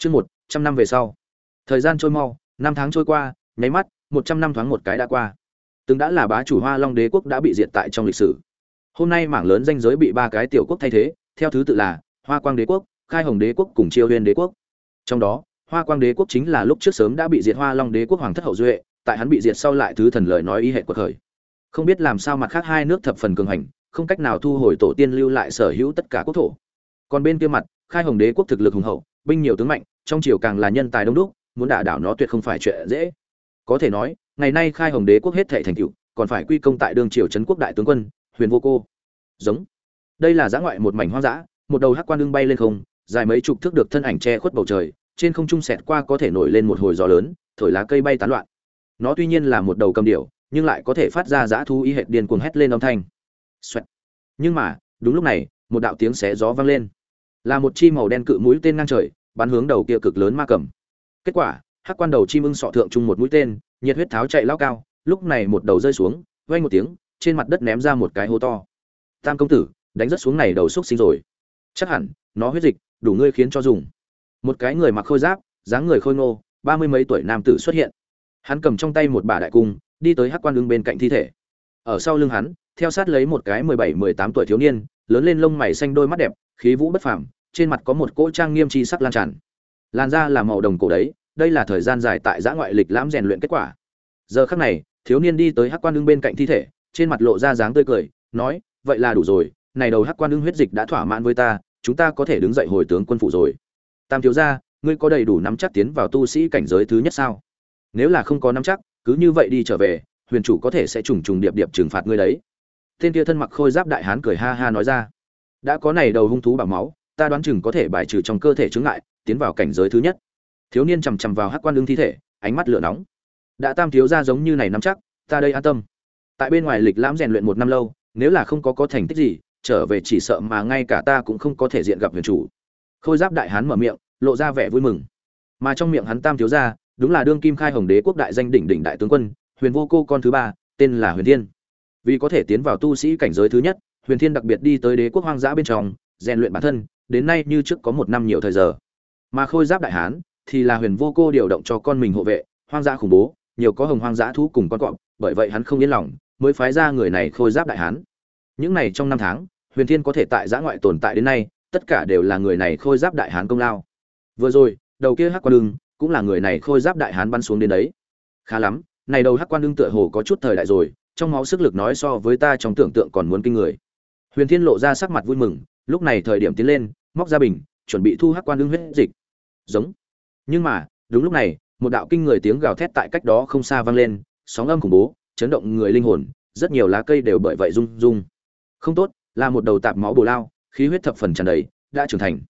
Chương một trăm năm về sau. Thời gian trôi mau, năm tháng trôi qua, nháy mắt, một trăm năm thoáng một cái đã qua. Từng đã là bá chủ Hoa Long Đế quốc đã bị diệt tại trong lịch sử. Hôm nay mảng lớn danh giới bị ba cái tiểu quốc thay thế, theo thứ tự là Hoa Quang Đế quốc, Khai Hồng Đế quốc cùng Chiêu Huyên Đế quốc. Trong đó, Hoa Quang Đế quốc chính là lúc trước sớm đã bị diệt Hoa Long Đế quốc hoàng thất hậu duệ, tại hắn bị diệt sau lại thứ thần lời nói ý hệ của khởi. Không biết làm sao mặt khác hai nước thập phần cường hành, không cách nào thu hồi tổ tiên lưu lại sở hữu tất cả quốc thổ. Còn bên kia mặt, Khai Hồng Đế quốc thực lực hùng hậu, binh nhiều tướng mạnh, trong triều càng là nhân tài đông đúc, muốn đả đảo nó tuyệt không phải chuyện dễ. Có thể nói, ngày nay Khai Hồng Đế quốc hết thảy thành tựu, còn phải quy công tại đương triều trấn quốc đại tướng quân, Huyền Vô Cô. Giống. Đây là giã ngoại một mảnh hoang dã, một đầu hắc quan đương bay lên không, dài mấy chục thước được thân ảnh che khuất bầu trời, trên không trung xẹt qua có thể nổi lên một hồi gió lớn, thổi lá cây bay tán loạn. Nó tuy nhiên là một đầu cầm điểu, nhưng lại có thể phát ra dã thú ý hệt điên cuồng hét lên âm thanh. Xoẹt. Nhưng mà, đúng lúc này, một đạo tiếng xé gió vang lên. Là một chi màu đen cự mũi tên ngang trời, bắn hướng đầu kia cực lớn ma cầm. Kết quả, hắc quan đầu chim ưng sọ thượng trung một mũi tên, nhiệt huyết tháo chạy lao cao, lúc này một đầu rơi xuống, vang một tiếng, trên mặt đất ném ra một cái hố to. Tam công tử, đánh rất xuống này đầu xúc sinh rồi. Chắc hẳn, nó huyết dịch, đủ ngươi khiến cho dùng. Một cái người mặc khôi giáp, dáng người khôi ngô, ba mươi mấy tuổi nam tử xuất hiện. Hắn cầm trong tay một bả đại cung, đi tới hắc quan đứng bên cạnh thi thể. Ở sau lưng hắn, theo sát lấy một cái mười bảy mười tám tuổi thiếu niên, lớn lên lông mày xanh đôi mắt đẹp, khí vũ bất phàm, trên mặt có một cỗ trang nghiêm chi sắc lan tràn. Làn da là màu đồng cổ đấy, đây là thời gian dài tại giã ngoại lịch lãm rèn luyện kết quả. Giờ khắc này, thiếu niên đi tới hắc quan ưng bên cạnh thi thể, trên mặt lộ ra dáng tươi cười, nói, vậy là đủ rồi, này đầu hắc quan ưng huyết dịch đã thỏa mãn với ta, chúng ta có thể đứng dậy hồi tướng quân phụ rồi. Tam thiếu gia, ngươi có đầy đủ nắm chắc tiến vào tu sĩ cảnh giới thứ nhất sao? Nếu là không có nắm chắc, cứ như vậy đi trở về, huyền chủ có thể sẽ trùng trùng điệp điệp trừng phạt ngươi đấy. Tên kia thân mặc khôi giáp đại hán cười ha ha nói ra, đã có này đầu hung thú bảo máu, ta đoán chừng có thể bài trừ trong cơ thể chứng ngại, tiến vào cảnh giới thứ nhất. Thiếu niên chằm chằm vào hắc quan ưng thi thể, ánh mắt lửa nóng. Đã tam thiếu gia giống như này nắm chắc, ta đây an tâm. Tại bên ngoài lịch lãm rèn luyện một năm lâu, nếu là không có có thành tích gì, trở về chỉ sợ mà ngay cả ta cũng không có thể diện gặp huyền chủ khôi giáp đại hán mở miệng lộ ra vẻ vui mừng mà trong miệng hắn tam thiếu gia đúng là đương kim khai hồng đế quốc đại danh đỉnh đỉnh đại tướng quân huyền vô cô con thứ ba tên là huyền thiên vì có thể tiến vào tu sĩ cảnh giới thứ nhất huyền thiên đặc biệt đi tới đế quốc hoang dã bên trong rèn luyện bản thân, đến nay như trước có một năm nhiều thời giờ. Mà khôi giáp đại hán thì là huyền vô cô điều động cho con mình hộ vệ, hoang dã khủng bố, nhiều có hồng hoang dã thú cùng con cọp, bởi vậy hắn không yên lòng mới phái ra người này khôi giáp đại hán. Những này trong năm tháng, huyền thiên có thể tại giã ngoại tồn tại đến nay, tất cả đều là người này khôi giáp đại hán công lao. Vừa rồi, đầu kia hắc quan lưng cũng là người này khôi giáp đại hán bắn xuống đến đấy. Khá lắm, này đầu hắc quan lưng tựa hồ có chút thời đại rồi, trong máu sức lực nói so với ta trong tưởng tượng còn muốn kinh người. Huyền thiên lộ ra sắc mặt vui mừng lúc này thời điểm tiến lên, móc ra bình, chuẩn bị thu hắc quan lương huyết dịch. Giống. Nhưng mà, đúng lúc này, một đạo kinh người tiếng gào thét tại cách đó không xa vang lên, sóng âm khủng bố, chấn động người linh hồn, rất nhiều lá cây đều bởi vậy rung rung. Không tốt, là một đầu tạp máu bồ lao, khí huyết thập phần tràn đầy, đã trưởng thành.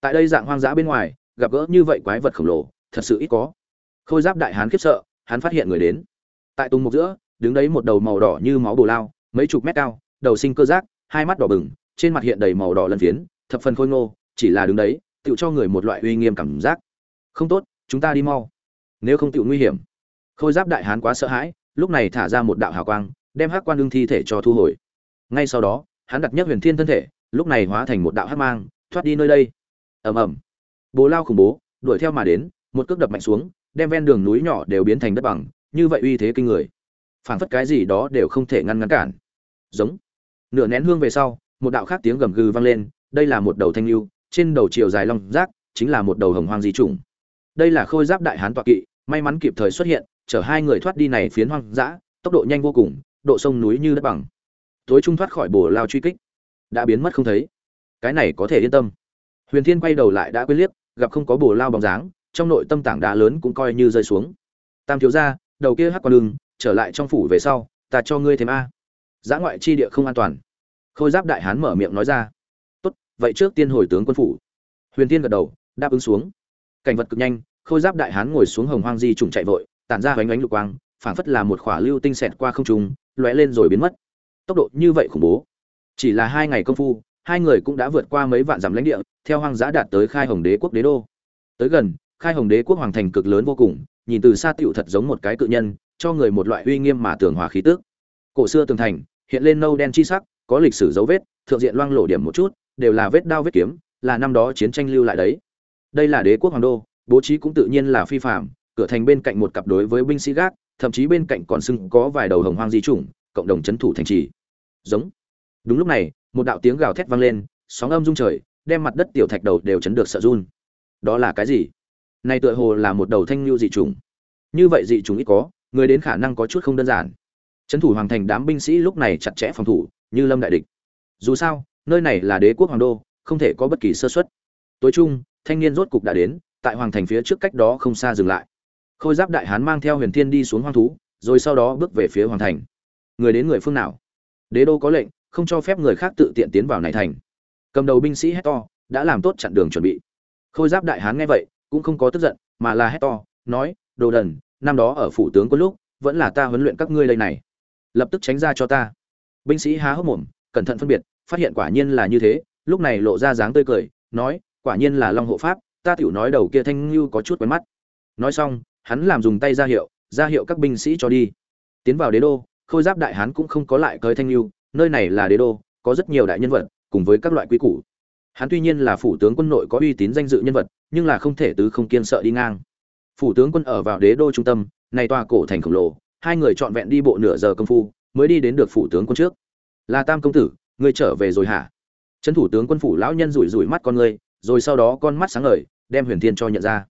Tại đây dạng hoang dã bên ngoài, gặp gỡ như vậy quái vật khổng lồ, thật sự ít có. Khôi giáp đại hán khiếp sợ, hắn phát hiện người đến. Tại tùng mục giữa, đứng đấy một đầu màu đỏ như máu bồ lao, mấy chục mét cao, đầu sinh cơ giác, hai mắt đỏ bừng trên mặt hiện đầy màu đỏ lân phiến, thập phần khôi ngô, chỉ là đứng đấy tự cho người một loại uy nghiêm cảm giác. Không tốt, chúng ta đi mau. Nếu không tự nguy hiểm. Khôi giáp đại hán quá sợ hãi, lúc này thả ra một đạo hào quang, đem hắc quan đương thi thể cho thu hồi. Ngay sau đó, hắn đặt nhất huyền thiên thân thể, lúc này hóa thành một đạo hắc mang, thoát đi nơi đây. Ầm ầm. Bố lao khủng bố, đuổi theo mà đến, một cước đập mạnh xuống, đem ven đường núi nhỏ đều biến thành đất bằng, như vậy uy thế kinh người. Phảng phất cái gì đó đều không thể ngăn ngăn cản. Giống. Nửa nén hương về sau một đạo khác tiếng gầm gừ vang lên, đây là một đầu thanh lưu, trên đầu chiều dài long giác chính là một đầu hồng hoang di trùng đây là khôi giáp đại hán tọa kỵ, may mắn kịp thời xuất hiện, chở hai người thoát đi này phiến hoang dã, tốc độ nhanh vô cùng, độ sông núi như đất bằng. Tối trung thoát khỏi bổ lao truy kích, đã biến mất không thấy. Cái này có thể yên tâm. Huyền thiên quay đầu lại đã quên liếc, gặp không có bổ lao bóng dáng, trong nội tâm tảng đá lớn cũng coi như rơi xuống. Tam thiếu gia, đầu kia hắc quan đường trở lại trong phủ về sau, ta cho ngươi thêm a. Giã ngoại chi địa không an toàn khôi giáp đại hán mở miệng nói ra. Tốt, vậy trước tiên hồi tướng quân phủ. Huyền Tiên gật đầu, đáp ứng xuống. Cảnh vật cực nhanh, khôi giáp đại hán ngồi xuống hồng hoang di trùng chạy vội, tản ra hoành ánh lục quang, phảng phất là một khỏa lưu tinh xẹt qua không trung, lóe lên rồi biến mất. Tốc độ như vậy khủng bố. Chỉ là hai ngày công phu, hai người cũng đã vượt qua mấy vạn dặm lãnh địa, theo hoang dã đạt tới khai hồng đế quốc đế đô. Tới gần, khai hồng đế quốc hoàng thành cực lớn vô cùng, nhìn từ xa tựu thật giống một cái cự nhân, cho người một loại uy nghiêm mà tường hòa khí tước cổ xưa tường thành, hiện lên nâu đen chi sắc có lịch sử dấu vết, thượng diện loang lổ điểm một chút, đều là vết đao vết kiếm, là năm đó chiến tranh lưu lại đấy. Đây là đế quốc hoàng đô, bố trí cũng tự nhiên là phi phạm cửa thành bên cạnh một cặp đối với binh sĩ gác, thậm chí bên cạnh còn sưng có vài đầu hồng hoang di chủng, cộng đồng chấn thủ thành trì. Giống. Đúng lúc này, một đạo tiếng gào thét vang lên, sóng âm rung trời, đem mặt đất tiểu thạch đầu đều chấn được sợ run. Đó là cái gì? Này tựa hồ là một đầu thanh lưu dị chủng. Như vậy dị chủng ít có, người đến khả năng có chút không đơn giản. Chấn thủ hoàng thành đám binh sĩ lúc này chặt chẽ phòng thủ như lâm đại địch. Dù sao, nơi này là đế quốc hoàng đô, không thể có bất kỳ sơ suất. Tối trung thanh niên rốt cục đã đến, tại hoàng thành phía trước cách đó không xa dừng lại. Khôi giáp đại hán mang theo huyền thiên đi xuống hoang thú, rồi sau đó bước về phía hoàng thành. Người đến người phương nào? Đế đô có lệnh, không cho phép người khác tự tiện tiến vào này thành. Cầm đầu binh sĩ hét to, đã làm tốt chặn đường chuẩn bị. Khôi giáp đại hán nghe vậy, cũng không có tức giận, mà là hét to, nói, đồ đần, năm đó ở phủ tướng có lúc, vẫn là ta huấn luyện các ngươi đây này. Lập tức tránh ra cho ta binh sĩ há hốc mồm, cẩn thận phân biệt, phát hiện quả nhiên là như thế, lúc này lộ ra dáng tươi cười, nói, quả nhiên là long hộ pháp, ta tiểu nói đầu kia thanh như có chút quen mắt. Nói xong, hắn làm dùng tay ra hiệu ra hiệu các binh sĩ cho đi. Tiến vào đế đô, khôi giáp đại hán cũng không có lại cơi thanh lưu nơi này là đế đô, có rất nhiều đại nhân vật, cùng với các loại quý củ. Hắn tuy nhiên là phủ tướng quân nội có uy tín danh dự nhân vật, nhưng là không thể tứ không kiên sợ đi ngang. Phủ tướng quân ở vào đế đô trung tâm, này tòa cổ thành khổng lồ, hai người trọn vẹn đi bộ nửa giờ công phu mới đi đến được phủ tướng quân trước. Là tam công tử, ngươi trở về rồi hả? Trấn thủ tướng quân phủ lão nhân rủi rủi mắt con ngươi, rồi sau đó con mắt sáng ngời, đem huyền thiên cho nhận ra.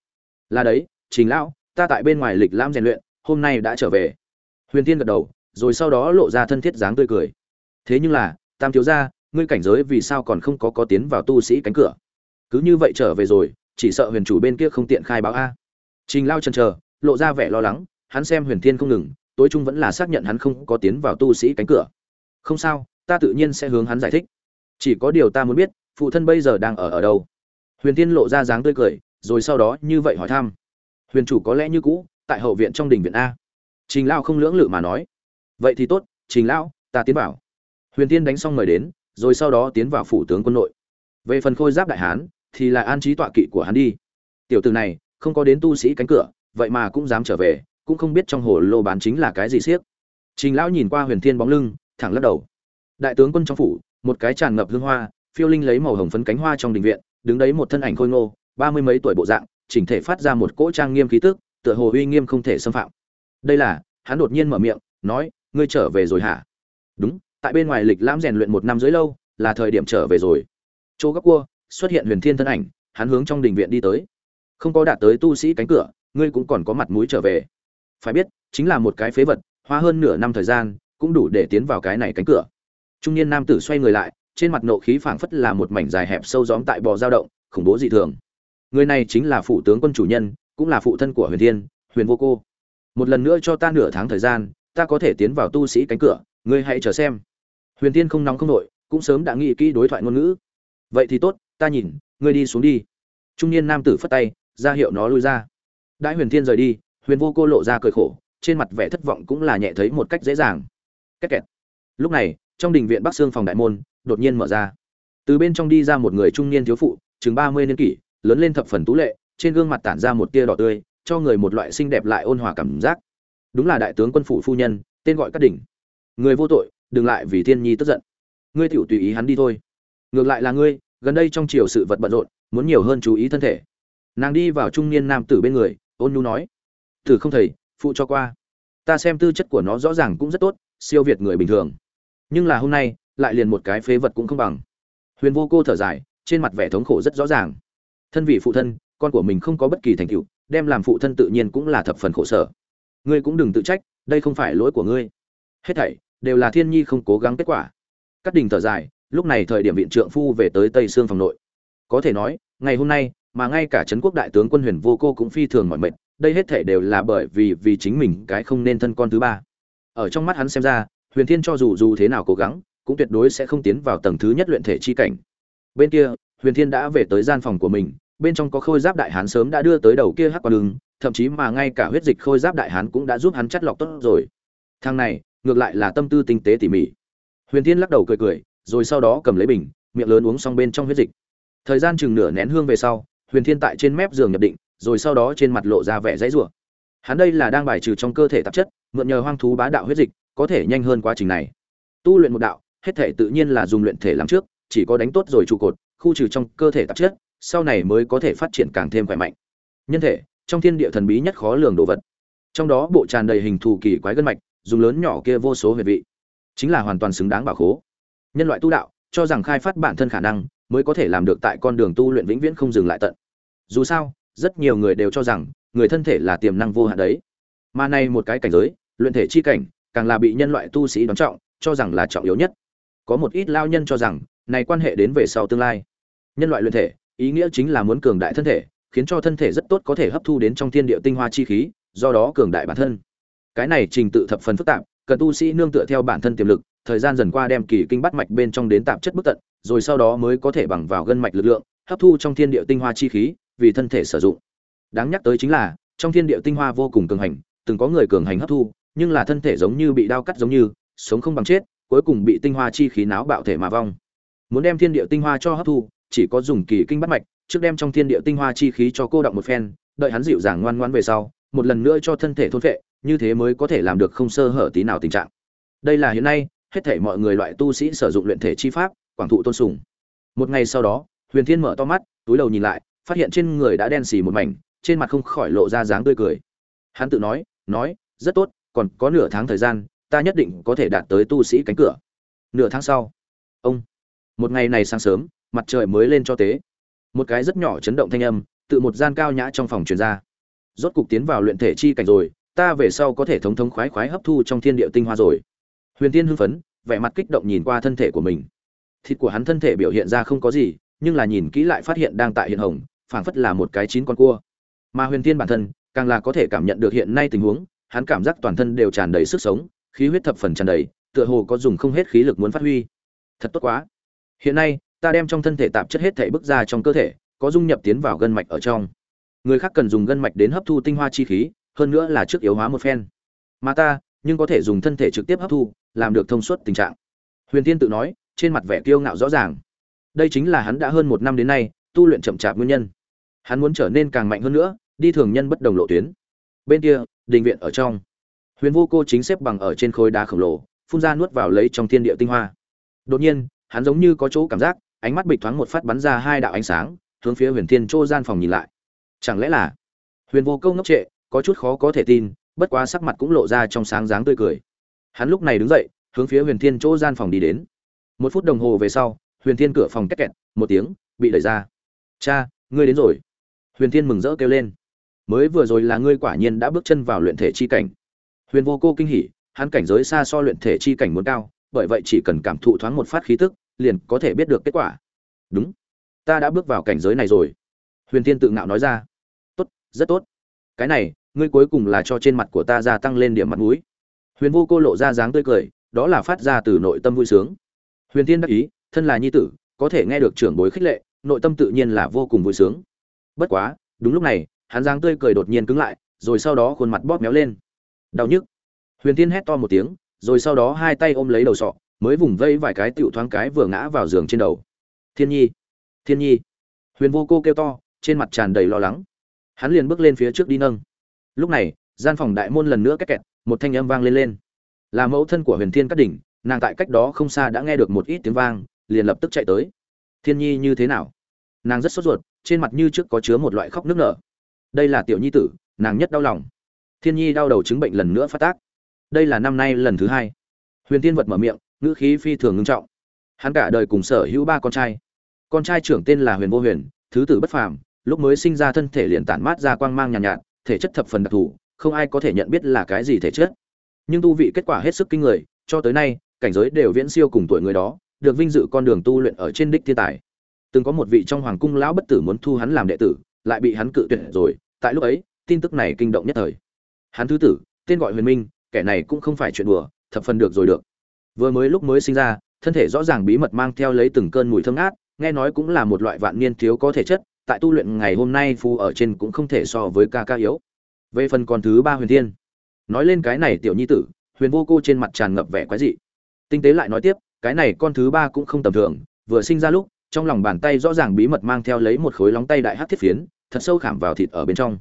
Là đấy, trình lão, ta tại bên ngoài lịch lãm rèn luyện, hôm nay đã trở về. Huyền thiên gật đầu, rồi sau đó lộ ra thân thiết dáng tươi cười. Thế nhưng là, tam thiếu gia, ngươi cảnh giới vì sao còn không có có tiến vào tu sĩ cánh cửa? Cứ như vậy trở về rồi, chỉ sợ huyền chủ bên kia không tiện khai báo a. Trình lao chần chờ, lộ ra vẻ lo lắng, hắn xem huyền thiên không ngừng tối trung vẫn là xác nhận hắn không có tiến vào tu sĩ cánh cửa. Không sao, ta tự nhiên sẽ hướng hắn giải thích. Chỉ có điều ta muốn biết, phụ thân bây giờ đang ở ở đâu? Huyền tiên lộ ra dáng tươi cười, rồi sau đó như vậy hỏi thăm. Huyền chủ có lẽ như cũ, tại hậu viện trong đình viện a. Trình lao không lưỡng lự mà nói. Vậy thì tốt, trình lão, ta tiến vào. Huyền tiên đánh xong mời đến, rồi sau đó tiến vào phủ tướng quân nội. Về phần khôi giáp đại hán, thì là an trí tọa kỵ của hắn đi. Tiểu tử này, không có đến tu sĩ cánh cửa, vậy mà cũng dám trở về cũng không biết trong hồ lô bán chính là cái gì siếc trình lão nhìn qua huyền thiên bóng lưng, thẳng lắc đầu. Đại tướng quân trong phủ, một cái tràn ngập hương hoa, phiêu linh lấy màu hồng phấn cánh hoa trong đình viện, đứng đấy một thân ảnh khôi ngô, ba mươi mấy tuổi bộ dạng, chỉnh thể phát ra một cỗ trang nghiêm khí tức, tựa hồ uy nghiêm không thể xâm phạm. Đây là, hắn đột nhiên mở miệng, nói, ngươi trở về rồi hả? Đúng, tại bên ngoài lịch lãm rèn luyện một năm dưới lâu, là thời điểm trở về rồi. Chỗ góc cua, xuất hiện huyền thiên thân ảnh, hắn hướng trong đình viện đi tới. Không có đạt tới tu sĩ cánh cửa, ngươi cũng còn có mặt mũi trở về phải biết, chính là một cái phế vật, hoa hơn nửa năm thời gian, cũng đủ để tiến vào cái này cánh cửa. Trung niên nam tử xoay người lại, trên mặt nộ khí phảng phất là một mảnh dài hẹp sâu gióm tại bò dao động, khủng bố dị thường. Người này chính là phụ tướng quân chủ nhân, cũng là phụ thân của huyền thiên, huyền vô cô. Một lần nữa cho ta nửa tháng thời gian, ta có thể tiến vào tu sĩ cánh cửa, ngươi hãy chờ xem. Huyền thiên không nóng không nội, cũng sớm đã nghĩ kỹ đối thoại ngôn ngữ. Vậy thì tốt, ta nhìn, ngươi đi xuống đi. Trung niên nam tử phất tay, ra hiệu nó lui ra. Đại huyền thiên rời đi huyền vô cô lộ ra cười khổ, trên mặt vẻ thất vọng cũng là nhẹ thấy một cách dễ dàng. Cách kẹt lúc này, trong đình viện bắc sương phòng đại môn, đột nhiên mở ra. Từ bên trong đi ra một người trung niên thiếu phụ, chừng ba mươi niên kỷ, lớn lên thập phần tú lệ, trên gương mặt tản ra một tia đỏ tươi, cho người một loại xinh đẹp lại ôn hòa cảm giác. Đúng là đại tướng quân phủ phu nhân, tên gọi các đỉnh. Người vô tội, đừng lại vì thiên nhi tức giận. Ngươi tiểu tùy ý hắn đi thôi. Ngược lại là ngươi, gần đây trong chiều sự vật bận rộn, muốn nhiều hơn chú ý thân thể. Nàng đi vào trung niên nam tử bên người, ôn nhu nói thử không thầy, phụ cho qua. Ta xem tư chất của nó rõ ràng cũng rất tốt, siêu việt người bình thường. Nhưng là hôm nay, lại liền một cái phế vật cũng không bằng. Huyền vô cô thở dài, trên mặt vẻ thống khổ rất rõ ràng. Thân vị phụ thân, con của mình không có bất kỳ thành tựu, đem làm phụ thân tự nhiên cũng là thập phần khổ sở. Ngươi cũng đừng tự trách, đây không phải lỗi của ngươi. Hết thảy, đều là thiên nhi không cố gắng kết quả. Cắt đình thở dài, lúc này thời điểm viện trượng phu về tới tây sương phòng nội. Có thể nói, ngày hôm nay, mà ngay cả trấn quốc đại tướng quân huyền vô cô cũng phi thường mọi mệnh đây hết thể đều là bởi vì vì chính mình cái không nên thân con thứ ba. Ở trong mắt hắn xem ra, huyền thiên cho dù dù thế nào cố gắng, cũng tuyệt đối sẽ không tiến vào tầng thứ nhất luyện thể chi cảnh. Bên kia, huyền thiên đã về tới gian phòng của mình, bên trong có khôi giáp đại hán sớm đã đưa tới đầu kia hắc quan đường, thậm chí mà ngay cả huyết dịch khôi giáp đại hán cũng đã giúp hắn chắt lọc tốt rồi. Thằng này, ngược lại là tâm tư tinh tế tỉ mỉ. Huyền thiên lắc đầu cười cười, rồi sau đó cầm lấy bình, miệng lớn uống xong bên trong huyết dịch. Thời gian chừng nửa nén hương về sau, huyền thiên tại trên mép giường nhập định rồi sau đó trên mặt lộ ra vẻ dãy rủa. Hắn đây là đang bài trừ trong cơ thể tạp chất, mượn nhờ hoang thú bá đạo huyết dịch, có thể nhanh hơn quá trình này. Tu luyện một đạo, hết thể tự nhiên là dùng luyện thể làm trước, chỉ có đánh tốt rồi trụ cột, khu trừ trong cơ thể tạp chất, sau này mới có thể phát triển càng thêm khỏe mạnh. Nhân thể, trong thiên địa thần bí nhất khó lường đồ vật. Trong đó bộ tràn đầy hình thù kỳ quái gân mạch, dùng lớn nhỏ kia vô số huyệt vị. Chính là hoàn toàn xứng đáng bảo khố. Nhân loại tu đạo, cho rằng khai phát bản thân khả năng, mới có thể làm được tại con đường tu luyện vĩnh viễn không dừng lại tận. Dù sao rất nhiều người đều cho rằng, người thân thể là tiềm năng vô hạn đấy. Mà này một cái cảnh giới, luyện thể chi cảnh, càng là bị nhân loại tu sĩ đón trọng, cho rằng là trọng yếu nhất. Có một ít lao nhân cho rằng, này quan hệ đến về sau tương lai. Nhân loại luyện thể, ý nghĩa chính là muốn cường đại thân thể, khiến cho thân thể rất tốt có thể hấp thu đến trong thiên địa tinh hoa chi khí, do đó cường đại bản thân. Cái này trình tự thập phần phức tạp, cần tu sĩ nương tựa theo bản thân tiềm lực, thời gian dần qua đem kỳ kinh bắt mạch bên trong đến tạp chất bức tận, rồi sau đó mới có thể bằng vào gân mạch lực lượng, hấp thu trong thiên địa tinh hoa chi khí vì thân thể sử dụng. Đáng nhắc tới chính là trong thiên địa tinh hoa vô cùng cường hành từng có người cường hành hấp thu nhưng là thân thể giống như bị đao cắt giống như sống không bằng chết cuối cùng bị tinh hoa chi khí náo bạo thể mà vong. Muốn đem thiên địa tinh hoa cho hấp thu chỉ có dùng kỳ kinh bắt mạch trước đem trong thiên địa tinh hoa chi khí cho cô động một phen đợi hắn dịu dàng ngoan ngoãn về sau một lần nữa cho thân thể thôn phệ, như thế mới có thể làm được không sơ hở tí nào tình trạng. Đây là hiện nay hết thể mọi người loại tu sĩ sử dụng luyện thể chi pháp quảng thụ tôn sùng. Một ngày sau đó huyền thiên mở to mắt túi đầu nhìn lại phát hiện trên người đã đen xì một mảnh, trên mặt không khỏi lộ ra dáng tươi cười. Hắn tự nói nói, rất tốt, còn có nửa tháng thời gian, ta nhất định có thể đạt tới tu sĩ cánh cửa. Nửa tháng sau, ông, một ngày này sáng sớm, mặt trời mới lên cho tế. Một cái rất nhỏ chấn động thanh âm, tự một gian cao nhã trong phòng truyền ra. Rốt cục tiến vào luyện thể chi cảnh rồi, ta về sau có thể thống thống khoái khoái hấp thu trong thiên địa tinh hoa rồi. Huyền tiên hưng phấn, vẻ mặt kích động nhìn qua thân thể của mình. Thịt của hắn thân thể biểu hiện ra không có gì, nhưng là nhìn kỹ lại phát hiện đang tại hiện hồng phảng phất là một cái chín con cua. Mà huyền Thiên bản thân, càng là có thể cảm nhận được hiện nay tình huống, hắn cảm giác toàn thân đều tràn đầy sức sống, khí huyết thập phần tràn đầy, tựa hồ có dùng không hết khí lực muốn phát huy. Thật tốt quá. Hiện nay, ta đem trong thân thể tạp chất hết thể bức ra trong cơ thể, có dung nhập tiến vào gân mạch ở trong. Người khác cần dùng gân mạch đến hấp thu tinh hoa chi khí, hơn nữa là trước yếu hóa một phen. Mà ta, nhưng có thể dùng thân thể trực tiếp hấp thu, làm được thông suốt tình trạng. Huyền tiên tự nói, trên mặt vẻ kiêu ngạo rõ ràng. Đây chính là hắn đã hơn một năm đến nay, tu luyện chậm chạp nguyên nhân hắn muốn trở nên càng mạnh hơn nữa, đi thường nhân bất đồng lộ tuyến. Bên kia, đình viện ở trong. Huyền vô cô chính xếp bằng ở trên khối đá khổng lồ, phun ra nuốt vào lấy trong thiên địa tinh hoa. Đột nhiên, hắn giống như có chỗ cảm giác, ánh mắt bịch thoáng một phát bắn ra hai đạo ánh sáng, hướng phía huyền thiên chỗ gian phòng nhìn lại. Chẳng lẽ là huyền vô câu ngốc trệ, có chút khó có thể tin, bất quá sắc mặt cũng lộ ra trong sáng dáng tươi cười. Hắn lúc này đứng dậy, hướng phía huyền thiên chỗ gian phòng đi đến. Một phút đồng hồ về sau, huyền thiên cửa phòng két kẹt một tiếng, bị đẩy ra. Cha, ngươi đến rồi huyền thiên mừng rỡ kêu lên. Mới vừa rồi là ngươi quả nhiên đã bước chân vào luyện thể chi cảnh. Huyền vô cô kinh hỉ, hắn cảnh giới xa so luyện thể chi cảnh muốn cao, bởi vậy chỉ cần cảm thụ thoáng một phát khí tức, liền có thể biết được kết quả. Đúng. Ta đã bước vào cảnh giới này rồi. Huyền thiên tự ngạo nói ra. Tốt, rất tốt. Cái này, ngươi cuối cùng là cho trên mặt của ta gia tăng lên điểm mặt mũi. Huyền vô cô lộ ra dáng tươi cười, đó là phát ra từ nội tâm vui sướng. Huyền thiên đắc ý, thân là nhi tử, có thể nghe được trưởng bối khích lệ, nội tâm tự nhiên là vô cùng vui sướng bất quá, đúng lúc này, hắn dáng tươi cười đột nhiên cứng lại, rồi sau đó khuôn mặt bóp méo lên. Đau nhức. Huyền thiên hét to một tiếng, rồi sau đó hai tay ôm lấy đầu sọ, mới vùng vây vài cái tựu thoáng cái vừa ngã vào giường trên đầu. Thiên nhi thiên nhi. Huyền vô cô kêu to, trên mặt tràn đầy lo lắng. Hắn liền bước lên phía trước đi nâng. Lúc này, gian phòng đại môn lần nữa két kẹt, một thanh âm vang lên lên. Là mẫu thân của huyền thiên cát đỉnh, nàng tại cách đó không xa đã nghe được một ít tiếng vang, liền lập tức chạy tới. Thiên nhi như thế nào? Nàng rất sốt ruột trên mặt như trước có chứa một loại khóc nước nở. Đây là tiểu nhi tử nàng nhất đau lòng. Thiên nhi đau đầu chứng bệnh lần nữa phát tác. Đây là năm nay lần thứ hai. Huyền tiên vật mở miệng ngữ khí phi thường ngưng trọng. Hắn cả đời cùng sở hữu ba con trai. Con trai trưởng tên là huyền vô huyền thứ tử bất phàm lúc mới sinh ra thân thể liền tản mát ra quang mang nhàn nhạt, nhạt thể chất thập phần đặc thù không ai có thể nhận biết là cái gì thể chất. Nhưng tu vị kết quả hết sức kinh người cho tới nay cảnh giới đều viễn siêu cùng tuổi người đó được vinh dự con đường tu luyện ở trên đích thiên tài từng có một vị trong hoàng cung lão bất tử muốn thu hắn làm đệ tử, lại bị hắn cự tuyệt rồi, tại lúc ấy, tin tức này kinh động nhất thời. Hắn thứ tử, tên gọi huyền minh, kẻ này cũng không phải chuyện đùa, thập phần được rồi được. Vừa mới lúc mới sinh ra, thân thể rõ ràng bí mật mang theo lấy từng cơn mùi thơm ngát, nghe nói cũng là một loại vạn niên thiếu có thể chất, tại tu luyện ngày hôm nay phu ở trên cũng không thể so với ca ca yếu. Về phần con thứ ba huyền thiên, nói lên cái này tiểu nhi tử, huyền vô cô trên mặt tràn ngập vẻ quái dị. Tinh tế lại nói tiếp, cái này con thứ ba cũng không tầm thường, vừa sinh ra lúc trong lòng bàn tay rõ ràng bí mật mang theo lấy một khối lóng tay đại hắc thiết phiến, thật sâu khảm vào thịt ở bên trong.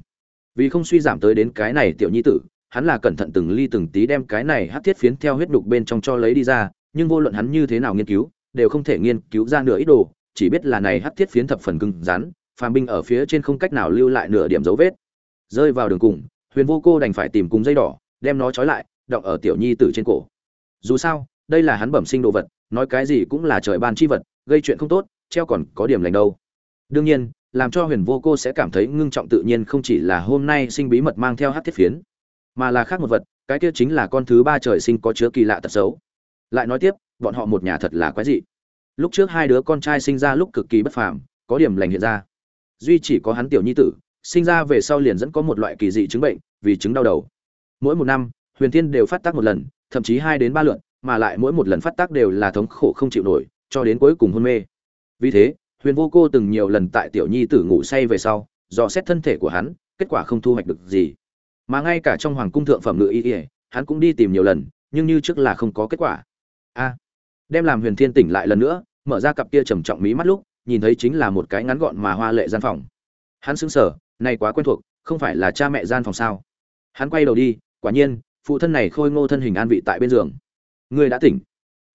Vì không suy giảm tới đến cái này tiểu nhi tử, hắn là cẩn thận từng ly từng tí đem cái này hắc thiết phiến theo huyết đục bên trong cho lấy đi ra, nhưng vô luận hắn như thế nào nghiên cứu, đều không thể nghiên cứu ra nửa ít đồ, chỉ biết là này hắc thiết phiến thập phần cứng rắn, phàm binh ở phía trên không cách nào lưu lại nửa điểm dấu vết. Rơi vào đường cùng, huyền vô cô đành phải tìm cùng dây đỏ, đem nó trói lại, đọng ở tiểu nhi tử trên cổ. Dù sao, đây là hắn bẩm sinh đồ vật, nói cái gì cũng là trời ban chi vật, gây chuyện không tốt treo còn có điểm lành đâu. Đương nhiên, làm cho huyền vô cô sẽ cảm thấy ngưng trọng tự nhiên không chỉ là hôm nay sinh bí mật mang theo hát thiết phiến, mà là khác một vật, cái kia chính là con thứ ba trời sinh có chứa kỳ lạ tật xấu. Lại nói tiếp, bọn họ một nhà thật là quái dị. Lúc trước hai đứa con trai sinh ra lúc cực kỳ bất phàm, có điểm lành hiện ra. Duy chỉ có hắn tiểu nhi tử, sinh ra về sau liền dẫn có một loại kỳ dị chứng bệnh, vì chứng đau đầu. Mỗi một năm, huyền thiên đều phát tác một lần, thậm chí hai đến ba lượt, mà lại mỗi một lần phát tác đều là thống khổ không chịu nổi, cho đến cuối cùng hôn mê vì thế, huyền vô cô từng nhiều lần tại tiểu nhi tử ngủ say về sau, dò xét thân thể của hắn, kết quả không thu hoạch được gì. Mà ngay cả trong hoàng cung thượng phẩm ngự y ỉa hắn cũng đi tìm nhiều lần, nhưng như trước là không có kết quả. A, đem làm huyền thiên tỉnh lại lần nữa, mở ra cặp kia trầm trọng mí mắt lúc, nhìn thấy chính là một cái ngắn gọn mà hoa lệ gian phòng. Hắn sững sờ, này quá quen thuộc, không phải là cha mẹ gian phòng sao? Hắn quay đầu đi, quả nhiên, phụ thân này khôi ngô thân hình an vị tại bên giường. Ngươi đã tỉnh.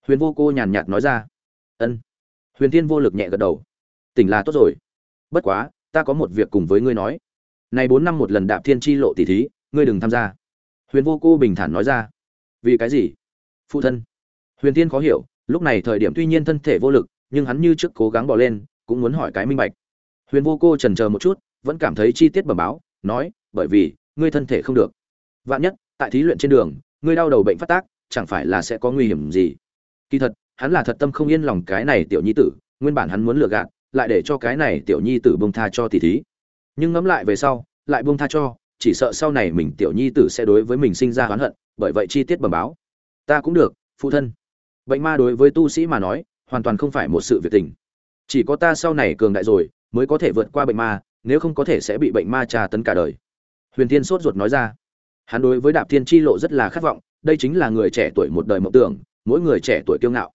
Huyền vô cô nhàn nhạt nói ra. Ân huyền thiên vô lực nhẹ gật đầu. Tỉnh là tốt rồi. Bất quá, ta có một việc cùng với ngươi nói. Này bốn năm một lần đạp thiên chi lộ tỷ thí, ngươi đừng tham gia. Huyền vô cô bình thản nói ra. Vì cái gì? Phụ thân. Huyền tiên khó hiểu, lúc này thời điểm tuy nhiên thân thể vô lực, nhưng hắn như trước cố gắng bỏ lên, cũng muốn hỏi cái minh bạch. Huyền vô cô trần chờ một chút, vẫn cảm thấy chi tiết bẩm báo, nói, bởi vì, ngươi thân thể không được. Vạn nhất, tại thí luyện trên đường, ngươi đau đầu bệnh phát tác, chẳng phải là sẽ có nguy hiểm gì? Kỳ thật hắn là thật tâm không yên lòng cái này tiểu nhi tử, nguyên bản hắn muốn lừa gạt, lại để cho cái này tiểu nhi tử bông tha cho tỷ thí. Nhưng ngẫm lại về sau, lại bông tha cho, chỉ sợ sau này mình tiểu nhi tử sẽ đối với mình sinh ra oán hận, bởi vậy chi tiết bẩm báo. Ta cũng được, phụ thân. Bệnh ma đối với tu sĩ mà nói, hoàn toàn không phải một sự việc tình. Chỉ có ta sau này cường đại rồi, mới có thể vượt qua bệnh ma, nếu không có thể sẽ bị bệnh ma trà tấn cả đời. Huyền thiên sốt ruột nói ra. Hắn đối với đạp thiên chi lộ rất là khát vọng, đây chính là người trẻ tuổi một đời mộng tưởng, mỗi người trẻ tuổi kiêu ngạo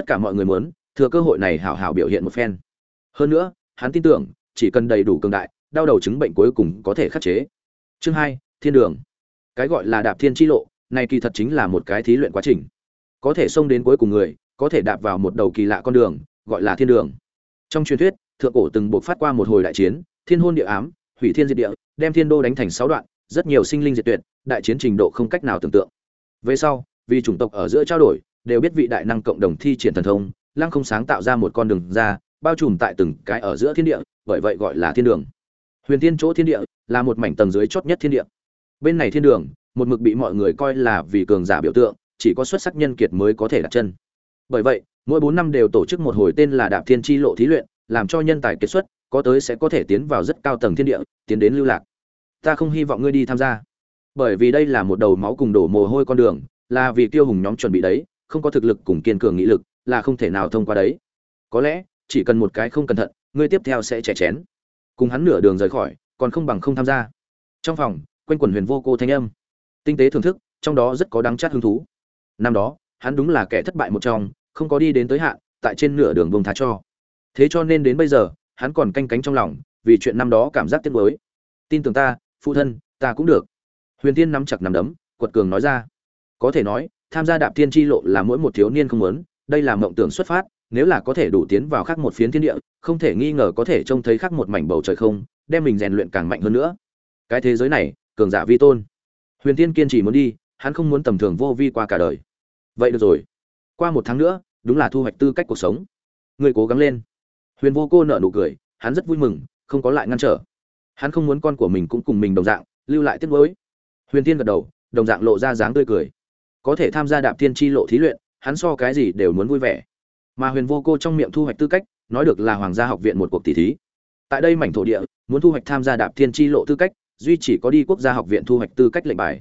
tất cả mọi người muốn, thừa cơ hội này hảo hảo biểu hiện một phen. Hơn nữa, hắn tin tưởng, chỉ cần đầy đủ cường đại, đau đầu chứng bệnh cuối cùng có thể khắc chế. Chương hai, thiên đường. Cái gọi là đạp thiên chi lộ, này kỳ thật chính là một cái thí luyện quá trình. Có thể xông đến cuối cùng người, có thể đạp vào một đầu kỳ lạ con đường, gọi là thiên đường. Trong truyền thuyết, thượng cổ từng buộc phát qua một hồi đại chiến, thiên hôn địa ám, hủy thiên diệt địa, đem thiên đô đánh thành sáu đoạn, rất nhiều sinh linh diệt tuyệt, đại chiến trình độ không cách nào tưởng tượng. Về sau, vì chủng tộc ở giữa trao đổi đều biết vị đại năng cộng đồng thi triển thần thông, lăng không sáng tạo ra một con đường ra, bao trùm tại từng cái ở giữa thiên địa, bởi vậy gọi là thiên đường. Huyền thiên chỗ thiên địa là một mảnh tầng dưới chót nhất thiên địa. Bên này thiên đường, một mực bị mọi người coi là vì cường giả biểu tượng, chỉ có xuất sắc nhân kiệt mới có thể đặt chân. Bởi vậy, mỗi bốn năm đều tổ chức một hồi tên là đạp thiên chi lộ thí luyện, làm cho nhân tài kết xuất, có tới sẽ có thể tiến vào rất cao tầng thiên địa, tiến đến lưu lạc. Ta không hy vọng ngươi đi tham gia. Bởi vì đây là một đầu máu cùng đổ mồ hôi con đường, là vì tiêu hùng nhóm chuẩn bị đấy không có thực lực cùng kiên cường nghị lực, là không thể nào thông qua đấy. Có lẽ, chỉ cần một cái không cẩn thận, ngươi tiếp theo sẽ trẻ chén. Cùng hắn nửa đường rời khỏi, còn không bằng không tham gia. Trong phòng, quanh quần huyền vô cô thanh âm. Tinh tế thưởng thức, trong đó rất có đáng chát hứng thú. Năm đó, hắn đúng là kẻ thất bại một trong, không có đi đến tới hạn, tại trên nửa đường vùng thá cho. Thế cho nên đến bây giờ, hắn còn canh cánh trong lòng, vì chuyện năm đó cảm giác tiếc nuối. Tin tưởng ta, phụ thân, ta cũng được. Huyền tiên nắm chặt nắm đấm, quật cường nói ra. Có thể nói tham gia đạp tiên tri lộ là mỗi một thiếu niên không muốn, đây là mộng tưởng xuất phát, nếu là có thể đủ tiến vào khác một phiến thiên địa, không thể nghi ngờ có thể trông thấy khác một mảnh bầu trời không, đem mình rèn luyện càng mạnh hơn nữa. Cái thế giới này, cường giả vi tôn. Huyền tiên kiên trì muốn đi, hắn không muốn tầm thường vô vi qua cả đời. Vậy được rồi. Qua một tháng nữa, đúng là thu hoạch tư cách cuộc sống. Người cố gắng lên. Huyền vô cô nợ nụ cười, hắn rất vui mừng, không có lại ngăn trở. Hắn không muốn con của mình cũng cùng mình đồng dạng, lưu lại tiếc nuối. Huyền tiên gật đầu, đồng dạng lộ ra dáng tươi cười có thể tham gia đạp tiên tri lộ thí luyện, hắn so cái gì đều muốn vui vẻ. Mà huyền vô cô trong miệng thu hoạch tư cách, nói được là hoàng gia học viện một cuộc tỷ thí. Tại đây mảnh thổ địa, muốn thu hoạch tham gia đạp tiên tri lộ tư cách, duy chỉ có đi quốc gia học viện thu hoạch tư cách lệnh bài.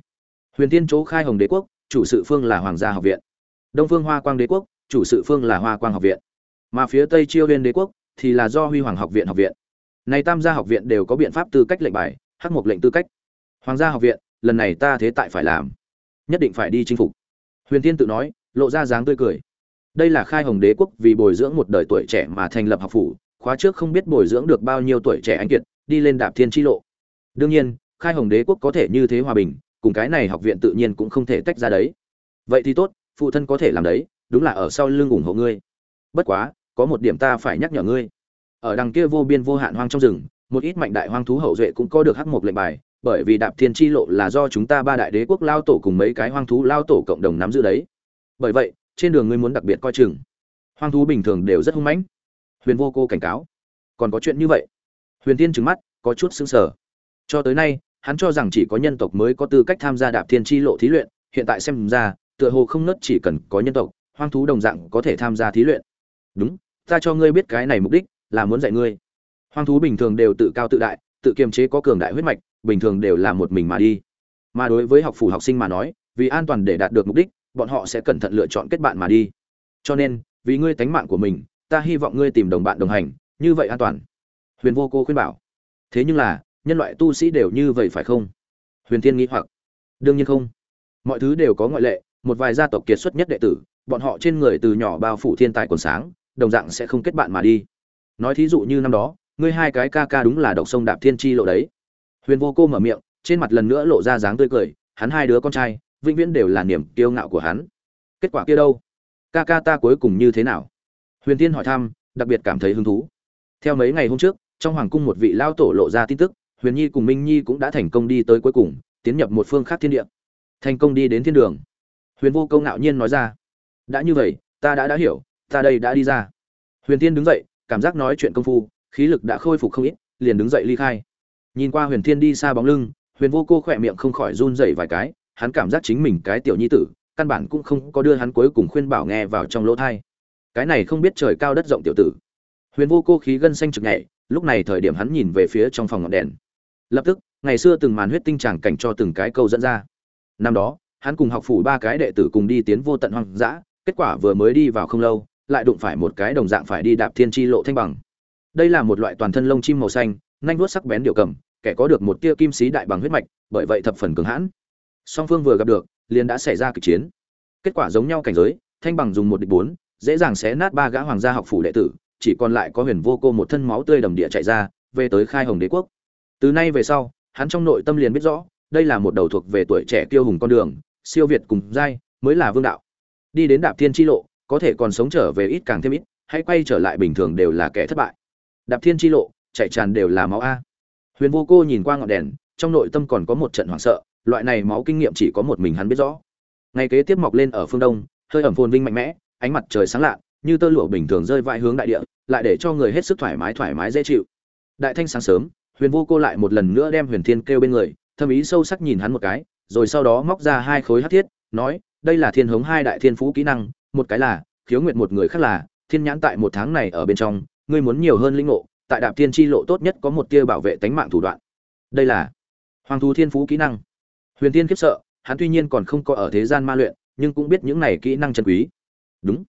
Huyền tiên chỗ khai hồng đế quốc, chủ sự phương là hoàng gia học viện. Đông phương hoa quang đế quốc, chủ sự phương là hoa quang học viện. Mà phía tây chiêu liên đế quốc thì là do huy hoàng học viện học viện. Này tam gia học viện đều có biện pháp tư cách lệnh bài, hắc một lệnh tư cách. Hoàng gia học viện, lần này ta thế tại phải làm nhất định phải đi chinh phục. Huyền tiên tự nói, lộ ra dáng tươi cười. Đây là khai hồng đế quốc vì bồi dưỡng một đời tuổi trẻ mà thành lập học phủ, khóa trước không biết bồi dưỡng được bao nhiêu tuổi trẻ anh kiệt, đi lên đạp thiên tri lộ. Đương nhiên, khai hồng đế quốc có thể như thế hòa bình, cùng cái này học viện tự nhiên cũng không thể tách ra đấy. Vậy thì tốt, phụ thân có thể làm đấy, đúng là ở sau lưng ủng hộ ngươi. Bất quá, có một điểm ta phải nhắc nhở ngươi. Ở đằng kia vô biên vô hạn hoang trong rừng, một ít mạnh đại hoang thú hậu duệ cũng có được hắc một lệnh bài bởi vì đạp thiên chi lộ là do chúng ta ba đại đế quốc lao tổ cùng mấy cái hoang thú lao tổ cộng đồng nắm giữ đấy. Bởi vậy, trên đường ngươi muốn đặc biệt coi chừng. Hoang thú bình thường đều rất hung mãnh. Huyền vô cô cảnh cáo. Còn có chuyện như vậy? Huyền tiên trừng mắt, có chút xứng sờ. Cho tới nay, hắn cho rằng chỉ có nhân tộc mới có tư cách tham gia đạp thiên chi lộ thí luyện. Hiện tại xem ra, tựa hồ không nớt chỉ cần có nhân tộc, hoang thú đồng dạng có thể tham gia thí luyện. Đúng, ta cho ngươi biết cái này mục đích, là muốn dạy ngươi. Hoang thú bình thường đều tự cao tự đại, tự kiềm chế có cường đại huyết mạch bình thường đều là một mình mà đi. Mà đối với học phủ học sinh mà nói, vì an toàn để đạt được mục đích, bọn họ sẽ cẩn thận lựa chọn kết bạn mà đi. Cho nên, vì ngươi tánh mạng của mình, ta hy vọng ngươi tìm đồng bạn đồng hành, như vậy an toàn. Huyền vô cô khuyên bảo. Thế nhưng là, nhân loại tu sĩ đều như vậy phải không? Huyền tiên nghĩ hoặc. Đương nhiên không. Mọi thứ đều có ngoại lệ, một vài gia tộc kiệt xuất nhất đệ tử, bọn họ trên người từ nhỏ bao phủ thiên tài còn sáng, đồng dạng sẽ không kết bạn mà đi. Nói thí dụ như năm đó, ngươi hai cái ca ca đúng là độc sông đạp thiên chi lộ đấy huyền vô cô mở miệng, trên mặt lần nữa lộ ra dáng tươi cười, hắn hai đứa con trai, vĩnh viễn đều là niềm kiêu ngạo của hắn. Kết quả kia đâu? Ca ca ta cuối cùng như thế nào? Huyền tiên hỏi thăm, đặc biệt cảm thấy hứng thú. Theo mấy ngày hôm trước, trong hoàng cung một vị lao tổ lộ ra tin tức, huyền nhi cùng minh nhi cũng đã thành công đi tới cuối cùng, tiến nhập một phương khác thiên địa. Thành công đi đến thiên đường. Huyền vô câu ngạo nhiên nói ra. Đã như vậy, ta đã đã hiểu, ta đây đã đi ra. Huyền tiên đứng dậy, cảm giác nói chuyện công phu, khí lực đã khôi phục không ít, liền đứng dậy ly khai nhìn qua huyền thiên đi xa bóng lưng, huyền vô cô khỏe miệng không khỏi run dậy vài cái, hắn cảm giác chính mình cái tiểu nhi tử, căn bản cũng không có đưa hắn cuối cùng khuyên bảo nghe vào trong lỗ thai. Cái này không biết trời cao đất rộng tiểu tử. Huyền vô cô khí gân xanh trực nhảy, lúc này thời điểm hắn nhìn về phía trong phòng ngọn đèn. Lập tức, ngày xưa từng màn huyết tinh tràng cảnh cho từng cái câu dẫn ra. Năm đó, hắn cùng học phủ ba cái đệ tử cùng đi tiến vô tận hoang dã, kết quả vừa mới đi vào không lâu, lại đụng phải một cái đồng dạng phải đi đạp thiên tri lộ thanh bằng. Đây là một loại toàn thân lông chim màu xanh nanh vuốt sắc bén điều cầm, kẻ có được một tia kim sĩ đại bằng huyết mạch, bởi vậy thập phần cường hãn. Song phương vừa gặp được, liền đã xảy ra kịch chiến. Kết quả giống nhau cảnh giới, thanh bằng dùng một địch bốn, dễ dàng xé nát ba gã hoàng gia học phủ đệ tử, chỉ còn lại có huyền vô cô một thân máu tươi đầm địa chạy ra, về tới khai hồng đế quốc. Từ nay về sau, hắn trong nội tâm liền biết rõ, đây là một đầu thuộc về tuổi trẻ kiêu hùng con đường, siêu việt cùng giai, mới là vương đạo. Đi đến đạp thiên chi lộ, có thể còn sống trở về ít càng thêm ít, hay quay trở lại bình thường đều là kẻ thất bại. Đạp thiên chi lộ chạy tràn đều là máu a. Huyền vô cô nhìn qua ngọn đèn, trong nội tâm còn có một trận hoảng sợ, loại này máu kinh nghiệm chỉ có một mình hắn biết rõ. Ngày kế tiếp mọc lên ở phương đông, hơi ẩm phồn vinh mạnh mẽ, ánh mặt trời sáng lạ, như tơ lụa bình thường rơi vãi hướng đại địa, lại để cho người hết sức thoải mái thoải mái dễ chịu. Đại thanh sáng sớm, huyền vô cô lại một lần nữa đem huyền thiên kêu bên người thâm ý sâu sắc nhìn hắn một cái, rồi sau đó móc ra hai khối hát thiết, nói, đây là thiên hống hai đại thiên phú kỹ năng, một cái là, khiếu nguyện một người khác là, thiên nhãn tại một tháng này ở bên trong, ngươi muốn nhiều hơn linh ngộ tại đạp thiên tri lộ tốt nhất có một tia bảo vệ tánh mạng thủ đoạn. Đây là hoàng thú thiên phú kỹ năng. Huyền tiên khiếp sợ, hắn tuy nhiên còn không có ở thế gian ma luyện, nhưng cũng biết những này kỹ năng chân quý. Đúng.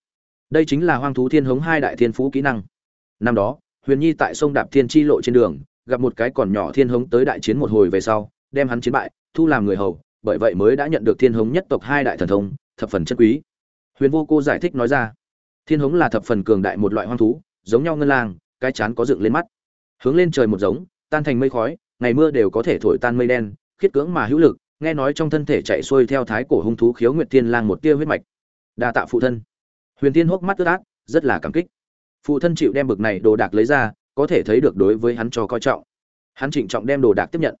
Đây chính là hoang thú thiên hống hai đại thiên phú kỹ năng. Năm đó, huyền nhi tại sông đạp thiên tri lộ trên đường, gặp một cái còn nhỏ thiên hống tới đại chiến một hồi về sau, đem hắn chiến bại, thu làm người hầu, bởi vậy mới đã nhận được thiên hống nhất tộc hai đại thần thông, thập phần chân quý. Huyền vô cô giải thích nói ra, thiên hống là thập phần cường đại một loại hoang thú, giống nhau ngân lang cái chán có dựng lên mắt. Hướng lên trời một giống, tan thành mây khói, ngày mưa đều có thể thổi tan mây đen, khiết cưỡng mà hữu lực, nghe nói trong thân thể chạy xuôi theo thái cổ hung thú khiếu nguyệt thiên lang một tia huyết mạch. Đa tạ phụ thân. Huyền tiên hốc mắt ướt át, rất là cảm kích. Phụ thân chịu đem bực này đồ đạc lấy ra, có thể thấy được đối với hắn cho coi trọng. Hắn trịnh trọng đem đồ đạc tiếp nhận.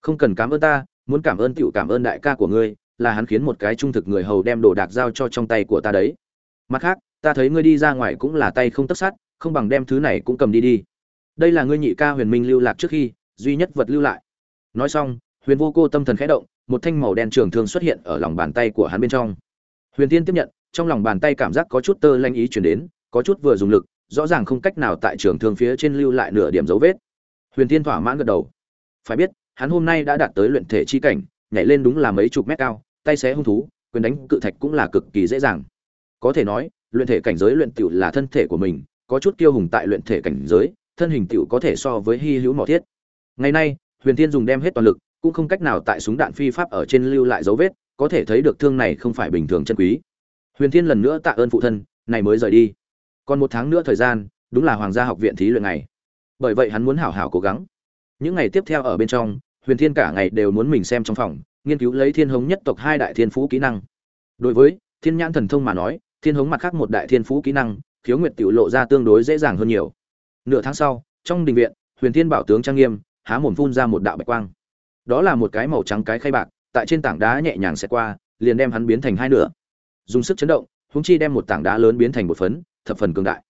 Không cần cảm ơn ta, muốn cảm ơn tựu cảm ơn đại ca của ngươi, là hắn khiến một cái trung thực người hầu đem đồ đạc giao cho trong tay của ta đấy. Mặt khác, ta thấy ngươi đi ra ngoài cũng là tay không tất sát không bằng đem thứ này cũng cầm đi đi. Đây là ngươi nhị ca huyền minh lưu lạc trước khi, duy nhất vật lưu lại. Nói xong, huyền vô cô tâm thần khẽ động, một thanh màu đen trường thương xuất hiện ở lòng bàn tay của hắn bên trong. Huyền tiên tiếp nhận, trong lòng bàn tay cảm giác có chút tơ lanh ý chuyển đến, có chút vừa dùng lực, rõ ràng không cách nào tại trường thương phía trên lưu lại nửa điểm dấu vết. Huyền tiên thỏa mãn gật đầu. Phải biết, hắn hôm nay đã đạt tới luyện thể chi cảnh, nhảy lên đúng là mấy chục mét cao, tay xé hung thú, quyền đánh cự thạch cũng là cực kỳ dễ dàng. Có thể nói, luyện thể cảnh giới luyện tiểu là thân thể của mình có chút kiêu hùng tại luyện thể cảnh giới, thân hình tiểu có thể so với hy hữu mỏ thiết. Ngày nay, huyền thiên dùng đem hết toàn lực, cũng không cách nào tại súng đạn phi pháp ở trên lưu lại dấu vết, có thể thấy được thương này không phải bình thường chân quý. Huyền thiên lần nữa tạ ơn phụ thân, này mới rời đi. Còn một tháng nữa thời gian, đúng là hoàng gia học viện thí luyện ngày. Bởi vậy hắn muốn hảo hảo cố gắng. Những ngày tiếp theo ở bên trong, huyền thiên cả ngày đều muốn mình xem trong phòng, nghiên cứu lấy thiên hống nhất tộc hai đại thiên phú kỹ năng. Đối với thiên nhãn thần thông mà nói, thiên hống mặt khác một đại thiên phú kỹ năng khiếu nguyệt tiểu lộ ra tương đối dễ dàng hơn nhiều. Nửa tháng sau, trong đình viện, huyền thiên bảo tướng trang nghiêm, há mồm phun ra một đạo bạch quang. Đó là một cái màu trắng cái khay bạc, tại trên tảng đá nhẹ nhàng xẹt qua, liền đem hắn biến thành hai nửa. Dùng sức chấn động húng chi đem một tảng đá lớn biến thành một phấn, thập phần cường đại.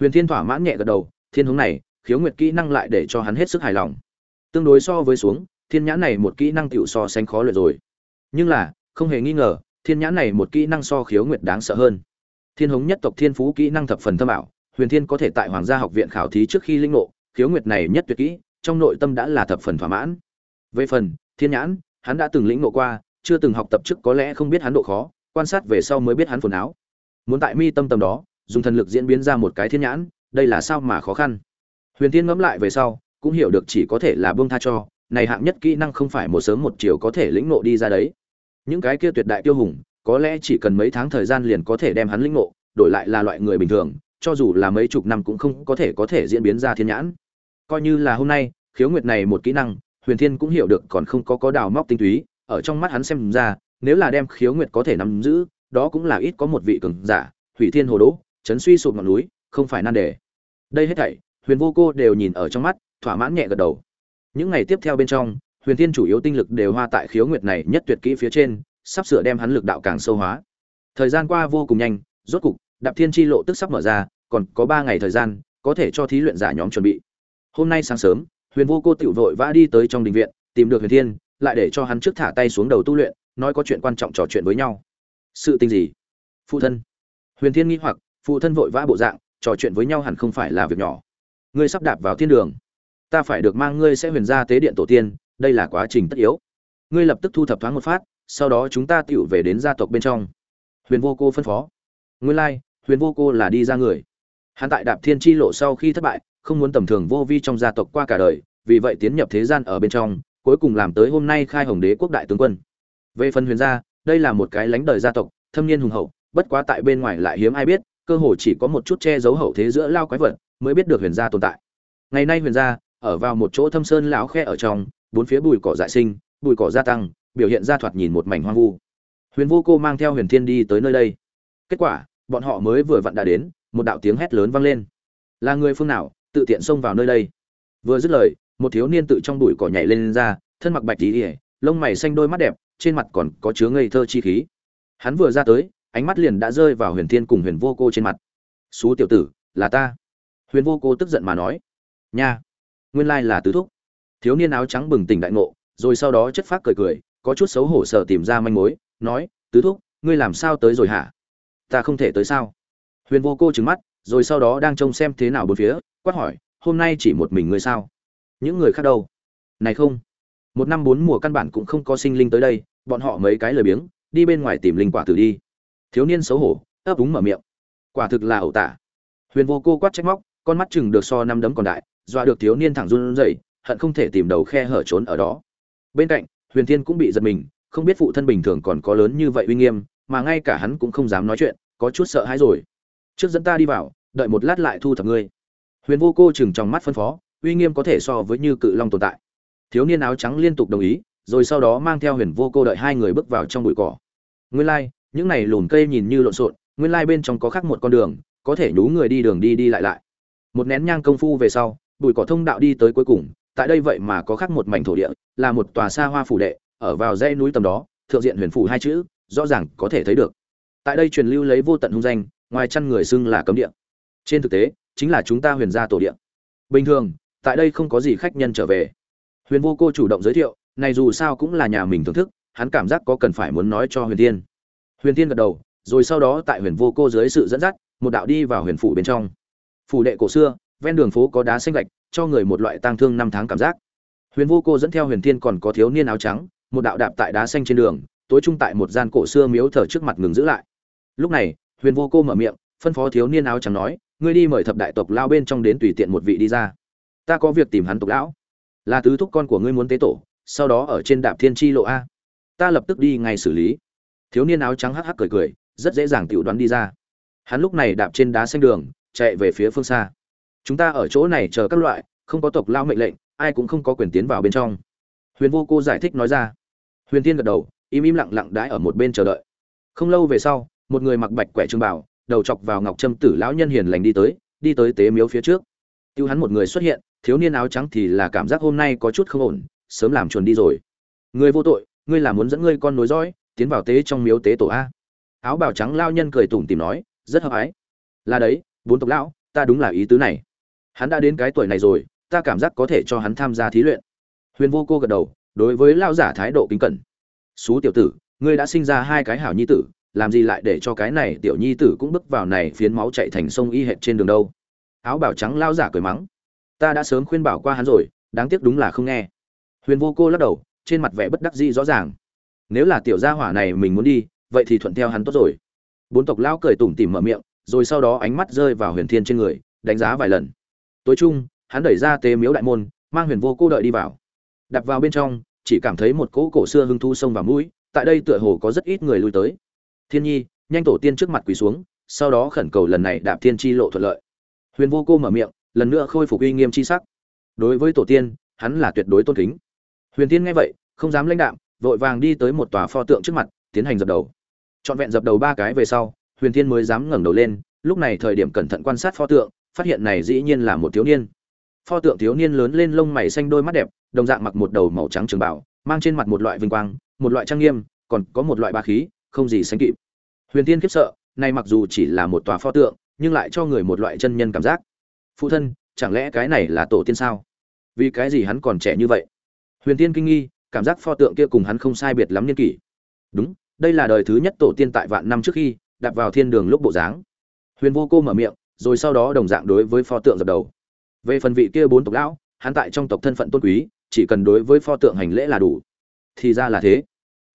Huyền thiên thỏa mãn nhẹ gật đầu, thiên hướng này, khiếu nguyệt kỹ năng lại để cho hắn hết sức hài lòng. Tương đối so với xuống, thiên nhãn này một kỹ năng tựu so sánh khó luyện rồi. Nhưng là, không hề nghi ngờ, thiên nhãn này một kỹ năng so khiếu nguyệt đáng sợ hơn thiên hống nhất tộc thiên phú kỹ năng thập phần thâm ảo, huyền thiên có thể tại hoàng gia học viện khảo thí trước khi linh ngộ, khiếu nguyệt này nhất tuyệt kỹ, trong nội tâm đã là thập phần thỏa mãn. Về phần, thiên nhãn, hắn đã từng lĩnh ngộ qua, chưa từng học tập trước có lẽ không biết hắn độ khó, quan sát về sau mới biết hắn phồn áo muốn tại mi tâm tâm đó, dùng thần lực diễn biến ra một cái thiên nhãn, đây là sao mà khó khăn? Huyền thiên ngẫm lại về sau, cũng hiểu được chỉ có thể là buông tha cho, này hạng nhất kỹ năng không phải một sớm một chiều có thể lĩnh ngộ đi ra đấy. Những cái kia tuyệt đại tiêu hùng có lẽ chỉ cần mấy tháng thời gian liền có thể đem hắn lĩnh ngộ, đổi lại là loại người bình thường, cho dù là mấy chục năm cũng không có thể có thể diễn biến ra thiên nhãn. Coi như là hôm nay, khiếu nguyệt này một kỹ năng, huyền thiên cũng hiểu được còn không có có đào móc tinh túy, ở trong mắt hắn xem ra, nếu là đem khiếu nguyệt có thể nắm giữ, đó cũng là ít có một vị cường giả, hủy thiên hồ đỗ, chấn suy sụp ngọn núi, không phải nan đề. Đây hết thảy, huyền vô cô đều nhìn ở trong mắt, thỏa mãn nhẹ gật đầu. Những ngày tiếp theo bên trong, huyền thiên chủ yếu tinh lực đều hoa tại khiếu nguyệt này nhất tuyệt kỹ phía trên sắp sửa đem hắn lực đạo càng sâu hóa. Thời gian qua vô cùng nhanh, rốt cục, đạp thiên chi lộ tức sắp mở ra, còn có ba ngày thời gian, có thể cho thí luyện giả nhóm chuẩn bị. Hôm nay sáng sớm, huyền vô cô tiểu vội vã đi tới trong đình viện, tìm được huyền thiên, lại để cho hắn trước thả tay xuống đầu tu luyện, nói có chuyện quan trọng trò chuyện với nhau. Sự tình gì? Phụ thân. Huyền thiên nghi hoặc, phụ thân vội vã bộ dạng, trò chuyện với nhau hẳn không phải là việc nhỏ. Ngươi sắp đạp vào thiên đường. Ta phải được mang ngươi sẽ huyền ra tế điện tổ tiên, đây là quá trình tất yếu. Ngươi lập tức thu thập thoáng một phát sau đó chúng ta tựu về đến gia tộc bên trong. Huyền vô cô phân phó. Nguyên lai、like, huyền vô cô là đi ra người. Hắn tại đạp thiên tri lộ sau khi thất bại không muốn tầm thường vô vi trong gia tộc qua cả đời vì vậy tiến nhập thế gian ở bên trong cuối cùng làm tới hôm nay khai hồng đế quốc đại tướng quân. Về phần huyền gia đây là một cái lánh đời gia tộc thâm niên hùng hậu bất quá tại bên ngoài lại hiếm ai biết cơ hồ chỉ có một chút che giấu hậu thế giữa lao quái vật mới biết được huyền gia tồn tại. Ngày nay huyền gia ở vào một chỗ thâm sơn lão khe ở trong bốn phía bụi cỏ dại sinh bụi cỏ gia tăng biểu hiện ra thoạt nhìn một mảnh hoang vu. Huyền vô cô mang theo huyền thiên đi tới nơi đây. Kết quả bọn họ mới vừa vặn đã đến một đạo tiếng hét lớn vang lên. Là người phương nào tự tiện xông vào nơi đây? Vừa dứt lời một thiếu niên tự trong bụi cỏ nhảy lên, lên ra thân mặc bạch tí ỉa lông mày xanh đôi mắt đẹp trên mặt còn có chứa ngây thơ chi khí. Hắn vừa ra tới ánh mắt liền đã rơi vào huyền thiên cùng huyền vô cô trên mặt. Xú tiểu tử là ta. Huyền vô cô tức giận mà nói. Nha nguyên lai là tứ thúc. Thiếu niên áo trắng bừng tỉnh đại ngộ rồi sau đó chất phác cười cười có chút xấu hổ sợ tìm ra manh mối, nói, tứ thúc, ngươi làm sao tới rồi hả? Ta không thể tới sao? Huyền vô cô trứng mắt, rồi sau đó đang trông xem thế nào bốn phía, quát hỏi, hôm nay chỉ một mình ngươi sao? Những người khác đâu? Này không, một năm bốn mùa căn bản cũng không có sinh linh tới đây, bọn họ mấy cái lời biếng, đi bên ngoài tìm linh quả tử đi. Thiếu niên xấu hổ, ấp úng mở miệng, quả thực là ẩu tả. Huyền vô cô quát trách móc, con mắt chừng được so năm đấm còn đại, dọa được thiếu niên thẳng run rẩy, hận không thể tìm đầu khe hở trốn ở đó. Bên cạnh huyền thiên cũng bị giật mình, không biết phụ thân bình thường còn có lớn như vậy uy nghiêm, mà ngay cả hắn cũng không dám nói chuyện, có chút sợ hãi rồi. Trước dẫn ta đi vào, đợi một lát lại thu thập ngươi. Huyền vô cô chừng trong mắt phân phó, uy nghiêm có thể so với như cự long tồn tại. Thiếu niên áo trắng liên tục đồng ý, rồi sau đó mang theo huyền vô cô đợi hai người bước vào trong bụi cỏ. Nguyên lai, những này lùn cây nhìn như lộn xộn, nguyên lai bên trong có khác một con đường, có thể nhú người đi đường đi đi lại lại. Một nén nhang công phu về sau, bụi cỏ thông đạo đi tới cuối cùng tại đây vậy mà có khác một mảnh thổ địa, là một tòa xa hoa phủ đệ, ở vào dãy núi tầm đó, thượng diện huyền phủ hai chữ, rõ ràng có thể thấy được. Tại đây truyền lưu lấy vô tận hung danh, ngoài chăn người xưng là cấm địa. Trên thực tế, chính là chúng ta huyền gia tổ địa. Bình thường, tại đây không có gì khách nhân trở về. Huyền vô cô chủ động giới thiệu, này dù sao cũng là nhà mình thưởng thức, hắn cảm giác có cần phải muốn nói cho huyền tiên huyền tiên gật đầu, rồi sau đó tại huyền vô cô dưới sự dẫn dắt, một đạo đi vào huyền phủ bên trong. Phủ đệ cổ xưa, ven đường phố có đá xanh gạch cho người một loại tang thương năm tháng cảm giác. Huyền vô cô dẫn theo huyền thiên còn có thiếu niên áo trắng, một đạo đạp tại đá xanh trên đường, tối trung tại một gian cổ xưa miếu thờ trước mặt ngừng giữ lại. Lúc này, huyền vô cô mở miệng, phân phó thiếu niên áo trắng nói, ngươi đi mời thập đại tộc lao bên trong đến tùy tiện một vị đi ra. Ta có việc tìm hắn tộc lão. Là tứ thúc con của ngươi muốn tế tổ, sau đó ở trên đạp thiên tri lộ a. Ta lập tức đi ngay xử lý. Thiếu niên áo trắng hắc hắc cười cười, rất dễ dàng tiểu đoán đi ra. Hắn lúc này đạp trên đá xanh đường, chạy về phía phương xa chúng ta ở chỗ này chờ các loại, không có tộc lao mệnh lệnh, ai cũng không có quyền tiến vào bên trong. Huyền vô cô giải thích nói ra. Huyền tiên gật đầu, im im lặng lặng đãi ở một bên chờ đợi. Không lâu về sau, một người mặc bạch quẻ trương bảo đầu chọc vào ngọc trâm tử lão nhân hiền lành đi tới đi tới tế miếu phía trước. Tiêu hắn một người xuất hiện, thiếu niên áo trắng thì là cảm giác hôm nay có chút không ổn, sớm làm chuồn đi rồi. Người vô tội, ngươi là muốn dẫn ngươi con nối dõi, tiến vào tế trong miếu tế tổ a. Áo bào trắng lao nhân cười tủm tìm nói, rất hợp ái. Là đấy, bốn tộc lão, ta đúng là ý tứ này hắn đã đến cái tuổi này rồi, ta cảm giác có thể cho hắn tham gia thí luyện. Huyền vô cô gật đầu, đối với lao giả thái độ kính cẩn. Xú tiểu tử, ngươi đã sinh ra hai cái hảo nhi tử, làm gì lại để cho cái này tiểu nhi tử cũng bước vào này phiến máu chạy thành sông y hệt trên đường đâu? Áo bảo trắng lao giả cười mắng. Ta đã sớm khuyên bảo qua hắn rồi, đáng tiếc đúng là không nghe. Huyền vô cô lắc đầu, trên mặt vẻ bất đắc dĩ rõ ràng. Nếu là tiểu gia hỏa này mình muốn đi, vậy thì thuận theo hắn tốt rồi. Bốn tộc lão cười tủm tỉm mở miệng, rồi sau đó ánh mắt rơi vào huyền thiên trên người, đánh giá vài lần tối trung hắn đẩy ra tế miếu đại môn, mang huyền vô cô đợi đi vào. Đặt vào bên trong, chỉ cảm thấy một cỗ cổ xưa hưng thu sông vào mũi, tại đây tựa hồ có rất ít người lui tới. Thiên nhi, nhanh tổ tiên trước mặt quỳ xuống, sau đó khẩn cầu lần này đạp thiên chi lộ thuận lợi. Huyền vô cô mở miệng, lần nữa khôi phục uy nghiêm chi sắc. Đối với tổ tiên, hắn là tuyệt đối tôn kính. Huyền tiên nghe vậy, không dám lãnh đạm, vội vàng đi tới một tòa pho tượng trước mặt, tiến hành dập đầu. Trọn vẹn dập đầu ba cái về sau, huyền thiên mới dám ngẩng đầu lên, lúc này thời điểm cẩn thận quan sát pho tượng phát hiện này dĩ nhiên là một thiếu niên. Pho tượng thiếu niên lớn lên lông mày xanh đôi mắt đẹp, đồng dạng mặc một đầu màu trắng trường bảo mang trên mặt một loại vinh quang, một loại trang nghiêm, còn có một loại ba khí, không gì sánh kịp. Huyền tiên khiếp sợ, này mặc dù chỉ là một tòa pho tượng, nhưng lại cho người một loại chân nhân cảm giác. Phụ thân, chẳng lẽ cái này là tổ tiên sao? Vì cái gì hắn còn trẻ như vậy? Huyền tiên kinh nghi, cảm giác pho tượng kia cùng hắn không sai biệt lắm niên kỷ. Đúng, đây là đời thứ nhất tổ tiên tại vạn năm trước khi đạp vào thiên đường lúc bộ dáng. Huyền vô cô mở miệng rồi sau đó đồng dạng đối với pho tượng dập đầu. Về phần vị kia bốn tộc lão, hắn tại trong tộc thân phận tôn quý, chỉ cần đối với pho tượng hành lễ là đủ. Thì ra là thế.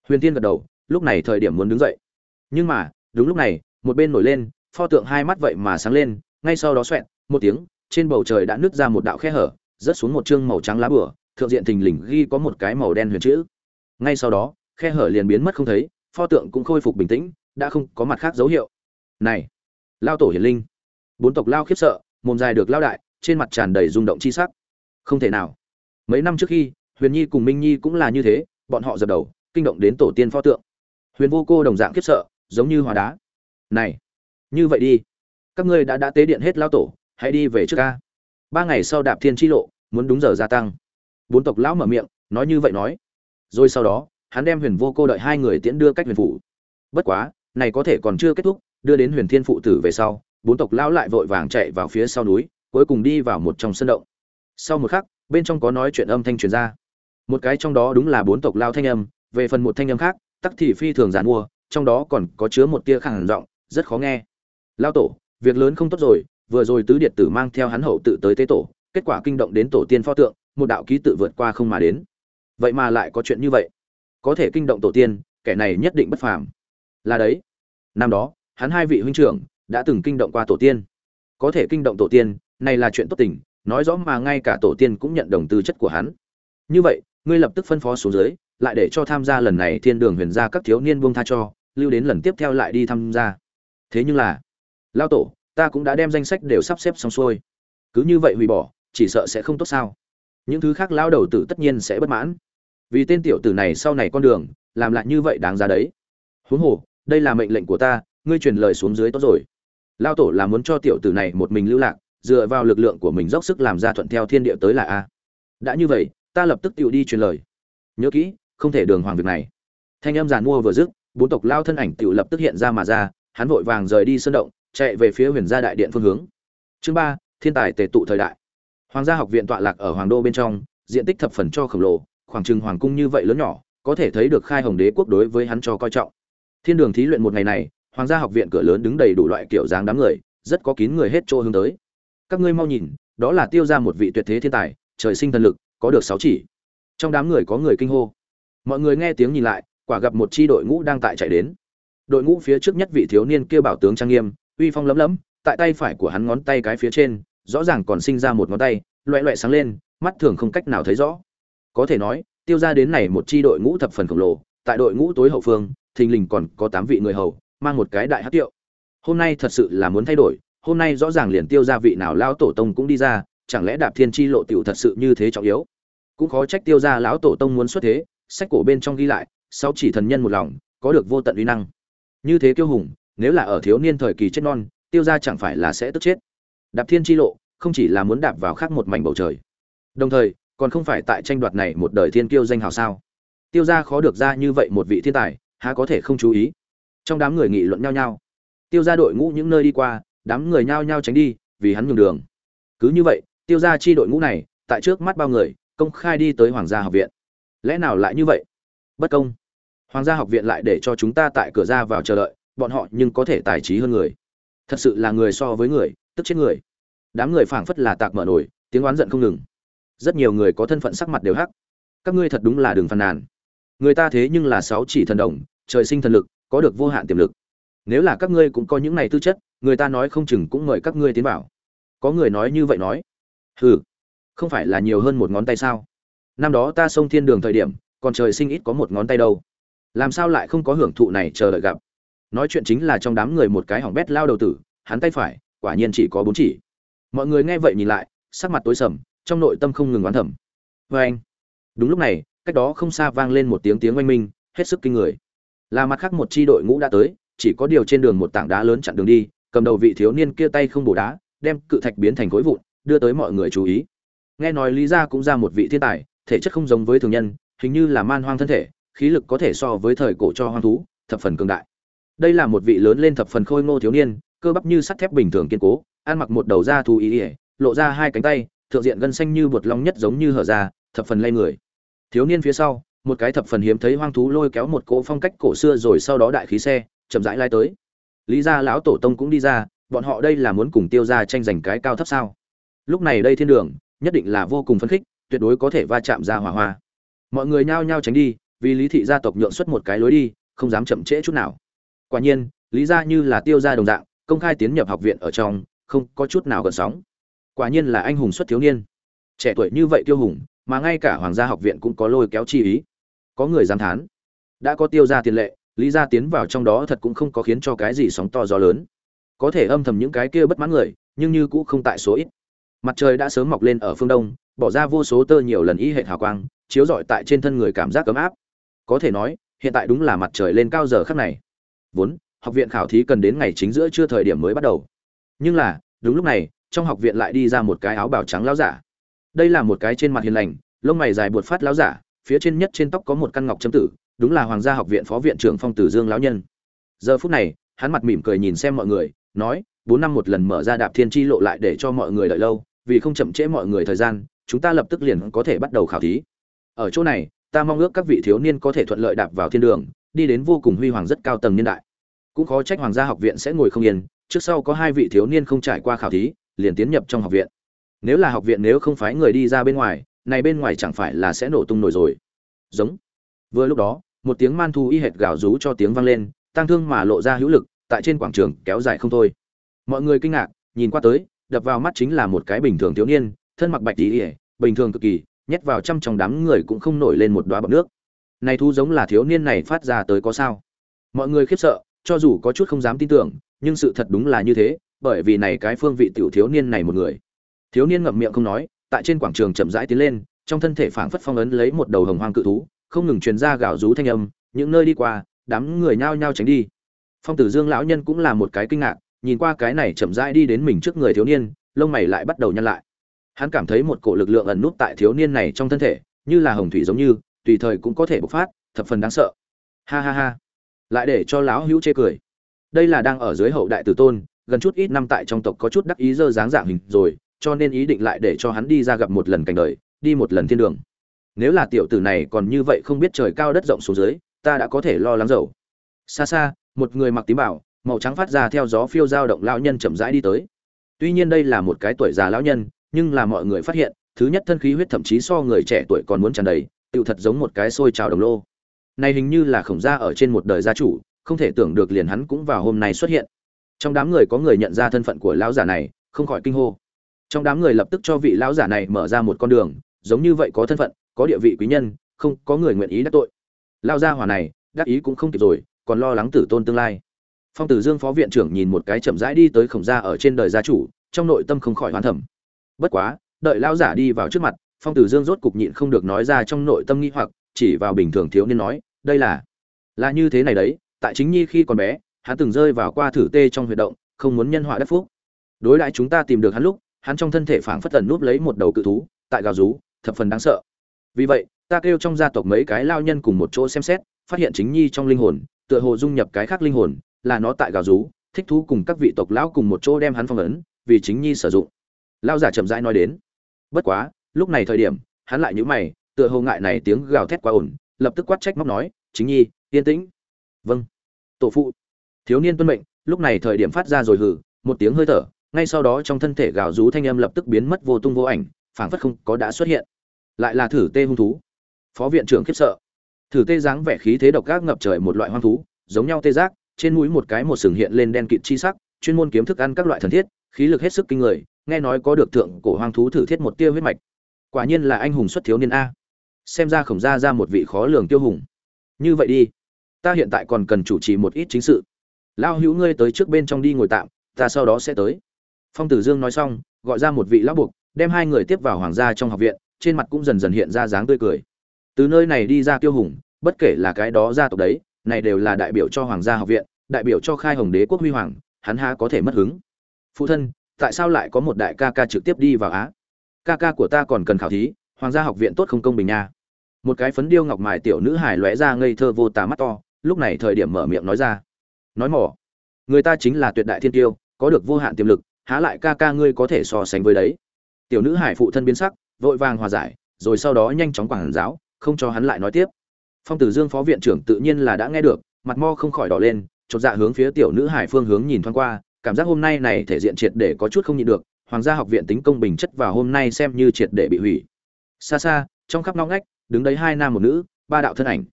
Huyền tiên gật đầu, lúc này thời điểm muốn đứng dậy. Nhưng mà, đúng lúc này, một bên nổi lên, pho tượng hai mắt vậy mà sáng lên, ngay sau đó xoẹn một tiếng, trên bầu trời đã nứt ra một đạo khe hở, rớt xuống một chương màu trắng lá bửa thượng diện thình lình ghi có một cái màu đen huyền chữ. Ngay sau đó, khe hở liền biến mất không thấy, pho tượng cũng khôi phục bình tĩnh, đã không có mặt khác dấu hiệu. Này, lao tổ hiển linh bốn tộc lao khiếp sợ, mồm dài được lao đại, trên mặt tràn đầy rung động chi sắc. Không thể nào. Mấy năm trước khi, huyền nhi cùng minh nhi cũng là như thế, bọn họ dập đầu, kinh động đến tổ tiên pho tượng. Huyền vô cô đồng dạng khiếp sợ, giống như hòa đá. Này, như vậy đi. Các ngươi đã đã tế điện hết lao tổ, hãy đi về trước ca. Ba ngày sau đạp thiên tri lộ, muốn đúng giờ gia tăng. Bốn tộc lão mở miệng, nói như vậy nói. Rồi sau đó, hắn đem huyền vô cô đợi hai người tiễn đưa cách huyền phủ. Bất quá, này có thể còn chưa kết thúc, đưa đến huyền thiên phụ tử về sau bốn tộc lão lại vội vàng chạy vào phía sau núi, cuối cùng đi vào một trong sân động. Sau một khắc, bên trong có nói chuyện âm thanh truyền ra. Một cái trong đó đúng là bốn tộc lao thanh âm, về phần một thanh âm khác, tắc thì phi thường giản mua, trong đó còn có chứa một tia khẳng giọng, rất khó nghe. Lao tổ, việc lớn không tốt rồi, vừa rồi tứ điện tử mang theo hắn hậu tự tới tế tổ, kết quả kinh động đến tổ tiên pho tượng, một đạo ký tự vượt qua không mà đến. Vậy mà lại có chuyện như vậy. Có thể kinh động tổ tiên, kẻ này nhất định bất phàm. Là đấy. Năm đó, hắn hai vị huynh trưởng đã từng kinh động qua tổ tiên. Có thể kinh động tổ tiên, này là chuyện tốt tình, nói rõ mà ngay cả tổ tiên cũng nhận đồng tư chất của hắn. Như vậy, ngươi lập tức phân phó xuống dưới, lại để cho tham gia lần này thiên đường huyền gia các thiếu niên buông tha cho, lưu đến lần tiếp theo lại đi tham gia. Thế nhưng là, lao tổ, ta cũng đã đem danh sách đều sắp xếp xong xuôi. Cứ như vậy hủy bỏ, chỉ sợ sẽ không tốt sao? Những thứ khác lao đầu tử tất nhiên sẽ bất mãn. Vì tên tiểu tử này sau này con đường, làm lại như vậy đáng ra đấy. Huống hồ, đây là mệnh lệnh của ta, ngươi truyền lời xuống dưới tốt rồi lao tổ là muốn cho tiểu tử này một mình lưu lạc, dựa vào lực lượng của mình dốc sức làm ra thuận theo thiên địa tới là a. Đã như vậy, ta lập tức tự đi truyền lời. Nhớ kỹ, không thể đường hoàng việc này. Thanh âm giàn mua vừa dứt, bốn tộc lao thân ảnh tự lập tức hiện ra mà ra, hắn vội vàng rời đi sơn động, chạy về phía huyền gia đại điện phương hướng. Chương ba, thiên tài tề tụ thời đại. Hoàng gia học viện tọa lạc ở hoàng đô bên trong, diện tích thập phần cho khổng lồ, khoảng trừng hoàng cung như vậy lớn nhỏ, có thể thấy được khai hồng đế quốc đối với hắn cho coi trọng. Thiên đường thí luyện một ngày này hoàng gia học viện cửa lớn đứng đầy đủ loại kiểu dáng đám người, rất có kín người hết chỗ hướng tới. Các ngươi mau nhìn, đó là tiêu ra một vị tuyệt thế thiên tài, trời sinh thần lực, có được sáu chỉ. Trong đám người có người kinh hô. Mọi người nghe tiếng nhìn lại, quả gặp một chi đội ngũ đang tại chạy đến. Đội ngũ phía trước nhất vị thiếu niên kia bảo tướng trang nghiêm, uy phong lấm lấm, tại tay phải của hắn ngón tay cái phía trên, rõ ràng còn sinh ra một ngón tay, loẹ loẹ sáng lên, mắt thường không cách nào thấy rõ. Có thể nói, tiêu ra đến này một chi đội ngũ thập phần khổng lồ, tại đội ngũ tối hậu phương, thình lình còn có tám vị người hầu mang một cái đại hát tiệu. Hôm nay thật sự là muốn thay đổi, hôm nay rõ ràng liền tiêu gia vị nào lão tổ tông cũng đi ra, chẳng lẽ đạp thiên chi lộ tiểu thật sự như thế trọng yếu? Cũng khó trách tiêu gia lão tổ tông muốn xuất thế, sách cổ bên trong ghi lại sau chỉ thần nhân một lòng, có được vô tận uy năng. Như thế kiêu hùng, nếu là ở thiếu niên thời kỳ chết non, tiêu gia chẳng phải là sẽ tức chết. Đạp thiên chi lộ, không chỉ là muốn đạp vào khác một mảnh bầu trời. Đồng thời, còn không phải tại tranh đoạt này một đời thiên kiêu danh hào sao? Tiêu gia khó được ra như vậy một vị thiên tài, há có thể không chú ý? Trong đám người nghị luận nhau nhau. Tiêu gia đội ngũ những nơi đi qua, đám người nhao nhao tránh đi, vì hắn nhường đường. Cứ như vậy, tiêu gia chi đội ngũ này, tại trước mắt bao người, công khai đi tới hoàng gia học viện. Lẽ nào lại như vậy? Bất công. Hoàng gia học viện lại để cho chúng ta tại cửa ra vào chờ đợi, bọn họ nhưng có thể tài trí hơn người. Thật sự là người so với người, tức chết người. Đám người phảng phất là tạc mở nổi tiếng oán giận không ngừng. Rất nhiều người có thân phận sắc mặt đều hắc. Các ngươi thật đúng là đường phàn nàn. Người ta thế nhưng là sáu chỉ thần đồng, trời sinh thần lực có được vô hạn tiềm lực. Nếu là các ngươi cũng có những này tư chất, người ta nói không chừng cũng mời các ngươi tiến vào. Có người nói như vậy nói. Hừ, không phải là nhiều hơn một ngón tay sao? Năm đó ta xông thiên đường thời điểm, còn trời sinh ít có một ngón tay đâu. Làm sao lại không có hưởng thụ này chờ đợi gặp? Nói chuyện chính là trong đám người một cái hỏng bét lao đầu tử, hắn tay phải, quả nhiên chỉ có bốn chỉ. Mọi người nghe vậy nhìn lại, sắc mặt tối sầm, trong nội tâm không ngừng oán thầm. Vê anh đúng lúc này, cách đó không xa vang lên một tiếng tiếng oanh minh, hết sức kinh người là mặt khác một chi đội ngũ đã tới, chỉ có điều trên đường một tảng đá lớn chặn đường đi, cầm đầu vị thiếu niên kia tay không bổ đá, đem cự thạch biến thành khối vụn, đưa tới mọi người chú ý. Nghe nói lý gia cũng ra một vị thiên tài, thể chất không giống với thường nhân, hình như là man hoang thân thể, khí lực có thể so với thời cổ cho hoang thú, thập phần cường đại. Đây là một vị lớn lên thập phần khôi ngô thiếu niên, cơ bắp như sắt thép bình thường kiên cố, ăn mặc một đầu da thú ý ỉa lộ ra hai cánh tay, thượng diện gân xanh như bột long nhất giống như hở ra thập phần lay người. Thiếu niên phía sau một cái thập phần hiếm thấy hoang thú lôi kéo một cỗ phong cách cổ xưa rồi sau đó đại khí xe, chậm rãi lai tới. Lý gia lão tổ tông cũng đi ra, bọn họ đây là muốn cùng tiêu ra tranh giành cái cao thấp sao? Lúc này đây thiên đường, nhất định là vô cùng phấn khích, tuyệt đối có thể va chạm ra hỏa hoa. Mọi người nhao nhao tránh đi, vì lý thị gia tộc nhượng xuất một cái lối đi, không dám chậm trễ chút nào. Quả nhiên, lý gia như là tiêu gia đồng dạng, công khai tiến nhập học viện ở trong, không có chút nào gần sóng. Quả nhiên là anh hùng xuất thiếu niên. Trẻ tuổi như vậy tiêu hùng, mà ngay cả hoàng gia học viện cũng có lôi kéo chi ý có người giám thán. Đã có tiêu gia tiền lệ, lý gia tiến vào trong đó thật cũng không có khiến cho cái gì sóng to gió lớn. Có thể âm thầm những cái kia bất mãn người, nhưng như cũng không tại số ít. Mặt trời đã sớm mọc lên ở phương đông, bỏ ra vô số tơ nhiều lần y hệ hào quang, chiếu rọi tại trên thân người cảm giác ấm áp. Có thể nói, hiện tại đúng là mặt trời lên cao giờ khắc này. Vốn, học viện khảo thí cần đến ngày chính giữa chưa thời điểm mới bắt đầu. Nhưng là, đúng lúc này, trong học viện lại đi ra một cái áo bào trắng lão giả. Đây là một cái trên mặt hiền lành, lông mày dài buột phát lão giả phía trên nhất trên tóc có một căn ngọc châm tử, đúng là hoàng gia học viện phó viện trưởng phong tử dương lão nhân. Giờ phút này, hắn mặt mỉm cười nhìn xem mọi người, nói, bốn năm một lần mở ra đạp thiên chi lộ lại để cho mọi người đợi lâu, vì không chậm trễ mọi người thời gian, chúng ta lập tức liền có thể bắt đầu khảo thí. Ở chỗ này, ta mong ước các vị thiếu niên có thể thuận lợi đạp vào thiên đường, đi đến vô cùng huy hoàng rất cao tầng niên đại. Cũng khó trách hoàng gia học viện sẽ ngồi không yên, trước sau có hai vị thiếu niên không trải qua khảo thí, liền tiến nhập trong học viện. Nếu là học viện nếu không phái người đi ra bên ngoài này bên ngoài chẳng phải là sẽ nổ tung nổi rồi. Giống. Vừa lúc đó, một tiếng man thu y hệt gào rú cho tiếng vang lên tăng thương mà lộ ra hữu lực, tại trên quảng trường kéo dài không thôi. Mọi người kinh ngạc, nhìn qua tới, đập vào mắt chính là một cái bình thường thiếu niên, thân mặc bạch tỉ ỉa bình thường cực kỳ, nhét vào trăm trong đám người cũng không nổi lên một đoá bọc nước. Này thu giống là thiếu niên này phát ra tới có sao? Mọi người khiếp sợ, cho dù có chút không dám tin tưởng, nhưng sự thật đúng là như thế, bởi vì này cái phương vị tiểu thiếu niên này một người. Thiếu niên ngậm miệng không nói tại trên quảng trường chậm rãi tiến lên, trong thân thể phảng phất phong ấn lấy một đầu hồng hoang cự thú, không ngừng truyền ra gào rú thanh âm, những nơi đi qua, đám người nhao nhao tránh đi. Phong tử dương lão nhân cũng là một cái kinh ngạc, nhìn qua cái này chậm rãi đi đến mình trước người thiếu niên, lông mày lại bắt đầu nhăn lại. Hắn cảm thấy một cổ lực lượng ẩn nút tại thiếu niên này trong thân thể, như là hồng thủy giống như, tùy thời cũng có thể bộc phát, thập phần đáng sợ. Ha ha ha. Lại để cho lão hữu chê cười. Đây là đang ở dưới hậu đại tử tôn, gần chút ít năm tại trong tộc có chút đắc ý dơ dáng dạng hình rồi cho nên ý định lại để cho hắn đi ra gặp một lần cảnh đời, đi một lần thiên đường. Nếu là tiểu tử này còn như vậy không biết trời cao đất rộng xuống dưới, ta đã có thể lo lắng dầu. Xa xa, một người mặc tím bảo, màu trắng phát ra theo gió phiêu dao động lão nhân chậm rãi đi tới. Tuy nhiên đây là một cái tuổi già lão nhân, nhưng là mọi người phát hiện, thứ nhất thân khí huyết thậm chí so người trẻ tuổi còn muốn tràn đầy, tựu thật giống một cái xôi trào đồng lô. Này hình như là khổng gia ở trên một đời gia chủ, không thể tưởng được liền hắn cũng vào hôm nay xuất hiện. Trong đám người có người nhận ra thân phận của lão giả này, không khỏi kinh hô trong đám người lập tức cho vị lão giả này mở ra một con đường, giống như vậy có thân phận, có địa vị quý nhân, không có người nguyện ý đắc tội. Lao gia hỏa này, đắc ý cũng không kịp rồi, còn lo lắng tử tôn tương lai. Phong tử dương phó viện trưởng nhìn một cái chậm rãi đi tới khổng gia ở trên đời gia chủ, trong nội tâm không khỏi hoán thẩm bất quá, đợi lão giả đi vào trước mặt, phong tử dương rốt cục nhịn không được nói ra trong nội tâm nghi hoặc, chỉ vào bình thường thiếu niên nói, đây là là như thế này đấy, tại chính nhi khi còn bé, hắn từng rơi vào qua thử tê trong huyệt động, không muốn nhân họa đất phúc. Đối lại chúng ta tìm được hắn lúc hắn trong thân thể phảng phất tần núp lấy một đầu cự thú tại gào rú thập phần đáng sợ. Vì vậy ta kêu trong gia tộc mấy cái lao nhân cùng một chỗ xem xét phát hiện chính nhi trong linh hồn tựa hồ dung nhập cái khác linh hồn là nó tại gào rú thích thú cùng các vị tộc lão cùng một chỗ đem hắn phong ấn vì chính nhi sử dụng. Lão giả chậm rãi nói đến. Bất quá lúc này thời điểm hắn lại nhíu mày tựa hồ ngại này tiếng gào thét quá ổn lập tức quát trách móc nói chính nhi yên tĩnh. Vâng. Tổ phụ. Thiếu niên tuân mệnh. Lúc này thời điểm phát ra rồi hừ, một tiếng hơi thở ngay sau đó trong thân thể gào rú thanh âm lập tức biến mất vô tung vô ảnh, phảng phất không có đã xuất hiện. Lại là thử tê hung thú. Phó viện trưởng khiếp sợ. Thử tê dáng vẻ khí thế độc ác ngập trời một loại hoang thú, giống nhau tê giác, trên mũi một cái một sừng hiện lên đen kịt chi sắc, chuyên môn kiếm thức ăn các loại thần thiết, khí lực hết sức kinh người, nghe nói có được thượng cổ hoang thú thử thiết một tia huyết mạch. Quả nhiên là anh hùng xuất thiếu niên a. Xem ra khổng ra ra một vị khó lường tiêu hùng. Như vậy đi, ta hiện tại còn cần chủ trì một ít chính sự. Lao hữu ngươi tới trước bên trong đi ngồi tạm, ta sau đó sẽ tới phong tử dương nói xong, gọi ra một vị lão buộc, đem hai người tiếp vào hoàng gia trong học viện, trên mặt cũng dần dần hiện ra dáng tươi cười. Từ nơi này đi ra tiêu hùng, bất kể là cái đó gia tộc đấy, này đều là đại biểu cho hoàng gia học viện, đại biểu cho khai hồng đế quốc huy hoàng, hắn há có thể mất hứng. Phụ thân, tại sao lại có một đại ca ca trực tiếp đi vào á? Ca ca của ta còn cần khảo thí, hoàng gia học viện tốt không công bình nha. Một cái phấn điêu ngọc mài tiểu nữ hài lóe ra ngây thơ vô tà mắt to, lúc này thời điểm mở miệng nói ra. Nói mỏ, người ta chính là tuyệt đại thiên tiêu, có được vô hạn tiềm lực há lại ca ca ngươi có thể so sánh với đấy. Tiểu nữ hải phụ thân biến sắc, vội vàng hòa giải, rồi sau đó nhanh chóng quảng giáo, không cho hắn lại nói tiếp. Phong tử dương phó viện trưởng tự nhiên là đã nghe được, mặt mo không khỏi đỏ lên, chột dạ hướng phía tiểu nữ hải phương hướng nhìn thoáng qua, cảm giác hôm nay này thể diện triệt để có chút không nhịn được, hoàng gia học viện tính công bình chất và hôm nay xem như triệt để bị hủy. Xa xa, trong khắp ngõ ngách, đứng đấy hai nam một nữ, ba đạo thân ảnh.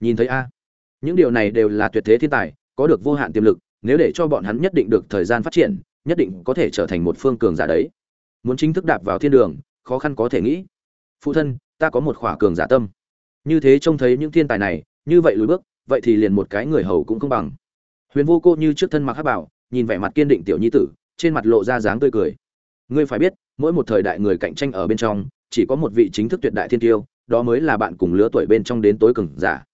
Nhìn thấy a, những điều này đều là tuyệt thế thiên tài, có được vô hạn tiềm lực, nếu để cho bọn hắn nhất định được thời gian phát triển nhất định có thể trở thành một phương cường giả đấy. Muốn chính thức đạp vào thiên đường, khó khăn có thể nghĩ. Phụ thân, ta có một khỏa cường giả tâm. Như thế trông thấy những thiên tài này, như vậy lùi bước, vậy thì liền một cái người hầu cũng không bằng. Huyền vô cô như trước thân mặc hát bảo, nhìn vẻ mặt kiên định tiểu nhi tử, trên mặt lộ ra dáng tươi cười. Ngươi phải biết, mỗi một thời đại người cạnh tranh ở bên trong, chỉ có một vị chính thức tuyệt đại thiên tiêu, đó mới là bạn cùng lứa tuổi bên trong đến tối cường giả.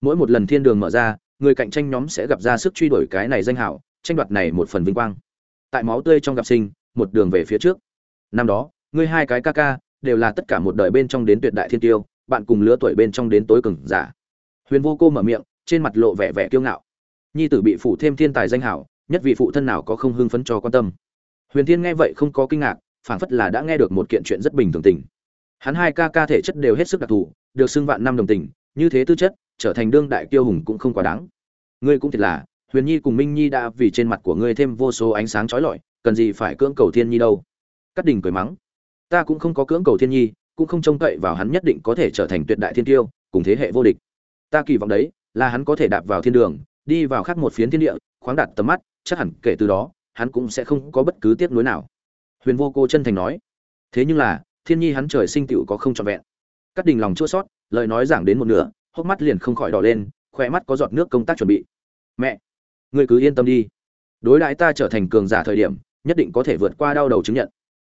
Mỗi một lần thiên đường mở ra, người cạnh tranh nhóm sẽ gặp ra sức truy đuổi cái này danh hảo, tranh đoạt này một phần vinh quang tại máu tươi trong gặp sinh, một đường về phía trước. Năm đó, ngươi hai cái ca ca, đều là tất cả một đời bên trong đến tuyệt đại thiên tiêu, bạn cùng lứa tuổi bên trong đến tối cường giả. Huyền vô cô mở miệng, trên mặt lộ vẻ vẻ kiêu ngạo. Nhi tử bị phụ thêm thiên tài danh hảo, nhất vị phụ thân nào có không hưng phấn cho quan tâm. Huyền thiên nghe vậy không có kinh ngạc, phảng phất là đã nghe được một kiện chuyện rất bình thường tình. Hắn hai ca ca thể chất đều hết sức đặc thù, được xưng vạn năm đồng tình, như thế tư chất, trở thành đương đại kiêu hùng cũng không quá đáng. Ngươi cũng thiệt là huyền nhi cùng minh nhi đã vì trên mặt của ngươi thêm vô số ánh sáng trói lọi, cần gì phải cưỡng cầu thiên nhi đâu? Cắt đình cười mắng, ta cũng không có cưỡng cầu thiên nhi, cũng không trông cậy vào hắn nhất định có thể trở thành tuyệt đại thiên tiêu, cùng thế hệ vô địch. Ta kỳ vọng đấy, là hắn có thể đạp vào thiên đường, đi vào khác một phiến thiên địa, khoáng đạt tầm mắt, chắc hẳn kể từ đó, hắn cũng sẽ không có bất cứ tiếc nuối nào. Huyền vô cô chân thành nói. Thế nhưng là, thiên nhi hắn trời sinh tựu có không trọn vẹn. Cắt đình lòng chua sót lời nói giảng đến một nửa, hốc mắt liền không khỏi đỏ lên khoe mắt có giọt nước công tác chuẩn bị. Mẹ ngươi cứ yên tâm đi. Đối đãi ta trở thành cường giả thời điểm, nhất định có thể vượt qua đau đầu chứng nhận.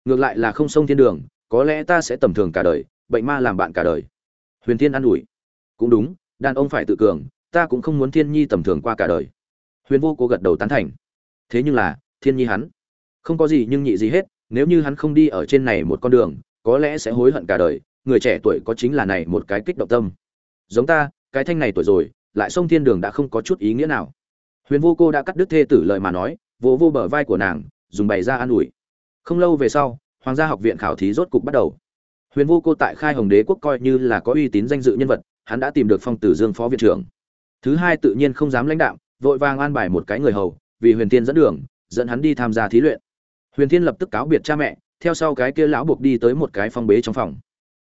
Ngược lại là không sông thiên đường, có lẽ ta sẽ tầm thường cả đời, bệnh ma làm bạn cả đời. Huyền thiên an ủi. Cũng đúng, đàn ông phải tự cường, ta cũng không muốn thiên nhi tầm thường qua cả đời. Huyền vô cố gật đầu tán thành. Thế nhưng là, thiên nhi hắn, không có gì nhưng nhị gì hết, nếu như hắn không đi ở trên này một con đường, có lẽ sẽ hối hận cả đời, người trẻ tuổi có chính là này một cái kích động tâm. Giống ta, cái thanh này tuổi rồi, lại sông thiên đường đã không có chút ý nghĩa nào huyền vô cô đã cắt đứt thê tử lời mà nói vô vô bờ vai của nàng, dùng bày ra an ủi. Không lâu về sau, hoàng gia học viện khảo thí rốt cục bắt đầu. Huyền vô cô tại khai hồng đế quốc coi như là có uy tín danh dự nhân vật, hắn đã tìm được phong tử dương phó viện trưởng. Thứ hai tự nhiên không dám lãnh đạo vội vàng an bài một cái người hầu, vì huyền tiên dẫn đường, dẫn hắn đi tham gia thí luyện. Huyền tiên lập tức cáo biệt cha mẹ, theo sau cái kia lão buộc đi tới một cái phong bế trong phòng.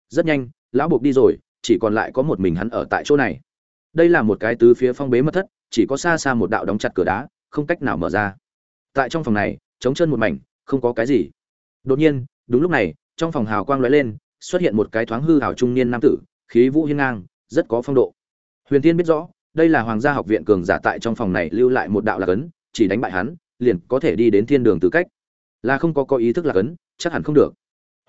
Rất nhanh, lão buộc đi rồi, chỉ còn lại có một mình hắn ở tại chỗ này đây là một cái tứ phía phong bế mất thất, chỉ có xa xa một đạo đóng chặt cửa đá, không cách nào mở ra. Tại trong phòng này, trống chân một mảnh, không có cái gì. Đột nhiên, đúng lúc này, trong phòng hào quang lóe lên, xuất hiện một cái thoáng hư hào trung niên nam tử, khí vũ hiên ngang, rất có phong độ. Huyền tiên biết rõ, đây là hoàng gia học viện cường giả tại trong phòng này lưu lại một đạo lạc ấn, chỉ đánh bại hắn, liền có thể đi đến thiên đường tư cách. Là không có có ý thức lạc ấn, chắc hẳn không được.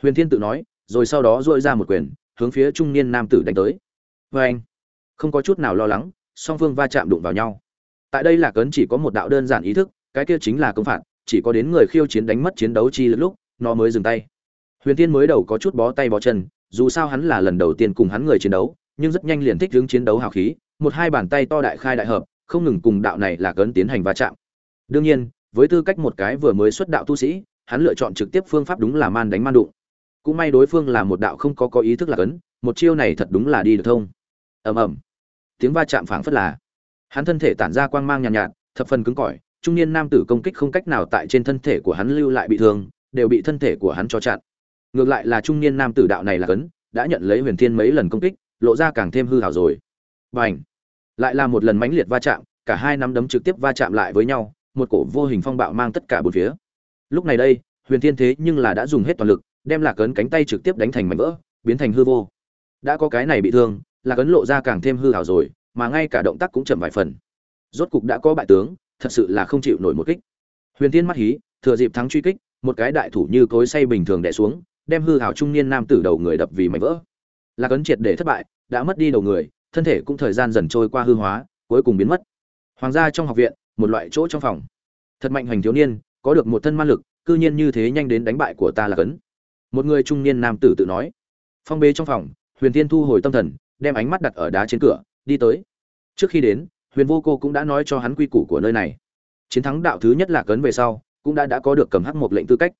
Huyền thiên tự nói, rồi sau đó dội ra một quyền, hướng phía trung niên nam tử đánh tới. Vê anh không có chút nào lo lắng, song phương va chạm đụng vào nhau. Tại đây là cấn chỉ có một đạo đơn giản ý thức, cái kia chính là công phạt, chỉ có đến người khiêu chiến đánh mất chiến đấu chi lúc, nó mới dừng tay. Huyền tiên mới đầu có chút bó tay bó chân, dù sao hắn là lần đầu tiên cùng hắn người chiến đấu, nhưng rất nhanh liền thích hướng chiến đấu hào khí, một hai bàn tay to đại khai đại hợp, không ngừng cùng đạo này là cấn tiến hành va chạm. Đương nhiên, với tư cách một cái vừa mới xuất đạo tu sĩ, hắn lựa chọn trực tiếp phương pháp đúng là man đánh man đụng. Cũng may đối phương là một đạo không có có ý thức là cấn, một chiêu này thật đúng là đi được thông. Ầm ầm tiếng va chạm phảng phất là. Hắn thân thể tản ra quang mang nhàn nhạt, nhạt thập phần cứng cỏi trung niên nam tử công kích không cách nào tại trên thân thể của hắn lưu lại bị thương đều bị thân thể của hắn cho chặn. Ngược lại là trung niên nam tử đạo này là cấn đã nhận lấy huyền thiên mấy lần công kích lộ ra càng thêm hư hảo rồi. Bành! Lại là một lần mãnh liệt va chạm cả hai nắm đấm trực tiếp va chạm lại với nhau một cổ vô hình phong bạo mang tất cả bốn phía. Lúc này đây huyền thiên thế nhưng là đã dùng hết toàn lực đem lạc ấn cánh tay trực tiếp đánh thành mảnh vỡ biến thành hư vô. Đã có cái này bị thương là cấn lộ ra càng thêm hư hảo rồi, mà ngay cả động tác cũng chậm vài phần. Rốt cục đã có bại tướng, thật sự là không chịu nổi một kích. Huyền thiên mắt hí, thừa dịp thắng truy kích, một cái đại thủ như cối say bình thường đè xuống, đem hư hảo trung niên nam tử đầu người đập vì mảnh vỡ. Là cấn triệt để thất bại, đã mất đi đầu người, thân thể cũng thời gian dần trôi qua hư hóa, cuối cùng biến mất. Hoàng gia trong học viện, một loại chỗ trong phòng. Thật mạnh hoành thiếu niên, có được một thân man lực, cư nhiên như thế nhanh đến đánh bại của ta là cấn. Một người trung niên nam tử tự nói. Phong bế trong phòng, huyền tiên thu hồi tâm thần đem ánh mắt đặt ở đá trên cửa, đi tới. Trước khi đến, huyền vô cô cũng đã nói cho hắn quy củ của nơi này. Chiến thắng đạo thứ nhất là cấn về sau, cũng đã đã có được cầm hắc một lệnh tư cách.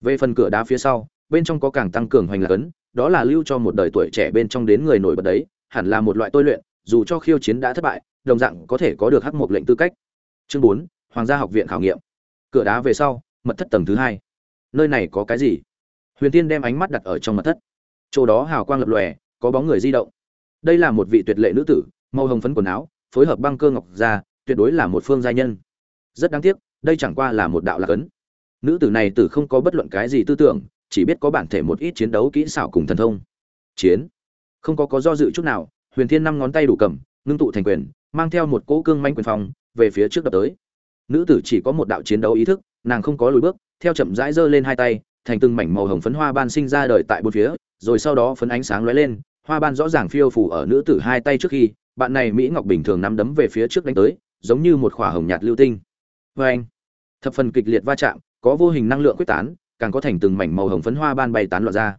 Về phần cửa đá phía sau, bên trong có càng tăng cường hoành là cấn, đó là lưu cho một đời tuổi trẻ bên trong đến người nổi bật đấy, hẳn là một loại tôi luyện, dù cho khiêu chiến đã thất bại, đồng dạng có thể có được hắc một lệnh tư cách. Chương bốn, hoàng gia học viện khảo nghiệm. Cửa đá về sau, mật thất tầng thứ hai. Nơi này có cái gì? Huyền tiên đem ánh mắt đặt ở trong mật thất. Chỗ đó hào quang lập lòe, có bóng người di động đây là một vị tuyệt lệ nữ tử, màu hồng phấn quần áo, phối hợp băng cơ ngọc ra, tuyệt đối là một phương gia nhân. Rất đáng tiếc, đây chẳng qua là một đạo lạc ấn. Nữ tử này tử không có bất luận cái gì tư tưởng, chỉ biết có bản thể một ít chiến đấu kỹ xảo cùng thần thông. Chiến. Không có có do dự chút nào, huyền thiên năm ngón tay đủ cầm, ngưng tụ thành quyền, mang theo một cỗ cương manh quyền phòng về phía trước đập tới. Nữ tử chỉ có một đạo chiến đấu ý thức, nàng không có lùi bước, theo chậm rãi giơ lên hai tay, thành từng mảnh màu hồng phấn hoa ban sinh ra đời tại bốn phía, rồi sau đó phấn ánh sáng lóe lên hoa ban rõ ràng phiêu phủ ở nữ tử hai tay trước khi, bạn này mỹ ngọc bình thường nắm đấm về phía trước đánh tới, giống như một khỏa hồng nhạt lưu tinh. Vê anh, thập phần kịch liệt va chạm, có vô hình năng lượng quyết tán, càng có thành từng mảnh màu hồng phấn hoa ban bay tán loạn ra.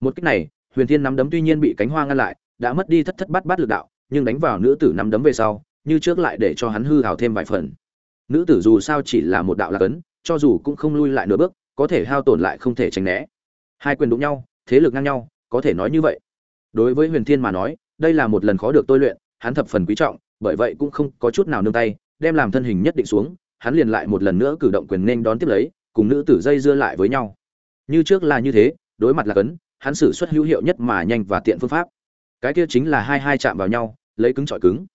Một cách này, huyền thiên nắm đấm tuy nhiên bị cánh hoa ngăn lại, đã mất đi thất thất bát bát lực đạo, nhưng đánh vào nữ tử nắm đấm về sau, như trước lại để cho hắn hư hào thêm vài phần. Nữ tử dù sao chỉ là một đạo lạc ấn, cho dù cũng không lui lại nửa bước, có thể hao tổn lại không thể tránh né. Hai quyền đụng nhau, thế lực ngang nhau, có thể nói như vậy đối với huyền thiên mà nói, đây là một lần khó được tôi luyện, hắn thập phần quý trọng, bởi vậy cũng không có chút nào nương tay, đem làm thân hình nhất định xuống, hắn liền lại một lần nữa cử động quyền nên đón tiếp lấy, cùng nữ tử dây dưa lại với nhau. Như trước là như thế, đối mặt là cấn, hắn xử suất hữu hiệu nhất mà nhanh và tiện phương pháp. Cái kia chính là hai hai chạm vào nhau, lấy cứng chọi cứng.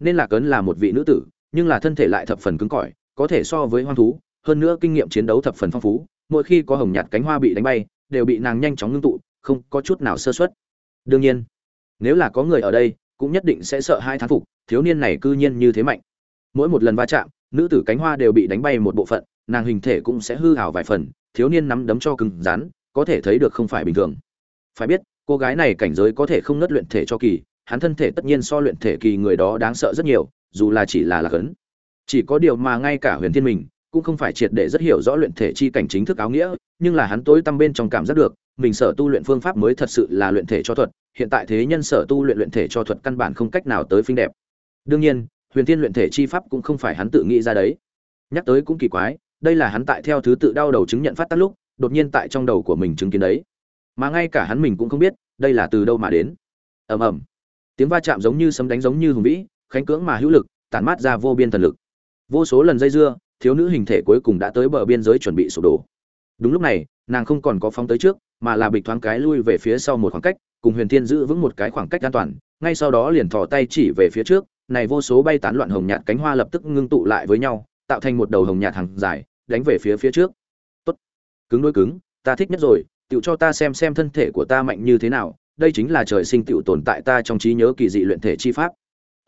Nên là cấn là một vị nữ tử, nhưng là thân thể lại thập phần cứng cỏi, có thể so với hoang thú, hơn nữa kinh nghiệm chiến đấu thập phần phong phú, mỗi khi có hồng nhạt cánh hoa bị đánh bay, đều bị nàng nhanh chóng ngưng tụ, không có chút nào sơ suất đương nhiên, nếu là có người ở đây, cũng nhất định sẽ sợ hai thán phục, thiếu niên này cư nhiên như thế mạnh. Mỗi một lần va chạm, nữ tử cánh hoa đều bị đánh bay một bộ phận, nàng hình thể cũng sẽ hư hào vài phần, thiếu niên nắm đấm cho cứng rắn, có thể thấy được không phải bình thường. Phải biết, cô gái này cảnh giới có thể không ngất luyện thể cho kỳ, hắn thân thể tất nhiên so luyện thể kỳ người đó đáng sợ rất nhiều, dù là chỉ là lạc ấn. Chỉ có điều mà ngay cả huyền thiên mình, cũng không phải triệt để rất hiểu rõ luyện thể chi cảnh chính thức áo nghĩa, nhưng là hắn tối tăm bên trong cảm giác được mình sở tu luyện phương pháp mới thật sự là luyện thể cho thuật, hiện tại thế nhân sở tu luyện luyện thể cho thuật căn bản không cách nào tới phinh đẹp. Đương nhiên, huyền thiên luyện thể chi pháp cũng không phải hắn tự nghĩ ra đấy. Nhắc tới cũng kỳ quái, đây là hắn tại theo thứ tự đau đầu chứng nhận phát tác lúc, đột nhiên tại trong đầu của mình chứng kiến đấy. Mà ngay cả hắn mình cũng không biết, đây là từ đâu mà đến. Ầm ầm. Tiếng va chạm giống như sấm đánh giống như hùng vĩ, khánh cưỡng mà hữu lực, tản mát ra vô biên thần lực. Vô số lần dây dưa, thiếu nữ hình thể cuối cùng đã tới bờ biên giới chuẩn bị sụp đổ. Đúng lúc này, nàng không còn có phóng tới trước mà là bịch thoáng cái lui về phía sau một khoảng cách, cùng huyền thiên giữ vững một cái khoảng cách an toàn, ngay sau đó liền thò tay chỉ về phía trước, này vô số bay tán loạn hồng nhạt cánh hoa lập tức ngưng tụ lại với nhau, tạo thành một đầu hồng nhạt hàng dài, đánh về phía phía trước. Tốt, cứng đôi cứng, ta thích nhất rồi tựu cho ta xem xem thân thể của ta mạnh như thế nào, đây chính là trời sinh tựu tồn tại ta trong trí nhớ kỳ dị luyện thể chi pháp.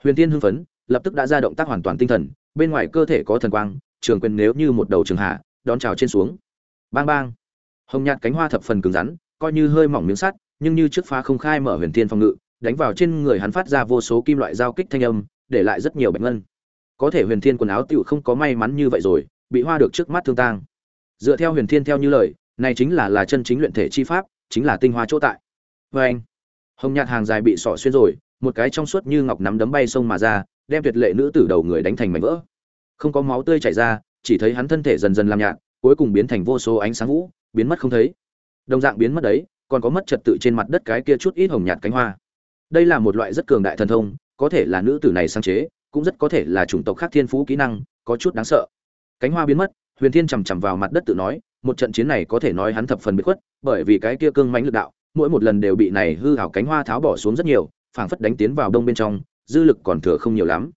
Huyền Thiên hưng phấn, lập tức đã ra động tác hoàn toàn tinh thần, bên ngoài cơ thể có thần quang, trường quyền nếu như một đầu trường hạ, đón trào trên xuống. Bang bang hồng nhạt cánh hoa thập phần cứng rắn, coi như hơi mỏng miếng sắt, nhưng như trước phá không khai mở huyền thiên phòng ngự, đánh vào trên người hắn phát ra vô số kim loại giao kích thanh âm, để lại rất nhiều bệnh ngân. Có thể huyền thiên quần áo tựu không có may mắn như vậy rồi, bị hoa được trước mắt thương tang. Dựa theo huyền thiên theo như lời, này chính là là chân chính luyện thể chi pháp, chính là tinh hoa chỗ tại. Vê anh, hồng nhạt hàng dài bị sỏ xuyên rồi, một cái trong suốt như ngọc nắm đấm bay sông mà ra, đem tuyệt lệ nữ tử đầu người đánh thành mảnh vỡ. Không có máu tươi chảy ra, chỉ thấy hắn thân thể dần dần làm nhạt, cuối cùng biến thành vô số ánh sáng vũ biến mất không thấy. Đồng dạng biến mất đấy, còn có mất trật tự trên mặt đất cái kia chút ít hồng nhạt cánh hoa. Đây là một loại rất cường đại thần thông, có thể là nữ tử này sáng chế, cũng rất có thể là chủng tộc khác thiên phú kỹ năng, có chút đáng sợ. Cánh hoa biến mất, huyền thiên chằm chằm vào mặt đất tự nói, một trận chiến này có thể nói hắn thập phần bị khuất, bởi vì cái kia cương mãnh lực đạo, mỗi một lần đều bị này hư hảo cánh hoa tháo bỏ xuống rất nhiều, phảng phất đánh tiến vào đông bên trong, dư lực còn thừa không nhiều lắm.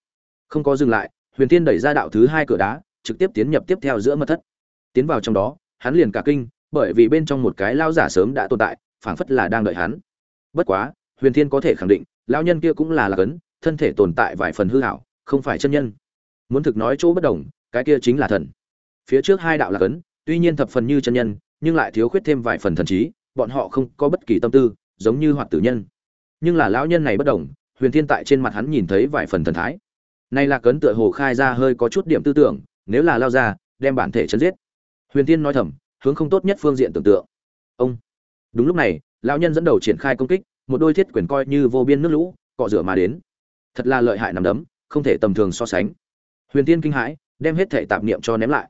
Không có dừng lại, huyền thiên đẩy ra đạo thứ hai cửa đá, trực tiếp tiến nhập tiếp theo giữa mật thất. Tiến vào trong đó, hắn liền cả kinh bởi vì bên trong một cái lao giả sớm đã tồn tại, phảng phất là đang đợi hắn. Bất quá, huyền thiên có thể khẳng định, lão nhân kia cũng là lạc ấn, thân thể tồn tại vài phần hư hảo, không phải chân nhân. Muốn thực nói chỗ bất đồng, cái kia chính là thần. Phía trước hai đạo lạc ấn, tuy nhiên thập phần như chân nhân, nhưng lại thiếu khuyết thêm vài phần thần trí, bọn họ không có bất kỳ tâm tư, giống như hoạt tử nhân. Nhưng là lão nhân này bất đồng, huyền thiên tại trên mặt hắn nhìn thấy vài phần thần thái. Nay lạc ấn tựa hồ khai ra hơi có chút điểm tư tưởng, nếu là lao ra, đem bản thể chấn giết. Huyền thiên nói thầm hướng không tốt nhất phương diện tưởng tượng. Ông. Đúng lúc này, lão nhân dẫn đầu triển khai công kích, một đôi thiết quyền coi như vô biên nước lũ, cọ rửa mà đến. Thật là lợi hại nằm đấm, không thể tầm thường so sánh. Huyền tiên kinh hãi, đem hết thể tạp niệm cho ném lại.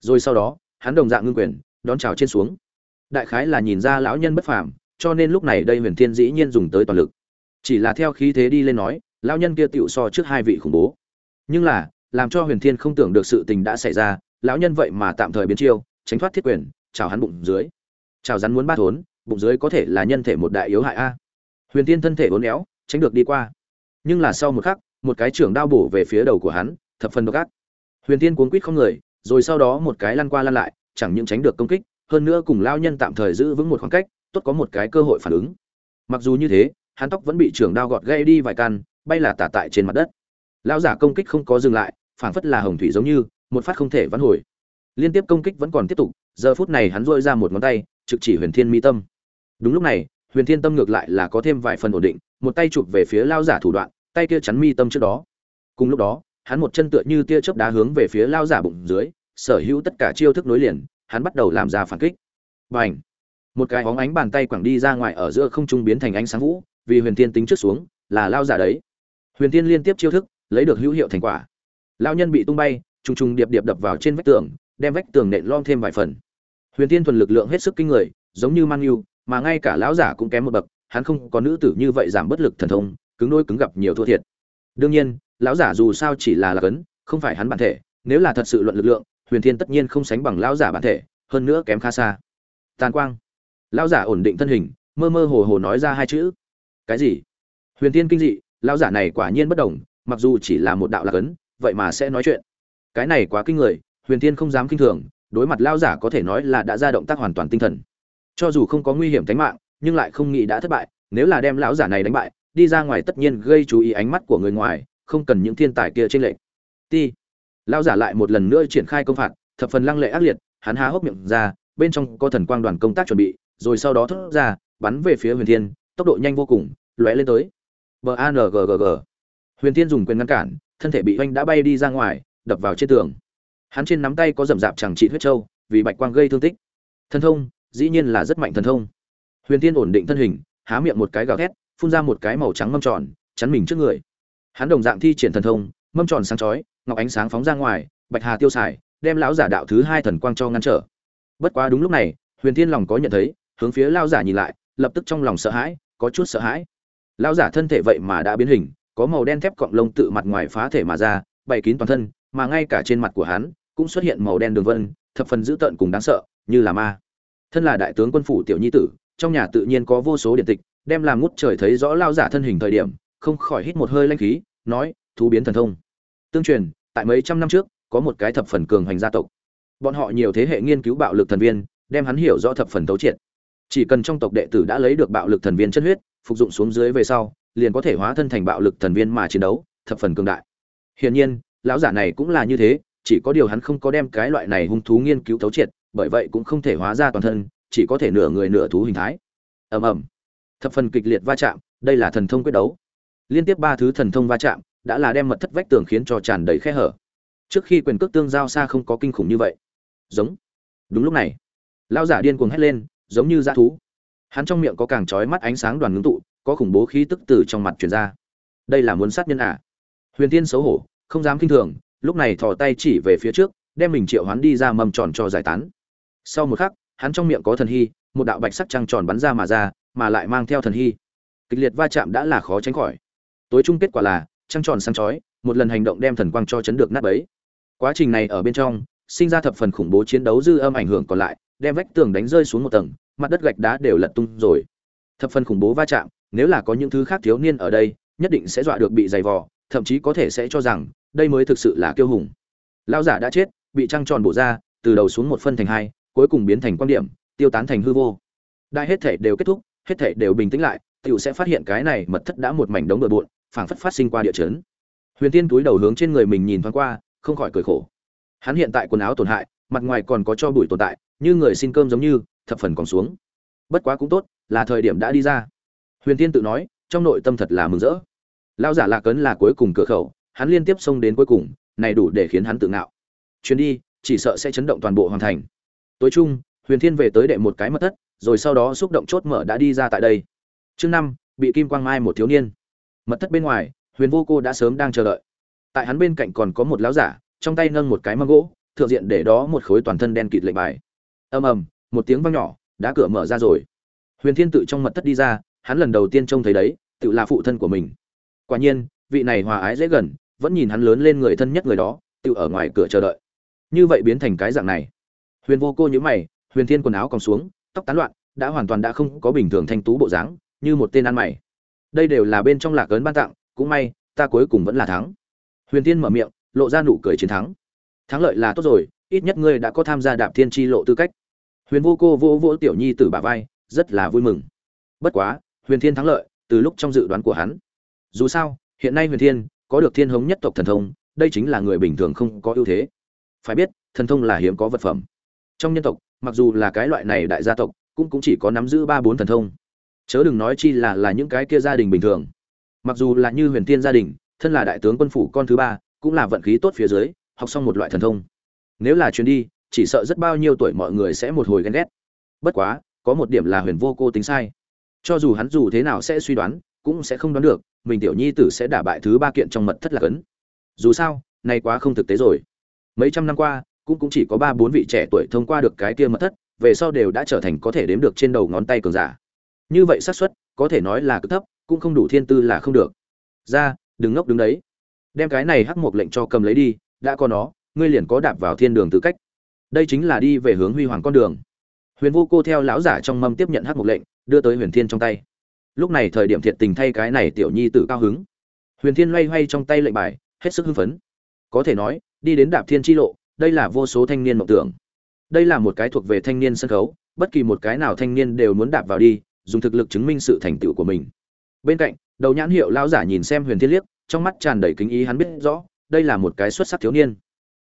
Rồi sau đó, hắn đồng dạng ngưng quyền, đón chào trên xuống. Đại khái là nhìn ra lão nhân bất phàm, cho nên lúc này đây huyền thiên dĩ nhiên dùng tới toàn lực. Chỉ là theo khí thế đi lên nói, lão nhân kia tựu so trước hai vị khủng bố. Nhưng là, làm cho huyền thiên không tưởng được sự tình đã xảy ra, lão nhân vậy mà tạm thời biến chiêu tránh thoát thiết quyền chào hắn bụng dưới. Chào rắn muốn ba thốn, bụng dưới có thể là nhân thể một đại yếu hại a. Huyền tiên thân thể uốn éo, tránh được đi qua. Nhưng là sau một khắc, một cái trưởng đao bổ về phía đầu của hắn, thập phần độc ác. Huyền tiên cuốn quýt không người, rồi sau đó một cái lăn qua lăn lại, chẳng những tránh được công kích, hơn nữa cùng lao nhân tạm thời giữ vững một khoảng cách, tốt có một cái cơ hội phản ứng. Mặc dù như thế, hắn tóc vẫn bị trưởng đao gọt gây đi vài căn, bay là tả tại trên mặt đất. Lao giả công kích không có dừng lại, phảng phất là hồng thủy giống như, một phát không thể vãn hồi liên tiếp công kích vẫn còn tiếp tục, giờ phút này hắn dội ra một ngón tay, trực chỉ huyền thiên mi tâm. Đúng lúc này, huyền thiên tâm ngược lại là có thêm vài phần ổn định, một tay chụp về phía lao giả thủ đoạn, tay kia chắn mi tâm trước đó. Cùng lúc đó, hắn một chân tựa như tia chớp đá hướng về phía lao giả bụng dưới, sở hữu tất cả chiêu thức nối liền, hắn bắt đầu làm ra phản kích. Và ảnh một cái hóng ánh bàn tay quẳng đi ra ngoài ở giữa không trung biến thành ánh sáng vũ, vì huyền thiên tính trước xuống, là lao giả đấy. Huyền thiên liên tiếp chiêu thức, lấy được hữu hiệu thành quả. Lao nhân bị tung bay, trùng trùng điệp điệp đập vào trên vách tường đem vách tường nện lom thêm vài phần. Huyền thiên thuần lực lượng hết sức kinh người, giống như mang yêu mà ngay cả lão giả cũng kém một bậc, hắn không có nữ tử như vậy giảm bất lực thần thông, cứng đôi cứng gặp nhiều thua thiệt. Đương nhiên, lão giả dù sao chỉ là lạc ấn không phải hắn bản thể, nếu là thật sự luận lực lượng, huyền thiên tất nhiên không sánh bằng lão giả bản thể, hơn nữa kém khá xa. Tàn quang. Lão giả ổn định thân hình, mơ mơ hồ hồ nói ra hai chữ. Cái gì? Huyền thiên kinh dị, lão giả này quả nhiên bất đồng, mặc dù chỉ là một đạo lạc ấn vậy mà sẽ nói chuyện. Cái này quá kinh người huyền thiên không dám kinh thường, đối mặt lão giả có thể nói là đã ra động tác hoàn toàn tinh thần. Cho dù không có nguy hiểm tính mạng, nhưng lại không nghĩ đã thất bại, nếu là đem lão giả này đánh bại, đi ra ngoài tất nhiên gây chú ý ánh mắt của người ngoài, không cần những thiên tài kia trên lệnh ti. Lão giả lại một lần nữa triển khai công phạt, thập phần lăng lệ ác liệt, hắn há hốc miệng ra, bên trong có thần quang đoàn công tác chuẩn bị, rồi sau đó thốt ra, bắn về phía huyền thiên, tốc độ nhanh vô cùng, lóe lên tới. B a n g g g. Huyền thiên dùng quyền ngăn cản, thân thể bị oanh đã bay đi ra ngoài, đập vào trên tường hắn trên nắm tay có rậm rạp chẳng trị huyết trâu, vì bạch quang gây thương tích. Thân thông, dĩ nhiên là rất mạnh thần thông. Huyền tiên ổn định thân hình, há miệng một cái gào thét, phun ra một cái màu trắng mâm tròn, chắn mình trước người. Hắn đồng dạng thi triển thần thông, mâm tròn sáng chói, ngọc ánh sáng phóng ra ngoài, bạch hà tiêu xài, đem lão giả đạo thứ hai thần quang cho ngăn trở. Bất quá đúng lúc này, huyền tiên lòng có nhận thấy, hướng phía lão giả nhìn lại, lập tức trong lòng sợ hãi, có chút sợ hãi. Lão giả thân thể vậy mà đã biến hình, có màu đen thép cọng lông tự mặt ngoài phá thể mà ra, bày kín toàn thân, mà ngay cả trên mặt của hắn cũng xuất hiện màu đen đường vân, thập phần dữ tợn cùng đáng sợ, như là ma. Thân là đại tướng quân phủ tiểu nhi tử, trong nhà tự nhiên có vô số điện tịch, đem làm ngút trời thấy rõ lao giả thân hình thời điểm, không khỏi hít một hơi lanh khí, nói, thú biến thần thông. Tương truyền, tại mấy trăm năm trước, có một cái thập phần cường hành gia tộc. Bọn họ nhiều thế hệ nghiên cứu bạo lực thần viên, đem hắn hiểu rõ thập phần tấu triệt. Chỉ cần trong tộc đệ tử đã lấy được bạo lực thần viên chất huyết, phục dụng xuống dưới về sau, liền có thể hóa thân thành bạo lực thần viên mà chiến đấu, thập phần cường đại. Hiển nhiên, lão giả này cũng là như thế chỉ có điều hắn không có đem cái loại này hung thú nghiên cứu thấu triệt, bởi vậy cũng không thể hóa ra toàn thân, chỉ có thể nửa người nửa thú hình thái. Ầm ầm. Thập phần kịch liệt va chạm, đây là thần thông quyết đấu. Liên tiếp ba thứ thần thông va chạm đã là đem mật thất vách tường khiến cho tràn đầy khe hở. Trước khi quyền cước tương giao xa không có kinh khủng như vậy. Giống. Đúng lúc này, lão giả điên cuồng hét lên, giống như dã thú. Hắn trong miệng có càng trói mắt ánh sáng đoàn ngưng tụ, có khủng bố khí tức từ trong mặt truyền ra. Đây là muốn sát nhân à? Huyền tiên xấu hổ, không dám kinh thường lúc này thò tay chỉ về phía trước, đem mình triệu hoán đi ra mâm tròn cho giải tán. Sau một khắc, hắn trong miệng có thần hy, một đạo bạch sắc trăng tròn bắn ra mà ra, mà lại mang theo thần hy. Kịch liệt va chạm đã là khó tránh khỏi. Tối chung kết quả là, trăng tròn sáng chói, một lần hành động đem thần quang cho chấn được nát bấy. Quá trình này ở bên trong, sinh ra thập phần khủng bố chiến đấu dư âm ảnh hưởng còn lại, đem vách tường đánh rơi xuống một tầng, mặt đất gạch đá đều lật tung rồi. Thập phần khủng bố va chạm, nếu là có những thứ khác thiếu niên ở đây, nhất định sẽ dọa được bị dày vò, thậm chí có thể sẽ cho rằng đây mới thực sự là kiêu hùng. Lão giả đã chết, bị trăng tròn bổ ra, từ đầu xuống một phân thành hai, cuối cùng biến thành quan điểm, tiêu tán thành hư vô. Đại hết thể đều kết thúc, hết thể đều bình tĩnh lại, tiểu sẽ phát hiện cái này mật thất đã một mảnh đống bừa bộn, phảng phất phát sinh qua địa chấn. Huyền tiên túi đầu hướng trên người mình nhìn thoáng qua, không khỏi cười khổ. Hắn hiện tại quần áo tổn hại, mặt ngoài còn có cho bụi tồn tại, như người xin cơm giống như, thập phần còn xuống. Bất quá cũng tốt, là thời điểm đã đi ra. Huyền tiên tự nói, trong nội tâm thật là mừng rỡ. Lao giả lạc ấn là cuối cùng cửa khẩu hắn liên tiếp xông đến cuối cùng, này đủ để khiến hắn tự ngạo. Chuyến đi, chỉ sợ sẽ chấn động toàn bộ hoàn thành. Tối trung huyền thiên về tới đệ một cái mất thất, rồi sau đó xúc động chốt mở đã đi ra tại đây. Chương năm, bị kim quang mai một thiếu niên. Mật thất bên ngoài, huyền vô cô đã sớm đang chờ đợi. Tại hắn bên cạnh còn có một lão giả, trong tay nâng một cái mâm gỗ, thượng diện để đó một khối toàn thân đen kịt lệnh bài. Ầm ầm, một tiếng vang nhỏ, đã cửa mở ra rồi. Huyền thiên tự trong mật thất đi ra, hắn lần đầu tiên trông thấy đấy, tự là phụ thân của mình. Quả nhiên, vị này hòa ái dễ gần vẫn nhìn hắn lớn lên người thân nhất người đó, tự ở ngoài cửa chờ đợi. Như vậy biến thành cái dạng này. Huyền vô cô nhữ mày, huyền thiên quần áo còn xuống, tóc tán loạn, đã hoàn toàn đã không có bình thường thanh tú bộ dáng, như một tên ăn mày. Đây đều là bên trong lạc ấn ban tặng, cũng may, ta cuối cùng vẫn là thắng. Huyền thiên mở miệng, lộ ra nụ cười chiến thắng. Thắng lợi là tốt rồi, ít nhất ngươi đã có tham gia đạp thiên tri lộ tư cách. Huyền vô cô vỗ vỗ tiểu nhi từ bà vai, rất là vui mừng. Bất quá, huyền thiên thắng lợi, từ lúc trong dự đoán của hắn. Dù sao, hiện nay huyền thiên có được thiên hống nhất tộc thần thông, đây chính là người bình thường không có ưu thế. Phải biết, thần thông là hiếm có vật phẩm. Trong nhân tộc, mặc dù là cái loại này đại gia tộc, cũng cũng chỉ có nắm giữ ba bốn thần thông. Chớ đừng nói chi là là những cái kia gia đình bình thường. Mặc dù là như huyền tiên gia đình, thân là đại tướng quân phủ con thứ ba, cũng là vận khí tốt phía dưới, học xong một loại thần thông. Nếu là chuyến đi, chỉ sợ rất bao nhiêu tuổi mọi người sẽ một hồi ghen ghét. Bất quá, có một điểm là huyền vô cô tính sai. Cho dù hắn dù thế nào sẽ suy đoán cũng sẽ không đoán được, mình tiểu nhi tử sẽ đả bại thứ ba kiện trong mật thất lạc ấn dù sao, nay quá không thực tế rồi. Mấy trăm năm qua, cũng cũng chỉ có ba bốn vị trẻ tuổi thông qua được cái kia mật thất, về sau đều đã trở thành có thể đếm được trên đầu ngón tay cường giả. Như vậy xác suất, có thể nói là cực thấp, cũng không đủ thiên tư là không được. Ra, đừng ngốc đứng đấy. Đem cái này hắc một lệnh cho cầm lấy đi, đã có nó, ngươi liền có đạp vào thiên đường tư cách. Đây chính là đi về hướng huy hoàng con đường. Huyền vô cô theo lão giả trong mâm tiếp nhận hắc một lệnh, đưa tới huyền thiên trong tay lúc này thời điểm thiệt tình thay cái này tiểu nhi tử cao hứng. Huyền thiên loay hoay trong tay lệnh bài, hết sức hưng phấn. Có thể nói, đi đến đạp thiên tri lộ, đây là vô số thanh niên mộng tưởng. Đây là một cái thuộc về thanh niên sân khấu, bất kỳ một cái nào thanh niên đều muốn đạp vào đi, dùng thực lực chứng minh sự thành tựu của mình. Bên cạnh, đầu nhãn hiệu lao giả nhìn xem huyền thiên liếc, trong mắt tràn đầy kính ý hắn biết rõ, đây là một cái xuất sắc thiếu niên.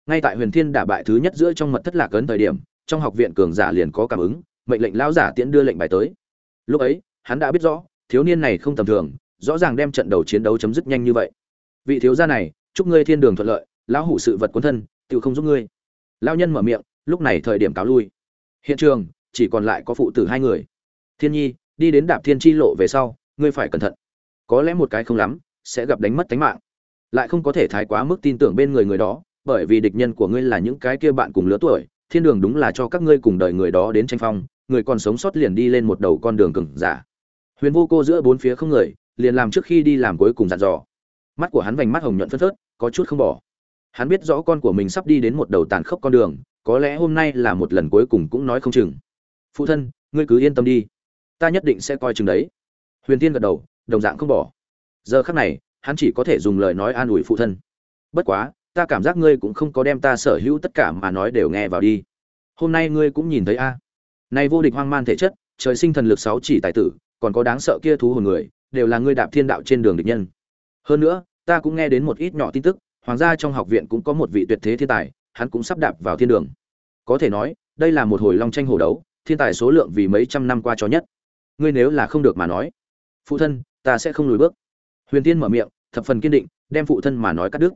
Ngay tại huyền thiên đả bại thứ nhất giữa trong mật thất lạc ấn thời điểm, trong học viện cường giả liền có cảm ứng, mệnh lệnh lao giả tiễn đưa lệnh bài tới. Lúc ấy, hắn đã biết rõ thiếu niên này không tầm thường, rõ ràng đem trận đầu chiến đấu chấm dứt nhanh như vậy. Vị thiếu gia này, chúc ngươi thiên đường thuận lợi, lão hủ sự vật quân thân tự không giúp ngươi. Lão nhân mở miệng, lúc này thời điểm cáo lui. Hiện trường, chỉ còn lại có phụ tử hai người. Thiên nhi, đi đến đạp thiên chi lộ về sau, ngươi phải cẩn thận. Có lẽ một cái không lắm, sẽ gặp đánh mất tính mạng. Lại không có thể thái quá mức tin tưởng bên người người đó, bởi vì địch nhân của ngươi là những cái kia bạn cùng lứa tuổi, thiên đường đúng là cho các ngươi cùng đời người đó đến tranh phong, người còn sống sót liền đi lên một đầu con đường cừng giả huyền vô cô giữa bốn phía không người, liền làm trước khi đi làm cuối cùng dặn dò. Mắt của hắn vành mắt hồng nhuận phân phớt, có chút không bỏ. Hắn biết rõ con của mình sắp đi đến một đầu tàn khốc con đường, có lẽ hôm nay là một lần cuối cùng cũng nói không chừng. Phụ thân, ngươi cứ yên tâm đi. Ta nhất định sẽ coi chừng đấy. Huyền tiên gật đầu, đồng dạng không bỏ. Giờ khắc này, hắn chỉ có thể dùng lời nói an ủi phụ thân. Bất quá, ta cảm giác ngươi cũng không có đem ta sở hữu tất cả mà nói đều nghe vào đi. Hôm nay ngươi cũng nhìn thấy a. À. nay vô địch hoang man thể chất, trời sinh thần lực sáu chỉ tài tử còn có đáng sợ kia thú hồn người, đều là ngươi đạp thiên đạo trên đường địch nhân. Hơn nữa, ta cũng nghe đến một ít nhỏ tin tức, hoàng gia trong học viện cũng có một vị tuyệt thế thiên tài, hắn cũng sắp đạp vào thiên đường. Có thể nói, đây là một hồi long tranh hổ đấu, thiên tài số lượng vì mấy trăm năm qua cho nhất. Ngươi nếu là không được mà nói, phụ thân, ta sẽ không lùi bước. Huyền tiên mở miệng, thập phần kiên định, đem phụ thân mà nói cắt đứt.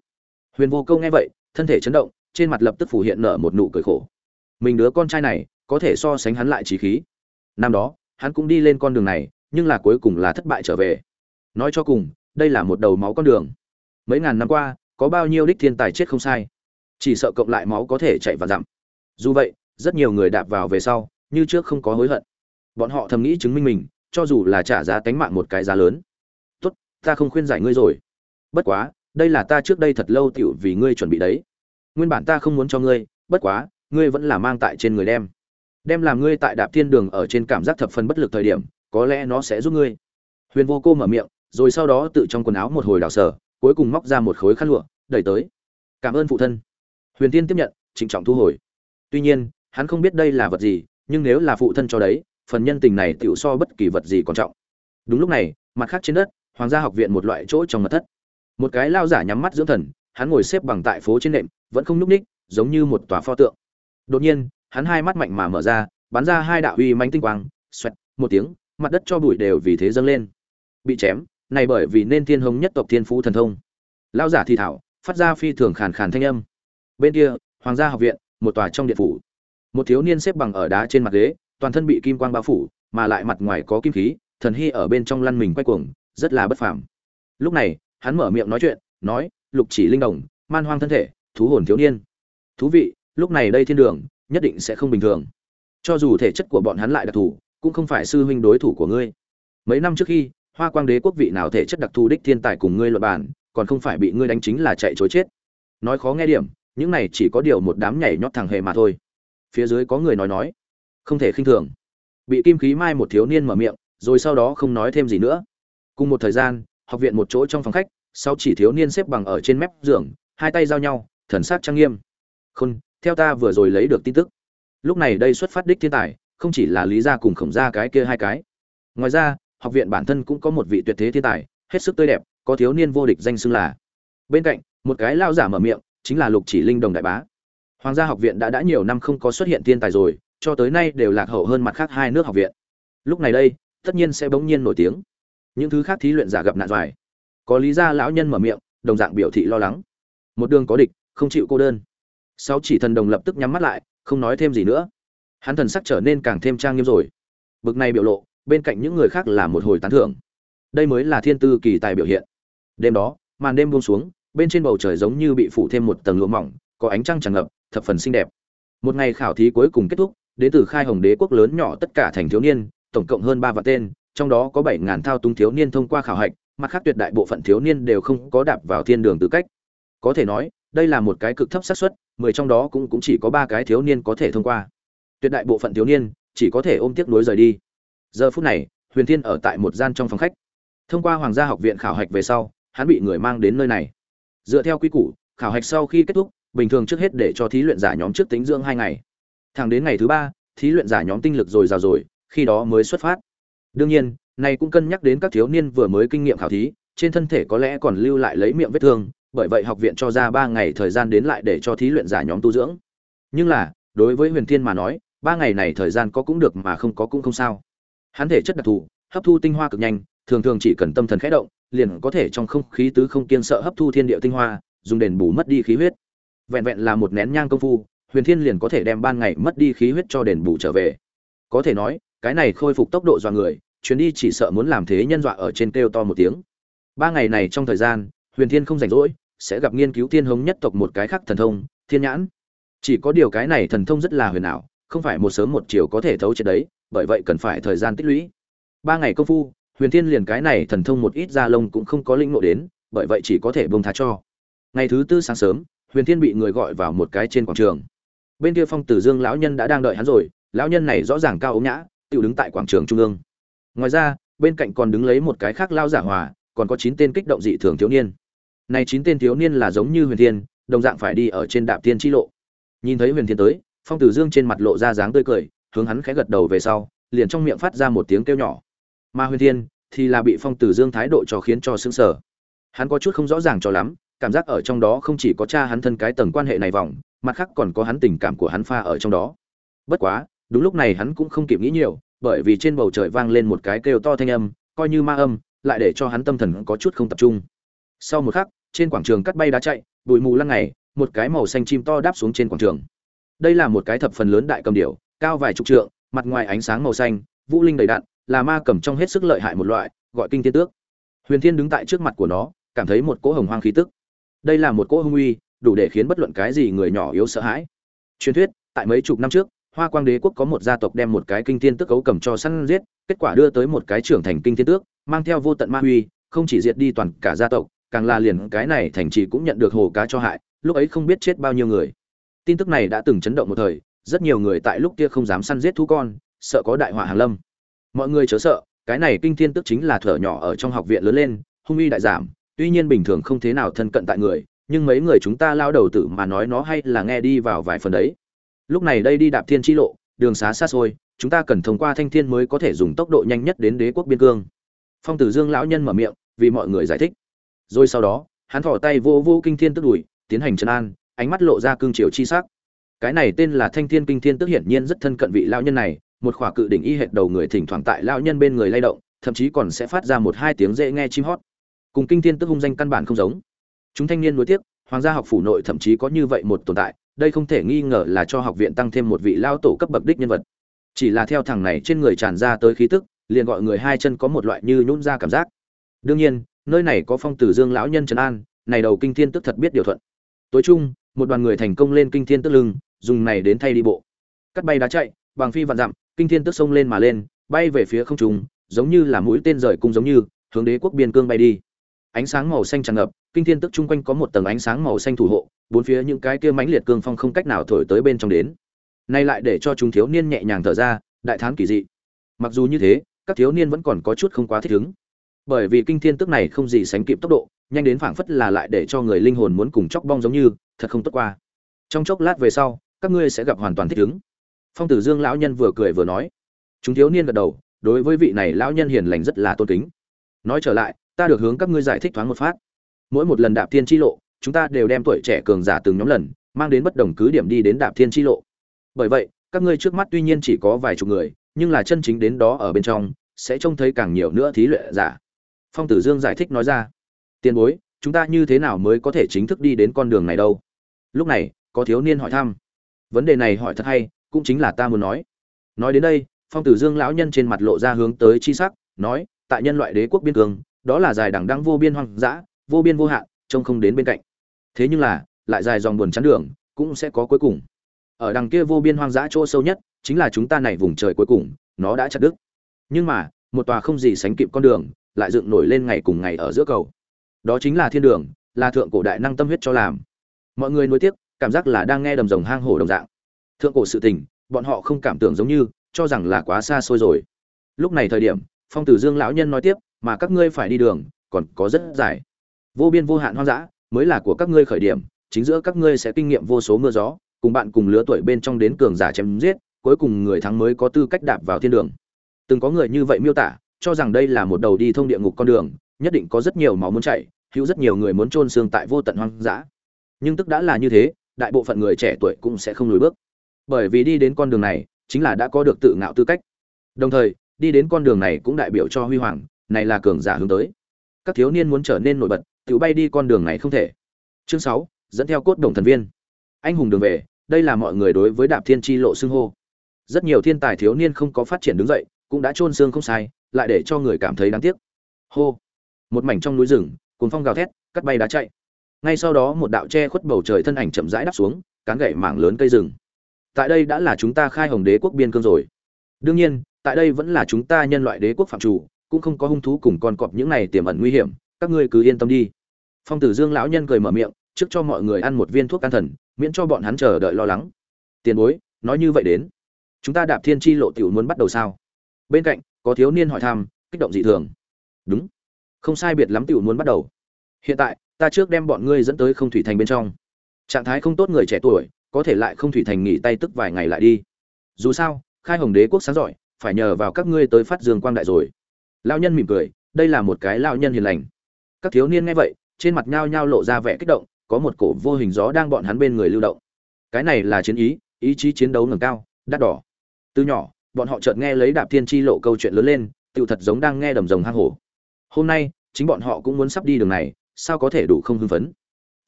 Huyền vô câu nghe vậy, thân thể chấn động, trên mặt lập tức phủ hiện nở một nụ cười khổ. Mình đứa con trai này, có thể so sánh hắn lại trí khí. Năm đó, hắn cũng đi lên con đường này nhưng là cuối cùng là thất bại trở về. Nói cho cùng, đây là một đầu máu con đường. Mấy ngàn năm qua, có bao nhiêu đích thiên tài chết không sai. Chỉ sợ cộng lại máu có thể chạy và dặm dù vậy, rất nhiều người đạp vào về sau, như trước không có hối hận. Bọn họ thầm nghĩ chứng minh mình, cho dù là trả giá tánh mạng một cái giá lớn. Tốt, ta không khuyên giải ngươi rồi. Bất quá, đây là ta trước đây thật lâu tiểu vì ngươi chuẩn bị đấy. Nguyên bản ta không muốn cho ngươi, bất quá, ngươi vẫn là mang tại trên người đem. Đem làm ngươi tại đạp thiên đường ở trên cảm giác thập phần bất lực thời điểm có lẽ nó sẽ giúp ngươi. Huyền vô cô mở miệng, rồi sau đó tự trong quần áo một hồi đào sở cuối cùng móc ra một khối khăn lụa, đẩy tới. Cảm ơn phụ thân. Huyền tiên tiếp nhận, trịnh trọng thu hồi. Tuy nhiên, hắn không biết đây là vật gì, nhưng nếu là phụ thân cho đấy, phần nhân tình này tựu so bất kỳ vật gì còn trọng. Đúng lúc này, mặt khác trên đất, hoàng gia học viện một loại chỗ trong mật thất. Một cái lao giả nhắm mắt dưỡng thần, hắn ngồi xếp bằng tại phố trên nệm, vẫn không nhúc ních, giống như một tòa pho tượng. Đột nhiên, hắn hai mắt mạnh mà mở ra, bắn ra hai đạo uy manh tinh quang, xoẹt, một tiếng mặt đất cho bụi đều vì thế dâng lên. Bị chém, này bởi vì nên thiên hống nhất tộc thiên phú thần thông. Lao giả thì thảo, phát ra phi thường khàn khàn thanh âm. Bên kia, hoàng gia học viện, một tòa trong điện phủ. Một thiếu niên xếp bằng ở đá trên mặt ghế, toàn thân bị kim quang bao phủ, mà lại mặt ngoài có kim khí, thần hy ở bên trong lăn mình quay cuồng, rất là bất phàm. Lúc này, hắn mở miệng nói chuyện, nói, lục chỉ linh đồng, man hoang thân thể, thú hồn thiếu niên. Thú vị, lúc này đây thiên đường, nhất định sẽ không bình thường. Cho dù thể chất của bọn hắn lại đặc thù cũng không phải sư huynh đối thủ của ngươi. Mấy năm trước khi, hoa quang đế quốc vị nào thể chất đặc thù đích thiên tài cùng ngươi luật bản còn không phải bị ngươi đánh chính là chạy chối chết. Nói khó nghe điểm, những này chỉ có điều một đám nhảy nhót thằng hề mà thôi. Phía dưới có người nói nói, không thể khinh thường. Bị kim khí mai một thiếu niên mở miệng, rồi sau đó không nói thêm gì nữa. Cùng một thời gian, học viện một chỗ trong phòng khách, sau chỉ thiếu niên xếp bằng ở trên mép giường, hai tay giao nhau, thần sắc trang nghiêm. Khôn, theo ta vừa rồi lấy được tin tức. Lúc này đây xuất phát đích thiên tài không chỉ là lý gia cùng khổng gia cái kia hai cái. Ngoài ra, học viện bản thân cũng có một vị tuyệt thế thiên tài, hết sức tươi đẹp, có thiếu niên vô địch danh xưng là. Bên cạnh, một cái lao giả mở miệng, chính là lục chỉ linh đồng đại bá. Hoàng gia học viện đã đã nhiều năm không có xuất hiện thiên tài rồi, cho tới nay đều lạc hậu hơn mặt khác hai nước học viện. Lúc này đây, tất nhiên sẽ bỗng nhiên nổi tiếng. Những thứ khác thí luyện giả gặp nạn doài có lý gia lão nhân mở miệng, đồng dạng biểu thị lo lắng. Một đường có địch, không chịu cô đơn. Sáu chỉ thần đồng lập tức nhắm mắt lại, không nói thêm gì nữa hắn thần sắc trở nên càng thêm trang nghiêm rồi. Bực này biểu lộ, bên cạnh những người khác là một hồi tán thưởng. Đây mới là thiên tư kỳ tài biểu hiện. Đêm đó, màn đêm buông xuống, bên trên bầu trời giống như bị phủ thêm một tầng lụa mỏng, có ánh trăng tràn ngập, thập phần xinh đẹp. Một ngày khảo thí cuối cùng kết thúc, đến từ khai hồng đế quốc lớn nhỏ tất cả thành thiếu niên, tổng cộng hơn ba vạn tên, trong đó có bảy ngàn thao túng thiếu niên thông qua khảo hạch, mặt khác tuyệt đại bộ phận thiếu niên đều không có đạp vào thiên đường tư cách. Có thể nói, đây là một cái cực thấp xác suất, mười trong đó cũng cũng chỉ có ba cái thiếu niên có thể thông qua tuyệt đại bộ phận thiếu niên chỉ có thể ôm tiếc nuối rời đi. Giờ phút này, huyền thiên ở tại một gian trong phòng khách. Thông qua hoàng gia học viện khảo hạch về sau, hắn bị người mang đến nơi này. Dựa theo quy củ, khảo hạch sau khi kết thúc, bình thường trước hết để cho thí luyện giả nhóm trước tính dưỡng hai ngày. Thẳng đến ngày thứ ba, thí luyện giả nhóm tinh lực rồi rào rồi, khi đó mới xuất phát. Đương nhiên, này cũng cân nhắc đến các thiếu niên vừa mới kinh nghiệm khảo thí, trên thân thể có lẽ còn lưu lại lấy miệng vết thương, bởi vậy học viện cho ra ba ngày thời gian đến lại để cho thí luyện giả nhóm tu dưỡng. Nhưng là, đối với huyền thiên mà nói ba ngày này thời gian có cũng được mà không có cũng không sao. Hắn thể chất đặc thù, hấp thu tinh hoa cực nhanh, thường thường chỉ cần tâm thần khẽ động, liền có thể trong không khí tứ không kiên sợ hấp thu thiên địa tinh hoa, dùng đền bù mất đi khí huyết. Vẹn vẹn là một nén nhang công phu, huyền thiên liền có thể đem ban ngày mất đi khí huyết cho đền bù trở về. Có thể nói, cái này khôi phục tốc độ dọa người, chuyến đi chỉ sợ muốn làm thế nhân dọa ở trên kêu to một tiếng. Ba ngày này trong thời gian, huyền thiên không rảnh rỗi, sẽ gặp nghiên cứu thiên hống nhất tộc một cái khác thần thông, thiên nhãn. Chỉ có điều cái này thần thông rất là huyền ảo không phải một sớm một chiều có thể thấu triệt đấy, bởi vậy cần phải thời gian tích lũy. Ba ngày công phu, huyền thiên liền cái này thần thông một ít da lông cũng không có linh ngộ đến, bởi vậy chỉ có thể buông tha cho. Ngày thứ tư sáng sớm, huyền thiên bị người gọi vào một cái trên quảng trường. Bên kia phong tử dương lão nhân đã đang đợi hắn rồi, lão nhân này rõ ràng cao ốm nhã, tiểu đứng tại quảng trường trung ương. Ngoài ra, bên cạnh còn đứng lấy một cái khác lao giả hòa, còn có chín tên kích động dị thường thiếu niên. Này chín tên thiếu niên là giống như huyền thiên, đồng dạng phải đi ở trên đạp tiên chi lộ. Nhìn thấy huyền thiên tới phong tử dương trên mặt lộ ra dáng tươi cười, hướng hắn khẽ gật đầu về sau, liền trong miệng phát ra một tiếng kêu nhỏ. Mà huyền thiên, thì là bị phong tử dương thái độ cho khiến cho sững sờ. Hắn có chút không rõ ràng cho lắm, cảm giác ở trong đó không chỉ có cha hắn thân cái tầng quan hệ này vòng, mặt khác còn có hắn tình cảm của hắn pha ở trong đó. Bất quá, đúng lúc này hắn cũng không kịp nghĩ nhiều, bởi vì trên bầu trời vang lên một cái kêu to thanh âm, coi như ma âm, lại để cho hắn tâm thần có chút không tập trung. Sau một khắc, trên quảng trường cắt bay đá chạy, bụi mù lăng ngày, một cái màu xanh chim to đáp xuống trên quảng trường đây là một cái thập phần lớn đại cầm điểu, cao vài chục trượng, mặt ngoài ánh sáng màu xanh, vũ linh đầy đặn, là ma cầm trong hết sức lợi hại một loại, gọi kinh thiên tước. Huyền thiên đứng tại trước mặt của nó, cảm thấy một cỗ hồng hoang khí tức. Đây là một cỗ hung uy, đủ để khiến bất luận cái gì người nhỏ yếu sợ hãi. Truyền thuyết, tại mấy chục năm trước, hoa quang đế quốc có một gia tộc đem một cái kinh thiên tước cấu cầm cho săn giết, kết quả đưa tới một cái trưởng thành kinh thiên tước, mang theo vô tận ma huy, không chỉ diệt đi toàn cả gia tộc, càng là liền cái này thành trì cũng nhận được hồ cá cho hại, lúc ấy không biết chết bao nhiêu người tin tức này đã từng chấn động một thời, rất nhiều người tại lúc kia không dám săn giết thú con, sợ có đại họa hàng lâm. Mọi người chớ sợ, cái này kinh thiên tức chính là thở nhỏ ở trong học viện lớn lên, hung uy đại giảm, tuy nhiên bình thường không thế nào thân cận tại người, nhưng mấy người chúng ta lao đầu tử mà nói nó hay là nghe đi vào vài phần đấy. Lúc này đây đi đạp thiên chi lộ, đường xá xa xôi, chúng ta cần thông qua thanh thiên mới có thể dùng tốc độ nhanh nhất đến đế quốc biên cương. Phong tử dương lão nhân mở miệng, vì mọi người giải thích. Rồi sau đó, hắn thỏ tay vô vô kinh thiên tức đùi, tiến hành trấn an ánh mắt lộ ra cương triều chi sắc. Cái này tên là thanh thiên kinh thiên tức hiển nhiên rất thân cận vị lão nhân này, một khỏa cự đỉnh y hệt đầu người thỉnh thoảng tại lão nhân bên người lay động, thậm chí còn sẽ phát ra một hai tiếng dễ nghe chim hót. Cùng kinh thiên tức hung danh căn bản không giống. Chúng thanh niên nuối tiếc, hoàng gia học phủ nội thậm chí có như vậy một tồn tại, đây không thể nghi ngờ là cho học viện tăng thêm một vị lao tổ cấp bậc đích nhân vật. Chỉ là theo thằng này trên người tràn ra tới khí tức, liền gọi người hai chân có một loại như nhũn ra cảm giác. Đương nhiên, nơi này có phong tử dương lão nhân trấn an, này đầu kinh thiên tức thật biết điều thuận. Tối chung một đoàn người thành công lên kinh thiên tức lưng, dùng này đến thay đi bộ. Cắt bay đá chạy bằng phi vạn dặm, kinh thiên tức sông lên mà lên, bay về phía không trung, giống như là mũi tên rời cung giống như, hướng đế quốc biên cương bay đi. Ánh sáng màu xanh tràn ngập, kinh thiên tức chung quanh có một tầng ánh sáng màu xanh thủ hộ, bốn phía những cái kia mãnh liệt cương phong không cách nào thổi tới bên trong đến. Nay lại để cho chúng thiếu niên nhẹ nhàng thở ra, đại thán kỳ dị. Mặc dù như thế, các thiếu niên vẫn còn có chút không quá thích ứng bởi vì kinh thiên tức này không gì sánh kịp tốc độ, nhanh đến phảng phất là lại để cho người linh hồn muốn cùng chóc bong giống như, thật không tốt qua. Trong chốc lát về sau, các ngươi sẽ gặp hoàn toàn thích ứng. Phong tử dương lão nhân vừa cười vừa nói. Chúng thiếu niên gật đầu, đối với vị này lão nhân hiền lành rất là tôn kính. Nói trở lại, ta được hướng các ngươi giải thích thoáng một phát. Mỗi một lần đạp thiên chi lộ, chúng ta đều đem tuổi trẻ cường giả từng nhóm lần, mang đến bất đồng cứ điểm đi đến đạp thiên chi lộ. Bởi vậy, các ngươi trước mắt tuy nhiên chỉ có vài chục người, nhưng là chân chính đến đó ở bên trong, sẽ trông thấy càng nhiều nữa thí luyện giả phong tử dương giải thích nói ra. Tiền bối, chúng ta như thế nào mới có thể chính thức đi đến con đường này đâu? Lúc này, có thiếu niên hỏi thăm. Vấn đề này hỏi thật hay, cũng chính là ta muốn nói. Nói đến đây, phong tử dương lão nhân trên mặt lộ ra hướng tới chi sắc, nói, tại nhân loại đế quốc biên cương, đó là dài đẳng đăng vô biên hoang dã, vô biên vô hạn, trông không đến bên cạnh. Thế nhưng là, lại dài dòng buồn chắn đường, cũng sẽ có cuối cùng. Ở đằng kia vô biên hoang dã chỗ sâu nhất, chính là chúng ta này vùng trời cuối cùng, nó đã chặt đứt. Nhưng mà, một tòa không gì sánh kịp con đường lại dựng nổi lên ngày cùng ngày ở giữa cầu. Đó chính là thiên đường, là thượng cổ đại năng tâm huyết cho làm. Mọi người nuối tiếc, cảm giác là đang nghe đầm rồng hang hổ đồng dạng. Thượng cổ sự tình, bọn họ không cảm tưởng giống như, cho rằng là quá xa xôi rồi. Lúc này thời điểm, phong tử dương lão nhân nói tiếp, mà các ngươi phải đi đường, còn có rất dài. Vô biên vô hạn hoang dã, mới là của các ngươi khởi điểm, chính giữa các ngươi sẽ kinh nghiệm vô số mưa gió, cùng bạn cùng lứa tuổi bên trong đến cường giả chém giết, cuối cùng người thắng mới có tư cách đạp vào thiên đường. Từng có người như vậy miêu tả cho rằng đây là một đầu đi thông địa ngục con đường, nhất định có rất nhiều máu muốn chảy, hữu rất nhiều người muốn chôn xương tại vô tận hoang dã. Nhưng tức đã là như thế, đại bộ phận người trẻ tuổi cũng sẽ không lùi bước. Bởi vì đi đến con đường này, chính là đã có được tự ngạo tư cách. Đồng thời, đi đến con đường này cũng đại biểu cho huy hoàng, này là cường giả hướng tới. Các thiếu niên muốn trở nên nổi bật, tự bay đi con đường này không thể. Chương sáu, dẫn theo cốt đồng thần viên. Anh hùng đường về, đây là mọi người đối với đạp thiên tri lộ xưng hô. Rất nhiều thiên tài thiếu niên không có phát triển đứng dậy, cũng đã trôn xương không sai lại để cho người cảm thấy đáng tiếc. Hô. Một mảnh trong núi rừng cuốn phong gào thét, cắt bay đá chạy. Ngay sau đó một đạo che khuất bầu trời thân ảnh chậm rãi đáp xuống, cán gậy mảng lớn cây rừng. Tại đây đã là chúng ta khai hồng đế quốc biên cương rồi. Đương nhiên, tại đây vẫn là chúng ta nhân loại đế quốc phạm chủ, cũng không có hung thú cùng con cọp những này tiềm ẩn nguy hiểm, các ngươi cứ yên tâm đi. Phong tử dương lão nhân cười mở miệng, trước cho mọi người ăn một viên thuốc an thần, miễn cho bọn hắn chờ đợi lo lắng. Tiền bối, nói như vậy đến. Chúng ta đạp thiên tri lộ tiểu muốn bắt đầu sao? Bên cạnh có thiếu niên hỏi thăm, kích động dị thường. Đúng. Không sai biệt lắm tiểu muốn bắt đầu. Hiện tại, ta trước đem bọn ngươi dẫn tới không thủy thành bên trong. Trạng thái không tốt người trẻ tuổi, có thể lại không thủy thành nghỉ tay tức vài ngày lại đi. Dù sao, khai hồng đế quốc sáng giỏi, phải nhờ vào các ngươi tới phát dương quang đại rồi. Lao nhân mỉm cười, đây là một cái lao nhân hiền lành. Các thiếu niên nghe vậy, trên mặt nhao nhao lộ ra vẻ kích động, có một cổ vô hình gió đang bọn hắn bên người lưu động. Cái này là chiến ý ý chí chiến đấu ngẩng cao, đắt đỏ. Từ nhỏ bọn họ chợt nghe lấy đạp thiên chi lộ câu chuyện lớn lên tự thật giống đang nghe đầm rồng hang hổ. Hôm nay, chính bọn họ cũng muốn sắp đi đường này, sao có thể đủ không hưng phấn?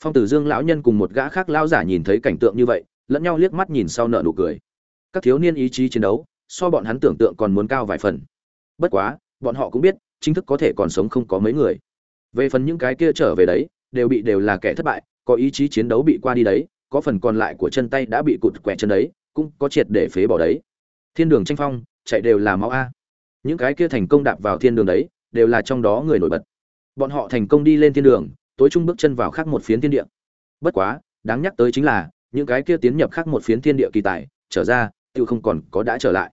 Phong tử dương lão nhân cùng một gã khác lão giả nhìn thấy cảnh tượng như vậy, lẫn nhau liếc mắt nhìn sau nợ nụ cười. Các thiếu niên ý chí chiến đấu, so bọn hắn tưởng tượng còn muốn cao vài phần. Bất quá, bọn họ cũng biết, chính thức có thể còn sống không có mấy người. Về phần những cái kia trở về đấy, đều bị đều là kẻ thất bại, có ý chí chiến đấu bị qua đi đấy, có phần còn lại của chân tay đã bị cụt quẹt chân đấy, cũng có triệt để phế bỏ đấy thiên đường tranh phong, chạy đều là máu a. Những cái kia thành công đạp vào thiên đường đấy, đều là trong đó người nổi bật. Bọn họ thành công đi lên thiên đường, tối trung bước chân vào khác một phiến thiên địa. Bất quá, đáng nhắc tới chính là, những cái kia tiến nhập khác một phiến thiên địa kỳ tài, trở ra, tự không còn có đã trở lại.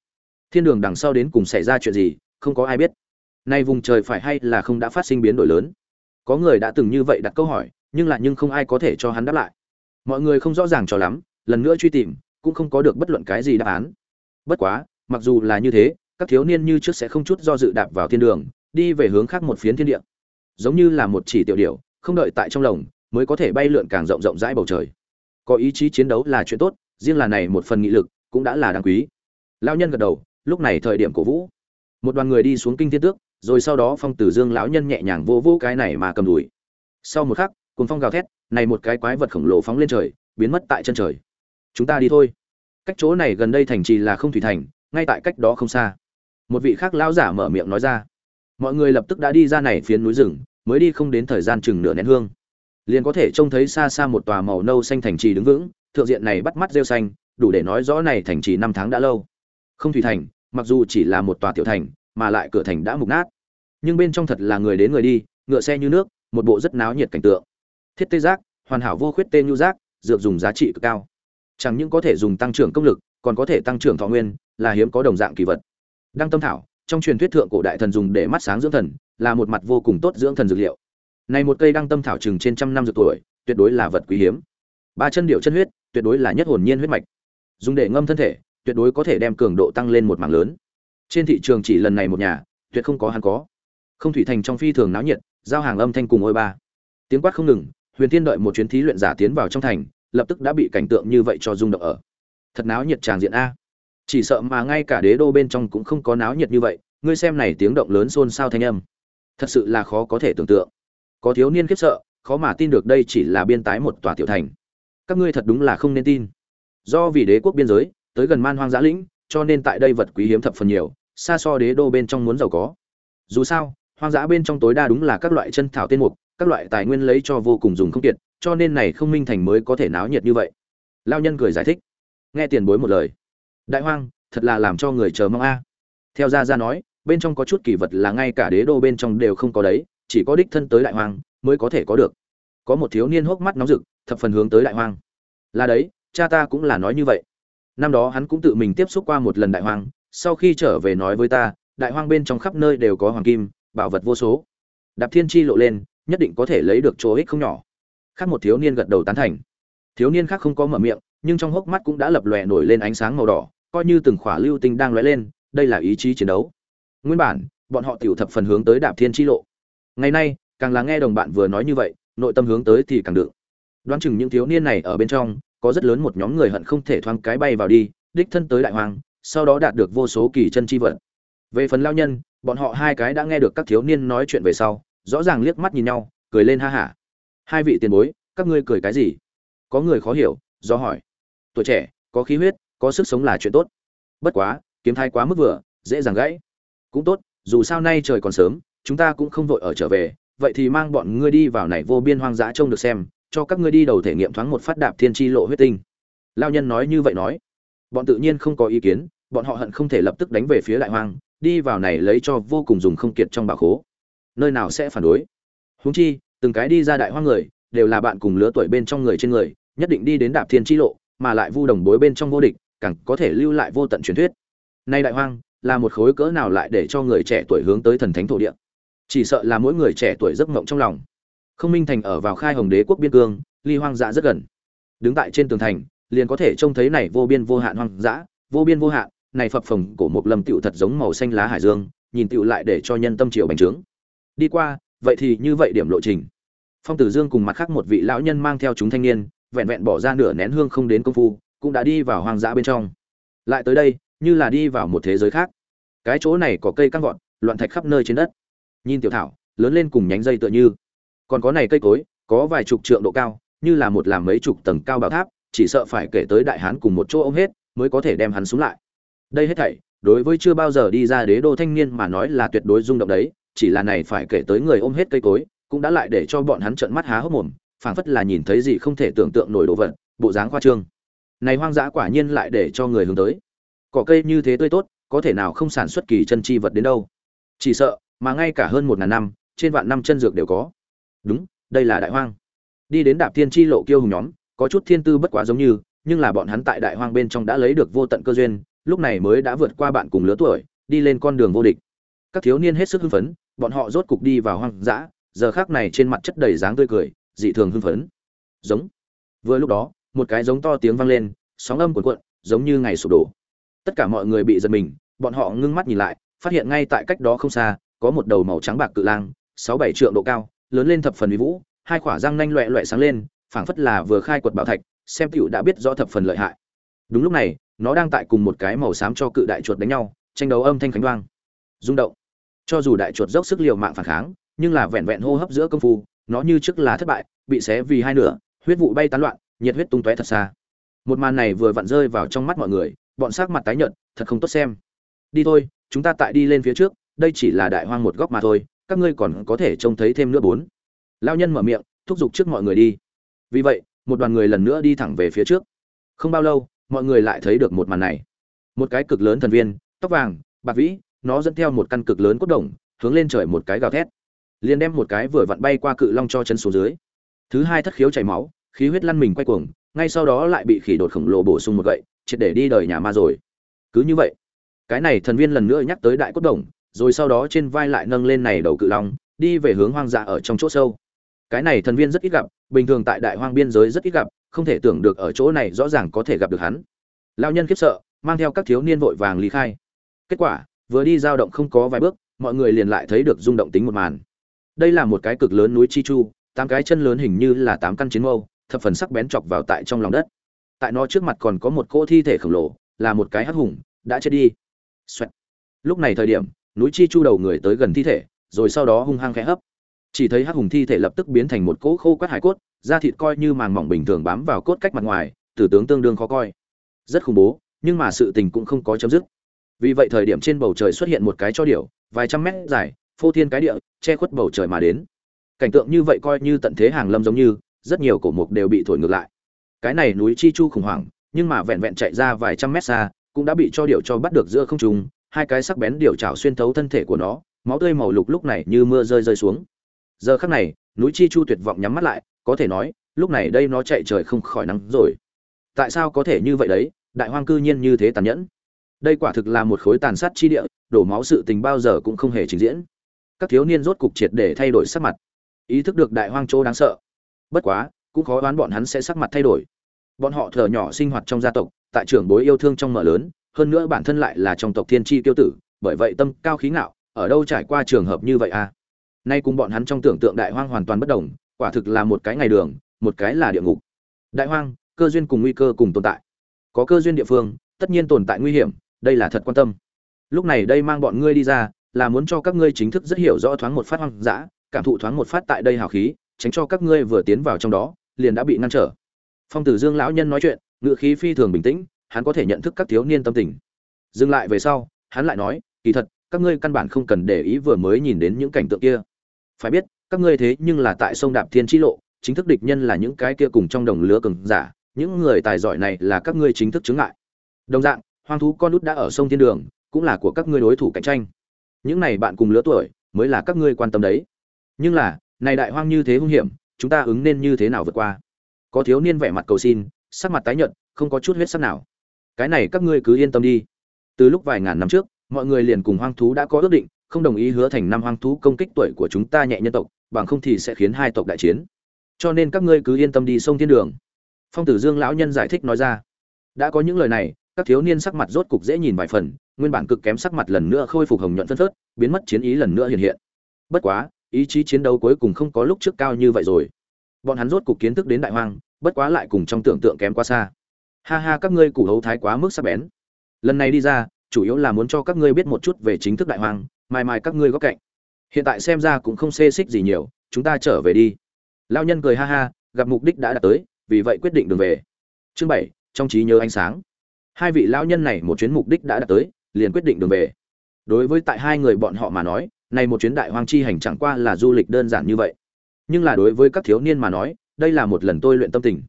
Thiên đường đằng sau đến cùng xảy ra chuyện gì, không có ai biết. Nay vùng trời phải hay là không đã phát sinh biến đổi lớn. Có người đã từng như vậy đặt câu hỏi, nhưng lại nhưng không ai có thể cho hắn đáp lại. Mọi người không rõ ràng cho lắm, lần nữa truy tìm, cũng không có được bất luận cái gì đáp án bất quá, mặc dù là như thế, các thiếu niên như trước sẽ không chút do dự đạp vào thiên đường, đi về hướng khác một phiến thiên địa. Giống như là một chỉ tiểu điểu, không đợi tại trong lồng, mới có thể bay lượn càng rộng rộng rãi bầu trời. Có ý chí chiến đấu là chuyện tốt, riêng là này một phần nghị lực, cũng đã là đáng quý. Lão nhân gật đầu, lúc này thời điểm cổ vũ. Một đoàn người đi xuống kinh thiên tước, rồi sau đó phong tử dương lão nhân nhẹ nhàng vô vô cái này mà cầm đùi. Sau một khắc cùng phong gào thét, này một cái quái vật khổng lồ phóng lên trời, biến mất tại chân trời. Chúng ta đi thôi cách chỗ này gần đây thành trì là không thủy thành, ngay tại cách đó không xa. Một vị khác lão giả mở miệng nói ra. Mọi người lập tức đã đi ra này phiến núi rừng, mới đi không đến thời gian chừng nửa nén hương. Liền có thể trông thấy xa xa một tòa màu nâu xanh thành trì đứng vững, thượng diện này bắt mắt rêu xanh, đủ để nói rõ này thành trì năm tháng đã lâu. Không thủy thành, mặc dù chỉ là một tòa tiểu thành, mà lại cửa thành đã mục nát. Nhưng bên trong thật là người đến người đi, ngựa xe như nước, một bộ rất náo nhiệt cảnh tượng. Thiết tê giác, hoàn hảo vô khuyết tên nhu giác, dược dùng giá trị cực cao chẳng những có thể dùng tăng trưởng công lực, còn có thể tăng trưởng thọ nguyên, là hiếm có đồng dạng kỳ vật. Đăng tâm thảo, trong truyền thuyết thượng cổ đại thần dùng để mắt sáng dưỡng thần, là một mặt vô cùng tốt dưỡng thần dược liệu. Này một cây đăng tâm thảo chừng trên trăm năm dược tuổi, tuyệt đối là vật quý hiếm. Ba chân điệu chân huyết, tuyệt đối là nhất hồn nhiên huyết mạch. Dùng để ngâm thân thể, tuyệt đối có thể đem cường độ tăng lên một mảng lớn. Trên thị trường chỉ lần này một nhà, tuyệt không có hắn có. Không thủy thành trong phi thường náo nhiệt, giao hàng âm thanh cùng ôi ba. Tiếng quát không ngừng, huyền tiên đợi một chuyến thí luyện giả tiến vào trong thành lập tức đã bị cảnh tượng như vậy cho rung động ở. Thật náo nhiệt tràng diện a. Chỉ sợ mà ngay cả đế đô bên trong cũng không có náo nhiệt như vậy, ngươi xem này tiếng động lớn xôn xao thanh âm. Thật sự là khó có thể tưởng tượng. Có thiếu niên khiếp sợ, khó mà tin được đây chỉ là biên tái một tòa tiểu thành. Các ngươi thật đúng là không nên tin. Do vì đế quốc biên giới, tới gần man hoang dã lĩnh, cho nên tại đây vật quý hiếm thập phần nhiều, xa so đế đô bên trong muốn giàu có. Dù sao, hoang dã bên trong tối đa đúng là các loại chân thảo tiên mục, các loại tài nguyên lấy cho vô cùng dùng không kiệt cho nên này không minh thành mới có thể náo nhiệt như vậy. Lao nhân cười giải thích. Nghe tiền bối một lời. Đại hoang, thật là làm cho người chờ mong a. Theo gia gia nói, bên trong có chút kỳ vật là ngay cả đế đô bên trong đều không có đấy, chỉ có đích thân tới đại hoang mới có thể có được. Có một thiếu niên hốc mắt nóng rực, thập phần hướng tới đại hoang. Là đấy, cha ta cũng là nói như vậy. Năm đó hắn cũng tự mình tiếp xúc qua một lần đại hoang, sau khi trở về nói với ta, đại hoang bên trong khắp nơi đều có hoàng kim, bảo vật vô số. Đạp thiên chi lộ lên, nhất định có thể lấy được chỗ ích không nhỏ khác một thiếu niên gật đầu tán thành. Thiếu niên khác không có mở miệng, nhưng trong hốc mắt cũng đã lập lòe nổi lên ánh sáng màu đỏ, coi như từng khỏa lưu tinh đang lóe lên, đây là ý chí chiến đấu. Nguyên bản, bọn họ tiểu thập phần hướng tới đạp thiên chi lộ. Ngày nay, càng là nghe đồng bạn vừa nói như vậy, nội tâm hướng tới thì càng được đoán chừng những thiếu niên này ở bên trong, có rất lớn một nhóm người hận không thể thoáng cái bay vào đi, đích thân tới đại hoàng, sau đó đạt được vô số kỳ chân chi vật về phần lao nhân, bọn họ hai cái đã nghe được các thiếu niên nói chuyện về sau, rõ ràng liếc mắt nhìn nhau, cười lên ha hả hai vị tiền bối, các ngươi cười cái gì? Có người khó hiểu, do hỏi. Tuổi trẻ, có khí huyết, có sức sống là chuyện tốt. Bất quá, kiếm thai quá mức vừa, dễ dàng gãy. Cũng tốt, dù sao nay trời còn sớm, chúng ta cũng không vội ở trở về, vậy thì mang bọn ngươi đi vào này vô biên hoang dã trông được xem, cho các ngươi đi đầu thể nghiệm thoáng một phát đạp thiên tri lộ huyết tinh. Lao nhân nói như vậy nói. Bọn tự nhiên không có ý kiến, bọn họ hận không thể lập tức đánh về phía đại hoang, đi vào này lấy cho vô cùng dùng không kiệt trong bà khố. Nơi nào sẽ phản đối? Huống chi từng cái đi ra đại hoang người, đều là bạn cùng lứa tuổi bên trong người trên người, nhất định đi đến đạp thiên tri lộ, mà lại vu đồng bối bên trong vô địch, càng có thể lưu lại vô tận truyền thuyết. Nay đại hoang, là một khối cỡ nào lại để cho người trẻ tuổi hướng tới thần thánh thổ địa? Chỉ sợ là mỗi người trẻ tuổi giấc mộng trong lòng. Không minh thành ở vào khai hồng đế quốc biên cương, ly hoang dã rất gần. Đứng tại trên tường thành, liền có thể trông thấy này vô biên vô hạn hoang dã, vô biên vô hạn, này phập phồng cổ một lâm tựu thật giống màu xanh lá hải dương, nhìn tựu lại để cho nhân tâm triều bành trướng. Đi qua vậy thì như vậy điểm lộ trình. Phong tử dương cùng mặt khác một vị lão nhân mang theo chúng thanh niên, vẹn vẹn bỏ ra nửa nén hương không đến công phu, cũng đã đi vào hoang dã bên trong. Lại tới đây, như là đi vào một thế giới khác. Cái chỗ này có cây căng vọt, loạn thạch khắp nơi trên đất. Nhìn tiểu thảo, lớn lên cùng nhánh dây tựa như. Còn có này cây cối, có vài chục trượng độ cao, như là một làm mấy chục tầng cao bảo tháp, chỉ sợ phải kể tới đại hán cùng một chỗ ông hết, mới có thể đem hắn xuống lại. Đây hết thảy, đối với chưa bao giờ đi ra đế đô thanh niên mà nói là tuyệt đối rung động đấy chỉ là này phải kể tới người ôm hết cây cối, cũng đã lại để cho bọn hắn trợn mắt há hốc mồm, phảng phất là nhìn thấy gì không thể tưởng tượng nổi đồ vật, bộ dáng khoa trương. Này hoang dã quả nhiên lại để cho người hướng tới. Cỏ cây như thế tươi tốt, có thể nào không sản xuất kỳ chân chi vật đến đâu? Chỉ sợ, mà ngay cả hơn một ngàn năm, trên vạn năm chân dược đều có. Đúng, đây là đại hoang. Đi đến đạp thiên chi lộ kiêu hùng nhóm, có chút thiên tư bất quá giống như, nhưng là bọn hắn tại đại hoang bên trong đã lấy được vô tận cơ duyên, lúc này mới đã vượt qua bạn cùng lứa tuổi, đi lên con đường vô địch. Các thiếu niên hết sức hưng phấn bọn họ rốt cục đi vào hoang dã, giờ khác này trên mặt chất đầy dáng tươi cười, dị thường hưng phấn. Giống. Vừa lúc đó, một cái giống to tiếng vang lên, sóng âm cuộn cuộn, giống như ngày sụp đổ. Tất cả mọi người bị giật mình, bọn họ ngưng mắt nhìn lại, phát hiện ngay tại cách đó không xa, có một đầu màu trắng bạc cự lang, sáu bảy trượng độ cao, lớn lên thập phần uy vũ, hai khỏa răng nanh loẹ loẹ sáng lên, phảng phất là vừa khai quật bảo thạch, xem tiểu đã biết rõ thập phần lợi hại. Đúng lúc này, nó đang tại cùng một cái màu xám cho cự đại chuột đánh nhau, tranh đấu âm thanh khánh đoang rung động cho dù đại chuột dốc sức liều mạng phản kháng, nhưng là vẹn vẹn hô hấp giữa công phu, nó như trước là thất bại, bị xé vì hai nửa, huyết vụ bay tán loạn, nhiệt huyết tung tóe thật xa. Một màn này vừa vặn rơi vào trong mắt mọi người, bọn sắc mặt tái nhợt, thật không tốt xem. Đi thôi, chúng ta tại đi lên phía trước, đây chỉ là đại hoang một góc mà thôi, các ngươi còn có thể trông thấy thêm nữa bốn. Lao nhân mở miệng, thúc giục trước mọi người đi. Vì vậy, một đoàn người lần nữa đi thẳng về phía trước. Không bao lâu, mọi người lại thấy được một màn này. Một cái cực lớn thần viên, tóc vàng, bạc vĩ nó dẫn theo một căn cực lớn cốt đồng, hướng lên trời một cái gào thét. Liền đem một cái vừa vặn bay qua cự long cho chân xuống dưới. Thứ hai thất khiếu chảy máu, khí huyết lăn mình quay cuồng, ngay sau đó lại bị khỉ đột khổng lồ bổ sung một gậy, triệt để đi đời nhà ma rồi. Cứ như vậy, cái này thần viên lần nữa nhắc tới đại cốt đồng, rồi sau đó trên vai lại nâng lên này đầu cự long, đi về hướng hoang dã ở trong chỗ sâu. Cái này thần viên rất ít gặp, bình thường tại đại hoang biên giới rất ít gặp, không thể tưởng được ở chỗ này rõ ràng có thể gặp được hắn. Lao nhân khiếp sợ, mang theo các thiếu niên vội vàng lý khai. Kết quả vừa đi dao động không có vài bước, mọi người liền lại thấy được rung động tính một màn. Đây là một cái cực lớn núi chi chu, tám cái chân lớn hình như là tám căn chiến mâu, thập phần sắc bén chọc vào tại trong lòng đất. Tại nó trước mặt còn có một cỗ thi thể khổng lồ, là một cái hắc hùng, đã chết đi. Xoẹt. lúc này thời điểm, núi chi chu đầu người tới gần thi thể, rồi sau đó hung hăng khẽ hấp. Chỉ thấy hắc hùng thi thể lập tức biến thành một cỗ khô quát hải cốt, da thịt coi như màng mỏng bình thường bám vào cốt cách mặt ngoài, tử tướng tương đương khó coi. Rất khủng bố, nhưng mà sự tình cũng không có chấm dứt vì vậy thời điểm trên bầu trời xuất hiện một cái cho điểu, vài trăm mét dài, phô thiên cái địa, che khuất bầu trời mà đến. Cảnh tượng như vậy coi như tận thế hàng lâm giống như, rất nhiều cổ mục đều bị thổi ngược lại. Cái này núi chi chu khủng hoảng, nhưng mà vẹn vẹn chạy ra vài trăm mét xa, cũng đã bị cho điểu cho bắt được giữa không trung, hai cái sắc bén điểu chảo xuyên thấu thân thể của nó, máu tươi màu lục lúc này như mưa rơi rơi xuống. Giờ khắc này, núi chi chu tuyệt vọng nhắm mắt lại, có thể nói, lúc này đây nó chạy trời không khỏi nắng rồi. Tại sao có thể như vậy đấy? Đại hoang cư nhiên như thế tàn nhẫn đây quả thực là một khối tàn sát chi địa, đổ máu sự tình bao giờ cũng không hề trình diễn. Các thiếu niên rốt cục triệt để thay đổi sắc mặt. Ý thức được đại hoang chỗ đáng sợ. Bất quá, cũng khó đoán bọn hắn sẽ sắc mặt thay đổi. Bọn họ thở nhỏ sinh hoạt trong gia tộc, tại trưởng bối yêu thương trong mở lớn, hơn nữa bản thân lại là trong tộc thiên tri tiêu tử, bởi vậy tâm cao khí ngạo, ở đâu trải qua trường hợp như vậy à? Nay cùng bọn hắn trong tưởng tượng đại hoang hoàn toàn bất đồng, quả thực là một cái ngày đường, một cái là địa ngục. Đại hoang, cơ duyên cùng nguy cơ cùng tồn tại. Có cơ duyên địa phương, tất nhiên tồn tại nguy hiểm đây là thật quan tâm. Lúc này đây mang bọn ngươi đi ra, là muốn cho các ngươi chính thức rất hiểu rõ thoáng một phát hoang dã, cảm thụ thoáng một phát tại đây hào khí, tránh cho các ngươi vừa tiến vào trong đó, liền đã bị ngăn trở. Phong tử dương lão nhân nói chuyện ngự khí phi thường bình tĩnh, hắn có thể nhận thức các thiếu niên tâm tình. Dừng lại về sau, hắn lại nói, kỳ thật, các ngươi căn bản không cần để ý vừa mới nhìn đến những cảnh tượng kia. Phải biết, các ngươi thế nhưng là tại sông đạp thiên chi lộ, chính thức địch nhân là những cái kia cùng trong đồng lứa cường giả, những người tài giỏi này là các ngươi chính thức chứng ngại. Đồng dạng hoang thú con út đã ở sông thiên đường, cũng là của các ngươi đối thủ cạnh tranh. Những này bạn cùng lứa tuổi, mới là các ngươi quan tâm đấy. Nhưng là, này đại hoang như thế hung hiểm, chúng ta ứng nên như thế nào vượt qua? Có thiếu niên vẻ mặt cầu xin, sắc mặt tái nhợt, không có chút huyết sắc nào. Cái này các ngươi cứ yên tâm đi. Từ lúc vài ngàn năm trước, mọi người liền cùng hoang thú đã có ước định, không đồng ý hứa thành năm hoang thú công kích tuổi của chúng ta nhẹ nhân tộc, bằng không thì sẽ khiến hai tộc đại chiến. Cho nên các ngươi cứ yên tâm đi sông thiên đường. Phong tử dương lão nhân giải thích nói ra. Đã có những lời này các thiếu niên sắc mặt rốt cục dễ nhìn vài phần, nguyên bản cực kém sắc mặt lần nữa khôi phục hồng nhuận phân phớt, biến mất chiến ý lần nữa hiện hiện. Bất quá, ý chí chiến đấu cuối cùng không có lúc trước cao như vậy rồi. Bọn hắn rốt cục kiến thức đến đại hoang, bất quá lại cùng trong tưởng tượng kém quá xa. Ha ha, các ngươi củ hấu thái quá mức sắc bén. Lần này đi ra, chủ yếu là muốn cho các ngươi biết một chút về chính thức đại hoang, mai mai các ngươi góc cạnh. Hiện tại xem ra cũng không xê xích gì nhiều, chúng ta trở về đi. Lao nhân cười ha ha, gặp mục đích đã đạt tới, vì vậy quyết định đường về. Chương bảy, trong trí nhớ ánh sáng hai vị lão nhân này một chuyến mục đích đã đạt tới, liền quyết định đường về. Đối với tại hai người bọn họ mà nói, này một chuyến đại hoang chi hành chẳng qua là du lịch đơn giản như vậy. Nhưng là đối với các thiếu niên mà nói, đây là một lần tôi luyện tâm tình.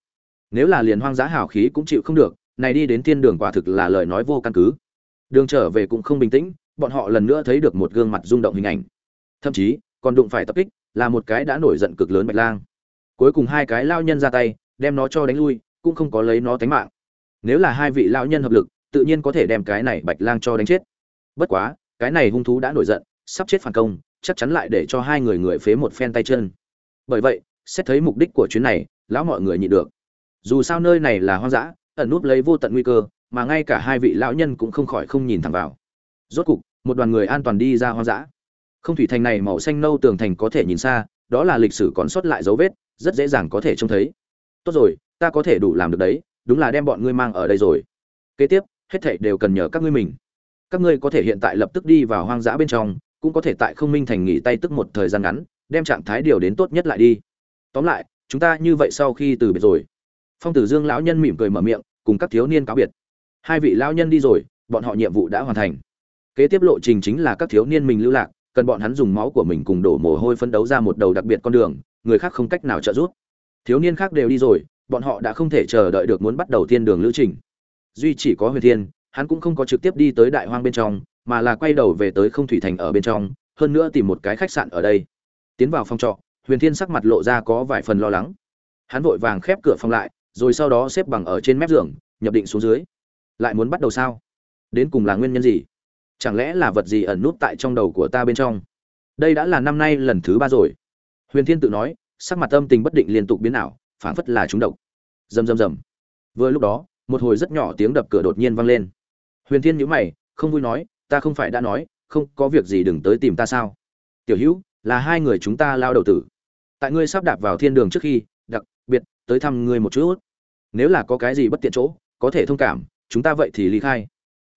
Nếu là liền hoang dã hào khí cũng chịu không được, này đi đến thiên đường quả thực là lời nói vô căn cứ. Đường trở về cũng không bình tĩnh, bọn họ lần nữa thấy được một gương mặt rung động hình ảnh. Thậm chí, còn đụng phải tập kích, là một cái đã nổi giận cực lớn bạch lang. Cuối cùng hai cái lao nhân ra tay, đem nó cho đánh lui, cũng không có lấy nó tánh mạng nếu là hai vị lão nhân hợp lực, tự nhiên có thể đem cái này bạch lang cho đánh chết. Bất quá, cái này hung thú đã nổi giận, sắp chết phản công, chắc chắn lại để cho hai người người phế một phen tay chân. Bởi vậy, xét thấy mục đích của chuyến này, lão mọi người nhịn được. Dù sao nơi này là hoang dã, ẩn núp lấy vô tận nguy cơ, mà ngay cả hai vị lão nhân cũng không khỏi không nhìn thẳng vào. Rốt cục, một đoàn người an toàn đi ra hoang dã. Không thủy thành này màu xanh nâu tường thành có thể nhìn xa, đó là lịch sử còn sót lại dấu vết, rất dễ dàng có thể trông thấy. Tốt rồi, ta có thể đủ làm được đấy đúng là đem bọn ngươi mang ở đây rồi. Kế tiếp, hết thảy đều cần nhờ các ngươi mình. Các ngươi có thể hiện tại lập tức đi vào hoang dã bên trong, cũng có thể tại không minh thành nghỉ tay tức một thời gian ngắn, đem trạng thái điều đến tốt nhất lại đi. Tóm lại, chúng ta như vậy sau khi từ biệt rồi. Phong tử dương lão nhân mỉm cười mở miệng, cùng các thiếu niên cáo biệt. Hai vị lão nhân đi rồi, bọn họ nhiệm vụ đã hoàn thành. Kế tiếp lộ trình chính là các thiếu niên mình lưu lạc, cần bọn hắn dùng máu của mình cùng đổ mồ hôi phấn đấu ra một đầu đặc biệt con đường, người khác không cách nào trợ giúp. Thiếu niên khác đều đi rồi bọn họ đã không thể chờ đợi được muốn bắt đầu thiên đường lữ trình. Duy chỉ có huyền thiên, hắn cũng không có trực tiếp đi tới đại hoang bên trong, mà là quay đầu về tới không thủy thành ở bên trong, hơn nữa tìm một cái khách sạn ở đây. Tiến vào phòng trọ, huyền thiên sắc mặt lộ ra có vài phần lo lắng. Hắn vội vàng khép cửa phòng lại, rồi sau đó xếp bằng ở trên mép giường, nhập định xuống dưới. Lại muốn bắt đầu sao? Đến cùng là nguyên nhân gì? Chẳng lẽ là vật gì ẩn nút tại trong đầu của ta bên trong? Đây đã là năm nay lần thứ ba rồi. Huyền thiên tự nói, sắc mặt âm tình bất định liên tục biến ảo phảng phất là trúng độc. Rầm rầm rầm. Vừa lúc đó, một hồi rất nhỏ tiếng đập cửa đột nhiên vang lên. Huyền thiên nhíu mày, không vui nói, ta không phải đã nói, không có việc gì đừng tới tìm ta sao? Tiểu hữu, là hai người chúng ta lao đầu tử. Tại ngươi sắp đạp vào thiên đường trước khi, đặc biệt, tới thăm ngươi một chút. Nếu là có cái gì bất tiện chỗ, có thể thông cảm, chúng ta vậy thì ly khai.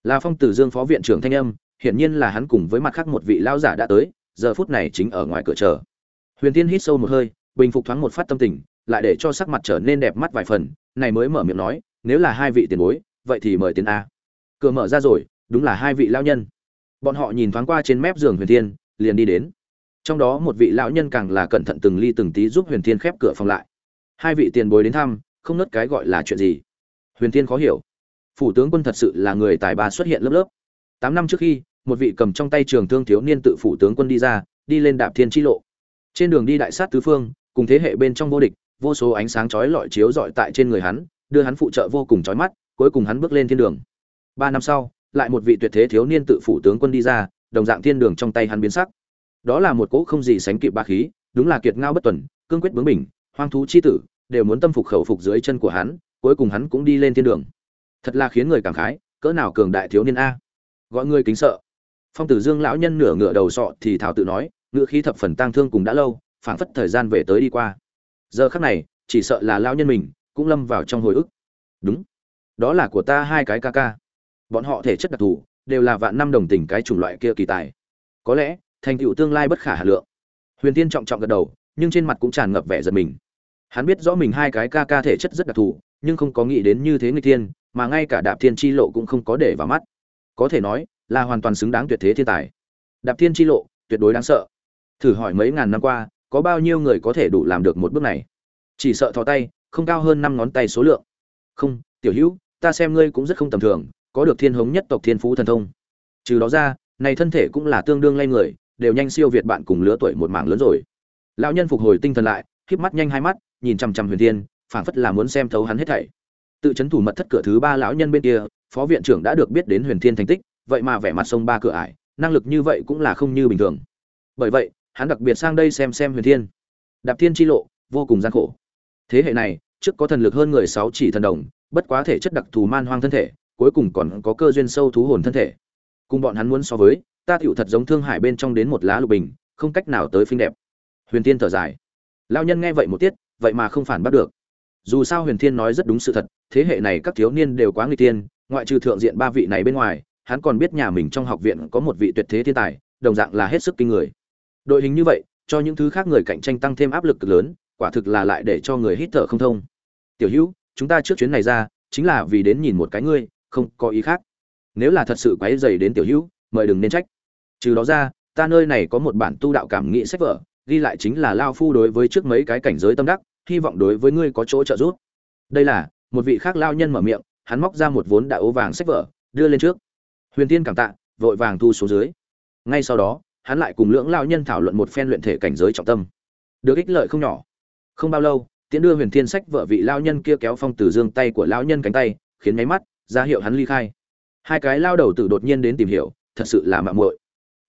Là phong tử dương phó viện trưởng thanh âm, hiển nhiên là hắn cùng với mặt khác một vị lao giả đã tới, giờ phút này chính ở ngoài cửa chờ. Huyền tiên hít sâu một hơi, bình phục thoáng một phát tâm tình lại để cho sắc mặt trở nên đẹp mắt vài phần, này mới mở miệng nói, nếu là hai vị tiền bối, vậy thì mời tiền a. Cửa mở ra rồi, đúng là hai vị lao nhân. Bọn họ nhìn thoáng qua trên mép giường huyền thiên, liền đi đến. Trong đó một vị lão nhân càng là cẩn thận từng ly từng tí giúp huyền thiên khép cửa phòng lại. Hai vị tiền bối đến thăm, không nớt cái gọi là chuyện gì. Huyền thiên khó hiểu. Phủ tướng quân thật sự là người tài ba xuất hiện lớp lớp. Tám năm trước khi, một vị cầm trong tay trường thương thiếu niên tự phủ tướng quân đi ra, đi lên đạp thiên chi lộ. Trên đường đi đại sát tứ phương, cùng thế hệ bên trong vô địch vô số ánh sáng chói lọi chiếu rọi tại trên người hắn, đưa hắn phụ trợ vô cùng chói mắt, cuối cùng hắn bước lên thiên đường. Ba năm sau, lại một vị tuyệt thế thiếu niên tự phủ tướng quân đi ra, đồng dạng thiên đường trong tay hắn biến sắc. Đó là một cỗ không gì sánh kịp ba khí, đúng là kiệt ngao bất tuần, cương quyết bướng bỉnh, hoang thú chi tử, đều muốn tâm phục khẩu phục dưới chân của hắn, cuối cùng hắn cũng đi lên thiên đường. Thật là khiến người cảm khái, cỡ nào cường đại thiếu niên a. Gọi người kính sợ. Phong tử dương lão nhân nửa ngửa đầu sọ thì thảo tự nói ngựa khí thập phần tang thương cùng đã lâu, phảng phất thời gian về tới đi qua giờ khắc này, chỉ sợ là lao nhân mình cũng lâm vào trong hồi ức. Đúng, đó là của ta hai cái ca ca. Bọn họ thể chất đặc thù, đều là vạn năm đồng tình cái chủng loại kia kỳ tài. Có lẽ, thành tựu tương lai bất khả hà lượng. Huyền tiên trọng trọng gật đầu, nhưng trên mặt cũng tràn ngập vẻ giật mình. Hắn biết rõ mình hai cái ca ca thể chất rất đặc thù, nhưng không có nghĩ đến như thế người tiên mà ngay cả đạp thiên chi lộ cũng không có để vào mắt. Có thể nói, là hoàn toàn xứng đáng tuyệt thế thiên tài. Đạp thiên chi lộ, tuyệt đối đáng sợ. Thử hỏi mấy ngàn năm qua có bao nhiêu người có thể đủ làm được một bước này? Chỉ sợ thò tay, không cao hơn năm ngón tay số lượng. Không, tiểu hữu, ta xem ngươi cũng rất không tầm thường, có được thiên hống nhất tộc thiên phú thần thông. Trừ đó ra, này thân thể cũng là tương đương lay người, đều nhanh siêu việt bạn cùng lứa tuổi một mảng lớn rồi. Lão nhân phục hồi tinh thần lại, híp mắt nhanh hai mắt, nhìn chằm chằm huyền thiên, phảng phất là muốn xem thấu hắn hết thảy. Tự chấn thủ mật thất cửa thứ ba lão nhân bên kia, phó viện trưởng đã được biết đến huyền thiên thành tích, vậy mà vẻ mặt sông ba cửa ải, năng lực như vậy cũng là không như bình thường. Bởi vậy hắn đặc biệt sang đây xem xem huyền thiên. Đạp thiên chi lộ, vô cùng gian khổ. Thế hệ này, trước có thần lực hơn người sáu chỉ thần đồng, bất quá thể chất đặc thù man hoang thân thể, cuối cùng còn có cơ duyên sâu thú hồn thân thể. Cùng bọn hắn muốn so với, ta tựu thật giống thương hải bên trong đến một lá lục bình, không cách nào tới phinh đẹp. Huyền tiên thở dài. Lao nhân nghe vậy một tiết, vậy mà không phản bắt được. Dù sao huyền thiên nói rất đúng sự thật, thế hệ này các thiếu niên đều quá nguy tiên ngoại trừ thượng diện ba vị này bên ngoài, hắn còn biết nhà mình trong học viện có một vị tuyệt thế thiên tài, đồng dạng là hết sức kinh người đội hình như vậy, cho những thứ khác người cạnh tranh tăng thêm áp lực cực lớn, quả thực là lại để cho người hít thở không thông. Tiểu hữu, chúng ta trước chuyến này ra, chính là vì đến nhìn một cái ngươi, không có ý khác. Nếu là thật sự quấy dày đến tiểu hữu, mời đừng nên trách. Trừ đó ra, ta nơi này có một bản tu đạo cảm nghĩ sách vở, ghi lại chính là lao phu đối với trước mấy cái cảnh giới tâm đắc, hy vọng đối với ngươi có chỗ trợ giúp. Đây là, một vị khác lao nhân mở miệng, hắn móc ra một vốn đã ố vàng sách vở, đưa lên trước. Huyền tiên cảm tạ, vội vàng thu xuống dưới. Ngay sau đó hắn lại cùng lưỡng lao nhân thảo luận một phen luyện thể cảnh giới trọng tâm. Được ích lợi không nhỏ. Không bao lâu, tiễn đưa huyền thiên sách vợ vị lao nhân kia kéo phong từ dương tay của lão nhân cánh tay, khiến máy mắt, ra hiệu hắn ly khai. Hai cái lao đầu tử đột nhiên đến tìm hiểu, thật sự là mạng muội.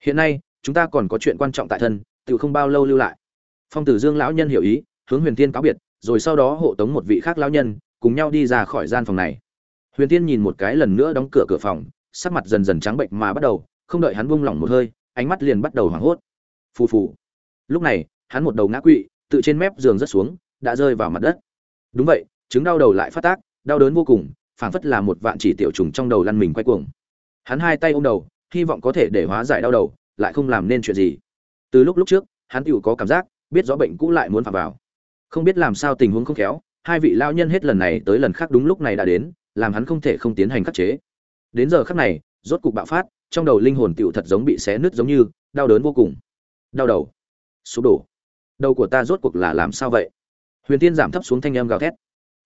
Hiện nay, chúng ta còn có chuyện quan trọng tại thân tự không bao lâu lưu lại. Phong tử dương lão nhân hiểu ý, hướng huyền thiên cáo biệt, rồi sau đó hộ tống một vị khác lão nhân, cùng nhau đi ra khỏi gian phòng này. Huyền thiên nhìn một cái lần nữa đóng cửa cửa phòng, sắc mặt dần dần trắng bệnh mà bắt đầu, không đợi hắn buông lỏng một hơi ánh mắt liền bắt đầu hoảng hốt. Phù phù. Lúc này, hắn một đầu ngã quỵ, tự trên mép giường rất xuống, đã rơi vào mặt đất. Đúng vậy, chứng đau đầu lại phát tác, đau đớn vô cùng, phảng phất là một vạn chỉ tiểu trùng trong đầu lăn mình quay cuồng. Hắn hai tay ôm đầu, hy vọng có thể để hóa giải đau đầu, lại không làm nên chuyện gì. Từ lúc lúc trước, hắn tựu có cảm giác, biết rõ bệnh cũ lại muốn phạm vào. Không biết làm sao tình huống không khéo, hai vị lao nhân hết lần này tới lần khác đúng lúc này đã đến, làm hắn không thể không tiến hành khắc chế. Đến giờ khắc này, rốt cục bạo phát trong đầu linh hồn tựu thật giống bị xé nứt giống như, đau đớn vô cùng. Đau đầu. Sụp đổ. Đầu của ta rốt cuộc là làm sao vậy? Huyền tiên giảm thấp xuống thanh âm gào thét.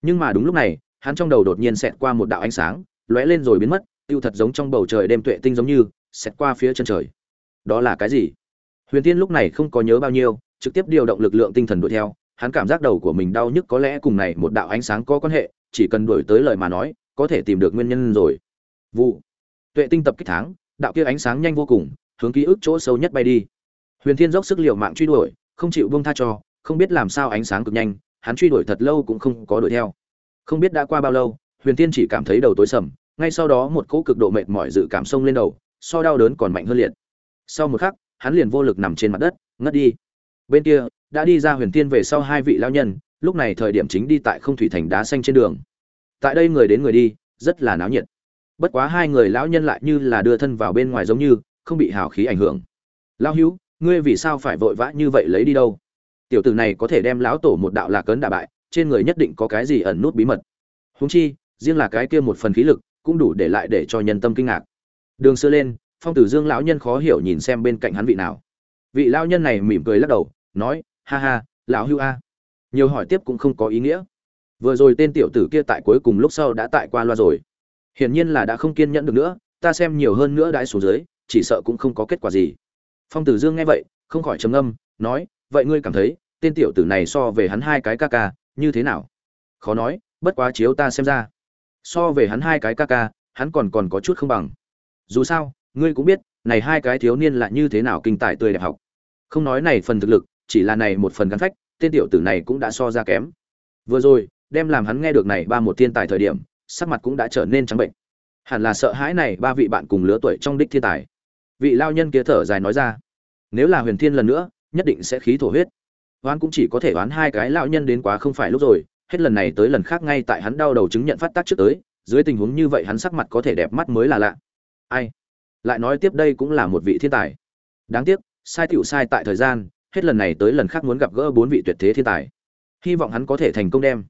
Nhưng mà đúng lúc này, hắn trong đầu đột nhiên xẹt qua một đạo ánh sáng, lóe lên rồi biến mất, tựu thật giống trong bầu trời đêm tuệ tinh giống như, xẹt qua phía chân trời. Đó là cái gì? Huyền tiên lúc này không có nhớ bao nhiêu, trực tiếp điều động lực lượng tinh thần đuổi theo, hắn cảm giác đầu của mình đau nhức có lẽ cùng này một đạo ánh sáng có quan hệ, chỉ cần đuổi tới lời mà nói, có thể tìm được nguyên nhân rồi. Vụ. Tuệ tinh tập kích tháng đạo kia ánh sáng nhanh vô cùng, hướng ký ức chỗ sâu nhất bay đi. Huyền thiên dốc sức liều mạng truy đuổi, không chịu buông tha cho, không biết làm sao ánh sáng cực nhanh, hắn truy đuổi thật lâu cũng không có đuổi theo. Không biết đã qua bao lâu, huyền thiên chỉ cảm thấy đầu tối sầm, ngay sau đó một cỗ cực độ mệt mỏi dự cảm sông lên đầu, so đau đớn còn mạnh hơn liệt. Sau một khắc, hắn liền vô lực nằm trên mặt đất, ngất đi. Bên kia, đã đi ra huyền thiên về sau hai vị lao nhân, lúc này thời điểm chính đi tại không thủy thành đá xanh trên đường. Tại đây người đến người đi, rất là náo nhiệt bất quá hai người lão nhân lại như là đưa thân vào bên ngoài giống như, không bị hào khí ảnh hưởng. Lão hữu, ngươi vì sao phải vội vã như vậy lấy đi đâu? Tiểu tử này có thể đem lão tổ một đạo lạc cấn đả bại, trên người nhất định có cái gì ẩn nút bí mật. Húng chi, riêng là cái kia một phần khí lực, cũng đủ để lại để cho nhân tâm kinh ngạc. Đường xưa lên, phong tử dương lão nhân khó hiểu nhìn xem bên cạnh hắn vị nào. Vị lão nhân này mỉm cười lắc đầu, nói, ha ha, lão hưu a. Nhiều hỏi tiếp cũng không có ý nghĩa. Vừa rồi tên tiểu tử kia tại cuối cùng lúc sau đã tại qua loa rồi hiển nhiên là đã không kiên nhẫn được nữa, ta xem nhiều hơn nữa đãi xuống dưới, chỉ sợ cũng không có kết quả gì. Phong tử dương nghe vậy, không khỏi trầm ngâm, nói, vậy ngươi cảm thấy, tên tiểu tử này so về hắn hai cái ca ca, như thế nào? Khó nói, bất quá chiếu ta xem ra. So về hắn hai cái ca ca, hắn còn còn có chút không bằng. Dù sao, ngươi cũng biết, này hai cái thiếu niên là như thế nào kinh tài tươi đẹp học. Không nói này phần thực lực, chỉ là này một phần gắn phách, tên tiểu tử này cũng đã so ra kém. Vừa rồi, đem làm hắn nghe được này ba một thiên tài thời điểm sắc mặt cũng đã trở nên trắng bệnh. Hẳn là sợ hãi này ba vị bạn cùng lứa tuổi trong đích thiên tài. Vị lao nhân kia thở dài nói ra, nếu là huyền thiên lần nữa, nhất định sẽ khí thổ huyết. Oán cũng chỉ có thể oán hai cái lão nhân đến quá không phải lúc rồi, hết lần này tới lần khác ngay tại hắn đau đầu chứng nhận phát tác trước tới, dưới tình huống như vậy hắn sắc mặt có thể đẹp mắt mới là lạ. Ai? Lại nói tiếp đây cũng là một vị thiên tài. Đáng tiếc, sai tiểu sai tại thời gian, hết lần này tới lần khác muốn gặp gỡ bốn vị tuyệt thế thiên tài. Hy vọng hắn có thể thành công đem.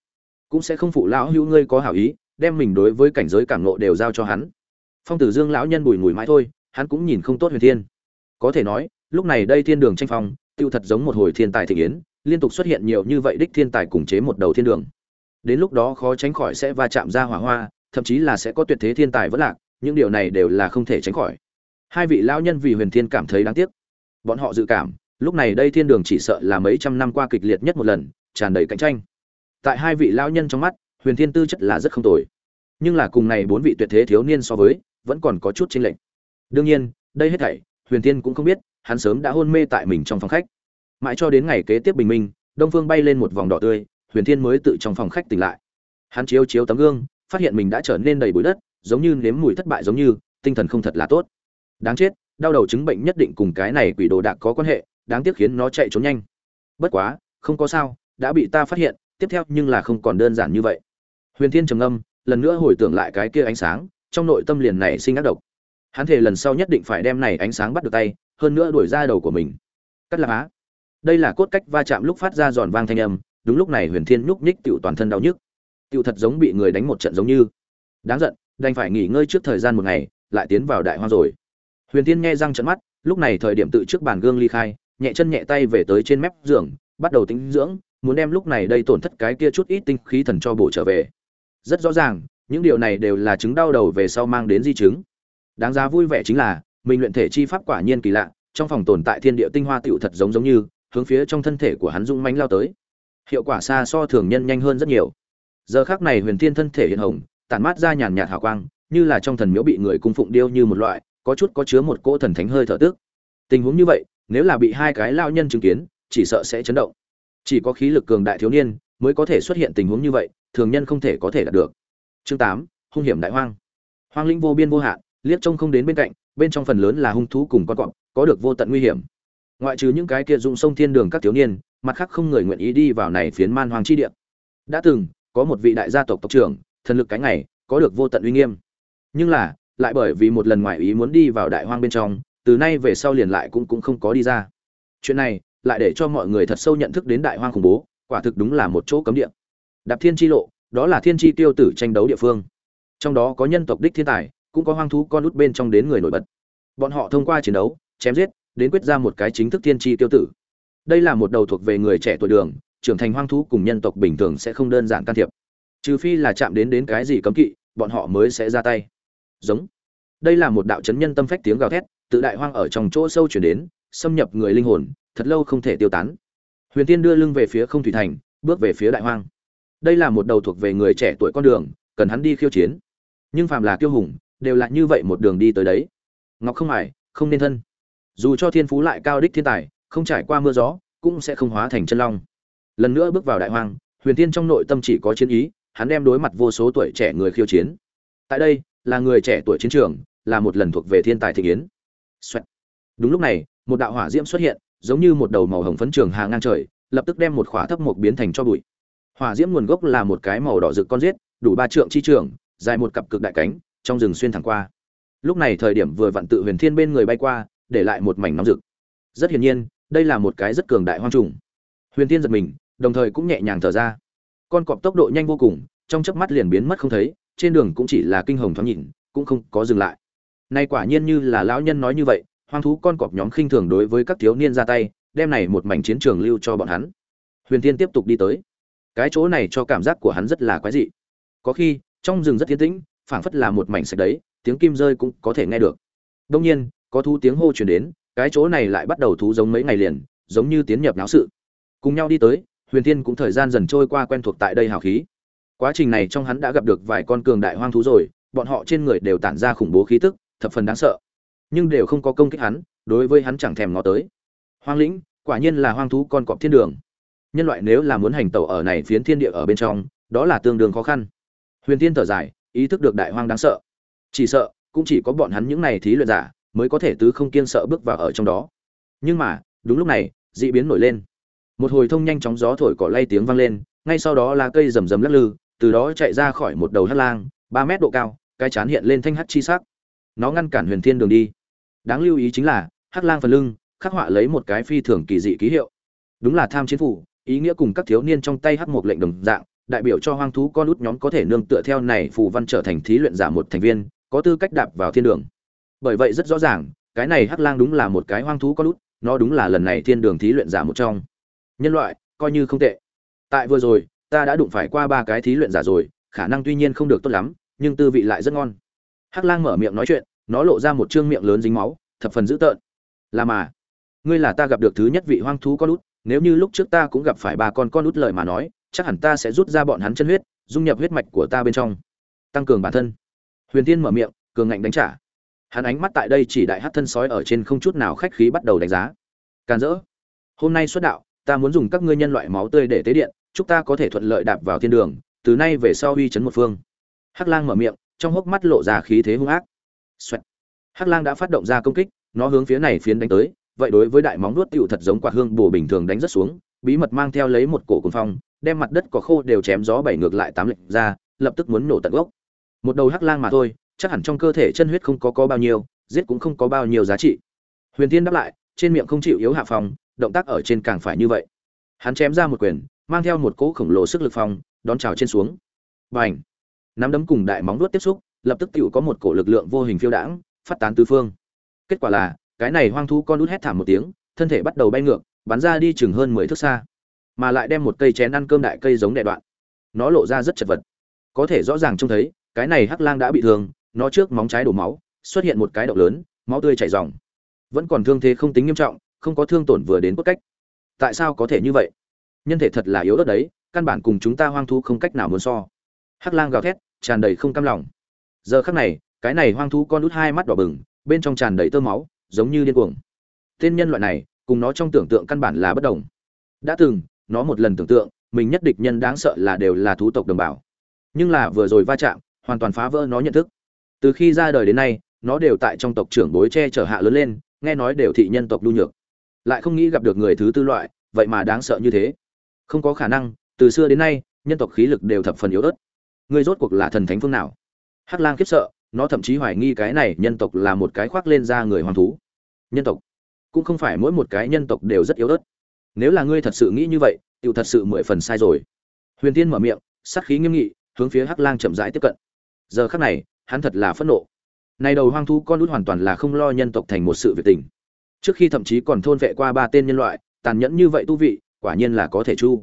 Cũng sẽ không phụ lão hữu ngươi có hảo ý đem mình đối với cảnh giới cảm nộ đều giao cho hắn. Phong tử dương lão nhân bùi ngùi mãi thôi, hắn cũng nhìn không tốt huyền thiên. Có thể nói, lúc này đây thiên đường tranh phong, tiêu thật giống một hồi thiên tài thị yến, liên tục xuất hiện nhiều như vậy đích thiên tài cùng chế một đầu thiên đường. Đến lúc đó khó tránh khỏi sẽ va chạm ra hỏa hoa, thậm chí là sẽ có tuyệt thế thiên tài vẫn lạc, những điều này đều là không thể tránh khỏi. Hai vị lão nhân vì huyền thiên cảm thấy đáng tiếc. Bọn họ dự cảm, lúc này đây thiên đường chỉ sợ là mấy trăm năm qua kịch liệt nhất một lần, tràn đầy cạnh tranh. Tại hai vị lão nhân trong mắt huyền thiên tư chất là rất không tồi. Nhưng là cùng này bốn vị tuyệt thế thiếu niên so với, vẫn còn có chút chênh lệch. Đương nhiên, đây hết thảy, huyền thiên cũng không biết, hắn sớm đã hôn mê tại mình trong phòng khách. Mãi cho đến ngày kế tiếp bình minh, đông phương bay lên một vòng đỏ tươi, huyền thiên mới tự trong phòng khách tỉnh lại. Hắn chiếu chiếu tấm gương, phát hiện mình đã trở nên đầy bụi đất, giống như nếm mùi thất bại giống như, tinh thần không thật là tốt. Đáng chết, đau đầu chứng bệnh nhất định cùng cái này quỷ đồ đạc có quan hệ, đáng tiếc khiến nó chạy trốn nhanh. Bất quá, không có sao, đã bị ta phát hiện, tiếp theo nhưng là không còn đơn giản như vậy huyền thiên trầm âm lần nữa hồi tưởng lại cái kia ánh sáng, trong nội tâm liền này sinh ác độc. Hắn thể lần sau nhất định phải đem này ánh sáng bắt được tay, hơn nữa đuổi ra đầu của mình. Cắt lạc á đây là cốt cách va chạm lúc phát ra giòn vang thanh âm, đúng lúc này huyền thiên nhúc nhích tựu toàn thân đau nhức. Tựu thật giống bị người đánh một trận giống như. Đáng giận, đành phải nghỉ ngơi trước thời gian một ngày, lại tiến vào đại hoang rồi. Huyền Thiên nghe răng trận mắt, lúc này thời điểm tự trước bàn gương ly khai, nhẹ chân nhẹ tay về tới trên mép giường, bắt đầu tính dưỡng, muốn đem lúc này đây tổn thất cái kia chút ít tinh khí thần cho bổ trở về rất rõ ràng, những điều này đều là chứng đau đầu về sau mang đến di chứng. Đáng giá vui vẻ chính là, mình luyện thể chi pháp quả nhiên kỳ lạ, trong phòng tồn tại thiên địa tinh hoa tựu thật giống giống như, hướng phía trong thân thể của hắn dung mánh lao tới. Hiệu quả xa so thường nhân nhanh hơn rất nhiều. Giờ khác này huyền thiên thân thể hiện hồng, tản mát ra nhàn nhạt hào quang, như là trong thần miếu bị người cung phụng điêu như một loại, có chút có chứa một cỗ thần thánh hơi thở tức. Tình huống như vậy, nếu là bị hai cái lao nhân chứng kiến, chỉ sợ sẽ chấn động. Chỉ có khí lực cường đại thiếu niên mới có thể xuất hiện tình huống như vậy, thường nhân không thể có thể đạt được. Chương tám, hung hiểm đại hoang. Hoang linh vô biên vô hạn, liếc trông không đến bên cạnh, bên trong phần lớn là hung thú cùng con cọp, có được vô tận nguy hiểm. Ngoại trừ những cái kia dụng sông thiên đường các thiếu niên, mặt khác không người nguyện ý đi vào này phiến man hoàng chi địa. Đã từng, có một vị đại gia tộc tộc trưởng, thần lực cái ngày, có được vô tận uy nghiêm. Nhưng là, lại bởi vì một lần ngoại ý muốn đi vào đại hoang bên trong, từ nay về sau liền lại cũng cũng không có đi ra. Chuyện này, lại để cho mọi người thật sâu nhận thức đến đại hoang khủng bố quả thực đúng là một chỗ cấm địa. Đạp thiên chi lộ, đó là thiên chi tiêu tử tranh đấu địa phương. Trong đó có nhân tộc đích thiên tài, cũng có hoang thú con út bên trong đến người nổi bật. Bọn họ thông qua chiến đấu, chém giết, đến quyết ra một cái chính thức thiên chi tiêu tử. Đây là một đầu thuộc về người trẻ tuổi đường, trưởng thành hoang thú cùng nhân tộc bình thường sẽ không đơn giản can thiệp. Trừ phi là chạm đến đến cái gì cấm kỵ, bọn họ mới sẽ ra tay. Giống. Đây là một đạo chấn nhân tâm phách tiếng gào thét, tự đại hoang ở trong chỗ sâu chuyển đến, xâm nhập người linh hồn, thật lâu không thể tiêu tán huyền tiên đưa lưng về phía không thủy thành, bước về phía đại hoang. Đây là một đầu thuộc về người trẻ tuổi con đường, cần hắn đi khiêu chiến. Nhưng phàm là kiêu hùng, đều là như vậy một đường đi tới đấy. Ngọc không hải không nên thân. Dù cho thiên phú lại cao đích thiên tài, không trải qua mưa gió, cũng sẽ không hóa thành chân long. Lần nữa bước vào đại hoang, huyền tiên trong nội tâm chỉ có chiến ý, hắn đem đối mặt vô số tuổi trẻ người khiêu chiến. Tại đây, là người trẻ tuổi chiến trường, là một lần thuộc về thiên tài thị yến. Đúng lúc này, một đạo hỏa diễm xuất hiện giống như một đầu màu hồng phấn trường hàng ngang trời, lập tức đem một khỏa thấp mục biến thành cho bụi. Hỏa diễm nguồn gốc là một cái màu đỏ rực con giết, đủ ba trượng chi trường, dài một cặp cực đại cánh, trong rừng xuyên thẳng qua. Lúc này thời điểm vừa vặn tự huyền thiên bên người bay qua, để lại một mảnh nóng rực. Rất hiển nhiên, đây là một cái rất cường đại hoang trùng. Huyền thiên giật mình, đồng thời cũng nhẹ nhàng thở ra. Con cọp tốc độ nhanh vô cùng, trong chớp mắt liền biến mất không thấy, trên đường cũng chỉ là kinh hồng thoáng nhìn, cũng không có dừng lại. Nay quả nhiên như là lão nhân nói như vậy hoang thú con cọp nhóm khinh thường đối với các thiếu niên ra tay, đem này một mảnh chiến trường lưu cho bọn hắn. Huyền thiên tiếp tục đi tới. Cái chỗ này cho cảm giác của hắn rất là quái dị. Có khi, trong rừng rất tiến tĩnh, phảng phất là một mảnh sạch đấy, tiếng kim rơi cũng có thể nghe được. Đông nhiên, có thú tiếng hô truyền đến, cái chỗ này lại bắt đầu thú giống mấy ngày liền, giống như tiến nhập náo sự. Cùng nhau đi tới, huyền thiên cũng thời gian dần trôi qua quen thuộc tại đây hào khí. Quá trình này trong hắn đã gặp được vài con cường đại hoang thú rồi, bọn họ trên người đều tản ra khủng bố khí tức, thập phần đáng sợ nhưng đều không có công kích hắn, đối với hắn chẳng thèm ngó tới. Hoang lĩnh, quả nhiên là hoang thú con cọp thiên đường. Nhân loại nếu là muốn hành tẩu ở này phiến thiên địa ở bên trong, đó là tương đương khó khăn. Huyền tiên thở dài, ý thức được đại hoang đáng sợ. Chỉ sợ, cũng chỉ có bọn hắn những này thí luyện giả mới có thể tứ không kiên sợ bước vào ở trong đó. Nhưng mà, đúng lúc này, dị biến nổi lên. Một hồi thông nhanh chóng gió thổi cỏ lay tiếng vang lên, ngay sau đó là cây rầm rầm lắc lư, từ đó chạy ra khỏi một đầu hắc lang, ba mét độ cao, cái chán hiện lên thanh hắt chi sắc nó ngăn cản huyền thiên đường đi. Đáng lưu ý chính là, hắc lang phần lưng, khắc họa lấy một cái phi thường kỳ dị ký hiệu. Đúng là tham chiến phủ, ý nghĩa cùng các thiếu niên trong tay hắc một lệnh đồng dạng, đại biểu cho hoang thú con út nhóm có thể nương tựa theo này phù văn trở thành thí luyện giả một thành viên, có tư cách đạp vào thiên đường. Bởi vậy rất rõ ràng, cái này hắc lang đúng là một cái hoang thú con út, nó đúng là lần này thiên đường thí luyện giả một trong. Nhân loại, coi như không tệ. Tại vừa rồi, ta đã đụng phải qua ba cái thí luyện giả rồi, khả năng tuy nhiên không được tốt lắm, nhưng tư vị lại rất ngon hắc lang mở miệng nói chuyện, nó lộ ra một trương miệng lớn dính máu, thập phần dữ tợn. Là mà, ngươi là ta gặp được thứ nhất vị hoang thú con út, nếu như lúc trước ta cũng gặp phải ba con con út lời mà nói, chắc hẳn ta sẽ rút ra bọn hắn chân huyết, dung nhập huyết mạch của ta bên trong, tăng cường bản thân. Huyền tiên mở miệng, cường ngạnh đánh trả. Hắn ánh mắt tại đây chỉ đại hắc thân sói ở trên không chút nào khách khí bắt đầu đánh giá. Can dỡ hôm nay xuất đạo, ta muốn dùng các ngươi nhân loại máu tươi để tế điện, chúc ta có thể thuận lợi đạp vào thiên đường, từ nay về sau uy chấn một phương. Hắc lang mở miệng trong hốc mắt lộ ra khí thế hung ác. Xoẹt. hắc lang đã phát động ra công kích, nó hướng phía này phiến đánh tới, vậy đối với đại móng nuốt tiểu thật giống quả hương bổ bình thường đánh rất xuống, bí mật mang theo lấy một cổ cuồng phong, đem mặt đất có khô đều chém gió bảy ngược lại tám lệch ra, lập tức muốn nổ tận gốc. Một đầu hắc lang mà thôi, chắc hẳn trong cơ thể chân huyết không có có bao nhiêu, giết cũng không có bao nhiêu giá trị. Huyền tiên đáp lại, trên miệng không chịu yếu hạ phòng, động tác ở trên càng phải như vậy. Hắn chém ra một quyền, mang theo một cỗ khổng lồ sức lực phong đón chào trên xuống. Bành nắm đấm cùng đại móng vuốt tiếp xúc, lập tức tựu có một cổ lực lượng vô hình phiêu đãng, phát tán tứ phương. Kết quả là, cái này hoang thú con út hét thảm một tiếng, thân thể bắt đầu bay ngược, bắn ra đi chừng hơn mười thước xa, mà lại đem một cây chén ăn cơm đại cây giống đè đoạn. Nó lộ ra rất chật vật. Có thể rõ ràng trông thấy, cái này hắc lang đã bị thương, nó trước móng trái đổ máu, xuất hiện một cái động lớn, máu tươi chảy ròng. Vẫn còn thương thế không tính nghiêm trọng, không có thương tổn vừa đến cốt cách. Tại sao có thể như vậy? Nhân thể thật là yếu ớt đấy, căn bản cùng chúng ta hoang thú không cách nào muốn so. Hắc lang gào thét tràn đầy không cam lòng. Giờ khắc này, cái này hoang thú con út hai mắt đỏ bừng, bên trong tràn đầy tơ máu, giống như điên cuồng. Tên nhân loại này, cùng nó trong tưởng tượng căn bản là bất đồng. Đã từng, nó một lần tưởng tượng, mình nhất địch nhân đáng sợ là đều là thú tộc đồng bào. Nhưng là vừa rồi va chạm, hoàn toàn phá vỡ nó nhận thức. Từ khi ra đời đến nay, nó đều tại trong tộc trưởng bối che chở hạ lớn lên, nghe nói đều thị nhân tộc đu nhược. Lại không nghĩ gặp được người thứ tư loại, vậy mà đáng sợ như thế. Không có khả năng, từ xưa đến nay, nhân tộc khí lực đều thập phần yếu ớt. Ngươi rốt cuộc là thần thánh phương nào? Hắc lang khiếp sợ, nó thậm chí hoài nghi cái này nhân tộc là một cái khoác lên ra người hoàng thú. Nhân tộc? Cũng không phải mỗi một cái nhân tộc đều rất yếu ớt. Nếu là ngươi thật sự nghĩ như vậy tự thật sự mười phần sai rồi. Huyền tiên mở miệng, sát khí nghiêm nghị, hướng phía hắc lang chậm rãi tiếp cận. Giờ khắc này, hắn thật là phẫn nộ. Này đầu hoang thú con út hoàn toàn là không lo nhân tộc thành một sự việc tình. Trước khi thậm chí còn thôn vệ qua ba tên nhân loại, tàn nhẫn như vậy tu vị, quả nhiên là có thể chu.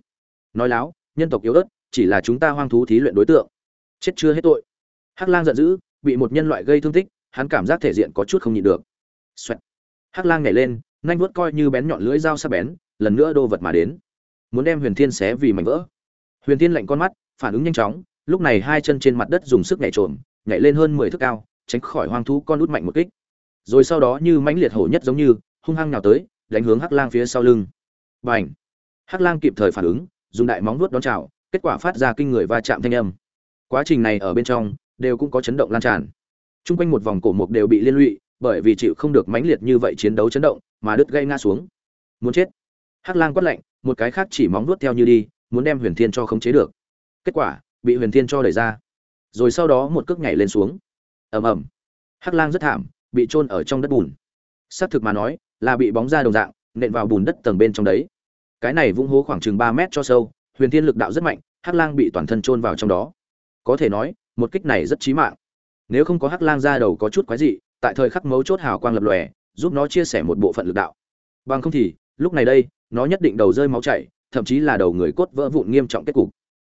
Nói láo, nhân tộc yếu ớt, chỉ là chúng ta hoang thú thí luyện đối tượng chết chưa hết tội. Hắc lang giận dữ, bị một nhân loại gây thương tích, hắn cảm giác thể diện có chút không nhịn được. Xoẹt. hắc lang nhảy lên, nhanh vuốt coi như bén nhọn lưỡi dao sắc bén, lần nữa đô vật mà đến. Muốn đem huyền thiên xé vì mảnh vỡ. Huyền thiên lạnh con mắt, phản ứng nhanh chóng, lúc này hai chân trên mặt đất dùng sức nhảy trộm nhảy lên hơn mười thước cao, tránh khỏi hoang thú con út mạnh một kích. Rồi sau đó như mãnh liệt hổ nhất giống như, hung hăng nào tới, đánh hướng hắc lang phía sau lưng. Bành! Hắc lang kịp thời phản ứng, dùng đại móng vuốt đón chào, kết quả phát ra kinh người va chạm thanh âm quá trình này ở bên trong đều cũng có chấn động lan tràn. Trung quanh một vòng cổ mục đều bị liên lụy, bởi vì chịu không được mãnh liệt như vậy chiến đấu chấn động, mà đứt gây ngã xuống. Muốn chết. Hắc lang quát lạnh, một cái khác chỉ móng vuốt theo như đi, muốn đem huyền thiên cho khống chế được. Kết quả, bị huyền thiên cho đẩy ra. Rồi sau đó một cước nhảy lên xuống. Ầm ầm. Hắc lang rất thảm, bị chôn ở trong đất bùn. Xác thực mà nói, là bị bóng ra đồng dạng, nện vào bùn đất tầng bên trong đấy. Cái này vung hố khoảng chừng ba mét cho sâu, huyền thiên lực đạo rất mạnh, hắc lang bị toàn thân chôn vào trong đó có thể nói, một kích này rất chí mạng. Nếu không có hắc lang ra đầu có chút quái dị, tại thời khắc mấu chốt hào quang lập lòe, giúp nó chia sẻ một bộ phận lực đạo. Bằng không thì, lúc này đây, nó nhất định đầu rơi máu chảy, thậm chí là đầu người cốt vỡ vụn nghiêm trọng kết cục.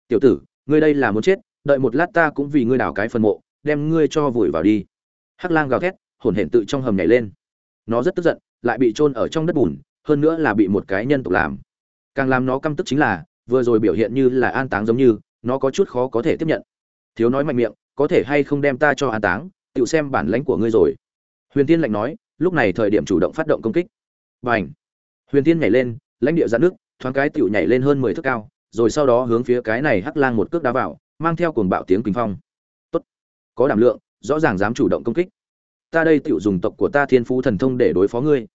Tiểu tử, ngươi đây là muốn chết, đợi một lát ta cũng vì ngươi đào cái phần mộ, đem ngươi cho vùi vào đi. Hắc lang gào thét, hổn hển tự trong hầm nhảy lên. Nó rất tức giận, lại bị chôn ở trong đất bùn, hơn nữa là bị một cái nhân tộc làm. Càng làm nó căm tức chính là, vừa rồi biểu hiện như là an táng giống như, nó có chút khó có thể tiếp nhận thiếu nói mạnh miệng, có thể hay không đem ta cho an táng tự xem bản lãnh của ngươi rồi. Huyền tiên lạnh nói, lúc này thời điểm chủ động phát động công kích. Và ảnh huyền tiên nhảy lên, lãnh địa giãn nước, thoáng cái tựu nhảy lên hơn mười thước cao, rồi sau đó hướng phía cái này hắc lang một cước đá vào, mang theo cuồng bạo tiếng kinh phong. Tốt! Có đảm lượng, rõ ràng dám chủ động công kích. Ta đây tựu dùng tộc của ta thiên phú thần thông để đối phó ngươi.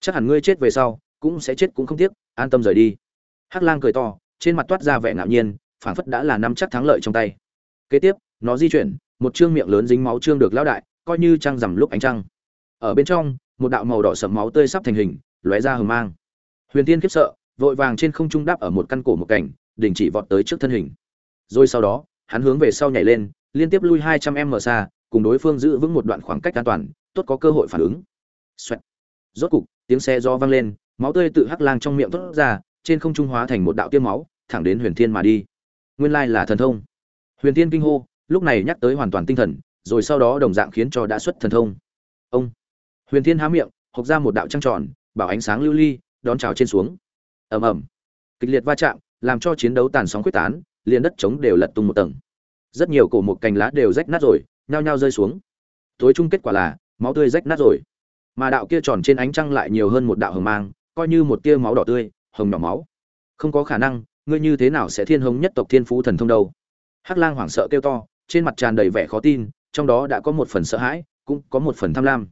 Chắc hẳn ngươi chết về sau, cũng sẽ chết cũng không tiếc, an tâm rời đi. Hắc lang cười to, trên mặt toát ra vẻ ngạo nhiên, phảng phất đã là nắm chắc thắng lợi trong tay kế tiếp, nó di chuyển, một trương miệng lớn dính máu trương được lao đại, coi như trăng rằm lúc ánh trăng. Ở bên trong, một đạo màu đỏ sẫm máu tươi sắp thành hình, lóe ra hờ mang. Huyền tiên khiếp sợ, vội vàng trên không trung đáp ở một căn cổ một cảnh, đình chỉ vọt tới trước thân hình. Rồi sau đó, hắn hướng về sau nhảy lên, liên tiếp lui hai trăm m xa, cùng đối phương giữ vững một đoạn khoảng cách an toàn, tốt có cơ hội phản ứng. Xoẹt. rốt cục, tiếng xe do vang lên, máu tươi tự hắc lang trong miệng thoát ra, trên không trung hóa thành một đạo tiêm máu, thẳng đến huyền thiên mà đi. Nguyên lai là thần thông huyền thiên kinh hô, lúc này nhắc tới hoàn toàn tinh thần, rồi sau đó đồng dạng khiến cho đã xuất thần thông. Ông. Huyền thiên há miệng, hộc ra một đạo trăng tròn, bảo ánh sáng lưu ly, đón trào trên xuống. Ầm ầm. Kịch liệt va chạm, làm cho chiến đấu tàn sóng quyết tán, liền đất trống đều lật tung một tầng. Rất nhiều cổ một cành lá đều rách nát rồi, nhao nhao rơi xuống. Tối chung kết quả là, máu tươi rách nát rồi. Mà đạo kia tròn trên ánh trăng lại nhiều hơn một đạo hồng mang, coi như một tia máu đỏ tươi, hồng nhỏ máu. Không có khả năng, ngươi như thế nào sẽ thiên hống nhất tộc thiên phú thần thông đâu? Hắc lang hoảng sợ kêu to, trên mặt tràn đầy vẻ khó tin, trong đó đã có một phần sợ hãi, cũng có một phần tham lam.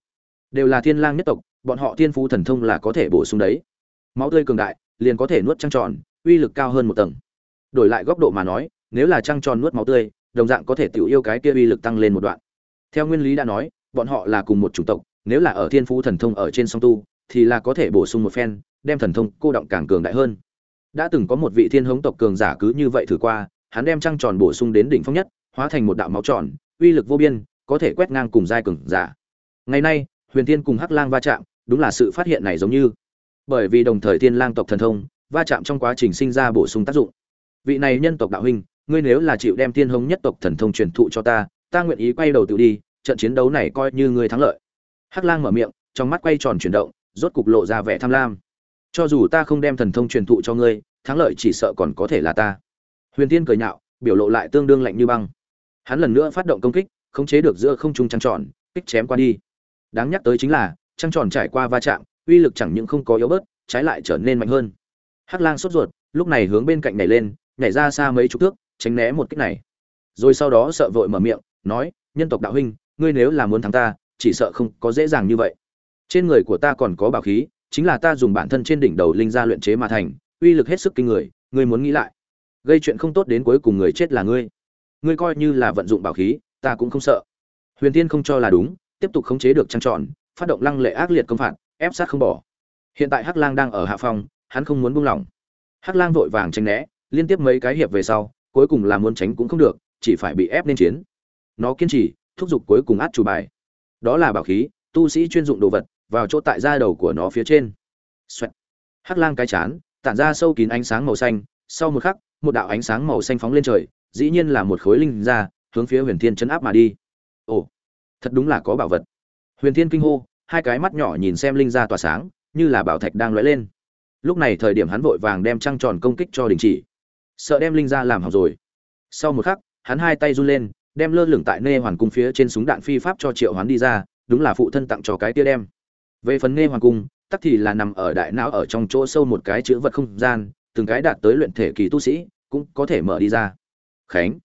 Đều là thiên lang nhất tộc, bọn họ thiên phú thần thông là có thể bổ sung đấy. Máu tươi cường đại, liền có thể nuốt trăng tròn, uy lực cao hơn một tầng. Đổi lại góc độ mà nói, nếu là trăng tròn nuốt máu tươi, đồng dạng có thể tiểu yêu cái kia uy lực tăng lên một đoạn. Theo nguyên lý đã nói, bọn họ là cùng một chủng tộc, nếu là ở thiên phú thần thông ở trên song tu, thì là có thể bổ sung một phen, đem thần thông cô động càng cường đại hơn. Đã từng có một vị thiên hống tộc cường giả cứ như vậy thử qua hắn đem trăng tròn bổ sung đến đỉnh phong nhất, hóa thành một đạo máu tròn, uy lực vô biên, có thể quét ngang cùng giai cường giả. Ngày nay, huyền thiên cùng hắc lang va chạm, đúng là sự phát hiện này giống như. Bởi vì đồng thời thiên lang tộc thần thông, va chạm trong quá trình sinh ra bổ sung tác dụng. Vị này nhân tộc đạo huynh, ngươi nếu là chịu đem thiên hống nhất tộc thần thông truyền thụ cho ta ta nguyện ý quay đầu tự đi, trận chiến đấu này coi như ngươi thắng lợi. Hắc lang mở miệng, trong mắt quay tròn chuyển động, rốt cục lộ ra vẻ tham lam. Cho dù ta không đem thần thông truyền thụ cho ngươi, thắng lợi chỉ sợ còn có thể là ta huyền tiên cười nhạo, biểu lộ lại tương đương lạnh như băng. Hắn lần nữa phát động công kích, khống chế được giữa không trung trăng tròn, kích chém qua đi. Đáng nhắc tới chính là, trăng tròn trải qua va chạm, uy lực chẳng những không có yếu bớt, trái lại trở nên mạnh hơn. Hắc lang sốt ruột, lúc này hướng bên cạnh nhảy lên, nhảy ra xa mấy chục thước, tránh né một kích này. Rồi sau đó sợ vội mở miệng, nói, nhân tộc đạo huynh, ngươi nếu là muốn thắng ta, chỉ sợ không có dễ dàng như vậy. Trên người của ta còn có bảo khí, chính là ta dùng bản thân trên đỉnh đầu linh gia luyện chế mà thành, uy lực hết sức kinh người, ngươi muốn nghĩ lại gây chuyện không tốt đến cuối cùng người chết là ngươi. Ngươi coi như là vận dụng bảo khí, ta cũng không sợ. Huyền tiên không cho là đúng, tiếp tục khống chế được trăng tròn, phát động lăng lệ ác liệt công phạt, ép sát không bỏ. Hiện tại hắc lang đang ở hạ phòng hắn không muốn buông lỏng. Hắc lang vội vàng tránh né, liên tiếp mấy cái hiệp về sau, cuối cùng là muốn tránh cũng không được, chỉ phải bị ép nên chiến. Nó kiên trì, thúc giục cuối cùng át chủ bài. Đó là bảo khí, tu sĩ chuyên dụng đồ vật, vào chỗ tại da đầu của nó phía trên. Xoẹt. hắc lang cái chán, tản ra sâu kín ánh sáng màu xanh, sau một khắc một đạo ánh sáng màu xanh phóng lên trời, dĩ nhiên là một khối linh ra, hướng phía huyền thiên chấn áp mà đi. Ồ, thật đúng là có bảo vật. Huyền thiên kinh hô, hai cái mắt nhỏ nhìn xem linh ra tỏa sáng, như là bảo thạch đang lóe lên. Lúc này thời điểm hắn vội vàng đem trăng tròn công kích cho đình chỉ. Sợ đem linh ra làm hỏng rồi. Sau một khắc, hắn hai tay run lên, đem lơ lửng tại nê hoàn cung phía trên súng đạn phi pháp cho triệu hoán đi ra, đúng là phụ thân tặng cho cái tia đem. Về phần nê hoàn cung, tắc thì là nằm ở đại não ở trong chỗ sâu một cái chữ vật không gian từng cái đạt tới luyện thể kỳ tu sĩ, cũng có thể mở đi ra. Khánh.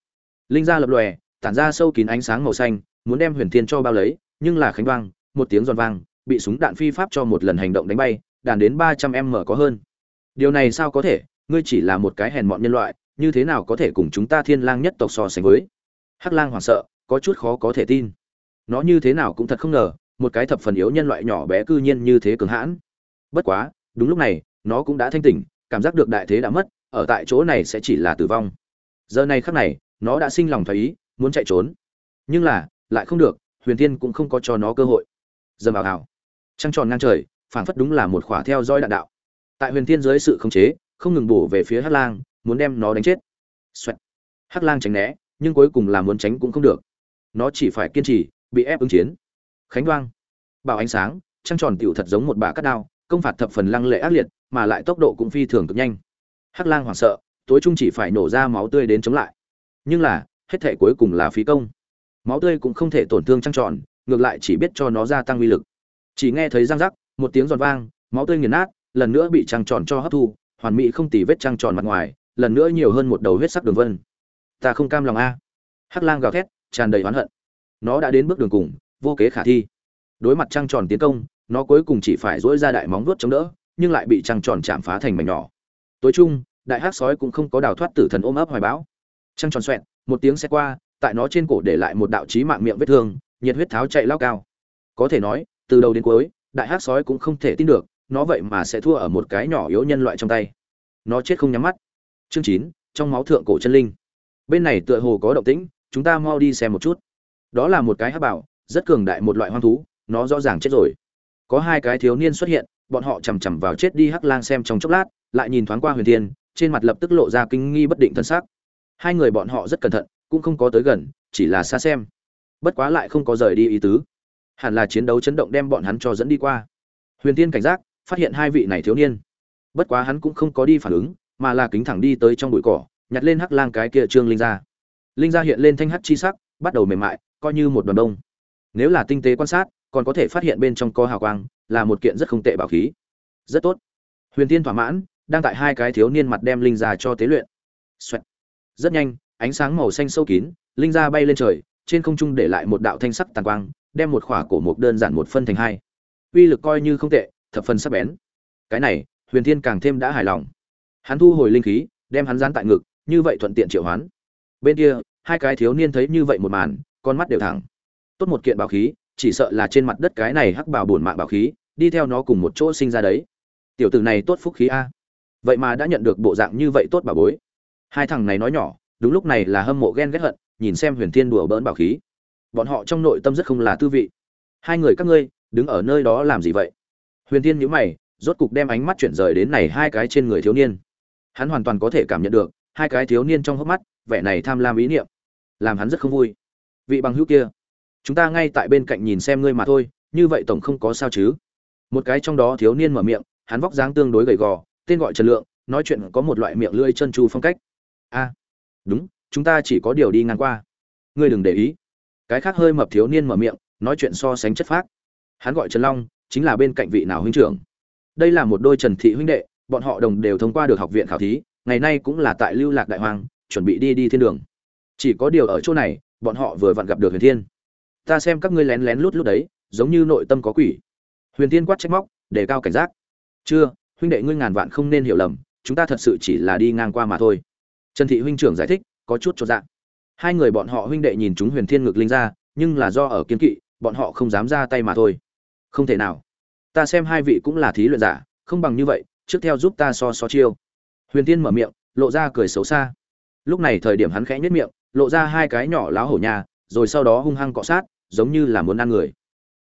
Linh ra lập lòe, tản ra sâu kín ánh sáng màu xanh, muốn đem huyền thiên cho bao lấy, nhưng là khánh vang, một tiếng giòn vang, bị súng đạn phi pháp cho một lần hành động đánh bay, đàn đến ba trăm em mở có hơn. Điều này sao có thể? Ngươi chỉ là một cái hèn mọn nhân loại, như thế nào có thể cùng chúng ta thiên lang nhất tộc so sánh với? Hắc lang hoảng sợ, có chút khó có thể tin. Nó như thế nào cũng thật không ngờ, một cái thập phần yếu nhân loại nhỏ bé cư nhiên như thế cường hãn. Bất quá, đúng lúc này, nó cũng đã thanh tỉnh cảm giác được đại thế đã mất, ở tại chỗ này sẽ chỉ là tử vong. Giờ này khắc này, nó đã sinh lòng thoái ý, muốn chạy trốn. Nhưng là, lại không được, huyền thiên cũng không có cho nó cơ hội. Dầm vào hào trăng tròn ngang trời, phảng phất đúng là một khỏa theo dõi đạn đạo. Tại huyền thiên dưới sự khống chế, không ngừng bổ về phía hắc lang, muốn đem nó đánh chết. Xoẹt. hắc lang tránh né, nhưng cuối cùng là muốn tránh cũng không được. Nó chỉ phải kiên trì, bị ép ứng chiến. Khánh đoang bảo ánh sáng, trăng tròn tiểu thật giống một bà cắt đao công phạt thập phần lăng lệ ác liệt, mà lại tốc độ cũng phi thường cực nhanh. Hắc lang hoảng sợ, tối trung chỉ phải nổ ra máu tươi đến chống lại. Nhưng là, hết thể cuối cùng là phí công. Máu tươi cũng không thể tổn thương trăng tròn, ngược lại chỉ biết cho nó gia tăng uy lực. Chỉ nghe thấy răng rắc, một tiếng giòn vang, máu tươi nghiền nát, lần nữa bị trăng tròn cho hấp thu, hoàn mỹ không tì vết trăng tròn mặt ngoài, lần nữa nhiều hơn một đầu huyết sắc đường vân. Ta không cam lòng a. Hắc lang gào thét, tràn đầy oán hận. Nó đã đến bước đường cùng, vô kế khả thi. Đối mặt trăng tròn tiến công nó cuối cùng chỉ phải dỗi ra đại móng vuốt chống đỡ, nhưng lại bị trăng tròn chạm phá thành mảnh nhỏ. Tối trung đại hắc sói cũng không có đào thoát tử thần ôm ấp hoài bão. Trăng tròn xoẹn một tiếng xe qua, tại nó trên cổ để lại một đạo chí mạng miệng vết thương, nhiệt huyết tháo chạy lao cao. Có thể nói, từ đầu đến cuối, đại hắc sói cũng không thể tin được, nó vậy mà sẽ thua ở một cái nhỏ yếu nhân loại trong tay. Nó chết không nhắm mắt. Chương chín, trong máu thượng cổ chân linh. Bên này tựa hồ có động tĩnh, chúng ta mau đi xem một chút. Đó là một cái hát bảo, rất cường đại một loại hoang thú, nó rõ ràng chết rồi có hai cái thiếu niên xuất hiện, bọn họ chằm chằm vào chết đi hắc lang xem trong chốc lát, lại nhìn thoáng qua huyền thiên, trên mặt lập tức lộ ra kinh nghi bất định thân xác hai người bọn họ rất cẩn thận, cũng không có tới gần, chỉ là xa xem. Bất quá lại không có rời đi ý tứ. Hẳn là chiến đấu chấn động đem bọn hắn cho dẫn đi qua. Huyền tiên cảnh giác, phát hiện hai vị này thiếu niên. Bất quá hắn cũng không có đi phản ứng, mà là kính thẳng đi tới trong bụi cỏ, nhặt lên hắc lang cái kia trương linh ra linh ra hiện lên thanh hắc chi sắc, bắt đầu mềm mại, coi như một đoàn đông. Nếu là tinh tế quan sát còn có thể phát hiện bên trong có hào quang, là một kiện rất không tệ bảo khí. Rất tốt. Huyền tiên thỏa mãn, đang tại hai cái thiếu niên mặt đem linh ra cho tế luyện. Xoẹt. rất nhanh, ánh sáng màu xanh sâu kín, linh ra bay lên trời, trên không trung để lại một đạo thanh sắc tàn quang, đem một khỏa cổ mục đơn giản một phân thành hai. Uy lực coi như không tệ, thập phần sắc bén. Cái này, huyền thiên càng thêm đã hài lòng. Hắn thu hồi linh khí, đem hắn dán tại ngực, như vậy thuận tiện triệu hoán. Bên kia, hai cái thiếu niên thấy như vậy một màn, con mắt đều thẳng. Tốt một kiện bảo khí chỉ sợ là trên mặt đất cái này hắc bảo bổn mạng bảo khí, đi theo nó cùng một chỗ sinh ra đấy. Tiểu tử này tốt phúc khí a. Vậy mà đã nhận được bộ dạng như vậy tốt bà bối. Hai thằng này nói nhỏ, đúng lúc này là hâm mộ ghen ghét hận, nhìn xem huyền thiên đùa bỡn bảo khí. Bọn họ trong nội tâm rất không là tư vị. Hai người các ngươi, đứng ở nơi đó làm gì vậy? Huyền thiên nhíu mày, rốt cục đem ánh mắt chuyển rời đến này hai cái trên người thiếu niên. Hắn hoàn toàn có thể cảm nhận được, hai cái thiếu niên trong hốc mắt, vẻ này tham lam ý niệm, làm hắn rất không vui. Vị bằng hữu kia chúng ta ngay tại bên cạnh nhìn xem ngươi mà thôi, như vậy tổng không có sao chứ. Một cái trong đó thiếu niên mở miệng, hắn vóc dáng tương đối gầy gò, tên gọi trần lượng, nói chuyện có một loại miệng lưỡi chân tru phong cách. A, đúng, chúng ta chỉ có điều đi ngang qua. Ngươi đừng để ý. Cái khác hơi mập thiếu niên mở miệng, nói chuyện so sánh chất phác. Hắn gọi trần long, chính là bên cạnh vị nào huynh trưởng. Đây là một đôi trần thị huynh đệ, bọn họ đồng đều thông qua được học viện khảo thí, ngày nay cũng là tại lưu lạc đại hoàng chuẩn bị đi đi thiên đường. Chỉ có điều ở chỗ này, bọn họ vừa vặn gặp được huyền thiên ta xem các ngươi lén lén lút lút đấy, giống như nội tâm có quỷ. Huyền thiên quát trách móc để cao cảnh giác. Chưa, huynh đệ ngươi ngàn vạn không nên hiểu lầm, chúng ta thật sự chỉ là đi ngang qua mà thôi. Trần thị huynh trưởng giải thích, có chút cho dạng hai người bọn họ huynh đệ nhìn chúng huyền thiên ngược linh ra, nhưng là do ở kiên kỵ, bọn họ không dám ra tay mà thôi. Không thể nào. Ta xem hai vị cũng là thí luyện giả, không bằng như vậy, trước theo giúp ta so so chiêu. Huyền tiên mở miệng, lộ ra cười xấu xa. Lúc này thời điểm hắn khẽ nhất miệng, lộ ra hai cái nhỏ láo hổ nhà, rồi sau đó hung hăng cọ sát giống như là muốn ăn người.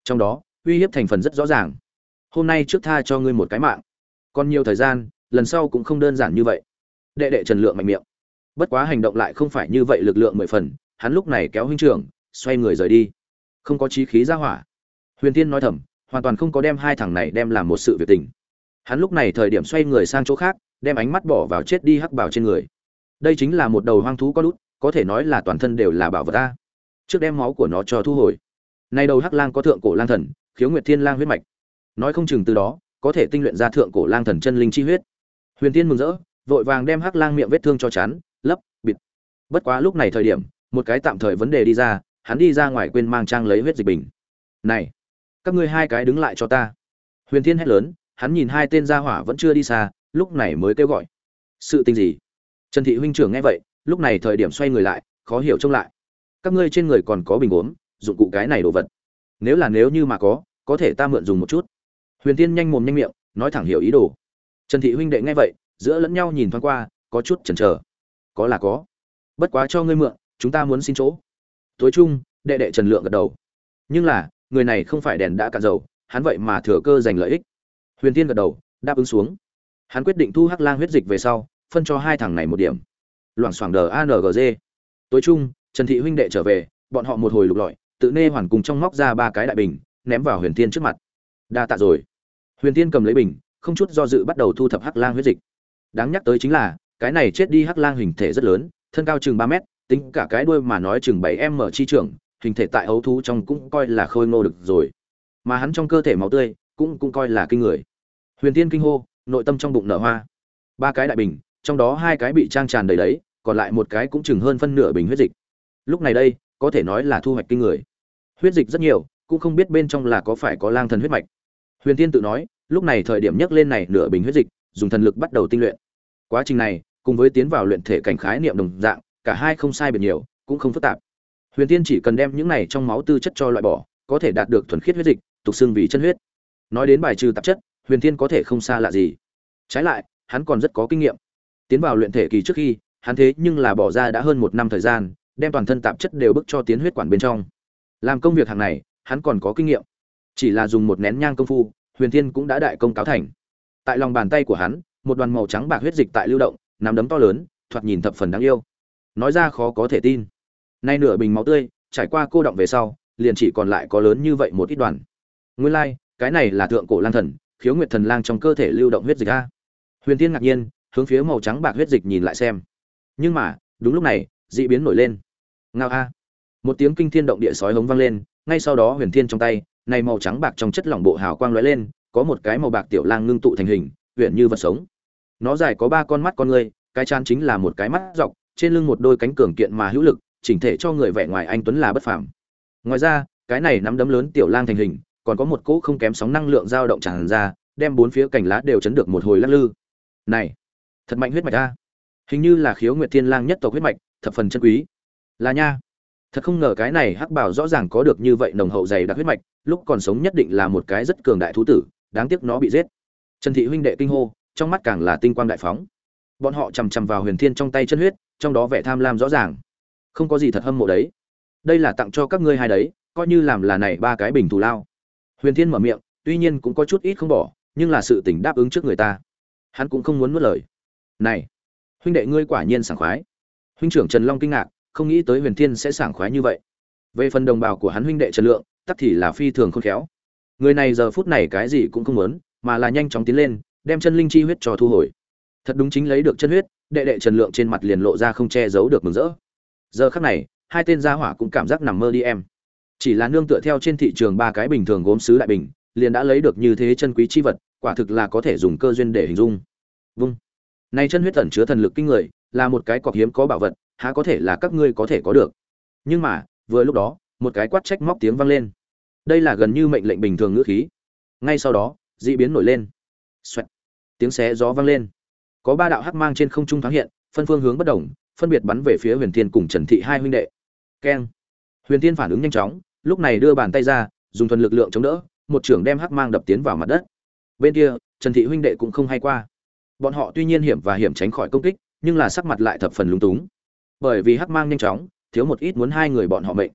Trong đó, uy hiếp thành phần rất rõ ràng. Hôm nay trước tha cho ngươi một cái mạng. Còn nhiều thời gian, lần sau cũng không đơn giản như vậy. Đệ đệ trần lượng mạnh miệng. Bất quá hành động lại không phải như vậy lực lượng mười phần, hắn lúc này kéo huynh trưởng, xoay người rời đi. Không có trí khí ra hỏa. Huyền tiên nói thầm, hoàn toàn không có đem hai thằng này đem làm một sự việc tình. Hắn lúc này thời điểm xoay người sang chỗ khác, đem ánh mắt bỏ vào chết đi hắc bảo trên người. Đây chính là một đầu hoang thú có lút có thể nói là toàn thân đều là bảo vật ta trước đem máu của nó cho thu hồi. Nay đầu hắc lang có thượng cổ lang thần, khiếu nguyệt thiên lang huyết mạch. Nói không chừng từ đó, có thể tinh luyện ra thượng cổ lang thần chân linh chi huyết. Huyền tiên mừng rỡ, vội vàng đem hắc lang miệng vết thương cho chắn lấp, bịt. Bất quá lúc này thời điểm, một cái tạm thời vấn đề đi ra, hắn đi ra ngoài quên mang trang lấy huyết dịch bình. Này, các ngươi hai cái đứng lại cho ta. Huyền thiên hét lớn, hắn nhìn hai tên gia hỏa vẫn chưa đi xa, lúc này mới kêu gọi. Sự tình gì? Trần thị huynh trưởng nghe vậy, lúc này thời điểm xoay người lại, khó hiểu trông lại các ngươi trên người còn có bình uống dụng cụ cái này đồ vật. Nếu là nếu như mà có có thể ta mượn dùng một chút. Huyền tiên nhanh mồm nhanh miệng, nói thẳng hiểu ý đồ. Trần thị huynh đệ nghe vậy, giữa lẫn nhau nhìn thoáng qua, có chút chần chờ. Có là có. Bất quá cho ngươi mượn, chúng ta muốn xin chỗ. Tối trung đệ đệ trần lượng gật đầu. Nhưng là, người này không phải đèn đã cạn dầu, hắn vậy mà thừa cơ giành lợi ích. Huyền tiên gật đầu, đáp ứng xuống. Hắn quyết định thu hắc lang huyết dịch về sau, phân cho hai thằng này một điểm. Loảng xoảng đờ angg tối trung trần thị huynh đệ trở về, bọn họ một hồi lục lọi, tự nê hoàn cùng trong móc ra ba cái đại bình, ném vào huyền tiên trước mặt. Đa tạ rồi. Huyền tiên cầm lấy bình, không chút do dự bắt đầu thu thập hắc lang huyết dịch. Đáng nhắc tới chính là, cái này chết đi hắc lang hình thể rất lớn, thân cao chừng ba mét, tính cả cái đuôi mà nói chừng bảy m chi trưởng, hình thể tại ấu thú trong cũng coi là khôi ngô được rồi. Mà hắn trong cơ thể máu tươi cũng cũng coi là kinh người. Huyền tiên kinh hô, nội tâm trong bụng nở hoa. Ba cái đại bình, trong đó hai cái bị trang tràn đầy đấy, còn lại một cái cũng chừng hơn phân nửa bình huyết dịch lúc này đây, có thể nói là thu hoạch kinh người. Huyết dịch rất nhiều, cũng không biết bên trong là có phải có lang thần huyết mạch. Huyền tiên tự nói, lúc này thời điểm nhấc lên này nửa bình huyết dịch, dùng thần lực bắt đầu tinh luyện. Quá trình này, cùng với tiến vào luyện thể cảnh khái niệm đồng dạng, cả hai không sai biệt nhiều, cũng không phức tạp. Huyền tiên chỉ cần đem những này trong máu tư chất cho loại bỏ, có thể đạt được thuần khiết huyết dịch, tục xương vì chân huyết. Nói đến bài trừ tạp chất, huyền tiên có thể không xa lạ gì. Trái lại, hắn còn rất có kinh nghiệm. Tiến vào luyện thể kỳ trước khi, hắn thế nhưng là bỏ ra đã hơn một năm thời gian đem toàn thân tạp chất đều bức cho tiến huyết quản bên trong. Làm công việc hàng này hắn còn có kinh nghiệm. Chỉ là dùng một nén nhang công phu huyền thiên cũng đã đại công cáo thành. Tại lòng bàn tay của hắn một đoàn màu trắng bạc huyết dịch tại lưu động nắm đấm to lớn thoạt nhìn thập phần đáng yêu. Nói ra khó có thể tin. Nay nửa bình máu tươi trải qua cô động về sau liền chỉ còn lại có lớn như vậy một ít đoàn. Nguyên lai、like, cái này là thượng cổ lang thần khiếu nguyệt thần lang trong cơ thể lưu động huyết dịch a. Huyền Thiên ngạc nhiên hướng phía màu trắng bạc huyết dịch nhìn lại xem. Nhưng mà đúng lúc này dị biến nổi lên. Ngao a. Một tiếng kinh thiên động địa sói hống vang lên, ngay sau đó huyền thiên trong tay, này màu trắng bạc trong chất lỏng bộ hào quang lóe lên, có một cái màu bạc tiểu lang ngưng tụ thành hình, huyền như vật sống. Nó dài có ba con mắt con người cái chán chính là một cái mắt dọc, trên lưng một đôi cánh cường kiện mà hữu lực, chỉnh thể cho người vẻ ngoài anh tuấn là bất phàm. Ngoài ra, cái này nắm đấm lớn tiểu lang thành hình, còn có một cỗ không kém sóng năng lượng dao động tràn ra, đem bốn phía cành lá đều chấn được một hồi lắc lư. Này, thật mạnh huyết mạch a. Hình như là khiếu nguyệt thiên lang nhất tộc huyết mạch thập phần chân quý. Là nha. Thật không ngờ cái này hắc bảo rõ ràng có được như vậy nồng hậu dày đặc huyết mạch, lúc còn sống nhất định là một cái rất cường đại thú tử, đáng tiếc nó bị giết. Trần thị huynh đệ kinh hô, trong mắt càng là tinh quang đại phóng. Bọn họ chằm chằm vào huyền thiên trong tay chân huyết, trong đó vẻ tham lam rõ ràng. Không có gì thật hâm mộ đấy. Đây là tặng cho các ngươi hai đấy, coi như làm là này ba cái bình thù lao. Huyền thiên mở miệng, tuy nhiên cũng có chút ít không bỏ, nhưng là sự tỉnh đáp ứng trước người ta. Hắn cũng không muốn nuốt lời. Này, huynh đệ ngươi quả nhiên sảng khoái huynh trưởng trần long kinh ngạc, không nghĩ tới huyền thiên sẽ sảng khoái như vậy. Về phần đồng bào của hắn huynh đệ trần lượng, tắc thì là phi thường khôn khéo. Người này giờ phút này cái gì cũng không muốn, mà là nhanh chóng tiến lên, đem chân linh chi huyết cho thu hồi. Thật đúng chính lấy được chân huyết, đệ đệ trần lượng trên mặt liền lộ ra không che giấu được mừng rỡ. Giờ khắc này, hai tên gia hỏa cũng cảm giác nằm mơ đi em. Chỉ là nương tựa theo trên thị trường ba cái bình thường gốm sứ đại bình, liền đã lấy được như thế chân quý chi vật, quả thực là có thể dùng cơ duyên để hình dung. Vung. Này chân huyết tẩn chứa thần lực kinh người là một cái cọc hiếm có bảo vật, há có thể là các ngươi có thể có được. Nhưng mà, vừa lúc đó, một cái quát trách móc tiếng vang lên. Đây là gần như mệnh lệnh bình thường ngữ khí. Ngay sau đó, dị biến nổi lên. Xoẹt. tiếng xé gió vang lên. Có ba đạo hắc mang trên không trung thoáng hiện, phân phương hướng bất đồng, phân biệt bắn về phía huyền thiên cùng trần thị hai huynh đệ. Keng. Huyền thiên phản ứng nhanh chóng, lúc này đưa bàn tay ra, dùng thuần lực lượng chống đỡ, một trưởng đem hắc mang đập tiến vào mặt đất. Bên kia, trần thị huynh đệ cũng không hay qua. Bọn họ tuy nhiên hiểm và hiểm tránh khỏi công kích nhưng là sắc mặt lại thập phần lúng túng. Bởi vì hắc mang nhanh chóng, thiếu một ít muốn hai người bọn họ mệnh.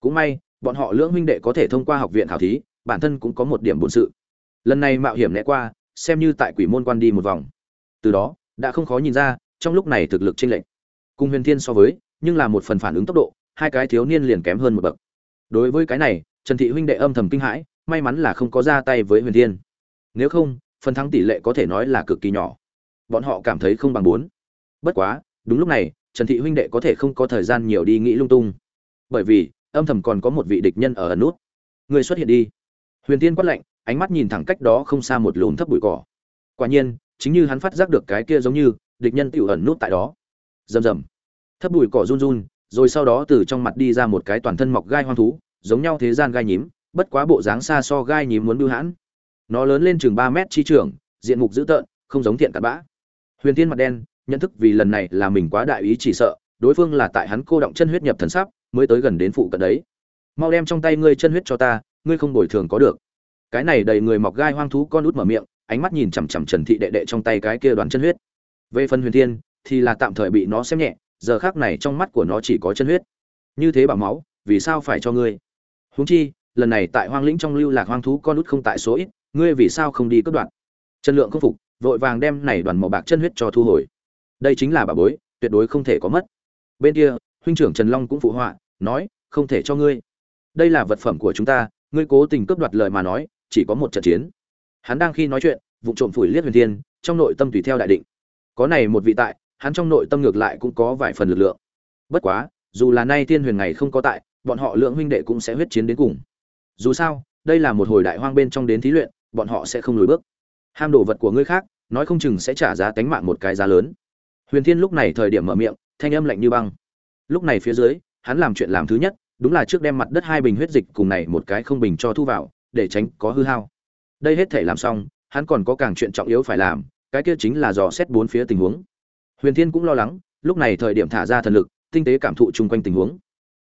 Cũng may, bọn họ lưỡng huynh đệ có thể thông qua học viện khảo thí, bản thân cũng có một điểm bổn sự. Lần này mạo hiểm lẽ qua, xem như tại quỷ môn quan đi một vòng. Từ đó, đã không khó nhìn ra, trong lúc này thực lực chênh lệch. Cùng huyền thiên so với, nhưng là một phần phản ứng tốc độ, hai cái thiếu niên liền kém hơn một bậc. Đối với cái này, trần thị huynh đệ âm thầm kinh hãi, may mắn là không có ra tay với huyền thiên. Nếu không, phần thắng tỷ lệ có thể nói là cực kỳ nhỏ. Bọn họ cảm thấy không bằng bốn bất quá, đúng lúc này, trần thị huynh đệ có thể không có thời gian nhiều đi nghĩ lung tung. Bởi vì, âm thầm còn có một vị địch nhân ở ẩn nút. Người xuất hiện đi. Huyền tiên quát lạnh, ánh mắt nhìn thẳng cách đó không xa một lùm thấp bụi cỏ. Quả nhiên, chính như hắn phát giác được cái kia giống như, địch nhân tiểu ẩn nút tại đó. Rầm rầm. Thấp bụi cỏ run run, rồi sau đó từ trong mặt đi ra một cái toàn thân mọc gai hoang thú, giống nhau thế gian gai nhím, bất quá bộ dáng xa so gai nhím muốn bưu hãn. Nó lớn lên chừng ba mét chi trưởng diện mục dữ tợn, không giống thiện cặn bã. Huyền tiên mặt đen nhận thức vì lần này là mình quá đại ý chỉ sợ, đối phương là tại hắn cô động chân huyết nhập thần sắp mới tới gần đến phụ cận đấy. Mau đem trong tay ngươi chân huyết cho ta, ngươi không bồi thường có được. Cái này đầy người mọc gai hoang thú con út mở miệng, ánh mắt nhìn chằm chằm trần thị đệ đệ trong tay cái kia đoàn chân huyết. Về phần huyền thiên, thì là tạm thời bị nó xem nhẹ, giờ khác này trong mắt của nó chỉ có chân huyết. Như thế bảo máu, vì sao phải cho ngươi? Huống chi, lần này tại hoang lĩnh trong lưu lạc hoang thú con út không tại số ít, ngươi vì sao không đi cướp đoạn chân lượng không phục, vội vàng đem này đoàn màu bạc chân huyết cho thu hồi đây chính là bà bối, tuyệt đối không thể có mất. Bên kia, huynh trưởng trần long cũng phụ họa, nói, không thể cho ngươi. Đây là vật phẩm của chúng ta, ngươi cố tình cướp đoạt lời mà nói, chỉ có một trận chiến. Hắn đang khi nói chuyện, vụ trộm phủi liếc huyền thiên, trong nội tâm tùy theo đại định. Có này một vị tại, hắn trong nội tâm ngược lại cũng có vài phần lực lượng. Bất quá, dù là nay thiên huyền ngày không có tại, bọn họ lượng huynh đệ cũng sẽ huyết chiến đến cùng. Dù sao, đây là một hồi đại hoang bên trong đến thí luyện, bọn họ sẽ không lùi bước. Ham đồ vật của ngươi khác, nói không chừng sẽ trả giá tánh mạng một cái giá lớn huyền thiên lúc này thời điểm mở miệng, thanh âm lạnh như băng. Lúc này phía dưới, hắn làm chuyện làm thứ nhất, đúng là trước đem mặt đất hai bình huyết dịch cùng này một cái không bình cho thu vào, để tránh có hư hao. Đây hết thể làm xong, hắn còn có càng chuyện trọng yếu phải làm, cái kia chính là dò xét bốn phía tình huống. Huyền thiên cũng lo lắng, lúc này thời điểm thả ra thần lực, tinh tế cảm thụ chung quanh tình huống.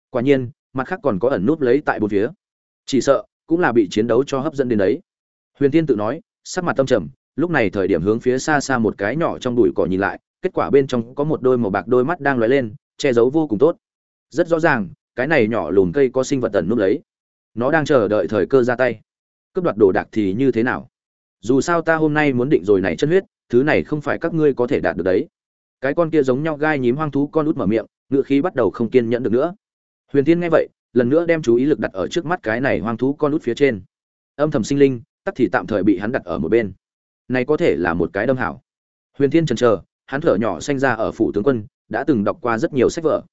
Quả nhiên, mặt khác còn có ẩn núp lấy tại bốn phía. Chỉ sợ, cũng là bị chiến đấu cho hấp dẫn đến đấy. Huyền thiên tự nói, sắc mặt tâm trầm, lúc này thời điểm hướng phía xa xa một cái nhỏ trong đùi cỏ nhìn lại kết quả bên trong có một đôi màu bạc đôi mắt đang lóe lên, che giấu vô cùng tốt. Rất rõ ràng, cái này nhỏ lùn cây có sinh vật tần núp lấy. Nó đang chờ đợi thời cơ ra tay. Cướp đoạt đồ đạc thì như thế nào? Dù sao ta hôm nay muốn định rồi này chân huyết, thứ này không phải các ngươi có thể đạt được đấy. Cái con kia giống nhau gai nhím hoang thú con út mở miệng, ngựa khí bắt đầu không kiên nhẫn được nữa. Huyền Thiên nghe vậy, lần nữa đem chú ý lực đặt ở trước mắt cái này hoang thú con út phía trên. Âm thầm sinh linh, tắc thì tạm thời bị hắn đặt ở một bên. Này có thể là một cái đâm hảo. Huyền thiên chần chờ hắn thở nhỏ sinh ra ở phủ tướng quân, đã từng đọc qua rất nhiều sách vở.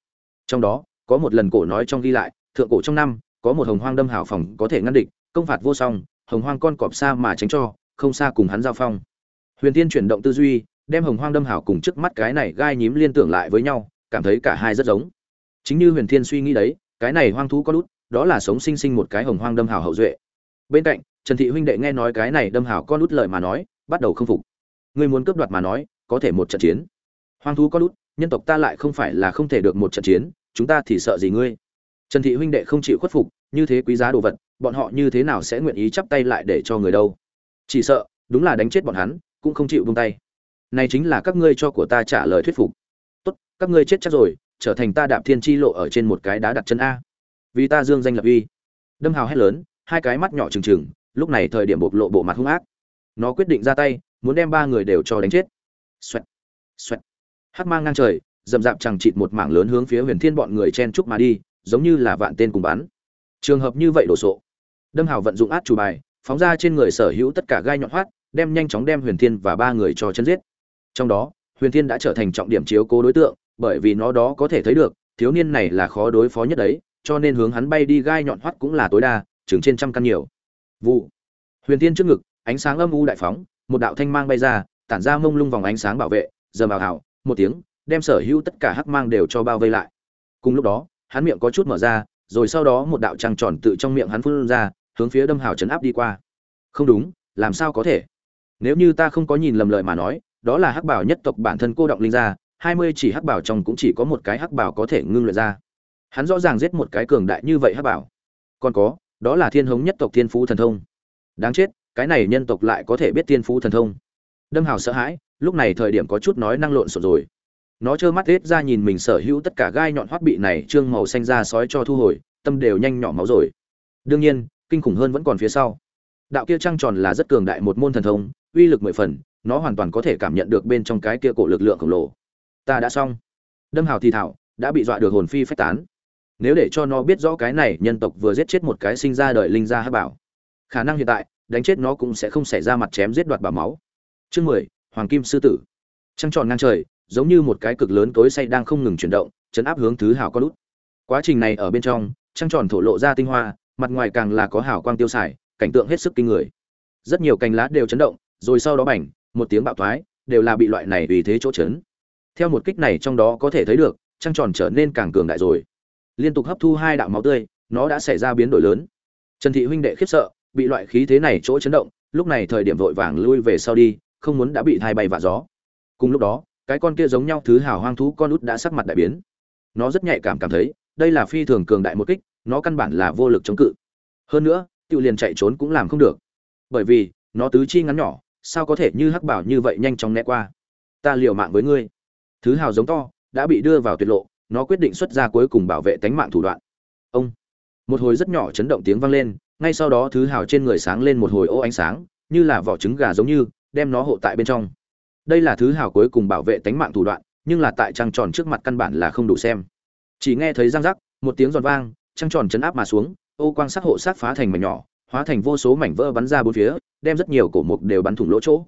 Trong đó, có một lần cổ nói trong ghi lại, thượng cổ trong năm, có một hồng hoang đâm hảo phòng có thể ngăn địch, công phạt vô song, hồng hoang con cọp xa mà tránh cho, không xa cùng hắn giao phong. Huyền tiên chuyển động tư duy, đem hồng hoang đâm hảo cùng trước mắt cái này gai nhím liên tưởng lại với nhau, cảm thấy cả hai rất giống. Chính như huyền thiên suy nghĩ đấy, cái này hoang thú có lút, đó là sống sinh sinh một cái hồng hoang đâm hảo hậu duệ. Bên cạnh, trần thị huynh đệ nghe nói cái này đâm hảo con lút lời mà nói, bắt đầu không phục. Ngươi muốn cướp đoạt mà nói có thể một trận chiến. Hoang thú có lút, nhân tộc ta lại không phải là không thể được một trận chiến, chúng ta thì sợ gì ngươi? Trần thị huynh đệ không chịu khuất phục, như thế quý giá đồ vật, bọn họ như thế nào sẽ nguyện ý chắp tay lại để cho người đâu? Chỉ sợ, đúng là đánh chết bọn hắn, cũng không chịu buông tay. Này chính là các ngươi cho của ta trả lời thuyết phục. Tốt, các ngươi chết chắc rồi, trở thành ta đạp thiên chi lộ ở trên một cái đá đặt chân a. Vì ta dương danh lập uy. Đâm hào hét lớn, hai cái mắt nhỏ trừng trừng, lúc này thời điểm bộc lộ bộ mặt hung ác. Nó quyết định ra tay, muốn đem ba người đều cho đánh chết xoẹt xoẹt. Hắc mang ngang trời dầm dạp chẳng chịt một mảng lớn hướng phía huyền thiên bọn người chen chúc mà đi, giống như là vạn tên cùng bắn. Trường hợp như vậy đổ sộ. Đâm hào vận dụng át chủ bài, phóng ra trên người sở hữu tất cả gai nhọn hoắt, đem nhanh chóng đem huyền thiên và ba người cho chân giết. Trong đó, huyền thiên đã trở thành trọng điểm chiếu cố đối tượng, bởi vì nó đó có thể thấy được, thiếu niên này là khó đối phó nhất đấy, cho nên hướng hắn bay đi gai nhọn hoắt cũng là tối đa, chừng trên trăm căn nhiều. Vụ. Huyền thiên trước ngực, ánh sáng âm u đại phóng, một đạo thanh mang bay ra tản ra mông lung vòng ánh sáng bảo vệ giờ bảo hảo một tiếng, đem sở hữu tất cả hắc mang đều cho bao vây lại. Cùng lúc đó, hắn miệng có chút mở ra, rồi sau đó một đạo trăng tròn tự trong miệng hắn phun ra, hướng phía đâm hào chấn áp đi qua. Không đúng, làm sao có thể? Nếu như ta không có nhìn lầm lời mà nói, đó là hắc bảo nhất tộc bản thân cô động linh ra, hai mươi chỉ hắc bảo trong cũng chỉ có một cái hắc bảo có thể ngưng luyện ra. Hắn rõ ràng giết một cái cường đại như vậy hắc bảo. Còn có, đó là thiên hống nhất tộc thiên phú thần thông. Đáng chết, cái này nhân tộc lại có thể biết thiên phú thần thông đâm hào sợ hãi, lúc này thời điểm có chút nói năng lộn xộn rồi. Nó trơ mắt hết ra nhìn mình sở hữu tất cả gai nhọn hoắt bị này trương màu xanh ra sói cho thu hồi, tâm đều nhanh nhỏ máu rồi. Đương nhiên, kinh khủng hơn vẫn còn phía sau. Đạo kia trăng tròn là rất cường đại một môn thần thông, uy lực mười phần, nó hoàn toàn có thể cảm nhận được bên trong cái kia cổ lực lượng khổng lồ. Ta đã xong. Đâm hào thì thảo, đã bị dọa được hồn phi phách tán. Nếu để cho nó biết rõ cái này, nhân tộc vừa giết chết một cái sinh ra đời linh gia hát bảo. Khả năng hiện tại, đánh chết nó cũng sẽ không xảy ra mặt chém giết đoạt bảo máu chương mười, hoàng kim sư tử. Trăng tròn ngang trời, giống như một cái cực lớn tối say đang không ngừng chuyển động, chấn áp hướng thứ hào con út. Quá trình này ở bên trong, trăng tròn thổ lộ ra tinh hoa, mặt ngoài càng là có hào quang tiêu xài, cảnh tượng hết sức kinh người. Rất nhiều cành lá đều chấn động, rồi sau đó bảnh một tiếng bạo thoái, đều là bị loại này vì thế chỗ chấn. Theo một kích này trong đó có thể thấy được, trăng tròn trở nên càng cường đại rồi. Liên tục hấp thu hai đạo máu tươi, nó đã xảy ra biến đổi lớn. Trần thị huynh đệ khiếp sợ, bị loại khí thế này chỗ chấn động, lúc này thời điểm vội vàng lui về sau đi không muốn đã bị thai bay vạ gió. Cùng lúc đó, cái con kia giống nhau thứ hào hoang thú con út đã sắc mặt đại biến. Nó rất nhạy cảm cảm thấy, đây là phi thường cường đại một kích, nó căn bản là vô lực chống cự. Hơn nữa tự liền chạy trốn cũng làm không được. Bởi vì, nó tứ chi ngắn nhỏ, sao có thể như hắc bảo như vậy nhanh chóng né qua? Ta liều mạng với ngươi. Thứ hào giống to, đã bị đưa vào tuyệt lộ, nó quyết định xuất ra cuối cùng bảo vệ tánh mạng thủ đoạn. Ông. Một hồi rất nhỏ chấn động tiếng vang lên, ngay sau đó thứ hào trên người sáng lên một hồi ô ánh sáng, như là vỏ trứng gà giống như đem nó hộ tại bên trong. Đây là thứ hào cuối cùng bảo vệ tánh mạng thủ đoạn, nhưng là tại trăng tròn trước mặt căn bản là không đủ xem. Chỉ nghe thấy răng rắc, một tiếng giòn vang, trăng tròn chấn áp mà xuống, ô quang sắc hộ sát phá thành mảnh nhỏ, hóa thành vô số mảnh vỡ bắn ra bốn phía, đem rất nhiều cổ mục đều bắn thủng lỗ chỗ.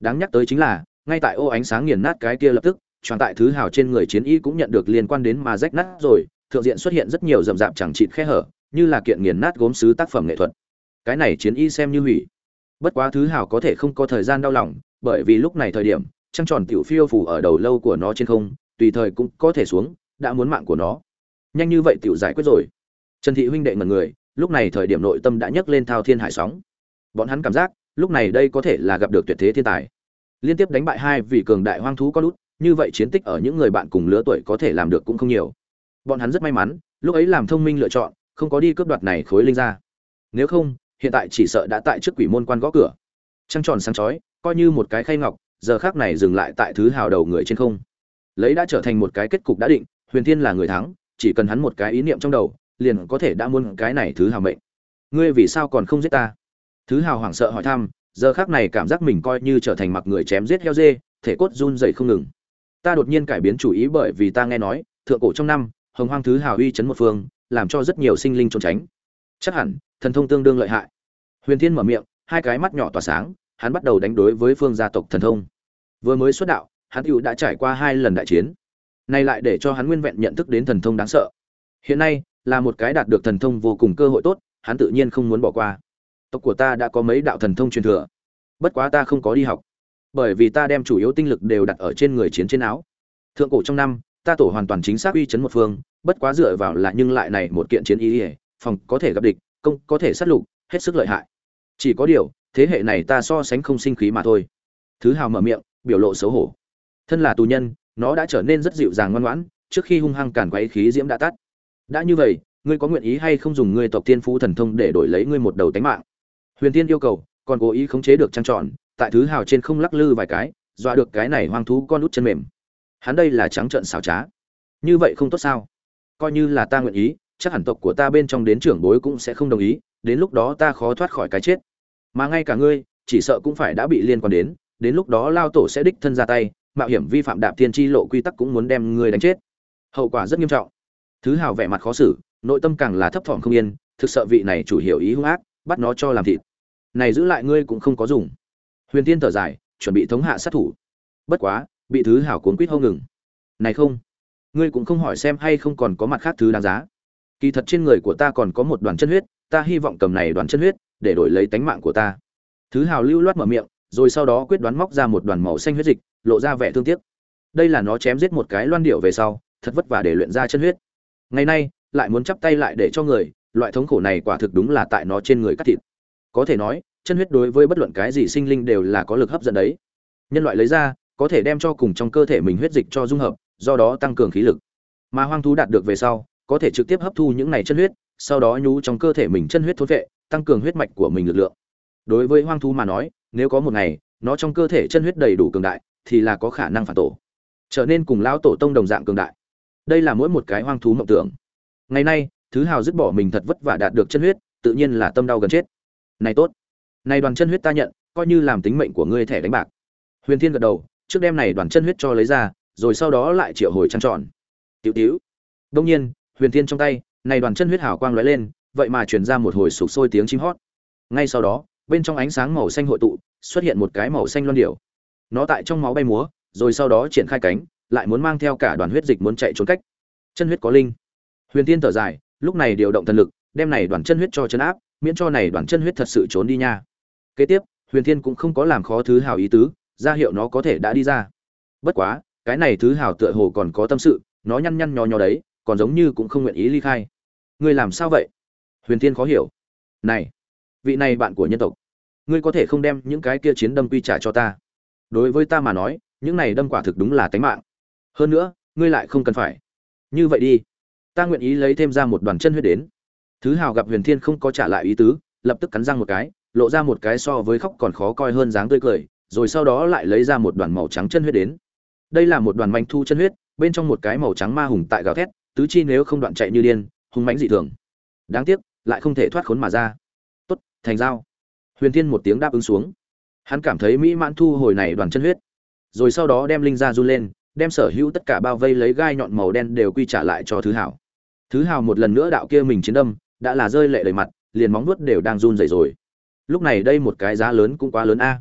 Đáng nhắc tới chính là, ngay tại ô ánh sáng nghiền nát cái kia lập tức, tròn tại thứ hào trên người chiến y cũng nhận được liên quan đến mà rách nát rồi, thượng diện xuất hiện rất nhiều rậm rạp chẳng chịt khe hở, như là kiện nghiền nát gốm sứ tác phẩm nghệ thuật. Cái này chiến y xem như hủy bất quá thứ hào có thể không có thời gian đau lòng, bởi vì lúc này thời điểm, trăng tròn tiểu phiêu phủ ở đầu lâu của nó trên không, tùy thời cũng có thể xuống, đã muốn mạng của nó. Nhanh như vậy tiểu giải quyết rồi. Trần thị huynh đệ ngần người, lúc này thời điểm nội tâm đã nhấc lên thao thiên hải sóng. Bọn hắn cảm giác, lúc này đây có thể là gặp được tuyệt thế thiên tài. Liên tiếp đánh bại hai vị cường đại hoang thú có lút, như vậy chiến tích ở những người bạn cùng lứa tuổi có thể làm được cũng không nhiều. Bọn hắn rất may mắn, lúc ấy làm thông minh lựa chọn, không có đi cướp đoạt này khối linh ra. Nếu không hiện tại chỉ sợ đã tại trước quỷ môn quan gõ cửa. Trăng tròn sáng chói, coi như một cái khay ngọc, giờ khác này dừng lại tại thứ hào đầu người trên không. Lấy đã trở thành một cái kết cục đã định, huyền thiên là người thắng, chỉ cần hắn một cái ý niệm trong đầu, liền có thể đã muốn cái này thứ hào mệnh. Ngươi vì sao còn không giết ta? Thứ hào hoảng sợ hỏi thăm, giờ khác này cảm giác mình coi như trở thành mặc người chém giết heo dê, thể cốt run dày không ngừng. Ta đột nhiên cải biến chủ ý bởi vì ta nghe nói, thượng cổ trong năm, hồng hoang thứ hào uy chấn một phương, làm cho rất nhiều sinh linh trốn tránh. Chắc hẳn, thần thông tương đương lợi hại huyền thiên mở miệng, hai cái mắt nhỏ tỏa sáng, hắn bắt đầu đánh đối với phương gia tộc thần thông. Vừa mới xuất đạo, hắn hữu đã trải qua hai lần đại chiến. Nay lại để cho hắn nguyên vẹn nhận thức đến thần thông đáng sợ. Hiện nay, là một cái đạt được thần thông vô cùng cơ hội tốt, hắn tự nhiên không muốn bỏ qua. Tộc của ta đã có mấy đạo thần thông truyền thừa. Bất quá ta không có đi học. Bởi vì ta đem chủ yếu tinh lực đều đặt ở trên người chiến trên áo. Thượng cổ trong năm, ta tổ hoàn toàn chính xác uy chấn một phương, bất quá dựa vào là nhưng lại này một kiện chiến ý ỉa phòng có thể gặp địch, công có thể sát lục, hết sức lợi hại chỉ có điều, thế hệ này ta so sánh không sinh khí mà thôi. Thứ hào mở miệng, biểu lộ xấu hổ. Thân là tù nhân, nó đã trở nên rất dịu dàng ngoan ngoãn, trước khi hung hăng càn quấy khí diễm đã tắt. Đã như vậy, ngươi có nguyện ý hay không dùng ngươi tộc tiên phú thần thông để đổi lấy ngươi một đầu tánh mạng? Huyền tiên yêu cầu, còn cố ý khống chế được trăng tròn, tại thứ hào trên không lắc lư vài cái, dọa được cái này hoang thú con út chân mềm. Hắn đây là trắng trợn xảo trá. Như vậy không tốt sao? Coi như là ta nguyện ý, chắc hẳn tộc của ta bên trong đến trưởng bối cũng sẽ không đồng ý đến lúc đó ta khó thoát khỏi cái chết. Mà ngay cả ngươi, chỉ sợ cũng phải đã bị liên quan đến đến lúc đó lao tổ sẽ đích thân ra tay, mạo hiểm vi phạm đạp tiên tri lộ quy tắc cũng muốn đem ngươi đánh chết. Hậu quả rất nghiêm trọng. Thứ hào vẻ mặt khó xử, nội tâm càng là thấp thỏm không yên, thực sợ vị này chủ hiểu ý hung ác, bắt nó cho làm thịt. Này giữ lại ngươi cũng không có dùng. Huyền tiên thở dài, chuẩn bị thống hạ sát thủ. Bất quá, bị thứ hào cuốn quýt hâu ngừng. Này không, ngươi cũng không hỏi xem hay không còn có mặt khác thứ đáng giá. Kỳ thật trên người của ta còn có một đoàn chân huyết ta hy vọng cầm này đoàn chân huyết, để đổi lấy tánh mạng của ta. Thứ hào lưu loát mở miệng, rồi sau đó quyết đoán móc ra một đoàn màu xanh huyết dịch, lộ ra vẻ thương tiếc. Đây là nó chém giết một cái loan điệu về sau, thật vất vả để luyện ra chân huyết. Ngày nay, lại muốn chắp tay lại để cho người, loại thống khổ này quả thực đúng là tại nó trên người cắt thịt. Có thể nói, chân huyết đối với bất luận cái gì sinh linh đều là có lực hấp dẫn đấy. Nhân loại lấy ra, có thể đem cho cùng trong cơ thể mình huyết dịch cho dung hợp, do đó tăng cường khí lực. Mà hoang thú đạt được về sau, có thể trực tiếp hấp thu những này chân huyết sau đó nhú trong cơ thể mình chân huyết thôn vệ, tăng cường huyết mạch của mình lực lượng. Đối với hoang thú mà nói, nếu có một ngày, nó trong cơ thể chân huyết đầy đủ cường đại, thì là có khả năng phản tổ, trở nên cùng lão tổ tông đồng dạng cường đại. Đây là mỗi một cái hoang thú mộng tưởng. Ngày nay, thứ hào dứt bỏ mình thật vất vả đạt được chân huyết, tự nhiên là tâm đau gần chết. Này tốt, này đoàn chân huyết ta nhận, coi như làm tính mệnh của ngươi thẻ đánh bạc. Huyền thiên gật đầu, trước đêm này đoàn chân huyết cho lấy ra, rồi sau đó lại triệu hồi trăng tròn. Tiểu tiểu. Đông nhiên, huyền thiên trong tay này đoàn chân huyết hào quang lóe lên, vậy mà truyền ra một hồi sục sôi tiếng chim hót. Ngay sau đó, bên trong ánh sáng màu xanh hội tụ, xuất hiện một cái màu xanh loan điểu. Nó tại trong máu bay múa, rồi sau đó triển khai cánh, lại muốn mang theo cả đoàn huyết dịch muốn chạy trốn cách. Chân huyết có linh. Huyền tiên thở dài, lúc này điều động thần lực, đem này đoàn chân huyết cho chân áp, miễn cho này đoàn chân huyết thật sự trốn đi nha. Kế tiếp, huyền thiên cũng không có làm khó thứ hào ý tứ, ra hiệu nó có thể đã đi ra. Bất quá, cái này thứ hào tựa hồ còn có tâm sự, nó nhăn nhăn nhó nhó đấy, còn giống như cũng không nguyện ý ly khai ngươi làm sao vậy? Huyền thiên khó hiểu. Này, vị này bạn của nhân tộc, ngươi có thể không đem những cái kia chiến đâm quy trả cho ta? Đối với ta mà nói, những này đâm quả thực đúng là tánh mạng. Hơn nữa, ngươi lại không cần phải. Như vậy đi, ta nguyện ý lấy thêm ra một đoàn chân huyết đến. Thứ hào gặp huyền thiên không có trả lại ý tứ, lập tức cắn răng một cái, lộ ra một cái so với khóc còn khó coi hơn dáng tươi cười, rồi sau đó lại lấy ra một đoàn màu trắng chân huyết đến. Đây là một đoàn manh thu chân huyết, bên trong một cái màu trắng ma hùng tại gào thét, tứ chi nếu không đoạn chạy như điên hung mãnh dị thường. Đáng tiếc, lại không thể thoát khốn mà ra. Tốt, thành giao. Huyền thiên một tiếng đáp ứng xuống. Hắn cảm thấy mỹ mãn thu hồi này đoàn chân huyết. Rồi sau đó đem linh ra run lên, đem sở hữu tất cả bao vây lấy gai nhọn màu đen đều quy trả lại cho thứ hảo thứ hào một lần nữa đạo kia mình chiến đâm, đã là rơi lệ đầy mặt, liền móng vuốt đều đang run rẩy rồi. Lúc này đây một cái giá lớn cũng quá lớn a.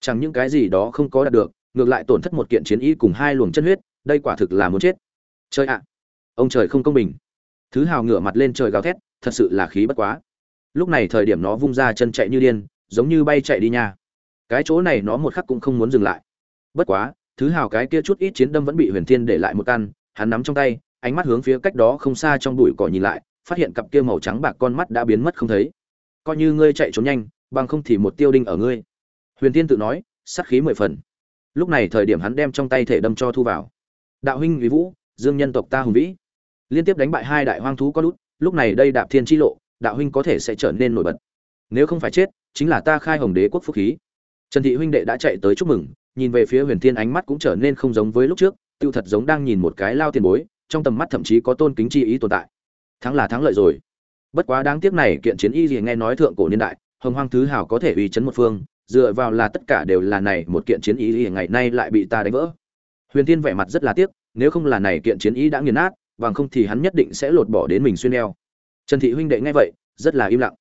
Chẳng những cái gì đó không có đạt được, ngược lại tổn thất một kiện chiến y cùng hai luồng chân huyết, đây quả thực là muốn chết. Chơi ạ! Ông trời không công bình thứ hào ngửa mặt lên trời gào thét, thật sự là khí bất quá. Lúc này thời điểm nó vung ra chân chạy như điên, giống như bay chạy đi nha. Cái chỗ này nó một khắc cũng không muốn dừng lại. Bất quá, thứ hào cái kia chút ít chiến đâm vẫn bị huyền thiên để lại một căn, hắn nắm trong tay, ánh mắt hướng phía cách đó không xa trong bụi cỏ nhìn lại, phát hiện cặp kia màu trắng bạc con mắt đã biến mất không thấy. Coi như ngươi chạy trốn nhanh, bằng không thì một tiêu đinh ở ngươi. Huyền thiên tự nói, sát khí mười phần. Lúc này thời điểm hắn đem trong tay thể đâm cho thu vào. Đạo huynh vì vũ, dương nhân tộc ta hùng vĩ liên tiếp đánh bại hai đại hoang thú có lút, lúc này đây đạp thiên chi lộ, đạo huynh có thể sẽ trở nên nổi bật. Nếu không phải chết, chính là ta khai hồng đế quốc phúc khí. Trần thị huynh đệ đã chạy tới chúc mừng, nhìn về phía huyền thiên ánh mắt cũng trở nên không giống với lúc trước, tiêu thật giống đang nhìn một cái lao tiền bối, trong tầm mắt thậm chí có tôn kính chi ý tồn tại. Thắng là thắng lợi rồi. Bất quá đáng tiếc này kiện chiến y gì nghe nói thượng cổ niên đại, hồng hoang thứ hảo có thể uy chấn một phương, dựa vào là tất cả đều là này một kiện chiến y gì ngày nay lại bị ta đánh vỡ. Huyền thiên vẻ mặt rất là tiếc, nếu không là này kiện chiến y đã nghiền nát bằng không thì hắn nhất định sẽ lột bỏ đến mình xuyên eo. trần thị huynh đệ nghe vậy, rất là im lặng.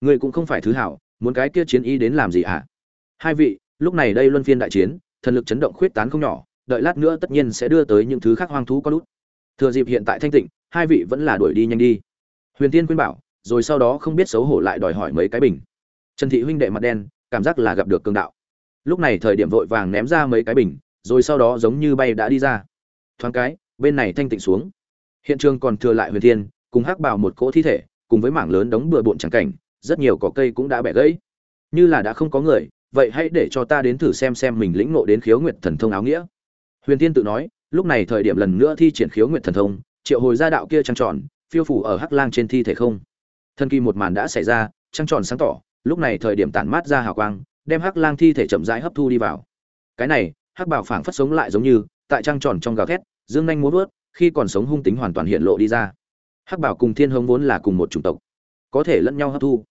Người cũng không phải thứ hảo, muốn cái kia chiến y đến làm gì hả? Hai vị, lúc này đây luân phiên đại chiến, thần lực chấn động khuyết tán không nhỏ, đợi lát nữa tất nhiên sẽ đưa tới những thứ khác hoang thú có lút thừa dịp hiện tại thanh tịnh, hai vị vẫn là đuổi đi nhanh đi. Huyền tiên khuyên bảo, rồi sau đó không biết xấu hổ lại đòi hỏi mấy cái bình. Trần thị huynh đệ mặt đen, cảm giác là gặp được cường đạo. Lúc này thời điểm vội vàng ném ra mấy cái bình, rồi sau đó giống như bay đã đi ra. Thoáng cái, bên này thanh tịnh xuống hiện trường còn thừa lại huyền thiên, cùng hắc bảo một cỗ thi thể, cùng với mảng lớn đống bừa bộn chẳng cảnh, rất nhiều cỏ cây cũng đã bẻ gãy. Như là đã không có người, vậy hãy để cho ta đến thử xem xem mình lĩnh ngộ đến khiếu nguyệt thần thông áo nghĩa. Huyền Thiên tự nói, lúc này thời điểm lần nữa thi triển khiếu nguyệt thần thông, triệu hồi ra đạo kia trăng tròn, phiêu phủ ở hắc lang trên thi thể không. Thân kỳ một màn đã xảy ra, trăng tròn sáng tỏ, lúc này thời điểm tản mát ra hào quang, đem hắc lang thi thể chậm rãi hấp thu đi vào. Cái này, hắc bảo phảng phất sống lại giống như, tại trăng tròn trong gào thét, dương nhanh muốn vớt khi còn sống hung tính hoàn toàn hiện lộ đi ra. Hắc bảo cùng thiên hống vốn là cùng một chủng tộc, có thể lẫn nhau hấp thu.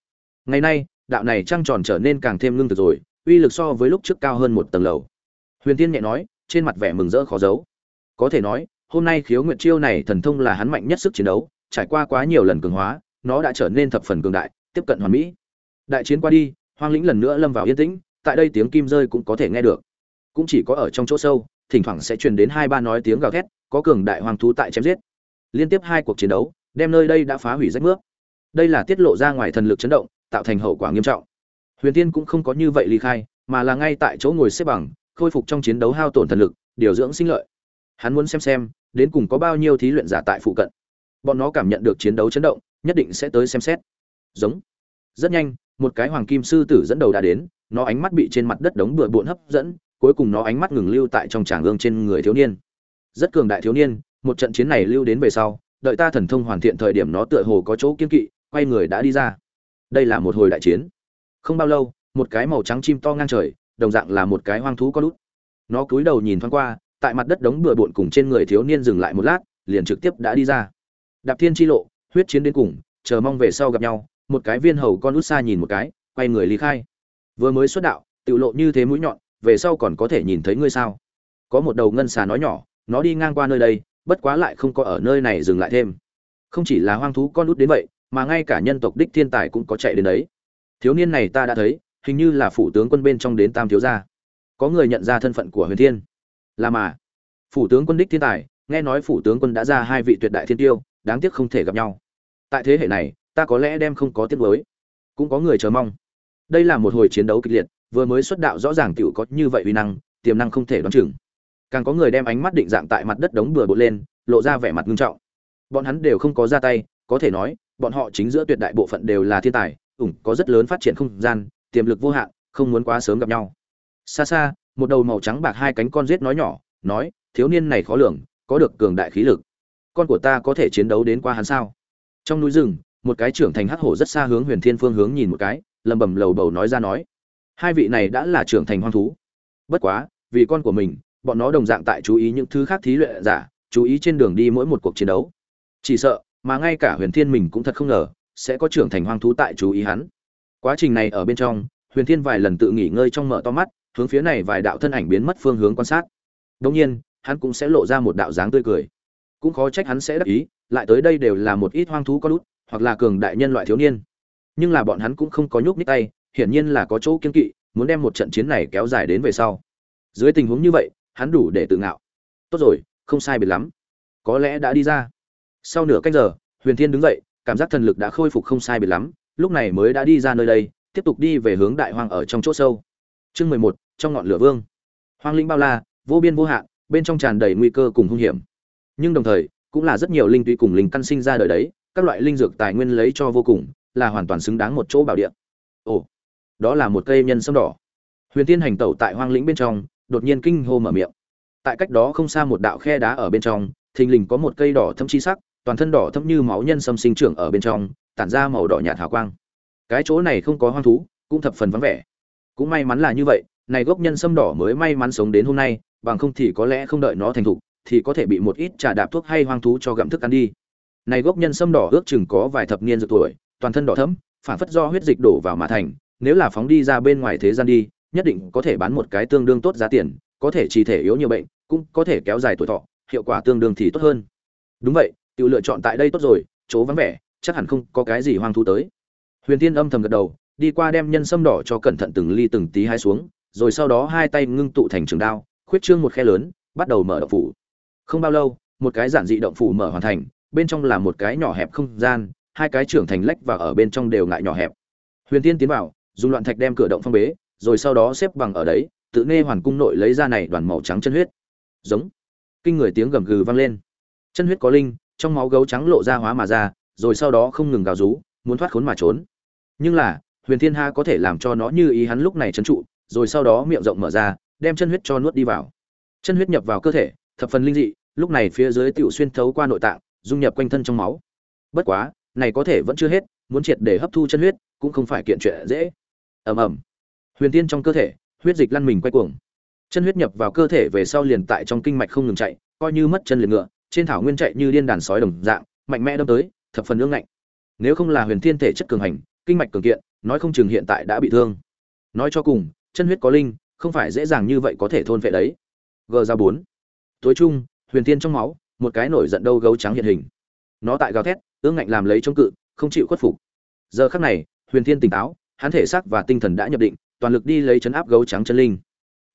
Ngày nay, đạo này trăng tròn trở nên càng thêm ngưng thực rồi, uy lực so với lúc trước cao hơn một tầng lầu. Huyền tiên nhẹ nói, trên mặt vẻ mừng rỡ khó giấu. Có thể nói, hôm nay khiếu nguyệt chiêu này thần thông là hắn mạnh nhất sức chiến đấu, trải qua quá nhiều lần cường hóa, nó đã trở nên thập phần cường đại, tiếp cận hoàn mỹ. Đại chiến qua đi, hoang lĩnh lần nữa lâm vào yên tĩnh, tại đây tiếng kim rơi cũng có thể nghe được. Cũng chỉ có ở trong chỗ sâu, thỉnh thoảng sẽ truyền đến hai ba nói tiếng gào thét có cường đại hoàng thú tại chém giết. Liên tiếp hai cuộc chiến đấu, đem nơi đây đã phá hủy rách nước đây là tiết lộ ra ngoài thần lực chấn động, tạo thành hậu quả nghiêm trọng. Huyền tiên cũng không có như vậy ly khai, mà là ngay tại chỗ ngồi xếp bằng, khôi phục trong chiến đấu hao tổn thần lực, điều dưỡng sinh lợi. Hắn muốn xem xem, đến cùng có bao nhiêu thí luyện giả tại phụ cận. Bọn nó cảm nhận được chiến đấu chấn động, nhất định sẽ tới xem xét. Giống. Rất nhanh, một cái hoàng kim sư tử dẫn đầu đã đến, nó ánh mắt bị trên mặt đất đống bừa bộn hấp dẫn, cuối cùng nó ánh mắt ngừng lưu tại trong tràng ương trên người thiếu niên rất cường đại thiếu niên, một trận chiến này lưu đến về sau, đợi ta thần thông hoàn thiện thời điểm nó tựa hồ có chỗ kiên kỵ, quay người đã đi ra. Đây là một hồi đại chiến. Không bao lâu, một cái màu trắng chim to ngang trời, đồng dạng là một cái hoang thú có lút. Nó cúi đầu nhìn thoáng qua, tại mặt đất đống bừa bộn cùng trên người thiếu niên dừng lại một lát, liền trực tiếp đã đi ra. Đạp thiên chi lộ, huyết chiến đến cùng, chờ mong về sau gặp nhau, một cái viên hầu con út xa nhìn một cái, quay người lý khai. Vừa mới xuất đạo tự lộ như thế mũi nhọn, về sau còn có thể nhìn thấy ngươi sao? Có một đầu ngân xà nói nhỏ nó đi ngang qua nơi đây, bất quá lại không có ở nơi này dừng lại thêm. Không chỉ là hoang thú con út đến vậy, mà ngay cả nhân tộc đích thiên tài cũng có chạy đến đấy. Thiếu niên này ta đã thấy, hình như là phủ tướng quân bên trong đến tam thiếu gia. Có người nhận ra thân phận của huyền thiên. Là mà. Phủ tướng quân đích thiên tài, nghe nói phủ tướng quân đã ra hai vị tuyệt đại thiên tiêu, đáng tiếc không thể gặp nhau. Tại thế hệ này, ta có lẽ đem không có tiết mới cũng có người chờ mong. Đây là một hồi chiến đấu kịch liệt, vừa mới xuất đạo rõ ràng tiểu có như vậy uy năng, tiềm năng không thể đoán chừng càng có người đem ánh mắt định dạng tại mặt đất đống bừa bộn lên, lộ ra vẻ mặt nghiêm trọng. Bọn hắn đều không có ra tay, có thể nói, bọn họ chính giữa tuyệt đại bộ phận đều là thiên tài, ủng, có rất lớn phát triển không gian, tiềm lực vô hạn, không muốn quá sớm gặp nhau. Xa xa, một đầu màu trắng bạc hai cánh con rết nói nhỏ, nói, thiếu niên này khó lường, có được cường đại khí lực. Con của ta có thể chiến đấu đến qua hắn sao? Trong núi rừng, một cái trưởng thành hắc hổ rất xa hướng huyền thiên phương hướng nhìn một cái lầm bầm lầu bầu nói ra nói, hai vị này đã là trưởng thành hoang thú. Bất quá, vì con của mình bọn nó đồng dạng tại chú ý những thứ khác thí luyện giả, chú ý trên đường đi mỗi một cuộc chiến đấu. Chỉ sợ, mà ngay cả huyền thiên mình cũng thật không ngờ, sẽ có trưởng thành hoang thú tại chú ý hắn. Quá trình này ở bên trong, huyền thiên vài lần tự nghỉ ngơi trong mở to mắt, hướng phía này vài đạo thân ảnh biến mất phương hướng quan sát. Đương nhiên, hắn cũng sẽ lộ ra một đạo dáng tươi cười. Cũng khó trách hắn sẽ đắc ý, lại tới đây đều là một ít hoang thú có lút, hoặc là cường đại nhân loại thiếu niên. Nhưng là bọn hắn cũng không có nhúc nhích tay, hiển nhiên là có chỗ kiên kỵ, muốn đem một trận chiến này kéo dài đến về sau. Dưới tình huống như vậy hắn đủ để tự ngạo. Tốt rồi, không sai biệt lắm. Có lẽ đã đi ra. Sau nửa cách giờ, huyền thiên đứng dậy, cảm giác thần lực đã khôi phục không sai biệt lắm, lúc này mới đã đi ra nơi đây, tiếp tục đi về hướng đại hoang ở trong chỗ sâu. Chương mười một, trong ngọn lửa vương. Hoang linh bao la, vô biên vô hạn, bên trong tràn đầy nguy cơ cùng hung hiểm. Nhưng đồng thời, cũng là rất nhiều linh tùy cùng linh căn sinh ra đời đấy, các loại linh dược tài nguyên lấy cho vô cùng, là hoàn toàn xứng đáng một chỗ bảo địa. Ồ, đó là một cây nhân sâm đỏ. Huyền tiên hành tẩu tại hoang lĩnh bên trong đột nhiên kinh hô mở miệng. Tại cách đó không xa một đạo khe đá ở bên trong, thình lình có một cây đỏ thâm chi sắc, toàn thân đỏ thâm như máu nhân sâm sinh trưởng ở bên trong, tản ra màu đỏ nhạt hào quang. Cái chỗ này không có hoang thú, cũng thập phần vắng vẻ. Cũng may mắn là như vậy, này gốc nhân sâm đỏ mới may mắn sống đến hôm nay, bằng không thì có lẽ không đợi nó thành thục, thì có thể bị một ít trà đạp thuốc hay hoang thú cho gặm thức ăn đi. Này gốc nhân sâm đỏ ước chừng có vài thập niên dược tuổi, toàn thân đỏ thẫm, phản phất do huyết dịch đổ vào mà thành, nếu là phóng đi ra bên ngoài thế gian đi nhất định có thể bán một cái tương đương tốt giá tiền, có thể trì thể yếu nhiều bệnh, cũng có thể kéo dài tuổi thọ, hiệu quả tương đương thì tốt hơn. Đúng vậy tự lựa chọn tại đây tốt rồi, chỗ vắng vẻ, chắc hẳn không có cái gì hoang thú tới. Huyền tiên âm thầm gật đầu, đi qua đem nhân sâm đỏ cho cẩn thận từng ly từng tí hai xuống, rồi sau đó hai tay ngưng tụ thành trường đao, khuyết trương một khe lớn, bắt đầu mở động phủ. Không bao lâu, một cái giản dị động phủ mở hoàn thành, bên trong là một cái nhỏ hẹp không gian, hai cái trưởng thành lách và ở bên trong đều ngại nhỏ hẹp. Huyền tiên tiến vào, dùng loạn thạch đem cửa động phong bế rồi sau đó xếp bằng ở đấy, tự nê hoàn cung nội lấy ra này đoàn màu trắng chân huyết. Giống. Kinh người tiếng gầm gừ vang lên. Chân huyết có linh, trong máu gấu trắng lộ ra hóa mà ra, rồi sau đó không ngừng gào rú, muốn thoát khốn mà trốn. Nhưng là, huyền thiên ha có thể làm cho nó như ý hắn lúc này trấn trụ, rồi sau đó miệng rộng mở ra, đem chân huyết cho nuốt đi vào. Chân huyết nhập vào cơ thể, thập phần linh dị, lúc này phía dưới tiểu xuyên thấu qua nội tạng, dung nhập quanh thân trong máu. Bất quá, này có thể vẫn chưa hết, muốn triệt để hấp thu chân huyết, cũng không phải kiện chuyện dễ. Ầm ầm huyền tiên trong cơ thể, huyết dịch lăn mình quay cuồng. Chân huyết nhập vào cơ thể về sau liền tại trong kinh mạch không ngừng chạy, coi như mất chân liền ngựa, trên thảo nguyên chạy như điên đàn sói đồng dạng, mạnh mẽ đâm tới, thập phần ương ngạnh. Nếu không là huyền thiên thể chất cường hành, kinh mạch cường kiện, nói không chừng hiện tại đã bị thương. Nói cho cùng, chân huyết có linh, không phải dễ dàng như vậy có thể thôn vệ đấy. G ra bốn. Tối trung huyền thiên trong máu, một cái nổi giận đâu gấu trắng hiện hình. Nó tại gào thét, ương ngạnh làm lấy chống cự, không chịu khuất phục. Giờ khắc này, huyền thiên tỉnh táo, hắn thể xác và tinh thần đã nhập định toàn lực đi lấy chấn áp gấu trắng chân linh.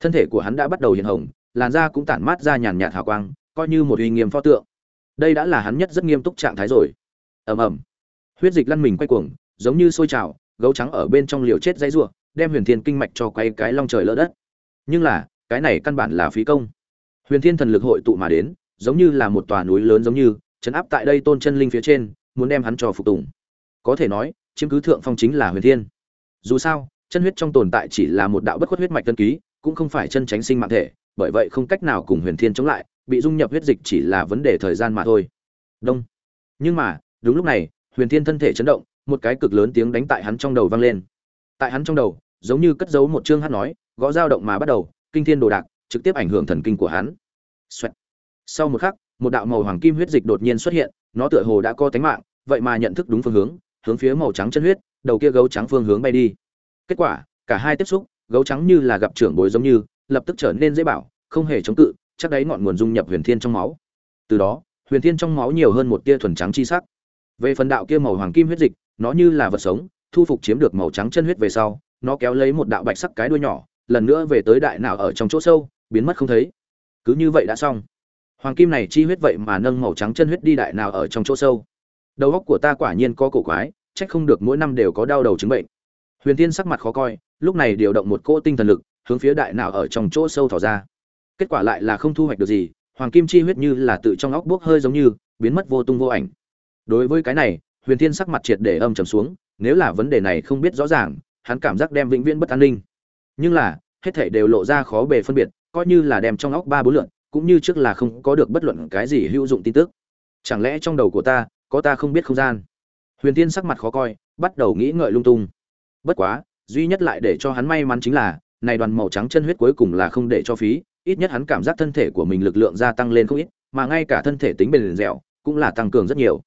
Thân thể của hắn đã bắt đầu hiện hồng, làn da cũng tản mát ra nhàn nhạt hào quang, coi như một uy nghiêm pho tượng. Đây đã là hắn nhất rất nghiêm túc trạng thái rồi. Ầm ầm. Huyết dịch lăn mình quay cuồng, giống như sôi trào, gấu trắng ở bên trong liều chết dãy rủa, đem huyền thiên kinh mạch cho quay cái long trời lỡ đất. Nhưng là, cái này căn bản là phí công. Huyền thiên thần lực hội tụ mà đến, giống như là một tòa núi lớn giống như, chấn áp tại đây tôn chân linh phía trên, muốn đem hắn cho phục tùng. Có thể nói, chiếm cứ thượng phong chính là huyền thiên. Dù sao chân huyết trong tồn tại chỉ là một đạo bất khuất huyết mạch tân ký, cũng không phải chân tránh sinh mạng thể, bởi vậy không cách nào cùng huyền thiên chống lại, bị dung nhập huyết dịch chỉ là vấn đề thời gian mà thôi. Đông. Nhưng mà, đúng lúc này, huyền thiên thân thể chấn động, một cái cực lớn tiếng đánh tại hắn trong đầu vang lên. Tại hắn trong đầu, giống như cất giấu một chương hát nói, gõ dao động mà bắt đầu, kinh thiên đồ đạc, trực tiếp ảnh hưởng thần kinh của hắn. Xoẹt. sau một khắc, một đạo màu hoàng kim huyết dịch đột nhiên xuất hiện, nó tựa hồ đã có tánh mạng, vậy mà nhận thức đúng phương hướng hướng phía màu trắng chân huyết, đầu kia gấu trắng phương hướng bay đi kết quả, cả hai tiếp xúc, gấu trắng như là gặp trưởng bối giống như, lập tức trở nên dễ bảo, không hề chống cự, chắc đấy ngọn nguồn dung nhập huyền thiên trong máu. Từ đó, huyền thiên trong máu nhiều hơn một tia thuần trắng chi sắc. Về phần đạo kia màu hoàng kim huyết dịch, nó như là vật sống, thu phục chiếm được màu trắng chân huyết về sau, nó kéo lấy một đạo bạch sắc cái đuôi nhỏ, lần nữa về tới đại nào ở trong chỗ sâu, biến mất không thấy. Cứ như vậy đã xong. Hoàng kim này chi huyết vậy mà nâng màu trắng chân huyết đi đại nào ở trong chỗ sâu. Đầu óc của ta quả nhiên có cổ quái trách không được mỗi năm đều có đau đầu chứng bệnh huyền tiên sắc mặt khó coi, lúc này điều động một cỗ tinh thần lực, hướng phía đại não ở trong chỗ sâu thỏ ra. Kết quả lại là không thu hoạch được gì, hoàng kim chi huyết như là tự trong óc bốc hơi giống như, biến mất vô tung vô ảnh. Đối với cái này, huyền thiên sắc mặt triệt để âm trầm xuống, nếu là vấn đề này không biết rõ ràng, hắn cảm giác đem vĩnh viễn bất an ninh. Nhưng là, hết thảy đều lộ ra khó bề phân biệt, coi như là đem trong óc ba bốn lượn, cũng như trước là không có được bất luận cái gì hữu dụng tin tức. Chẳng lẽ trong đầu của ta, có ta không biết không gian? Huyền tiên sắc mặt khó coi, bắt đầu nghĩ ngợi lung tung bất quá, duy nhất lại để cho hắn may mắn chính là, này đoàn màu trắng chân huyết cuối cùng là không để cho phí, ít nhất hắn cảm giác thân thể của mình lực lượng gia tăng lên không ít, mà ngay cả thân thể tính bền dẻo cũng là tăng cường rất nhiều.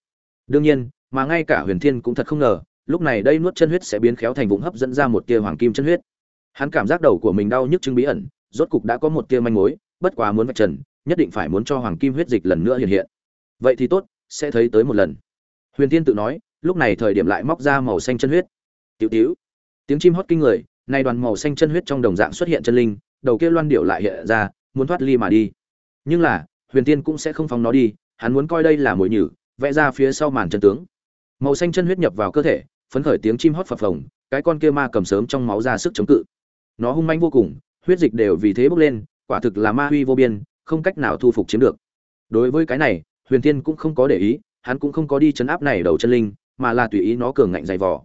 Đương nhiên, mà ngay cả huyền thiên cũng thật không ngờ, lúc này đây nuốt chân huyết sẽ biến khéo thành vùng hấp dẫn ra một tia hoàng kim chân huyết. Hắn cảm giác đầu của mình đau nhức chứng bí ẩn, rốt cục đã có một tia manh mối, bất quá muốn vạch trần, nhất định phải muốn cho hoàng kim huyết dịch lần nữa hiện hiện. Vậy thì tốt, sẽ thấy tới một lần. Huyền thiên tự nói, lúc này thời điểm lại móc ra màu xanh chân huyết. Tiểu tiểu tiếng chim hót kinh người, nay đoàn màu xanh chân huyết trong đồng dạng xuất hiện chân linh, đầu kia loan điệu lại hiện ra, muốn thoát ly mà đi. Nhưng là, huyền tiên cũng sẽ không phóng nó đi, hắn muốn coi đây là mồi nhử, vẽ ra phía sau màn chân tướng. Màu xanh chân huyết nhập vào cơ thể, phấn khởi tiếng chim hót phập phồng, cái con kia ma cầm sớm trong máu ra sức chống cự. Nó hung manh vô cùng, huyết dịch đều vì thế bốc lên, quả thực là ma huy vô biên, không cách nào thu phục chiếm được. Đối với cái này, huyền tiên cũng không có để ý, hắn cũng không có đi chấn áp này đầu chân linh, mà là tùy ý nó cường ngạnh dày vò.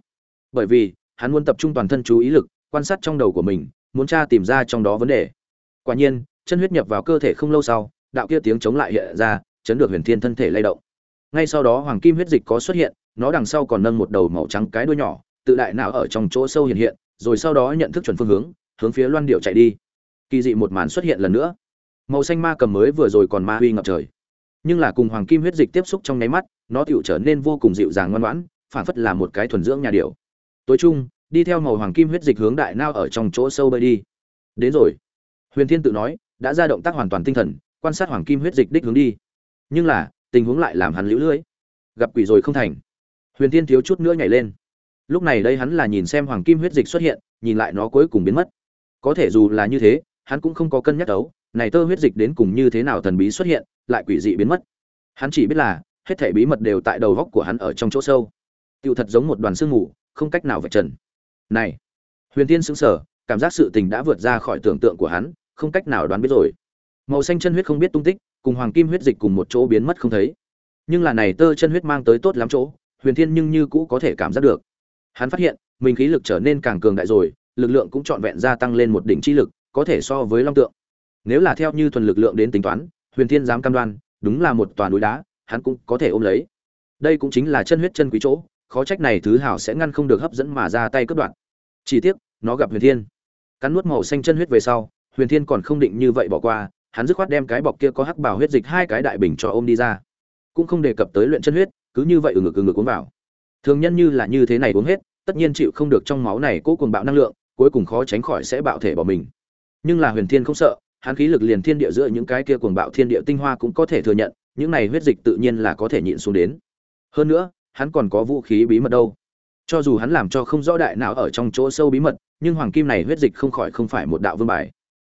Bởi vì hắn muốn tập trung toàn thân chú ý lực, quan sát trong đầu của mình, muốn tra tìm ra trong đó vấn đề. Quả nhiên, chân huyết nhập vào cơ thể không lâu sau, đạo kia tiếng chống lại hiện ra, chấn được huyền thiên thân thể lay động. Ngay sau đó hoàng kim huyết dịch có xuất hiện, nó đằng sau còn nâng một đầu màu trắng cái đuôi nhỏ, tự đại não ở trong chỗ sâu hiện hiện, rồi sau đó nhận thức chuẩn phương hướng hướng phía loan điệu chạy đi. Kỳ dị một màn xuất hiện lần nữa. Màu xanh ma cầm mới vừa rồi còn ma huy ngập trời. Nhưng là cùng hoàng kim huyết dịch tiếp xúc trong nháy mắt, nó tựu trở nên vô cùng dịu dàng ngoan ngoãn phản phất là một cái thuần dưỡng nhà điệu tối trung đi theo màu hoàng kim huyết dịch hướng đại nao ở trong chỗ sâu bơi đi. Đến rồi. Huyền thiên tự nói, đã ra động tác hoàn toàn tinh thần, quan sát hoàng kim huyết dịch đích hướng đi. Nhưng là, tình huống lại làm hắn lũ lưỡi gặp quỷ rồi không thành. Huyền thiên thiếu chút nữa nhảy lên. Lúc này đây hắn là nhìn xem hoàng kim huyết dịch xuất hiện, nhìn lại nó cuối cùng biến mất. Có thể dù là như thế, hắn cũng không có cân nhắc đấu, này tơ huyết dịch đến cùng như thế nào thần bí xuất hiện, lại quỷ dị biến mất. Hắn chỉ biết là, hết thảy bí mật đều tại đầu góc của hắn ở trong chỗ sâu. Tựu thật giống một đoàn sương mù không cách nào vạch trần. Này, huyền tiên sững sờ, cảm giác sự tình đã vượt ra khỏi tưởng tượng của hắn, không cách nào đoán biết rồi. Màu xanh chân huyết không biết tung tích, cùng hoàng kim huyết dịch cùng một chỗ biến mất không thấy. Nhưng là này tơ chân huyết mang tới tốt lắm chỗ, huyền thiên nhưng như cũ có thể cảm giác được. Hắn phát hiện, mình khí lực trở nên càng cường đại rồi, lực lượng cũng trọn vẹn gia tăng lên một đỉnh chi lực, có thể so với long tượng. Nếu là theo như thuần lực lượng đến tính toán, huyền thiên dám cam đoan, đúng là một toàn núi đá, hắn cũng có thể ôm lấy. Đây cũng chính là chân huyết chân quý chỗ khó trách này thứ hảo sẽ ngăn không được hấp dẫn mà ra tay cướp đoạt. Chỉ tiếc, nó gặp huyền thiên. Cắn nuốt màu xanh chân huyết về sau, huyền thiên còn không định như vậy bỏ qua, hắn dứt khoát đem cái bọc kia có hắc bảo huyết dịch hai cái đại bình cho ôm đi ra. Cũng không đề cập tới luyện chân huyết, cứ như vậy ừ ngực ừ ngực uống vào. Thường nhân như là như thế này uống hết, tất nhiên chịu không được trong máu này cố cuồng bạo năng lượng, cuối cùng khó tránh khỏi sẽ bạo thể bỏ mình. Nhưng là huyền thiên không sợ, hắn khí lực liền thiên địa giữa những cái kia cuồng bạo thiên địa tinh hoa cũng có thể thừa nhận, những này huyết dịch tự nhiên là có thể nhịn xuống đến. Hơn nữa hắn còn có vũ khí bí mật đâu. Cho dù hắn làm cho không rõ đại não ở trong chỗ sâu bí mật, nhưng hoàng kim này huyết dịch không khỏi không phải một đạo vương bài.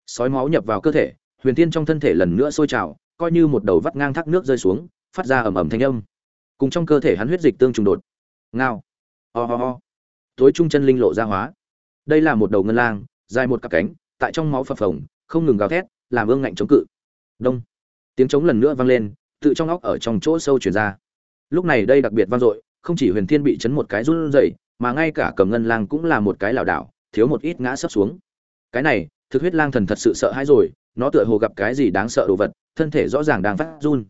Sói máu nhập vào cơ thể, huyền tiên trong thân thể lần nữa sôi trào, coi như một đầu vắt ngang thác nước rơi xuống, phát ra ầm ầm thanh âm. Cùng trong cơ thể hắn huyết dịch tương trùng đột, ngao, ho、oh、ho、oh、ho、oh. ho tối trung chân linh lộ ra hóa. Đây là một đầu ngân lang, dài một cặp cánh, tại trong máu phập phồng, không ngừng gào thét, làm ương ngạnh chống cự. Đông. Tiếng trống lần nữa vang lên, tự trong óc ở trong chỗ sâu chuyển ra lúc này đây đặc biệt vang dội, không chỉ huyền thiên bị chấn một cái run rẩy, mà ngay cả cầm ngân lang cũng là một cái lảo đảo, thiếu một ít ngã sấp xuống. Cái này, thực huyết lang thần thật sự sợ hãi rồi, nó tựa hồ gặp cái gì đáng sợ đồ vật, thân thể rõ ràng đang phát run.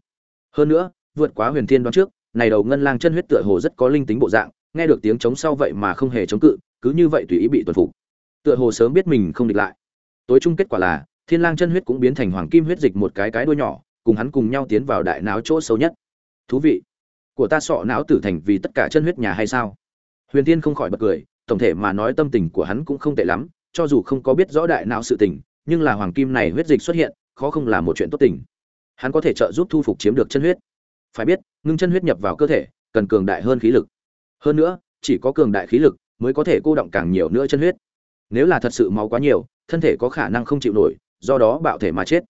Hơn nữa, vượt quá huyền thiên đoán trước, này đầu ngân lang chân huyết tựa hồ rất có linh tính bộ dạng, nghe được tiếng chống sau vậy mà không hề chống cự, cứ như vậy tùy ý bị tuần phục. Tựa hồ sớm biết mình không địch lại. Tối chung kết quả là, thiên lang chân huyết cũng biến thành hoàng kim huyết dịch một cái cái đuôi nhỏ, cùng hắn cùng nhau tiến vào đại não chỗ sâu nhất. Thú vị của ta sọ não tử thành vì tất cả chân huyết nhà hay sao? Huyền tiên không khỏi bật cười, tổng thể mà nói tâm tình của hắn cũng không tệ lắm, cho dù không có biết rõ đại não sự tình, nhưng là hoàng kim này huyết dịch xuất hiện, khó không là một chuyện tốt tình. Hắn có thể trợ giúp thu phục chiếm được chân huyết. Phải biết, ngưng chân huyết nhập vào cơ thể, cần cường đại hơn khí lực. Hơn nữa, chỉ có cường đại khí lực mới có thể cô động càng nhiều nữa chân huyết. Nếu là thật sự máu quá nhiều, thân thể có khả năng không chịu nổi, do đó bạo thể mà chết.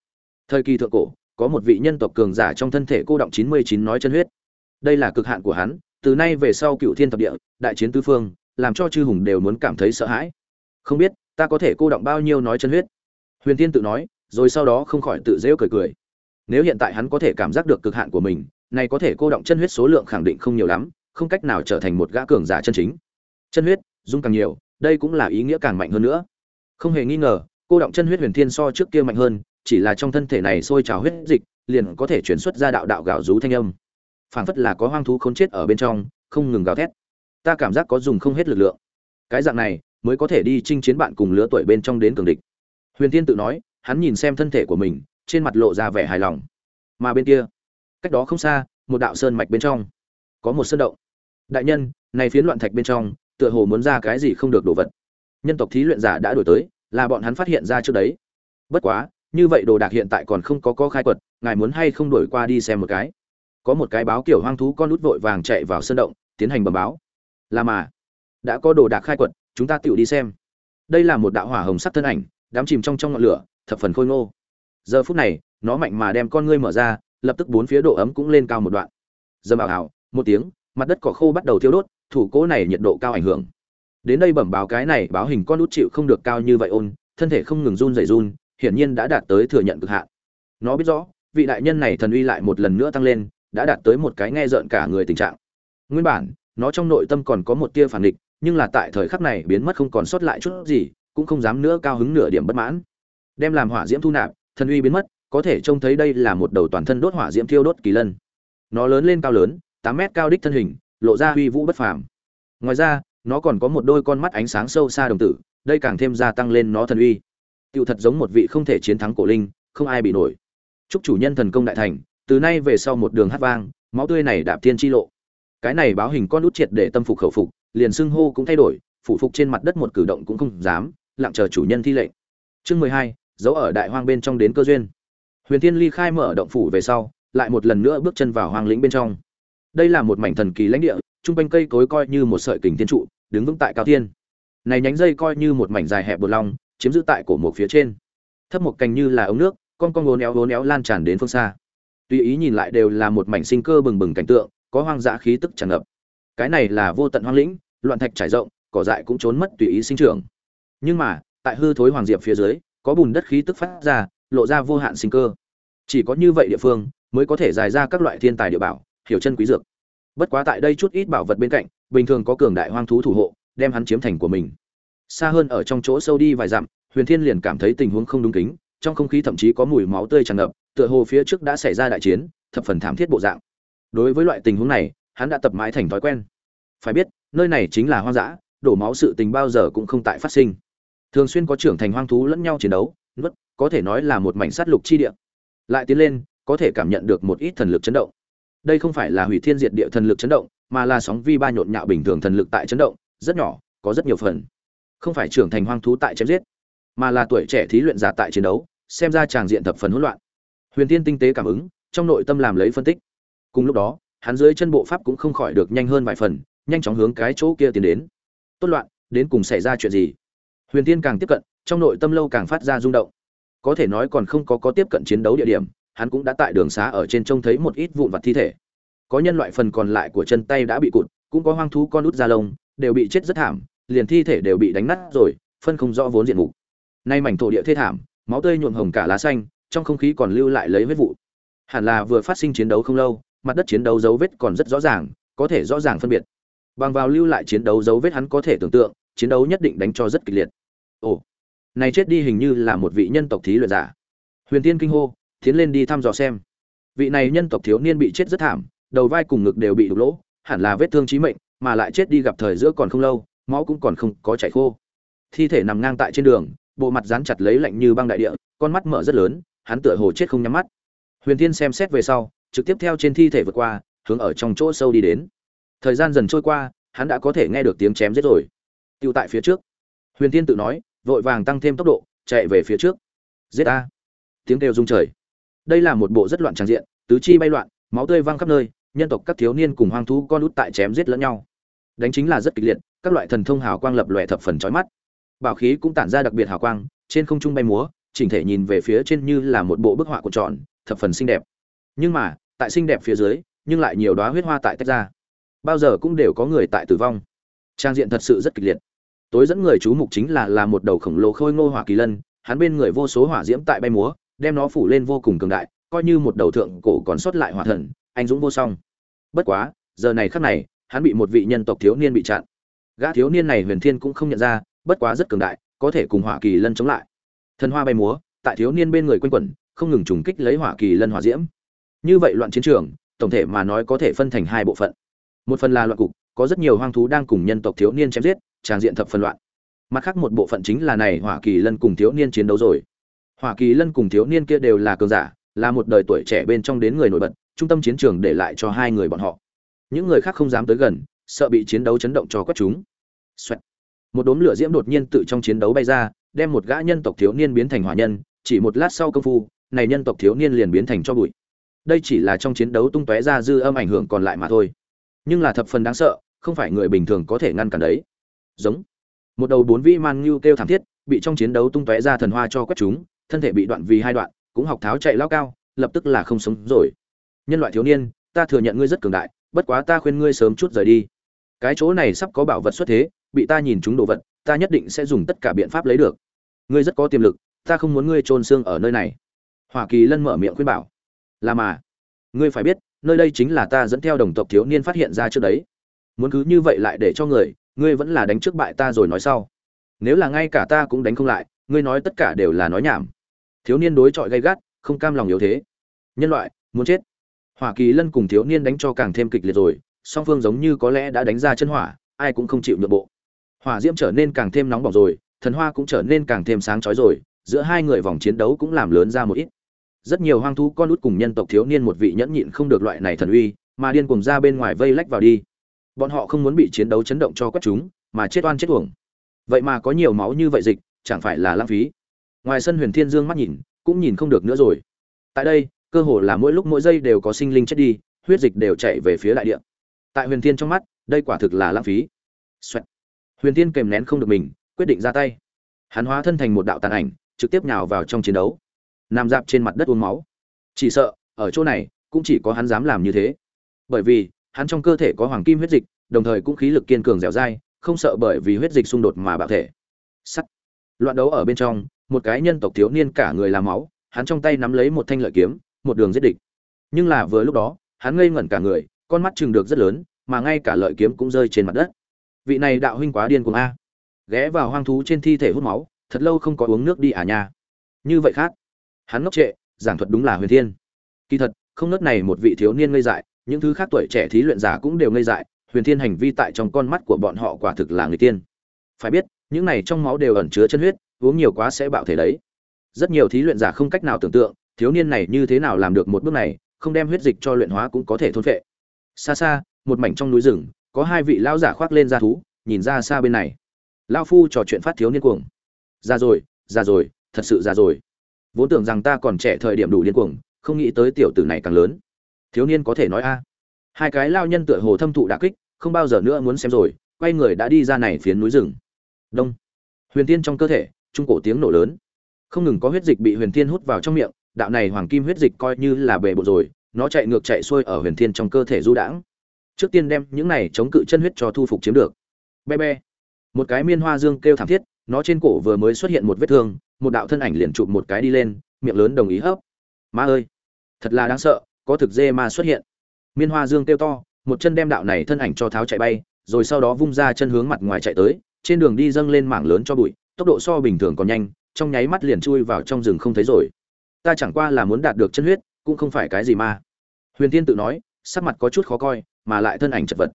Thời kỳ thượng cổ, có một vị nhân tộc cường giả trong thân thể cô động chín mươi chín nói chân huyết đây là cực hạn của hắn, từ nay về sau cựu thiên thập địa, đại chiến Tư phương, làm cho chư hùng đều muốn cảm thấy sợ hãi. Không biết, ta có thể cô động bao nhiêu nói chân huyết? Huyền tiên tự nói, rồi sau đó không khỏi tự rêu cười cười. Nếu hiện tại hắn có thể cảm giác được cực hạn của mình, này có thể cô động chân huyết số lượng khẳng định không nhiều lắm, không cách nào trở thành một gã cường giả chân chính. Chân huyết, dung càng nhiều, đây cũng là ý nghĩa càng mạnh hơn nữa. Không hề nghi ngờ, cô động chân huyết huyền thiên so trước kia mạnh hơn, chỉ là trong thân thể này sôi trào huyết dịch, liền có thể chuyển xuất ra đạo đạo gạo rú thanh âm phảng phất là có hoang thú khốn chết ở bên trong, không ngừng gào thét. Ta cảm giác có dùng không hết lực lượng. Cái dạng này, mới có thể đi chinh chiến bạn cùng lứa tuổi bên trong đến cường địch. Huyền Thiên tự nói, hắn nhìn xem thân thể của mình, trên mặt lộ ra vẻ hài lòng. Mà bên kia, cách đó không xa, một đạo sơn mạch bên trong, có một sơn động. Đại nhân, này phiến loạn thạch bên trong, tựa hồ muốn ra cái gì không được đồ vật. Nhân tộc thí luyện giả đã đổi tới, là bọn hắn phát hiện ra trước đấy. Bất quá, như vậy đồ đạc hiện tại còn không có có khai quật, ngài muốn hay không đổi qua đi xem một cái? Có một cái báo kiểu hoang thú con nút vội vàng chạy vào sân động, tiến hành bầm báo. Là mà, đã có đồ đạc khai quật, chúng ta tựu đi xem. Đây là một đạo hỏa hồng sắc thân ảnh, đám chìm trong trong ngọn lửa, thập phần khôi ngô. Giờ phút này, nó mạnh mà đem con ngươi mở ra, lập tức bốn phía độ ấm cũng lên cao một đoạn. Dầm ảo hảo một tiếng, mặt đất cỏ khô bắt đầu thiêu đốt, thủ cố này nhiệt độ cao ảnh hưởng. Đến đây bẩm báo cái này, báo hình con nút chịu không được cao như vậy ôn, thân thể không ngừng run rẩy run, hiển nhiên đã đạt tới thừa nhận cực hạn. Nó biết rõ, vị đại nhân này thần uy lại một lần nữa tăng lên đã đạt tới một cái nghe rợn cả người tình trạng. Nguyên bản, nó trong nội tâm còn có một tia phản địch nhưng là tại thời khắc này biến mất không còn sót lại chút gì, cũng không dám nữa cao hứng nửa điểm bất mãn. Đem làm hỏa diễm thu nạp, thần uy biến mất, có thể trông thấy đây là một đầu toàn thân đốt hỏa diễm thiêu đốt kỳ lân. Nó lớn lên cao lớn, tám mét cao đích thân hình, lộ ra uy vũ bất phàm. Ngoài ra, nó còn có một đôi con mắt ánh sáng sâu xa đồng tử, đây càng thêm gia tăng lên nó thần uy. Tựu thật giống một vị không thể chiến thắng cổ linh, không ai bị nổi. Chúc chủ nhân thần công đại thành từ nay về sau một đường hát vang, máu tươi này đạp thiên chi lộ. Cái này báo hình con út triệt để tâm phục khẩu phục, liền xưng hô cũng thay đổi phụ phục trên mặt đất một cử động cũng không dám, lặng chờ chủ nhân thi lệnh. Chương mười hai giấu ở đại hoang bên trong đến cơ duyên. Huyền thiên ly khai mở động phủ về sau, lại một lần nữa bước chân vào hoang lĩnh bên trong. Đây là một mảnh thần kỳ lãnh địa, trung quanh cây cối coi như một sợi kình thiên trụ, đứng vững tại cao thiên. Này nhánh dây coi như một mảnh dài hẹp bột long, chiếm giữ tại cổ một phía trên. Thấp một cành như là ống nước, con con ngố éo ngố éo lan tràn đến phương xa tùy ý nhìn lại đều là một mảnh sinh cơ bừng bừng cảnh tượng, có hoang dã khí tức tràn ngập. Cái này là vô tận hoang lĩnh, loạn thạch trải rộng, cỏ dại cũng trốn mất tùy ý sinh trưởng. Nhưng mà, tại hư thối hoàng diệp phía dưới, có bùn đất khí tức phát ra, lộ ra vô hạn sinh cơ. Chỉ có như vậy địa phương, mới có thể dài ra các loại thiên tài địa bảo, hiểu chân quý dược. Bất quá tại đây chút ít bảo vật bên cạnh, bình thường có cường đại hoang thú thủ hộ, đem hắn chiếm thành của mình. Xa hơn ở trong chỗ sâu đi vài dặm, huyền thiên liền cảm thấy tình huống không đúng kính trong không khí thậm chí có mùi máu tươi tràn ngập, tựa hồ phía trước đã xảy ra đại chiến, thập phần thảm thiết bộ dạng. Đối với loại tình huống này, hắn đã tập mãi thành thói quen. Phải biết, nơi này chính là hoang dã, đổ máu sự tình bao giờ cũng không tại phát sinh. Thường xuyên có trưởng thành hoang thú lẫn nhau chiến đấu, nuốt, có thể nói là một mảnh sát lục chi địa. Lại tiến lên, có thể cảm nhận được một ít thần lực chấn động. Đây không phải là hủy thiên diệt địa thần lực chấn động, mà là sóng vi ba nhộn nhạo bình thường thần lực tại chấn động, rất nhỏ, có rất nhiều phần. Không phải trưởng thành hoang thú tại chém giết mà là tuổi trẻ thí luyện giả tại chiến đấu, xem ra tràng diện thập phần hỗn loạn. Huyền tiên tinh tế cảm ứng, trong nội tâm làm lấy phân tích. Cùng lúc đó, hắn dưới chân bộ pháp cũng không khỏi được nhanh hơn vài phần, nhanh chóng hướng cái chỗ kia tiến đến. Tốt loạn, đến cùng xảy ra chuyện gì? Huyền tiên càng tiếp cận, trong nội tâm lâu càng phát ra rung động. Có thể nói còn không có có tiếp cận chiến đấu địa điểm, hắn cũng đã tại đường xá ở trên trông thấy một ít vụn vặt thi thể. Có nhân loại phần còn lại của chân tay đã bị cụt, cũng có hoang thú con út da lông, đều bị chết rất thảm, liền thi thể đều bị đánh nát rồi, phân không rõ vốn diện mục nay mảnh thổ địa thê thảm, máu tươi nhuộm hồng cả lá xanh, trong không khí còn lưu lại lấy vết vụ. Hẳn là vừa phát sinh chiến đấu không lâu, mặt đất chiến đấu dấu vết còn rất rõ ràng, có thể rõ ràng phân biệt. Bằng vào lưu lại chiến đấu dấu vết hắn có thể tưởng tượng, chiến đấu nhất định đánh cho rất kịch liệt. Ồ, này chết đi hình như là một vị nhân tộc thí luyện giả. Huyền tiên kinh hô, tiến lên đi thăm dò xem. Vị này nhân tộc thiếu niên bị chết rất thảm, đầu vai cùng ngực đều bị đục lỗ, hẳn là vết thương chí mệnh, mà lại chết đi gặp thời giữa còn không lâu, máu cũng còn không có chảy khô. Thi thể nằm ngang tại trên đường bộ mặt dán chặt lấy lạnh như băng đại địa, con mắt mở rất lớn, hắn tựa hồ chết không nhắm mắt. Huyền Thiên xem xét về sau, trực tiếp theo trên thi thể vượt qua, hướng ở trong chỗ sâu đi đến. Thời gian dần trôi qua, hắn đã có thể nghe được tiếng chém giết rồi. Tiêu tại phía trước. Huyền Thiên tự nói, vội vàng tăng thêm tốc độ, chạy về phía trước. Giết a tiếng kêu rung trời. Đây là một bộ rất loạn tràng diện, tứ chi bay loạn, máu tươi văng khắp nơi, nhân tộc các thiếu niên cùng hoang thú con út tại chém giết lẫn nhau. Đánh chính là rất kịch liệt, các loại thần thông hào quang lập lòe thập phần chói mắt bảo khí cũng tản ra đặc biệt hào quang, trên không trung bay múa, chỉnh thể nhìn về phía trên như là một bộ bức họa của tròn, thập phần xinh đẹp. Nhưng mà, tại xinh đẹp phía dưới, nhưng lại nhiều đóa huyết hoa tại tách ra. Bao giờ cũng đều có người tại tử vong. Trang diện thật sự rất kịch liệt. Tối dẫn người chú mục chính là là một đầu khổng lồ khôi ngô hỏa kỳ lân, hắn bên người vô số hỏa diễm tại bay múa, đem nó phủ lên vô cùng cường đại, coi như một đầu thượng cổ còn sót lại hỏa thần, anh dũng vô song. Bất quá, giờ này khắc này, hắn bị một vị nhân tộc thiếu niên bị chặn. Gã thiếu niên này huyền thiên cũng không nhận ra bất quá rất cường đại, có thể cùng hỏa kỳ lân chống lại. Thần hoa bay múa, tại thiếu niên bên người quanh quẩn, không ngừng trùng kích lấy hỏa kỳ lân hỏa diễm. Như vậy loạn chiến trường, tổng thể mà nói có thể phân thành hai bộ phận. Một phần là loạn cục, có rất nhiều hoang thú đang cùng nhân tộc thiếu niên chém giết, tràng diện thập phân loạn. Mặt khác một bộ phận chính là này hỏa kỳ lân cùng thiếu niên chiến đấu rồi. Hỏa kỳ lân cùng thiếu niên kia đều là cường giả, là một đời tuổi trẻ bên trong đến người nổi bật, trung tâm chiến trường để lại cho hai người bọn họ. Những người khác không dám tới gần, sợ bị chiến đấu chấn động cho quất chúng. Xoẹt một đốm lửa diễm đột nhiên tự trong chiến đấu bay ra, đem một gã nhân tộc thiếu niên biến thành hỏa nhân, chỉ một lát sau công phu, này nhân tộc thiếu niên liền biến thành cho bụi. Đây chỉ là trong chiến đấu tung tóe ra dư âm ảnh hưởng còn lại mà thôi. Nhưng là thập phần đáng sợ, không phải người bình thường có thể ngăn cản đấy. Giống. Một đầu bốn vĩ man ngưu kêu thảm thiết, bị trong chiến đấu tung tóe ra thần hoa cho quét chúng, thân thể bị đoạn vì hai đoạn, cũng học tháo chạy lao cao, lập tức là không sống rồi. Nhân loại thiếu niên, ta thừa nhận ngươi rất cường đại, bất quá ta khuyên ngươi sớm chút rời đi. Cái chỗ này sắp có bảo vật xuất thế bị ta nhìn chúng đồ vật, ta nhất định sẽ dùng tất cả biện pháp lấy được. Ngươi rất có tiềm lực, ta không muốn ngươi trôn xương ở nơi này. Hoa kỳ lân mở miệng khuyên bảo. Là mà, ngươi phải biết, nơi đây chính là ta dẫn theo đồng tộc thiếu niên phát hiện ra trước đấy. Muốn cứ như vậy lại để cho người, ngươi vẫn là đánh trước bại ta rồi nói sau. Nếu là ngay cả ta cũng đánh không lại, ngươi nói tất cả đều là nói nhảm. Thiếu niên đối chọi gay gắt, không cam lòng yếu thế. Nhân loại, muốn chết. Hỏa kỳ lân cùng thiếu niên đánh cho càng thêm kịch liệt rồi, song phương giống như có lẽ đã đánh ra chân hỏa, ai cũng không chịu nhượng bộ hỏa diễm trở nên càng thêm nóng bỏng rồi, thần hoa cũng trở nên càng thêm sáng chói rồi, giữa hai người vòng chiến đấu cũng làm lớn ra một ít. Rất nhiều hoang thú con út cùng nhân tộc thiếu niên một vị nhẫn nhịn không được loại này thần uy, mà điên cùng ra bên ngoài vây lách vào đi. Bọn họ không muốn bị chiến đấu chấn động cho quét chúng, mà chết oan chết uổng. Vậy mà có nhiều máu như vậy dịch, chẳng phải là lãng phí. Ngoài sân huyền thiên dương mắt nhìn, cũng nhìn không được nữa rồi. Tại đây, cơ hồ là mỗi lúc mỗi giây đều có sinh linh chết đi, huyết dịch đều chạy về phía đại địa. Tại huyền thiên trong mắt, đây quả thực là lãng phí. Xoẹt huyền thiên kèm nén không được mình, quyết định ra tay. Hắn hóa thân thành một đạo tàn ảnh, trực tiếp nhào vào trong chiến đấu. Nằm dạp trên mặt đất uống máu. Chỉ sợ, ở chỗ này, cũng chỉ có hắn dám làm như thế. Bởi vì, hắn trong cơ thể có hoàng kim huyết dịch, đồng thời cũng khí lực kiên cường dẻo dai, không sợ bởi vì huyết dịch xung đột mà bạo thể. Sắt. Loạn đấu ở bên trong, một cái nhân tộc thiếu niên cả người làm máu, hắn trong tay nắm lấy một thanh lợi kiếm, một đường giết địch. Nhưng là vừa lúc đó, hắn ngây ngẩn cả người, con mắt chừng được rất lớn, mà ngay cả lợi kiếm cũng rơi trên mặt đất vị này đạo huynh quá điên cuồng a. Ghé vào hoang thú trên thi thể hút máu, thật lâu không có uống nước đi à nha. Như vậy khác. Hắn ngốc trệ, giảng thuật đúng là huyền thiên. Kỳ thật, không nớt này một vị thiếu niên ngây dại, những thứ khác tuổi trẻ thí luyện giả cũng đều ngây dại, huyền thiên hành vi tại trong con mắt của bọn họ quả thực là người tiên. Phải biết, những này trong máu đều ẩn chứa chân huyết, uống nhiều quá sẽ bạo thể đấy. Rất nhiều thí luyện giả không cách nào tưởng tượng, thiếu niên này như thế nào làm được một bước này, không đem huyết dịch cho luyện hóa cũng có thể thôn phệ. Xa xa, một mảnh trong núi rừng có hai vị lão giả khoác lên da thú, nhìn ra xa bên này. Lão phu trò chuyện phát thiếu niên cuồng. Già rồi già rồi, thật sự già rồi. Vốn tưởng rằng ta còn trẻ thời điểm đủ điên cuồng, không nghĩ tới tiểu tử này càng lớn. Thiếu niên có thể nói a. Hai cái lao nhân tựa hồ thâm thụ đả kích, không bao giờ nữa muốn xem rồi, quay người đã đi ra này phiến núi rừng. Đông. Huyền tiên trong cơ thể, trung cổ tiếng nổ lớn. Không ngừng có huyết dịch bị huyền tiên hút vào trong miệng, đạo này hoàng kim huyết dịch coi như là bề bộ rồi, nó chạy ngược chạy xuôi ở huyền thiên trong cơ thể du đãng trước tiên đem những này chống cự chân huyết cho thu phục chiếm được. Be be. Một cái miên hoa dương kêu thảm thiết, nó trên cổ vừa mới xuất hiện một vết thương, một đạo thân ảnh liền chụp một cái đi lên, miệng lớn đồng ý hấp. Ma ơi, thật là đáng sợ, có thực dê ma xuất hiện. Miên hoa dương kêu to, một chân đem đạo này thân ảnh cho tháo chạy bay, rồi sau đó vung ra chân hướng mặt ngoài chạy tới, trên đường đi dâng lên mảng lớn cho bụi, tốc độ so bình thường còn nhanh, trong nháy mắt liền chui vào trong rừng không thấy rồi. Ta chẳng qua là muốn đạt được chân huyết, cũng không phải cái gì ma huyền tiên tự nói sắc mặt có chút khó coi, mà lại thân ảnh chật vật.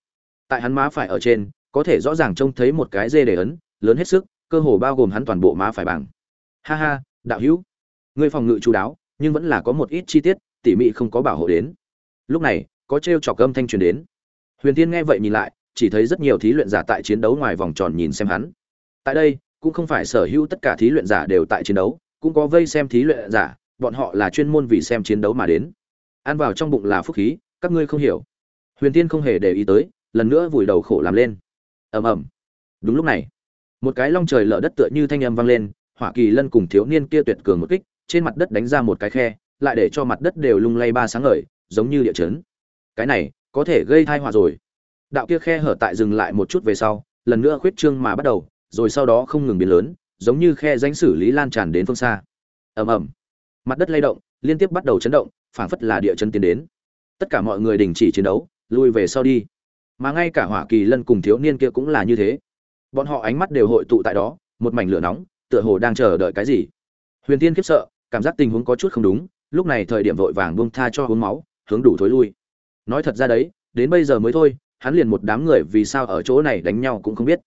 Tại hắn má phải ở trên, có thể rõ ràng trông thấy một cái dê để ấn, lớn hết sức, cơ hồ bao gồm hắn toàn bộ má phải bằng ha ha, đạo hữu. Ngươi phòng ngự chú đáo, nhưng vẫn là có một ít chi tiết, tỉ mỉ không có bảo hộ đến. Lúc này, có trêu chọc âm thanh truyền đến. Huyền tiên nghe vậy nhìn lại, chỉ thấy rất nhiều thí luyện giả tại chiến đấu ngoài vòng tròn nhìn xem hắn. Tại đây, cũng không phải sở hữu tất cả thí luyện giả đều tại chiến đấu, cũng có vây xem thí luyện giả, bọn họ là chuyên môn vì xem chiến đấu mà đến. Ăn vào trong bụng là phúc khí các ngươi không hiểu. Huyền tiên không hề để ý tới, lần nữa vùi đầu khổ làm lên. Ầm ầm. Đúng lúc này, một cái long trời lở đất tựa như thanh âm vang lên, hỏa kỳ lân cùng thiếu niên kia tuyệt cường một kích, trên mặt đất đánh ra một cái khe, lại để cho mặt đất đều lung lay ba sáng ngời, giống như địa chấn. Cái này, có thể gây thai họa rồi. Đạo kia khe hở tại dừng lại một chút về sau, lần nữa khuyết trương mà bắt đầu, rồi sau đó không ngừng biến lớn, giống như khe danh xử lý lan tràn đến phương xa. Ầm ầm. Mặt đất lay động, liên tiếp bắt đầu chấn động, phảng phất là địa chấn tiến đến tất cả mọi người đình chỉ chiến đấu, lui về sau đi. Mà ngay cả hỏa kỳ lân cùng thiếu niên kia cũng là như thế. Bọn họ ánh mắt đều hội tụ tại đó, một mảnh lửa nóng, tựa hồ đang chờ đợi cái gì. Huyền tiên khiếp sợ, cảm giác tình huống có chút không đúng, lúc này thời điểm vội vàng buông tha cho uống máu, hướng đủ thối lui. Nói thật ra đấy, đến bây giờ mới thôi, hắn liền một đám người vì sao ở chỗ này đánh nhau cũng không biết.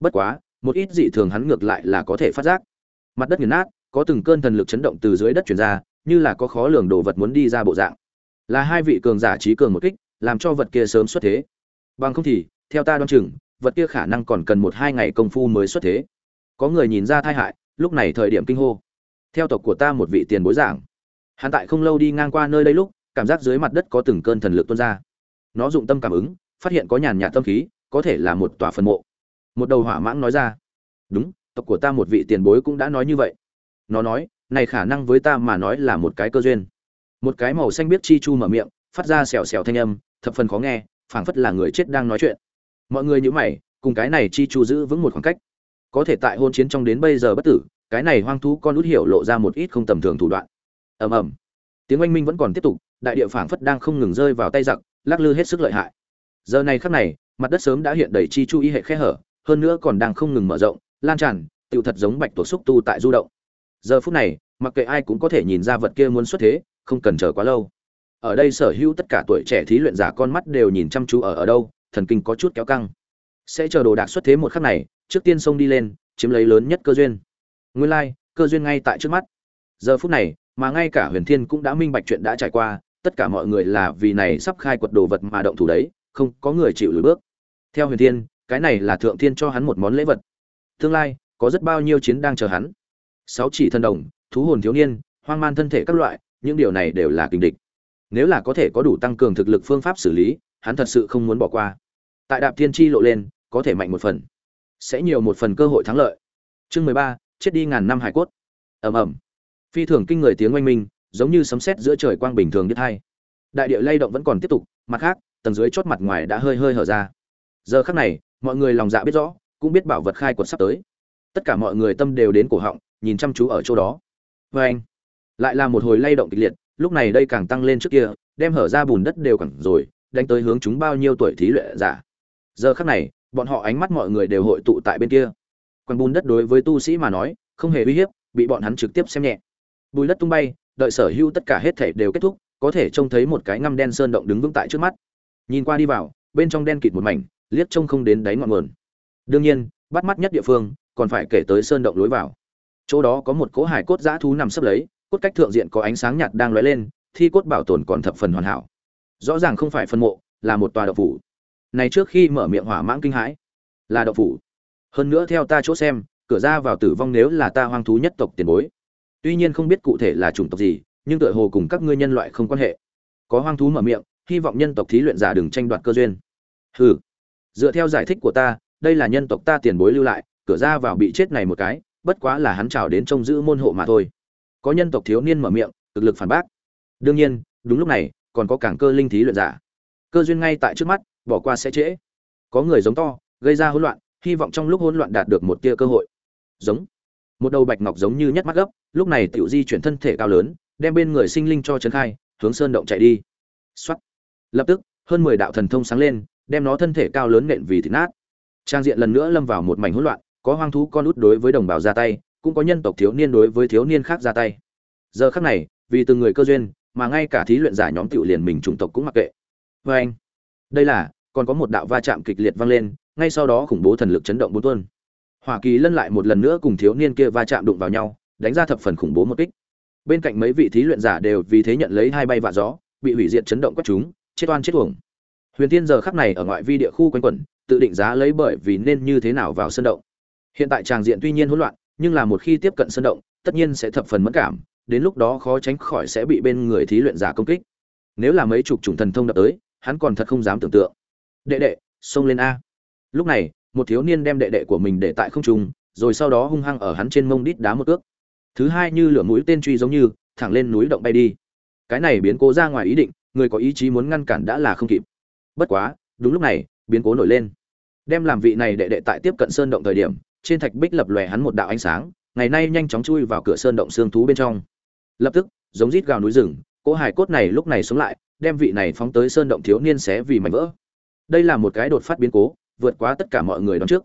Bất quá, một ít dị thường hắn ngược lại là có thể phát giác. Mặt đất nghiền nát, có từng cơn thần lực chấn động từ dưới đất chuyển ra, như là có khó lường đồ vật muốn đi ra bộ dạng là hai vị cường giả trí cường một kích, làm cho vật kia sớm xuất thế. Bằng không thì, theo ta đoán chừng, vật kia khả năng còn cần một hai ngày công phu mới xuất thế. Có người nhìn ra thai hại, lúc này thời điểm kinh hô. Theo tộc của ta một vị tiền bối giảng. Hắn tại không lâu đi ngang qua nơi đây lúc, cảm giác dưới mặt đất có từng cơn thần lực tuôn ra. Nó dụng tâm cảm ứng, phát hiện có nhàn nhạt tâm khí, có thể là một tòa phần mộ. Một đầu hỏa mãng nói ra. Đúng, tộc của ta một vị tiền bối cũng đã nói như vậy. Nó nói, này khả năng với ta mà nói là một cái cơ duyên một cái màu xanh biết chi chu mở miệng, phát ra xèo xèo thanh âm, thập phần khó nghe, phảng phất là người chết đang nói chuyện. Mọi người nhữ mày, cùng cái này chi chu giữ vững một khoảng cách. Có thể tại hôn chiến trong đến bây giờ bất tử, cái này hoang thú con út hiểu lộ ra một ít không tầm thường thủ đoạn. Ầm ầm. Tiếng oanh minh vẫn còn tiếp tục, đại địa phảng phất đang không ngừng rơi vào tay giặc, lắc lư hết sức lợi hại. Giờ này khắc này, mặt đất sớm đã hiện đầy chi chu y hệ khe hở, hơn nữa còn đang không ngừng mở rộng, lan tràn, tựu thật giống bạch tổ xúc tu tại du động. Giờ phút này, mặc kệ ai cũng có thể nhìn ra vật kia muốn xuất thế không cần chờ quá lâu. Ở đây sở hữu tất cả tuổi trẻ thí luyện giả con mắt đều nhìn chăm chú ở ở đâu thần kinh có chút kéo căng. Sẽ chờ đồ đạc xuất thế một khắc này trước tiên xông đi lên chiếm lấy lớn nhất cơ duyên. Nguyên lai、like, cơ duyên ngay tại trước mắt. Giờ phút này mà ngay cả huyền thiên cũng đã minh bạch chuyện đã trải qua tất cả mọi người là vì này sắp khai quật đồ vật mà động thủ đấy không có người chịu lùi bước. Theo huyền thiên cái này là thượng thiên cho hắn một món lễ vật. Tương lai có rất bao nhiêu chiến đang chờ hắn. Sáu chỉ thân đồng thú hồn thiếu niên hoang man thân thể các loại những điều này đều là kinh địch. Nếu là có thể có đủ tăng cường thực lực phương pháp xử lý, hắn thật sự không muốn bỏ qua. Tại đạp thiên chi lộ lên, có thể mạnh một phần. Sẽ nhiều một phần cơ hội thắng lợi. Chương mười ba, chết đi ngàn năm hải cốt. Ầm ầm. Phi thường kinh người tiếng oanh minh, giống như sấm sét giữa trời quang bình thường nhất hai. Đại địa lay động vẫn còn tiếp tục, mặt khác, tầng dưới chót mặt ngoài đã hơi hơi hở ra. Giờ khắc này, mọi người lòng dạ biết rõ, cũng biết bảo vật khai quật sắp tới. Tất cả mọi người tâm đều đến cổ họng, nhìn chăm chú ở chỗ đó. Vê anh lại là một hồi lay động kịch liệt, lúc này đây càng tăng lên trước kia, đem hở ra bùn đất đều cẳng rồi, đánh tới hướng chúng bao nhiêu tuổi thí luyện giả. Giờ khắc này, bọn họ ánh mắt mọi người đều hội tụ tại bên kia. Quanh bùn đất đối với tu sĩ mà nói, không hề uy hiếp, bị bọn hắn trực tiếp xem nhẹ. Bùi đất tung bay, đợi sở hữu tất cả hết thể đều kết thúc, có thể trông thấy một cái ngăm đen sơn động đứng vững tại trước mắt. Nhìn qua đi vào, bên trong đen kịt một mảnh, liếc trông không đến đáy ngọn nguồn. Đương nhiên, bắt mắt nhất địa phương, còn phải kể tới sơn động lối vào. Chỗ đó có một cỗ hải cốt dã thú nằm sấp lấy cốt cách thượng diện có ánh sáng nhạt đang lóe lên, thi cốt bảo tồn còn thập phần hoàn hảo. Rõ ràng không phải phân mộ, là một tòa độc phủ. Này trước khi mở miệng hỏa mãng kinh hãi, là độc phủ. Hơn nữa theo ta chỗ xem, cửa ra vào tử vong nếu là ta hoang thú nhất tộc tiền bối. Tuy nhiên không biết cụ thể là chủng tộc gì, nhưng tựa hồ cùng các ngươi nhân loại không quan hệ. Có hoang thú mở miệng, hy vọng nhân tộc thí luyện giả đừng tranh đoạt cơ duyên. Hừ. Dựa theo giải thích của ta, đây là nhân tộc ta tiền bối lưu lại, cửa ra vào bị chết này một cái, bất quá là hắn chào đến trông giữ môn hộ mà thôi có nhân tộc thiếu niên mở miệng, cực lực phản bác. Đương nhiên, đúng lúc này, còn có cảng cơ linh thí luyện giả. Cơ duyên ngay tại trước mắt, bỏ qua sẽ trễ. Có người giống to, gây ra hỗn loạn, hy vọng trong lúc hỗn loạn đạt được một tia cơ hội. Giống. Một đầu bạch ngọc giống như nhất mắt gấp, lúc này tiểu di chuyển thân thể cao lớn, đem bên người sinh linh cho trấn khai, hướng sơn động chạy đi. Xuất lập tức, hơn mười đạo thần thông sáng lên, đem nó thân thể cao lớn nện vì thịt nát. Trang diện lần nữa lâm vào một mảnh hỗn loạn, có hoang thú con út đối với đồng bào ra tay cũng có nhân tộc thiếu niên đối với thiếu niên khác ra tay. Giờ khắc này, vì từng người cơ duyên, mà ngay cả thí luyện giả nhóm tiểu liền mình chủng tộc cũng mặc kệ. Vê anh, đây là, còn có một đạo va chạm kịch liệt vang lên, ngay sau đó khủng bố thần lực chấn động bốn tuôn hoa kỳ lân lại một lần nữa cùng thiếu niên kia va chạm đụng vào nhau, đánh ra thập phần khủng bố một kích. Bên cạnh mấy vị thí luyện giả đều vì thế nhận lấy hai bay vạ gió, bị hủy diệt chấn động quét chúng, chết oan chết uổng. Huyền tiên giờ khắc này ở ngoại vi địa khu quanh quẩn, tự định giá lấy bởi vì nên như thế nào vào sân động. Hiện tại tràng diện tuy nhiên hỗn loạn nhưng là một khi tiếp cận sân động, tất nhiên sẽ thập phần mất cảm, đến lúc đó khó tránh khỏi sẽ bị bên người thí luyện giả công kích. Nếu là mấy chục chủng thần thông đập tới, hắn còn thật không dám tưởng tượng. Đệ đệ, xông lên a. Lúc này, một thiếu niên đem đệ đệ của mình để tại không trung, rồi sau đó hung hăng ở hắn trên mông đít đá một ước thứ hai như lửa mũi tên truy giống như, thẳng lên núi động bay đi. Cái này biến cố ra ngoài ý định, người có ý chí muốn ngăn cản đã là không kịp. Bất quá, đúng lúc này, biến cố nổi lên. Đem làm vị này đệ đệ tại tiếp cận sơn động thời điểm trên thạch bích lập lòe hắn một đạo ánh sáng, ngày nay nhanh chóng chui vào cửa sơn động xương thú bên trong. Lập tức, giống rít gào núi rừng, cỗ hài cốt này lúc này sống lại, đem vị này phóng tới sơn động thiếu niên xé vì mảnh vỡ. Đây là một cái đột phát biến cố, vượt quá tất cả mọi người đón trước.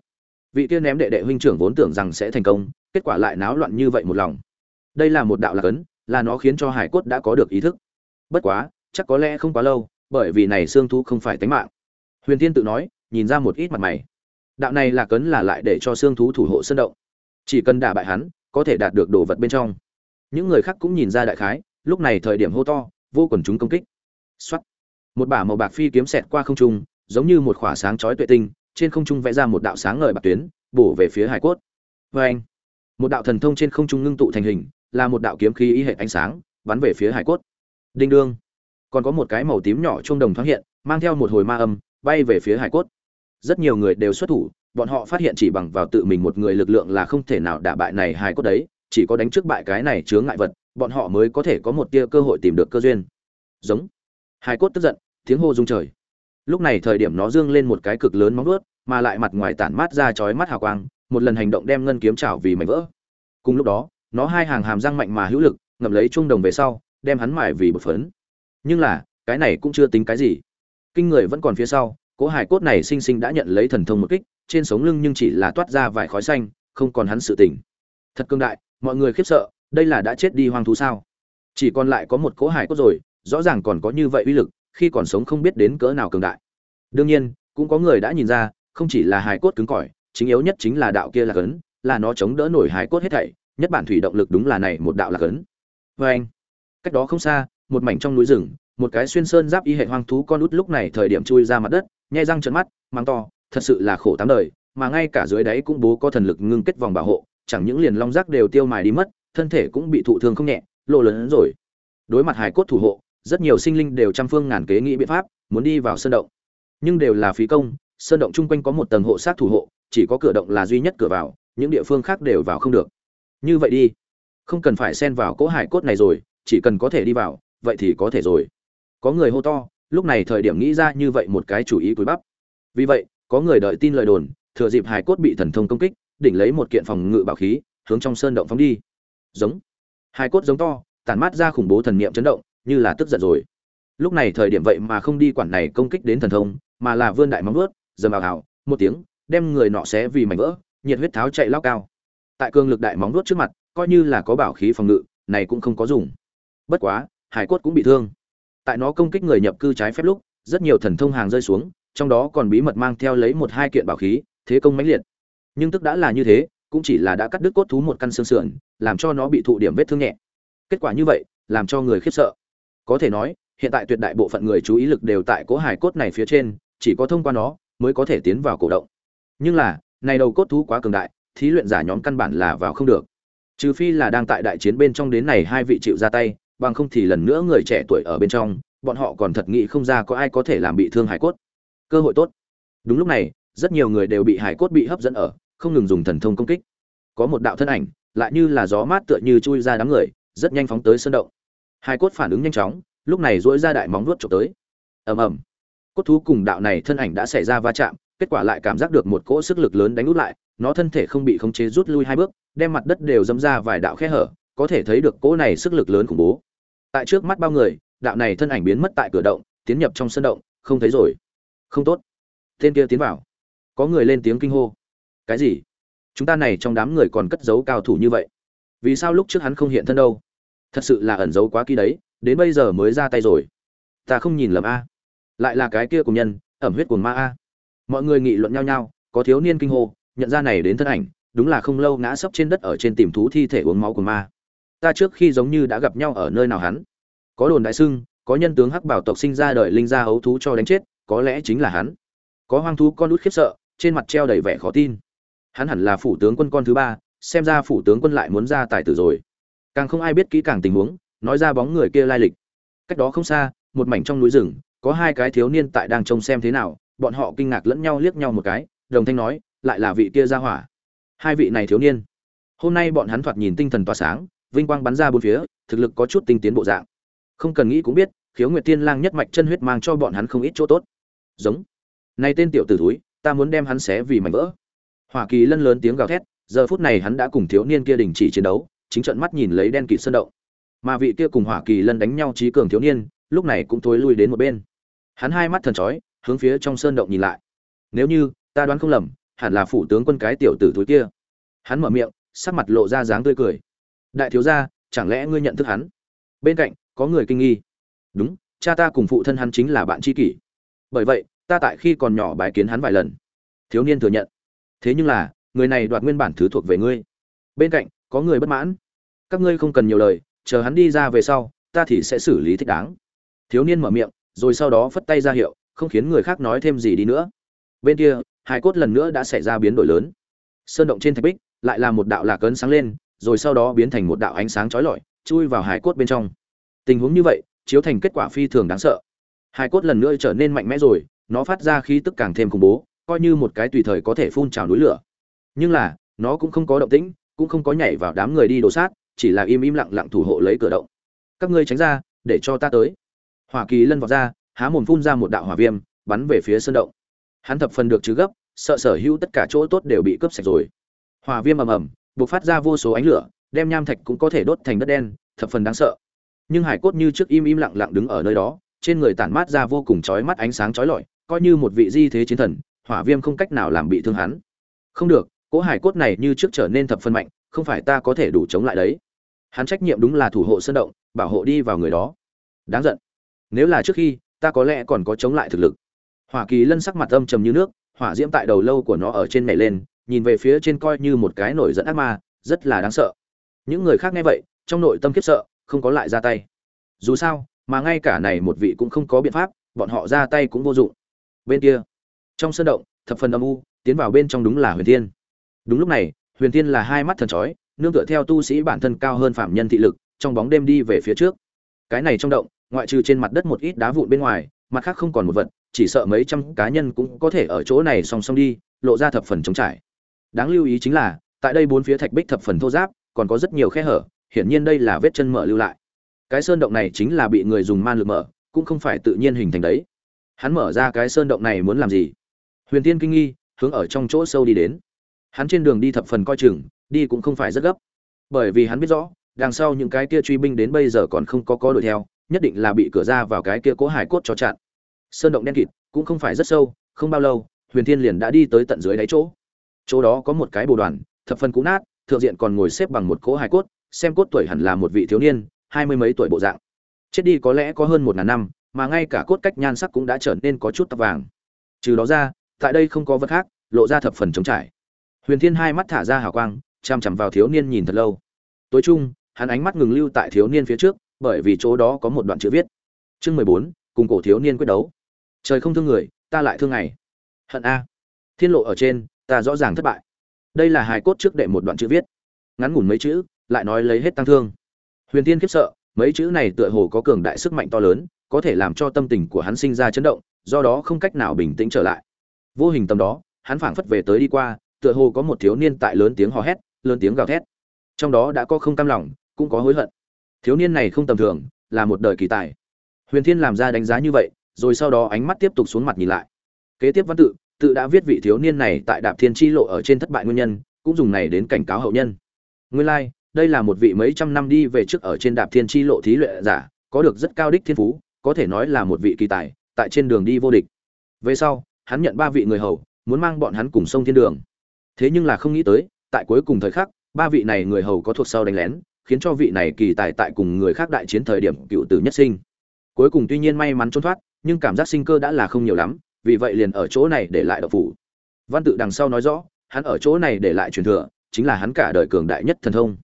Vị kia ném đệ đệ huynh trưởng vốn tưởng rằng sẽ thành công, kết quả lại náo loạn như vậy một lòng. Đây là một đạo lạc ấn, là nó khiến cho hải cốt đã có được ý thức. Bất quá, chắc có lẽ không quá lâu, bởi vì này xương thú không phải tánh mạng. Huyền tiên tự nói, nhìn ra một ít mặt mày đạo này là cấn là lại để cho xương thú thủ hộ sơn động. Chỉ cần đả bại hắn, có thể đạt được đồ vật bên trong. Những người khác cũng nhìn ra đại khái, lúc này thời điểm hô to, vô quần chúng công kích. Xuất một bả màu bạc phi kiếm xẹt qua không trung, giống như một khỏa sáng chói tuệ tinh, trên không trung vẽ ra một đạo sáng ngời bạc tuyến, bổ về phía hải cốt. Vê anh, một đạo thần thông trên không trung ngưng tụ thành hình, là một đạo kiếm khí ý hệ ánh sáng, bắn về phía hải cốt. Đinh đương. Còn có một cái màu tím nhỏ trong đồng thoáng hiện, mang theo một hồi ma âm, bay về phía hải cốt rất nhiều người đều xuất thủ, bọn họ phát hiện chỉ bằng vào tự mình một người lực lượng là không thể nào đả bại này hải cốt đấy, chỉ có đánh trước bại cái này chướng ngại vật, bọn họ mới có thể có một tia cơ hội tìm được cơ duyên. Giống. Hải cốt tức giận, tiếng hô rung trời. Lúc này thời điểm nó dương lên một cái cực lớn móng vuốt, mà lại mặt ngoài tản mát ra chói mắt hào quang, một lần hành động đem ngân kiếm chảo vì mảnh vỡ. Cùng lúc đó, nó hai hàng hàm răng mạnh mà hữu lực, ngậm lấy trung đồng về sau, đem hắn mải vì bột phấn. Nhưng là, cái này cũng chưa tính cái gì. Kinh người vẫn còn phía sau cỗ hải cốt này sinh sinh đã nhận lấy thần thông một kích, trên sống lưng nhưng chỉ là toát ra vài khói xanh, không còn hắn sự tỉnh thật cương đại, mọi người khiếp sợ, đây là đã chết đi hoang thú sao? Chỉ còn lại có một cỗ hải cốt rồi, rõ ràng còn có như vậy uy lực, khi còn sống không biết đến cỡ nào cường đại. Đương nhiên, cũng có người đã nhìn ra, không chỉ là hải cốt cứng cỏi, chính yếu nhất chính là đạo kia là cấn là nó chống đỡ nổi hải cốt hết thảy, nhất bản thủy động lực đúng là này một đạo là cấn vê vâng. anh cách đó không xa, một mảnh trong núi rừng một cái xuyên sơn giáp y hệ hoang thú con út lúc này thời điểm chui ra mặt đất, nhai răng trợn mắt mang to, thật sự là khổ tám đời, mà ngay cả dưới đáy cũng bố có thần lực ngưng kết vòng bảo hộ, chẳng những liền long rác đều tiêu mài đi mất, thân thể cũng bị thụ thương không nhẹ, lộ lớn hơn rồi. Đối mặt hải cốt thủ hộ, rất nhiều sinh linh đều trăm phương ngàn kế nghĩ biện pháp, muốn đi vào sơn động. Nhưng đều là phí công, sơn động chung quanh có một tầng hộ sát thủ hộ, chỉ có cửa động là duy nhất cửa vào, những địa phương khác đều vào không được. Như vậy đi, không cần phải xen vào cỗ hải cốt này rồi, chỉ cần có thể đi vào, vậy thì có thể rồi có người hô to, lúc này thời điểm nghĩ ra như vậy một cái chủ ý cúi bắp. Vì vậy, có người đợi tin lời đồn, thừa dịp hải cốt bị thần thông công kích, đỉnh lấy một kiện phòng ngự bảo khí, hướng trong sơn động phóng đi. Giống. Hải cốt giống to tàn mát ra khủng bố thần niệm chấn động, như là tức giận rồi. Lúc này thời điểm vậy mà không đi quản này công kích đến thần thông, mà là vươn đại móng vớt dầm ảo ảo một tiếng, đem người nọ xé vì mảnh vỡ, nhiệt huyết tháo chạy lao cao. Tại cương lực đại móng vuốt trước mặt, coi như là có bảo khí phòng ngự, này cũng không có dùng. Bất quá hải cốt cũng bị thương tại nó công kích người nhập cư trái phép lúc, rất nhiều thần thông hàng rơi xuống, trong đó còn bí mật mang theo lấy một hai kiện bảo khí, thế công mãnh liệt. Nhưng tức đã là như thế, cũng chỉ là đã cắt đứt cốt thú một căn xương sườn, làm cho nó bị thụ điểm vết thương nhẹ. Kết quả như vậy, làm cho người khiếp sợ. Có thể nói, hiện tại tuyệt đại bộ phận người chú ý lực đều tại cố hải cốt này phía trên, chỉ có thông qua nó mới có thể tiến vào cổ động. Nhưng là, này đầu cốt thú quá cường đại, thí luyện giả nhóm căn bản là vào không được. Trừ phi là đang tại đại chiến bên trong đến này hai vị chịu ra tay bằng không thì lần nữa người trẻ tuổi ở bên trong, bọn họ còn thật nghĩ không ra có ai có thể làm bị thương hải cốt. Cơ hội tốt. Đúng lúc này, rất nhiều người đều bị hải cốt bị hấp dẫn ở, không ngừng dùng thần thông công kích. Có một đạo thân ảnh, lại như là gió mát tựa như chui ra đám người, rất nhanh phóng tới sân động. Hải cốt phản ứng nhanh chóng, lúc này duỗi ra đại móng vuốt chụp tới. Ầm ầm. Cốt thú cùng đạo này thân ảnh đã xảy ra va chạm, kết quả lại cảm giác được một cỗ sức lực lớn đánh út lại, nó thân thể không bị khống chế rút lui hai bước, đem mặt đất đều dẫm ra vài đạo khe hở, có thể thấy được cỗ này sức lực lớn khủng bố tại trước mắt bao người, đạo này thân ảnh biến mất tại cửa động, tiến nhập trong sân động, không thấy rồi. Không tốt. Tên kia tiến vào. Có người lên tiếng kinh hô. Cái gì? Chúng ta này trong đám người còn cất giấu cao thủ như vậy. Vì sao lúc trước hắn không hiện thân đâu? Thật sự là ẩn giấu quá kỹ đấy, đến bây giờ mới ra tay rồi. Ta không nhìn lầm a. Lại là cái kia cùng nhân, ẩm huyết của ma a. Mọi người nghị luận nhau nhau, có thiếu niên kinh hô, nhận ra này đến thân ảnh, đúng là không lâu ngã sấp trên đất ở trên tìm thú thi thể uống máu của ma ta trước khi giống như đã gặp nhau ở nơi nào hắn? Có đồn đại sưng, có nhân tướng hắc bảo tộc sinh ra đời linh gia ấu thú cho đánh chết có lẽ chính là hắn. Có hoang thú con út khiếp sợ trên mặt treo đầy vẻ khó tin. Hắn hẳn là phủ tướng quân con thứ ba xem ra phủ tướng quân lại muốn ra tài tử rồi. Càng không ai biết kỹ càng tình huống nói ra bóng người kia lai lịch. Cách đó không xa một mảnh trong núi rừng có hai cái thiếu niên tại đang trông xem thế nào bọn họ kinh ngạc lẫn nhau liếc nhau một cái đồng thanh nói lại là vị kia ra hỏa. Hai vị này thiếu niên. Hôm nay bọn hắn thoạt nhìn tinh thần tỏa sáng vinh quang bắn ra bốn phía, thực lực có chút tinh tiến bộ dạng. Không cần nghĩ cũng biết, khiếu nguyệt tiên lang nhất mạch chân huyết mang cho bọn hắn không ít chỗ tốt. Giống. Này tên tiểu tử thúi, ta muốn đem hắn xé vì mảnh vỡ. Hoa kỳ lân lớn tiếng gào thét, giờ phút này hắn đã cùng thiếu niên kia đình chỉ chiến đấu, chính trận mắt nhìn lấy đen kịt sơn động. Mà vị kia cùng hỏa kỳ lân đánh nhau trí cường thiếu niên, lúc này cũng thối lui đến một bên. Hắn hai mắt thần chói, hướng phía trong sơn động nhìn lại. Nếu như, ta đoán không lầm, hẳn là phủ tướng quân cái tiểu tử thối kia. Hắn mở miệng, sắc mặt lộ ra dáng tươi cười đại thiếu gia, chẳng lẽ ngươi nhận thức hắn? Bên cạnh, có người kinh nghi. Đúng, cha ta cùng phụ thân hắn chính là bạn tri kỷ. Bởi vậy, ta tại khi còn nhỏ bài kiến hắn vài lần. Thiếu niên thừa nhận. Thế nhưng là, người này đoạt nguyên bản thứ thuộc về ngươi. Bên cạnh, có người bất mãn. Các ngươi không cần nhiều lời, chờ hắn đi ra về sau, ta thì sẽ xử lý thích đáng. Thiếu niên mở miệng, rồi sau đó phất tay ra hiệu, không khiến người khác nói thêm gì đi nữa. Bên kia hải cốt lần nữa đã xảy ra biến đổi lớn. Sơn động trên thạch bích, lại là một đạo lạc ấn sáng lên rồi sau đó biến thành một đạo ánh sáng chói lọi, chui vào hải cốt bên trong. Tình huống như vậy, chiếu thành kết quả phi thường đáng sợ. Hải cốt lần nữa trở nên mạnh mẽ rồi, nó phát ra khí tức càng thêm khủng bố, coi như một cái tùy thời có thể phun trào núi lửa. Nhưng là, nó cũng không có động tĩnh, cũng không có nhảy vào đám người đi đổ sát, chỉ là im im lặng lặng thủ hộ lấy cửa động. Các ngươi tránh ra, để cho ta tới. Hỏa kỳ lân vào ra, há mồm phun ra một đạo hỏa viêm, bắn về phía sơn động. Hắn thập phần được chứ gấp, sợ sở hữu tất cả chỗ tốt đều bị cướp sạch rồi. Hỏa viêm ầm ầm buộc phát ra vô số ánh lửa, đem nham thạch cũng có thể đốt thành đất đen, thập phần đáng sợ. Nhưng hải cốt như trước im im lặng lặng đứng ở nơi đó, trên người tản mát ra vô cùng chói mắt ánh sáng chói lọi, coi như một vị di thế chiến thần, hỏa viêm không cách nào làm bị thương hắn. Không được, cỗ hải cốt này như trước trở nên thập phân mạnh, không phải ta có thể đủ chống lại đấy. Hắn trách nhiệm đúng là thủ hộ sơn động, bảo hộ đi vào người đó. Đáng giận. Nếu là trước khi, ta có lẽ còn có chống lại thực lực. Hỏa kỳ lân sắc mặt âm trầm như nước, hỏa diễm tại đầu lâu của nó ở trên nhảy lên nhìn về phía trên coi như một cái nổi giận ác ma, rất là đáng sợ. Những người khác nghe vậy, trong nội tâm khiếp sợ, không có lại ra tay. Dù sao, mà ngay cả này một vị cũng không có biện pháp, bọn họ ra tay cũng vô dụng. Bên kia, trong sân động, thập phần âm u, tiến vào bên trong đúng là huyền thiên. Đúng lúc này, huyền thiên là hai mắt thần chói, nương tựa theo tu sĩ bản thân cao hơn phạm nhân thị lực, trong bóng đêm đi về phía trước. Cái này trong động, ngoại trừ trên mặt đất một ít đá vụn bên ngoài, mặt khác không còn một vật, chỉ sợ mấy trăm cá nhân cũng có thể ở chỗ này song song đi, lộ ra thập phần trống trải đáng lưu ý chính là, tại đây bốn phía thạch bích thập phần thô giáp, còn có rất nhiều khe hở, hiển nhiên đây là vết chân mở lưu lại. Cái sơn động này chính là bị người dùng man lực mở, cũng không phải tự nhiên hình thành đấy. Hắn mở ra cái sơn động này muốn làm gì? Huyền tiên kinh nghi, hướng ở trong chỗ sâu đi đến. Hắn trên đường đi thập phần coi chừng, đi cũng không phải rất gấp. Bởi vì hắn biết rõ, đằng sau những cái kia truy binh đến bây giờ còn không có có đuổi theo, nhất định là bị cửa ra vào cái kia cố hải cốt cho chặn. Sơn động đen kịt, cũng không phải rất sâu, không bao lâu, huyền thiên liền đã đi tới tận dưới đáy chỗ chỗ đó có một cái bồ đoàn, thập phần cũ nát, thượng diện còn ngồi xếp bằng một cỗ hài cốt, xem cốt tuổi hẳn là một vị thiếu niên, hai mươi mấy tuổi bộ dạng. Chết đi có lẽ có hơn một ngàn năm, mà ngay cả cốt cách nhan sắc cũng đã trở nên có chút tóc vàng. Trừ đó ra, tại đây không có vật khác, lộ ra thập phần trống trải. Huyền thiên hai mắt thả ra hào quang chằm chằm vào thiếu niên nhìn thật lâu. Tối trung hắn ánh mắt ngừng lưu tại thiếu niên phía trước, bởi vì chỗ đó có một đoạn chữ viết. Chương mười bốn, cùng cổ thiếu niên quyết đấu. Trời không thương người, ta lại thương ngày. Hận a. Thiên lộ ở trên ta rõ ràng thất bại. Đây là hài cốt trước đệ một đoạn chữ viết. Ngắn ngủn mấy chữ, lại nói lấy hết tăng thương. Huyền tiên khiếp sợ, mấy chữ này tựa hồ có cường đại sức mạnh to lớn, có thể làm cho tâm tình của hắn sinh ra chấn động, do đó không cách nào bình tĩnh trở lại. Vô hình tâm đó, hắn phảng phất về tới đi qua, tựa hồ có một thiếu niên tại lớn tiếng hò hét, lớn tiếng gào thét. Trong đó đã có không cam lòng, cũng có hối hận. Thiếu niên này không tầm thường, là một đời kỳ tài. Huyền thiên làm ra đánh giá như vậy, rồi sau đó ánh mắt tiếp tục xuống mặt nhìn lại. Kế tiếp văn tự tự đã viết vị thiếu niên này tại đạp thiên chi lộ ở trên thất bại nguyên nhân, cũng dùng này đến cảnh cáo hậu nhân. Nguyên lai, đây là một vị mấy trăm năm đi về trước ở trên đạp thiên chi lộ thí luyện giả, có được rất cao đích thiên phú, có thể nói là một vị kỳ tài, tại trên đường đi vô địch. Về sau, hắn nhận ba vị người hầu, muốn mang bọn hắn cùng sông thiên đường. Thế nhưng là không nghĩ tới, tại cuối cùng thời khắc, ba vị này người hầu có thuộc sau đánh lén, khiến cho vị này kỳ tài tại cùng người khác đại chiến thời điểm cựu tử nhất sinh. Cuối cùng tuy nhiên may mắn trốn thoát, nhưng cảm giác sinh cơ đã là không nhiều lắm vì vậy liền ở chỗ này để lại độc phủ. Văn tự đằng sau nói rõ, hắn ở chỗ này để lại truyền thừa, chính là hắn cả đời cường đại nhất thần thông.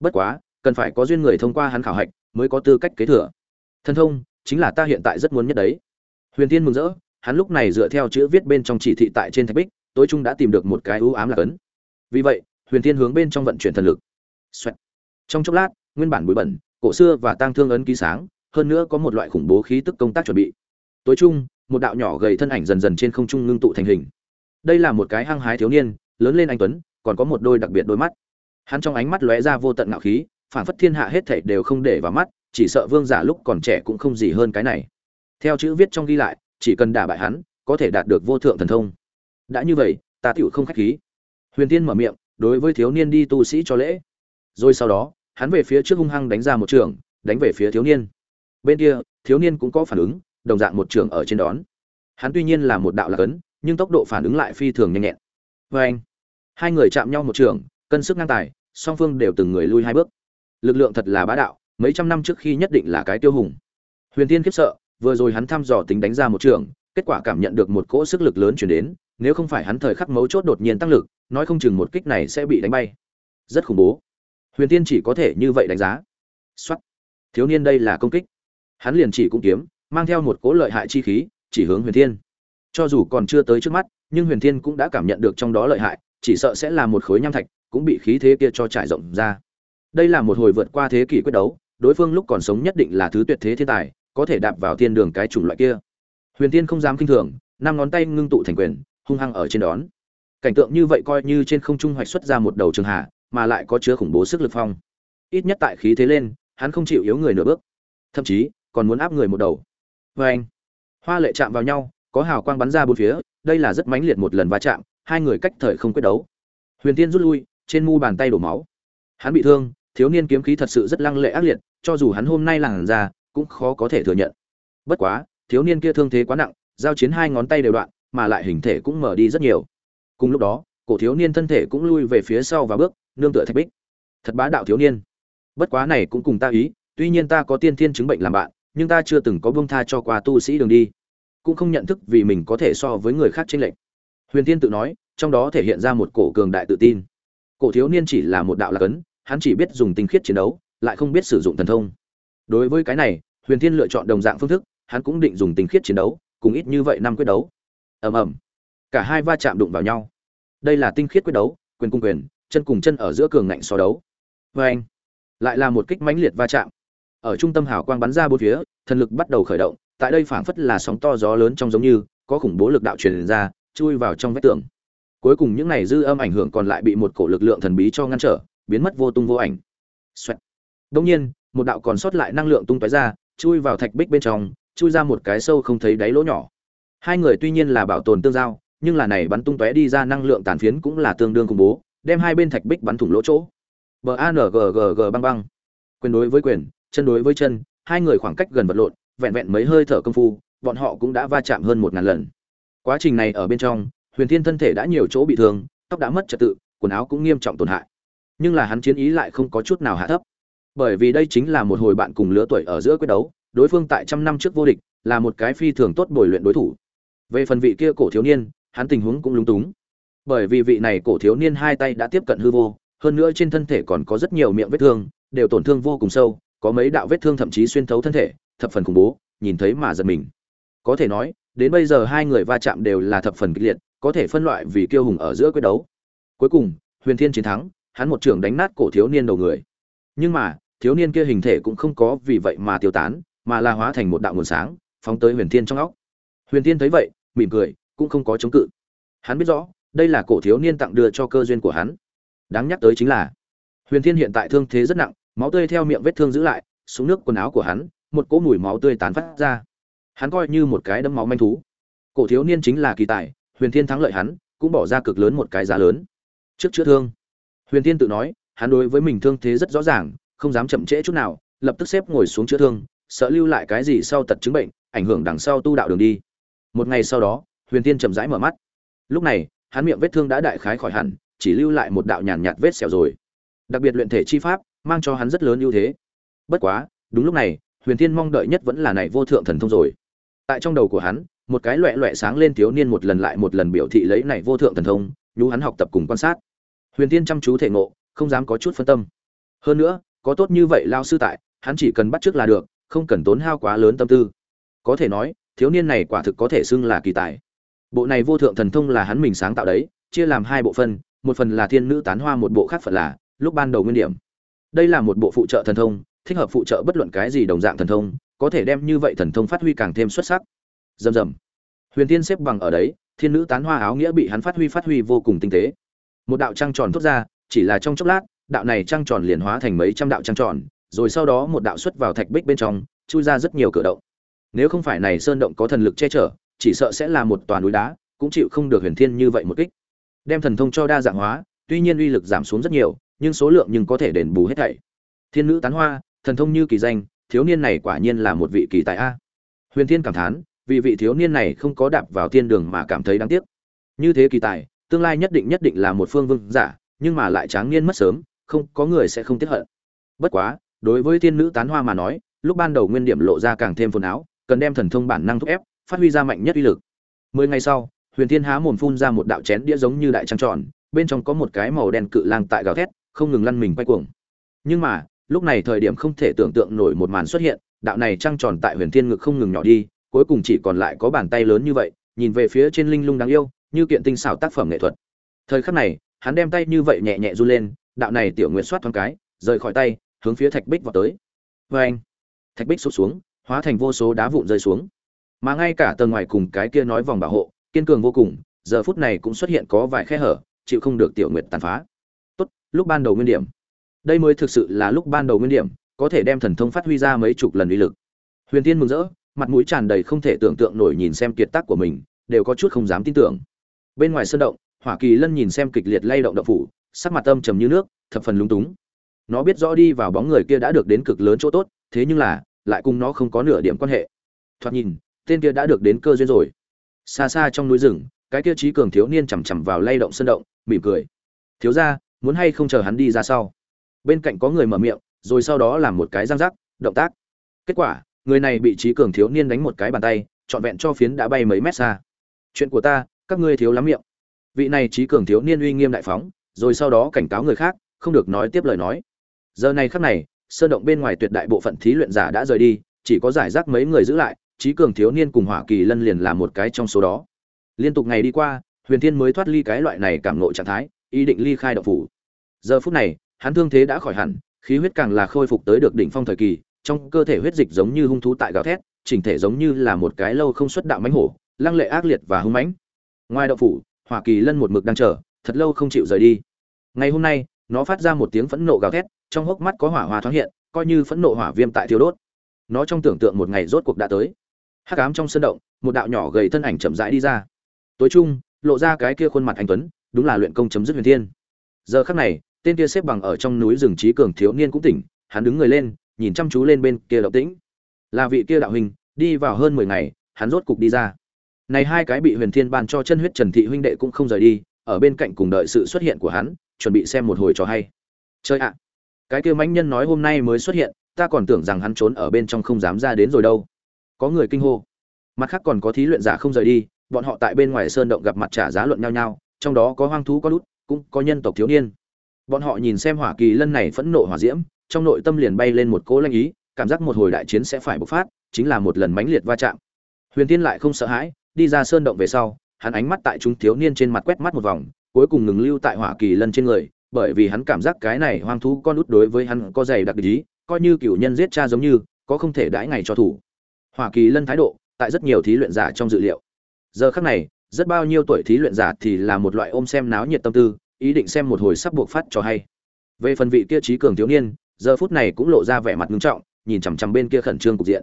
Bất quá, cần phải có duyên người thông qua hắn khảo hạch mới có tư cách kế thừa. Thần thông chính là ta hiện tại rất muốn nhất đấy. Huyền tiên mừng rỡ, hắn lúc này dựa theo chữ viết bên trong chỉ thị tại trên thạch bích, tối trung đã tìm được một cái ưu ám là cấn vì vậy, huyền tiên hướng bên trong vận chuyển thần lực. Xoẹt. trong chốc lát, nguyên bản bụi bẩn, cổ xưa và tang thương ấn ký sáng, hơn nữa có một loại khủng bố khí tức công tác chuẩn bị. Tối trung một đạo nhỏ gầy thân ảnh dần dần trên không trung ngưng tụ thành hình. Đây là một cái hăng hái thiếu niên, lớn lên anh tuấn, còn có một đôi đặc biệt đôi mắt. Hắn trong ánh mắt lóe ra vô tận ngạo khí phản phất thiên hạ hết thảy đều không để vào mắt, chỉ sợ vương giả lúc còn trẻ cũng không gì hơn cái này. Theo chữ viết trong ghi lại, chỉ cần đả bại hắn, có thể đạt được vô thượng thần thông. Đã như vậy, ta tựu không khách khí. Huyền tiên mở miệng, đối với thiếu niên đi tu sĩ cho lễ. Rồi sau đó, hắn về phía trước hung hăng đánh ra một trường, đánh về phía thiếu niên. Bên kia, thiếu niên cũng có phản ứng đồng dạng một trường ở trên đón. Hắn tuy nhiên là một đạo lạc ấn, nhưng tốc độ phản ứng lại phi thường nhanh nhẹn. Vê anh, hai người chạm nhau một trường, cân sức ngang tài, song phương đều từng người lui hai bước. Lực lượng thật là bá đạo, mấy trăm năm trước khi nhất định là cái tiêu hùng. Huyền tiên khiếp sợ, vừa rồi hắn thăm dò tính đánh ra một trường, kết quả cảm nhận được một cỗ sức lực lớn chuyển đến, nếu không phải hắn thời khắc mấu chốt đột nhiên tăng lực, nói không chừng một kích này sẽ bị đánh bay. Rất khủng bố. Huyền tiên chỉ có thể như vậy đánh giá. Xuất thiếu niên đây là công kích. Hắn liền chỉ cũng kiếm mang theo một cỗ lợi hại chi khí, chỉ hướng huyền thiên. Cho dù còn chưa tới trước mắt, nhưng huyền thiên cũng đã cảm nhận được trong đó lợi hại, chỉ sợ sẽ là một khối nham thạch, cũng bị khí thế kia cho trải rộng ra. Đây là một hồi vượt qua thế kỷ quyết đấu, đối phương lúc còn sống nhất định là thứ tuyệt thế thiên tài, có thể đạp vào thiên đường cái chủng loại kia. Huyền Thiên không dám kinh thường, năm ngón tay ngưng tụ thành quyền, hung hăng ở trên đón. Cảnh tượng như vậy coi như trên không trung hoạch xuất ra một đầu trường hạ, mà lại có chứa khủng bố sức lực phong. Ít nhất tại khí thế lên, hắn không chịu yếu người nửa bước. Thậm chí, còn muốn áp người một đầu vê anh, hoa lệ chạm vào nhau, có hào quang bắn ra bốn phía, đây là rất mãnh liệt một lần va chạm, hai người cách thời không quyết đấu. Huyền tiên rút lui, trên mu bàn tay đổ máu. Hắn bị thương, thiếu niên kiếm khí thật sự rất lăng lệ ác liệt, cho dù hắn hôm nay lẳng ra, cũng khó có thể thừa nhận. Bất quá, thiếu niên kia thương thế quá nặng, giao chiến hai ngón tay đều đoạn, mà lại hình thể cũng mở đi rất nhiều. Cùng lúc đó, cổ thiếu niên thân thể cũng lui về phía sau và bước, nương tựa thạch bích. Thật bá đạo thiếu niên. Bất quá này cũng cùng ta ý, tuy nhiên ta có tiên thiên chứng bệnh làm bạn nhưng ta chưa từng có buông tha cho qua tu sĩ đường đi, cũng không nhận thức vì mình có thể so với người khác chênh lệch. Huyền tiên tự nói, trong đó thể hiện ra một cổ cường đại tự tin. Cổ thiếu niên chỉ là một đạo lạc ấn, hắn chỉ biết dùng tinh khiết chiến đấu, lại không biết sử dụng thần thông. Đối với cái này, huyền thiên lựa chọn đồng dạng phương thức, hắn cũng định dùng tinh khiết chiến đấu, cùng ít như vậy năm quyết đấu. Ầm ầm. Cả hai va chạm đụng vào nhau. Đây là tinh khiết quyết đấu, quyền cung quyền, chân cùng chân ở giữa cường ngạnh so đấu. Vê anh lại là một kích mãnh liệt va chạm ở trung tâm hào quang bắn ra bốn phía thần lực bắt đầu khởi động tại đây phảng phất là sóng to gió lớn trong giống như có khủng bố lực đạo truyền ra chui vào trong vách tường cuối cùng những này dư âm ảnh hưởng còn lại bị một cổ lực lượng thần bí cho ngăn trở biến mất vô tung vô ảnh Xoẹt. Đông nhiên, một đạo còn sót lại năng lượng tung tóe ra, chui vào thạch bích bên trong, chui ra một cái sâu không thấy đáy lỗ nhỏ. Hai người tuy nhiên là bảo tồn tương giao, nhưng là này bắn tung tóe đi ra năng lượng tàn phiến cũng là tương đương khủng bố, đem hai bên thạch bích bắn thủng lỗ chỗ. B A N G G G băng băng. Quyền đối với quyền, chân đối với chân, hai người khoảng cách gần vật lộn, vẹn vẹn mấy hơi thở công phu, bọn họ cũng đã va chạm hơn một ngàn lần. Quá trình này ở bên trong, Huyền Thiên thân thể đã nhiều chỗ bị thương, tóc đã mất trật tự, quần áo cũng nghiêm trọng tổn hại. Nhưng là hắn chiến ý lại không có chút nào hạ thấp. Bởi vì đây chính là một hồi bạn cùng lứa tuổi ở giữa quyết đấu đối phương tại trăm năm trước vô địch là một cái phi thường tốt bồi luyện đối thủ. Về phần vị kia cổ thiếu niên hắn tình huống cũng lúng túng. Bởi vì vị này cổ thiếu niên hai tay đã tiếp cận hư vô hơn nữa trên thân thể còn có rất nhiều miệng vết thương đều tổn thương vô cùng sâu có mấy đạo vết thương thậm chí xuyên thấu thân thể, thập phần khủng bố, nhìn thấy mà giật mình. Có thể nói, đến bây giờ hai người va chạm đều là thập phần kịch liệt, có thể phân loại vì kiêu hùng ở giữa quyết đấu. Cuối cùng, huyền thiên chiến thắng, hắn một trường đánh nát cổ thiếu niên đầu người. Nhưng mà, thiếu niên kia hình thể cũng không có vì vậy mà tiêu tán, mà là hóa thành một đạo nguồn sáng, phóng tới huyền thiên trong óc. Huyền thiên thấy vậy, mỉm cười, cũng không có chống cự. Hắn biết rõ, đây là cổ thiếu niên tặng đưa cho cơ duyên của hắn. Đáng nhắc tới chính là, huyền thiên hiện tại thương thế rất nặng máu tươi theo miệng vết thương giữ lại, xuống nước quần áo của hắn, một cỗ mùi máu tươi tán phát ra. Hắn coi như một cái đấm máu manh thú. Cổ thiếu niên chính là kỳ tài, huyền thiên thắng lợi hắn, cũng bỏ ra cực lớn một cái giá lớn. Trước chữa thương. Huyền thiên tự nói, hắn đối với mình thương thế rất rõ ràng, không dám chậm trễ chút nào, lập tức xếp ngồi xuống chữa thương, sợ lưu lại cái gì sau tật chứng bệnh, ảnh hưởng đằng sau tu đạo đường đi. Một ngày sau đó, huyền thiên chậm rãi mở mắt. Lúc này, hắn miệng vết thương đã đại khái khỏi hẳn, chỉ lưu lại một đạo nhàn nhạt vết sẹo rồi. Đặc biệt luyện thể chi pháp mang cho hắn rất lớn ưu thế. Bất quá, đúng lúc này, huyền thiên mong đợi nhất vẫn là này vô thượng thần thông rồi. Tại trong đầu của hắn, một cái loẹ loẹ sáng lên thiếu niên một lần lại một lần biểu thị lấy này vô thượng thần thông, nhú hắn học tập cùng quan sát. Huyền thiên chăm chú thể ngộ, không dám có chút phân tâm. Hơn nữa, có tốt như vậy lao sư tại, hắn chỉ cần bắt trước là được, không cần tốn hao quá lớn tâm tư. Có thể nói, thiếu niên này quả thực có thể xưng là kỳ tài. Bộ này vô thượng thần thông là hắn mình sáng tạo đấy, chia làm hai bộ phân một phần là thiên nữ tán hoa một bộ khác phần là, lúc ban đầu nguyên điểm đây là một bộ phụ trợ thần thông, thích hợp phụ trợ bất luận cái gì đồng dạng thần thông, có thể đem như vậy thần thông phát huy càng thêm xuất sắc. Rầm rầm. Huyền tiên xếp bằng ở đấy, thiên nữ tán hoa áo nghĩa bị hắn phát huy phát huy vô cùng tinh tế. Một đạo trăng tròn thốt ra, chỉ là trong chốc lát, đạo này trăng tròn liền hóa thành mấy trăm đạo trăng tròn, rồi sau đó một đạo xuất vào thạch bích bên trong, chui ra rất nhiều cửa động. Nếu không phải này sơn động có thần lực che chở, chỉ sợ sẽ là một toàn núi đá, cũng chịu không được huyền thiên như vậy một kích. Đem thần thông cho đa dạng hóa, tuy nhiên uy lực giảm xuống rất nhiều nhưng số lượng nhưng có thể đền bù hết thảy. Thiên nữ tán hoa, thần thông như kỳ danh, thiếu niên này quả nhiên là một vị kỳ tài a. Huyền thiên cảm thán, vì vị thiếu niên này không có đạp vào thiên đường mà cảm thấy đáng tiếc. Như thế kỳ tài, tương lai nhất định nhất định là một phương vương giả, nhưng mà lại tráng niên mất sớm, không, có người sẽ không tiếc hận. Bất quá, đối với thiên nữ tán hoa mà nói, lúc ban đầu nguyên điểm lộ ra càng thêm phồn áo, cần đem thần thông bản năng thúc ép, phát huy ra mạnh nhất uy lực. Mười ngày sau, huyền thiên há mồm phun ra một đạo chén đĩa giống như đại trăng tròn, bên trong có một cái màu đen cự lang tại gào thét không ngừng lăn mình quay cuồng. Nhưng mà, lúc này thời điểm không thể tưởng tượng nổi một màn xuất hiện, đạo này trăng tròn tại huyền thiên ngực không ngừng nhỏ đi, cuối cùng chỉ còn lại có bàn tay lớn như vậy, nhìn về phía trên linh lung đáng yêu, như kiện tinh xảo tác phẩm nghệ thuật. Thời khắc này, hắn đem tay như vậy nhẹ nhẹ run lên, đạo này tiểu nguyện soát thoáng cái, rời khỏi tay, hướng phía thạch bích vào tới. Vê anh, thạch bích sụt xuống, hóa thành vô số đá vụn rơi xuống. Mà ngay cả tầng ngoài cùng cái kia nói vòng bảo hộ, kiên cường vô cùng, giờ phút này cũng xuất hiện có vài khe hở, chịu không được tiểu nguyệt tàn phá lúc ban đầu nguyên điểm. Đây mới thực sự là lúc ban đầu nguyên điểm, có thể đem thần thông phát huy ra mấy chục lần uy lực. Huyền tiên mừng rỡ, mặt mũi tràn đầy không thể tưởng tượng nổi nhìn xem kiệt tác của mình, đều có chút không dám tin tưởng. Bên ngoài sân động, hỏa kỳ lân nhìn xem kịch liệt lay động động phủ, sắc mặt âm trầm như nước, thập phần lúng túng. Nó biết rõ đi vào bóng người kia đã được đến cực lớn chỗ tốt, thế nhưng là, lại cùng nó không có nửa điểm quan hệ. Thoạt nhìn, tên kia đã được đến cơ duyên rồi. Xa xa trong núi rừng, cái kia trí cường thiếu niên chằm chằm vào lay động sân động, mỉm cười. Thiếu ra muốn hay không chờ hắn đi ra sau. Bên cạnh có người mở miệng, rồi sau đó làm một cái răng rắc, động tác. Kết quả, người này bị trí cường thiếu niên đánh một cái bàn tay, trọn vẹn cho phiến đã bay mấy mét xa. Chuyện của ta, các ngươi thiếu lắm miệng. Vị này trí cường thiếu niên uy nghiêm đại phóng, rồi sau đó cảnh cáo người khác, không được nói tiếp lời nói. Giờ này khắc này, sơn động bên ngoài tuyệt đại bộ phận thí luyện giả đã rời đi, chỉ có giải rác mấy người giữ lại, trí cường thiếu niên cùng hỏa kỳ lân liền là một cái trong số đó. Liên tục ngày đi qua, huyền thiên mới thoát ly cái loại này cảm nộ trạng thái, ý định ly khai động phủ giờ phút này, hắn thương thế đã khỏi hẳn, khí huyết càng là khôi phục tới được đỉnh phong thời kỳ, trong cơ thể huyết dịch giống như hung thú tại gào thét, chỉnh thể giống như là một cái lâu không xuất đạo mánh hổ, lăng lệ ác liệt và hung mãnh. Ngoài đậu phủ, hỏa kỳ lân một mực đang chờ, thật lâu không chịu rời đi. Ngày hôm nay, nó phát ra một tiếng phẫn nộ gào thét, trong hốc mắt có hỏa hoa thoáng hiện, coi như phẫn nộ hỏa viêm tại thiêu đốt. Nó trong tưởng tượng một ngày rốt cuộc đã tới. Hắc ám trong sân động, một đạo nhỏ gầy thân ảnh chậm rãi đi ra. Tối trung, lộ ra cái kia khuôn mặt anh tuấn, đúng là luyện công chấm dứt huyền thiên. Giờ khắc này tên kia xếp bằng ở trong núi rừng trí cường thiếu niên cũng tỉnh, hắn đứng người lên, nhìn chăm chú lên bên kia động tĩnh. Là vị kia đạo huynh, đi vào hơn mười ngày, hắn rốt cục đi ra. Này hai cái bị huyền thiên ban cho chân huyết trần thị huynh đệ cũng không rời đi, ở bên cạnh cùng đợi sự xuất hiện của hắn, chuẩn bị xem một hồi trò hay. Chơi ạ. Cái kia mãnh nhân nói hôm nay mới xuất hiện, ta còn tưởng rằng hắn trốn ở bên trong không dám ra đến rồi đâu. Có người kinh hô. Mặt khác còn có thí luyện giả không rời đi, bọn họ tại bên ngoài sơn động gặp mặt trả giá luận nhau nhau, trong đó có hoang thú có lút, cũng có nhân tộc thiếu niên bọn họ nhìn xem hỏa kỳ lân này phẫn nộ hỏa diễm, trong nội tâm liền bay lên một cỗ lanh ý, cảm giác một hồi đại chiến sẽ phải bộc phát, chính là một lần mãnh liệt va chạm. Huyền tiên lại không sợ hãi, đi ra sơn động về sau, hắn ánh mắt tại chúng thiếu niên trên mặt quét mắt một vòng, cuối cùng ngừng lưu tại hỏa kỳ lân trên người, bởi vì hắn cảm giác cái này hoang thú con út đối với hắn có dày đặc ý, coi như cựu nhân giết cha giống như, có không thể đãi ngày cho thủ. Hỏa kỳ lân thái độ, tại rất nhiều thí luyện giả trong dự liệu. Giờ khắc này, rất bao nhiêu tuổi thí luyện giả thì là một loại ôm xem náo nhiệt tâm tư ý định xem một hồi sắp buộc phát cho hay. Về phần vị kia trí cường thiếu niên, giờ phút này cũng lộ ra vẻ mặt nghiêm trọng, nhìn chằm chằm bên kia khẩn trương cục diện.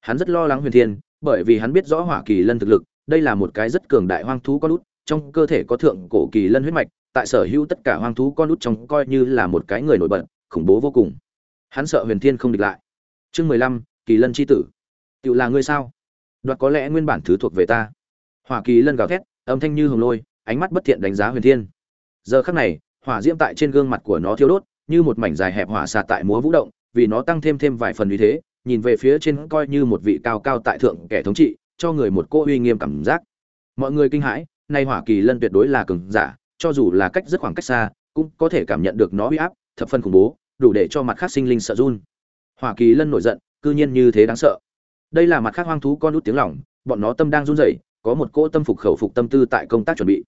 Hắn rất lo lắng huyền thiên, bởi vì hắn biết rõ hỏa kỳ lân thực lực, đây là một cái rất cường đại hoang thú con út, trong cơ thể có thượng cổ kỳ lân huyết mạch, tại sở hữu tất cả hoang thú con út trong coi như là một cái người nổi bật, khủng bố vô cùng. Hắn sợ huyền thiên không địch lại. Chương mười lăm, kỳ lân c h i tử. Tự là ngươi sao? Đoạt có lẽ nguyên bản thứ thuộc về ta. Hỏa kỳ lân gào thét, âm thanh như hồng lôi, ánh mắt bất thiện đánh giá huyền thiên giờ khắc này, hỏa diễm tại trên gương mặt của nó thiêu đốt, như một mảnh dài hẹp hỏa xà tại múa vũ động, vì nó tăng thêm thêm vài phần uy thế, nhìn về phía trên coi như một vị cao cao tại thượng kẻ thống trị, cho người một cô uy nghiêm cảm giác. Mọi người kinh hãi, nay hỏa kỳ lân tuyệt đối là cường giả, cho dù là cách rất khoảng cách xa, cũng có thể cảm nhận được nó uy áp, thập phân khủng bố, đủ để cho mặt khác sinh linh sợ run. Hỏa kỳ lân nổi giận, cư nhiên như thế đáng sợ. Đây là mặt khác hoang thú con út tiếng lỏng bọn nó tâm đang run rẩy, có một cỗ tâm phục khẩu phục tâm tư tại công tác chuẩn bị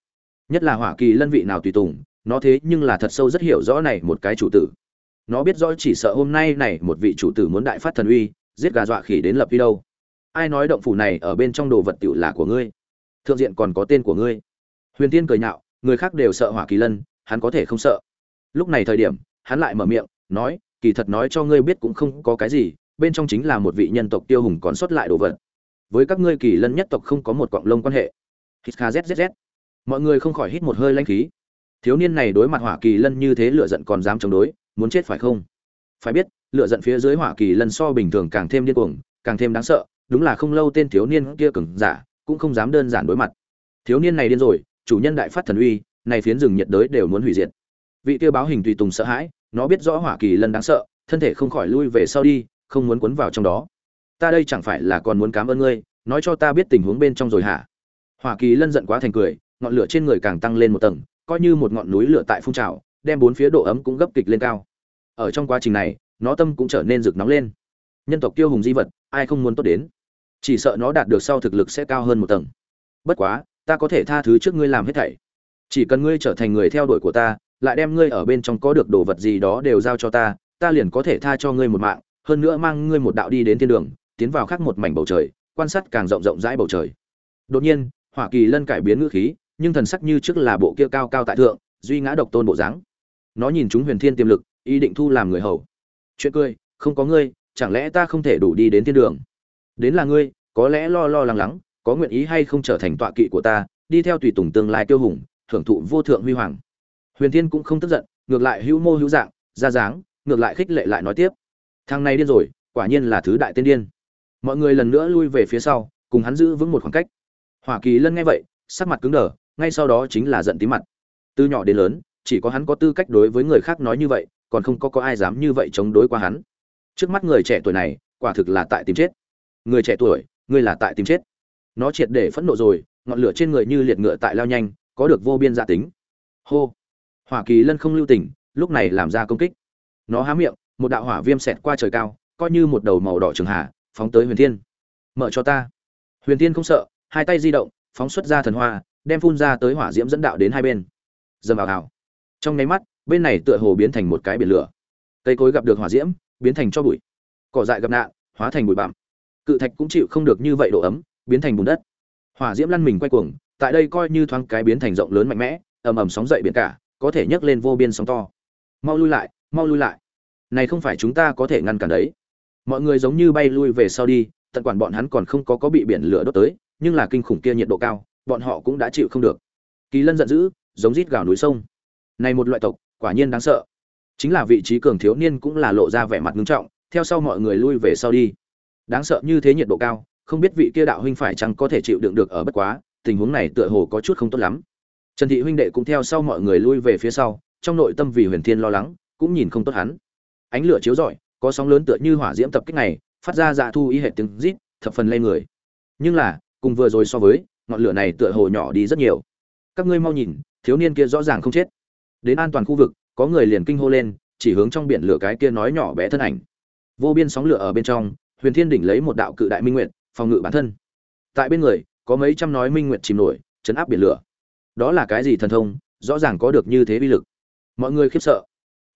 nhất là hỏa kỳ lân vị nào tùy tùng, nó thế nhưng là thật sâu rất hiểu rõ này một cái chủ tử. Nó biết rõ chỉ sợ hôm nay này một vị chủ tử muốn đại phát thần uy, giết gà dọa khỉ đến lập đi đâu. Ai nói động phủ này ở bên trong đồ vật tiểu là của ngươi? Thượng diện còn có tên của ngươi. Huyền tiên cười nhạo, người khác đều sợ hỏa kỳ lân, hắn có thể không sợ. Lúc này thời điểm, hắn lại mở miệng, nói, kỳ thật nói cho ngươi biết cũng không có cái gì, bên trong chính là một vị nhân tộc tiêu hùng còn sót lại đồ vật. Với các ngươi kỳ lân nhất tộc không có một quặng lông quan hệ. Hít kha zzz mọi người không khỏi hít một hơi lanh khí. Thiếu niên này đối mặt hỏa kỳ lân như thế lựa giận còn dám chống đối, muốn chết phải không? Phải biết lựa giận phía dưới hỏa kỳ lân so bình thường càng thêm điên cuồng, càng thêm đáng sợ, đúng là không lâu tên thiếu niên kia cứng giả, cũng không dám đơn giản đối mặt. Thiếu niên này điên rồi, chủ nhân đại phát thần uy, này phiến rừng nhiệt đới đều muốn hủy diệt. Vị kia báo hình tùy tùng sợ hãi, nó biết rõ hỏa kỳ lân đáng sợ, thân thể không khỏi lui về sau đi, không muốn cuốn vào trong đó. Ta đây chẳng phải là còn muốn cảm ơn ngươi, nói cho ta biết tình huống bên trong rồi hả? Hỏa kỳ lân giận quá thành cười ngọn lửa trên người càng tăng lên một tầng, coi như một ngọn núi lửa tại phun trào, đem bốn phía độ ấm cũng gấp kịch lên cao. Ở trong quá trình này, nó tâm cũng trở nên rực nóng lên. Nhân tộc tiêu hùng di vật, ai không muốn tốt đến? Chỉ sợ nó đạt được sau thực lực sẽ cao hơn một tầng. Bất quá, ta có thể tha thứ trước ngươi làm hết thảy. Chỉ cần ngươi trở thành người theo đuổi của ta, lại đem ngươi ở bên trong có được đồ vật gì đó đều giao cho ta ta liền có thể tha cho ngươi một mạng, hơn nữa mang ngươi một đạo đi đến thiên đường, tiến vào khác một mảnh bầu trời, quan sát càng rộng rộng rãi bầu trời. Đột nhiên, hỏa kỳ lân cải biến ngữ khí nhưng thần sắc như trước là bộ kia cao cao tại thượng, duy ngã độc tôn bộ dáng. Nó nhìn chúng huyền thiên tiềm lực, ý định thu làm người hầu. Chuyện cười, không có ngươi, chẳng lẽ ta không thể đủ đi đến thiên đường? Đến là ngươi, có lẽ lo lo lắng lắng, có nguyện ý hay không trở thành tọa kỵ của ta, đi theo tùy tùng tương lai tiêu hùng thưởng thụ vô thượng huy hoàng. Huyền thiên cũng không tức giận, ngược lại hữu mô hữu dạng, ra dáng, ngược lại khích lệ lại nói tiếp. Thằng này điên rồi, quả nhiên là thứ đại tiên điên. Mọi người lần nữa lui về phía sau, cùng hắn giữ vững một khoảng cách. Hỏa kỳ lân nghe vậy, sắc mặt cứng đờ ngay sau đó chính là giận tí mặt. Từ nhỏ đến lớn, chỉ có hắn có tư cách đối với người khác nói như vậy, còn không có có ai dám như vậy chống đối qua hắn. Trước mắt người trẻ tuổi này, quả thực là tại tìm chết. Người trẻ tuổi, ngươi là tại tìm chết. Nó triệt để phẫn nộ rồi, ngọn lửa trên người như liệt ngựa tại lao nhanh, có được vô biên gia tính. Hô! Hỏa kỳ lân không lưu tình, lúc này làm ra công kích. Nó há miệng, một đạo hỏa viêm xẹt qua trời cao, coi như một đầu màu đỏ trường hạ phóng tới huyền thiên. Mở cho ta. Huyền thiên không sợ, hai tay di động, phóng xuất ra thần hoa đem phun ra tới hỏa diễm dẫn đạo đến hai bên. Dầm vào hào. Trong nháy mắt, bên này tựa hồ biến thành một cái biển lửa. Cây cối gặp được hỏa diễm, biến thành cho bụi. Cỏ dại gặp nạn, hóa thành bụi bặm. Cự thạch cũng chịu không được như vậy độ ấm, biến thành bùn đất. Hỏa diễm lăn mình quay cuồng, tại đây coi như thoáng cái biến thành rộng lớn mạnh mẽ, ầm ầm sóng dậy biển cả, có thể nhấc lên vô biên sóng to. Mau lui lại, mau lui lại. Này không phải chúng ta có thể ngăn cản đấy. Mọi người giống như bay lui về sau đi, tận quản bọn hắn còn không có có bị biển lửa đốt tới, nhưng là kinh khủng kia nhiệt độ cao bọn họ cũng đã chịu không được. Kỳ lân giận dữ, giống rít gào núi sông. Này một loại tộc, quả nhiên đáng sợ. Chính là vị trí cường thiếu niên cũng là lộ ra vẻ mặt nghiêm trọng, theo sau mọi người lui về sau đi. Đáng sợ như thế nhiệt độ cao, không biết vị kia đạo huynh phải chăng có thể chịu đựng được ở bất quá, tình huống này tựa hồ có chút không tốt lắm. Trần thị huynh đệ cũng theo sau mọi người lui về phía sau, trong nội tâm vì huyền thiên lo lắng, cũng nhìn không tốt hắn. Ánh lửa chiếu rọi, có sóng lớn tựa như hỏa diễm tập kích này, phát ra dạ thu ý hệ tiếng rít, thập phần lây người. Nhưng là, cùng vừa rồi so với ngọn lửa này tựa hồ nhỏ đi rất nhiều. Các ngươi mau nhìn, thiếu niên kia rõ ràng không chết. Đến an toàn khu vực, có người liền kinh hô lên, chỉ hướng trong biển lửa cái kia nói nhỏ bé thân ảnh. Vô biên sóng lửa ở bên trong, huyền thiên đỉnh lấy một đạo cự đại minh nguyện phòng ngự bản thân. Tại bên người, có mấy trăm nói minh nguyện chìm nổi, chấn áp biển lửa. Đó là cái gì thần thông, rõ ràng có được như thế vi lực. Mọi người khiếp sợ.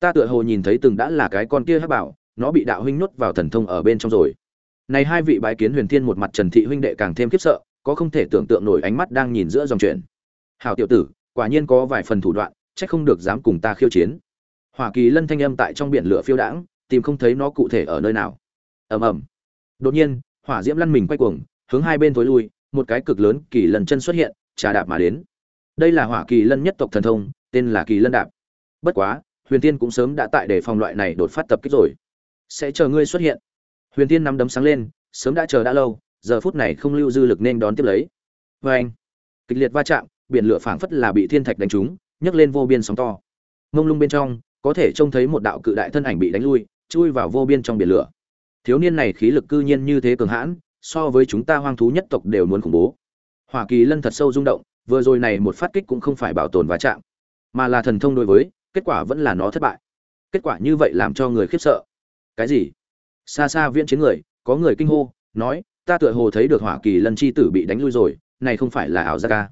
Ta tựa hồ nhìn thấy từng đã là cái con kia hắc bảo, nó bị đạo huynh nhốt vào thần thông ở bên trong rồi. Này hai vị bái kiến huyền thiên một mặt trần thị huynh đệ càng thêm khiếp sợ có không thể tưởng tượng nổi ánh mắt đang nhìn giữa dòng chuyện. Hảo tiểu tử, quả nhiên có vài phần thủ đoạn trách không được dám cùng ta khiêu chiến. Hoa kỳ lân thanh âm tại trong biển lửa phiêu đãng, tìm không thấy nó cụ thể ở nơi nào. Ầm ầm. Đột nhiên, hỏa diễm lăn mình quay cuồng, hướng hai bên tối lui, một cái cực lớn kỳ lân chân xuất hiện, trà đạp mà đến. Đây là hỏa kỳ lân nhất tộc thần thông, tên là kỳ lân đạp. Bất quá, huyền tiên cũng sớm đã tại để phòng loại này đột phát tập kích rồi. Sẽ chờ ngươi xuất hiện. Huyền tiên nắm đấm sáng lên, sớm đã chờ đã lâu giờ phút này không lưu dư lực nên đón tiếp lấy. Vê anh, kịch liệt va chạm, biển lửa phảng phất là bị thiên thạch đánh trúng, nhấc lên vô biên sóng to. Mông lung bên trong, có thể trông thấy một đạo cự đại thân ảnh bị đánh lui, chui vào vô biên trong biển lửa. Thiếu niên này khí lực cư nhiên như thế cường hãn, so với chúng ta hoang thú nhất tộc đều muốn khủng bố. Hoa kỳ lân thật sâu rung động, vừa rồi này một phát kích cũng không phải bảo tồn va chạm, mà là thần thông đối với, kết quả vẫn là nó thất bại. Kết quả như vậy làm cho người khiếp sợ. Cái gì? Xa xa viễn chiến người, có người kinh hô, nói ta tựa hồ thấy được hỏa kỳ lân chi tử bị đánh lui rồi, này không phải là ảo giác ca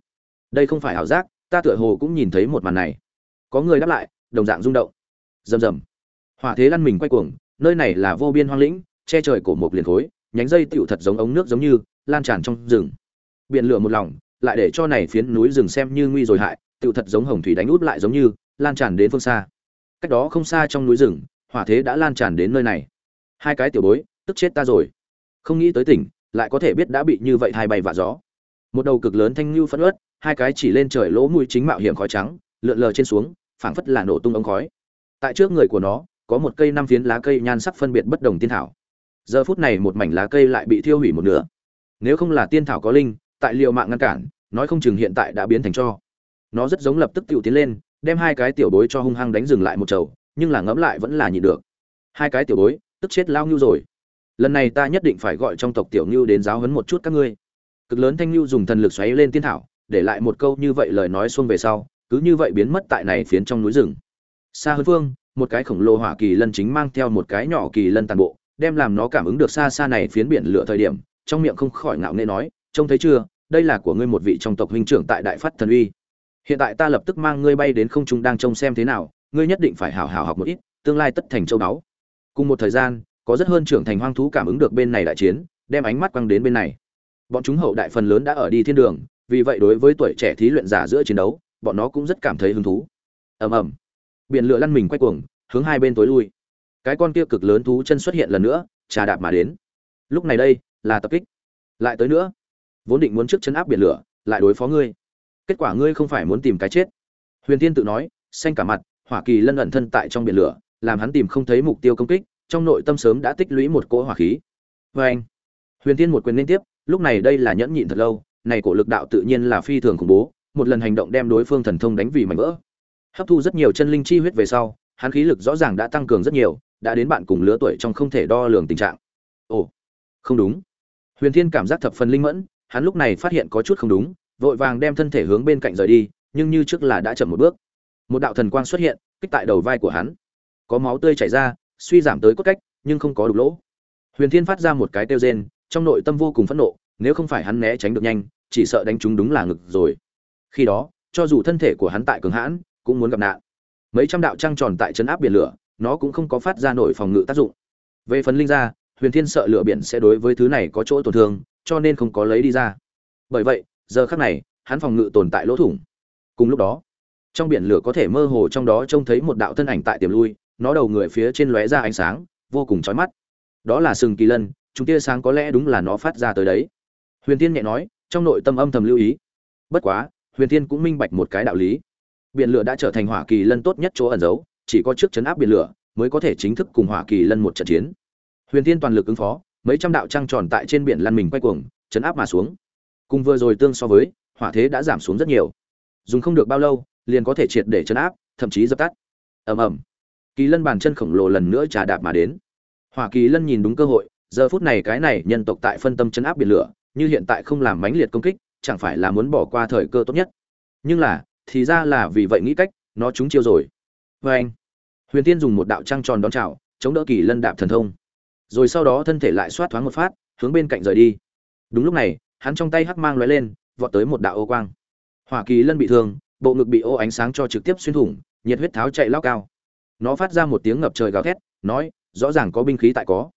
đây không phải ảo giác, ta tựa hồ cũng nhìn thấy một màn này. Có người đáp lại, đồng dạng rung động. Rầm rầm. Hỏa thế lăn mình quay cuồng, nơi này là vô biên hoang lĩnh, che trời cổ một liền khối, nhánh dây tựu thật giống ống nước giống như, lan tràn trong rừng. Biển lửa một lòng, lại để cho này phiến núi rừng xem như nguy rồi hại, tựu thật giống hồng thủy đánh út lại giống như, lan tràn đến phương xa. Cách đó không xa trong núi rừng, hỏa thế đã lan tràn đến nơi này. Hai cái tiểu bối, tức chết ta rồi. Không nghĩ tới tỉnh lại có thể biết đã bị như vậy hai bay vạ gió. Một đầu cực lớn thanh lưu phân ớt hai cái chỉ lên trời lỗ mũi chính mạo hiểm khói trắng, lượn lờ trên xuống, phảng phất là nổ tung ống khói. Tại trước người của nó, có một cây năm phiến lá cây nhan sắc phân biệt bất đồng tiên thảo. Giờ phút này một mảnh lá cây lại bị thiêu hủy một nửa. Nếu không là tiên thảo có linh, tại liệu mạng ngăn cản, nói không chừng hiện tại đã biến thành cho. Nó rất giống lập tức tự tiến lên, đem hai cái tiểu bối cho hung hăng đánh dừng lại một chầu, nhưng là ngẫm lại vẫn là nhịn được. Hai cái tiểu bối, tức chết lao ngưu rồi lần này ta nhất định phải gọi trong tộc tiểu ngưu đến giáo huấn một chút các ngươi. Cực lớn thanh ngưu dùng thần lực xoáy lên tiên thảo, để lại một câu như vậy lời nói xuông về sau, cứ như vậy biến mất tại này phiến trong núi rừng. Xa hơn phương một cái khổng lồ hỏa kỳ lân chính mang theo một cái nhỏ kỳ lân tàn bộ, đem làm nó cảm ứng được xa xa này phiến biển lửa thời điểm, trong miệng không khỏi ngạo nghễ nói, trông thấy chưa, đây là của ngươi một vị trong tộc huynh trưởng tại đại phát thần uy. Hiện tại ta lập tức mang ngươi bay đến không trung đang trông xem thế nào, ngươi nhất định phải hảo hảo học một ít, tương lai tất thành châu đáo cùng một thời gian có rất hơn trưởng thành hoang thú cảm ứng được bên này đại chiến, đem ánh mắt quăng đến bên này. Bọn chúng hậu đại phần lớn đã ở đi thiên đường, vì vậy đối với tuổi trẻ thí luyện giả giữa chiến đấu, bọn nó cũng rất cảm thấy hứng thú. Ầm ầm. Biển lửa lăn mình quay cuồng, hướng hai bên tối lui. Cái con kia cực lớn thú chân xuất hiện lần nữa, trà đạp mà đến. Lúc này đây, là tập kích. Lại tới nữa. Vốn định muốn trước chấn áp biển lửa, lại đối phó ngươi. Kết quả ngươi không phải muốn tìm cái chết. Huyền tiên tự nói, xanh cả mặt, hỏa kỳ lân ẩn thân tại trong biển lửa, làm hắn tìm không thấy mục tiêu công kích trong nội tâm sớm đã tích lũy một cỗ hỏa khí. Vê anh, huyền tiên một quyền liên tiếp, lúc này đây là nhẫn nhịn thật lâu, này cổ lực đạo tự nhiên là phi thường khủng bố, một lần hành động đem đối phương thần thông đánh vì mảnh vỡ. Hấp thu rất nhiều chân linh chi huyết về sau, hắn khí lực rõ ràng đã tăng cường rất nhiều, đã đến bạn cùng lứa tuổi trong không thể đo lường tình trạng. Ồ, không đúng. Huyền thiên cảm giác thập phần linh mẫn, hắn lúc này phát hiện có chút không đúng, vội vàng đem thân thể hướng bên cạnh rời đi, nhưng như trước là đã chậm một bước. Một đạo thần quang xuất hiện, kích tại đầu vai của hắn. Có máu tươi chảy ra suy giảm tới cốt cách, nhưng không có đục lỗ. Huyền thiên phát ra một cái tiêu rên, trong nội tâm vô cùng phẫn nộ, nếu không phải hắn né tránh được nhanh, chỉ sợ đánh chúng đúng là ngực rồi. Khi đó, cho dù thân thể của hắn tại cường hãn, cũng muốn gặp nạn. Mấy trăm đạo trăng tròn tại chân áp biển lửa, nó cũng không có phát ra nổi phòng ngự tác dụng. Về phần linh ra huyền thiên sợ lửa biển sẽ đối với thứ này có chỗ tổn thương, cho nên không có lấy đi ra. Bởi vậy, giờ khắc này, hắn phòng ngự tồn tại lỗ thủng. Cùng lúc đó, trong biển lửa có thể mơ hồ trong đó trông thấy một đạo thân ảnh tại tiềm lui nó đầu người phía trên lóe ra ánh sáng, vô cùng chói mắt. Đó là sừng kỳ lân, chúng tia sáng có lẽ đúng là nó phát ra tới đấy. Huyền tiên nhẹ nói, trong nội tâm âm thầm lưu ý. Bất quá, huyền tiên cũng minh bạch một cái đạo lý. Biển lửa đã trở thành hỏa kỳ lân tốt nhất chỗ ẩn giấu, chỉ có trước chấn áp biển lửa mới có thể chính thức cùng hỏa kỳ lân một trận chiến. Huyền tiên toàn lực ứng phó, mấy trăm đạo trăng tròn tại trên biển lăn mình quay cuồng, chấn áp mà xuống. Cùng vừa rồi tương so với, hỏa thế đã giảm xuống rất nhiều. Dùng không được bao lâu, liền có thể triệt để chấn áp, thậm chí dập tắt. Ầm ầm kỳ lân bàn chân khổng lồ lần nữa trà đạp mà đến. Hỏa kỳ lân nhìn đúng cơ hội, giờ phút này cái này nhân tộc tại phân tâm chấn áp biển lửa, như hiện tại không làm mãnh liệt công kích, chẳng phải là muốn bỏ qua thời cơ tốt nhất. Nhưng là, thì ra là vì vậy nghĩ cách, nó trúng chiêu rồi. Vê anh, huyền tiên dùng một đạo trăng tròn đón chào, chống đỡ kỳ lân đạp thần thông. Rồi sau đó thân thể lại xoát thoáng một phát, hướng bên cạnh rời đi. Đúng lúc này, hắn trong tay hắc mang lóe lên, vọt tới một đạo ô quang. Hỏa kỳ lân bị thương, bộ ngực bị ô ánh sáng cho trực tiếp xuyên thủng, nhiệt huyết tháo chạy lao cao nó phát ra một tiếng ngập trời gào thét, nói, rõ ràng có binh khí tại có.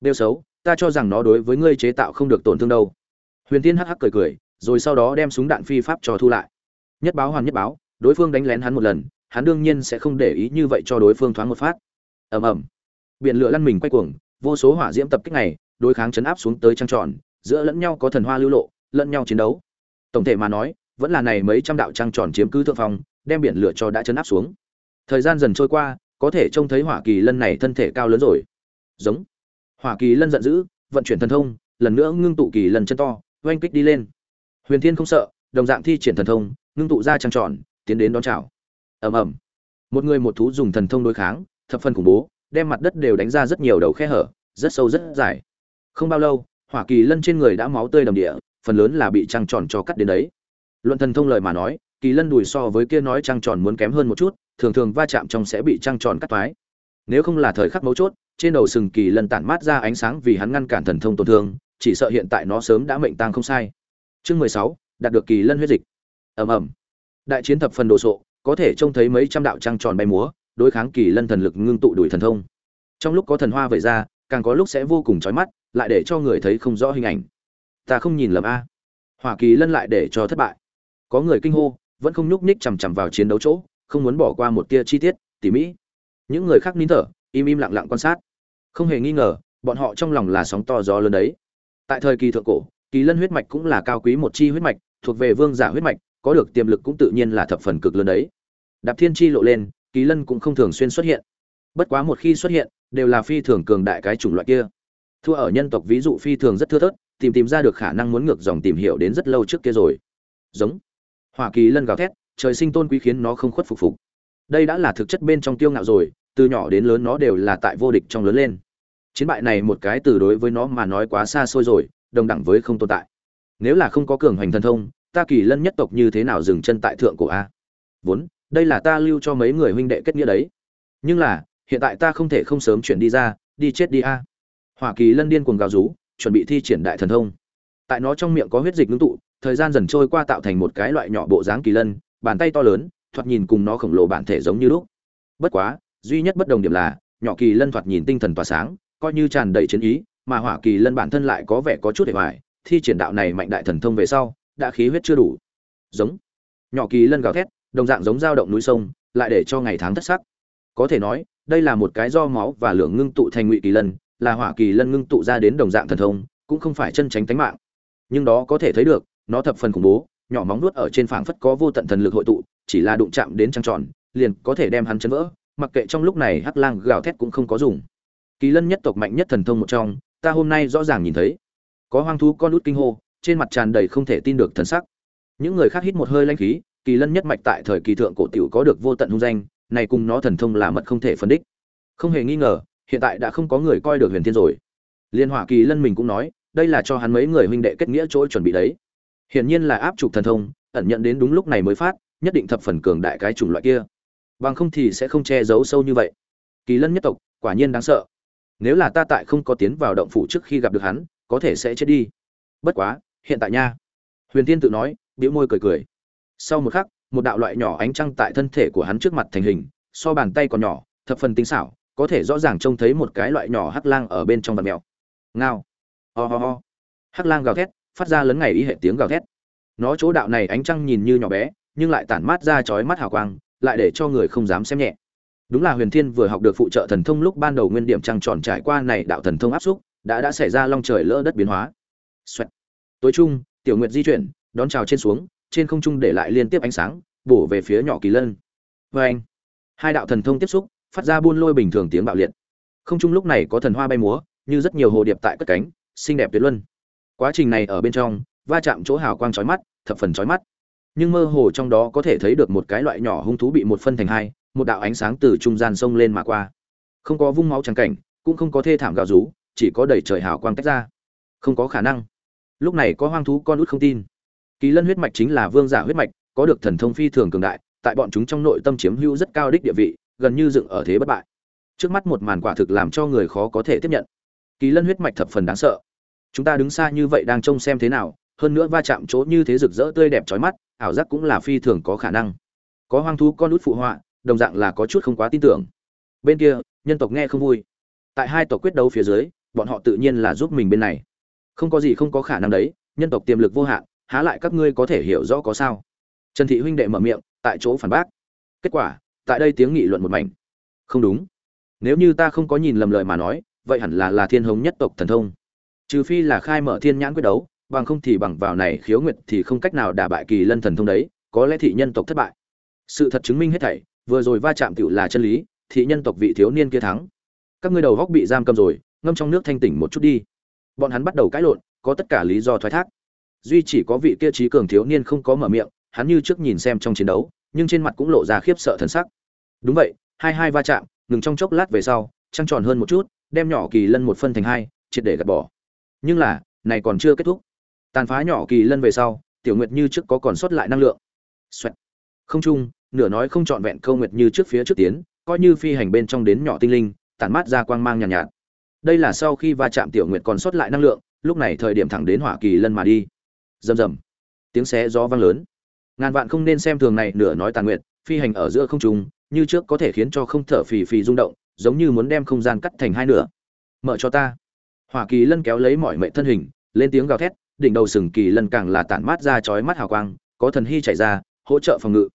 Đeo xấu, ta cho rằng nó đối với ngươi chế tạo không được tổn thương đâu. Huyền tiên hắc hắc cười cười, rồi sau đó đem súng đạn phi pháp cho thu lại. Nhất báo hoàn nhất báo, đối phương đánh lén hắn một lần, hắn đương nhiên sẽ không để ý như vậy cho đối phương thoáng một phát. Ầm ầm. Biển lửa lăn mình quay cuồng, vô số hỏa diễm tập kích này, đối kháng chấn áp xuống tới trăng tròn, giữa lẫn nhau có thần hoa lưu lộ, lẫn nhau chiến đấu. Tổng thể mà nói, vẫn là này mấy trăm đạo trăng tròn chiếm cứ thượng phong, đem biển lửa cho đã chấn áp xuống. Thời gian dần trôi qua có thể trông thấy hỏa kỳ lân này thân thể cao lớn rồi. Giống. Hỏa kỳ lân giận dữ, vận chuyển thần thông, lần nữa ngưng tụ kỳ lần chân to, oanh kích đi lên. Huyền thiên không sợ, đồng dạng thi triển thần thông, ngưng tụ ra trăng tròn, tiến đến đón chào. Ầm ầm. Một người một thú dùng thần thông đối kháng, thập phân khủng bố, đem mặt đất đều đánh ra rất nhiều đầu khe hở, rất sâu rất dài. Không bao lâu, hỏa kỳ lân trên người đã máu tươi đầm địa, phần lớn là bị trăng tròn cho cắt đến đấy. Luận thần thông lời mà nói kỳ lân đùi so với kia nói trăng tròn muốn kém hơn một chút, thường thường va chạm trong sẽ bị trăng tròn cắt toái. Nếu không là thời khắc mấu chốt, trên đầu sừng kỳ lân tản mát ra ánh sáng vì hắn ngăn cản thần thông tổn thương, chỉ sợ hiện tại nó sớm đã mệnh tang không sai. Chương mười sáu, đạt được kỳ lân huyết dịch. Ầm ầm. Đại chiến thập phần đồ sộ, có thể trông thấy mấy trăm đạo trăng tròn bay múa, đối kháng kỳ lân thần lực ngưng tụ đuổi thần thông. Trong lúc có thần hoa vẩy ra, càng có lúc sẽ vô cùng chói mắt, lại để cho người thấy không rõ hình ảnh. Ta không nhìn lầm a. Hỏa kỳ lân lại để cho thất bại. Có người kinh hô vẫn không nhúc nhích chằm chằm vào chiến đấu chỗ, không muốn bỏ qua một tia chi tiết, tỉ mỹ những người khác nín thở, im im lặng lặng quan sát. Không hề nghi ngờ, bọn họ trong lòng là sóng to gió lớn đấy. Tại thời kỳ thượng cổ, kỳ lân huyết mạch cũng là cao quý một chi huyết mạch, thuộc về vương giả huyết mạch, có được tiềm lực cũng tự nhiên là thập phần cực lớn đấy. Đạp thiên chi lộ lên, kỳ lân cũng không thường xuyên xuất hiện. Bất quá một khi xuất hiện, đều là phi thường cường đại cái chủng loại kia. Thua ở nhân tộc ví dụ phi thường rất thưa thớt, tìm tìm ra được khả năng muốn ngược dòng tìm hiểu đến rất lâu trước kia rồi. Giống. Hỏa kỳ lân gào thét, trời sinh tôn quý khiến nó không khuất phục phục. Đây đã là thực chất bên trong tiêu ngạo rồi, từ nhỏ đến lớn nó đều là tại vô địch trong lớn lên. Chiến bại này một cái từ đối với nó mà nói quá xa xôi rồi, đồng đẳng với không tồn tại. Nếu là không có cường hoành thần thông, ta kỳ lân nhất tộc như thế nào dừng chân tại thượng cổ a? Vốn, đây là ta lưu cho mấy người huynh đệ kết nghĩa đấy. Nhưng là, hiện tại ta không thể không sớm chuyển đi ra, đi chết đi a. Hỏa kỳ lân điên cuồng gào rú, chuẩn bị thi triển đại thần thông. Tại nó trong miệng có huyết dịch ngưng tụ thời gian dần trôi qua tạo thành một cái loại nhỏ bộ dáng kỳ lân, bàn tay to lớn, thoạt nhìn cùng nó khổng lồ bản thể giống như lúc. Bất quá, duy nhất bất đồng điểm là, nhỏ kỳ lân thoạt nhìn tinh thần tỏa sáng, coi như tràn đầy chiến ý, mà hỏa kỳ lân bản thân lại có vẻ có chút hề hoài, thi triển đạo này mạnh đại thần thông về sau, đã khí huyết chưa đủ. Giống. Nhỏ kỳ lân gào thét, đồng dạng giống dao động núi sông, lại để cho ngày tháng thất sắc. Có thể nói, đây là một cái do máu và lượng ngưng tụ thành ngụy kỳ lân, là hỏa kỳ lân ngưng tụ ra đến đồng dạng thần thông, cũng không phải chân tránh tánh mạng. Nhưng đó có thể thấy được nó thập phần khủng bố, nhỏ móng nuốt ở trên phảng phất có vô tận thần lực hội tụ, chỉ là đụng chạm đến trăng tròn, liền có thể đem hắn chấn vỡ, mặc kệ trong lúc này hắc lang gào thét cũng không có dùng. Kỳ lân nhất tộc mạnh nhất thần thông một trong, ta hôm nay rõ ràng nhìn thấy. Có hoang thú con út kinh hô, trên mặt tràn đầy không thể tin được thần sắc. Những người khác hít một hơi lanh khí, kỳ lân nhất mạch tại thời kỳ thượng cổ tiểu có được vô tận hung danh, này cùng nó thần thông là mật không thể phân đích. Không hề nghi ngờ, hiện tại đã không có người coi được huyền thiên rồi. Liên hỏa kỳ lân mình cũng nói, đây là cho hắn mấy người huynh đệ kết nghĩa chỗ chuẩn bị đấy hiển nhiên là áp trục thần thông, ẩn nhận đến đúng lúc này mới phát, nhất định thập phần cường đại cái chủng loại kia. Bằng không thì sẽ không che giấu sâu như vậy. Kỳ lân nhất tộc, quả nhiên đáng sợ. Nếu là ta tại không có tiến vào động phủ trước khi gặp được hắn, có thể sẽ chết đi. Bất quá, hiện tại nha. Huyền tiên tự nói, bĩu môi cười cười. Sau một khắc, một đạo loại nhỏ ánh trăng tại thân thể của hắn trước mặt thành hình, so bàn tay còn nhỏ, thập phần tinh xảo, có thể rõ ràng trông thấy một cái loại nhỏ hắc lang ở bên trong vật mèo. Ngao. Ho ho ho. Hắc lang gào thét phát ra lớn ngày ý hệ tiếng gào thét. Nó chỗ đạo này ánh trăng nhìn như nhỏ bé, nhưng lại tản mát ra chói mắt hào quang, lại để cho người không dám xem nhẹ. Đúng là huyền thiên vừa học được phụ trợ thần thông lúc ban đầu nguyên điểm trăng tròn trải qua này đạo thần thông áp xúc, đã đã xảy ra long trời lỡ đất biến hóa. Xoẹt. tối trung, tiểu nguyệt di chuyển, đón chào trên xuống, trên không trung để lại liên tiếp ánh sáng, bổ về phía nhỏ kỳ lân. Vê anh, hai đạo thần thông tiếp xúc, phát ra buôn lôi bình thường tiếng bạo liệt. Không trung lúc này có thần hoa bay múa, như rất nhiều hồ điệp tại cất cánh, xinh đẹp tuyệt luân quá trình này ở bên trong, va chạm chỗ hào quang chói mắt, thập phần chói mắt. Nhưng mơ hồ trong đó có thể thấy được một cái loại nhỏ hung thú bị một phân thành hai, một đạo ánh sáng từ trung gian sông lên mà qua. Không có vung máu trắng cảnh, cũng không có thê thảm gào rú, chỉ có đầy trời hào quang tách ra. Không có khả năng. Lúc này có hoang thú con út không tin. Kỳ lân huyết mạch chính là vương giả huyết mạch, có được thần thông phi thường cường đại, tại bọn chúng trong nội tâm chiếm hữu rất cao đích địa vị, gần như dựng ở thế bất bại. Trước mắt một màn quả thực làm cho người khó có thể tiếp nhận. Kỳ lân huyết mạch thập phần đáng sợ chúng ta đứng xa như vậy đang trông xem thế nào, hơn nữa va chạm chỗ như thế rực rỡ tươi đẹp trói mắt, ảo giác cũng là phi thường có khả năng. Có hoang thú, con út phụ họa, đồng dạng là có chút không quá tin tưởng. Bên kia, nhân tộc nghe không vui. Tại hai tộc quyết đấu phía dưới, bọn họ tự nhiên là giúp mình bên này. Không có gì không có khả năng đấy, nhân tộc tiềm lực vô hạn, há lại các ngươi có thể hiểu rõ có sao? Trần thị huynh đệ mở miệng, tại chỗ phản bác. Kết quả, tại đây tiếng nghị luận một mảnh. Không đúng. Nếu như ta không có nhìn lầm lời mà nói, vậy hẳn là là thiên hống nhất tộc thần thông trừ phi là khai mở thiên nhãn quyết đấu, bằng không thì bằng vào này khiếu nguyệt thì không cách nào đả bại kỳ lân thần thông đấy, có lẽ thị nhân tộc thất bại. Sự thật chứng minh hết thảy, vừa rồi va chạm tựu là chân lý, thị nhân tộc vị thiếu niên kia thắng. Các ngươi đầu góc bị giam cầm rồi, ngâm trong nước thanh tỉnh một chút đi. Bọn hắn bắt đầu cãi lộn, có tất cả lý do thoái thác. Duy chỉ có vị kia trí cường thiếu niên không có mở miệng, hắn như trước nhìn xem trong chiến đấu, nhưng trên mặt cũng lộ ra khiếp sợ thần sắc. Đúng vậy, hai hai va chạm, ngừng trong chốc lát về sau, trăng tròn hơn một chút, đem nhỏ kỳ lân một phân thành hai, triệt để gạt bỏ nhưng là này còn chưa kết thúc. Tàn phá nhỏ kỳ lân về sau tiểu nguyệt như trước có còn sót lại năng lượng. Xoẹt. không chung nửa nói không trọn vẹn câu nguyệt như trước phía trước tiến coi như phi hành bên trong đến nhỏ tinh linh tản mát ra quang mang nhàn nhạt, nhạt. Đây là sau khi va chạm tiểu nguyệt còn sót lại năng lượng lúc này thời điểm thẳng đến hỏa kỳ lân mà đi. Rầm rầm. Tiếng xé gió vang lớn. Ngàn vạn không nên xem thường này nửa nói tàn nguyệt phi hành ở giữa không trung như trước có thể khiến cho không thở phì phì rung động giống như muốn đem không gian cắt thành hai nửa. Mở cho ta hỏa kỳ lân kéo lấy mọi mệnh thân hình, lên tiếng gào thét, đỉnh đầu sừng kỳ lân càng là tản mát ra chói mắt hào quang, có thần hy chảy ra, hỗ trợ phòng ngự.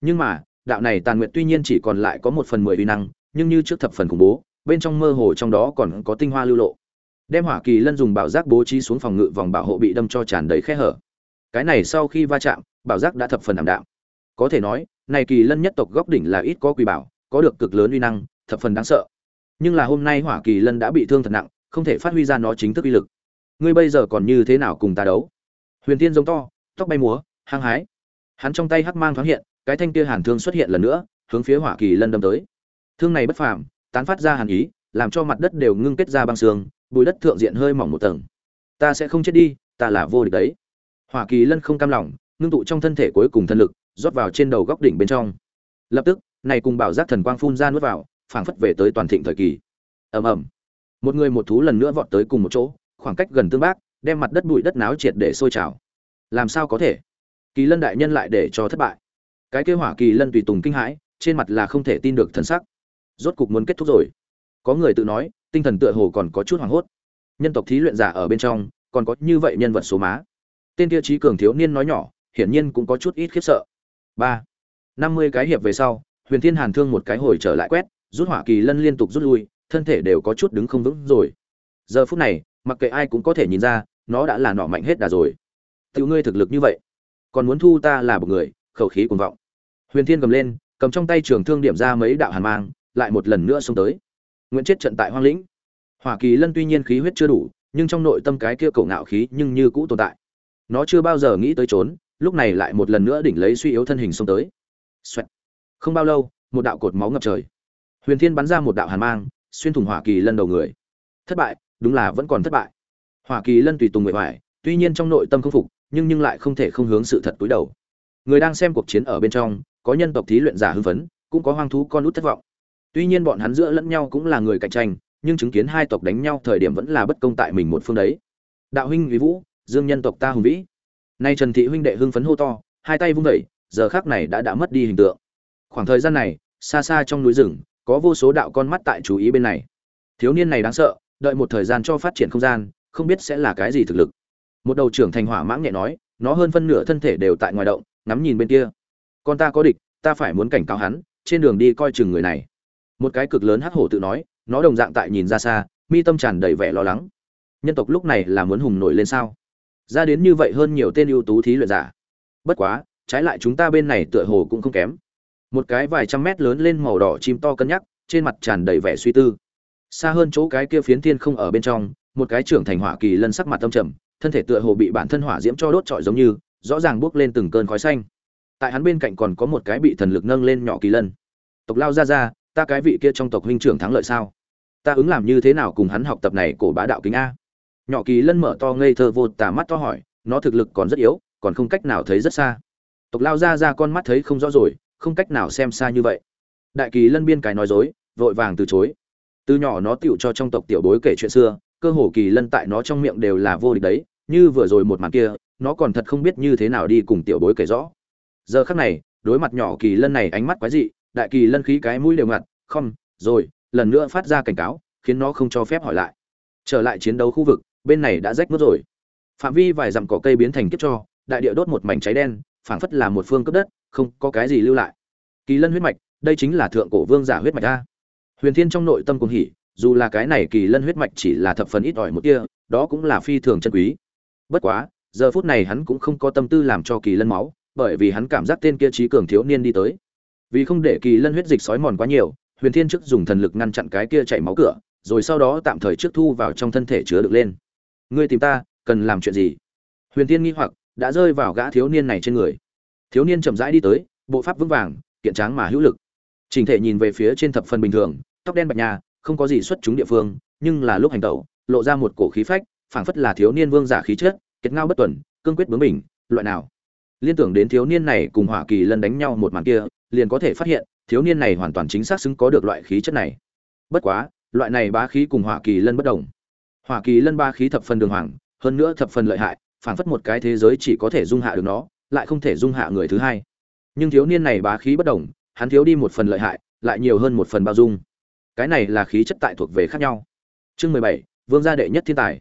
Nhưng mà, đạo này tàn nguyện tuy nhiên chỉ còn lại có một phần mười uy năng, nhưng như trước thập phần khủng bố, bên trong mơ hồ trong đó còn có tinh hoa lưu lộ. Đem hỏa kỳ lân dùng bảo giác bố trí xuống phòng ngự vòng bảo hộ bị đâm cho tràn đầy khe hở. Cái này sau khi va chạm, bảo giác đã thập phần ảm đạm. Có thể nói, này kỳ lân nhất tộc góc đỉnh là ít có quỷ bảo, có được cực lớn uy năng, thập phần đáng sợ. Nhưng là hôm nay hỏa kỳ lân đã bị thương thật nặng không thể phát huy ra nó chính thức uy lực. Ngươi bây giờ còn như thế nào cùng ta đấu? Huyền tiên giống to, tóc bay múa, hăng hái. Hắn trong tay hắc mang thoáng hiện, cái thanh kia hàn thương xuất hiện lần nữa, hướng phía hỏa kỳ lân đâm tới. Thương này bất phàm, tán phát ra hàn ý, làm cho mặt đất đều ngưng kết ra băng xương bùi đất thượng diện hơi mỏng một tầng. Ta sẽ không chết đi, ta là vô địch đấy. Hỏa kỳ lân không cam lòng, ngưng tụ trong thân thể cuối cùng thân lực, rót vào trên đầu góc đỉnh bên trong. Lập tức, này cùng bảo giác thần quang phun ra nuốt vào, phảng phất về tới toàn thịnh thời kỳ. Ầm ầm một người một thú lần nữa vọt tới cùng một chỗ, khoảng cách gần tương bác, đem mặt đất bụi đất náo triệt để sôi trào. Làm sao có thể? Kỳ lân đại nhân lại để cho thất bại. Cái kế hỏa kỳ lân tùy tùng kinh hãi, trên mặt là không thể tin được thần sắc. Rốt cục muốn kết thúc rồi. Có người tự nói, tinh thần tựa hồ còn có chút hoảng hốt. Nhân tộc thí luyện giả ở bên trong, còn có như vậy nhân vật số má. Tên tiêu trí cường thiếu niên nói nhỏ, hiển nhiên cũng có chút ít khiếp sợ. Ba. Năm mươi cái hiệp về sau, huyền thiên hàn thương một cái hồi trở lại quét, rút hỏa kỳ lân liên tục rút lui thân thể đều có chút đứng không vững rồi. Giờ phút này, mặc kệ ai cũng có thể nhìn ra, nó đã là nọ mạnh hết đà rồi. Tự ngươi thực lực như vậy, còn muốn thu ta là một người, khẩu khí cuồng vọng. Huyền thiên cầm lên, cầm trong tay trường thương điểm ra mấy đạo hàn mang, lại một lần nữa xông tới. Nguyễn chết trận tại hoang lĩnh. Hỏa kỳ lân tuy nhiên khí huyết chưa đủ, nhưng trong nội tâm cái kia cổ ngạo khí nhưng như cũ tồn tại. Nó chưa bao giờ nghĩ tới trốn, lúc này lại một lần nữa đỉnh lấy suy yếu thân hình xông tới. Xoẹt. không bao lâu, một đạo cột máu ngập trời. Huyền thiên bắn ra một đạo hàn mang xuyên thủng hỏa kỳ lân đầu người. Thất bại, đúng là vẫn còn thất bại. Hỏa kỳ lân tùy tùng người ngoài tuy nhiên trong nội tâm không phục, nhưng nhưng lại không thể không hướng sự thật túi đầu. Người đang xem cuộc chiến ở bên trong, có nhân tộc thí luyện giả hưng phấn, cũng có hoang thú con út thất vọng. Tuy nhiên bọn hắn giữa lẫn nhau cũng là người cạnh tranh, nhưng chứng kiến hai tộc đánh nhau thời điểm vẫn là bất công tại mình một phương đấy. Đạo huynh vì vũ, dương nhân tộc ta hùng vĩ. Nay trần thị huynh đệ hưng phấn hô to, hai tay vung vẩy giờ khác này đã đã mất đi hình tượng. Khoảng thời gian này, xa xa trong núi rừng có vô số đạo con mắt tại chú ý bên này. Thiếu niên này đáng sợ, đợi một thời gian cho phát triển không gian, không biết sẽ là cái gì thực lực. Một đầu trưởng thành hỏa mãng nhẹ nói, nó hơn phân nửa thân thể đều tại ngoài động, ngắm nhìn bên kia. Con ta có địch, ta phải muốn cảnh cáo hắn, trên đường đi coi chừng người này. Một cái cực lớn hắc hổ tự nói, nó đồng dạng tại nhìn ra xa, mi tâm tràn đầy vẻ lo lắng. Nhân tộc lúc này là muốn hùng nổi lên sao? Ra đến như vậy hơn nhiều tên ưu tú thí luyện giả. Bất quá, trái lại chúng ta bên này tựa hồ cũng không kém một cái vài trăm mét lớn lên màu đỏ chim to cân nhắc, trên mặt tràn đầy vẻ suy tư. Xa hơn chỗ cái kia phiến thiên không ở bên trong, một cái trưởng thành hỏa kỳ lân sắc mặt tâm trầm, thân thể tựa hồ bị bản thân hỏa diễm cho đốt trọi giống như, rõ ràng bước lên từng cơn khói xanh. Tại hắn bên cạnh còn có một cái bị thần lực nâng lên nhỏ kỳ lân. Tộc lao ra ra ta cái vị kia trong tộc huynh trưởng thắng lợi sao? Ta ứng làm như thế nào cùng hắn học tập này cổ bá đạo kính a? Nhỏ kỳ lân mở to ngây thơ vô tà mắt to hỏi, nó thực lực còn rất yếu, còn không cách nào thấy rất xa. Tộc lao ra ra con mắt thấy không rõ rồi không cách nào xem xa như vậy. Đại kỳ lân biên cái nói dối, vội vàng từ chối. Từ nhỏ nó tựu cho trong tộc tiểu bối kể chuyện xưa, cơ hồ kỳ lân tại nó trong miệng đều là vô địch đấy, như vừa rồi một màn kia, nó còn thật không biết như thế nào đi cùng tiểu bối kể rõ. Giờ khắc này, đối mặt nhỏ kỳ lân này ánh mắt quái dị, đại kỳ lân khí cái mũi đều ngặt, không, rồi, lần nữa phát ra cảnh cáo, khiến nó không cho phép hỏi lại. Trở lại chiến đấu khu vực, bên này đã rách mất rồi. Phạm vi vài dặm cỏ cây biến thành kiếp cho, đại địa đốt một mảnh cháy đen phảng phất là một phương cấp đất, không có cái gì lưu lại. Kỳ lân huyết mạch, đây chính là thượng cổ vương giả huyết mạch a. Huyền thiên trong nội tâm cùng hỉ, dù là cái này kỳ lân huyết mạch chỉ là thập phần ít ỏi một tia, đó cũng là phi thường chân quý. Bất quá, giờ phút này hắn cũng không có tâm tư làm cho kỳ lân máu, bởi vì hắn cảm giác tên kia trí cường thiếu niên đi tới. Vì không để kỳ lân huyết dịch sói mòn quá nhiều, huyền thiên trước dùng thần lực ngăn chặn cái kia chảy máu cửa, rồi sau đó tạm thời trước thu vào trong thân thể chứa được lên. Ngươi tìm ta, cần làm chuyện gì? Huyền thiên nghi hoặc đã rơi vào gã thiếu niên này trên người. Thiếu niên chậm rãi đi tới, bộ pháp vững vàng, kiện tráng mà hữu lực. Trình thể nhìn về phía trên thập phần bình thường, tóc đen bạch nhà, không có gì xuất chúng địa phương, nhưng là lúc hành tẩu, lộ ra một cổ khí phách, phảng phất là thiếu niên vương giả khí chất, kiệt ngao bất tuần, cương quyết bướng bỉnh, loại nào. Liên tưởng đến thiếu niên này cùng hỏa kỳ lân đánh nhau một màn kia, liền có thể phát hiện, thiếu niên này hoàn toàn chính xác xứng có được loại khí chất này. Bất quá, loại này bá khí cùng hỏa kỳ lân bất đồng. Hỏa kỳ lân ba khí thập phần đường hoàng, hơn nữa thập phần lợi hại phảng phất một cái thế giới chỉ có thể dung hạ được nó, lại không thể dung hạ người thứ hai. Nhưng thiếu niên này bá khí bất đồng, hắn thiếu đi một phần lợi hại, lại nhiều hơn một phần bao dung. Cái này là khí chất tại thuộc về khác nhau. Chương mười bảy, vương gia đệ nhất thiên tài.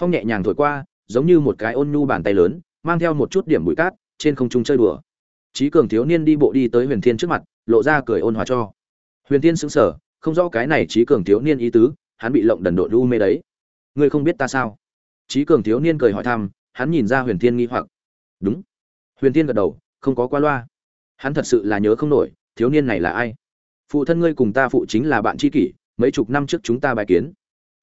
Phong nhẹ nhàng thổi qua, giống như một cái ôn nhu bàn tay lớn, mang theo một chút điểm bụi cát, trên không trung chơi đùa. Trí cường thiếu niên đi bộ đi tới huyền thiên trước mặt, lộ ra cười ôn hòa cho. Huyền thiên sững sờ, không rõ cái này trí cường thiếu niên ý tứ, hắn bị lộng đần độn u mê đấy. Ngươi không biết ta sao? Trí cường thiếu niên cười hỏi thăm hắn nhìn ra huyền thiên nghi hoặc. Đúng. Huyền thiên gật đầu, không có qua loa. Hắn thật sự là nhớ không nổi, thiếu niên này là ai? Phụ thân ngươi cùng ta phụ chính là bạn tri kỷ, mấy chục năm trước chúng ta bài kiến.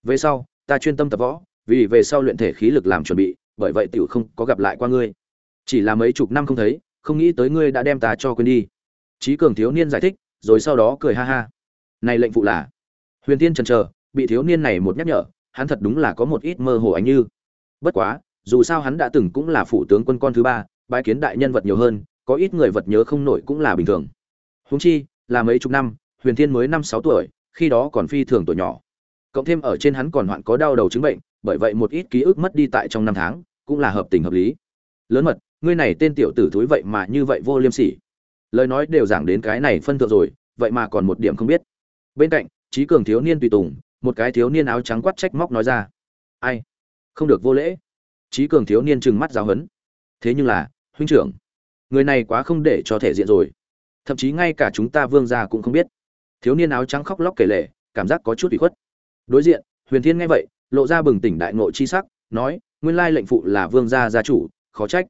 Về sau, ta chuyên tâm tập võ, vì về sau luyện thể khí lực làm chuẩn bị, bởi vậy tiểu không có gặp lại qua ngươi. Chỉ là mấy chục năm không thấy, không nghĩ tới ngươi đã đem ta cho quên đi. Trí cường thiếu niên giải thích, rồi sau đó cười ha ha. Này lệnh phụ là? Huyền tiên chần trờ bị thiếu niên này một nhắc nhở, hắn thật đúng là có một ít mơ hồ ánh như. Bất quá dù sao hắn đã từng cũng là phủ tướng quân con thứ ba, bái kiến đại nhân vật nhiều hơn, có ít người vật nhớ không nổi cũng là bình thường. Húng chi, là mấy chục năm, huyền thiên mới năm sáu tuổi, khi đó còn phi thường tuổi nhỏ. Cộng thêm ở trên hắn còn hoạn có đau đầu chứng bệnh, bởi vậy một ít ký ức mất đi tại trong năm tháng, cũng là hợp tình hợp lý. Lớn mật, ngươi này tên tiểu tử thúi vậy mà như vậy vô liêm sỉ. Lời nói đều giảng đến cái này phân thượng rồi, vậy mà còn một điểm không biết. Bên cạnh, trí cường thiếu niên tùy tùng, một cái thiếu niên áo trắng quát trách móc nói ra. Ai? Không được vô lễ trí cường thiếu niên trừng mắt giáo hấn thế nhưng là, huynh trưởng, người này quá không để cho thể diện rồi. Thậm chí ngay cả chúng ta vương gia cũng không biết. Thiếu niên áo trắng khóc lóc kể lể, cảm giác có chút bị khuất. Đối diện, huyền thiên nghe vậy, lộ ra bừng tỉnh đại ngộ chi sắc, nói, nguyên lai lệnh phụ là vương gia gia chủ, khó trách.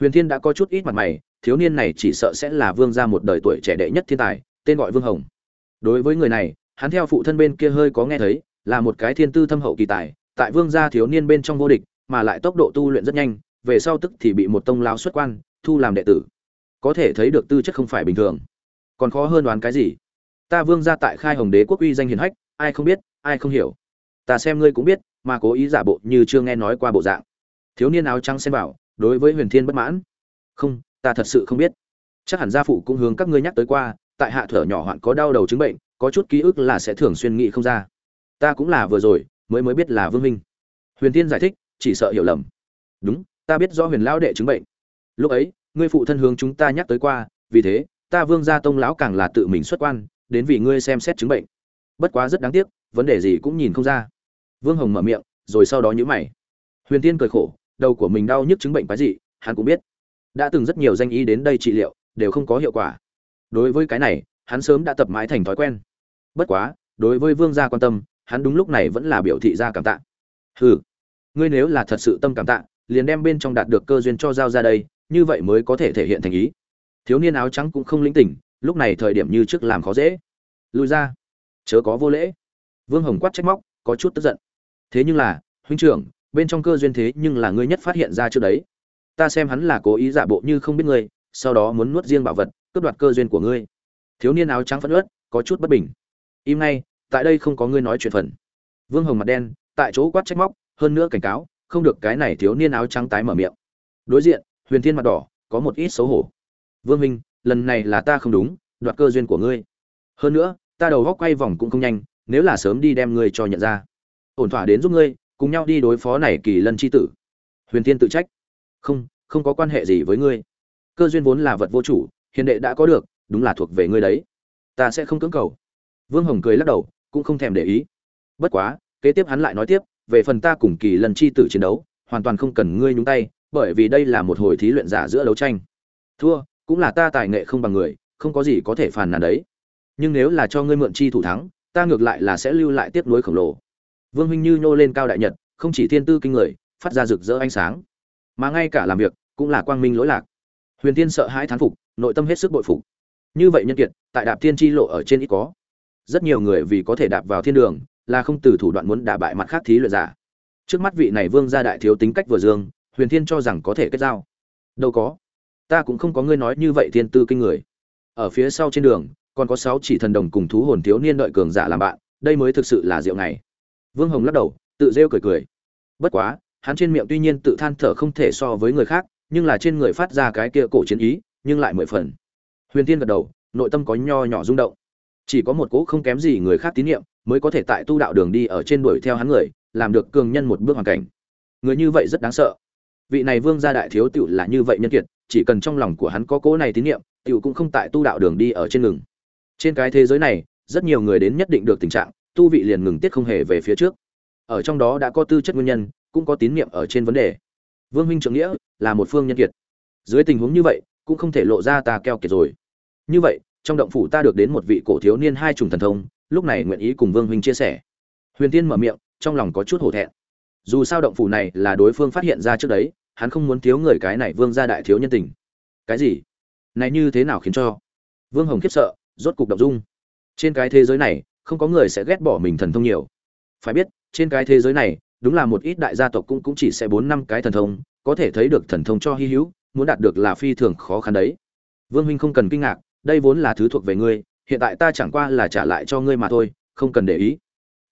Huyền thiên đã có chút ít mặt mày, thiếu niên này chỉ sợ sẽ là vương gia một đời tuổi trẻ đệ nhất thiên tài, tên gọi vương hồng. Đối với người này, hắn theo phụ thân bên kia hơi có nghe thấy, là một cái thiên tư thâm hậu kỳ tài, tại vương gia thiếu niên bên trong vô địch mà lại tốc độ tu luyện rất nhanh, về sau tức thì bị một tông lão xuất quan, thu làm đệ tử. Có thể thấy được tư chất không phải bình thường. Còn khó hơn đoán cái gì? Ta vương gia tại khai hồng đế quốc uy danh hiền hách, ai không biết, ai không hiểu. Ta xem ngươi cũng biết, mà cố ý giả bộ như chưa nghe nói qua bộ dạng. Thiếu niên áo trắng xem bảo đối với huyền thiên bất mãn. Không, ta thật sự không biết. Chắc hẳn gia phụ cũng hướng các ngươi nhắc tới qua, tại hạ thở nhỏ hoạn có đau đầu chứng bệnh, có chút ký ức là sẽ thường xuyên nghĩ không ra. Ta cũng là vừa rồi, mới mới biết là vương minh. Huyền thiên giải thích chỉ sợ hiểu lầm. Đúng, ta biết do huyền lão đệ chứng bệnh. Lúc ấy, ngươi phụ thân hướng chúng ta nhắc tới qua, vì thế, ta vương gia tông lão càng là tự mình xuất quan, đến vì ngươi xem xét chứng bệnh. Bất quá rất đáng tiếc, vấn đề gì cũng nhìn không ra. Vương hồng mở miệng, rồi sau đó nhíu mày. Huyền tiên cười khổ, đầu của mình đau nhức chứng bệnh cái gì hắn cũng biết. Đã từng rất nhiều danh y đến đây trị liệu, đều không có hiệu quả. Đối với cái này, hắn sớm đã tập mãi thành thói quen. Bất quá, đối với vương gia quan tâm, hắn đúng lúc này vẫn là biểu thị ra cảm tạ. Hừ ngươi nếu là thật sự tâm cảm tạ, liền đem bên trong đạt được cơ duyên cho giao ra đây, như vậy mới có thể thể hiện thành ý. Thiếu niên áo trắng cũng không lĩnh tỉnh, lúc này thời điểm như trước làm khó dễ. Lùi ra. Chớ có vô lễ. Vương hồng quát trách móc, có chút tức giận. Thế nhưng là, huynh trưởng, bên trong cơ duyên thế nhưng là ngươi nhất phát hiện ra trước đấy. Ta xem hắn là cố ý giả bộ như không biết ngươi, sau đó muốn nuốt riêng bảo vật, cướp đoạt cơ duyên của ngươi. Thiếu niên áo trắng phẫn ớt có chút bất bình. Im ngay, tại đây không có ngươi nói chuyện phần. Vương hồng mặt đen, tại chỗ quát trách móc hơn nữa cảnh cáo, không được cái này thiếu niên áo trắng tái mở miệng. Đối diện, huyền thiên mặt đỏ, có một ít xấu hổ. Vương minh, lần này là ta không đúng, đoạt cơ duyên của ngươi. Hơn nữa, ta đầu góc quay vòng cũng không nhanh, nếu là sớm đi đem ngươi cho nhận ra. Ổn thỏa đến giúp ngươi, cùng nhau đi đối phó này kỳ lân chi tử. Huyền Thiên tự trách. Không không có quan hệ gì với ngươi. Cơ duyên vốn là vật vô chủ, hiền đệ đã có được, đúng là thuộc về ngươi đấy. Ta sẽ không cưỡng cầu. Vương hồng cười lắc đầu, cũng không thèm để ý. Bất quá, kế tiếp hắn lại nói tiếp về phần ta cùng kỳ lần chi tử chiến đấu, hoàn toàn không cần ngươi nhúng tay, bởi vì đây là một hồi thí luyện giả giữa đấu tranh. Thua, cũng là ta tài nghệ không bằng người, không có gì có thể phàn nàn đấy. Nhưng nếu là cho ngươi mượn chi thủ thắng, ta ngược lại là sẽ lưu lại tiếp nối khổng lồ. Vương huynh như nhô lên cao đại nhật, không chỉ thiên tư kinh người, phát ra rực rỡ ánh sáng. Mà ngay cả làm việc, cũng là quang minh lỗi lạc. Huyền tiên sợ hãi thán phục, nội tâm hết sức bội phục. Như vậy nhân kiệt, tại đạp thiên chi lộ ở trên ít có. Rất nhiều người vì có thể đạp vào thiên đường là không từ thủ đoạn muốn đả bại mặt khác thí luyện giả. Trước mắt vị này vương gia đại thiếu tính cách vừa dương, huyền thiên cho rằng có thể kết giao. Đâu có. Ta cũng không có ngươi nói như vậy thiên tư kinh người. Ở phía sau trên đường, còn có sáu chỉ thần đồng cùng thú hồn thiếu niên đợi cường giả làm bạn, đây mới thực sự là diệu ngày. Vương hồng lắc đầu, tự rêu cười cười. Bất quá, hắn trên miệng tuy nhiên tự than thở không thể so với người khác, nhưng là trên người phát ra cái kia cổ chiến ý, nhưng lại mười phần. Huyền tiên gật đầu, nội tâm có nho nhỏ rung động. Chỉ có một cỗ không kém gì người khác tín nhiệm mới có thể tại tu đạo đường đi ở trên đuổi theo hắn người, làm được cường nhân một bước hoàn cảnh. Người như vậy rất đáng sợ. Vị này vương gia đại thiếu tựu là như vậy nhân kiệt, chỉ cần trong lòng của hắn có cố này tín niệm tựu cũng không tại tu đạo đường đi ở trên ngừng. Trên cái thế giới này, rất nhiều người đến nhất định được tình trạng, tu vị liền ngừng tiết không hề về phía trước. Ở trong đó đã có tư chất nguyên nhân, cũng có tín niệm ở trên vấn đề. Vương huynh trưởng nghĩa, là một phương nhân kiệt. Dưới tình huống như vậy, cũng không thể lộ ra ta keo kiệt rồi. Như vậy, trong động phủ ta được đến một vị cổ thiếu niên hai trùng thần thông lúc này nguyện ý cùng vương huynh chia sẻ. Huyền tiên mở miệng, trong lòng có chút hổ thẹn. Dù sao động phủ này là đối phương phát hiện ra trước đấy, hắn không muốn thiếu người cái này vương gia đại thiếu nhân tình. Cái gì? Này như thế nào khiến cho? Vương hồng khiếp sợ, rốt cục động dung. Trên cái thế giới này, không có người sẽ ghét bỏ mình thần thông nhiều. Phải biết, trên cái thế giới này, đúng là một ít đại gia tộc cũng cũng chỉ sẽ bốn năm cái thần thông, có thể thấy được thần thông cho hy hữu, muốn đạt được là phi thường khó khăn đấy. Vương huynh không cần kinh ngạc, đây vốn là thứ thuộc về ngươi hiện tại ta chẳng qua là trả lại cho ngươi mà thôi, không cần để ý.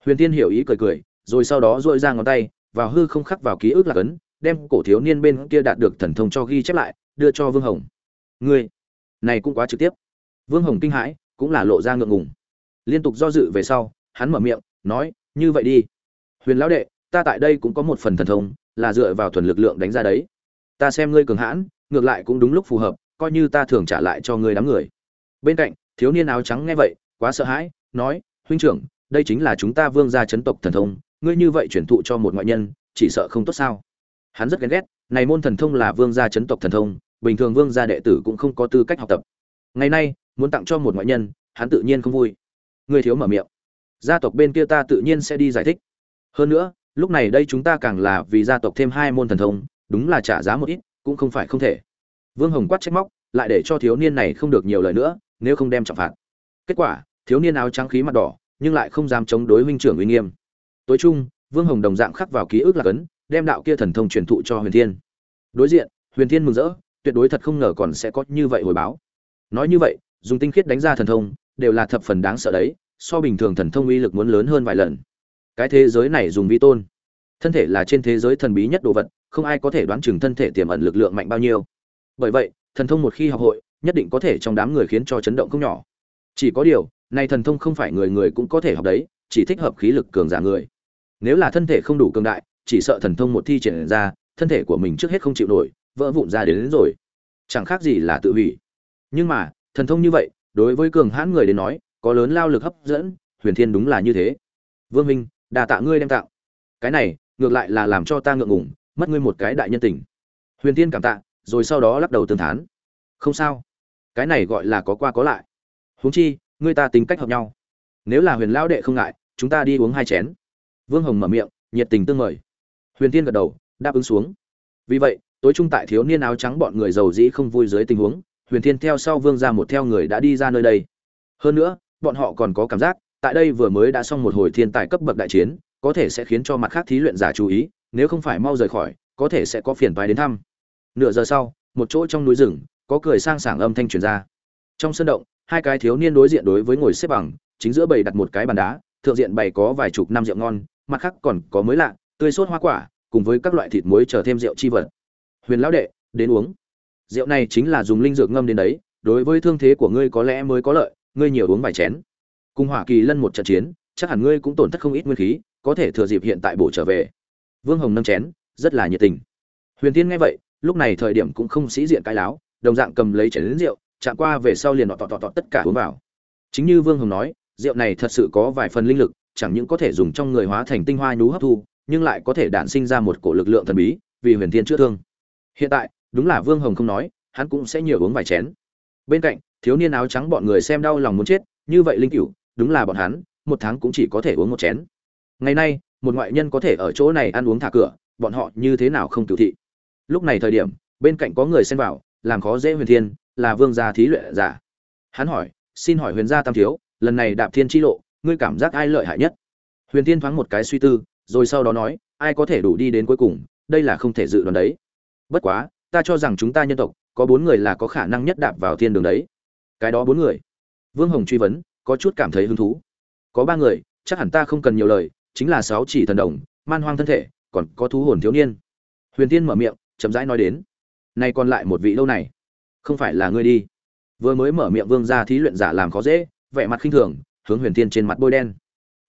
Huyền tiên hiểu ý cười cười, rồi sau đó dội ra ngón tay, vào hư không khắc vào ký ức là cấn đem cổ thiếu niên bên kia đạt được thần thông cho ghi chép lại, đưa cho vương hồng. Ngươi, này cũng quá trực tiếp. Vương hồng kinh hãi, cũng là lộ ra ngượng ngùng. Liên tục do dự về sau, hắn mở miệng, nói, như vậy đi. Huyền lão đệ, ta tại đây cũng có một phần thần thông, là dựa vào thuần lực lượng đánh ra đấy. Ta xem ngươi cường hãn, ngược lại cũng đúng lúc phù hợp, coi như ta thường trả lại cho ngươi đám người. Bên cạnh thiếu niên áo trắng nghe vậy, quá sợ hãi, nói, huynh trưởng, đây chính là chúng ta vương gia chấn tộc thần thông, ngươi như vậy chuyển thụ cho một ngoại nhân, chỉ sợ không tốt sao? Hắn rất ghen ghét, này môn thần thông là vương gia chấn tộc thần thông, bình thường vương gia đệ tử cũng không có tư cách học tập. Ngày nay, muốn tặng cho một ngoại nhân, hắn tự nhiên không vui. Ngươi thiếu mở miệng, gia tộc bên kia ta tự nhiên sẽ đi giải thích. Hơn nữa, lúc này đây chúng ta càng là vì gia tộc thêm hai môn thần thông, đúng là trả giá một ít, cũng không phải không thể. Vương hồng quát trách móc, lại để cho thiếu niên này không được nhiều lời nữa nếu không đem trọng phạt. Kết quả, thiếu niên áo trắng khí mặt đỏ, nhưng lại không dám chống đối huynh trưởng uy nghiêm. Tối trung vương hồng đồng dạng khắc vào ký ức là cấn, đem đạo kia thần thông truyền thụ cho huyền thiên. Đối diện, huyền thiên mừng rỡ, tuyệt đối thật không ngờ còn sẽ có như vậy hồi báo. Nói như vậy, dùng tinh khiết đánh ra thần thông, đều là thập phần đáng sợ đấy, so bình thường thần thông uy lực muốn lớn hơn vài lần. Cái thế giới này dùng vi tôn. Thân thể là trên thế giới thần bí nhất đồ vật, không ai có thể đoán chừng thân thể tiềm ẩn lực lượng mạnh bao nhiêu. Bởi vậy, thần thông một khi học hội nhất định có thể trong đám người khiến cho chấn động không nhỏ. Chỉ có điều này thần thông không phải người người cũng có thể học đấy chỉ thích hợp khí lực cường giả người. Nếu là thân thể không đủ cường đại chỉ sợ thần thông một thi triển ra thân thể của mình trước hết không chịu nổi vỡ vụn ra đến, đến rồi. Chẳng khác gì là tự hủy. Nhưng mà thần thông như vậy đối với cường hãn người đến nói có lớn lao lực hấp dẫn huyền thiên đúng là như thế. Vương minh đà tạ ngươi đem tạo cái này ngược lại là làm cho ta ngượng ngùng mất ngươi một cái đại nhân tình. Huyền thiên cảm tạ rồi sau đó lắc đầu tương thán. Không sao cái này gọi là có qua có lại. Huống chi người ta tính cách hợp nhau. Nếu là huyền lão đệ không ngại, chúng ta đi uống hai chén. Vương hồng mở miệng, nhiệt tình tương mời. Huyền tiên gật đầu, đáp ứng xuống. Vì vậy, tối trung tại thiếu niên áo trắng bọn người giàu dĩ không vui dưới tình huống, huyền thiên theo sau vương ra một theo người đã đi ra nơi đây. Hơn nữa, bọn họ còn có cảm giác, tại đây vừa mới đã xong một hồi thiên tài cấp bậc đại chiến, có thể sẽ khiến cho mặt khác thí luyện giả chú ý, nếu không phải mau rời khỏi, có thể sẽ có phiền toái đến thăm. Nửa giờ sau, một chỗ trong núi rừng có cười sang sảng âm thanh truyền ra. Trong sân động, hai cái thiếu niên đối diện đối với ngồi xếp bằng, chính giữa bầy đặt một cái bàn đá, thượng diện bày có vài chục năm rượu ngon, mặt khác còn có mới lạ, tươi sốt hoa quả, cùng với các loại thịt muối chờ thêm rượu chi vật. Huyền lão đệ, đến uống. Rượu này chính là dùng linh dược ngâm đến đấy, đối với thương thế của ngươi có lẽ mới có lợi, ngươi nhiều uống vài chén. Cùng hỏa kỳ lân một trận chiến, chắc hẳn ngươi cũng tổn thất không ít nguyên khí, có thể thừa dịp hiện tại bổ trở về. Vương hồng nâng chén, rất là nhiệt tình. Huyền tiên nghe vậy, lúc này thời điểm cũng không sĩ diện cái láo đồng dạng cầm lấy chén rượu, chạm qua về sau liền tọt tọt tọt tất cả uống vào. Chính như vương hồng nói, rượu này thật sự có vài phần linh lực, chẳng những có thể dùng trong người hóa thành tinh hoa nhú hấp thu, nhưng lại có thể đản sinh ra một cổ lực lượng thần bí, vì huyền thiên chữa thương. Hiện tại, đúng là vương hồng không nói, hắn cũng sẽ nhiều uống vài chén. Bên cạnh, thiếu niên áo trắng bọn người xem đau lòng muốn chết, như vậy linh cửu, đúng là bọn hắn, một tháng cũng chỉ có thể uống một chén. Ngày nay, một ngoại nhân có thể ở chỗ này ăn uống thả cửa, bọn họ như thế nào không tiểu thị? Lúc này thời điểm, bên cạnh có người xen vào làm khó dễ huyền thiên, là vương gia thí luyện giả. Hắn hỏi, xin hỏi huyền gia tam thiếu, lần này đạp thiên chi lộ, ngươi cảm giác ai lợi hại nhất? Huyền thiên thoáng một cái suy tư, rồi sau đó nói, ai có thể đủ đi đến cuối cùng, đây là không thể dự đoán đấy. Bất quá, ta cho rằng chúng ta nhân tộc, có bốn người là có khả năng nhất đạp vào thiên đường đấy. Cái đó bốn người. Vương hồng truy vấn, có chút cảm thấy hứng thú. Có ba người, chắc hẳn ta không cần nhiều lời, chính là sáu chỉ thần đồng, man hoang thân thể, còn có thú hồn thiếu niên. Huyền tiên mở miệng, chậm rãi nói đến nay còn lại một vị lâu này. Không phải là ngươi đi. Vừa mới mở miệng vương ra thí luyện giả làm khó dễ, vẻ mặt khinh thường, hướng huyền tiên trên mặt bôi đen.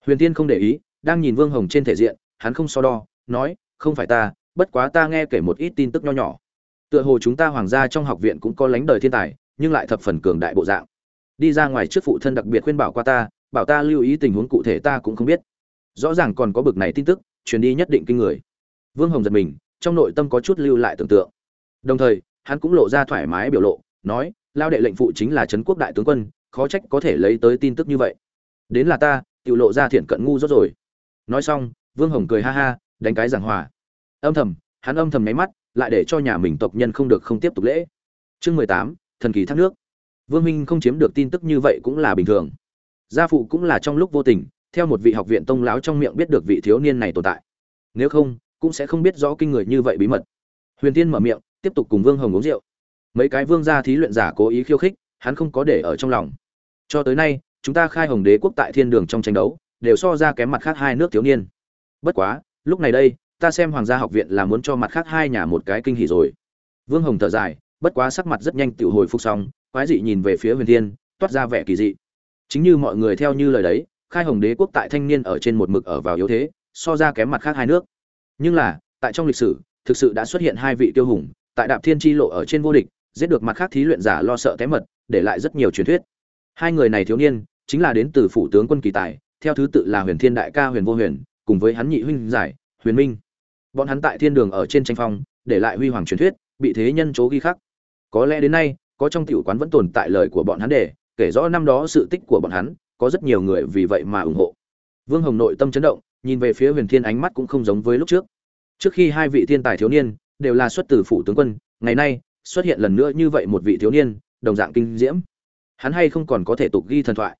Huyền tiên không để ý, đang nhìn vương hồng trên thể diện, hắn không so đo, nói, không phải ta, bất quá ta nghe kể một ít tin tức nho nhỏ. Tựa hồ chúng ta hoàng gia trong học viện cũng có lánh đời thiên tài, nhưng lại thập phần cường đại bộ dạng. Đi ra ngoài trước phụ thân đặc biệt khuyên bảo qua ta, bảo ta lưu ý tình huống cụ thể ta cũng không biết. Rõ ràng còn có bực này tin tức, truyền đi nhất định kinh người. Vương hồng giật mình, trong nội tâm có chút lưu lại tưởng tượng đồng thời, hắn cũng lộ ra thoải mái biểu lộ, nói, lao đệ lệnh phụ chính là trấn quốc đại tướng quân, khó trách có thể lấy tới tin tức như vậy. Đến là ta tự lộ ra thiện cận ngu rốt rồi. Nói xong, vương hồng cười ha ha, đánh cái giảng hòa. Âm thầm, hắn âm thầm nháy mắt, lại để cho nhà mình tộc nhân không được không tiếp tục lễ. Chương mười tám, thần kỳ thác nước. Vương minh không chiếm được tin tức như vậy cũng là bình thường. Gia phụ cũng là trong lúc vô tình, theo một vị học viện tông láo trong miệng biết được vị thiếu niên này tồn tại. Nếu không, cũng sẽ không biết rõ kinh người như vậy bí mật. Huyền tiên mở miệng tiếp tục cùng vương hồng uống rượu. Mấy cái vương gia thí luyện giả cố ý khiêu khích, hắn không có để ở trong lòng. Cho tới nay, chúng ta khai hồng đế quốc tại thiên đường trong tranh đấu, đều so ra kém mặt khác hai nước thiếu niên. Bất quá, lúc này đây, ta xem hoàng gia học viện là muốn cho mặt khác hai nhà một cái kinh hỉ rồi. Vương hồng thở dài, bất quá sắc mặt rất nhanh tự hồi phục xong, quái dị nhìn về phía huyền thiên, toát ra vẻ kỳ dị. Chính như mọi người theo như lời đấy, khai hồng đế quốc tại thanh niên ở trên một mực ở vào yếu thế, so ra kém mặt khác hai nước. Nhưng là, tại trong lịch sử, thực sự đã xuất hiện hai vị tiêu hùng tại đạp thiên tri lộ ở trên vô địch, giết được mặt khác thí luyện giả lo sợ té mật, để lại rất nhiều truyền thuyết. Hai người này thiếu niên, chính là đến từ phủ tướng quân kỳ tài, theo thứ tự là huyền thiên đại ca huyền vô huyền, cùng với hắn nhị huynh giải, huyền minh. Bọn hắn tại thiên đường ở trên tranh phong, để lại huy hoàng truyền thuyết, bị thế nhân chố ghi khắc. Có lẽ đến nay, có trong tiểu quán vẫn tồn tại lời của bọn hắn để kể rõ năm đó sự tích của bọn hắn, có rất nhiều người vì vậy mà ủng hộ. Vương hồng nội tâm chấn động, nhìn về phía huyền thiên ánh mắt cũng không giống với lúc trước. Trước khi hai vị thiên tài thiếu niên đều là xuất từ phủ tướng quân, ngày nay, xuất hiện lần nữa như vậy một vị thiếu niên, đồng dạng kinh diễm. Hắn hay không còn có thể tục ghi thần thoại?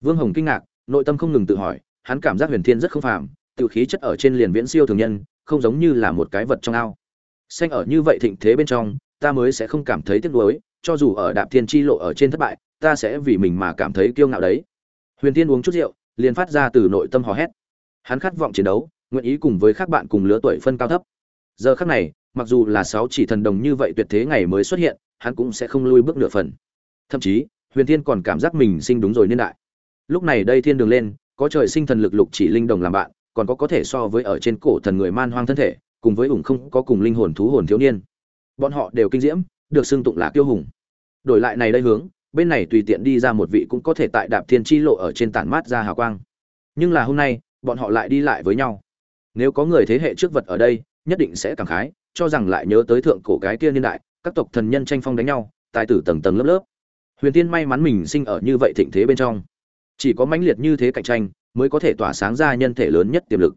Vương hồng kinh ngạc, nội tâm không ngừng tự hỏi, hắn cảm giác huyền thiên rất không phàm tự khí chất ở trên liền viễn siêu thường nhân, không giống như là một cái vật trong ao. Xanh ở như vậy thịnh thế bên trong, ta mới sẽ không cảm thấy tiếc nuối, cho dù ở đạp thiên chi lộ ở trên thất bại, ta sẽ vì mình mà cảm thấy kiêu ngạo đấy. Huyền Thiên uống chút rượu, liền phát ra từ nội tâm hò hét. Hắn khát vọng chiến đấu, nguyện ý cùng với các bạn cùng lứa tuổi phân cao thấp. Giờ khắc này mặc dù là sáu chỉ thần đồng như vậy tuyệt thế ngày mới xuất hiện, hắn cũng sẽ không lui bước nửa phần. Thậm chí, huyền thiên còn cảm giác mình sinh đúng rồi niên đại. Lúc này đây thiên đường lên, có trời sinh thần lực lục chỉ linh đồng làm bạn, còn có có thể so với ở trên cổ thần người man hoang thân thể, cùng với ủng không có cùng linh hồn thú hồn thiếu niên. Bọn họ đều kinh diễm, được xưng tụng là kiêu hùng. Đổi lại này đây hướng, bên này tùy tiện đi ra một vị cũng có thể tại đạp thiên chi lộ ở trên tản mát ra hào quang. Nhưng là hôm nay, bọn họ lại đi lại với nhau. Nếu có người thế hệ trước vật ở đây, nhất định sẽ cảm khái cho rằng lại nhớ tới thượng cổ cái kia niên đại, các tộc thần nhân tranh phong đánh nhau, tài tử tầng tầng lớp lớp. Huyền tiên may mắn mình sinh ở như vậy thịnh thế bên trong. Chỉ có mãnh liệt như thế cạnh tranh, mới có thể tỏa sáng ra nhân thể lớn nhất tiềm lực.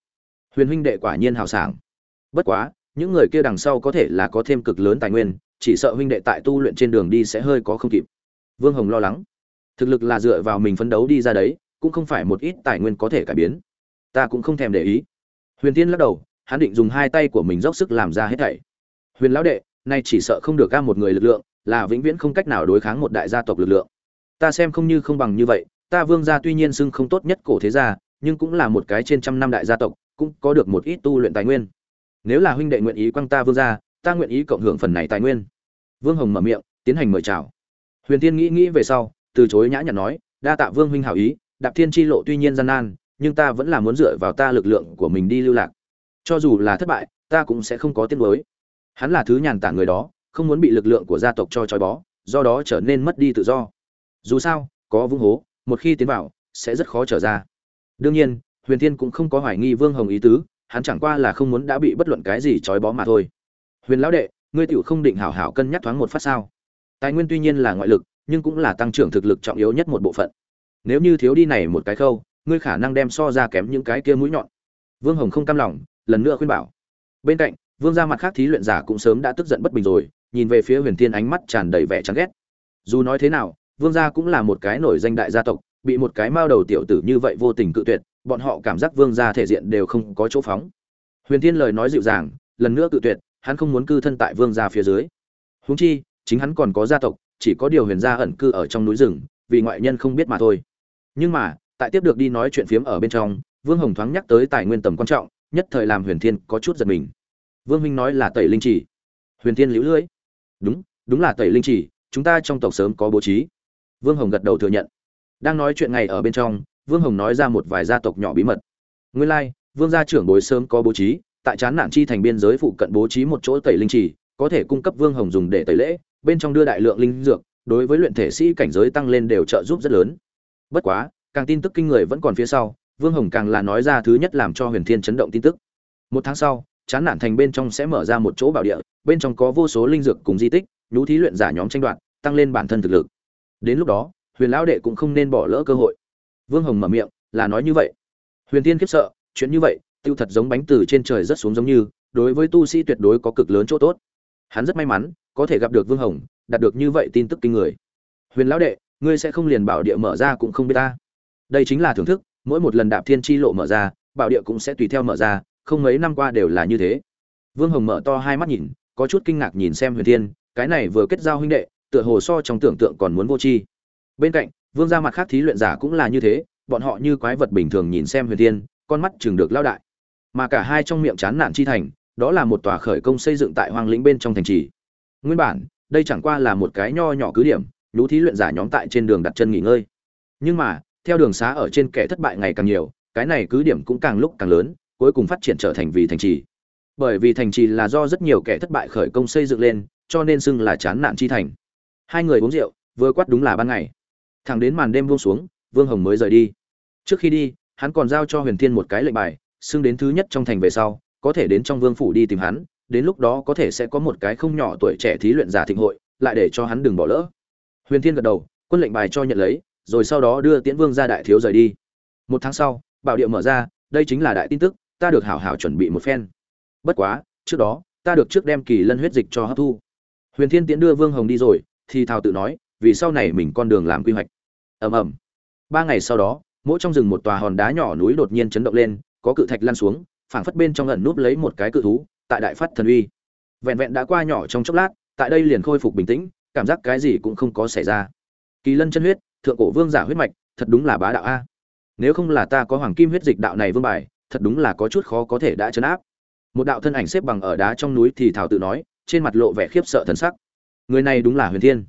Huyền huynh đệ quả nhiên hào sảng. Bất quá, những người kia đằng sau có thể là có thêm cực lớn tài nguyên, chỉ sợ huynh đệ tại tu luyện trên đường đi sẽ hơi có không kịp. Vương hồng lo lắng. Thực lực là dựa vào mình phấn đấu đi ra đấy, cũng không phải một ít tài nguyên có thể cải biến. Ta cũng không thèm để ý. Huyền tiên lắc đầu hắn định dùng hai tay của mình dốc sức làm ra hết thảy. Huyền lão đệ, nay chỉ sợ không được ca một người lực lượng, là vĩnh viễn không cách nào đối kháng một đại gia tộc lực lượng. Ta xem không như không bằng như vậy, ta vương gia tuy nhiên xưng không tốt nhất cổ thế gia, nhưng cũng là một cái trên trăm năm đại gia tộc, cũng có được một ít tu luyện tài nguyên. Nếu là huynh đệ nguyện ý quăng ta vương gia, ta nguyện ý cộng hưởng phần này tài nguyên. Vương hồng mở miệng, tiến hành mời chào. Huyền tiên nghĩ nghĩ về sau, từ chối nhã nhặn nói, đa tạ vương huynh hảo ý, đạp thiên tri lộ tuy nhiên gian nan, nhưng ta vẫn là muốn dựa vào ta lực lượng của mình đi lưu lạc cho dù là thất bại, ta cũng sẽ không có tiếc nuối. Hắn là thứ nhàn tản người đó, không muốn bị lực lượng của gia tộc cho trói bó, do đó trở nên mất đi tự do. Dù sao, có vung hố, một khi tiến vào, sẽ rất khó trở ra. Đương nhiên, huyền thiên cũng không có hoài nghi vương hồng ý tứ, hắn chẳng qua là không muốn đã bị bất luận cái gì trói bó mà thôi. Huyền lão đệ, ngươi tiểu không định hảo hảo cân nhắc thoáng một phát sao? Tài nguyên tuy nhiên là ngoại lực, nhưng cũng là tăng trưởng thực lực trọng yếu nhất một bộ phận. Nếu như thiếu đi này một cái khâu, ngươi khả năng đem so ra kém những cái kia mũi nhọn. Vương hồng không cam lòng lần nữa khuyên bảo. Bên cạnh, vương gia mặt khác thí luyện giả cũng sớm đã tức giận bất bình rồi, nhìn về phía huyền thiên ánh mắt tràn đầy vẻ chán ghét. Dù nói thế nào, vương gia cũng là một cái nổi danh đại gia tộc, bị một cái mao đầu tiểu tử như vậy vô tình cự tuyệt, bọn họ cảm giác vương gia thể diện đều không có chỗ phóng. Huyền thiên lời nói dịu dàng, lần nữa cự tuyệt, hắn không muốn cư thân tại vương gia phía dưới. Huống chi, chính hắn còn có gia tộc, chỉ có điều huyền gia ẩn cư ở trong núi rừng, vì ngoại nhân không biết mà thôi. Nhưng mà, tại tiếp được đi nói chuyện phiếm ở bên trong, vương hồng thoáng nhắc tới tài nguyên tầm quan trọng nhất thời làm huyền thiên có chút giật mình. Vương huynh nói là tẩy linh chỉ. Huyền thiên liễu lưỡi. Đúng đúng là tẩy linh chỉ, chúng ta trong tộc sớm có bố trí. Vương hồng gật đầu thừa nhận. Đang nói chuyện ngày ở bên trong, vương hồng nói ra một vài gia tộc nhỏ bí mật. Nguyên lai, vương gia trưởng bối sớm có bố trí, tại chán nản chi thành biên giới phụ cận bố trí một chỗ tẩy linh chỉ, có thể cung cấp vương hồng dùng để tẩy lễ, bên trong đưa đại lượng linh dược, đối với luyện thể sĩ cảnh giới tăng lên đều trợ giúp rất lớn. Bất quá, càng tin tức kinh người vẫn còn phía sau vương hồng càng là nói ra thứ nhất làm cho huyền thiên chấn động tin tức. Một tháng sau, chán nản thành bên trong sẽ mở ra một chỗ bảo địa, bên trong có vô số linh dược cùng di tích nhú thí luyện giả nhóm tranh đoạt, tăng lên bản thân thực lực. Đến lúc đó, huyền lão đệ cũng không nên bỏ lỡ cơ hội. Vương hồng mở miệng, là nói như vậy. Huyền Thiên khiếp sợ, chuyện như vậy, tiêu thật giống bánh từ trên trời rất xuống giống như, đối với tu sĩ tuyệt đối có cực lớn chỗ tốt. Hắn rất may mắn, có thể gặp được vương hồng, đạt được như vậy tin tức kinh người. Huyền lão đệ, ngươi sẽ không liền bảo địa mở ra cũng không biết ta. Đây chính là thưởng thức mỗi một lần đạp thiên chi lộ mở ra, bảo địa cũng sẽ tùy theo mở ra, không mấy năm qua đều là như thế. Vương hồng mở to hai mắt nhìn, có chút kinh ngạc nhìn xem huyền thiên, cái này vừa kết giao huynh đệ, tựa hồ so trong tưởng tượng còn muốn vô tri. Bên cạnh, vương gia mặt khác thí luyện giả cũng là như thế, bọn họ như quái vật bình thường nhìn xem huyền thiên, con mắt chừng được lao đại. Mà cả hai trong miệng chán nản chi thành, đó là một tòa khởi công xây dựng tại hoang lĩnh bên trong thành trì. Nguyên bản, đây chẳng qua là một cái nho nhỏ cứ điểm nhú thí luyện giả nhóm tại trên đường đặt chân nghỉ ngơi. Nhưng mà theo đường xá ở trên kẻ thất bại ngày càng nhiều, cái này cứ điểm cũng càng lúc càng lớn, cuối cùng phát triển trở thành vì thành trì. Bởi vì thành trì là do rất nhiều kẻ thất bại khởi công xây dựng lên, cho nên xưng là chán nạn chi thành. Hai người uống rượu, vừa quát đúng là ban ngày. Thẳng đến màn đêm buông xuống, vương hồng mới rời đi. Trước khi đi, hắn còn giao cho huyền thiên một cái lệnh bài, xưng đến thứ nhất trong thành về sau, có thể đến trong vương phủ đi tìm hắn, đến lúc đó có thể sẽ có một cái không nhỏ tuổi trẻ thí luyện giả thịnh hội, lại để cho hắn đừng bỏ lỡ. Huyền thiên gật đầu, quân lệnh bài cho nhận lấy rồi sau đó đưa tiễn vương ra đại thiếu rời đi. Một tháng sau, bảo địa mở ra, đây chính là đại tin tức, ta được hảo hảo chuẩn bị một phen. Bất quá, trước đó, ta được trước đem kỳ lân huyết dịch cho hấp thu. Huyền thiên tiễn đưa vương hồng đi rồi, thì thào tự nói, vì sau này mình con đường làm quy hoạch. Ầm ầm. Ba ngày sau đó, mỗi trong rừng một tòa hòn đá nhỏ núi đột nhiên chấn động lên, có cự thạch lăn xuống, phảng phất bên trong ẩn núp lấy một cái cự thú, tại đại phát thần uy. Vẹn vẹn đã qua nhỏ trong chốc lát, tại đây liền khôi phục bình tĩnh, cảm giác cái gì cũng không có xảy ra. Kỳ lân chân huyết thượng cổ vương giả huyết mạch, thật đúng là bá đạo a. Nếu không là ta có hoàng kim huyết dịch đạo này vương bài, thật đúng là có chút khó có thể đã chấn áp. Một đạo thân ảnh xếp bằng ở đá trong núi thì thảo tự nói, trên mặt lộ vẻ khiếp sợ thần sắc. Người này đúng là huyền thiên.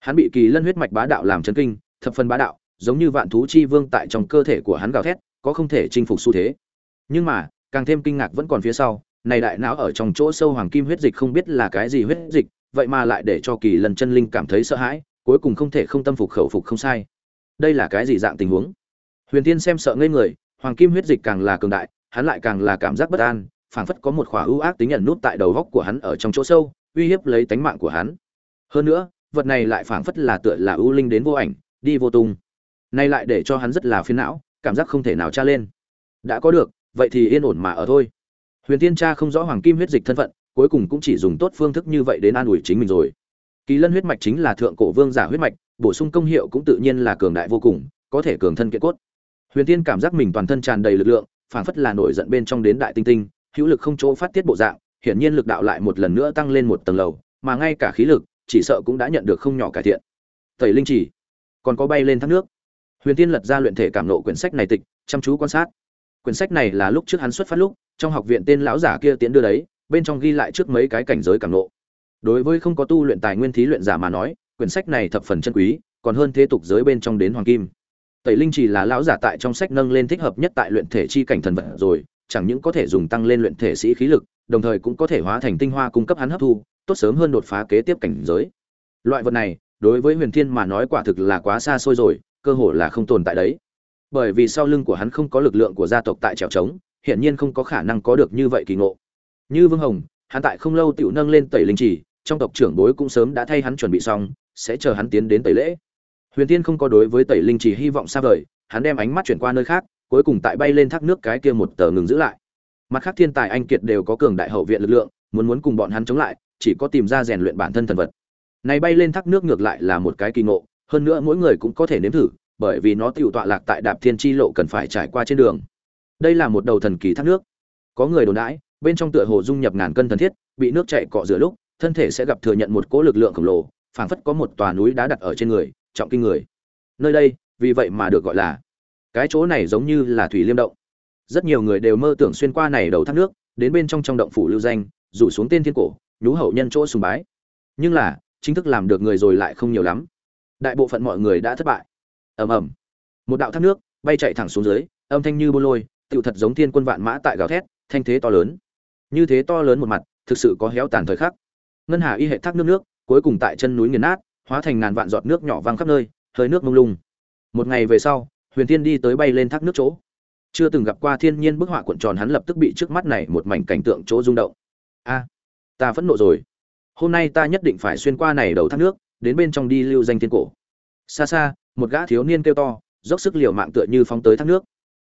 Hắn bị kỳ lân huyết mạch bá đạo làm chấn kinh, thập phần bá đạo, giống như vạn thú chi vương tại trong cơ thể của hắn gào thét, có không thể chinh phục xu thế. Nhưng mà, càng thêm kinh ngạc vẫn còn phía sau, này đại não ở trong chỗ sâu hoàng kim huyết dịch không biết là cái gì huyết dịch, vậy mà lại để cho kỳ lân chân linh cảm thấy sợ hãi cuối cùng không thể không tâm phục khẩu phục không sai. Đây là cái gì dạng tình huống? Huyền tiên xem sợ ngây người, hoàng kim huyết dịch càng là cường đại, hắn lại càng là cảm giác bất an, phảng phất có một khỏa ưu ác tính nhận nút tại đầu góc của hắn ở trong chỗ sâu, uy hiếp lấy tánh mạng của hắn. Hơn nữa, vật này lại phảng phất là tựa là ưu linh đến vô ảnh, đi vô tung. Nay lại để cho hắn rất là phiền não, cảm giác không thể nào tra lên. Đã có được, vậy thì yên ổn mà ở thôi. Huyền tiên cha không rõ hoàng kim huyết dịch thân phận, cuối cùng cũng chỉ dùng tốt phương thức như vậy đến an ủi chính mình rồi kỳ lân huyết mạch chính là thượng cổ vương giả huyết mạch, bổ sung công hiệu cũng tự nhiên là cường đại vô cùng, có thể cường thân kiện cốt. Huyền tiên cảm giác mình toàn thân tràn đầy lực lượng, phảng phất là nổi giận bên trong đến đại tinh tinh, hữu lực không chỗ phát tiết bộ dạng, hiển nhiên lực đạo lại một lần nữa tăng lên một tầng lầu, mà ngay cả khí lực, chỉ sợ cũng đã nhận được không nhỏ cải thiện. Tẩy linh chỉ, còn có bay lên thác nước. Huyền tiên lật ra luyện thể cảm nộ quyển sách này tịch, chăm chú quan sát. Quyển sách này là lúc trước hắn xuất phát lúc, trong học viện tên lão giả kia tiến đưa đấy, bên trong ghi lại trước mấy cái cảnh giới cảm nộ đối với không có tu luyện tài nguyên thí luyện giả mà nói, quyển sách này thập phần chân quý, còn hơn thế tục giới bên trong đến hoàng kim. Tẩy linh chỉ là lão giả tại trong sách nâng lên thích hợp nhất tại luyện thể chi cảnh thần vật rồi, chẳng những có thể dùng tăng lên luyện thể sĩ khí lực, đồng thời cũng có thể hóa thành tinh hoa cung cấp hắn hấp thu, tốt sớm hơn đột phá kế tiếp cảnh giới. Loại vật này, đối với huyền thiên mà nói quả thực là quá xa xôi rồi, cơ hội là không tồn tại đấy. Bởi vì sau lưng của hắn không có lực lượng của gia tộc tại trèo trống, hiển nhiên không có khả năng có được như vậy kỳ ngộ. Như vương hồng, hắn tại không lâu tiểu nâng lên tẩy linh chỉ trong tộc trưởng bối cũng sớm đã thay hắn chuẩn bị xong, sẽ chờ hắn tiến đến tẩy lễ. Huyền tiên không có đối với tẩy linh chỉ hy vọng xa vời, hắn đem ánh mắt chuyển qua nơi khác, cuối cùng tại bay lên thác nước cái kia một tờ ngừng giữ lại. Mặt khác thiên tài anh kiệt đều có cường đại hậu viện lực lượng, muốn muốn cùng bọn hắn chống lại, chỉ có tìm ra rèn luyện bản thân thần vật. Này bay lên thác nước ngược lại là một cái kỳ ngộ, hơn nữa mỗi người cũng có thể nếm thử, bởi vì nó tựu tọa lạc tại đạp thiên chi lộ cần phải trải qua trên đường. Đây là một đầu thần kỳ thác nước. Có người đồn đãi, bên trong tựa hồ dung nhập ngàn cân thần thiết, bị nước chảy cọ rửa lúc thân thể sẽ gặp thừa nhận một cỗ lực lượng khổng lồ, phảng phất có một tòa núi đá đặt ở trên người, trọng kinh người. Nơi đây, vì vậy mà được gọi là cái chỗ này giống như là thủy liêm động. Rất nhiều người đều mơ tưởng xuyên qua này đầu thác nước, đến bên trong trong động phủ lưu danh, rủ xuống tên thiên cổ, nhú hậu nhân chỗ sùng bái. Nhưng là, chính thức làm được người rồi lại không nhiều lắm. Đại bộ phận mọi người đã thất bại. Ầm ầm. Một đạo thác nước bay chạy thẳng xuống dưới, âm thanh như bô lôi, tựu thật giống thiên quân vạn mã tại gào thét, thanh thế to lớn. Như thế to lớn một mặt, thực sự có héo tàn thời khắc ngân hà y hệ thác nước nước, cuối cùng tại chân núi nghiền nát, hóa thành ngàn vạn giọt nước nhỏ văng khắp nơi, hơi nước mông lung. Một ngày về sau, huyền thiên đi tới bay lên thác nước chỗ. Chưa từng gặp qua thiên nhiên bức họa cuộn tròn hắn lập tức bị trước mắt này một mảnh cảnh tượng chỗ rung động. A, ta phẫn nộ rồi. Hôm nay ta nhất định phải xuyên qua này đầu thác nước, đến bên trong đi lưu danh thiên cổ. Xa xa, một gã thiếu niên kêu to, dốc sức liều mạng tựa như phóng tới thác nước.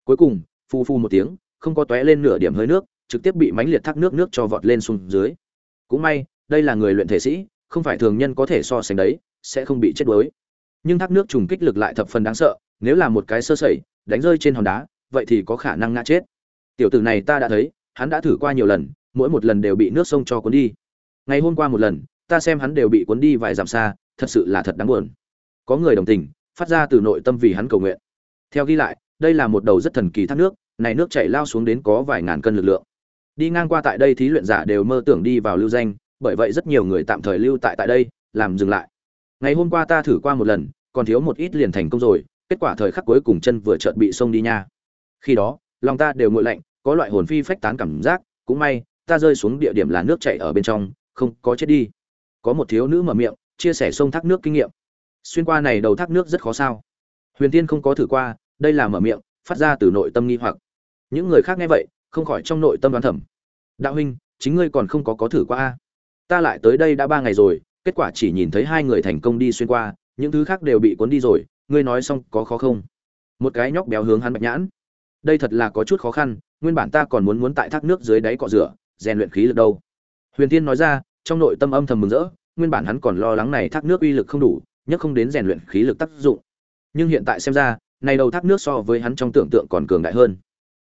Cuối cùng phu phu một tiếng, không có tóe lên nửa điểm hơi nước, trực tiếp bị mánh liệt thác nước nước cho vọt lên xuống dưới. Cũng may đây là người luyện thể sĩ, không phải thường nhân có thể so sánh đấy, sẽ không bị chết đuối. Nhưng thác nước trùng kích lực lại thập phần đáng sợ, nếu là một cái sơ sẩy, đánh rơi trên hòn đá, vậy thì có khả năng ngã chết. Tiểu tử này ta đã thấy, hắn đã thử qua nhiều lần, mỗi một lần đều bị nước sông cho cuốn đi. Ngày hôm qua một lần, ta xem hắn đều bị cuốn đi vài dặm xa, thật sự là thật đáng buồn. Có người đồng tình, phát ra từ nội tâm vì hắn cầu nguyện. Theo ghi lại, đây là một đầu rất thần kỳ thác nước, này nước chảy lao xuống đến có vài ngàn cân lực lượng. Đi ngang qua tại đây thí luyện giả đều mơ tưởng đi vào lưu danh bởi vậy rất nhiều người tạm thời lưu tại tại đây, làm dừng lại. Ngày hôm qua ta thử qua một lần, còn thiếu một ít liền thành công rồi, kết quả thời khắc cuối cùng chân vừa chợt bị xông đi nha. Khi đó, lòng ta đều nguội lạnh, có loại hồn phi phách tán cảm giác, cũng may, ta rơi xuống địa điểm là nước chảy ở bên trong, không có chết đi. Có một thiếu nữ mở miệng, chia sẻ sông thác nước kinh nghiệm. Xuyên qua này đầu thác nước rất khó sao. Huyền tiên không có thử qua, đây là mở miệng, phát ra từ nội tâm nghi hoặc. Những người khác nghe vậy, không khỏi trong nội tâm đoán thẩm đạo huynh, chính ngươi còn không có có thử qua a? Ta lại tới đây đã ba ngày rồi, kết quả chỉ nhìn thấy hai người thành công đi xuyên qua, những thứ khác đều bị cuốn đi rồi, ngươi nói xong có khó không? Một cái nhóc béo hướng hắn bạch nhãn. Đây thật là có chút khó khăn, nguyên bản ta còn muốn muốn tại thác nước dưới đáy cọ rửa, rèn luyện khí lực đâu. Huyền tiên nói ra, trong nội tâm âm thầm mừng rỡ, nguyên bản hắn còn lo lắng này thác nước uy lực không đủ, nhất không đến rèn luyện khí lực tác dụng. Nhưng hiện tại xem ra, này đầu thác nước so với hắn trong tưởng tượng còn cường đại hơn.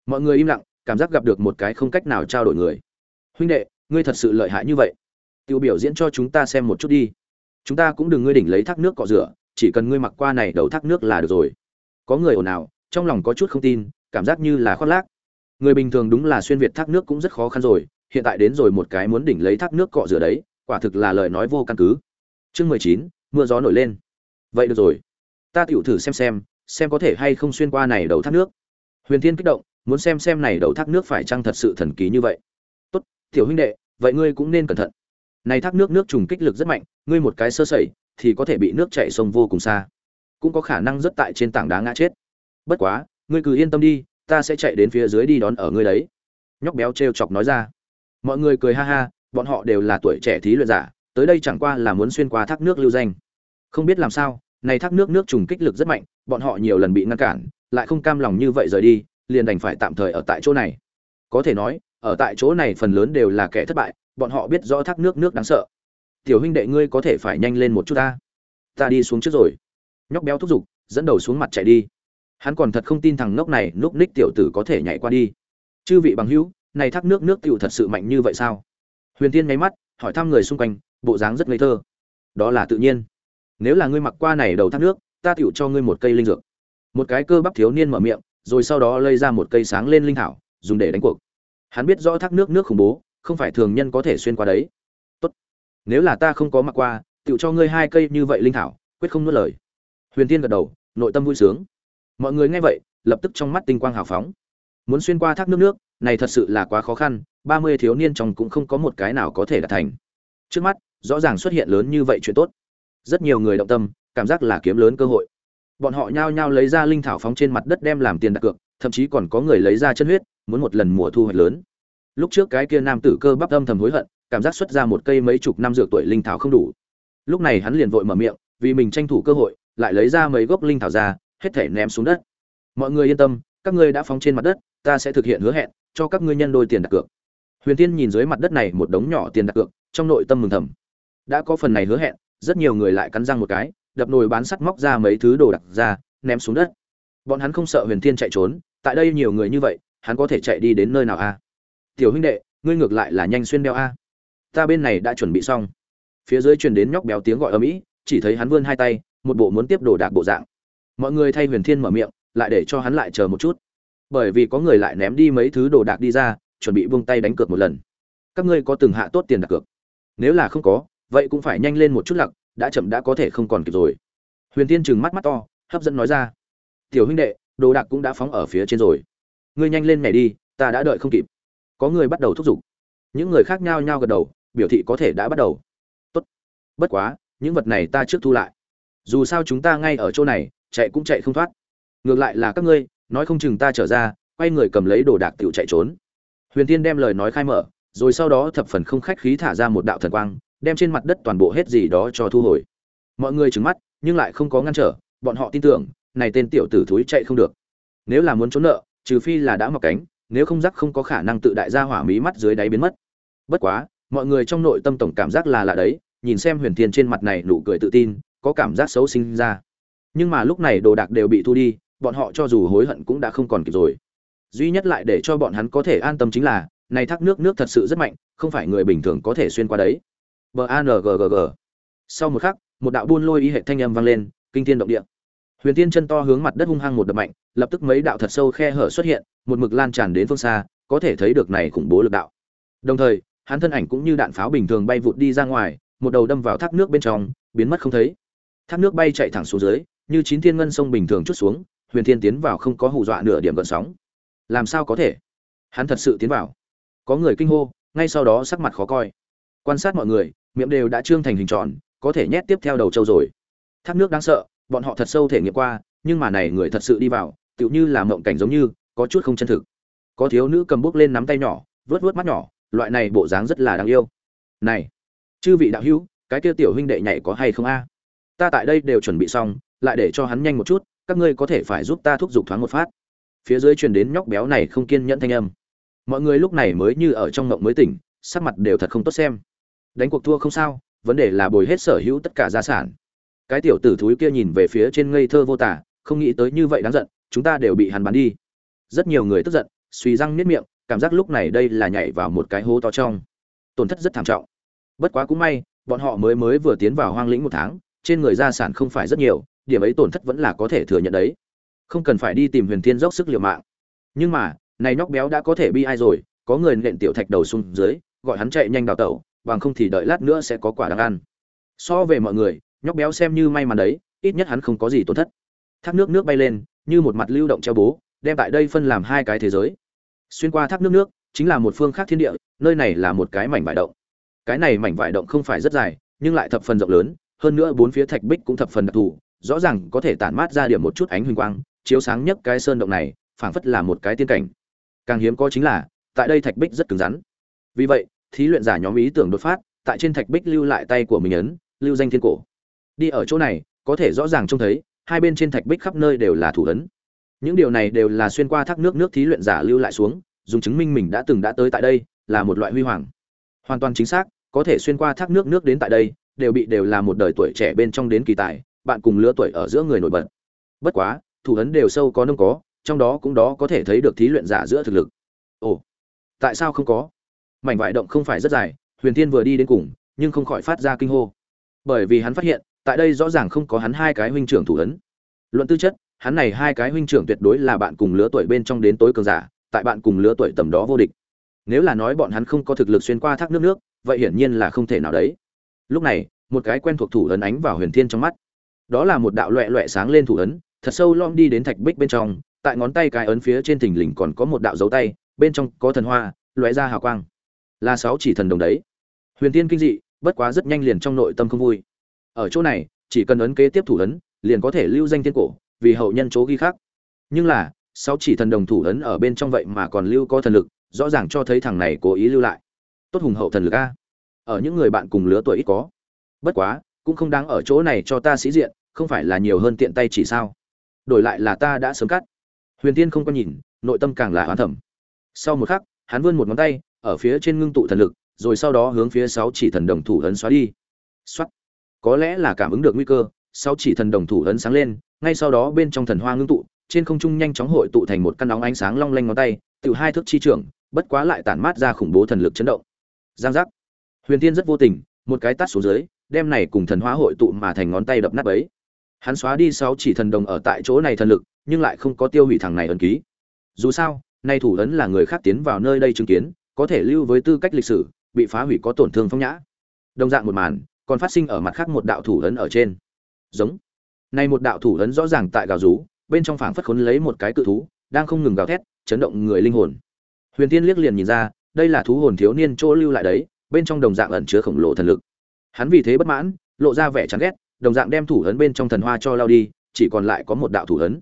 Mọi người im lặng, cảm giác gặp được một cái không cách nào trao đổi người. Huynh đệ, ngươi thật sự lợi hại như vậy tiêu biểu diễn cho chúng ta xem một chút đi. Chúng ta cũng đừng ngươi đỉnh lấy thác nước cọ rửa, chỉ cần ngươi mặc qua này đầu thác nước là được rồi. Có người ồn ào, trong lòng có chút không tin, cảm giác như là khoác lác. Người bình thường đúng là xuyên việt thác nước cũng rất khó khăn rồi, hiện tại đến rồi một cái muốn đỉnh lấy thác nước cọ rửa đấy, quả thực là lời nói vô căn cứ. Chương mười chín, mưa gió nổi lên. Vậy được rồi. Ta tựu thử xem xem xem có thể hay không xuyên qua này đầu thác nước. Huyền thiên kích động, muốn xem xem này đầu thác nước phải chăng thật sự thần kỳ như vậy. Tốt, tiểu huynh đệ, vậy ngươi cũng nên cẩn thận này thác nước nước trùng kích lực rất mạnh, ngươi một cái sơ sẩy, thì có thể bị nước chảy sông vô cùng xa. Cũng có khả năng rất tại trên tảng đá ngã chết. Bất quá, ngươi cứ yên tâm đi, ta sẽ chạy đến phía dưới đi đón ở ngươi đấy. Nhóc béo trêu chọc nói ra. Mọi người cười ha ha, bọn họ đều là tuổi trẻ thí luyện giả, tới đây chẳng qua là muốn xuyên qua thác nước lưu danh. Không biết làm sao, này thác nước nước trùng kích lực rất mạnh, bọn họ nhiều lần bị ngăn cản, lại không cam lòng như vậy rời đi, liền đành phải tạm thời ở tại chỗ này. Có thể nói, ở tại chỗ này phần lớn đều là kẻ thất bại bọn họ biết rõ thác nước nước đáng sợ. Tiểu huynh đệ ngươi có thể phải nhanh lên một chút ta. Ta đi xuống trước rồi. Nhóc béo thúc giục, dẫn đầu xuống mặt chạy đi. Hắn còn thật không tin thằng ngốc này núp ních tiểu tử có thể nhảy qua đi. Chư vị bằng hữu, này thác nước nước tiểu thật sự mạnh như vậy sao? Huyền tiên nháy mắt, hỏi thăm người xung quanh, bộ dáng rất ngây thơ. Đó là tự nhiên. Nếu là ngươi mặc qua này đầu thác nước, ta tiểu cho ngươi một cây linh dược. Một cái cơ bắp thiếu niên mở miệng, rồi sau đó lấy ra một cây sáng lên linh thảo, dùng để đánh cuộc. Hắn biết rõ thác nước nước khủng bố không phải thường nhân có thể xuyên qua đấy. Tốt. Nếu là ta không có mặc qua, tựu cho ngươi hai cây như vậy linh thảo, quyết không nuốt lời. Huyền tiên gật đầu, nội tâm vui sướng. Mọi người nghe vậy, lập tức trong mắt tinh quang hào phóng. Muốn xuyên qua thác nước nước, này thật sự là quá khó khăn, ba mươi thiếu niên trong cũng không có một cái nào có thể đạt thành. Trước mắt, rõ ràng xuất hiện lớn như vậy chuyện tốt. Rất nhiều người động tâm, cảm giác là kiếm lớn cơ hội. Bọn họ nhao nhao lấy ra linh thảo phóng trên mặt đất đem làm tiền đặt cược, thậm chí còn có người lấy ra chân huyết, muốn một lần mùa thu hoạch lớn lúc trước cái kia nam tử cơ bắp âm thầm hối hận, cảm giác xuất ra một cây mấy chục năm dược tuổi linh thảo không đủ. Lúc này hắn liền vội mở miệng, vì mình tranh thủ cơ hội, lại lấy ra mấy gốc linh thảo ra, hết thể ném xuống đất. Mọi người yên tâm, các ngươi đã phóng trên mặt đất, ta sẽ thực hiện hứa hẹn, cho các ngươi nhân đôi tiền đặt cược. Huyền tiên nhìn dưới mặt đất này một đống nhỏ tiền đặt cược, trong nội tâm mừng thầm. Đã có phần này hứa hẹn, rất nhiều người lại cắn răng một cái, đập nồi bán sắt móc ra mấy thứ đồ đặc ra, ném xuống đất. Bọn hắn không sợ huyền thiên chạy trốn, tại đây nhiều người như vậy, hắn có thể chạy đi đến nơi nào a? Tiểu huynh đệ, ngươi ngược lại là nhanh xuyên đeo a. Ta bên này đã chuẩn bị xong. Phía dưới truyền đến nhóc béo tiếng gọi ở mỹ, chỉ thấy hắn vươn hai tay, một bộ muốn tiếp đồ đạc bộ dạng. Mọi người thay huyền thiên mở miệng, lại để cho hắn lại chờ một chút. Bởi vì có người lại ném đi mấy thứ đồ đạc đi ra, chuẩn bị buông tay đánh cược một lần. Các ngươi có từng hạ tốt tiền đặt cược? Nếu là không có, vậy cũng phải nhanh lên một chút lặc, đã chậm đã có thể không còn kịp rồi. Huyền Thiên trừng mắt mắt to, hấp dẫn nói ra. Tiểu huynh đệ, đồ đạc cũng đã phóng ở phía trên rồi. Ngươi nhanh lên mẹ đi, ta đã đợi không kịp có người bắt đầu thúc giục. Những người khác nhao nhao gật đầu, biểu thị có thể đã bắt đầu. Tốt. Bất quá, những vật này ta trước thu lại. Dù sao chúng ta ngay ở chỗ này, chạy cũng chạy không thoát. Ngược lại là các ngươi, nói không chừng ta trở ra, quay người cầm lấy đồ đạc tiểu chạy trốn. Huyền tiên đem lời nói khai mở, rồi sau đó thập phần không khách khí thả ra một đạo thần quang, đem trên mặt đất toàn bộ hết gì đó cho thu hồi. Mọi người trứng mắt, nhưng lại không có ngăn trở, bọn họ tin tưởng, này tên tiểu tử thúi chạy không được. Nếu là muốn trốn nợ, trừ phi là đã mọc cánh nếu không rắc không có khả năng tự đại ra hỏa mí mắt dưới đáy biến mất. Bất quá, mọi người trong nội tâm tổng cảm giác là lạ đấy, nhìn xem huyền thiên trên mặt này nụ cười tự tin, có cảm giác xấu sinh ra. Nhưng mà lúc này đồ đạc đều bị thu đi, bọn họ cho dù hối hận cũng đã không còn kịp rồi. Duy nhất lại để cho bọn hắn có thể an tâm chính là, này thác nước nước thật sự rất mạnh, không phải người bình thường có thể xuyên qua đấy. B a n g g g. Sau một khắc, một đạo buôn lôi y hệ thanh âm vang lên, kinh thiên động địa huyền tiên chân to hướng mặt đất hung hăng một đập mạnh, lập tức mấy đạo thật sâu khe hở xuất hiện, một mực lan tràn đến phương xa, có thể thấy được này khủng bố lực đạo. Đồng thời, hắn thân ảnh cũng như đạn pháo bình thường bay vụt đi ra ngoài, một đầu đâm vào thác nước bên trong, biến mất không thấy. Thác nước bay chạy thẳng xuống dưới, như chín thiên ngân sông bình thường chút xuống, huyền thiên tiến vào không có hù dọa nửa điểm gợn sóng. Làm sao có thể? Hắn thật sự tiến vào. Có người kinh hô, ngay sau đó sắc mặt khó coi. Quan sát mọi người, miệng đều đã trương thành hình tròn, có thể nhét tiếp theo đầu trâu rồi. Thác nước đáng sợ bọn họ thật sâu thể nghiệm qua, nhưng mà này người thật sự đi vào, tựu như là mộng cảnh giống như, có chút không chân thực. Có thiếu nữ cầm bút lên nắm tay nhỏ vớt vớt mắt nhỏ, loại này bộ dáng rất là đáng yêu. Này, chư vị đạo hữu, cái kia tiểu huynh đệ nhảy có hay không a? Ta tại đây đều chuẩn bị xong, lại để cho hắn nhanh một chút, các ngươi có thể phải giúp ta thúc giục thoáng một phát. Phía dưới truyền đến nhóc béo này không kiên nhẫn thanh âm. Mọi người lúc này mới như ở trong ngộng mới tỉnh, sắc mặt đều thật không tốt xem. Đánh cuộc thua không sao, vấn đề là bồi hết sở hữu tất cả gia sản cái tiểu tử thúi kia nhìn về phía trên ngây thơ vô tả, không nghĩ tới như vậy đáng giận, chúng ta đều bị hắn bắn đi. Rất nhiều người tức giận, suy răng niết miệng, cảm giác lúc này đây là nhảy vào một cái hố to trong. Tổn thất rất thảm trọng. Bất quá cũng may, bọn họ mới mới vừa tiến vào hoang lĩnh một tháng, trên người gia sản không phải rất nhiều, điểm ấy tổn thất vẫn là có thể thừa nhận đấy. Không cần phải đi tìm huyền thiên dốc sức liều mạng. Nhưng mà, này nhóc béo đã có thể bi ai rồi, có người nện tiểu thạch đầu xuống dưới, gọi hắn chạy nhanh đào tẩu, bằng không thì đợi lát nữa sẽ có quả đáng ăn. So về mọi người nhóc béo xem như may mắn đấy, ít nhất hắn không có gì tổn thất. Thác nước nước bay lên, như một mặt lưu động treo bố, đem tại đây phân làm hai cái thế giới. Xuyên qua thác nước nước, chính là một phương khác thiên địa, nơi này là một cái mảnh vải động. Cái này mảnh vải động không phải rất dài, nhưng lại thập phần rộng lớn, hơn nữa bốn phía thạch bích cũng thập phần đặc thù, rõ ràng có thể tản mát ra điểm một chút ánh huỳnh quang, chiếu sáng nhất cái sơn động này, phảng phất là một cái tiên cảnh. Càng hiếm có chính là, tại đây thạch bích rất cứng rắn. Vì vậy, thí luyện giả nhóm ý tưởng đột phát, tại trên thạch bích lưu lại tay của mình ấn, lưu danh thiên cổ đi ở chỗ này, có thể rõ ràng trông thấy, hai bên trên thạch bích khắp nơi đều là thủ ấn. Những điều này đều là xuyên qua thác nước nước thí luyện giả lưu lại xuống, dùng chứng minh mình đã từng đã tới tại đây, là một loại huy hoàng. Hoàn toàn chính xác, có thể xuyên qua thác nước nước đến tại đây, đều bị đều là một đời tuổi trẻ bên trong đến kỳ tài, bạn cùng lứa tuổi ở giữa người nổi bật. Bất quá, thủ ấn đều sâu có nông có, trong đó cũng đó có thể thấy được thí luyện giả giữa thực lực. Ồ, tại sao không có? Mảnh vải động không phải rất dài, huyền thiên vừa đi đến cùng, nhưng không khỏi phát ra kinh hô. Bởi vì hắn phát hiện tại đây rõ ràng không có hắn hai cái huynh trưởng thủ ấn. Luận tư chất, hắn này hai cái huynh trưởng tuyệt đối là bạn cùng lứa tuổi bên trong đến tối cường giả, tại bạn cùng lứa tuổi tầm đó vô địch. Nếu là nói bọn hắn không có thực lực xuyên qua thác nước nước, vậy hiển nhiên là không thể nào đấy. Lúc này, một cái quen thuộc thủ ấn ánh vào huyền thiên trong mắt. Đó là một đạo loẹt loẹt sáng lên thủ ấn, thật sâu lom đi đến thạch bích bên trong, tại ngón tay cái ấn phía trên thình lình còn có một đạo dấu tay, bên trong có thần hoa, lóe ra hào quang. Là sáu chỉ thần đồng đấy. Huyền tiên kinh dị, bất quá rất nhanh liền trong nội tâm không vui ở chỗ này, chỉ cần ấn kế tiếp thủ ấn, liền có thể lưu danh thiên cổ, vì hậu nhân chỗ ghi khác nhưng là sáu chỉ thần đồng thủ ấn ở bên trong vậy mà còn lưu có thần lực, rõ ràng cho thấy thằng này cố ý lưu lại. Tốt hùng hậu thần lực a. Ở những người bạn cùng lứa tuổi ít có. Bất quá, cũng không đáng ở chỗ này cho ta sĩ diện, không phải là nhiều hơn tiện tay chỉ sao. Đổi lại là ta đã sớm cắt. Huyền tiên không có nhìn, nội tâm càng là hoán thẩm. Sau một khắc, hắn vươn một ngón tay, ở phía trên ngưng tụ thần lực, rồi sau đó hướng phía sáu chỉ thần đồng thủ ấn xóa đi. Xoắt có lẽ là cảm ứng được nguy cơ, sau chỉ thần đồng thủ ấn sáng lên, ngay sau đó bên trong thần hoa ngưng tụ, trên không trung nhanh chóng hội tụ thành một căn nóng ánh sáng long lanh ngón tay, tự hai thước chi trưởng bất quá lại tản mát ra khủng bố thần lực chấn động. Giang giác. Huyền tiên rất vô tình, một cái tát xuống dưới, đem này cùng thần hoa hội tụ mà thành ngón tay đập nát ấy hắn xóa đi sáu chỉ thần đồng ở tại chỗ này thần lực, nhưng lại không có tiêu hủy thằng này ấn ký. Dù sao, nay thủ ấn là người khác tiến vào nơi đây chứng kiến, có thể lưu với tư cách lịch sử, bị phá hủy có tổn thương phong nhã. Đồng dạng một màn còn phát sinh ở mặt khác một đạo thủ ấn ở trên. Giống. Nay một đạo thủ ấn rõ ràng tại gào rú, bên trong phảng phất khốn lấy một cái cự thú, đang không ngừng gào thét, chấn động người linh hồn. Huyền tiên liếc liền nhìn ra, đây là thú hồn thiếu niên chỗ lưu lại đấy, bên trong đồng dạng ẩn chứa khổng lồ thần lực. Hắn vì thế bất mãn, lộ ra vẻ chán ghét, đồng dạng đem thủ ấn bên trong thần hoa cho lao đi, chỉ còn lại có một đạo thủ ấn.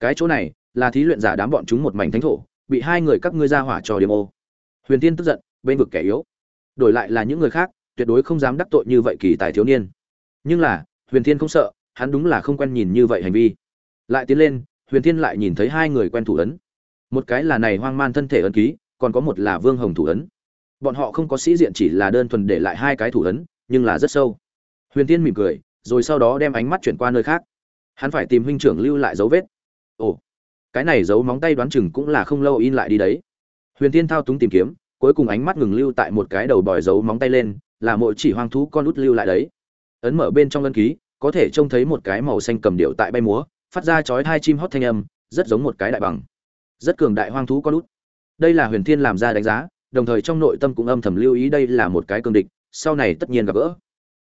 Cái chỗ này, là thí luyện giả đám bọn chúng một mảnh thánh thổ, bị hai người các ngươi ra hỏa cho điểm ô. Huyền tiên tức giận, bên vực kẻ yếu. Đổi lại là những người khác tuyệt đối không dám đắc tội như vậy kỳ tài thiếu niên. Nhưng là, huyền thiên không sợ, hắn đúng là không quen nhìn như vậy hành vi. Lại tiến lên, huyền thiên lại nhìn thấy hai người quen thủ ấn. Một cái là này hoang man thân thể ấn ký, còn có một là vương hồng thủ ấn. Bọn họ không có sĩ diện chỉ là đơn thuần để lại hai cái thủ ấn, nhưng là rất sâu. Huyền thiên mỉm cười, rồi sau đó đem ánh mắt chuyển qua nơi khác. Hắn phải tìm huynh trưởng lưu lại dấu vết. Ồ, cái này dấu móng tay đoán chừng cũng là không lâu in lại đi đấy. Huyền thiên thao túng tìm kiếm, cuối cùng ánh mắt ngừng lưu tại một cái đầu bòi dấu móng tay lên là mỗi chỉ hoang thú con út lưu lại đấy. Ấn mở bên trong ngân ký, có thể trông thấy một cái màu xanh cầm điệu tại bay múa, phát ra chói hai chim hót thanh âm, rất giống một cái đại bằng. Rất cường đại hoang thú con út. Đây là huyền thiên làm ra đánh giá, đồng thời trong nội tâm cũng âm thầm lưu ý đây là một cái cương địch, sau này tất nhiên gặp gỡ.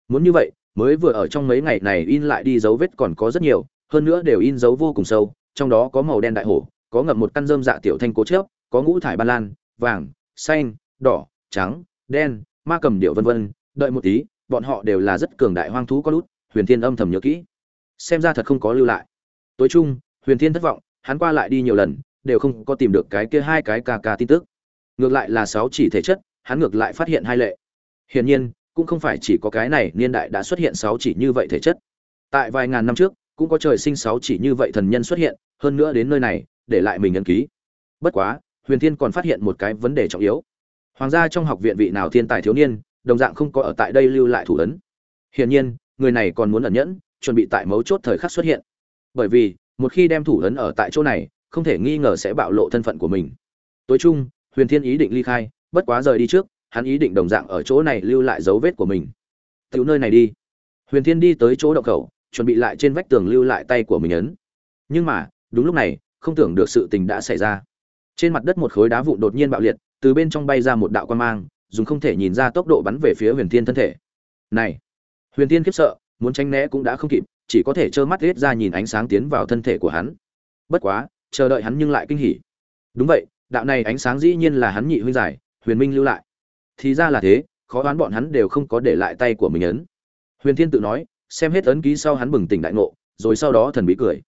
Muốn như vậy, mới vừa ở trong mấy ngày này in lại đi dấu vết còn có rất nhiều, hơn nữa đều in dấu vô cùng sâu, trong đó có màu đen đại hổ, có ngập một căn dơm dạ tiểu thanh cố chớp, có ngũ thải ban lan, vàng, xanh, đỏ, trắng, đen ma cầm điệu vân vân, đợi một tí, bọn họ đều là rất cường đại hoang thú có lút, huyền thiên âm thầm nhớ kỹ. Xem ra thật không có lưu lại. Tối chung, huyền thiên thất vọng, hắn qua lại đi nhiều lần, đều không có tìm được cái kia hai cái ca ca tin tức. Ngược lại là sáu chỉ thể chất, hắn ngược lại phát hiện hai lệ. Hiển nhiên, cũng không phải chỉ có cái này, niên đại đã xuất hiện sáu chỉ như vậy thể chất. Tại vài ngàn năm trước, cũng có trời sinh sáu chỉ như vậy thần nhân xuất hiện, hơn nữa đến nơi này, để lại mình ấn ký. Bất quá, huyền thiên còn phát hiện một cái vấn đề trọng yếu hoàng gia trong học viện vị nào thiên tài thiếu niên, đồng dạng không có ở tại đây lưu lại thủ ấn. Hiển nhiên, người này còn muốn ẩn nhẫn, chuẩn bị tại mấu chốt thời khắc xuất hiện. Bởi vì, một khi đem thủ ấn ở tại chỗ này, không thể nghi ngờ sẽ bạo lộ thân phận của mình. Tối chung, huyền thiên ý định ly khai, bất quá rời đi trước, hắn ý định đồng dạng ở chỗ này lưu lại dấu vết của mình. Tiểu nơi này đi. Huyền thiên đi tới chỗ động khẩu, chuẩn bị lại trên vách tường lưu lại tay của mình ấn. Nhưng mà, đúng lúc này, không tưởng được sự tình đã xảy ra. Trên mặt đất một khối đá vụn đột nhiên bạo liệt từ bên trong bay ra một đạo quan mang, dùng không thể nhìn ra tốc độ bắn về phía huyền thiên thân thể. Này, huyền thiên khiếp sợ, muốn tránh né cũng đã không kịp, chỉ có thể trơ mắt riết ra nhìn ánh sáng tiến vào thân thể của hắn. Bất quá, chờ đợi hắn nhưng lại kinh hỉ. Đúng vậy, đạo này ánh sáng dĩ nhiên là hắn nhị huynh giải, huyền minh lưu lại. Thì ra là thế, khó đoán bọn hắn đều không có để lại tay của mình ấn. Huyền thiên tự nói, xem hết ấn ký sau hắn bừng tỉnh đại ngộ, rồi sau đó thần bí cười.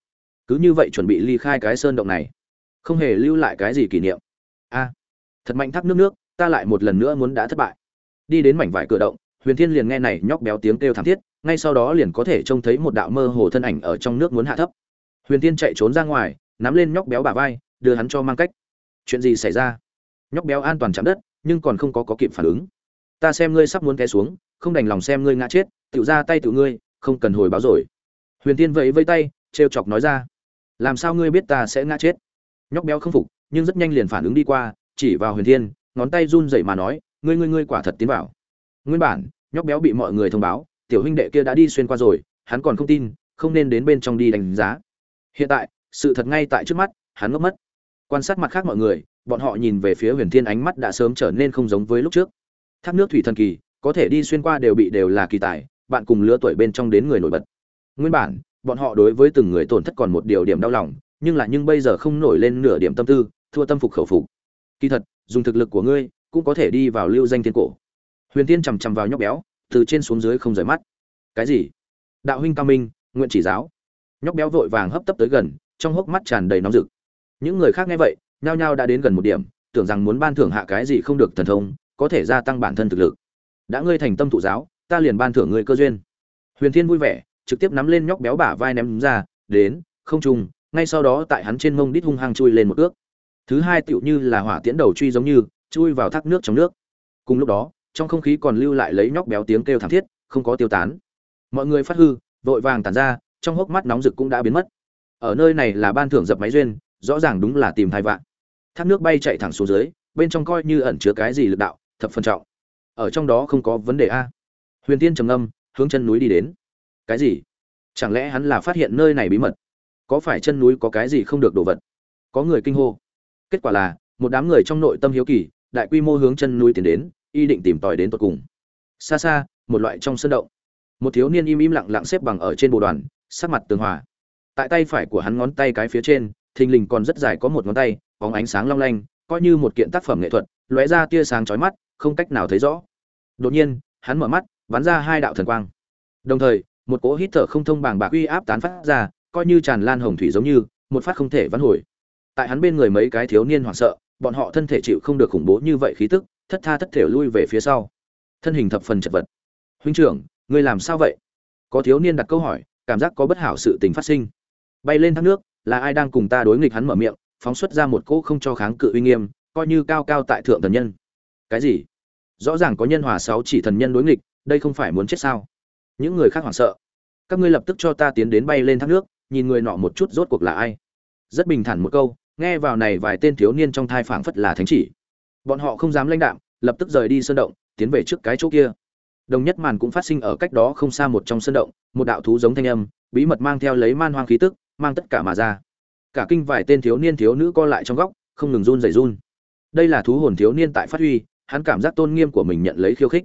Cứ như vậy chuẩn bị ly khai cái sơn động này. Không hề lưu lại cái gì kỷ niệm. A thật mạnh thác nước nước, ta lại một lần nữa muốn đã thất bại. Đi đến mảnh vải cửa động, huyền thiên liền nghe này nhóc béo tiếng kêu thảm thiết, ngay sau đó liền có thể trông thấy một đạo mơ hồ thân ảnh ở trong nước muốn hạ thấp. Huyền thiên chạy trốn ra ngoài, nắm lên nhóc béo bả vai, đưa hắn cho mang cách. Chuyện gì xảy ra? Nhóc béo an toàn chạm đất, nhưng còn không có có kịp phản ứng. Ta xem ngươi sắp muốn té xuống, không đành lòng xem ngươi ngã chết tự ra tay tự ngươi, không cần hồi báo rồi. Huyền tiên vẫy vây tay, trêu chọc nói ra. Làm sao ngươi biết ta sẽ ngã chết? Nhóc béo không phục, nhưng rất nhanh liền phản ứng đi qua chỉ vào huyền thiên, ngón tay run rẩy mà nói, ngươi ngươi ngươi quả thật tiến vào. Nguyên bản, nhóc béo bị mọi người thông báo, tiểu huynh đệ kia đã đi xuyên qua rồi, hắn còn không tin, không nên đến bên trong đi đánh giá. Hiện tại, sự thật ngay tại trước mắt, hắn ngốc mất. Quan sát mặt khác mọi người, bọn họ nhìn về phía huyền thiên ánh mắt đã sớm trở nên không giống với lúc trước. Thác nước thủy thần kỳ, có thể đi xuyên qua đều bị đều là kỳ tài, bạn cùng lứa tuổi bên trong đến người nổi bật. Nguyên bản, bọn họ đối với từng người tổn thất còn một điều điểm đau lòng, nhưng là nhưng bây giờ không nổi lên nửa điểm tâm tư, thua tâm phục khẩu phục kỳ thật, dùng thực lực của ngươi, cũng có thể đi vào lưu danh thiên cổ. Huyền tiên chằm chằm vào nhóc béo, từ trên xuống dưới không rời mắt. Cái gì? Đạo huynh cao minh, nguyện chỉ giáo. Nhóc béo vội vàng hấp tấp tới gần, trong hốc mắt tràn đầy nóng rực. Những người khác nghe vậy, nhao nhao đã đến gần một điểm, tưởng rằng muốn ban thưởng hạ cái gì không được thần thông, có thể gia tăng bản thân thực lực. Đã ngươi thành tâm thụ giáo, ta liền ban thưởng ngươi cơ duyên. Huyền thiên vui vẻ, trực tiếp nắm lên nhóc béo bả vai ném ra, đến, không trùng. Ngay sau đó tại hắn trên mông đít hung hăng chui lên một ước thứ hai tựu như là hỏa tiễn đầu truy giống như, chui vào thác nước trong nước. Cùng lúc đó, trong không khí còn lưu lại lấy nhóc béo tiếng kêu thảm thiết, không có tiêu tán. Mọi người phát hư, vội vàng tàn ra, trong hốc mắt nóng rực cũng đã biến mất. Ở nơi này là ban thưởng dập máy duyên, rõ ràng đúng là tìm thai vạn. Thác nước bay chạy thẳng xuống dưới, bên trong coi như ẩn chứa cái gì lực đạo, thập phân trọng. Ở trong đó không có vấn đề a. Huyền tiên trầm âm hướng chân núi đi đến. Cái gì? Chẳng lẽ hắn là phát hiện nơi này bí mật? Có phải chân núi có cái gì không được đồ vật? Có người kinh hô kết quả là, một đám người trong nội tâm hiếu kỳ, đại quy mô hướng chân núi tiến đến, y định tìm tòi đến tột cùng. Xa xa, một loại trong sân động. Một thiếu niên im im lặng lặng xếp bằng ở trên bồ đoàn, sắc mặt tường hòa. Tại tay phải của hắn ngón tay cái phía trên, thình lình còn rất dài có một ngón tay, bóng ánh sáng long lanh, coi như một kiện tác phẩm nghệ thuật, lóe ra tia sáng chói mắt, không cách nào thấy rõ. Đột nhiên, hắn mở mắt, bắn ra hai đạo thần quang. Đồng thời, một cỗ hít thở không thông bàng bạc uy áp tán phát ra, coi như tràn lan hồng thủy giống như, một phát không thể vãn hồi tại hắn bên người mấy cái thiếu niên hoảng sợ, bọn họ thân thể chịu không được khủng bố như vậy khí tức, thất tha thất thể lui về phía sau. Thân hình thập phần chật vật. Huynh trưởng, ngươi làm sao vậy? Có thiếu niên đặt câu hỏi, cảm giác có bất hảo sự tình phát sinh. Bay lên thác nước, là ai đang cùng ta đối nghịch hắn mở miệng, phóng xuất ra một cỗ không cho kháng cự uy nghiêm, coi như cao cao tại thượng thần nhân. Cái gì? Rõ ràng có nhân hòa sáu chỉ thần nhân đối nghịch, đây không phải muốn chết sao? Những người khác hoảng sợ. Các ngươi lập tức cho ta tiến đến bay lên thác nước, nhìn người nọ một chút rốt cuộc là ai? Rất bình thản một câu nghe vào này vài tên thiếu niên trong thai phảng phất là thánh chỉ. Bọn họ không dám lãnh đạm, lập tức rời đi sơn động, tiến về trước cái chỗ kia. Đồng nhất màn cũng phát sinh ở cách đó không xa một trong sơn động, một đạo thú giống thanh âm, bí mật mang theo lấy man hoang khí tức, mang tất cả mà ra. Cả kinh vài tên thiếu niên thiếu nữ co lại trong góc, không ngừng run rẩy run. Đây là thú hồn thiếu niên tại phát huy, hắn cảm giác tôn nghiêm của mình nhận lấy khiêu khích.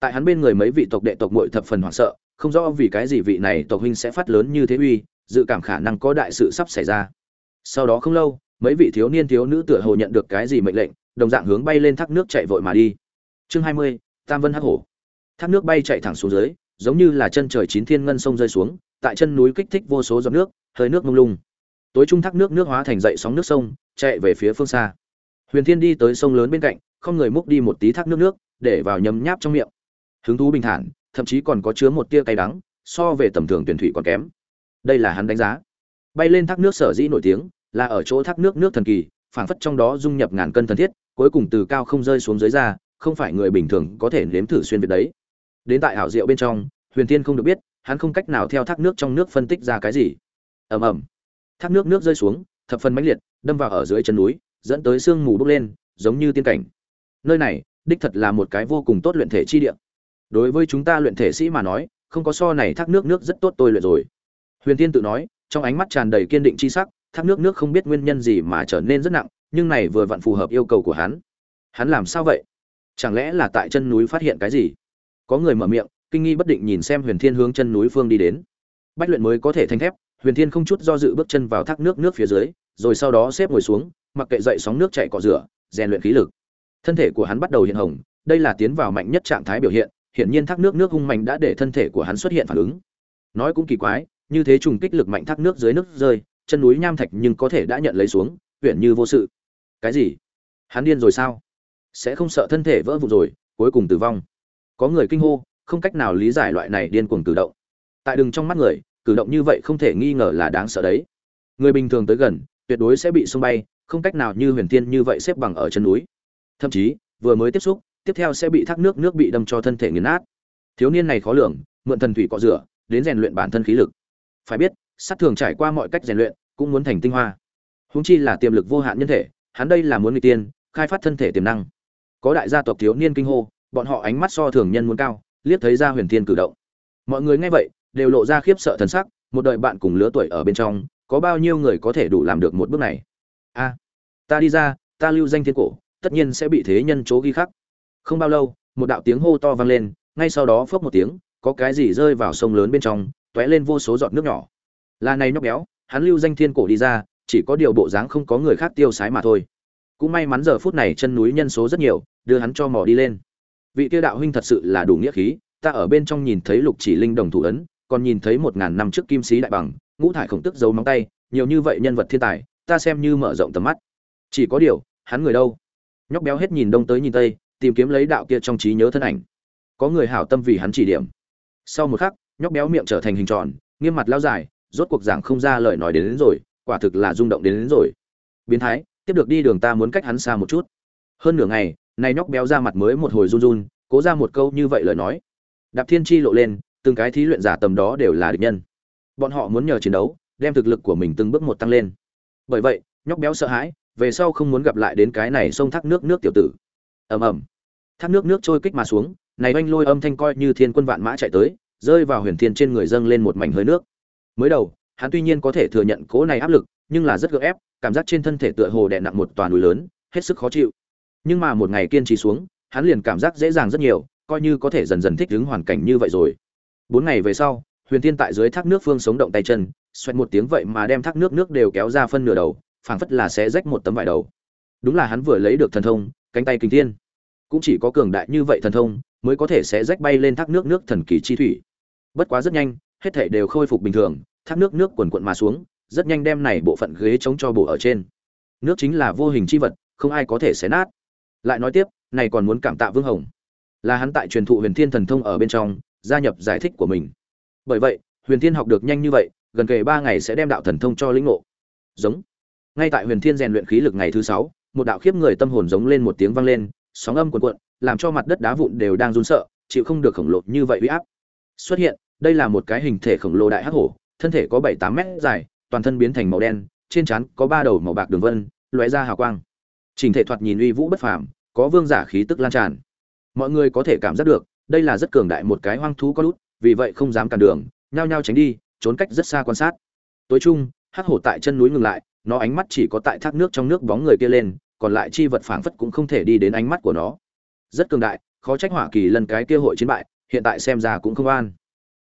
Tại hắn bên người mấy vị tộc đệ tộc muội thập phần hoảng sợ, không rõ vì cái gì vị này tộc huynh sẽ phát lớn như thế uy, dự cảm khả năng có đại sự sắp xảy ra. Sau đó không lâu mấy vị thiếu niên thiếu nữ tựa hồ nhận được cái gì mệnh lệnh, đồng dạng hướng bay lên thác nước chạy vội mà đi. Chương hai mươi, tam vân hắc hổ. Thác nước bay chạy thẳng xuống dưới, giống như là chân trời chín thiên ngân sông rơi xuống, tại chân núi kích thích vô số giọt nước, hơi nước mông lung. Tối trung thác nước nước hóa thành dậy sóng nước sông, chạy về phía phương xa. Huyền thiên đi tới sông lớn bên cạnh, không người múc đi một tí thác nước nước, để vào nhấm nháp trong miệng. Hứng thú bình thản, thậm chí còn có chứa một tia cay đắng, so về tầm thường tuyển thủy còn kém. Đây là hắn đánh giá. Bay lên thác nước sở dĩ nổi tiếng là ở chỗ thác nước nước thần kỳ, phảng phất trong đó dung nhập ngàn cân thần thiết, cuối cùng từ cao không rơi xuống dưới ra, không phải người bình thường có thể nếm thử xuyên việt đấy. Đến tại ảo diệu bên trong, huyền tiên không được biết, hắn không cách nào theo thác nước trong nước phân tích ra cái gì. Ầm ầm. Thác nước nước rơi xuống, thập phần mãnh liệt, đâm vào ở dưới chân núi, dẫn tới sương mù bốc lên, giống như tiên cảnh. Nơi này, đích thật là một cái vô cùng tốt luyện thể chi địa. Đối với chúng ta luyện thể sĩ mà nói, không có so này thác nước nước rất tốt tôi luyện rồi. Huyền tiên tự nói, trong ánh mắt tràn đầy kiên định chi sắc thác nước nước không biết nguyên nhân gì mà trở nên rất nặng, nhưng này vừa vặn phù hợp yêu cầu của hắn. Hắn làm sao vậy? Chẳng lẽ là tại chân núi phát hiện cái gì? Có người mở miệng, kinh nghi bất định nhìn xem huyền thiên hướng chân núi phương đi đến. Bách luyện mới có thể thanh thép, huyền thiên không chút do dự bước chân vào thác nước nước phía dưới, rồi sau đó xếp ngồi xuống, mặc kệ dậy sóng nước chạy cọ rửa, rèn luyện khí lực. Thân thể của hắn bắt đầu hiện hồng, đây là tiến vào mạnh nhất trạng thái biểu hiện, hiển nhiên thác nước nước hung mạnh đã để thân thể của hắn xuất hiện phản ứng. Nói cũng kỳ quái, như thế trùng kích lực mạnh thác nước dưới nước rơi chân núi nham thạch nhưng có thể đã nhận lấy xuống huyện như vô sự. Cái gì? Hắn điên rồi sao? Sẽ không sợ thân thể vỡ vụn rồi, cuối cùng tử vong. Có người kinh hô, không cách nào lý giải loại này điên cuồng cử động. Tại đừng trong mắt người, cử động như vậy không thể nghi ngờ là đáng sợ đấy. Người bình thường tới gần, tuyệt đối sẽ bị xung bay, không cách nào như huyền thiên như vậy xếp bằng ở chân núi. Thậm chí, vừa mới tiếp xúc, tiếp theo sẽ bị thác nước nước bị đâm cho thân thể nghiền nát. Thiếu niên này khó lường, mượn thần thủy cọ rửa, đến rèn luyện bản thân khí lực. Phải biết sát thường trải qua mọi cách rèn luyện, cũng muốn thành tinh hoa. Húng chi là tiềm lực vô hạn nhân thể, hắn đây là muốn người tiên, khai phát thân thể tiềm năng. Có đại gia tộc thiếu niên kinh hô, bọn họ ánh mắt so thường nhân muốn cao, liếc thấy ra huyền thiên cử động. Mọi người nghe vậy, đều lộ ra khiếp sợ thần sắc, một đời bạn cùng lứa tuổi ở bên trong, có bao nhiêu người có thể đủ làm được một bước này? A, ta đi ra, ta lưu danh thiên cổ, tất nhiên sẽ bị thế nhân chố ghi khắc. Không bao lâu, một đạo tiếng hô to vang lên, ngay sau đó phốc một tiếng, có cái gì rơi vào sông lớn bên trong t lên vô số giọt nước nhỏ là này nhóc béo, hắn lưu danh thiên cổ đi ra, chỉ có điều bộ dáng không có người khác tiêu sái mà thôi. Cũng may mắn giờ phút này chân núi nhân số rất nhiều, đưa hắn cho mò đi lên. Vị tiêu đạo huynh thật sự là đủ nghĩa khí, ta ở bên trong nhìn thấy lục chỉ linh đồng thủ ấn, còn nhìn thấy một ngàn năm trước kim sĩ đại bằng, ngũ thải khổng tức giấu móng tay, nhiều như vậy nhân vật thiên tài, ta xem như mở rộng tầm mắt. Chỉ có điều, hắn người đâu? Nhóc béo hết nhìn đông tới nhìn tây, tìm kiếm lấy đạo kia trong trí nhớ thân ảnh. Có người hảo tâm vì hắn chỉ điểm. Sau một khắc, nhóc béo miệng trở thành hình tròn, nghiêm mặt lao dài rốt cuộc giảng không ra lời nói đến, đến rồi quả thực là rung động đến, đến rồi. Biến thái tiếp được đi đường ta muốn cách hắn xa một chút. Hơn nửa ngày này nhóc béo ra mặt mới một hồi run run cố ra một câu như vậy lời nói. Đạp thiên chi lộ lên từng cái thí luyện giả tầm đó đều là địch nhân. Bọn họ muốn nhờ chiến đấu đem thực lực của mình từng bước một tăng lên. Bởi vậy nhóc béo sợ hãi về sau không muốn gặp lại đến cái này sông thác nước nước tiểu tử. Ầm ầm. Thác nước nước trôi kích mà xuống này oanh lôi âm thanh coi như thiên quân vạn mã chạy tới rơi vào huyền thiên trên người dâng lên một mảnh hơi nước mới đầu, hắn tuy nhiên có thể thừa nhận cố này áp lực, nhưng là rất gượng ép, cảm giác trên thân thể tựa hồ đè nặng một toàn núi lớn, hết sức khó chịu. Nhưng mà một ngày kiên trì xuống, hắn liền cảm giác dễ dàng rất nhiều, coi như có thể dần dần thích ứng hoàn cảnh như vậy rồi. Bốn ngày về sau, huyền thiên tại dưới thác nước phương sống động tay chân, xoẹt một tiếng vậy mà đem thác nước nước đều kéo ra phân nửa đầu, phảng phất là sẽ rách một tấm vải đầu. Đúng là hắn vừa lấy được thần thông, cánh tay kinh thiên. Cũng chỉ có cường đại như vậy thần thông, mới có thể sẽ rách bay lên thác nước nước thần kỳ chi thủy. Bất quá rất nhanh hết thể đều khôi phục bình thường, thác nước nước quần quần mà xuống, rất nhanh đem này bộ phận ghế chống cho bộ ở trên. Nước chính là vô hình chi vật, không ai có thể xé nát. Lại nói tiếp, này còn muốn cảm tạ vương hồng. Là hắn tại truyền thụ huyền thiên thần thông ở bên trong, gia nhập giải thích của mình. Bởi vậy, huyền thiên học được nhanh như vậy, gần kề ba ngày sẽ đem đạo thần thông cho lĩnh ngộ. Giống. Ngay tại huyền thiên rèn luyện khí lực ngày thứ sáu, một đạo khiếp người tâm hồn giống lên một tiếng vang lên, sóng âm cuồn cuộn, làm cho mặt đất đá vụn đều đang run sợ, chịu không được khổng lồ như vậy uy áp. Xuất hiện đây là một cái hình thể khổng lồ đại hắc hổ, thân thể có bảy tám mét dài, toàn thân biến thành màu đen, trên trán có ba đầu màu bạc đường vân, lóe ra hào quang. Trình thể thoạt nhìn uy vũ bất phàm, có vương giả khí tức lan tràn. Mọi người có thể cảm giác được, đây là rất cường đại một cái hoang thú có lút, vì vậy không dám cản đường, nhao nhao tránh đi, trốn cách rất xa quan sát. Tối trung hắc hổ tại chân núi ngừng lại, nó ánh mắt chỉ có tại thác nước trong nước bóng người kia lên, còn lại chi vật phảng phất cũng không thể đi đến ánh mắt của nó. Rất cường đại, khó trách hỏa kỳ lần cái kia hội chiến bại, hiện tại xem ra cũng không an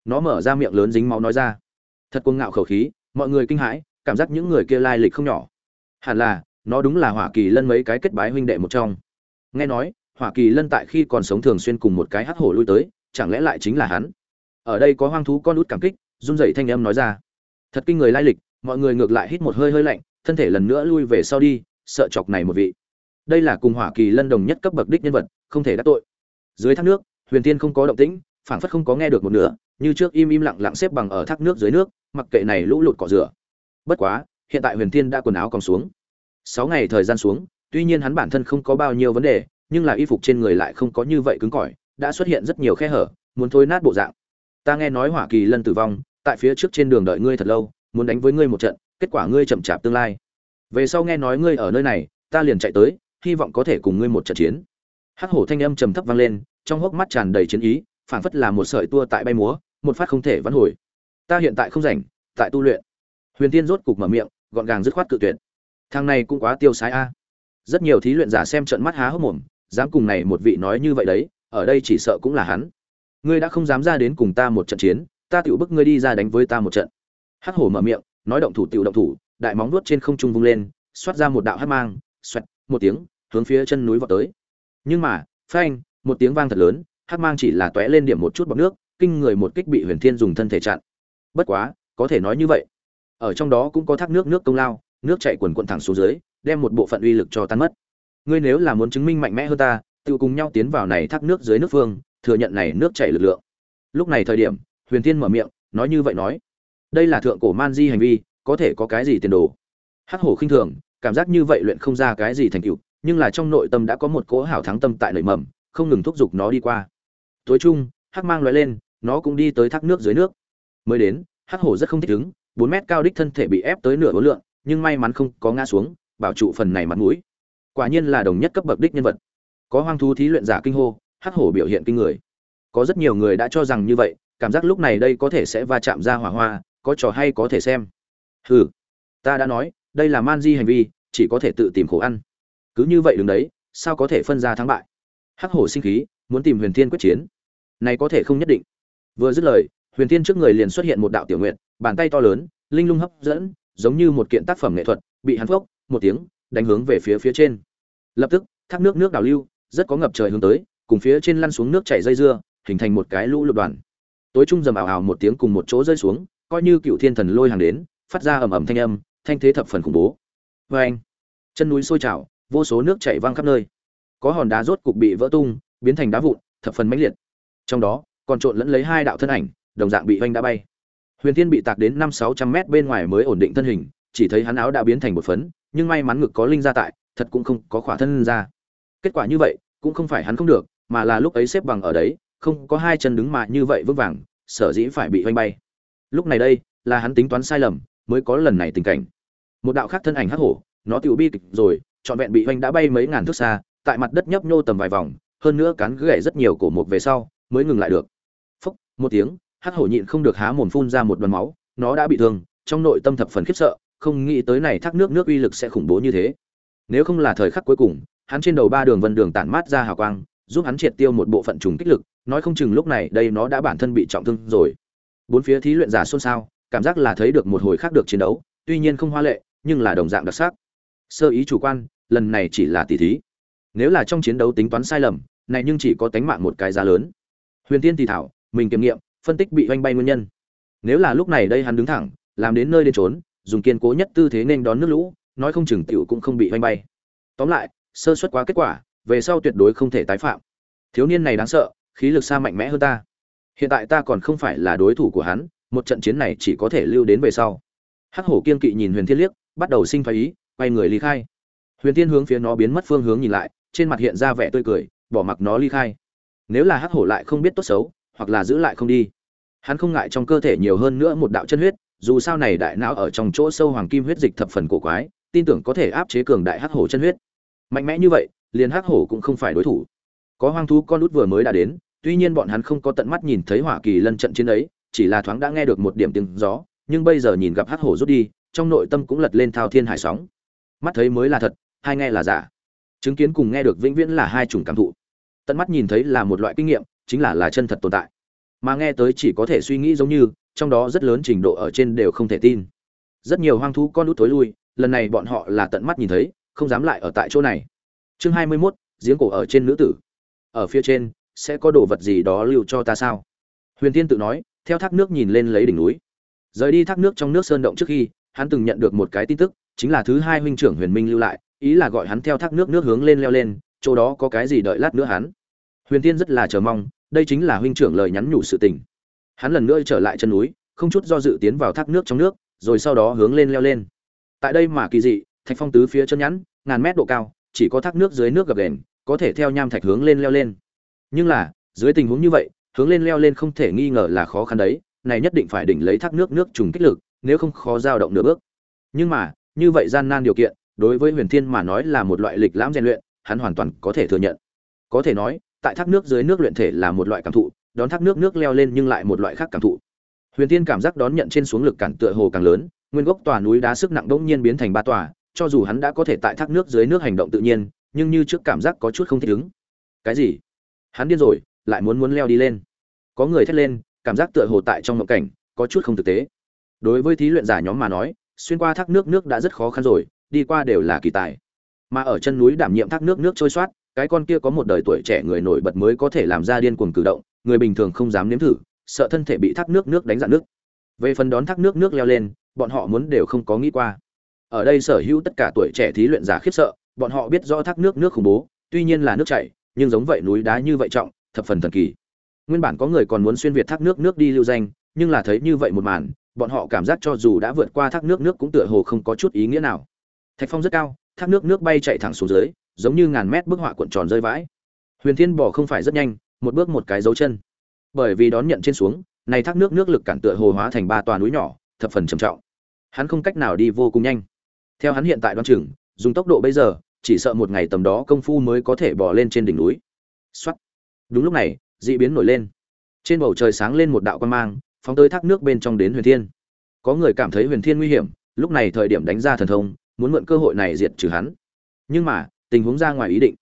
nó mở ra miệng lớn dính máu nói ra. Thật cuồng ngạo khẩu khí, mọi người kinh hãi, cảm giác những người kia lai lịch không nhỏ. Hẳn là, nó đúng là hỏa kỳ lân mấy cái kết bái huynh đệ một trong. Nghe nói, hỏa kỳ lân tại khi còn sống thường xuyên cùng một cái hắc hổ lui tới, chẳng lẽ lại chính là hắn? Ở đây có hoang thú con út cảm kích, run rẩy thanh âm nói ra. Thật kinh người lai lịch, mọi người ngược lại hít một hơi hơi lạnh, thân thể lần nữa lui về sau đi, sợ chọc này một vị. Đây là cùng hỏa kỳ lân đồng nhất cấp bậc đích nhân vật, không thể đắc tội. Dưới thác nước, huyền tiên không có động tĩnh, phảng phất không có nghe được một nửa như trước im im lặng lặng xếp bằng ở thác nước dưới nước, mặc kệ này lũ lụt cỏ rửa. Bất quá, hiện tại huyền thiên đã quần áo còn xuống. Sáu ngày thời gian xuống, tuy nhiên hắn bản thân không có bao nhiêu vấn đề, nhưng là y phục trên người lại không có như vậy cứng cỏi, đã xuất hiện rất nhiều khe hở, muốn thôi nát bộ dạng. Ta nghe nói hỏa kỳ lân tử vong, tại phía trước trên đường đợi ngươi thật lâu, muốn đánh với ngươi một trận, kết quả ngươi chậm chạp tương lai. Về sau nghe nói ngươi ở nơi này, ta liền chạy tới, hy vọng có thể cùng ngươi một trận chiến. Hắc hổ thanh âm trầm thấp vang lên, trong hốc mắt tràn đầy chiến ý, phảng phất là một sợi tua tại bay múa một phát không thể vãn hồi. Ta hiện tại không rảnh, tại tu luyện. Huyền tiên rốt cục mở miệng, gọn gàng dứt khoát cự tuyệt. Thằng này cũng quá tiêu sái a. Rất nhiều thí luyện giả xem trận mắt há hốc mồm, dám cùng này một vị nói như vậy đấy, ở đây chỉ sợ cũng là hắn. Ngươi đã không dám ra đến cùng ta một trận chiến, ta tự bức ngươi đi ra đánh với ta một trận. Hắc hổ mở miệng, nói động thủ tiểu động thủ, đại móng vuốt trên không trung vung lên, xoát ra một đạo hắc mang, xoẹt, một tiếng, hướng phía chân núi vọt tới. Nhưng mà, phanh, một tiếng vang thật lớn, hắc mang chỉ là tóe lên điểm một chút bọt nước kinh người một kích bị huyền thiên dùng thân thể chặn. Bất quá, có thể nói như vậy. Ở trong đó cũng có thác nước nước công lao, nước chảy quần quận thẳng xuống dưới, đem một bộ phận uy lực cho tan mất. Ngươi nếu là muốn chứng minh mạnh mẽ hơn ta, tự cùng nhau tiến vào này thác nước dưới nước phương, thừa nhận này nước chảy lực lượng. Lúc này thời điểm, huyền thiên mở miệng, nói như vậy nói. Đây là thượng cổ man di hành vi, có thể có cái gì tiền đồ? Hắc hổ khinh thường, cảm giác như vậy luyện không ra cái gì thành tựu, nhưng là trong nội tâm đã có một cỗ hảo thắng tâm tại nội mầm, không ngừng thúc giục nó đi qua. Tối trung hắc mang lóe lên nó cũng đi tới thác nước dưới nước. Mới đến, hắc hổ rất không thích ứng, bốn mét cao đích thân thể bị ép tới nửa bốn lượng, nhưng may mắn không có ngã xuống, bảo trụ phần này mặt mũi. Quả nhiên là đồng nhất cấp bậc đích nhân vật. Có hoang thú thí luyện giả kinh hô, hắc hổ biểu hiện kinh người. Có rất nhiều người đã cho rằng như vậy, cảm giác lúc này đây có thể sẽ va chạm ra hỏa hoa, có trò hay có thể xem. Hừ, ta đã nói, đây là man di hành vi, chỉ có thể tự tìm khổ ăn. Cứ như vậy đứng đấy, sao có thể phân ra thắng bại? Hắc hổ sinh khí, muốn tìm huyền thiên quyết chiến. Này có thể không nhất định vừa dứt lời, huyền thiên trước người liền xuất hiện một đạo tiểu nguyện bàn tay to lớn, linh lung hấp dẫn, giống như một kiện tác phẩm nghệ thuật, bị hắn phốc, một tiếng, đánh hướng về phía phía trên. Lập tức, thác nước nước đào lưu, rất có ngập trời hướng tới, cùng phía trên lăn xuống nước chảy dây dưa, hình thành một cái lũ lụt đoàn. Tối trung dầm ảo ảo một tiếng cùng một chỗ rơi xuống, coi như cựu thiên thần lôi hàng đến, phát ra ầm ầm thanh âm, thanh thế thập phần khủng bố. Vê anh chân núi sôi trào, vô số nước chảy văng khắp nơi. Có hòn đá rốt cục bị vỡ tung, biến thành đá vụn, thập phần mãnh liệt. Trong đó còn trộn lẫn lấy hai đạo thân ảnh, đồng dạng bị oanh đã bay. Huyền thiên bị tạc đến năm sáu trăm mét bên ngoài mới ổn định thân hình, chỉ thấy hắn áo đã biến thành một phấn, nhưng may mắn ngực có linh ra tại, thật cũng không có khỏa thân ra. Kết quả như vậy, cũng không phải hắn không được, mà là lúc ấy xếp bằng ở đấy, không có hai chân đứng mà như vậy vững vàng, sở dĩ phải bị oanh bay. Lúc này đây, là hắn tính toán sai lầm, mới có lần này tình cảnh. Một đạo khác thân ảnh hắc hổ, nó tiểu bi kịch rồi, trọn vẹn bị oanh đã bay mấy ngàn thước xa, tại mặt đất nhấp nhô tầm vài vòng, hơn nữa cắn gãy rất nhiều cổ mục về sau, mới ngừng lại được một tiếng, hắc hổ nhịn không được há mồm phun ra một đoàn máu, nó đã bị thương, trong nội tâm thập phần khiếp sợ, không nghĩ tới này thác nước nước uy lực sẽ khủng bố như thế. Nếu không là thời khắc cuối cùng, hắn trên đầu ba đường vân đường tản mát ra hào quang, giúp hắn triệt tiêu một bộ phận trùng kích lực, nói không chừng lúc này đây nó đã bản thân bị trọng thương rồi. Bốn phía thí luyện giả xôn xao, cảm giác là thấy được một hồi khác được chiến đấu, tuy nhiên không hoa lệ, nhưng là đồng dạng đặc sắc. Sơ ý chủ quan, lần này chỉ là tỷ thí. Nếu là trong chiến đấu tính toán sai lầm, này nhưng chỉ có tánh mạng một cái giá lớn. Huyền tiên thì thảo mình kiểm nghiệm, phân tích bị oanh bay nguyên nhân. Nếu là lúc này đây hắn đứng thẳng, làm đến nơi đến trốn dùng kiên cố nhất tư thế nên đón nước lũ, nói không chừng tiểu cũng không bị oanh bay. Tóm lại, sơ suất quá kết quả, về sau tuyệt đối không thể tái phạm. Thiếu niên này đáng sợ, khí lực xa mạnh mẽ hơn ta. Hiện tại ta còn không phải là đối thủ của hắn, một trận chiến này chỉ có thể lưu đến về sau. Hắc hổ kiên kỵ nhìn huyền thiên liếc, bắt đầu sinh phái ý, quay người ly khai. Huyền thiên hướng phía nó biến mất phương hướng nhìn lại, trên mặt hiện ra vẻ tươi cười, bỏ mặc nó ly khai. Nếu là hắc hổ lại không biết tốt xấu hoặc là giữ lại không đi. Hắn không ngại trong cơ thể nhiều hơn nữa một đạo chân huyết, dù sao này đại não ở trong chỗ sâu hoàng kim huyết dịch thập phần cổ quái, tin tưởng có thể áp chế cường đại hắc hổ chân huyết. Mạnh mẽ như vậy, liền hắc hổ cũng không phải đối thủ. Có hoang thú con út vừa mới đã đến, tuy nhiên bọn hắn không có tận mắt nhìn thấy hỏa kỳ lân trận chiến ấy, chỉ là thoáng đã nghe được một điểm tiếng gió, nhưng bây giờ nhìn gặp hắc hổ rút đi, trong nội tâm cũng lật lên thao thiên hải sóng. Mắt thấy mới là thật, hai nghe là giả. Chứng kiến cùng nghe được vĩnh viễn là hai chủng cảm thụ. Tận mắt nhìn thấy là một loại kinh nghiệm chính là là chân thật tồn tại. Mà nghe tới chỉ có thể suy nghĩ giống như trong đó rất lớn trình độ ở trên đều không thể tin. Rất nhiều hoang thú con út tối lui lần này bọn họ là tận mắt nhìn thấy không dám lại ở tại chỗ này. Chương hai mươi 21, giếng cổ ở trên nữ tử. Ở phía trên sẽ có đồ vật gì đó lưu cho ta sao? Huyền tiên tự nói theo thác nước nhìn lên lấy đỉnh núi. Rời đi thác nước trong nước sơn động trước khi hắn từng nhận được một cái tin tức chính là thứ hai huynh trưởng huyền minh lưu lại ý là gọi hắn theo thác nước nước hướng lên leo lên chỗ đó có cái gì đợi lát nữa hắn. Huyền tiên rất là chờ mong đây chính là huynh trưởng lời nhắn nhủ sự tình. Hắn lần nữa trở lại chân núi, không chút do dự tiến vào thác nước trong nước, rồi sau đó hướng lên leo lên. Tại đây mà kỳ dị, thạch phong tứ phía chân nhắn, ngàn mét độ cao, chỉ có thác nước dưới nước gập đền có thể theo nham thạch hướng lên leo lên. Nhưng là, dưới tình huống như vậy, hướng lên leo lên không thể nghi ngờ là khó khăn đấy, này nhất định phải đỉnh lấy thác nước nước trùng kích lực, nếu không khó dao động nửa bước. Nhưng mà, như vậy gian nan điều kiện, đối với huyền thiên mà nói là một loại lịch lãm rèn luyện, hắn hoàn toàn có thể thừa nhận. Có thể nói tại thác nước dưới nước luyện thể là một loại cảm thụ, đón thác nước nước leo lên nhưng lại một loại khác cảm thụ. Huyền thiên cảm giác đón nhận trên xuống lực cản tựa hồ càng lớn, nguyên gốc tòa núi đá sức nặng đ nhiên biến thành ba tòa, cho dù hắn đã có thể tại thác nước dưới nước hành động tự nhiên, nhưng như trước cảm giác có chút không thích ứng. Cái gì? Hắn điên rồi, lại muốn muốn leo đi lên. Có người thét lên, cảm giác tựa hồ tại trong ngộng cảnh, có chút không thực tế. Đối với thí luyện giả nhóm mà nói, xuyên qua thác nước nước đã rất khó khăn rồi, đi qua đều là kỳ tài. Mà ở chân núi đảm nhiệm thác nước nước trôi soát cái con kia có một đời tuổi trẻ người nổi bật mới có thể làm ra điên cuồng cử động, người bình thường không dám nếm thử, sợ thân thể bị thác nước nước đánh dạn nước. Về phần đón thác nước nước leo lên, bọn họ muốn đều không có nghĩ qua. Ở đây sở hữu tất cả tuổi trẻ thí luyện giả khiếp sợ, bọn họ biết rõ thác nước nước khủng bố, tuy nhiên là nước chảy, nhưng giống vậy núi đá như vậy trọng, thập phần thần kỳ. Nguyên bản có người còn muốn xuyên việt thác nước nước đi lưu danh, nhưng là thấy như vậy một màn, bọn họ cảm giác cho dù đã vượt qua thác nước nước cũng tựa hồ không có chút ý nghĩa nào. Thạch phong rất cao, thác nước nước bay chạy thẳng xuống dưới giống như ngàn mét bức họa cuộn tròn rơi vãi. Huyền thiên bỏ không phải rất nhanh, một bước một cái dấu chân. Bởi vì đón nhận trên xuống, này thác nước nước lực cản tựa hồ hóa thành ba tòa núi nhỏ, thập phần trầm trọng. Hắn không cách nào đi vô cùng nhanh. Theo hắn hiện tại đoan chừng, dùng tốc độ bây giờ, chỉ sợ một ngày tầm đó công phu mới có thể bỏ lên trên đỉnh núi. Xuất đúng lúc này, dị biến nổi lên. Trên bầu trời sáng lên một đạo quan mang, phóng tới thác nước bên trong đến huyền thiên. Có người cảm thấy huyền thiên nguy hiểm, lúc này thời điểm đánh ra thần thông, muốn mượn cơ hội này diệt trừ hắn. Nhưng mà tình huống ra ngoài ý định.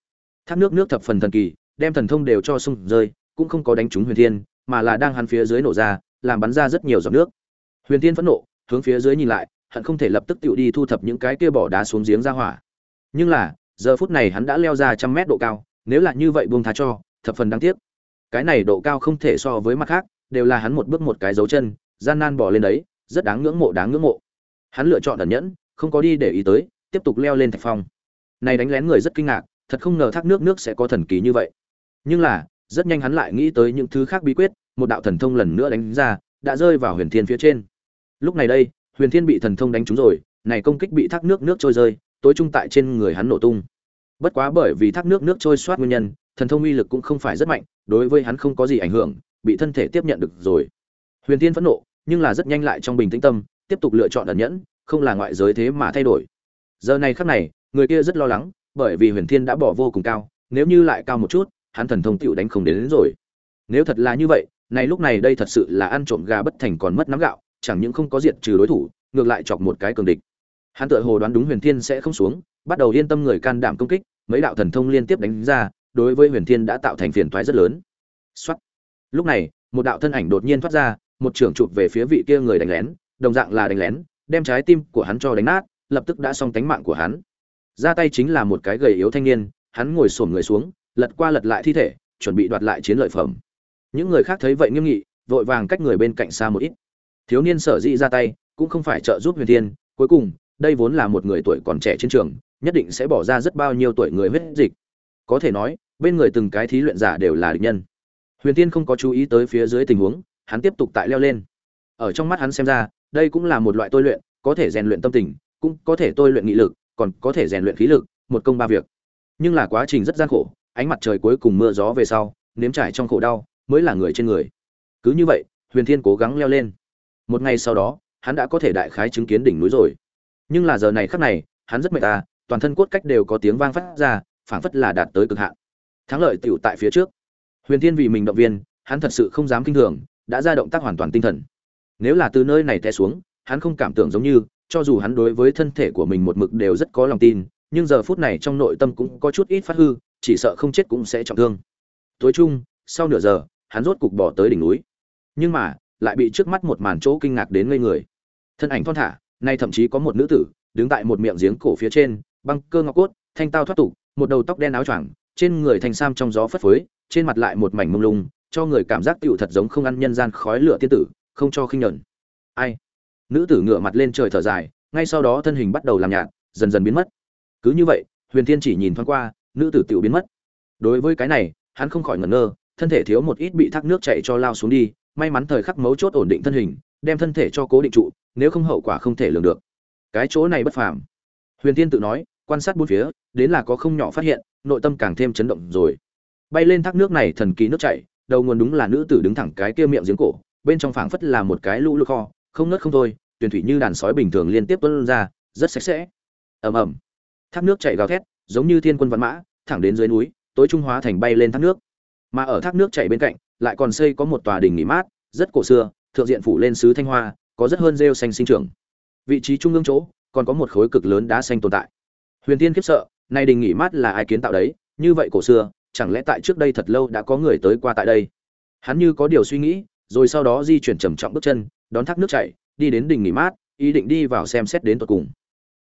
Thác nước nước thập phần thần kỳ, đem thần thông đều cho sung rơi, cũng không có đánh trúng huyền thiên, mà là đang hắn phía dưới nổ ra, làm bắn ra rất nhiều giọt nước. Huyền thiên phẫn nộ, hướng phía dưới nhìn lại, hận không thể lập tức tự đi thu thập những cái kia bỏ đá xuống giếng ra hỏa. Nhưng là, giờ phút này hắn đã leo ra trăm mét độ cao, nếu là như vậy buông tha cho, thập phần đáng tiếc. Cái này độ cao không thể so với mặt khác, đều là hắn một bước một cái dấu chân, gian nan bỏ lên đấy, rất đáng ngưỡng mộ, đáng ngưỡng mộ. Hắn lựa chọn ẩn nhẫn, không có đi để ý tới, tiếp tục leo lên thạch phong này đánh lén người rất kinh ngạc, thật không ngờ thác nước nước sẽ có thần kỳ như vậy. Nhưng là, rất nhanh hắn lại nghĩ tới những thứ khác bí quyết, một đạo thần thông lần nữa đánh ra, đã rơi vào huyền thiên phía trên. Lúc này đây, huyền thiên bị thần thông đánh trúng rồi, này công kích bị thác nước nước trôi rơi, tối trung tại trên người hắn nổ tung. Bất quá bởi vì thác nước nước trôi soát nguyên nhân, thần thông uy lực cũng không phải rất mạnh, đối với hắn không có gì ảnh hưởng, bị thân thể tiếp nhận được rồi. Huyền thiên phẫn nộ, nhưng là rất nhanh lại trong bình tĩnh tâm, tiếp tục lựa chọn ẩn nhẫn, không là ngoại giới thế mà thay đổi. Giờ này khắc này người kia rất lo lắng bởi vì huyền thiên đã bỏ vô cùng cao nếu như lại cao một chút hắn thần thông tựu đánh không đến, đến rồi. Nếu thật là như vậy này lúc này đây thật sự là ăn trộm gà bất thành còn mất nắm gạo chẳng những không có diệt trừ đối thủ ngược lại chọc một cái cường địch. Hắn tự hồ đoán đúng huyền thiên sẽ không xuống bắt đầu yên tâm người can đảm công kích mấy đạo thần thông liên tiếp đánh ra đối với huyền thiên đã tạo thành phiền toái rất lớn. Soát. lúc này một đạo thân ảnh đột nhiên thoát ra một trưởng chụp về phía vị kia người đánh lén đồng dạng là đánh lén đem trái tim của hắn cho đánh nát lập tức đã xong tánh mạng của hắn ra tay chính là một cái gầy yếu thanh niên, hắn ngồi xổm người xuống, lật qua lật lại thi thể, chuẩn bị đoạt lại chiến lợi phẩm. Những người khác thấy vậy nghiêm nghị, vội vàng cách người bên cạnh xa một ít. Thiếu niên sở dĩ ra tay, cũng không phải trợ giúp huyền thiên, cuối cùng, đây vốn là một người tuổi còn trẻ trên trường, nhất định sẽ bỏ ra rất bao nhiêu tuổi người huyết dịch. Có thể nói, bên người từng cái thí luyện giả đều là địch nhân. Huyền thiên không có chú ý tới phía dưới tình huống, hắn tiếp tục tại leo lên. Ở trong mắt hắn xem ra, đây cũng là một loại tôi luyện, có thể rèn luyện tâm tình, cũng có thể tôi luyện nghị lực còn có thể rèn luyện khí lực, một công ba việc. Nhưng là quá trình rất gian khổ, ánh mặt trời cuối cùng mưa gió về sau, nếm trải trong khổ đau, mới là người trên người. Cứ như vậy, huyền thiên cố gắng leo lên. Một ngày sau đó, hắn đã có thể đại khái chứng kiến đỉnh núi rồi. Nhưng là giờ này khắc này, hắn rất mệt ta toàn thân cốt cách đều có tiếng vang phát ra, phảng phất là đạt tới cực hạn. Thắng lợi tiểu tại phía trước. Huyền thiên vì mình động viên, hắn thật sự không dám kinh thường, đã ra động tác hoàn toàn tinh thần. Nếu là từ nơi này té xuống hắn không cảm tưởng giống như, cho dù hắn đối với thân thể của mình một mực đều rất có lòng tin, nhưng giờ phút này trong nội tâm cũng có chút ít phát hư, chỉ sợ không chết cũng sẽ trọng thương. Tối chung, sau nửa giờ, hắn rốt cục bỏ tới đỉnh núi. Nhưng mà, lại bị trước mắt một màn chỗ kinh ngạc đến ngây người. Thân ảnh thon thả, nay thậm chí có một nữ tử, đứng tại một miệng giếng cổ phía trên, băng cơ ngọc cốt, thanh tao thoát tục, một đầu tóc đen áo choàng, trên người thành sam trong gió phất phới, trên mặt lại một mảnh mông lung, cho người cảm giác tựu thật giống không ăn nhân gian khói lửa tiên tử, không cho khinh nhẫn. Ai? Nữ tử ngửa mặt lên trời thở dài, ngay sau đó thân hình bắt đầu làm nhạt, dần dần biến mất. Cứ như vậy, huyền thiên chỉ nhìn thoáng qua, nữ tử tiểu biến mất. Đối với cái này, hắn không khỏi ngẩn ngơ, thân thể thiếu một ít bị thác nước chạy cho lao xuống đi, may mắn thời khắc mấu chốt ổn định thân hình, đem thân thể cho cố định trụ, nếu không hậu quả không thể lường được. Cái chỗ này bất phàm. Huyền thiên tự nói, quan sát bốn phía, đến là có không nhỏ phát hiện, nội tâm càng thêm chấn động rồi. Bay lên thác nước này thần kỳ nước chảy, đầu nguồn đúng là nữ tử đứng thẳng cái kia miệng giếng cổ, bên trong phảng phất là một cái lũ lụt kho không nớt không thôi, tuyển thủy như đàn sói bình thường liên tiếp tuôn ra, rất sạch sẽ. Ầm ầm. Thác nước chảy gào thét, giống như thiên quân văn mã, thẳng đến dưới núi, tối trung hóa thành bay lên thác nước. Mà ở thác nước chảy bên cạnh, lại còn xây có một tòa đình nghỉ mát, rất cổ xưa, thượng diện phủ lên sứ thanh hoa, có rất hơn rêu xanh sinh trưởng. Vị trí trung ương chỗ, còn có một khối cực lớn đá xanh tồn tại. Huyền tiên khiếp sợ, nay đình nghỉ mát là ai kiến tạo đấy, như vậy cổ xưa, chẳng lẽ tại trước đây thật lâu đã có người tới qua tại đây? Hắn như có điều suy nghĩ, rồi sau đó di chuyển trầm trọng bước chân đón thác nước chảy đi đến đình nghỉ mát ý định đi vào xem xét đến tận cùng.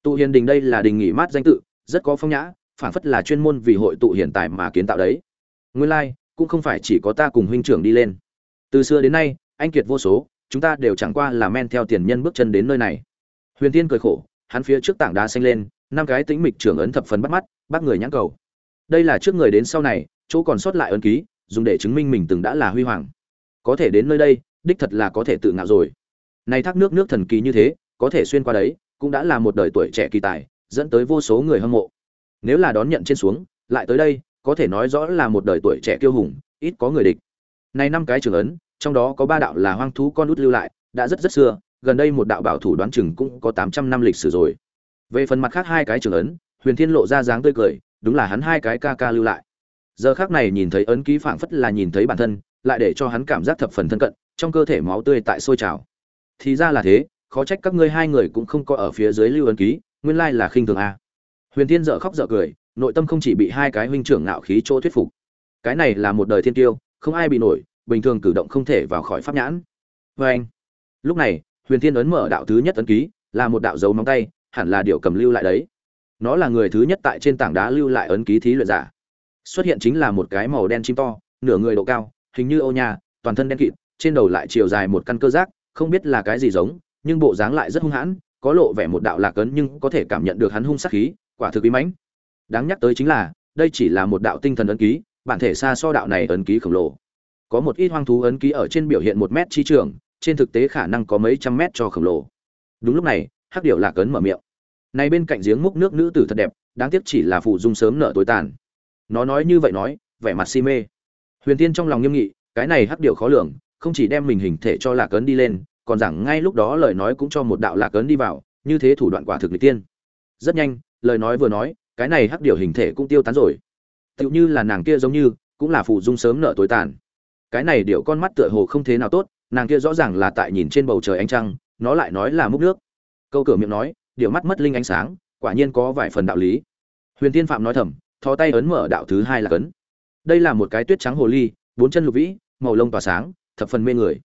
Tụ hiền đình đây là đình nghỉ mát danh tự rất có phong nhã phản phất là chuyên môn vì hội tụ hiện tại mà kiến tạo đấy. Nguyên lai like, cũng không phải chỉ có ta cùng huynh trưởng đi lên. Từ xưa đến nay anh kiệt vô số chúng ta đều chẳng qua là men theo tiền nhân bước chân đến nơi này. Huyền tiên cười khổ hắn phía trước tảng đá xanh lên năm cái tĩnh mịch trưởng ấn thập phần bắt mắt bắt người nhãn cầu. Đây là trước người đến sau này chỗ còn sót lại ấn ký dùng để chứng minh mình từng đã là huy hoàng. Có thể đến nơi đây đích thật là có thể tự ngạo rồi. Này thác nước nước thần kỳ như thế, có thể xuyên qua đấy, cũng đã là một đời tuổi trẻ kỳ tài, dẫn tới vô số người hâm mộ. Nếu là đón nhận trên xuống, lại tới đây, có thể nói rõ là một đời tuổi trẻ kiêu hùng, ít có người địch. Này năm cái trường ấn, trong đó có ba đạo là hoang thú con út lưu lại, đã rất rất xưa, gần đây một đạo bảo thủ đoán chừng cũng có tám trăm năm lịch sử rồi. Về phần mặt khác hai cái trường ấn, huyền thiên lộ ra dáng tươi cười, đúng là hắn hai cái ca ca lưu lại. Giờ khác này nhìn thấy ấn ký phảng phất là nhìn thấy bản thân, lại để cho hắn cảm giác thập phần thân cận trong cơ thể máu tươi tại sôi trào. Thì ra là thế, khó trách các ngươi hai người cũng không có ở phía dưới lưu ấn ký, nguyên lai là khinh thường a. Huyền thiên dở khóc dở cười, nội tâm không chỉ bị hai cái huynh trưởng nạo khí chỗ thuyết phục. Cái này là một đời thiên tiêu, không ai bị nổi, bình thường cử động không thể vào khỏi pháp nhãn. Vê anh, lúc này, huyền thiên ấn mở đạo thứ nhất ấn ký, là một đạo dấu móng tay, hẳn là điệu cầm lưu lại đấy. Nó là người thứ nhất tại trên tảng đá lưu lại ấn ký thí luyện giả. Xuất hiện chính là một cái màu đen chim to, nửa người độ cao, hình như ô nhà toàn thân đen kịt trên đầu lại chiều dài một căn cơ giác, không biết là cái gì giống, nhưng bộ dáng lại rất hung hãn, có lộ vẻ một đạo lạc ấn nhưng có thể cảm nhận được hắn hung sát khí, quả thực bí mãnh. Đáng nhắc tới chính là, đây chỉ là một đạo tinh thần ấn ký, bản thể xa so đạo này ấn ký khổng lồ. Có một ít hoang thú ấn ký ở trên biểu hiện một mét chi trường, trên thực tế khả năng có mấy trăm mét cho khổng lồ. Đúng lúc này, hắc điểu lạc ấn mở miệng. Này bên cạnh giếng múc nước nữ tử thật đẹp, đáng tiếc chỉ là phụ dung sớm nợ tối tàn. Nó nói như vậy nói, vẻ mặt si mê. Huyền tiên trong lòng nghiêm nghị, cái này hắc điểu khó lường không chỉ đem mình hình thể cho lạc ấn đi lên, còn rằng ngay lúc đó lời nói cũng cho một đạo lạc ấn đi vào, như thế thủ đoạn quả thực n tiên. Rất nhanh, lời nói vừa nói, cái này hắc điều hình thể cũng tiêu tán rồi. Tựu như là nàng kia giống như, cũng là phụ dung sớm nợ tối tàn. Cái này điệu con mắt tựa hồ không thế nào tốt, nàng kia rõ ràng là tại nhìn trên bầu trời ánh trăng, nó lại nói là múc nước. Câu cửa miệng nói điệu mắt mất linh ánh sáng, quả nhiên có vài phần đạo lý. Huyền tiên phạm nói thầm, thò tay ấn mở đạo thứ hai là cấn đây là một cái tuyết trắng hồ ly, bốn chân lục vĩ, màu lông tỏa sáng thập phần mê người.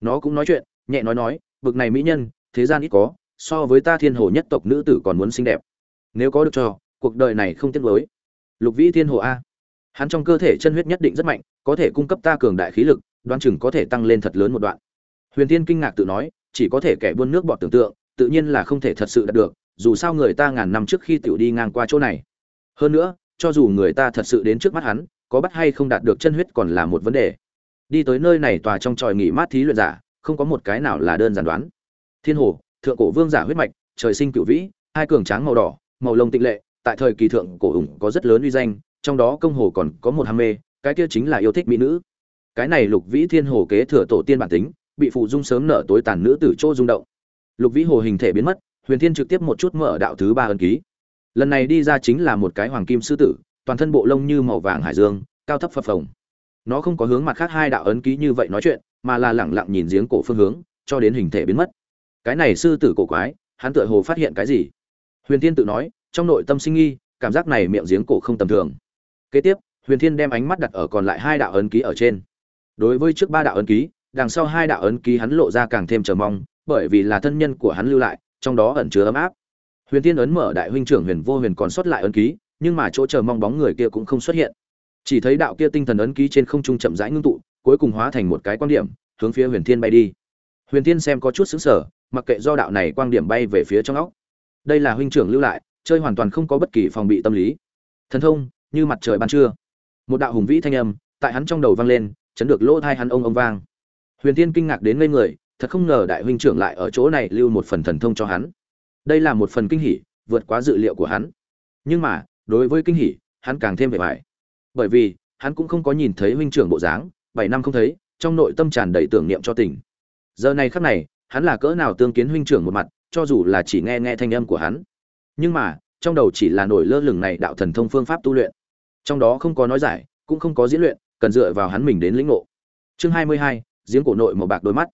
Nó cũng nói chuyện, nhẹ nói nói, bực này mỹ nhân, thế gian ít có, so với ta thiên hồ nhất tộc nữ tử còn muốn xinh đẹp. Nếu có được cho, cuộc đời này không tiếc lối. lục vĩ thiên hồ a. Hắn trong cơ thể chân huyết nhất định rất mạnh, có thể cung cấp ta cường đại khí lực, đoan chừng có thể tăng lên thật lớn một đoạn. Huyền tiên kinh ngạc tự nói, chỉ có thể kẻ buôn nước bọt tưởng tượng, tự nhiên là không thể thật sự đạt được, dù sao người ta ngàn năm trước khi tiểu đi ngang qua chỗ này. Hơn nữa, cho dù người ta thật sự đến trước mắt hắn, có bắt hay không đạt được chân huyết còn là một vấn đề đi tới nơi này tòa trong tròi nghỉ mát thí luyện giả, không có một cái nào là đơn giản đoán. Thiên hồ, thượng cổ vương giả huyết mạch, trời sinh cựu vĩ, hai cường tráng màu đỏ, màu lông tịnh lệ, tại thời kỳ thượng cổ ủng có rất lớn uy danh, trong đó công hồ còn có một ham mê, cái kia chính là yêu thích mỹ nữ. Cái này lục vĩ thiên hồ kế thừa tổ tiên bản tính, bị phụ dung sớm nở tối tàn nữ từ chỗ rung động. Lục vĩ hồ hình thể biến mất, huyền thiên trực tiếp một chút mở đạo thứ ba ân ký. Lần này đi ra chính là một cái hoàng kim sư tử, toàn thân bộ lông như màu vàng hải dương, cao thấp phập phồng nó không có hướng mặt khác hai đạo ấn ký như vậy nói chuyện, mà là lẳng lặng nhìn giếng cổ phương hướng, cho đến hình thể biến mất. Cái này sư tử cổ quái, hắn tựa hồ phát hiện cái gì? Huyền thiên tự nói, trong nội tâm sinh nghi, cảm giác này miệng giếng cổ không tầm thường. Kế tiếp, huyền thiên đem ánh mắt đặt ở còn lại hai đạo ấn ký ở trên. Đối với trước ba đạo ấn ký, đằng sau hai đạo ấn ký hắn lộ ra càng thêm chờ mong, bởi vì là thân nhân của hắn lưu lại, trong đó ẩn chứa ấm áp. Huyền thiên ấn mở đại huynh trưởng huyền vô huyền còn xuất lại ấn ký, nhưng mà chỗ chờ mong bóng người kia cũng không xuất hiện chỉ thấy đạo kia tinh thần ấn ký trên không trung chậm rãi ngưng tụ, cuối cùng hóa thành một cái quan điểm, hướng phía huyền thiên bay đi. Huyền thiên xem có chút xứng sở mặc kệ do đạo này quang điểm bay về phía trong óc. Đây là huynh trưởng lưu lại, chơi hoàn toàn không có bất kỳ phòng bị tâm lý. Thần thông, như mặt trời ban trưa. Một đạo hùng vĩ thanh âm, tại hắn trong đầu vang lên, chấn được lỗ thai hắn ông ông vang. Huyền thiên kinh ngạc đến ngây người, thật không ngờ đại huynh trưởng lại ở chỗ này lưu một phần thần thông cho hắn. Đây là một phần kinh hỉ, vượt quá dự liệu của hắn. Nhưng mà, đối với kinh hỉ, hắn càng thêm vẻ vải bởi vì, hắn cũng không có nhìn thấy huynh trưởng bộ dáng, bảy năm không thấy, trong nội tâm tràn đầy tưởng niệm cho tỉnh giờ này khắc này, hắn là cỡ nào tương kiến huynh trưởng một mặt, cho dù là chỉ nghe nghe thanh âm của hắn. Nhưng mà, trong đầu chỉ là nổi lơ lửng này đạo thần thông phương pháp tu luyện. Trong đó không có nói giải, cũng không có diễn luyện, cần dựa vào hắn mình đến lĩnh ngộ. Chương hai mươi hai, giếng cổ nội màu bạc đôi mắt.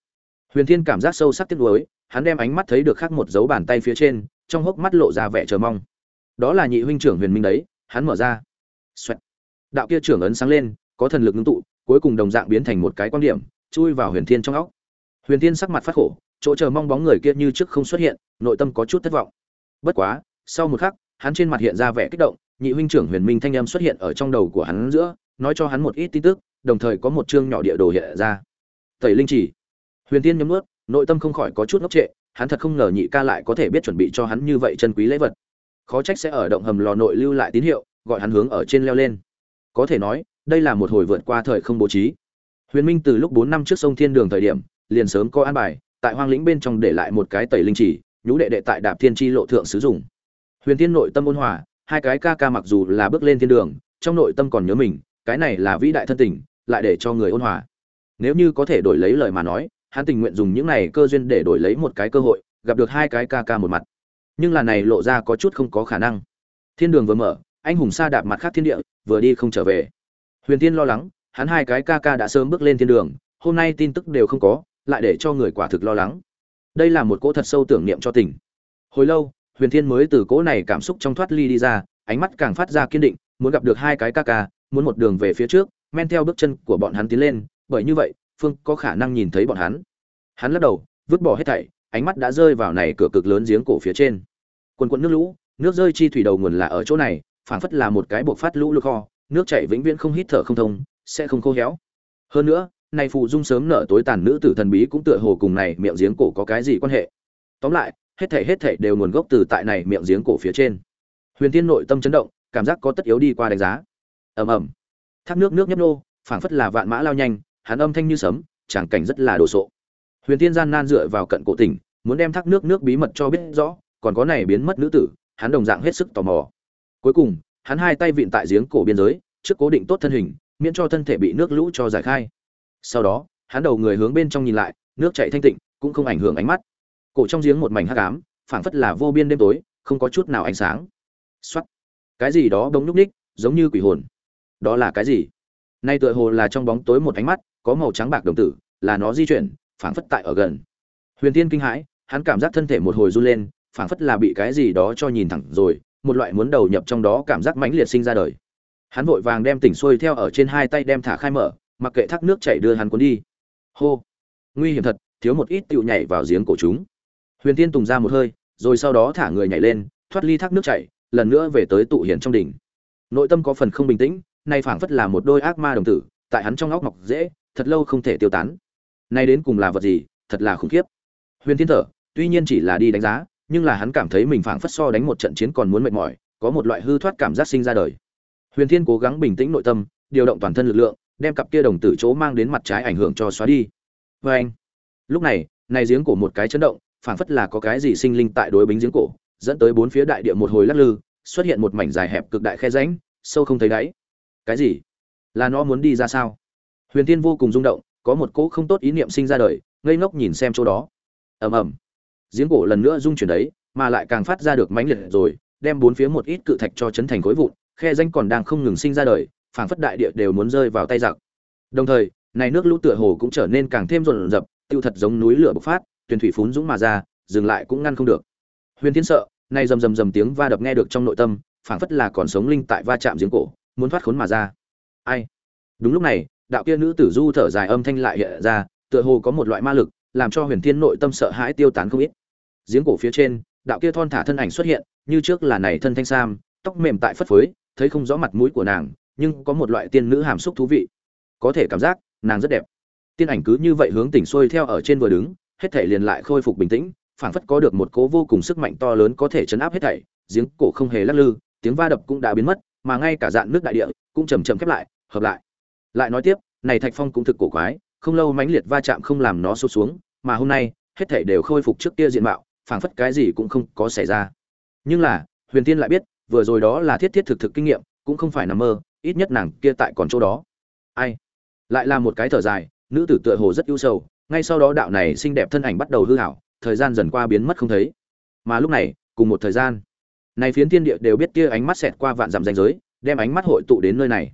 Huyền thiên cảm giác sâu sắc tiếc nuối, hắn đem ánh mắt thấy được khác một dấu bàn tay phía trên, trong hốc mắt lộ ra vẻ chờ mong. Đó là nhị huynh trưởng huyền minh đấy, hắn mở ra. Xoẹt đạo kia trưởng ấn sáng lên, có thần lực ngưng tụ, cuối cùng đồng dạng biến thành một cái quan điểm, chui vào huyền thiên trong óc. Huyền thiên sắc mặt phát khổ, chỗ chờ mong bóng người kia như trước không xuất hiện, nội tâm có chút thất vọng. Bất quá, sau một khắc, hắn trên mặt hiện ra vẻ kích động, nhị huynh trưởng huyền minh thanh âm xuất hiện ở trong đầu của hắn giữa, nói cho hắn một ít tin tức, đồng thời có một chương nhỏ địa đồ hiện ra. Tẩy linh chỉ. Huyền tiên nhấm nuốt, nội tâm không khỏi có chút ngốc trệ, hắn thật không ngờ nhị ca lại có thể biết chuẩn bị cho hắn như vậy chân quý lễ vật. Khó trách sẽ ở động hầm lò nội lưu lại tín hiệu, gọi hắn hướng ở trên leo lên có thể nói, đây là một hồi vượt qua thời không bố trí. Huyền minh từ lúc bốn năm trước sông thiên đường thời điểm, liền sớm có an bài, tại hoang lĩnh bên trong để lại một cái tẩy linh chỉ, nhũ đệ đệ tại đạp thiên tri lộ thượng sử dụng. Huyền Thiên nội tâm ôn hòa, hai cái ca ca mặc dù là bước lên thiên đường, trong nội tâm còn nhớ mình, cái này là vĩ đại thân tình, lại để cho người ôn hòa. Nếu như có thể đổi lấy lời mà nói, hắn tình nguyện dùng những này cơ duyên để đổi lấy một cái cơ hội, gặp được hai cái ca ca một mặt. Nhưng là này lộ ra có chút không có khả năng. Thiên đường vừa mở, anh hùng sa đạp mặt khác thiên địa vừa đi không trở về. Huyền tiên lo lắng, hắn hai cái ca ca đã sớm bước lên thiên đường, hôm nay tin tức đều không có, lại để cho người quả thực lo lắng. Đây là một cỗ thật sâu tưởng niệm cho tình. Hồi lâu, huyền thiên mới từ cỗ này cảm xúc trong thoát ly đi ra, ánh mắt càng phát ra kiên định, muốn gặp được hai cái ca ca, muốn một đường về phía trước, men theo bước chân của bọn hắn tiến lên, bởi như vậy, phương có khả năng nhìn thấy bọn hắn. Hắn lắc đầu, vứt bỏ hết thảy, ánh mắt đã rơi vào này cửa cực lớn giếng cổ phía trên. Quần quận nước lũ, nước rơi chi thủy đầu nguồn là ở chỗ này phảng phất là một cái buộc phát lũ lụt kho, nước chảy vĩnh viễn không hít thở không thông, sẽ không khô héo. Hơn nữa, này phụ dung sớm nở tối tàn nữ tử thần bí cũng tựa hồ cùng này miệng giếng cổ có cái gì quan hệ. Tóm lại, hết thảy hết thảy đều nguồn gốc từ tại này miệng giếng cổ phía trên. Huyền tiên nội tâm chấn động, cảm giác có tất yếu đi qua đánh giá. Ầm ầm. Thác nước nước nhấp nô, phảng phất là vạn mã lao nhanh, hắn âm thanh như sấm tràng cảnh rất là đồ sộ. Huyền tiên gian nan dựa vào cận cổ tỉnh, muốn đem thác nước nước bí mật cho biết rõ, còn có này biến mất nữ tử, hắn đồng dạng hết sức tò mò cuối cùng, hắn hai tay vịn tại giếng cổ biên giới, trước cố định tốt thân hình, miễn cho thân thể bị nước lũ cho giải khai. Sau đó, hắn đầu người hướng bên trong nhìn lại, nước chảy thanh tịnh, cũng không ảnh hưởng ánh mắt. Cổ trong giếng một mảnh hắc ám, phảng phất là vô biên đêm tối, không có chút nào ánh sáng. Soát. cái gì đó bỗng nhúc ních giống như quỷ hồn. Đó là cái gì? Nay tựa hồ là trong bóng tối một ánh mắt, có màu trắng bạc đồng tử, là nó di chuyển, phảng phất tại ở gần. Huyền tiên kinh hãi, hắn cảm giác thân thể một hồi run lên, phảng phất là bị cái gì đó cho nhìn thẳng rồi một loại muốn đầu nhập trong đó cảm giác mãnh liệt sinh ra đời. Hắn vội vàng đem tỉnh xuôi theo ở trên hai tay đem thả khai mở, mặc kệ thác nước chảy đưa hắn cuốn đi. Hô! Nguy hiểm thật, thiếu một ít tựu nhảy vào giếng cổ chúng. Huyền tiên tùng ra một hơi, rồi sau đó thả người nhảy lên, thoát ly thác nước chảy, lần nữa về tới tụ hiển trong đỉnh. Nội tâm có phần không bình tĩnh, nay phảng phất là một đôi ác ma đồng tử, tại hắn trong óc ngọc dễ, thật lâu không thể tiêu tán. Nay đến cùng là vật gì, thật là khủng khiếp. Huyền thiên thở, tuy nhiên chỉ là đi đánh giá nhưng là hắn cảm thấy mình phảng phất so đánh một trận chiến còn muốn mệt mỏi, có một loại hư thoát cảm giác sinh ra đời. Huyền thiên cố gắng bình tĩnh nội tâm, điều động toàn thân lực lượng, đem cặp kia đồng tử chỗ mang đến mặt trái ảnh hưởng cho xóa đi. Và anh, lúc này này giếng cổ một cái chấn động, phảng phất là có cái gì sinh linh tại đối bính giếng cổ, dẫn tới bốn phía đại địa một hồi lắc lư, xuất hiện một mảnh dài hẹp cực đại khe rãnh, sâu không thấy đáy. Cái gì? Là nó muốn đi ra sao? Huyền Thiên vô cùng rung động, có một cỗ không tốt ý niệm sinh ra đời, ngây ngốc nhìn xem chỗ đó. Ầm ầm giếng cổ lần nữa rung chuyển đấy, mà lại càng phát ra được mãnh liệt rồi, đem bốn phía một ít cự thạch cho chấn thành khối vụn, khe danh còn đang không ngừng sinh ra đời, phảng phất đại địa đều muốn rơi vào tay giặc. Đồng thời, này nước lũ tựa hồ cũng trở nên càng thêm rộn rập, tiêu thật giống núi lửa bộc phát tuyền thủy phún dũng mà ra, dừng lại cũng ngăn không được. Huyền thiên sợ nay rầm rầm rầm tiếng va đập nghe được trong nội tâm, phảng phất là còn sống linh tại va chạm giếng cổ, muốn thoát khốn mà ra. Ai? Đúng lúc này, đạo kia nữ tử du thở dài âm thanh lại hiện ra, tựa hồ có một loại ma lực, làm cho huyền thiên nội tâm sợ hãi tiêu tán không ít giếng cổ phía trên, đạo kia thon thả thân ảnh xuất hiện, như trước là này thân thanh sam, tóc mềm tại phất phới, thấy không rõ mặt mũi của nàng, nhưng có một loại tiên nữ hàm xúc thú vị. Có thể cảm giác, nàng rất đẹp. Tiên ảnh cứ như vậy hướng tỉnh xuôi theo ở trên vừa đứng, hết thể liền lại khôi phục bình tĩnh, phảng phất có được một cố vô cùng sức mạnh to lớn có thể chấn áp hết thảy, giếng cổ không hề lắc lư, tiếng va đập cũng đã biến mất, mà ngay cả dạn nước đại địa cũng chầm chậm khép lại, hợp lại. Lại nói tiếp, này thạch phong cũng thực cổ quái, không lâu mãnh liệt va chạm không làm nó sụt xuống, mà hôm nay, hết thảy đều khôi phục trước kia diện mạo phảng phất cái gì cũng không có xảy ra. Nhưng là, huyền tiên lại biết, vừa rồi đó là thiết thiết thực thực kinh nghiệm, cũng không phải nằm mơ, ít nhất nàng kia tại còn chỗ đó. Ai? Lại là một cái thở dài, nữ tử tựa hồ rất ưu sầu, ngay sau đó đạo này xinh đẹp thân ảnh bắt đầu hư hảo, thời gian dần qua biến mất không thấy. Mà lúc này, cùng một thời gian, này phiến thiên địa đều biết kia ánh mắt xẹt qua vạn dặm danh giới, đem ánh mắt hội tụ đến nơi này.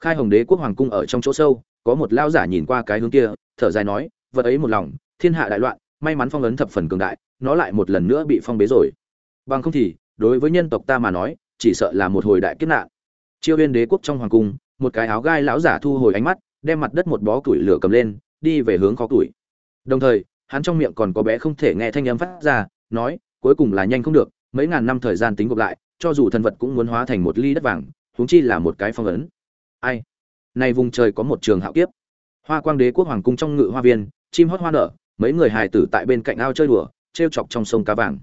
Khai hồng đế quốc hoàng cung ở trong chỗ sâu, có một lao giả nhìn qua cái hướng kia, thở dài nói, vật ấy một lòng, thiên hạ đại loạn may mắn phong ấn thập phần cường đại, nó lại một lần nữa bị phong bế rồi. Bằng không thì, đối với nhân tộc ta mà nói, chỉ sợ là một hồi đại kiếp nạn. Chiêu viên đế quốc trong hoàng cung, một cái áo gai lão giả thu hồi ánh mắt, đem mặt đất một bó củi lửa cầm lên, đi về hướng khó củi. Đồng thời, hắn trong miệng còn có bé không thể nghe thanh âm phát ra, nói, cuối cùng là nhanh không được, mấy ngàn năm thời gian tính gộp lại, cho dù thần vật cũng muốn hóa thành một ly đất vàng, huống chi là một cái phong ấn. Ai? Này vùng trời có một trường hạo kiếp. Hoa quang đế quốc hoàng cung trong ngự hoa viên, chim hót hoa nở mấy người hài tử tại bên cạnh ao chơi đùa, trêu chọc trong sông cá vàng.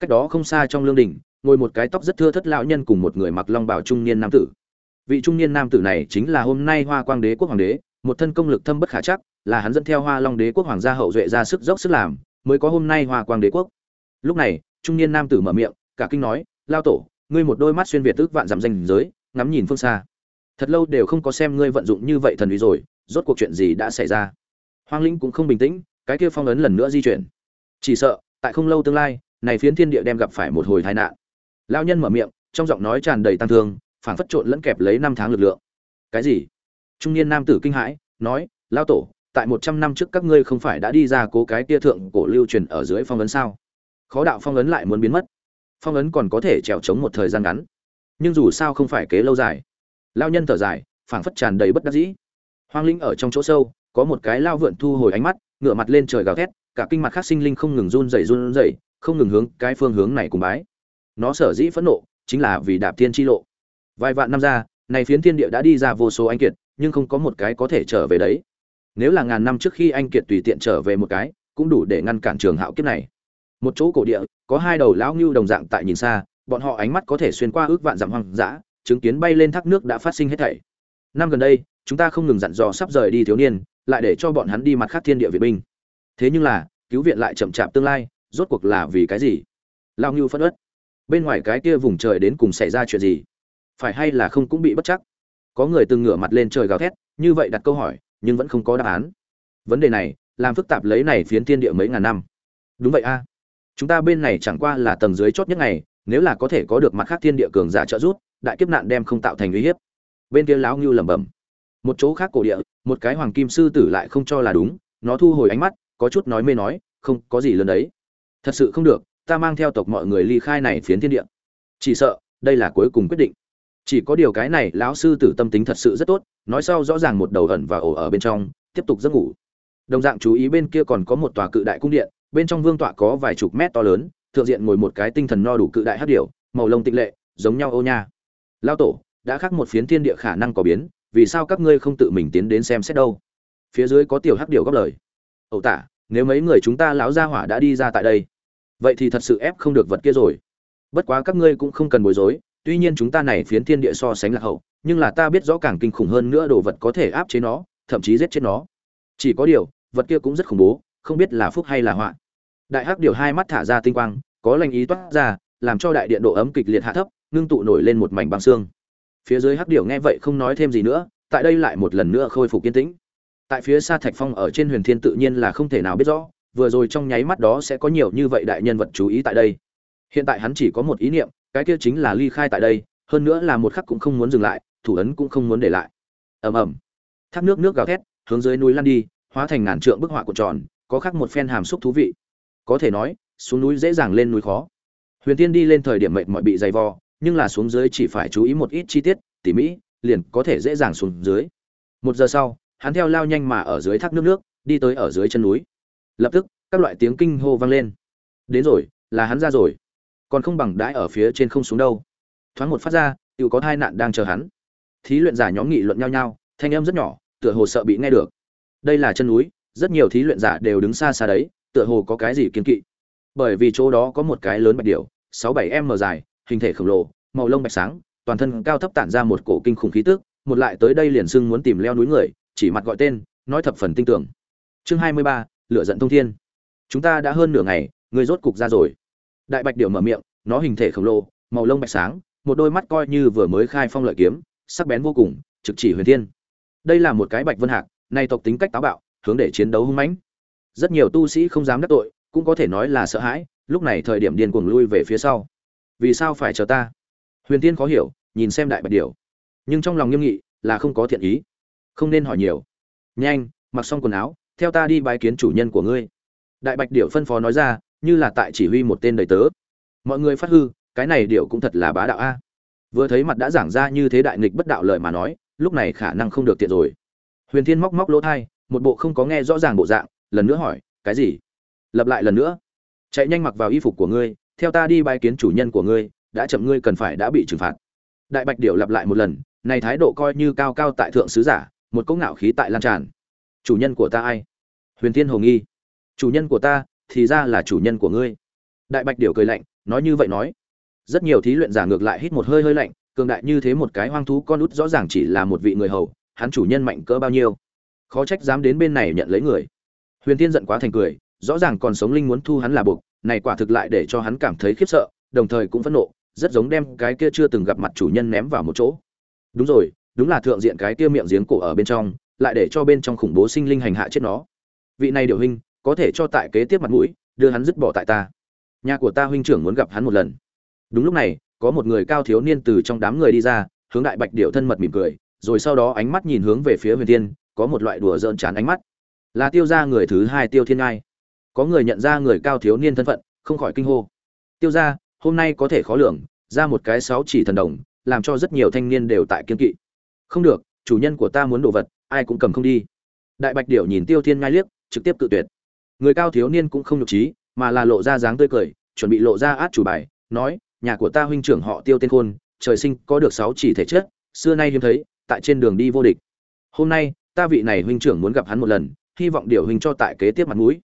Cách đó không xa trong lương đình, ngồi một cái tóc rất thưa thất lão nhân cùng một người mặc long bào trung niên nam tử. Vị trung niên nam tử này chính là hôm nay hoa quang đế quốc hoàng đế, một thân công lực thâm bất khả chắc, là hắn dẫn theo hoa long đế quốc hoàng gia hậu duệ ra sức dốc sức làm, mới có hôm nay hoa quang đế quốc. Lúc này, trung niên nam tử mở miệng, cả kinh nói, lao tổ, ngươi một đôi mắt xuyên việt tức vạn dặm danh giới, ngắm nhìn phương xa. Thật lâu đều không có xem ngươi vận dụng như vậy thần uy rồi, rốt cuộc chuyện gì đã xảy ra? Hoang linh cũng không bình tĩnh cái kia phong ấn lần nữa di chuyển. Chỉ sợ, tại không lâu tương lai, này phiến thiên địa đem gặp phải một hồi tai nạn. Lao nhân mở miệng, trong giọng nói tràn đầy tăng thương, phảng phất trộn lẫn kẹp lấy năm tháng lực lượng. Cái gì? Trung niên nam tử kinh hãi, nói lao tổ, tại một trăm năm trước các ngươi không phải đã đi ra cố cái kia thượng cổ lưu truyền ở dưới phong ấn sao? Khó đạo phong ấn lại muốn biến mất. Phong ấn còn có thể trèo trống một thời gian ngắn. Nhưng dù sao không phải kế lâu dài. Lao nhân thở dài, phảng phất tràn đầy bất đắc dĩ. Hoang linh ở trong chỗ sâu, có một cái lao vượn thu hồi ánh mắt ngửa mặt lên trời gào thét, cả kinh mặt khác sinh linh không ngừng run rẩy run rẩy, không ngừng hướng cái phương hướng này cùng bái. Nó sở dĩ phẫn nộ, chính là vì đạp thiên chi lộ. Vài vạn năm ra, này phiến thiên địa đã đi ra vô số anh kiệt, nhưng không có một cái có thể trở về đấy. Nếu là ngàn năm trước khi anh kiệt tùy tiện trở về một cái, cũng đủ để ngăn cản trường hạo kiếp này. Một chỗ cổ địa, có hai đầu lão ngưu đồng dạng tại nhìn xa, bọn họ ánh mắt có thể xuyên qua ước vạn dặm hoang dã, chứng kiến bay lên thác nước đã phát sinh hết thảy. Năm gần đây, chúng ta không ngừng dặn dò sắp rời đi thiếu niên lại để cho bọn hắn đi mặt khác thiên địa viện binh. Thế nhưng là, cứu viện lại chậm chạp tương lai, rốt cuộc là vì cái gì? Lao ngưu phân ớt bên ngoài cái kia vùng trời đến cùng xảy ra chuyện gì? Phải hay là không cũng bị bất chắc? Có người từng ngửa mặt lên trời gào thét, như vậy đặt câu hỏi, nhưng vẫn không có đáp án. Vấn đề này, làm phức tạp lấy này phiến thiên địa mấy ngàn năm. Đúng vậy a. Chúng ta bên này chẳng qua là tầng dưới chót nhất ngày, nếu là có thể có được mặt khác thiên địa cường giả trợ giúp, đại kiếp nạn đem không tạo thành uy hiếp. Bên kia lão ngưu lẩm bẩm. Một chỗ khác cổ địa một cái hoàng kim sư tử lại không cho là đúng, nó thu hồi ánh mắt, có chút nói mê nói, không, có gì lớn đấy. Thật sự không được, ta mang theo tộc mọi người ly khai này phiến thiên địa. Chỉ sợ, đây là cuối cùng quyết định. Chỉ có điều cái này lão sư tử tâm tính thật sự rất tốt, nói sau rõ ràng một đầu ẩn và ổ ở bên trong, tiếp tục giấc ngủ. Đồng dạng chú ý bên kia còn có một tòa cự đại cung điện, bên trong vương tọa có vài chục mét to lớn, thượng diện ngồi một cái tinh thần no đủ cự đại hát điểu, màu lông tịnh lệ, giống nhau ô nha. Lao tổ, đã khắc một phiến thiên địa khả năng có biến vì sao các ngươi không tự mình tiến đến xem xét đâu? Phía dưới có tiểu hắc điểu góp lời. Ẩu tả, nếu mấy người chúng ta lão gia hỏa đã đi ra tại đây, vậy thì thật sự ép không được vật kia rồi. Bất quá các ngươi cũng không cần bối rối, tuy nhiên chúng ta này phiến thiên địa so sánh là hậu, nhưng là ta biết rõ càng kinh khủng hơn nữa đồ vật có thể áp chế nó, thậm chí giết chết nó. Chỉ có điều, vật kia cũng rất khủng bố, không biết là phúc hay là họa. Đại hắc điều hai mắt thả ra tinh quang, có lành ý toát ra, làm cho đại điện độ ấm kịch liệt hạ thấp, ngưng tụ nổi lên một mảnh băng xương phía dưới hắc điểu nghe vậy không nói thêm gì nữa, tại đây lại một lần nữa khôi phục kiên tĩnh. Tại phía xa thạch phong ở trên huyền thiên tự nhiên là không thể nào biết rõ, vừa rồi trong nháy mắt đó sẽ có nhiều như vậy đại nhân vật chú ý tại đây. Hiện tại hắn chỉ có một ý niệm, cái kia chính là ly khai tại đây, hơn nữa là một khắc cũng không muốn dừng lại, thủ ấn cũng không muốn để lại. Ầm ầm. Thác nước nước gào thét, hướng dưới núi lăn đi, hóa thành ngàn trượng bức họa cuộn tròn, có khắc một phen hàm xúc thú vị. Có thể nói, xuống núi dễ dàng lên núi khó. Huyền tiên đi lên thời điểm mệnh mọi bị dày vò nhưng là xuống dưới chỉ phải chú ý một ít chi tiết, tỉ mỹ liền có thể dễ dàng xuống dưới. Một giờ sau, hắn theo lao nhanh mà ở dưới thác nước nước, đi tới ở dưới chân núi. Lập tức, các loại tiếng kinh hô vang lên. Đến rồi, là hắn ra rồi. Còn không bằng đãi ở phía trên không xuống đâu. Thoáng một phát ra tự có tai nạn đang chờ hắn. Thí luyện giả nhóm nghị luận nhau nhau, thanh âm rất nhỏ, tựa hồ sợ bị nghe được. Đây là chân núi, rất nhiều thí luyện giả đều đứng xa xa đấy, tựa hồ có cái gì kiên kỵ. Bởi vì chỗ đó có một cái lớn bạch điểu, sáu bảy m dài hình thể khổng lồ, màu lông bạch sáng, toàn thân cao thấp tản ra một cổ kinh khủng khí tức, một lại tới đây liền xưng muốn tìm leo núi người, chỉ mặt gọi tên, nói thập phần tinh tưởng chương hai mươi ba, lửa giận thông thiên. Chúng ta đã hơn nửa ngày, người rốt cục ra rồi. Đại bạch điểu mở miệng, nó hình thể khổng lồ, màu lông bạch sáng, một đôi mắt coi như vừa mới khai phong lợi kiếm, sắc bén vô cùng, trực chỉ huyền thiên. Đây là một cái bạch vân hạc này tộc tính cách táo bạo, hướng để chiến đấu hung mãnh. Rất nhiều tu sĩ không dám đắc tội, cũng có thể nói là sợ hãi, lúc này thời điểm điên cuồng lui về phía sau vì sao phải chờ ta? Huyền tiên khó hiểu, nhìn xem đại bạch điểu. Nhưng trong lòng nghiêm nghị là không có thiện ý. Không nên hỏi nhiều. Nhanh, mặc xong quần áo, theo ta đi bái kiến chủ nhân của ngươi. Đại bạch điểu phân phó nói ra, như là tại chỉ huy một tên đầy tớ. Mọi người phát hư, cái này điệu cũng thật là bá đạo a. Vừa thấy mặt đã giảng ra như thế đại nghịch bất đạo lời mà nói, lúc này khả năng không được tiện rồi. Huyền thiên móc móc lỗ thai, một bộ không có nghe rõ ràng bộ dạng, lần nữa hỏi, cái gì? Lập lại lần nữa. Chạy nhanh mặc vào y phục của ngươi theo ta đi bài kiến chủ nhân của ngươi, đã chậm ngươi cần phải đã bị trừng phạt. Đại bạch điệu lặp lại một lần, này thái độ coi như cao cao tại thượng sứ giả, một cỗ ngạo khí tại lan tràn. Chủ nhân của ta ai? Huyền thiên hồ nghi. Chủ nhân của ta, thì ra là chủ nhân của ngươi. Đại bạch điệu cười lạnh, nói như vậy nói. Rất nhiều thí luyện giả ngược lại hít một hơi hơi lạnh, cường đại như thế một cái hoang thú con út rõ ràng chỉ là một vị người hầu, hắn chủ nhân mạnh cỡ bao nhiêu? Khó trách dám đến bên này nhận lấy người. Huyền tiên giận quá thành cười, rõ ràng còn sống linh muốn thu hắn là buộc này quả thực lại để cho hắn cảm thấy khiếp sợ, đồng thời cũng phẫn nộ, rất giống đem cái kia chưa từng gặp mặt chủ nhân ném vào một chỗ. Đúng rồi, đúng là thượng diện cái kia miệng giếng cổ ở bên trong, lại để cho bên trong khủng bố sinh linh hành hạ chết nó. Vị này điều huynh, có thể cho tại kế tiếp mặt mũi, đưa hắn dứt bỏ tại ta. Nhà của ta huynh trưởng muốn gặp hắn một lần. Đúng lúc này, có một người cao thiếu niên từ trong đám người đi ra, hướng đại bạch điểu thân mật mỉm cười, rồi sau đó ánh mắt nhìn hướng về phía huyền thiên, có một loại đùa dợn chán ánh mắt. Là tiêu gia người thứ hai tiêu thiên ngai có người nhận ra người cao thiếu niên thân phận, không khỏi kinh hô. Tiêu ra hôm nay có thể khó lường, ra một cái sáu chỉ thần đồng, làm cho rất nhiều thanh niên đều tại kiên kỵ. Không được, chủ nhân của ta muốn đồ vật, ai cũng cầm không đi. Đại bạch điệu nhìn tiêu thiên ngai liếc, trực tiếp cự tuyệt. Người cao thiếu niên cũng không nhục trí, mà là lộ ra dáng tươi cười, chuẩn bị lộ ra át chủ bài, nói, nhà của ta huynh trưởng họ tiêu tên khôn, trời sinh có được sáu chỉ thể chất, xưa nay hiếm thấy, tại trên đường đi vô địch. Hôm nay, ta vị này huynh trưởng muốn gặp hắn một lần, hy vọng điều huynh cho tại kế tiếp mặt mũi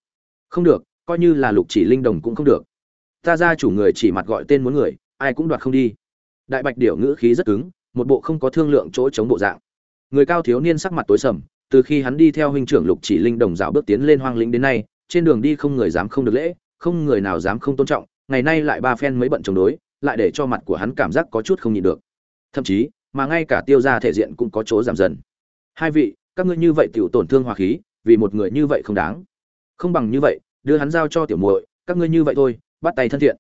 không được, coi như là lục chỉ linh đồng cũng không được. Ta ra chủ người chỉ mặt gọi tên muốn người, ai cũng đoạt không đi. Đại bạch điểu ngữ khí rất cứng, một bộ không có thương lượng chỗ chống bộ dạng. Người cao thiếu niên sắc mặt tối sầm, từ khi hắn đi theo huynh trưởng lục chỉ linh đồng dạo bước tiến lên hoang lĩnh đến nay, trên đường đi không người dám không được lễ, không người nào dám không tôn trọng, ngày nay lại ba phen mấy bận chống đối, lại để cho mặt của hắn cảm giác có chút không nhịn được. Thậm chí, mà ngay cả tiêu gia thể diện cũng có chỗ giảm dần. Hai vị, các ngươi như vậy tiểu tổn thương hòa khí, vì một người như vậy không đáng không bằng như vậy, đưa hắn giao cho tiểu muội, các ngươi như vậy thôi, bắt tay thân thiện.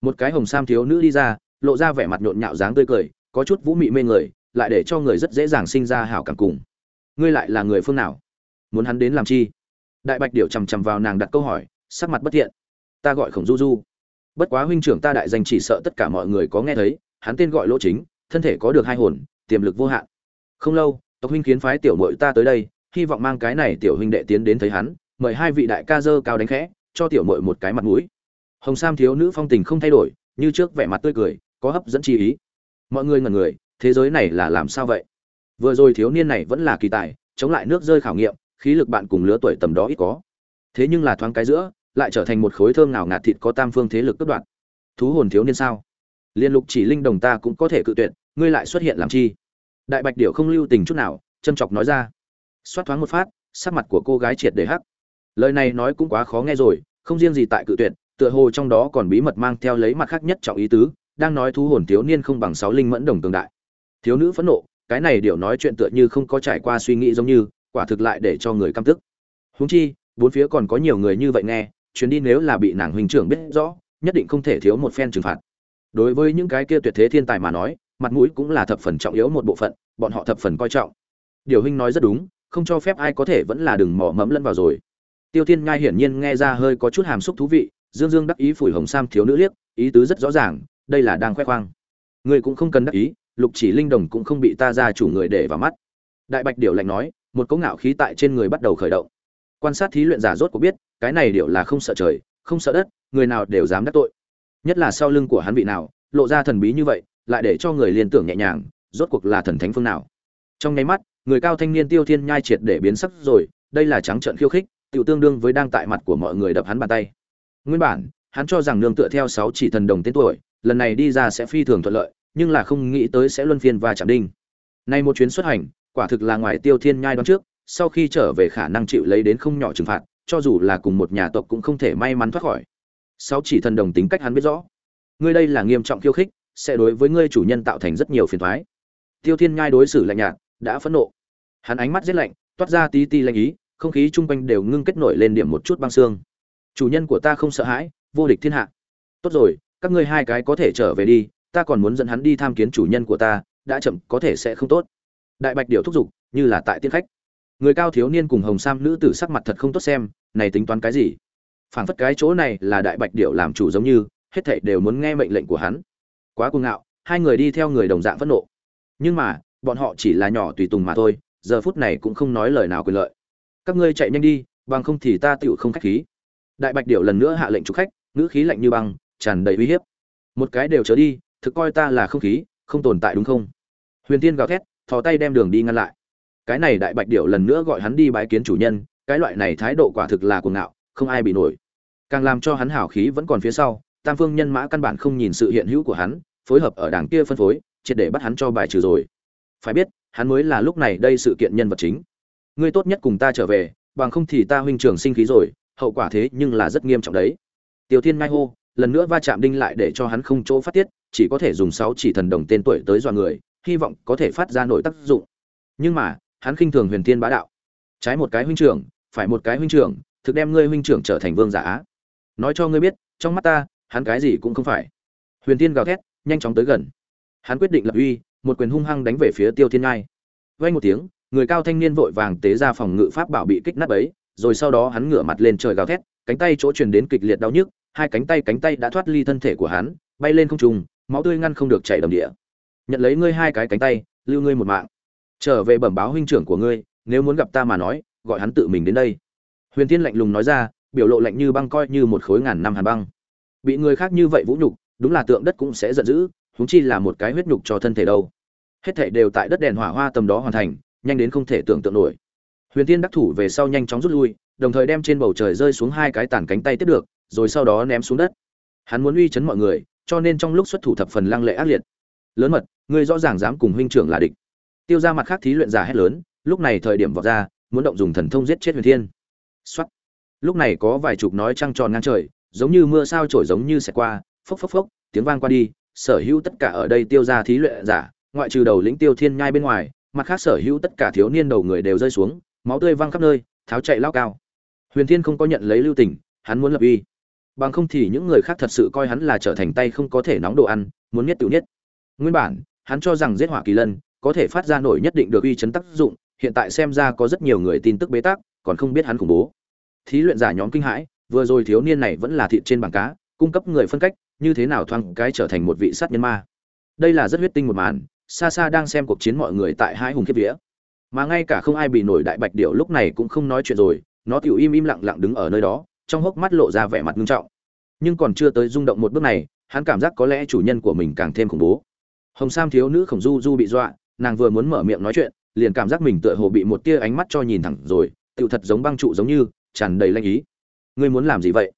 Một cái hồng sam thiếu nữ đi ra, lộ ra vẻ mặt nhộn nhạo dáng tươi cười, có chút vũ mị mê người, lại để cho người rất dễ dàng sinh ra hảo cảm cùng. Ngươi lại là người phương nào? Muốn hắn đến làm chi? Đại bạch điệu chằm chằm vào nàng đặt câu hỏi, sắc mặt bất thiện. Ta gọi khổng du du. Bất quá huynh trưởng ta đại danh chỉ sợ tất cả mọi người có nghe thấy, hắn tên gọi lỗ chính, thân thể có được hai hồn, tiềm lực vô hạn. Không lâu, tộc huynh kiến phái tiểu mội ta tới đây, hy vọng mang cái này tiểu huynh đệ tiến đến thấy hắn mời hai vị đại ca dơ cao đánh khẽ, cho tiểu mội một cái mặt mũi. Hồng sam thiếu nữ phong tình không thay đổi, như trước vẻ mặt tươi cười, có hấp dẫn chi ý. Mọi người ngần người, thế giới này là làm sao vậy? Vừa rồi thiếu niên này vẫn là kỳ tài, chống lại nước rơi khảo nghiệm, khí lực bạn cùng lứa tuổi tầm đó ít có. Thế nhưng là thoáng cái giữa, lại trở thành một khối thơm nào ngạt thịt có tam phương thế lực cất đoạn thú hồn thiếu niên sao? Liên lục chỉ linh đồng ta cũng có thể cự tuyệt, ngươi lại xuất hiện làm chi? Đại bạch điệu không lưu tình chút nào, châm chọc nói ra. Xoát thoáng một phát, sắc mặt của cô gái triệt để hắc lời này nói cũng quá khó nghe rồi, không riêng gì tại cự tuyệt, tựa hồ trong đó còn bí mật mang theo lấy mặt khác nhất trọng ý tứ, đang nói thu hồn thiếu niên không bằng sáu linh mẫn đồng tương đại. Thiếu nữ phẫn nộ, cái này điều nói chuyện tựa như không có trải qua suy nghĩ giống như, quả thực lại để cho người căm tức. Huống chi, bốn phía còn có nhiều người như vậy nghe, chuyến đi nếu là bị nàng huynh trưởng biết rõ, nhất định không thể thiếu một phen trừng phạt. Đối với những cái kia tuyệt thế thiên tài mà nói, mặt mũi cũng là thập phần trọng yếu một bộ phận, bọn họ thập phần coi trọng. Điều huynh nói rất đúng, không cho phép ai có thể vẫn là đừng mỏ mẫm lẫn vào rồi tiêu thiên ngai hiển nhiên nghe ra hơi có chút hàm xúc thú vị, dương dương đắc ý phủi hồng sam thiếu nữ liếc, ý tứ rất rõ ràng, đây là đang khoe khoang. Người cũng không cần đắc ý, lục chỉ linh đồng cũng không bị ta ra chủ người để vào mắt. Đại bạch điệu lạnh nói, một cỗ ngạo khí tại trên người bắt đầu khởi động. Quan sát thí luyện giả rốt có biết, cái này điệu là không sợ trời, không sợ đất, người nào đều dám đắc tội. Nhất là sau lưng của hắn vị nào, lộ ra thần bí như vậy, lại để cho người liên tưởng nhẹ nhàng, rốt cuộc là thần thánh phương nào. Trong nháy mắt, người cao thanh niên tiêu thiên nhai triệt để biến sắc rồi, đây là trắng trợn khiêu khích tự tương đương với đang tại mặt của mọi người đập hắn bàn tay. Nguyên bản, hắn cho rằng nương tựa theo sáu chỉ thần đồng tên tuổi, lần này đi ra sẽ phi thường thuận lợi, nhưng là không nghĩ tới sẽ luân phiên và chạm đinh. Nay một chuyến xuất hành, quả thực là ngoài tiêu thiên nhai đoán trước, sau khi trở về khả năng chịu lấy đến không nhỏ trừng phạt, cho dù là cùng một nhà tộc cũng không thể may mắn thoát khỏi. Sáu chỉ thần đồng tính cách hắn biết rõ. Ngươi đây là nghiêm trọng khiêu khích, sẽ đối với ngươi chủ nhân tạo thành rất nhiều phiền toái. Tiêu thiên nhai đối xử lạnh nhạt, đã phẫn nộ. Hắn ánh mắt giết lạnh, toát ra tí ti lạnh ý không khí chung quanh đều ngưng kết nổi lên điểm một chút băng xương. Chủ nhân của ta không sợ hãi, vô địch thiên hạ. Tốt rồi, các ngươi hai cái có thể trở về đi, ta còn muốn dẫn hắn đi tham kiến chủ nhân của ta, đã chậm, có thể sẽ không tốt. Đại bạch điệu thúc giục, như là tại tiên khách. Người cao thiếu niên cùng hồng sam nữ tử sắc mặt thật không tốt xem, này tính toán cái gì? Phảng phất cái chỗ này là đại bạch điệu làm chủ giống như, hết thảy đều muốn nghe mệnh lệnh của hắn. Quá cuồng ngạo, hai người đi theo người đồng dạng phẫn nộ. Nhưng mà, bọn họ chỉ là nhỏ tùy tùng mà thôi, giờ phút này cũng không nói lời nào quyền lợi các ngươi chạy nhanh đi, bằng không thì ta tựu không khách khí. Đại bạch điệu lần nữa hạ lệnh chụp khách, ngữ khí lạnh như băng, tràn đầy uy hiếp. Một cái đều trở đi, thực coi ta là không khí, không tồn tại đúng không? Huyền tiên gào thét, thò tay đem đường đi ngăn lại. Cái này đại bạch điệu lần nữa gọi hắn đi bái kiến chủ nhân, cái loại này thái độ quả thực là cuồng ngạo, không ai bị nổi. Càng làm cho hắn hảo khí vẫn còn phía sau, tam phương nhân mã căn bản không nhìn sự hiện hữu của hắn, phối hợp ở đảng kia phân phối, triệt để bắt hắn cho bài trừ rồi. Phải biết, hắn mới là lúc này đây sự kiện nhân vật chính ngươi tốt nhất cùng ta trở về, bằng không thì ta huynh trưởng sinh khí rồi, hậu quả thế nhưng là rất nghiêm trọng đấy. Tiêu thiên ngai hô, lần nữa va chạm đinh lại để cho hắn không chỗ phát tiết, chỉ có thể dùng sáu chỉ thần đồng tên tuổi tới dọa người, hy vọng có thể phát ra nội tác dụng. Nhưng mà, hắn khinh thường huyền thiên bá đạo. Trái một cái huynh trưởng, phải một cái huynh trưởng, thực đem ngươi huynh trưởng trở thành vương giả á. Nói cho ngươi biết, trong mắt ta, hắn cái gì cũng không phải. Huyền thiên gào thét, nhanh chóng tới gần. Hắn quyết định lập uy, một quyền hung hăng đánh về phía tiêu thiên ngai. Vay một tiếng người cao thanh niên vội vàng tế ra phòng ngự pháp bảo bị kích nát ấy rồi sau đó hắn ngửa mặt lên trời gào thét, cánh tay chỗ truyền đến kịch liệt đau nhức, hai cánh tay cánh tay đã thoát ly thân thể của hắn, bay lên không trung, máu tươi ngăn không được chảy đầm địa. Nhận lấy ngươi hai cái cánh tay, lưu ngươi một mạng. Trở về bẩm báo huynh trưởng của ngươi, nếu muốn gặp ta mà nói, gọi hắn tự mình đến đây. Huyền Thiên lạnh lùng nói ra, biểu lộ lạnh như băng coi như một khối ngàn năm hàn băng. Bị người khác như vậy vũ nhục, đúng là tượng đất cũng sẽ giận dữ, huống chi là một cái huyết nhục cho thân thể đâu. Hết thảy đều tại đất đèn hỏa hoa tầm đó hoàn thành nhanh đến không thể tưởng tượng nổi. Huyền tiên đắc thủ về sau nhanh chóng rút lui, đồng thời đem trên bầu trời rơi xuống hai cái tàn cánh tay tiếp được, rồi sau đó ném xuống đất. Hắn muốn uy chấn mọi người, cho nên trong lúc xuất thủ thập phần lăng lệ ác liệt. Lớn mật, ngươi rõ ràng dám cùng huynh trưởng là địch. Tiêu ra mặt khác thí luyện giả hét lớn, lúc này thời điểm vọt ra, muốn động dùng thần thông giết chết huyền thiên. Xuất lúc này có vài chục nói trăng tròn ngang trời, giống như mưa sao trổi giống như sẽ qua, phốc phốc phốc, tiếng vang qua đi, sở hữu tất cả ở đây tiêu ra thí luyện giả, ngoại trừ đầu lĩnh tiêu thiên nhai bên ngoài mặt khác sở hữu tất cả thiếu niên đầu người đều rơi xuống, máu tươi văng khắp nơi, tháo chạy lao cao. Huyền thiên không có nhận lấy lưu tình, hắn muốn lập uy. Bằng không thì những người khác thật sự coi hắn là trở thành tay không có thể nóng đồ ăn, muốn nhất tự nhất nguyên bản, hắn cho rằng giết hỏa kỳ lân, có thể phát ra nổi nhất định được uy chấn tác dụng, hiện tại xem ra có rất nhiều người tin tức bế tắc, còn không biết hắn khủng bố. Thí luyện giả nhóm kinh hãi, vừa rồi thiếu niên này vẫn là thịt trên bảng cá, cung cấp người phân cách, như thế nào thoang cái trở thành một vị sát nhân ma. Đây là rất huyết tinh một màn xa xa đang xem cuộc chiến mọi người tại hai hùng kiếp vía. Mà ngay cả không ai bị nổi đại bạch điệu lúc này cũng không nói chuyện rồi, nó tiểu im im lặng lặng đứng ở nơi đó, trong hốc mắt lộ ra vẻ mặt nghiêm trọng. Nhưng còn chưa tới rung động một bước này, hắn cảm giác có lẽ chủ nhân của mình càng thêm khủng bố. Hồng sam thiếu nữ khổng du du bị dọa, nàng vừa muốn mở miệng nói chuyện, liền cảm giác mình tựa hồ bị một tia ánh mắt cho nhìn thẳng rồi tựu thật giống băng trụ giống như, tràn đầy lanh ý. Ngươi muốn làm gì vậy?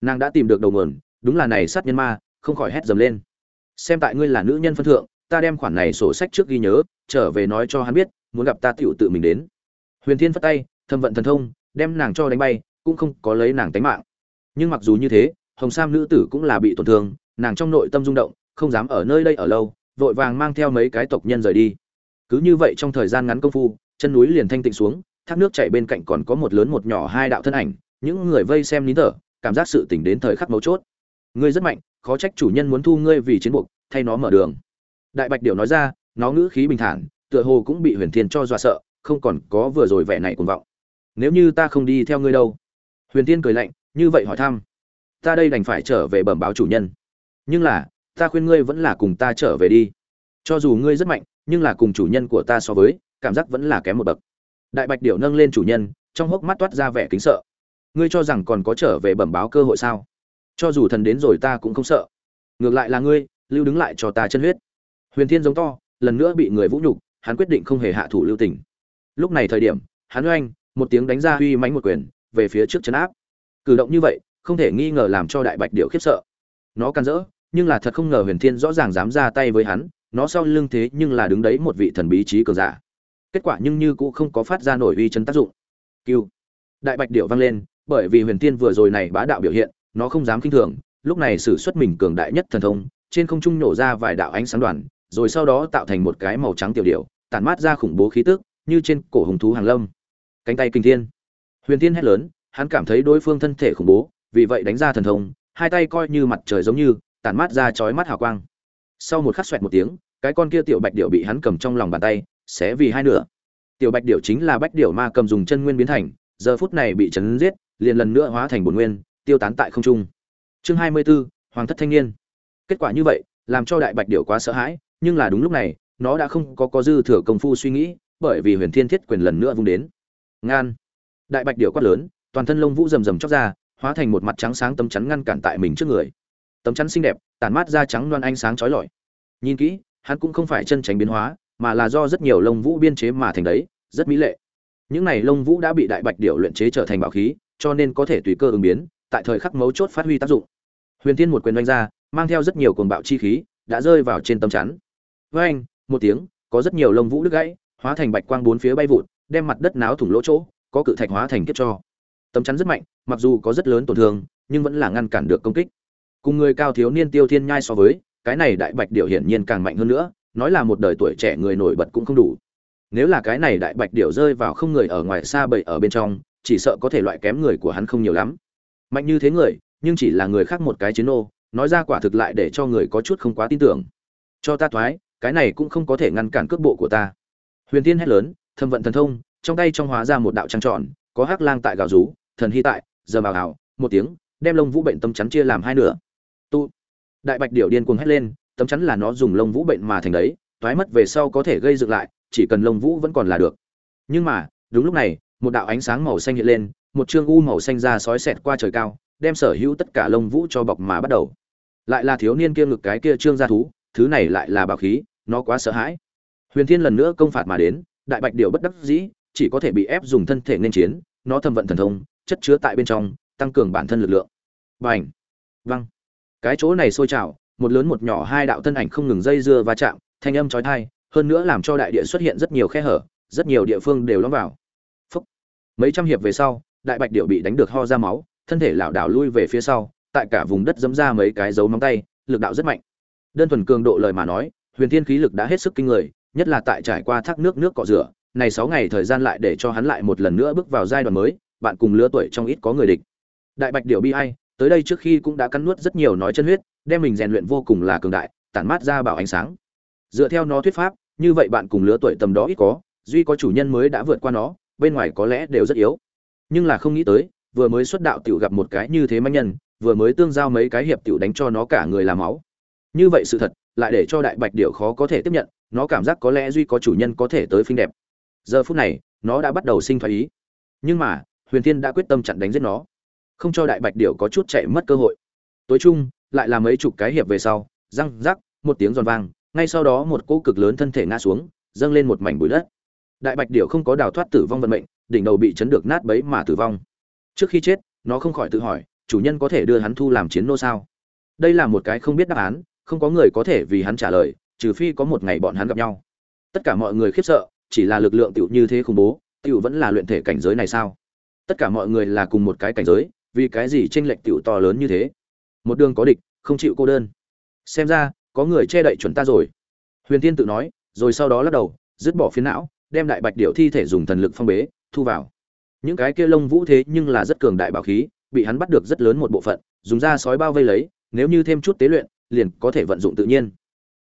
Nàng đã tìm được đầu nguồn, đúng là này sát nhân ma, không khỏi hét dầm lên. Xem tại ngươi là nữ nhân phân thượng ta đem khoản này sổ sách trước ghi nhớ, trở về nói cho hắn biết, muốn gặp ta tựu tự mình đến. Huyền thiên phất tay, thâm vận thần thông, đem nàng cho đánh bay, cũng không có lấy nàng tánh mạng. Nhưng mặc dù như thế, hồng sam nữ tử cũng là bị tổn thương, nàng trong nội tâm rung động, không dám ở nơi đây ở lâu, vội vàng mang theo mấy cái tộc nhân rời đi. Cứ như vậy trong thời gian ngắn công phu, chân núi liền thanh tịnh xuống, thác nước chảy bên cạnh còn có một lớn một nhỏ hai đạo thân ảnh, những người vây xem nín thở, cảm giác sự tỉnh đến thời khắc mấu chốt. Ngươi rất mạnh, khó trách chủ nhân muốn thu ngươi vì chiến buộc, thay nó mở đường đại bạch điệu nói ra, nó ngữ khí bình thản, tựa hồ cũng bị huyền thiên cho dọa sợ, không còn có vừa rồi vẻ này cuồng vọng. Nếu như ta không đi theo ngươi đâu? Huyền thiên cười lạnh, như vậy hỏi thăm. Ta đây đành phải trở về bẩm báo chủ nhân. Nhưng là, ta khuyên ngươi vẫn là cùng ta trở về đi. Cho dù ngươi rất mạnh, nhưng là cùng chủ nhân của ta so với, cảm giác vẫn là kém một bậc. Đại bạch điệu nâng lên chủ nhân, trong hốc mắt toát ra vẻ kính sợ. Ngươi cho rằng còn có trở về bẩm báo cơ hội sao? Cho dù thần đến rồi ta cũng không sợ. Ngược lại là ngươi, lưu đứng lại cho ta chân huyết huyền thiên giống to, lần nữa bị người vũ nhục, hắn quyết định không hề hạ thủ lưu tình. Lúc này thời điểm, hắn oanh, một tiếng đánh ra uy mãnh một quyền, về phía trước chấn áp. Cử động như vậy, không thể nghi ngờ làm cho đại bạch điệu khiếp sợ. Nó can dỡ nhưng là thật không ngờ huyền thiên rõ ràng dám ra tay với hắn, nó sau lưng thế nhưng là đứng đấy một vị thần bí trí cường giả. Kết quả nhưng như cũng không có phát ra nổi uy chân tác dụng. Cừu. đại bạch điệu vang lên, bởi vì huyền thiên vừa rồi này bá đạo biểu hiện, nó không dám kinh thường, lúc này sử xuất mình cường đại nhất thần thông, trên không trung nổ ra vài đạo ánh sáng đoàn rồi sau đó tạo thành một cái màu trắng tiểu điểu, tản mát ra khủng bố khí tức như trên cổ hùng thú hàng lâm. Cánh tay kinh thiên. Huyền thiên hét lớn hắn cảm thấy đối phương thân thể khủng bố vì vậy đánh ra thần thông hai tay coi như mặt trời giống như tản mát ra chói mắt hào quang. Sau một khắc xoẹt một tiếng cái con kia tiểu bạch điểu bị hắn cầm trong lòng bàn tay xé vì hai nửa. Tiểu bạch điểu chính là bạch điểu ma cầm dùng chân nguyên biến thành giờ phút này bị chấn giết liền lần nữa hóa thành bổn nguyên tiêu tán tại không trung. Chương hai mươi 24, hoàng thất thanh niên. Kết quả như vậy làm cho đại bạch điểu quá sợ hãi nhưng là đúng lúc này, nó đã không có có dư thừa công phu suy nghĩ, bởi vì huyền thiên thiết quyền lần nữa vung đến. Ngan. Đại bạch điệu quát lớn, toàn thân lông vũ rầm rầm chóc ra, hóa thành một mặt trắng sáng tấm chắn ngăn cản tại mình trước người. Tấm chắn xinh đẹp, tản mát da trắng loan ánh sáng chói lọi. Nhìn kỹ, hắn cũng không phải chân tránh biến hóa, mà là do rất nhiều lông vũ biên chế mà thành đấy, rất mỹ lệ. Những này lông vũ đã bị đại bạch điệu luyện chế trở thành bảo khí, cho nên có thể tùy cơ ứng biến, tại thời khắc mấu chốt phát huy tác dụng. Huyền thiên một quyền đánh ra, mang theo rất nhiều cuồng bạo chi khí, đã rơi vào trên tấm chắn với anh, một tiếng, có rất nhiều lông vũ đứt gãy, hóa thành bạch quang bốn phía bay vụt, đem mặt đất náo thủng lỗ chỗ, có cự thạch hóa thành kiếp cho. Tấm chắn rất mạnh, mặc dù có rất lớn tổn thương, nhưng vẫn là ngăn cản được công kích. Cùng người cao thiếu niên tiêu thiên nhai so với, cái này đại bạch điểu hiển nhiên càng mạnh hơn nữa, nói là một đời tuổi trẻ người nổi bật cũng không đủ. Nếu là cái này đại bạch điểu rơi vào không người ở ngoài xa bậy ở bên trong, chỉ sợ có thể loại kém người của hắn không nhiều lắm. Mạnh như thế người, nhưng chỉ là người khác một cái chiến ô nói ra quả thực lại để cho người có chút không quá tin tưởng. Cho ta thoái cái này cũng không có thể ngăn cản cước bộ của ta. Huyền tiên hét lớn, thâm vận thần thông, trong tay trong hóa ra một đạo trăng tròn, có hắc lang tại gào rú, thần hy tại, giờ bào hào một tiếng, đem lông vũ bệnh tâm chắn chia làm hai nửa. Tu. Đại bạch điểu điên cuồng hét lên tấm chắn là nó dùng lông vũ bệnh mà thành đấy thoái mất về sau có thể gây dựng lại, chỉ cần lông vũ vẫn còn là được. Nhưng mà, đúng lúc này, một đạo ánh sáng màu xanh hiện lên, một chương u màu xanh ra sói xẹt qua trời cao, đem sở hữu tất cả lông vũ cho bọc mà bắt đầu. Lại là thiếu niên kia ngực cái kia trương gia thú, thứ này lại là bảo khí nó quá sợ hãi. Huyền thiên lần nữa công phạt mà đến, đại bạch điệu bất đắc dĩ, chỉ có thể bị ép dùng thân thể nên chiến, nó thâm vận thần thông, chất chứa tại bên trong, tăng cường bản thân lực lượng. Bành! Văng cái chỗ này sôi trào, một lớn một nhỏ hai đạo thân ảnh không ngừng dây dưa va chạm, thanh âm chói tai, hơn nữa làm cho đại địa xuất hiện rất nhiều khe hở, rất nhiều địa phương đều lõm vào. Phúc. mấy trăm hiệp về sau, đại bạch điệu bị đánh được ho ra máu, thân thể lảo đảo lui về phía sau, tại cả vùng đất dấm ra mấy cái dấu móng tay, lực đạo rất mạnh. Đơn thuần cường độ lời mà nói huyền thiên khí lực đã hết sức kinh người, nhất là tại trải qua thác nước nước cọ rửa, này sáu ngày thời gian lại để cho hắn lại một lần nữa bước vào giai đoạn mới, bạn cùng lứa tuổi trong ít có người địch. Đại bạch điệu bi ai, tới đây trước khi cũng đã cắn nuốt rất nhiều nói chân huyết, đem mình rèn luyện vô cùng là cường đại, tản mát ra bảo ánh sáng. Dựa theo nó thuyết pháp, như vậy bạn cùng lứa tuổi tầm đó ít có, duy có chủ nhân mới đã vượt qua nó, bên ngoài có lẽ đều rất yếu. Nhưng là không nghĩ tới, vừa mới xuất đạo tiểu gặp một cái như thế manh nhân, vừa mới tương giao mấy cái hiệp tiểu đánh cho nó cả người làm máu. Như vậy sự thật lại để cho đại bạch điệu khó có thể tiếp nhận, nó cảm giác có lẽ duy có chủ nhân có thể tới phinh đẹp. Giờ phút này, nó đã bắt đầu sinh thái ý. Nhưng mà, huyền thiên đã quyết tâm chặn đánh giết nó. Không cho đại bạch điệu có chút chạy mất cơ hội. Tối trung lại là mấy chục cái hiệp về sau, răng rắc, một tiếng giòn vang, ngay sau đó một cỗ cực lớn thân thể ngã xuống, dâng lên một mảnh bụi đất. Đại bạch điệu không có đào thoát tử vong vận mệnh, đỉnh đầu bị chấn được nát bấy mà tử vong. Trước khi chết, nó không khỏi tự hỏi, chủ nhân có thể đưa hắn thu làm chiến nô sao? Đây là một cái không biết đáp án không có người có thể vì hắn trả lời, trừ phi có một ngày bọn hắn gặp nhau. Tất cả mọi người khiếp sợ, chỉ là lực lượng tiểu như thế khủng bố, tiểu vẫn là luyện thể cảnh giới này sao? Tất cả mọi người là cùng một cái cảnh giới, vì cái gì tranh lệch tiểu to lớn như thế? Một đường có địch, không chịu cô đơn. Xem ra, có người che đậy chuẩn ta rồi. Huyền tiên tự nói, rồi sau đó lắc đầu, dứt bỏ phiến não, đem đại bạch điệu thi thể dùng thần lực phong bế, thu vào. Những cái kia lông vũ thế nhưng là rất cường đại bảo khí, bị hắn bắt được rất lớn một bộ phận, dùng da sói bao vây lấy, nếu như thêm chút tế luyện liền có thể vận dụng tự nhiên.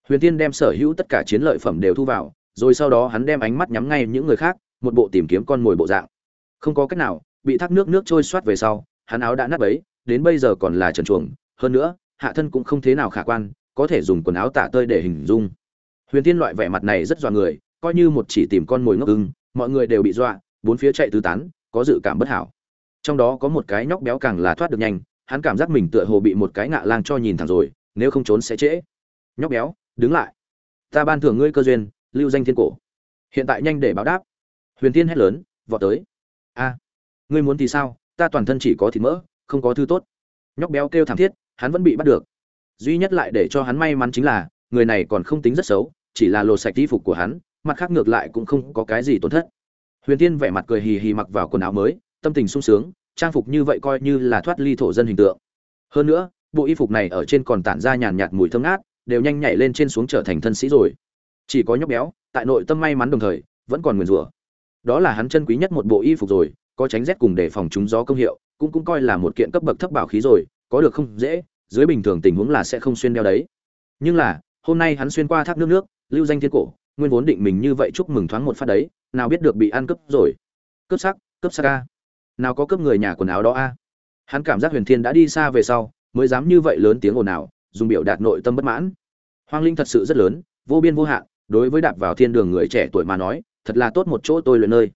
Huyền tiên đem sở hữu tất cả chiến lợi phẩm đều thu vào, rồi sau đó hắn đem ánh mắt nhắm ngay những người khác, một bộ tìm kiếm con mồi bộ dạng. Không có cách nào, bị thác nước nước trôi soát về sau, hắn áo đã nát bấy, đến bây giờ còn là trần chuồng hơn nữa, hạ thân cũng không thế nào khả quan, có thể dùng quần áo tả tơi để hình dung. Huyền tiên loại vẻ mặt này rất dọa người, coi như một chỉ tìm con mồi ngốc ưng, mọi người đều bị dọa, bốn phía chạy tứ tán, có dự cảm bất hảo. Trong đó có một cái nhóc béo càng là thoát được nhanh, hắn cảm giác mình tựa hồ bị một cái ngạ lang cho nhìn thẳng rồi nếu không trốn sẽ trễ. Nhóc béo, đứng lại. Ta ban thưởng ngươi cơ duyên, lưu danh thiên cổ. Hiện tại nhanh để báo đáp. Huyền tiên hét lớn, vọt tới. A, ngươi muốn thì sao? Ta toàn thân chỉ có thịt mỡ, không có thứ tốt. Nhóc béo kêu thảm thiết, hắn vẫn bị bắt được. Duy nhất lại để cho hắn may mắn chính là, người này còn không tính rất xấu, chỉ là lột sạch y phục của hắn, mặt khác ngược lại cũng không có cái gì tổn thất. Huyền tiên vẻ mặt cười hì hì mặc vào quần áo mới, tâm tình sung sướng, trang phục như vậy coi như là thoát ly thổ dân hình tượng. Hơn nữa bộ y phục này ở trên còn tản ra nhàn nhạt mùi thơm ngát, đều nhanh nhảy lên trên xuống trở thành thân sĩ rồi. Chỉ có nhóc béo, tại nội tâm may mắn đồng thời, vẫn còn nguyền rủa. Đó là hắn chân quý nhất một bộ y phục rồi, có tránh rét cùng để phòng trúng gió công hiệu, cũng cũng coi là một kiện cấp bậc thấp bảo khí rồi, có được không dễ, dưới bình thường tình huống là sẽ không xuyên đeo đấy. Nhưng là, hôm nay hắn xuyên qua thác nước nước, lưu danh thiên cổ, nguyên vốn định mình như vậy chúc mừng thoáng một phát đấy, nào biết được bị ăn cướp rồi. Cướp sắc cướp sắc a. Nào có cướp người nhà quần áo đó a. Hắn cảm giác huyền thiên đã đi xa về sau mới dám như vậy lớn tiếng ồn ào, dùng biểu đạt nội tâm bất mãn. Hoang linh thật sự rất lớn, vô biên vô hạn, đối với đạp vào thiên đường người trẻ tuổi mà nói, thật là tốt một chỗ tôi luyện nơi.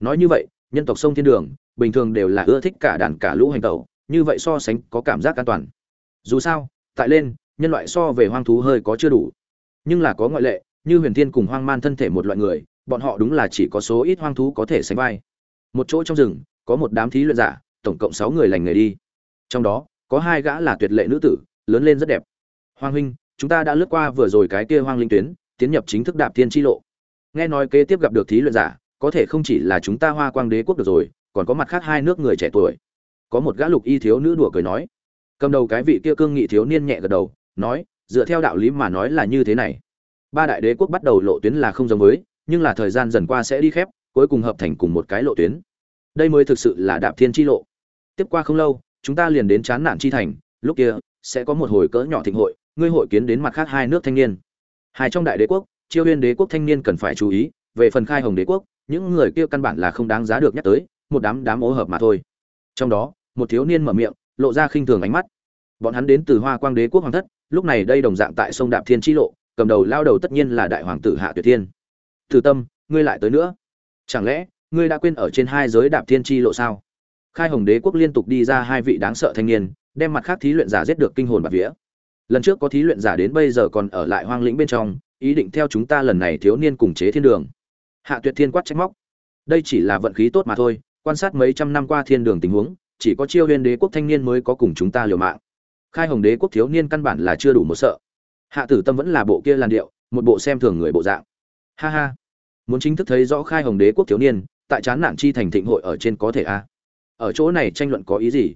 Nói như vậy, nhân tộc sông thiên đường, bình thường đều là ưa thích cả đàn cả lũ hành tẩu, như vậy so sánh có cảm giác an toàn. Dù sao, tại lên, nhân loại so về hoang thú hơi có chưa đủ. Nhưng là có ngoại lệ, như huyền thiên cùng hoang man thân thể một loại người, bọn họ đúng là chỉ có số ít hoang thú có thể sánh vai. Một chỗ trong rừng, có một đám thí luyện giả, tổng cộng sáu người lành người đi. Trong đó có hai gã là tuyệt lệ nữ tử, lớn lên rất đẹp. Hoàng huynh, chúng ta đã lướt qua vừa rồi cái kia hoang linh tuyến, tiến nhập chính thức đạp thiên tri lộ. Nghe nói kế tiếp gặp được thí luyện giả, có thể không chỉ là chúng ta hoa quang đế quốc được rồi, còn có mặt khác hai nước người trẻ tuổi. Có một gã lục y thiếu nữ đùa cười nói. Cầm đầu cái vị kia cương nghị thiếu niên nhẹ gật đầu, nói, dựa theo đạo lý mà nói là như thế này. Ba đại đế quốc bắt đầu lộ tuyến là không giống với, nhưng là thời gian dần qua sẽ đi khép, cuối cùng hợp thành cùng một cái lộ tuyến. Đây mới thực sự là đạp thiên chi lộ. Tiếp qua không lâu chúng ta liền đến chán nản chi thành, lúc kia, sẽ có một hồi cỡ nhỏ thịnh hội, ngươi hội kiến đến mặt khác hai nước thanh niên. Hai trong đại đế quốc, chiêu huyên đế quốc thanh niên cần phải chú ý, về phần khai hồng đế quốc, những người kia căn bản là không đáng giá được nhắc tới, một đám đám ố hợp mà thôi. Trong đó, một thiếu niên mở miệng, lộ ra khinh thường ánh mắt. Bọn hắn đến từ hoa quang đế quốc hoàng thất, lúc này đây đồng dạng tại sông đạp thiên chi lộ, cầm đầu lao đầu tất nhiên là đại hoàng tử hạ tuyệt thiên. Từ tâm, ngươi lại tới nữa. Chẳng lẽ, ngươi đã quên ở trên hai giới đạp thiên chi lộ sao? Khai hồng đế quốc liên tục đi ra hai vị đáng sợ thanh niên, đem mặt khác thí luyện giả giết được kinh hồn bạc vía. Lần trước có thí luyện giả đến bây giờ còn ở lại hoang lĩnh bên trong, ý định theo chúng ta lần này thiếu niên cùng chế thiên đường. Hạ tuyệt thiên quát trách móc. Đây chỉ là vận khí tốt mà thôi, quan sát mấy trăm năm qua thiên đường tình huống, chỉ có chiêu huyên đế quốc thanh niên mới có cùng chúng ta liều mạng. Khai hồng đế quốc thiếu niên căn bản là chưa đủ một sợ. Hạ tử tâm vẫn là bộ kia làn điệu, một bộ xem thường người bộ dạng. Ha ha. Muốn chính thức thấy rõ khai hồng đế quốc thiếu niên, tại chán nản chi thành thịnh hội ở trên có thể a? Ở chỗ này tranh luận có ý gì?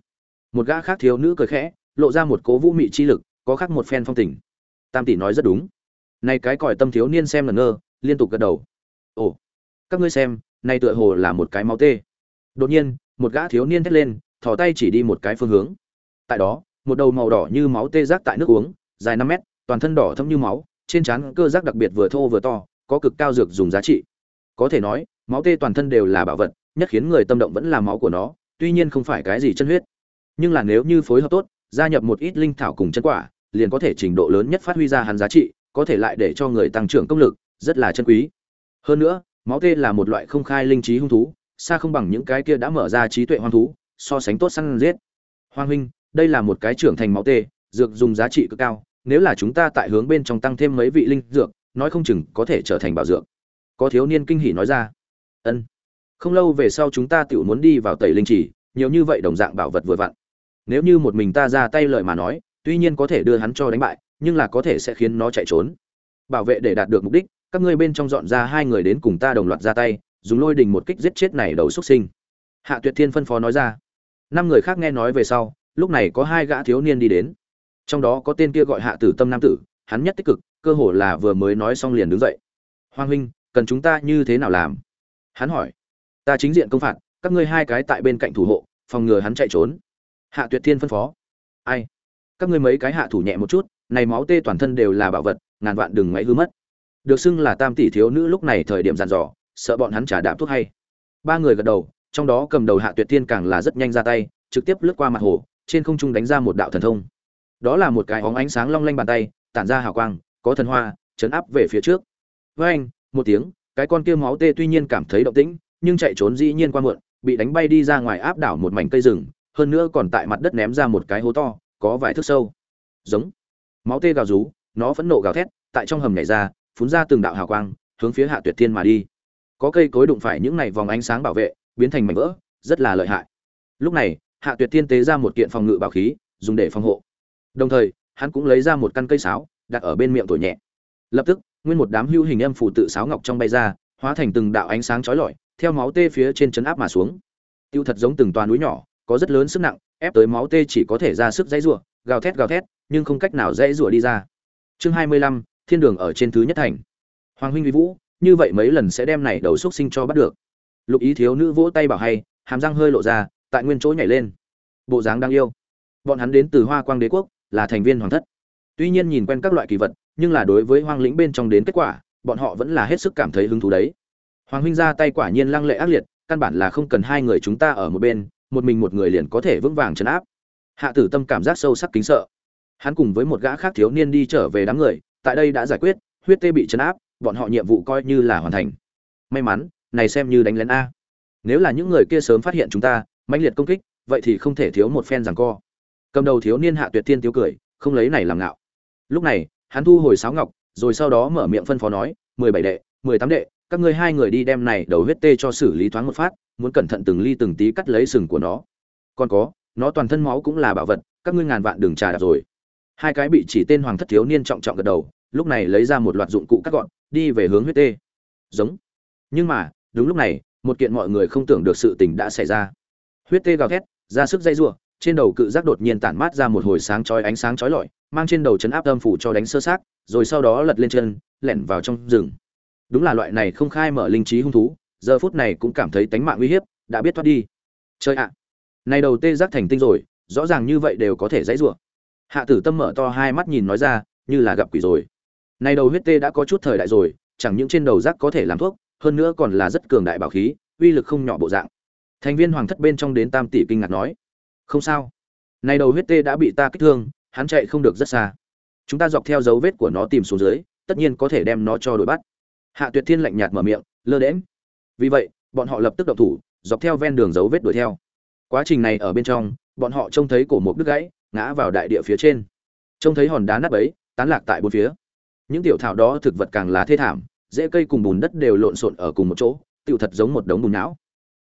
Một gã khác thiếu nữ cười khẽ, lộ ra một cố vũ mị chi lực, có khác một phen phong tình. Tam tỷ nói rất đúng. Nay cái còi tâm thiếu niên xem ngẩn ngơ, liên tục gật đầu. Ồ, các ngươi xem nay tựa hồ là một cái máu tê. Đột nhiên, một gã thiếu niên thét lên, thò tay chỉ đi một cái phương hướng. Tại đó, một đầu màu đỏ như máu tê rác tại nước uống, dài năm mét, toàn thân đỏ thâm như máu, trên trán cơ giác đặc biệt vừa thô vừa to, có cực cao dược dùng giá trị. Có thể nói, máu tê toàn thân đều là bảo vật, nhất khiến người tâm động vẫn là máu của nó tuy nhiên không phải cái gì chân huyết. Nhưng là nếu như phối hợp tốt, gia nhập một ít linh thảo cùng chân quả, liền có thể trình độ lớn nhất phát huy ra hắn giá trị, có thể lại để cho người tăng trưởng công lực, rất là chân quý. Hơn nữa, máu tê là một loại không khai linh trí hung thú, xa không bằng những cái kia đã mở ra trí tuệ hoang thú, so sánh tốt săn giết. Hoang huynh, đây là một cái trưởng thành máu tê, dược dùng giá trị cực cao, nếu là chúng ta tại hướng bên trong tăng thêm mấy vị linh dược, nói không chừng có thể trở thành bảo dược. Có thiếu niên kinh hỉ nói ra. Ân không lâu về sau chúng ta tự muốn đi vào tẩy linh chỉ nhiều như vậy đồng dạng bảo vật vừa vặn. Nếu như một mình ta ra tay lợi mà nói, tuy nhiên có thể đưa hắn cho đánh bại, nhưng là có thể sẽ khiến nó chạy trốn. Bảo vệ để đạt được mục đích, các ngươi bên trong dọn ra hai người đến cùng ta đồng loạt ra tay, dùng lôi đình một kích giết chết này đầu xuất sinh. Hạ tuyệt thiên phân phó nói ra. Năm người khác nghe nói về sau, lúc này có hai gã thiếu niên đi đến. Trong đó có tên kia gọi hạ tử tâm nam tử, hắn nhất tích cực, cơ hồ là vừa mới nói xong liền đứng dậy. Hoàng huynh, cần chúng ta như thế nào làm? Hắn hỏi ta chính diện công phạt, các ngươi hai cái tại bên cạnh thủ hộ, phòng ngừa hắn chạy trốn. Hạ tuyệt thiên phân phó. Ai? Các ngươi mấy cái hạ thủ nhẹ một chút, này máu tê toàn thân đều là bảo vật, ngàn vạn đừng máy hư mất. Được xưng là tam tỷ thiếu nữ lúc này thời điểm dàn dò, sợ bọn hắn trả đạp thuốc hay. Ba người gật đầu, trong đó cầm đầu hạ tuyệt thiên càng là rất nhanh ra tay, trực tiếp lướt qua mặt hồ, trên không trung đánh ra một đạo thần thông. Đó là một cái óng ánh sáng long lanh bàn tay, tản ra hào quang, có thần hoa, chấn áp về phía trước. Với anh một tiếng, cái con kia máu tê tuy nhiên cảm thấy động tĩnh nhưng chạy trốn dĩ nhiên qua muộn, bị đánh bay đi ra ngoài áp đảo một mảnh cây rừng, hơn nữa còn tại mặt đất ném ra một cái hố to, có vài thước sâu. Giống. Máu tê gào rú, nó phẫn nộ gào thét, tại trong hầm nhảy ra, phun ra từng đạo hào quang, hướng phía hạ tuyệt thiên mà đi. Có cây cối đụng phải những này vòng ánh sáng bảo vệ, biến thành mảnh vỡ, rất là lợi hại. Lúc này, hạ tuyệt thiên tế ra một kiện phòng ngự bảo khí, dùng để phòng hộ. Đồng thời, hắn cũng lấy ra một căn cây sáo, đặt ở bên miệng tuổi nhẹ. Lập tức, nguyên một đám hưu hình âm phủ tự sáo ngọc trong bay ra, hóa thành từng đạo ánh sáng chói lọi theo máu tê phía trên chấn áp mà xuống. Tiêu thật giống từng toa núi nhỏ, có rất lớn sức nặng, ép tới máu tê chỉ có thể ra sức dãy rủa, gào thét gào thét, nhưng không cách nào dãy rủa đi ra. Chương hai mươi lăm, thiên đường ở trên thứ nhất thành. Hoàng huynh vi vũ, như vậy mấy lần sẽ đem này đầu xúc sinh cho bắt được. Lục ý thiếu nữ vỗ tay bảo hay, hàm răng hơi lộ ra, tại nguyên chỗ nhảy lên. Bộ dáng đang yêu. Bọn hắn đến từ hoa quang đế quốc, là thành viên hoàng thất. Tuy nhiên nhìn quen các loại kỳ vật, nhưng là đối với hoang lĩnh bên trong đến kết quả, bọn họ vẫn là hết sức cảm thấy hứng thú đấy hoàng huynh ra tay quả nhiên lăng lệ ác liệt, căn bản là không cần hai người chúng ta ở một bên, một mình một người liền có thể vững vàng chấn áp. Hạ tử tâm cảm giác sâu sắc kính sợ. Hắn cùng với một gã khác thiếu niên đi trở về đám người, tại đây đã giải quyết, huyết tê bị chấn áp, bọn họ nhiệm vụ coi như là hoàn thành. May mắn, này xem như đánh lén a. Nếu là những người kia sớm phát hiện chúng ta, mãnh liệt công kích, vậy thì không thể thiếu một phen rằng co. Cầm đầu thiếu niên hạ tuyệt thiên tiêu cười, không lấy này làm ngạo. Lúc này, hắn thu hồi sáo ngọc, rồi sau đó mở miệng phân phó nói, mười bảy đệ, mười tám đệ các ngươi hai người đi đem này đầu huyết tê cho xử lý thoáng một phát, muốn cẩn thận từng ly từng tí cắt lấy sừng của nó. Còn có, nó toàn thân máu cũng là bảo vật, các ngươi ngàn vạn đừng trà đạp rồi. Hai cái bị chỉ tên hoàng thất thiếu niên trọng trọng gật đầu, lúc này lấy ra một loạt dụng cụ cắt gọn, đi về hướng huyết tê. Giống. Nhưng mà, đúng lúc này, một kiện mọi người không tưởng được sự tình đã xảy ra. Huyết tê gào thét, ra sức dây giụa trên đầu cự giác đột nhiên tản mát ra một hồi sáng chói ánh sáng chói lọi, mang trên đầu chấn áp âm phủ cho đánh sơ sát rồi sau đó lật lên chân, lẻn vào trong rừng đúng là loại này không khai mở linh trí hung thú, giờ phút này cũng cảm thấy tánh mạng uy hiếp, đã biết thoát đi. Chơi ạ. À. này đầu tê giác thành tinh rồi, rõ ràng như vậy đều có thể dãy rủa. Hạ tử tâm mở to hai mắt nhìn nói ra, như là gặp quỷ rồi. Này đầu huyết tê đã có chút thời đại rồi, chẳng những trên đầu giác có thể làm thuốc, hơn nữa còn là rất cường đại bảo khí, uy lực không nhỏ bộ dạng. Thành viên hoàng thất bên trong đến tam tỷ kinh ngạc nói, không sao. Này đầu huyết tê đã bị ta kích thương, hắn chạy không được rất xa. Chúng ta dọc theo dấu vết của nó tìm xuống dưới, tất nhiên có thể đem nó cho đội bắt hạ tuyệt thiên lạnh nhạt mở miệng, lơ đễm vì vậy, bọn họ lập tức động thủ, dọc theo ven đường dấu vết đuổi theo. Quá trình này ở bên trong, bọn họ trông thấy cổ một đứt gãy, ngã vào đại địa phía trên. Trông thấy hòn đá nát ấy tán lạc tại bốn phía. Những tiểu thảo đó thực vật càng là thê thảm dễ cây cùng bùn đất đều lộn xộn ở cùng một chỗ, tựu thật giống một đống bùn não.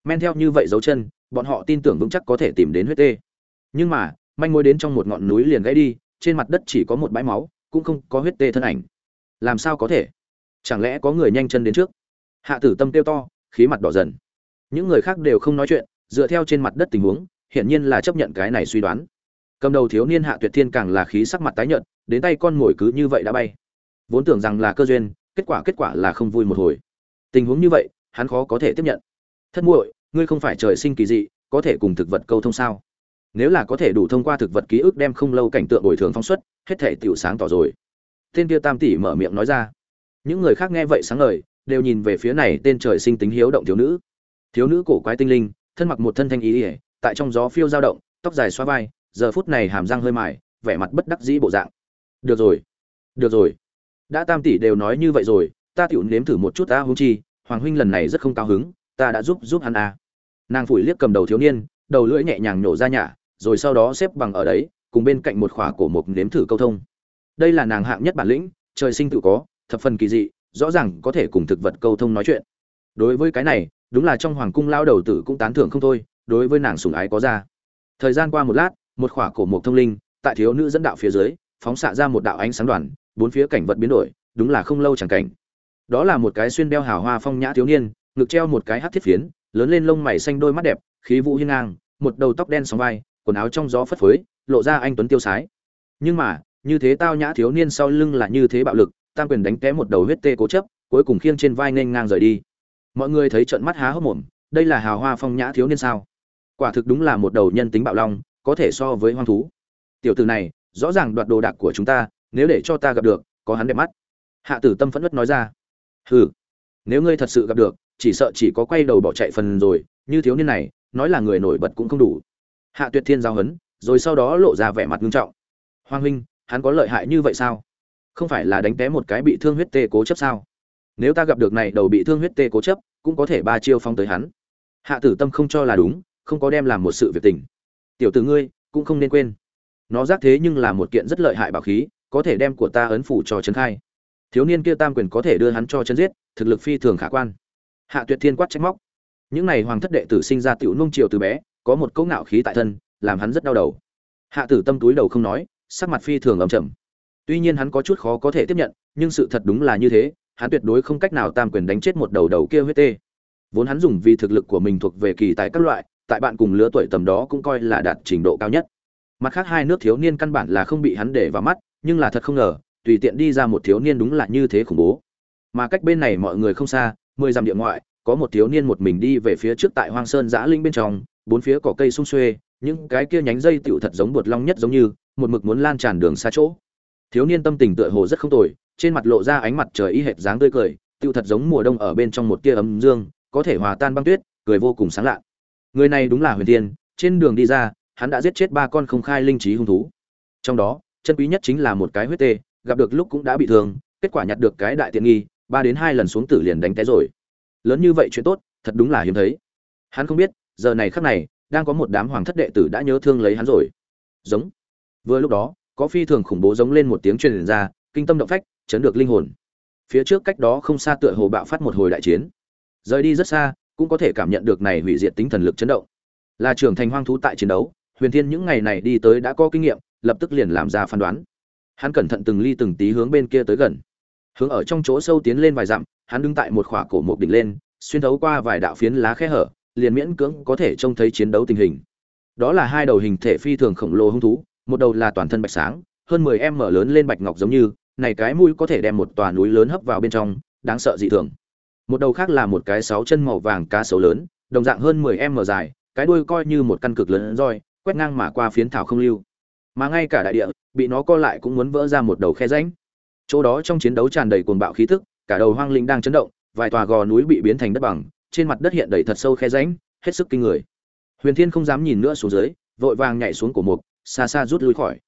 Men theo như vậy dấu chân, bọn họ tin tưởng vững chắc có thể tìm đến huyết tê. Nhưng mà, manh mối đến trong một ngọn núi liền gãy đi, trên mặt đất chỉ có một bãi máu, cũng không có huyết tê thân ảnh. Làm sao có thể? Chẳng lẽ có người nhanh chân đến trước? Hạ tử tâm tiêu to, khí mặt đỏ dần. Những người khác đều không nói chuyện, dựa theo trên mặt đất tình huống, hiển nhiên là chấp nhận cái này suy đoán. Cầm đầu thiếu niên hạ tuyệt thiên càng là khí sắc mặt tái nhợt, đến tay con mồi cứ như vậy đã bay. Vốn tưởng rằng là cơ duyên, kết quả kết quả là không vui một hồi. Tình huống như vậy, hắn khó có thể tiếp nhận. Thất muội, ngươi không phải trời sinh kỳ dị, có thể cùng thực vật câu thông sao? Nếu là có thể đủ thông qua thực vật ký ức đem không lâu cảnh tượng bồi thường phóng xuất, hết thể tiểu sáng tỏ rồi. Tên kia tam tỷ mở miệng nói ra những người khác nghe vậy sáng ngời, đều nhìn về phía này tên trời sinh tính hiếu động thiếu nữ. Thiếu nữ cổ quái tinh linh, thân mặc một thân thanh ý ỉa tại trong gió phiêu dao động, tóc dài xoa vai, giờ phút này hàm răng hơi mải vẻ mặt bất đắc dĩ bộ dạng. Được rồi được rồi. Đã tam tỷ đều nói như vậy rồi, ta tiểu nếm thử một chút ta hung chi, hoàng huynh lần này rất không cao hứng, ta đã giúp giúp hắn à. nàng phủi liếc cầm đầu thiếu niên, đầu lưỡi nhẹ nhàng nhổ ra nhả, rồi sau đó xếp bằng ở đấy, cùng bên cạnh một khỏa cổ mục nếm thử câu thông. Đây là nàng hạng nhất bản lĩnh, trời sinh tự có thập phần kỳ dị, rõ ràng có thể cùng thực vật câu thông nói chuyện. Đối với cái này, đúng là trong hoàng cung lao đầu tử cũng tán thưởng không thôi, đối với nàng sùng ái có ra. Thời gian qua một lát, một khỏa cổ mộc thông linh, tại thiếu nữ dẫn đạo phía dưới, phóng xạ ra một đạo ánh sáng đoàn, bốn phía cảnh vật biến đổi, đúng là không lâu chẳng cảnh. Đó là một cái xuyên đeo hào hoa phong nhã thiếu niên, ngực treo một cái hát thiết phiến, lớn lên lông mày xanh đôi mắt đẹp, khí vũ hiên ngang, một đầu tóc đen sóng vai, quần áo trong gió phất phới, lộ ra anh tuấn tiêu sái. Nhưng mà, như thế tao nhã thiếu niên sau lưng là như thế bạo lực tam quyền đánh té một đầu huyết tê cố chấp, cuối cùng khiêng trên vai nên ngang rời đi. Mọi người thấy trận mắt há hốc mồm, đây là hào hoa phong nhã thiếu niên sao? Quả thực đúng là một đầu nhân tính bạo long, có thể so với hoang thú. Tiểu tử này, rõ ràng đoạt đồ đạc của chúng ta, nếu để cho ta gặp được, có hắn đẹp mắt. Hạ tử tâm phẫn nứt nói ra. Hừ, nếu ngươi thật sự gặp được, chỉ sợ chỉ có quay đầu bỏ chạy phần rồi, như thiếu niên này, nói là người nổi bật cũng không đủ. Hạ tuyệt thiên giao hấn rồi sau đó lộ ra vẻ mặt nghiêm trọng. Hoàng huynh, hắn có lợi hại như vậy sao? Không phải là đánh té một cái bị thương huyết tê cố chấp sao? Nếu ta gặp được này đầu bị thương huyết tê cố chấp, cũng có thể ba chiêu phong tới hắn. Hạ tử tâm không cho là đúng, không có đem làm một sự việc tình. Tiểu tử ngươi, cũng không nên quên. Nó giác thế nhưng là một kiện rất lợi hại bảo khí, có thể đem của ta ấn phủ cho trấn khai. Thiếu niên kia tam quyền có thể đưa hắn cho chân giết, thực lực phi thường khả quan. Hạ tuyệt thiên quát trách móc. Những này hoàng thất đệ tử sinh ra tiểu nung triều từ bé, có một cấu ngạo khí tại thân, làm hắn rất đau đầu. Hạ tử tâm túi đầu không nói, sắc mặt phi thường ầm chầm tuy nhiên hắn có chút khó có thể tiếp nhận, nhưng sự thật đúng là như thế, hắn tuyệt đối không cách nào tam quyền đánh chết một đầu đầu kia huyết tê. Vốn hắn dùng vì thực lực của mình thuộc về kỳ tài các loại, tại bạn cùng lứa tuổi tầm đó cũng coi là đạt trình độ cao nhất. Mặt khác hai nước thiếu niên căn bản là không bị hắn để vào mắt, nhưng là thật không ngờ, tùy tiện đi ra một thiếu niên đúng là như thế khủng bố. Mà cách bên này mọi người không xa, mười dặm địa ngoại, có một thiếu niên một mình đi về phía trước tại hoang sơn giã linh bên trong, bốn phía cỏ cây sung xuê, những cái kia nhánh dây tựu thật giống bột long nhất giống như, một mực muốn lan tràn đường xa chỗ thiếu niên tâm tình tựa hồ rất không tồi trên mặt lộ ra ánh mặt trời y hệt dáng tươi cười tựu thật giống mùa đông ở bên trong một tia ấm dương có thể hòa tan băng tuyết cười vô cùng sáng lạ. Người này đúng là huyền tiên, trên đường đi ra hắn đã giết chết ba con không khai linh trí hung thú. Trong đó chân quý nhất chính là một cái huyết tê gặp được lúc cũng đã bị thương kết quả nhặt được cái đại tiện nghi ba đến hai lần xuống tử liền đánh té rồi. Lớn như vậy chuyện tốt thật đúng là hiếm thấy. Hắn không biết giờ này khắc này đang có một đám hoàng thất đệ tử đã nhớ thương lấy hắn rồi. Giống. Vừa lúc đó có phi thường khủng bố giống lên một tiếng truyền ra, kinh tâm động phách, chấn được linh hồn. Phía trước cách đó không xa tựa hồ bạo phát một hồi đại chiến. Rời đi rất xa, cũng có thể cảm nhận được này hủy diệt tính thần lực chấn động. Là trưởng thành hoang thú tại chiến đấu, huyền thiên những ngày này đi tới đã có kinh nghiệm, lập tức liền làm ra phán đoán. Hắn cẩn thận từng ly từng tí hướng bên kia tới gần. Hướng ở trong chỗ sâu tiến lên vài dặm, hắn đứng tại một khỏa cổ mục đỉnh lên, xuyên thấu qua vài đạo phiến lá khe hở, liền miễn cưỡng có thể trông thấy chiến đấu tình hình. Đó là hai đầu hình thể phi thường khổng lồ hung thú một đầu là toàn thân bạch sáng, hơn mười em mở lớn lên bạch ngọc giống như, này cái mũi có thể đem một tòa núi lớn hấp vào bên trong, đáng sợ dị thường. Một đầu khác là một cái sáu chân màu vàng cá sấu lớn, đồng dạng hơn mười em mở dài, cái đuôi coi như một căn cực lớn roi, quét ngang mà qua phiến thảo không lưu. Mà ngay cả đại địa, bị nó co lại cũng muốn vỡ ra một đầu khe rãnh. Chỗ đó trong chiến đấu tràn đầy cuồng bạo khí tức, cả đầu hoang linh đang chấn động, vài tòa gò núi bị biến thành đất bằng, trên mặt đất hiện đầy thật sâu khe rãnh, hết sức kinh người. Huyền thiên không dám nhìn nữa xuống dưới, vội vàng nhảy xuống cổ mục xa xa rút lui khỏi.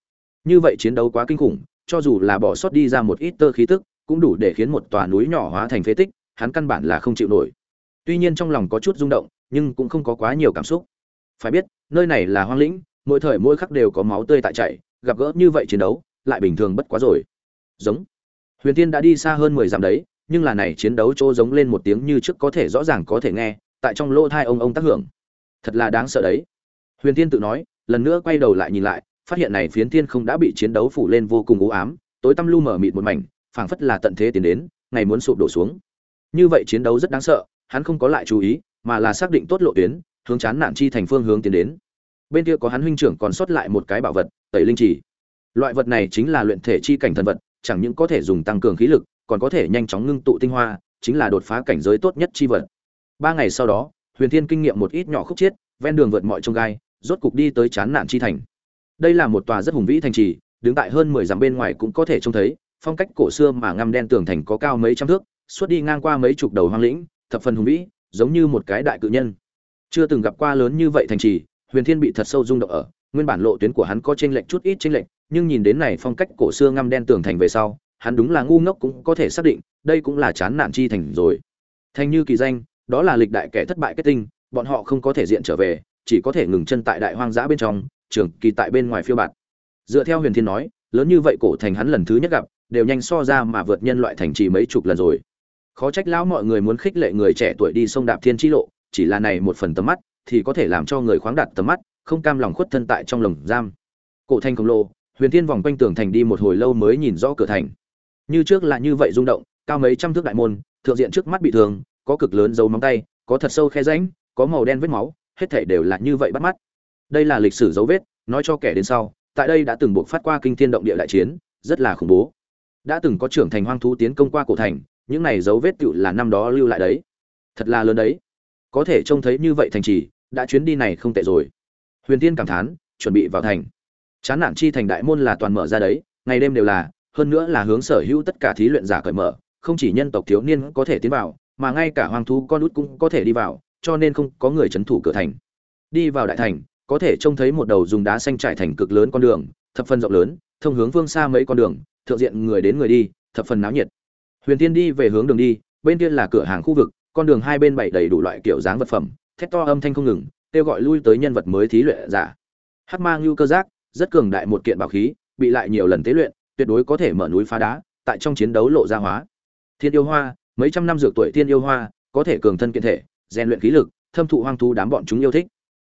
Như vậy chiến đấu quá kinh khủng, cho dù là bỏ sót đi ra một ít tơ khí tức, cũng đủ để khiến một tòa núi nhỏ hóa thành phế tích, hắn căn bản là không chịu nổi. Tuy nhiên trong lòng có chút rung động, nhưng cũng không có quá nhiều cảm xúc. Phải biết, nơi này là hoang lĩnh, mỗi thời mỗi khắc đều có máu tươi tại chảy, gặp gỡ như vậy chiến đấu, lại bình thường bất quá rồi. Giống. Huyền tiên đã đi xa hơn mười dặm đấy, nhưng là này chiến đấu chỗ giống lên một tiếng như trước có thể rõ ràng có thể nghe, tại trong lỗ thai ông ông tác hưởng. Thật là đáng sợ đấy. Huyền tiên tự nói lần nữa quay đầu lại nhìn lại, phát hiện này phiến thiên không đã bị chiến đấu phủ lên vô cùng u ám, tối tăm lu mở mịt một mảnh, phảng phất là tận thế tiến đến, ngày muốn sụp đổ xuống. Như vậy chiến đấu rất đáng sợ, hắn không có lại chú ý, mà là xác định tốt lộ tuyến, hướng chán nạn chi thành phương hướng tiến đến. Bên kia có hắn huynh trưởng còn sót lại một cái bảo vật, tẩy linh chỉ loại vật này chính là luyện thể chi cảnh thần vật, chẳng những có thể dùng tăng cường khí lực, còn có thể nhanh chóng ngưng tụ tinh hoa, chính là đột phá cảnh giới tốt nhất chi vật. Ba ngày sau đó, huyền thiên kinh nghiệm một ít nhỏ khúc chiết, ven đường vượt mọi trông gai rốt cục đi tới chán nạn chi thành. Đây là một tòa rất hùng vĩ thành trì, đứng tại hơn mười dặm bên ngoài cũng có thể trông thấy, phong cách cổ xưa mà ngăm đen tường thành có cao mấy trăm thước, suốt đi ngang qua mấy chục đầu hoang lĩnh, thập phần hùng vĩ, giống như một cái đại cự nhân. Chưa từng gặp qua lớn như vậy thành trì, huyền thiên bị thật sâu rung động ở, nguyên bản lộ tuyến của hắn có chênh lệch chút ít chênh lệch, nhưng nhìn đến này phong cách cổ xưa ngăm đen tường thành về sau, hắn đúng là ngu ngốc cũng có thể xác định, đây cũng là chán nạn chi thành rồi. Thành như kỳ danh, đó là lịch đại kẻ thất bại kết tinh, bọn họ không có thể diện trở về chỉ có thể ngừng chân tại đại hoang dã bên trong, trường kỳ tại bên ngoài phiêu bạt. Dựa theo huyền thiên nói, lớn như vậy cổ thành hắn lần thứ nhất gặp, đều nhanh so ra mà vượt nhân loại thành trì mấy chục lần rồi. Khó trách lão mọi người muốn khích lệ người trẻ tuổi đi sông đạp thiên chi lộ, chỉ là này một phần tầm mắt, thì có thể làm cho người khoáng đạt tầm mắt, không cam lòng khuất thân tại trong lồng giam. Cổ thành khổng lồ, huyền thiên vòng quanh tường thành đi một hồi lâu mới nhìn rõ cửa thành. Như trước là như vậy rung động, cao mấy trăm thước đại môn, thượng diện trước mắt bị thương, có cực lớn dấu móng tay, có thật sâu khe rãnh, có màu đen vết máu hết thảy đều là như vậy bắt mắt. Đây là lịch sử dấu vết, nói cho kẻ đến sau, tại đây đã từng buộc phát qua kinh thiên động địa đại chiến, rất là khủng bố. Đã từng có trưởng thành hoang thú tiến công qua cổ thành, những này dấu vết tựu là năm đó lưu lại đấy. Thật là lớn đấy. Có thể trông thấy như vậy thành trì, đã chuyến đi này không tệ rồi. Huyền tiên cảm thán, chuẩn bị vào thành. Chán nản chi thành đại môn là toàn mở ra đấy, ngày đêm đều là, hơn nữa là hướng sở hữu tất cả thí luyện giả cởi mở, không chỉ nhân tộc thiếu niên có thể tiến vào, mà ngay cả hoàng thú con út cũng có thể đi vào cho nên không có người trấn thủ cửa thành. Đi vào đại thành, có thể trông thấy một đầu dùng đá xanh trải thành cực lớn con đường, thập phần rộng lớn, thông hướng phương xa mấy con đường, thượng diện người đến người đi, thập phần náo nhiệt. Huyền tiên đi về hướng đường đi, bên kia là cửa hàng khu vực, con đường hai bên bày đầy đủ loại kiểu dáng vật phẩm, thét to âm thanh không ngừng, kêu gọi lui tới nhân vật mới thí luyện giả. Hắc mang lưu cơ giác, rất cường đại một kiện bảo khí, bị lại nhiều lần tế luyện, tuyệt đối có thể mở núi phá đá, tại trong chiến đấu lộ ra hóa. Thiên yêu hoa, mấy trăm năm dược tuổi thiên yêu hoa, có thể cường thân kiện thể rèn luyện khí lực, thâm thụ hoang thú đám bọn chúng yêu thích.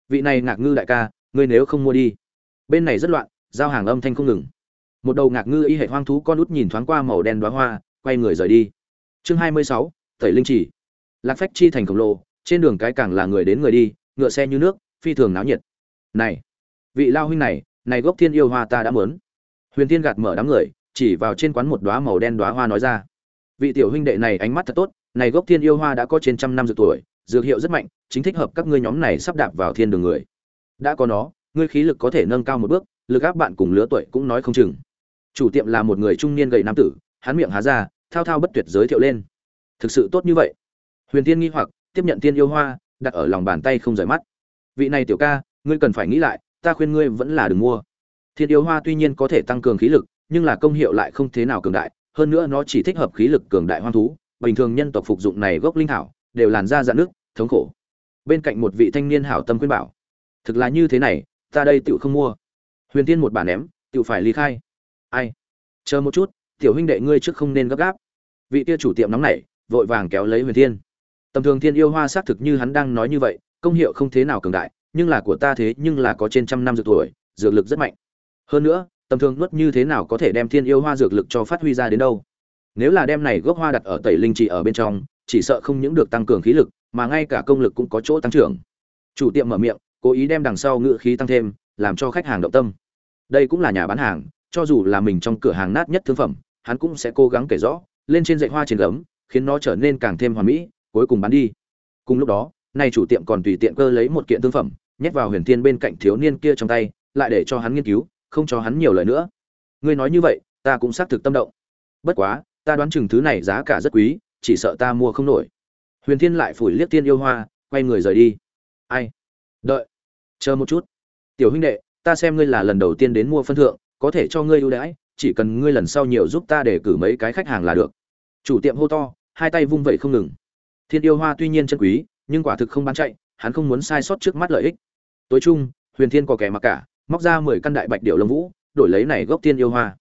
Vị này ngạc ngư đại ca, ngươi nếu không mua đi. Bên này rất loạn, giao hàng âm thanh không ngừng. Một đầu ngạc ngư y hệ hoang thú con út nhìn thoáng qua màu đen đóa hoa, quay người rời đi. Chương hai mươi sáu, tẩy linh chỉ. Lạc phách chi thành khổng lồ, trên đường cái càng là người đến người đi, ngựa xe như nước, phi thường náo nhiệt. Này, vị lao huynh này này gốc thiên yêu hoa ta đã muốn huyền tiên gạt mở đám người, chỉ vào trên quán một đóa màu đen đóa hoa nói ra. Vị tiểu huynh đệ này ánh mắt thật tốt, này gốc thiên yêu hoa đã có trên trăm năm rồi tuổi dược hiệu rất mạnh, chính thích hợp các ngươi nhóm này sắp đạp vào thiên đường người. Đã có nó, ngươi khí lực có thể nâng cao một bước, lực áp bạn cùng lứa tuổi cũng nói không chừng. Chủ tiệm là một người trung niên gầy nam tử, hắn miệng há ra, thao thao bất tuyệt giới thiệu lên. Thực sự tốt như vậy. Huyền tiên nghi hoặc, tiếp nhận tiên yêu hoa, đặt ở lòng bàn tay không rời mắt. Vị này tiểu ca, ngươi cần phải nghĩ lại, ta khuyên ngươi vẫn là đừng mua. Thiên yêu hoa tuy nhiên có thể tăng cường khí lực, nhưng là công hiệu lại không thế nào cường đại, hơn nữa nó chỉ thích hợp khí lực cường đại hoang thú. Bình thường nhân tộc phục dụng này gốc linh thảo, đều làn da dạn nước thống khổ. Bên cạnh một vị thanh niên hảo tâm khuyên bảo, thực là như thế này, ta đây tự không mua. Huyền tiên một bản ném tự phải ly khai. Ai? Chờ một chút, tiểu huynh đệ ngươi trước không nên gấp gáp. Vị kia chủ tiệm nóng nảy, vội vàng kéo lấy huyền thiên. Tầm thường thiên yêu hoa xác thực như hắn đang nói như vậy, công hiệu không thế nào cường đại, nhưng là của ta thế nhưng là có trên trăm năm dược tuổi, dược lực rất mạnh. Hơn nữa, tầm thường nuốt như thế nào có thể đem thiên yêu hoa dược lực cho phát huy ra đến đâu? Nếu là đem này gốc hoa đặt ở tẩy linh trị ở bên trong, chỉ sợ không những được tăng cường khí lực mà ngay cả công lực cũng có chỗ tăng trưởng. Chủ tiệm mở miệng, cố ý đem đằng sau ngựa khí tăng thêm, làm cho khách hàng động tâm. Đây cũng là nhà bán hàng, cho dù là mình trong cửa hàng nát nhất thương phẩm, hắn cũng sẽ cố gắng kể rõ, lên trên dạy hoa trên gấm, khiến nó trở nên càng thêm hoàn mỹ, cuối cùng bán đi. Cùng lúc đó, nay chủ tiệm còn tùy tiện cơ lấy một kiện thương phẩm, nhét vào huyền thiên bên cạnh thiếu niên kia trong tay, lại để cho hắn nghiên cứu, không cho hắn nhiều lời nữa. Ngươi nói như vậy, ta cũng xác thực tâm động. Bất quá, ta đoán chừng thứ này giá cả rất quý, chỉ sợ ta mua không nổi huyền thiên lại phủi liếc tiên yêu hoa, quay người rời đi. Ai? Đợi. Chờ một chút. Tiểu huynh đệ, ta xem ngươi là lần đầu tiên đến mua phân thượng, có thể cho ngươi ưu đãi, chỉ cần ngươi lần sau nhiều giúp ta để cử mấy cái khách hàng là được. Chủ tiệm hô to, hai tay vung vẩy không ngừng. Thiên yêu hoa tuy nhiên chân quý, nhưng quả thực không bán chạy, hắn không muốn sai sót trước mắt lợi ích. Tối trung huyền thiên có kẻ mặc cả, móc ra mười căn đại bạch điệu lông vũ, đổi lấy này gốc tiên yêu hoa.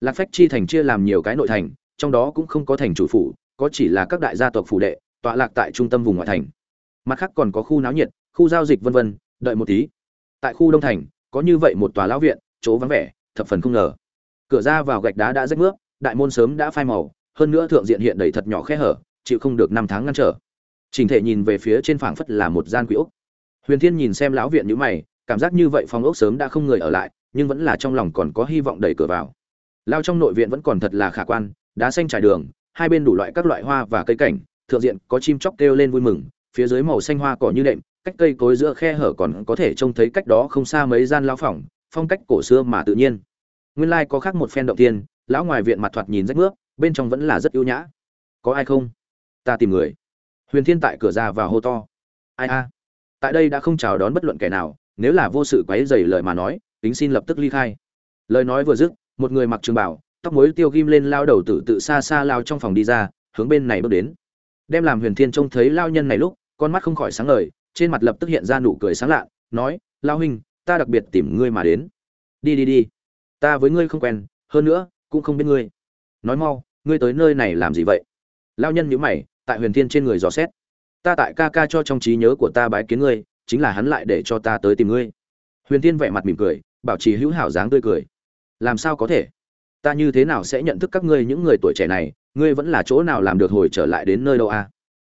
Lạc phách chi thành chia làm nhiều cái nội thành, trong đó cũng không có thành chủ phủ, có chỉ là các đại gia tộc phủ đệ tọa lạc tại trung tâm vùng ngoại thành. Mặt khác còn có khu náo nhiệt, khu giao dịch vân vân, đợi một tí. Tại khu đông thành, có như vậy một tòa lão viện, chỗ vắng vẻ, thập phần không ngờ. Cửa ra vào gạch đá đã rách nước, đại môn sớm đã phai màu, hơn nữa thượng diện hiện đầy thật nhỏ khe hở, chịu không được năm tháng ngăn trở. Trình thể nhìn về phía trên phảng phất là một gian quỷ ốc. Huyền thiên nhìn xem lão viện nhữ mày, cảm giác như vậy phòng ốc sớm đã không người ở lại, nhưng vẫn là trong lòng còn có hy vọng đẩy cửa vào. Lao trong nội viện vẫn còn thật là khả quan, đá xanh trải đường, hai bên đủ loại các loại hoa và cây cảnh thượng diện, có chim chóc kêu lên vui mừng, phía dưới màu xanh hoa cỏ như đệm, cách cây cối giữa khe hở còn có thể trông thấy cách đó không xa mấy gian lão phòng, phong cách cổ xưa mà tự nhiên. Nguyên lai có khác một phen động tiên, lão ngoài viện mặt thoạt nhìn rách nước, bên trong vẫn là rất ưu nhã. Có ai không? Ta tìm người. Huyền thiên tại cửa ra vào hô to. Ai a? Tại đây đã không chào đón bất luận kẻ nào, nếu là vô sự quấy dày lời mà nói tính xin lập tức ly khai. Lời nói vừa dứt, một người mặc trường bảo, tóc mối tiêu ghim lên lao đầu tử tự xa xa lao trong phòng đi ra, hướng bên này bước đến đem làm huyền thiên trông thấy lao nhân này lúc, con mắt không khỏi sáng ngời, trên mặt lập tức hiện ra nụ cười sáng lạ, nói, lao huynh, ta đặc biệt tìm ngươi mà đến. Đi đi đi. Ta với ngươi không quen, hơn nữa, cũng không biết ngươi. Nói mau, ngươi tới nơi này làm gì vậy? Lao nhân nhíu mày, tại huyền thiên trên người dò xét. Ta tại ca ca cho trong trí nhớ của ta bái kiến ngươi, chính là hắn lại để cho ta tới tìm ngươi. Huyền thiên vẻ mặt mỉm cười, bảo trì hữu hảo dáng tươi cười. Làm sao có thể? Ta như thế nào sẽ nhận thức các ngươi những người tuổi trẻ này, ngươi vẫn là chỗ nào làm được hồi trở lại đến nơi đâu à?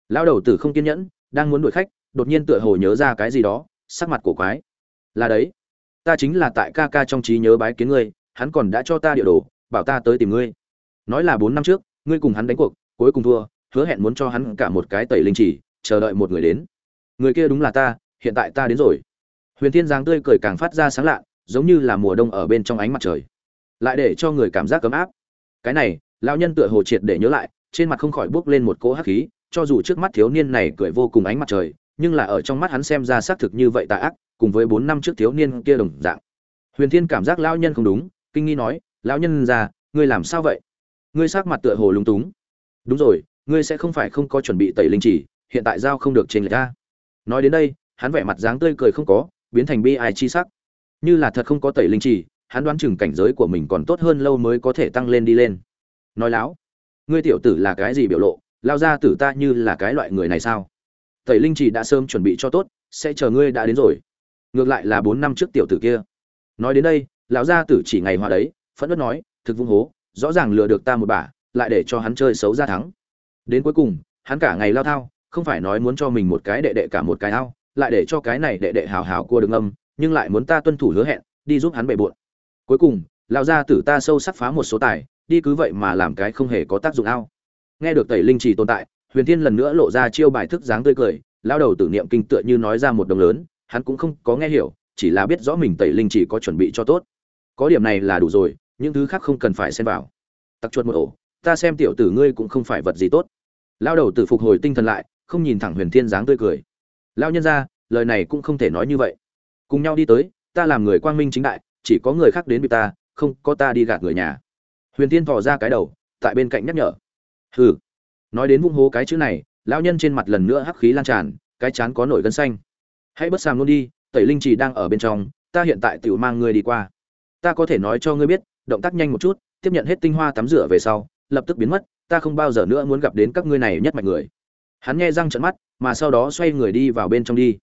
lão đầu tử không kiên nhẫn, đang muốn đuổi khách, đột nhiên tựa hồ nhớ ra cái gì đó, sắc mặt cổ quái. Là đấy, ta chính là tại ca ca trong trí nhớ bái kiến ngươi, hắn còn đã cho ta địa đồ, bảo ta tới tìm ngươi. Nói là bốn năm trước, ngươi cùng hắn đánh cuộc, cuối cùng thua, hứa hẹn muốn cho hắn cả một cái tẩy linh chỉ, chờ đợi một người đến. Người kia đúng là ta, hiện tại ta đến rồi. Huyền thiên giáng tươi cười càng phát ra sáng lạ, giống như là mùa đông ở bên trong ánh mặt trời lại để cho người cảm giác ấm áp. Cái này, lão nhân tựa hồ triệt để nhớ lại, trên mặt không khỏi bước lên một cỗ hắc khí, cho dù trước mắt thiếu niên này cười vô cùng ánh mặt trời, nhưng là ở trong mắt hắn xem ra xác thực như vậy tà ác, cùng với bốn năm trước thiếu niên kia đồng dạng. Huyền thiên cảm giác lão nhân không đúng, kinh nghi nói, lão nhân già ngươi làm sao vậy? Ngươi sắc mặt tựa hồ lúng túng. Đúng rồi, ngươi sẽ không phải không có chuẩn bị tẩy linh chỉ, hiện tại giao không được trên lệch ta. Nói đến đây, hắn vẻ mặt dáng tươi cười không có, biến thành bi ai chi sắc. Như là thật không có tẩy linh chỉ hắn đoán chừng cảnh giới của mình còn tốt hơn lâu mới có thể tăng lên đi lên. Nói láo, ngươi tiểu tử là cái gì biểu lộ? Lao ra tử ta như là cái loại người này sao? Tẩy linh chỉ đã sớm chuẩn bị cho tốt, sẽ chờ ngươi đã đến rồi. Ngược lại là bốn năm trước tiểu tử kia. Nói đến đây, lão gia tử chỉ ngày hòa đấy, phẫn nộ nói, thực vung hố, rõ ràng lừa được ta một bả lại để cho hắn chơi xấu ra thắng. Đến cuối cùng, hắn cả ngày lao thao, không phải nói muốn cho mình một cái đệ đệ cả một cái ao, lại để cho cái này đệ đệ hào hào cua đường âm, nhưng lại muốn ta tuân thủ hứa hẹn, đi giúp hắn bề bộn cuối cùng, lão gia tử ta sâu sắc phá một số tài, đi cứ vậy mà làm cái không hề có tác dụng ao. Nghe được tẩy linh trì tồn tại, huyền thiên lần nữa lộ ra chiêu bài thức dáng tươi cười lao đầu tử niệm kinh tựa như nói ra một đồng lớn, hắn cũng không có nghe hiểu, chỉ là biết rõ mình tẩy linh chỉ có chuẩn bị cho tốt. Có điểm này là đủ rồi, những thứ khác không cần phải xen vào. Tặc chuột một ổ, ta xem tiểu tử ngươi cũng không phải vật gì tốt. Lao đầu tử phục hồi tinh thần lại, không nhìn thẳng huyền thiên dáng tươi cười. Lao nhân ra lời này cũng không thể nói như vậy. Cùng nhau đi tới, ta làm người quang minh chính đại chỉ có người khác đến bị ta, không có ta đi gạt người nhà. Huyền tiên thò ra cái đầu, tại bên cạnh nhắc nhở. Hừ. Nói đến vung hố cái chữ này, lão nhân trên mặt lần nữa hắc khí lan tràn, cái chán có nổi gân xanh. Hãy bất sàm luôn đi, tẩy linh chỉ đang ở bên trong, ta hiện tại tự mang ngươi đi qua. Ta có thể nói cho ngươi biết, động tác nhanh một chút, tiếp nhận hết tinh hoa tắm rửa về sau, lập tức biến mất, ta không bao giờ nữa muốn gặp đến các ngươi này nhất mạch người. Hắn nghe răng trận mắt, mà sau đó xoay người đi vào bên trong đi.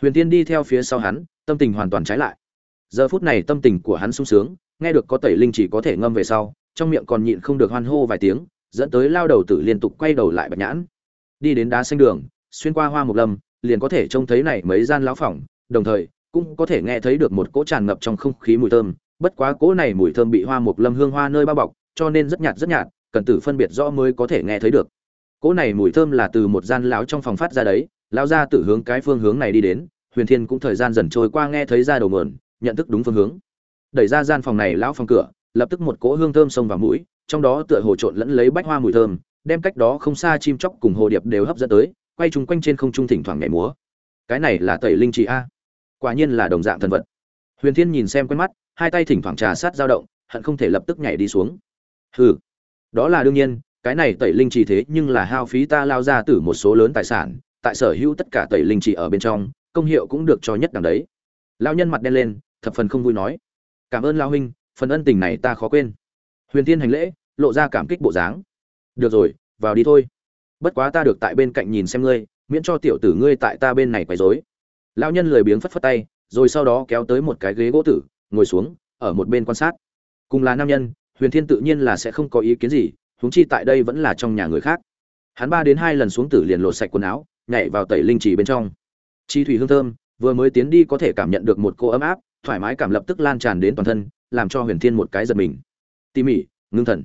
Huyền tiên đi theo phía sau hắn, tâm tình hoàn toàn trái lại giờ phút này tâm tình của hắn sung sướng, nghe được có tẩy linh chỉ có thể ngâm về sau, trong miệng còn nhịn không được hoan hô vài tiếng, dẫn tới lao đầu tử liên tục quay đầu lại bạch nhãn. Đi đến đá xanh đường, xuyên qua hoa mục lâm, liền có thể trông thấy này mấy gian lão phòng, đồng thời, cũng có thể nghe thấy được một cỗ tràn ngập trong không khí mùi thơm. Bất quá cỗ này mùi thơm bị hoa mục lâm hương hoa nơi bao bọc, cho nên rất nhạt rất nhạt, cần tử phân biệt rõ mới có thể nghe thấy được. Cỗ này mùi thơm là từ một gian lão trong phòng phát ra đấy, lão ra tử hướng cái phương hướng này đi đến, huyền thiên cũng thời gian dần trôi qua nghe thấy ra đầu mượn nhận thức đúng phương hướng. Đẩy ra gian phòng này lão phòng cửa, lập tức một cỗ hương thơm xông vào mũi, trong đó tựa hồ trộn lẫn lấy bách hoa mùi thơm, đem cách đó không xa chim chóc cùng hồ điệp đều hấp dẫn tới, quay chung quanh trên không trung thỉnh thoảng nhảy múa. Cái này là tẩy linh trì a. Quả nhiên là đồng dạng thần vật. Huyền thiên nhìn xem quen mắt, hai tay thỉnh thoảng trà sát dao động, hận không thể lập tức nhảy đi xuống. Hừ, đó là đương nhiên, cái này tẩy linh trì thế nhưng là hao phí ta lao ra từ một số lớn tài sản, tại sở hữu tất cả tẩy linh trì ở bên trong, công hiệu cũng được cho nhất đằng đấy. Lao nhân mặt đen lên thập phần không vui nói. Cảm ơn lao huynh, phần ân tình này ta khó quên. Huyền tiên hành lễ, lộ ra cảm kích bộ dáng. Được rồi, vào đi thôi. Bất quá ta được tại bên cạnh nhìn xem ngươi, miễn cho tiểu tử ngươi tại ta bên này quấy rối. Lão nhân lười biếng phất phất tay, rồi sau đó kéo tới một cái ghế gỗ tử, ngồi xuống, ở một bên quan sát. Cùng là nam nhân, huyền thiên tự nhiên là sẽ không có ý kiến gì, huống chi tại đây vẫn là trong nhà người khác. Hắn ba đến hai lần xuống tử liền lột sạch quần áo, nhảy vào tẩy linh trì bên trong. Chi thủy hương thơm, vừa mới tiến đi có thể cảm nhận được một cô ấm áp thoải mái cảm lập tức lan tràn đến toàn thân, làm cho huyền thiên một cái giật mình. Tỉ mỉ, ngưng thần.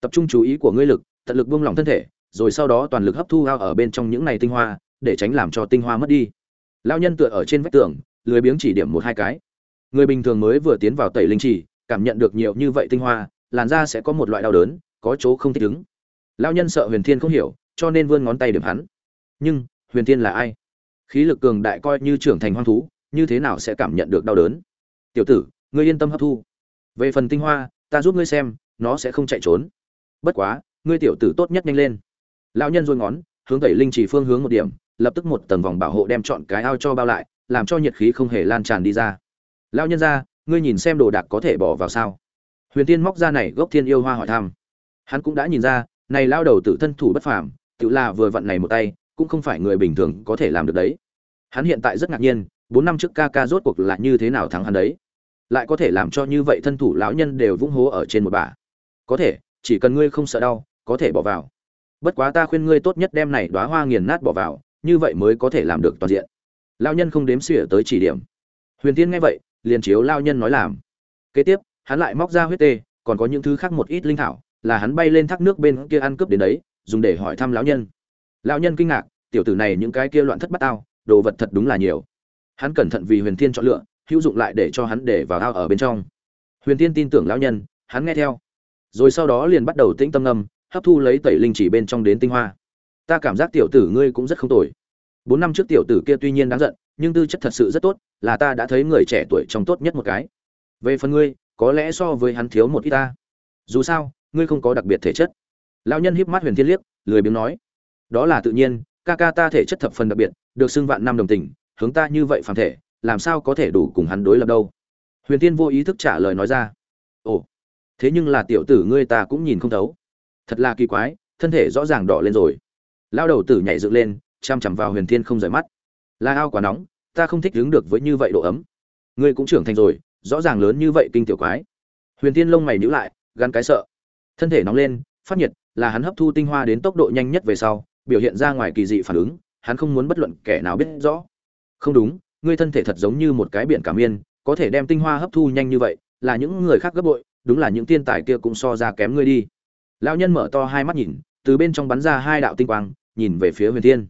Tập trung chú ý của ngươi lực, tận lực buông lỏng thân thể, rồi sau đó toàn lực hấp thu ao ở bên trong những này tinh hoa, để tránh làm cho tinh hoa mất đi. Lao nhân tựa ở trên vách tường, lười biếng chỉ điểm một hai cái. Người bình thường mới vừa tiến vào tẩy linh trì, cảm nhận được nhiều như vậy tinh hoa, làn da sẽ có một loại đau đớn, có chỗ không thích ứng. Lao nhân sợ huyền thiên không hiểu, cho nên vươn ngón tay điểm hắn. Nhưng, huyền thiên là ai? Khí lực cường đại coi như trưởng thành hoang thú, như thế nào sẽ cảm nhận được đau đớn? Tiểu tử, ngươi yên tâm hấp thu. Về phần tinh hoa, ta giúp ngươi xem, nó sẽ không chạy trốn. Bất quá, ngươi tiểu tử tốt nhất nhanh lên. Lão nhân dôi ngón, hướng tẩy linh chỉ phương hướng một điểm, lập tức một tầng vòng bảo hộ đem chọn cái ao cho bao lại, làm cho nhiệt khí không hề lan tràn đi ra. Lão nhân ra, ngươi nhìn xem đồ đạc có thể bỏ vào sao? Huyền tiên móc ra này gốc thiên yêu hoa hỏi thăm. Hắn cũng đã nhìn ra, này lao đầu tự thân thủ bất phàm, tự là vừa vặn này một tay, cũng không phải người bình thường có thể làm được đấy. Hắn hiện tại rất ngạc nhiên, bốn năm trước ca ca rốt cuộc là như thế nào thắng hắn đấy? Lại có thể làm cho như vậy thân thủ lão nhân đều vũng hố ở trên một bà. Có thể, chỉ cần ngươi không sợ đau, có thể bỏ vào. Bất quá ta khuyên ngươi tốt nhất đem này đóa hoa nghiền nát bỏ vào, như vậy mới có thể làm được toàn diện. Lão nhân không đếm xỉa tới chỉ điểm. Huyền tiên nghe vậy, liền chiếu lão nhân nói làm. Kế tiếp, hắn lại móc ra huyết tê, còn có những thứ khác một ít linh thảo, là hắn bay lên thác nước bên kia ăn cướp đến đấy, dùng để hỏi thăm lão nhân. Lão nhân kinh ngạc, tiểu tử này những cái kia loạn thất bát ao đồ vật thật đúng là nhiều. Hắn cẩn thận vì huyền thiên chọn lựa hữu dụng lại để cho hắn để vào ao ở bên trong. Huyền thiên tin tưởng lão nhân, hắn nghe theo. Rồi sau đó liền bắt đầu tĩnh tâm ngâm, hấp thu lấy tẩy linh chỉ bên trong đến tinh hoa. Ta cảm giác tiểu tử ngươi cũng rất không tồi. Bốn năm trước tiểu tử kia tuy nhiên đáng giận, nhưng tư chất thật sự rất tốt, là ta đã thấy người trẻ tuổi trong tốt nhất một cái. Về phần ngươi, có lẽ so với hắn thiếu một ít ta. Dù sao, ngươi không có đặc biệt thể chất. Lão nhân híp mắt huyền thiên liếc, lười biếng nói. Đó là tự nhiên, ca ca ta thể chất thập phần đặc biệt, được xưng vạn năm đồng tình, hướng ta như vậy phàm thể làm sao có thể đủ cùng hắn đối lập đâu? Huyền tiên vô ý thức trả lời nói ra. Ồ, thế nhưng là tiểu tử ngươi ta cũng nhìn không thấu. Thật là kỳ quái, thân thể rõ ràng đỏ lên rồi. Lao đầu tử nhảy dựng lên, chăm chằm vào huyền thiên không rời mắt. Là ao quá nóng, ta không thích đứng được với như vậy độ ấm. Ngươi cũng trưởng thành rồi, rõ ràng lớn như vậy kinh tiểu quái. Huyền thiên lông mày nhíu lại, gắn cái sợ. Thân thể nóng lên, phát nhiệt, là hắn hấp thu tinh hoa đến tốc độ nhanh nhất về sau, biểu hiện ra ngoài kỳ dị phản ứng, hắn không muốn bất luận kẻ nào biết rõ. Không đúng ngươi thân thể thật giống như một cái biển cảm miên, có thể đem tinh hoa hấp thu nhanh như vậy, là những người khác gấp bội, đúng là những tiên tài kia cũng so ra kém ngươi đi. Lão nhân mở to hai mắt nhìn, từ bên trong bắn ra hai đạo tinh quang, nhìn về phía huyền thiên.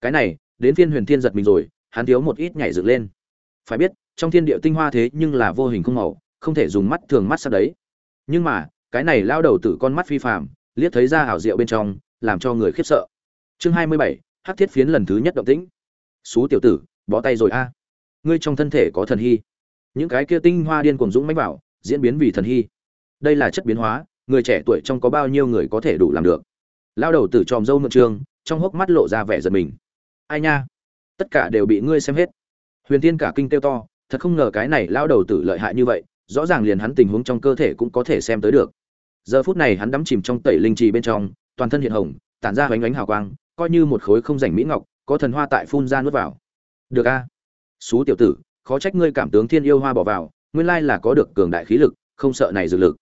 Cái này, đến phiên huyền thiên giật mình rồi, hắn thiếu một ít nhảy dựng lên. Phải biết, trong thiên địa tinh hoa thế nhưng là vô hình không màu, không thể dùng mắt thường mắt sao đấy. Nhưng mà, cái này lao đầu tử con mắt phi phàm, liếc thấy ra hảo diệu bên trong, làm cho người khiếp sợ. Chương hai mươi bảy, hắc thiết phiến lần thứ nhất động tĩnh. Xú tiểu tử bó tay rồi a. Ngươi trong thân thể có thần hy. Những cái kia tinh hoa điên cuồng dũng mãnh bảo diễn biến vì thần hy. Đây là chất biến hóa, người trẻ tuổi trong có bao nhiêu người có thể đủ làm được? Lao đầu tử tròm dâu mượn trường, trong hốc mắt lộ ra vẻ giật mình. Ai nha? Tất cả đều bị ngươi xem hết. Huyền tiên cả kinh kêu to, thật không ngờ cái này lao đầu tử lợi hại như vậy, rõ ràng liền hắn tình huống trong cơ thể cũng có thể xem tới được. Giờ phút này hắn đắm chìm trong tẩy linh trì bên trong, toàn thân hiện hồng, tản ra hoánh ánh hào quang, coi như một khối không rảnh mỹ ngọc, có thần hoa tại phun ra nuốt vào được a. Xú tiểu tử, khó trách ngươi cảm tướng thiên yêu hoa bỏ vào, nguyên lai là có được cường đại khí lực, không sợ này dược lực.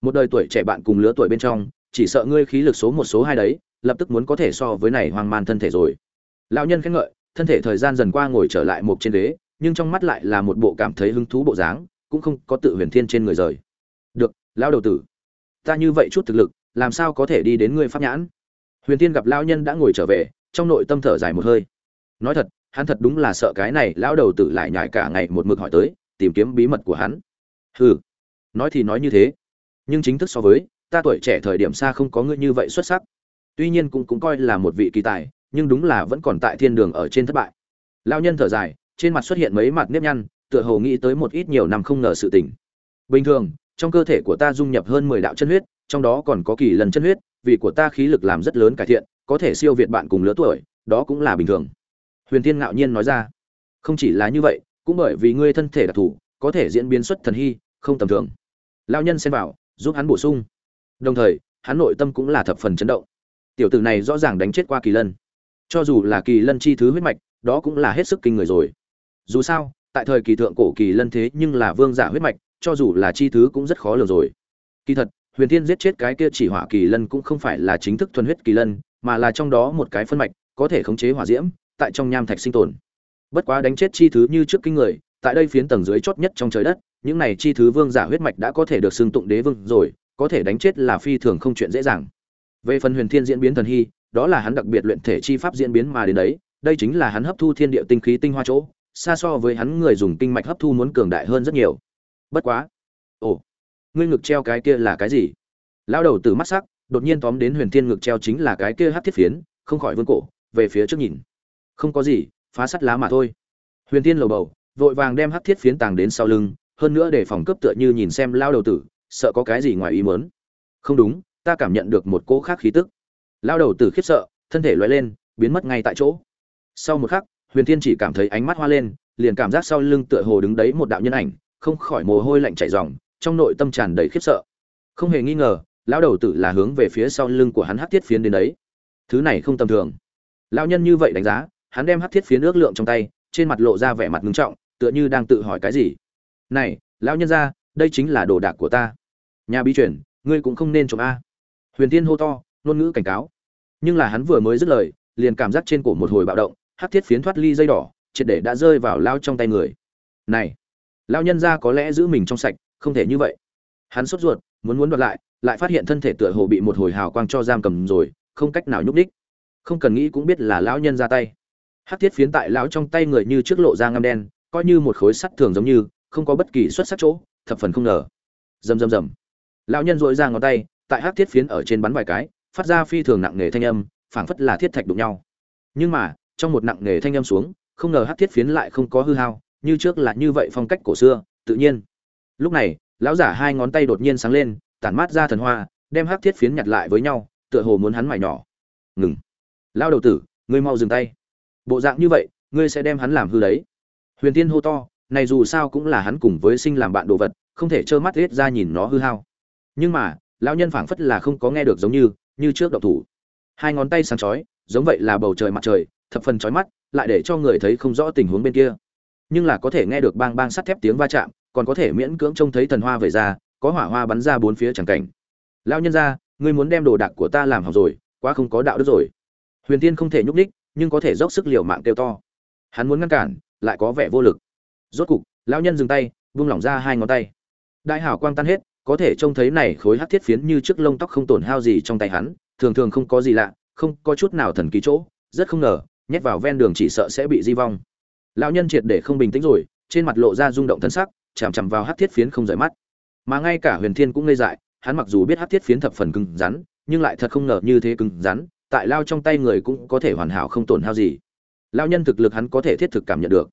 Một đời tuổi trẻ bạn cùng lứa tuổi bên trong, chỉ sợ ngươi khí lực số một số hai đấy, lập tức muốn có thể so với này hoang man thân thể rồi. Lão nhân khen ngợi, thân thể thời gian dần qua ngồi trở lại một trên ghế, nhưng trong mắt lại là một bộ cảm thấy hứng thú bộ dáng, cũng không có tự huyền thiên trên người rời. Được, lão đầu tử, ta như vậy chút thực lực, làm sao có thể đi đến ngươi pháp nhãn? Huyền thiên gặp lão nhân đã ngồi trở về, trong nội tâm thở dài một hơi. Nói thật hắn thật đúng là sợ cái này lão đầu tử lại nhải cả ngày một mực hỏi tới, tìm kiếm bí mật của hắn. Hừ, nói thì nói như thế, nhưng chính thức so với, ta tuổi trẻ thời điểm xa không có ngươi như vậy xuất sắc. Tuy nhiên cũng cũng coi là một vị kỳ tài, nhưng đúng là vẫn còn tại thiên đường ở trên thất bại. Lão nhân thở dài, trên mặt xuất hiện mấy mặt nếp nhăn, tựa hồ nghĩ tới một ít nhiều năm không ngờ sự tình. Bình thường, trong cơ thể của ta dung nhập hơn mười đạo chân huyết, trong đó còn có kỳ lần chân huyết, vì của ta khí lực làm rất lớn cải thiện, có thể siêu việt bạn cùng lứa tuổi, đó cũng là bình thường huyền tiên ngạo nhiên nói ra, không chỉ là như vậy, cũng bởi vì ngươi thân thể đặc thù, có thể diễn biến xuất thần hy, không tầm thường. Lao nhân xem vào, giúp hắn bổ sung. Đồng thời, hắn nội tâm cũng là thập phần chấn động. Tiểu tử này rõ ràng đánh chết qua kỳ lân. Cho dù là kỳ lân chi thứ huyết mạch, đó cũng là hết sức kinh người rồi. Dù sao, tại thời kỳ thượng cổ kỳ lân thế nhưng là vương giả huyết mạch, cho dù là chi thứ cũng rất khó lường rồi. Kỳ thật, huyền thiên giết chết cái kia chỉ hỏa kỳ lân cũng không phải là chính thức thuần huyết kỳ lân, mà là trong đó một cái phân mạch, có thể khống chế hỏa diễm tại trong nham thạch sinh tồn. Bất quá đánh chết chi thứ như trước kinh người, tại đây phiến tầng dưới chót nhất trong trời đất, những này chi thứ vương giả huyết mạch đã có thể được xưng tụng đế vương rồi, có thể đánh chết là phi thường không chuyện dễ dàng. Về phần huyền thiên diễn biến thần hy, đó là hắn đặc biệt luyện thể chi pháp diễn biến mà đến đấy, đây chính là hắn hấp thu thiên địa tinh khí tinh hoa chỗ, xa so với hắn người dùng kinh mạch hấp thu muốn cường đại hơn rất nhiều. Bất quá, ồ, ngươi ngực treo cái kia là cái gì? Lao đầu từ mắt sắc, đột nhiên tóm đến huyền thiên ngực treo chính là cái kia hát thiết phiến, không khỏi vươn cổ, về phía trước nhìn không có gì, phá sắt lá mà thôi. Huyền thiên lầu bầu, vội vàng đem hát thiết phiến tàng đến sau lưng, hơn nữa để phòng cướp tựa như nhìn xem lao đầu tử, sợ có cái gì ngoài ý mớn không đúng, ta cảm nhận được một cỗ khác khí tức. Lao đầu tử khiếp sợ, thân thể loay lên, biến mất ngay tại chỗ. Sau một khắc, huyền thiên chỉ cảm thấy ánh mắt hoa lên, liền cảm giác sau lưng tựa hồ đứng đấy một đạo nhân ảnh, không khỏi mồ hôi lạnh chảy ròng, trong nội tâm tràn đầy khiếp sợ. Không hề nghi ngờ, lão đầu tử là hướng về phía sau lưng của hắn hắc thiết phiến đến đấy. Thứ này không tầm thường. Lão nhân như vậy đánh giá hắn đem hắc thiết phiến ước lượng trong tay, trên mặt lộ ra vẻ mặt ngưng trọng, tựa như đang tự hỏi cái gì. Này, lão nhân gia, đây chính là đồ đạc của ta. Nhà bí chuyển ngươi cũng không nên trộm a. Huyền tiên hô to, ngôn ngữ cảnh cáo. Nhưng là hắn vừa mới dứt lời, liền cảm giác trên cổ một hồi bạo động, hắc thiết phiến thoát ly dây đỏ, triệt để đã rơi vào lao trong tay người. Này lao nhân gia có lẽ giữ mình trong sạch, không thể như vậy. Hắn sốt ruột, muốn muốn đoạt lại lại phát hiện thân thể tựa hồ bị một hồi hào quang cho giam cầm rồi, không cách nào nhúc đích không cần nghĩ cũng biết là lão nhân ra tay hắc thiết phiến tại lão trong tay người như trước lộ ra ngăm đen, coi như một khối sắt thường giống như, không có bất kỳ xuất sắc chỗ, thập phần không ngờ. Rầm rầm rầm. Lão nhân dội ra ngón tay, tại hắc thiết phiến ở trên bắn vài cái, phát ra phi thường nặng nề thanh âm, phảng phất là thiết thạch đụng nhau. Nhưng mà, trong một nặng nề thanh âm xuống, không ngờ hắc thiết phiến lại không có hư hao, như trước là như vậy phong cách cổ xưa, tự nhiên. Lúc này, lão giả hai ngón tay đột nhiên sáng lên, tản mát ra thần hoa, đem hắc thiết phiến nhặt lại với nhau, tựa hồ muốn hắn mài nhỏ. Ngừng. Lão đầu tử, ngươi mau dừng tay bộ dạng như vậy, ngươi sẽ đem hắn làm hư đấy. Huyền tiên hô to, này dù sao cũng là hắn cùng với sinh làm bạn đồ vật, không thể trơ mắt riết ra nhìn nó hư hao. Nhưng mà, lão nhân phảng phất là không có nghe được giống như như trước độc thủ. Hai ngón tay sáng chói, giống vậy là bầu trời mặt trời, thập phần chói mắt, lại để cho người thấy không rõ tình huống bên kia. Nhưng là có thể nghe được bang bang sắt thép tiếng va chạm, còn có thể miễn cưỡng trông thấy thần hoa về ra, có hỏa hoa bắn ra bốn phía chẳng cảnh. Lão nhân ra, ngươi muốn đem đồ đạc của ta làm hỏng rồi, quá không có đạo đức rồi. Huyền tiên không thể nhúc ních nhưng có thể dốc sức liều mạng kêu to. Hắn muốn ngăn cản, lại có vẻ vô lực. Rốt cục, lão nhân dừng tay vung lỏng ra hai ngón tay. Đại hảo quang tan hết, có thể trông thấy này khối hắc thiết phiến như trước lông tóc không tổn hao gì trong tay hắn, thường thường không có gì lạ, không có chút nào thần kỳ chỗ, rất không ngờ, nhét vào ven đường chỉ sợ sẽ bị di vong. Lão nhân triệt để không bình tĩnh rồi, trên mặt lộ ra rung động thân sắc, chằm chằm vào hắc thiết phiến không rời mắt. Mà ngay cả huyền thiên cũng ngây dại, hắn mặc dù biết hắc thiết phiến thập phần cứng rắn, nhưng lại thật không ngờ như thế cứng rắn tại lao trong tay người cũng có thể hoàn hảo không tổn hao gì. Lao nhân thực lực hắn có thể thiết thực cảm nhận được.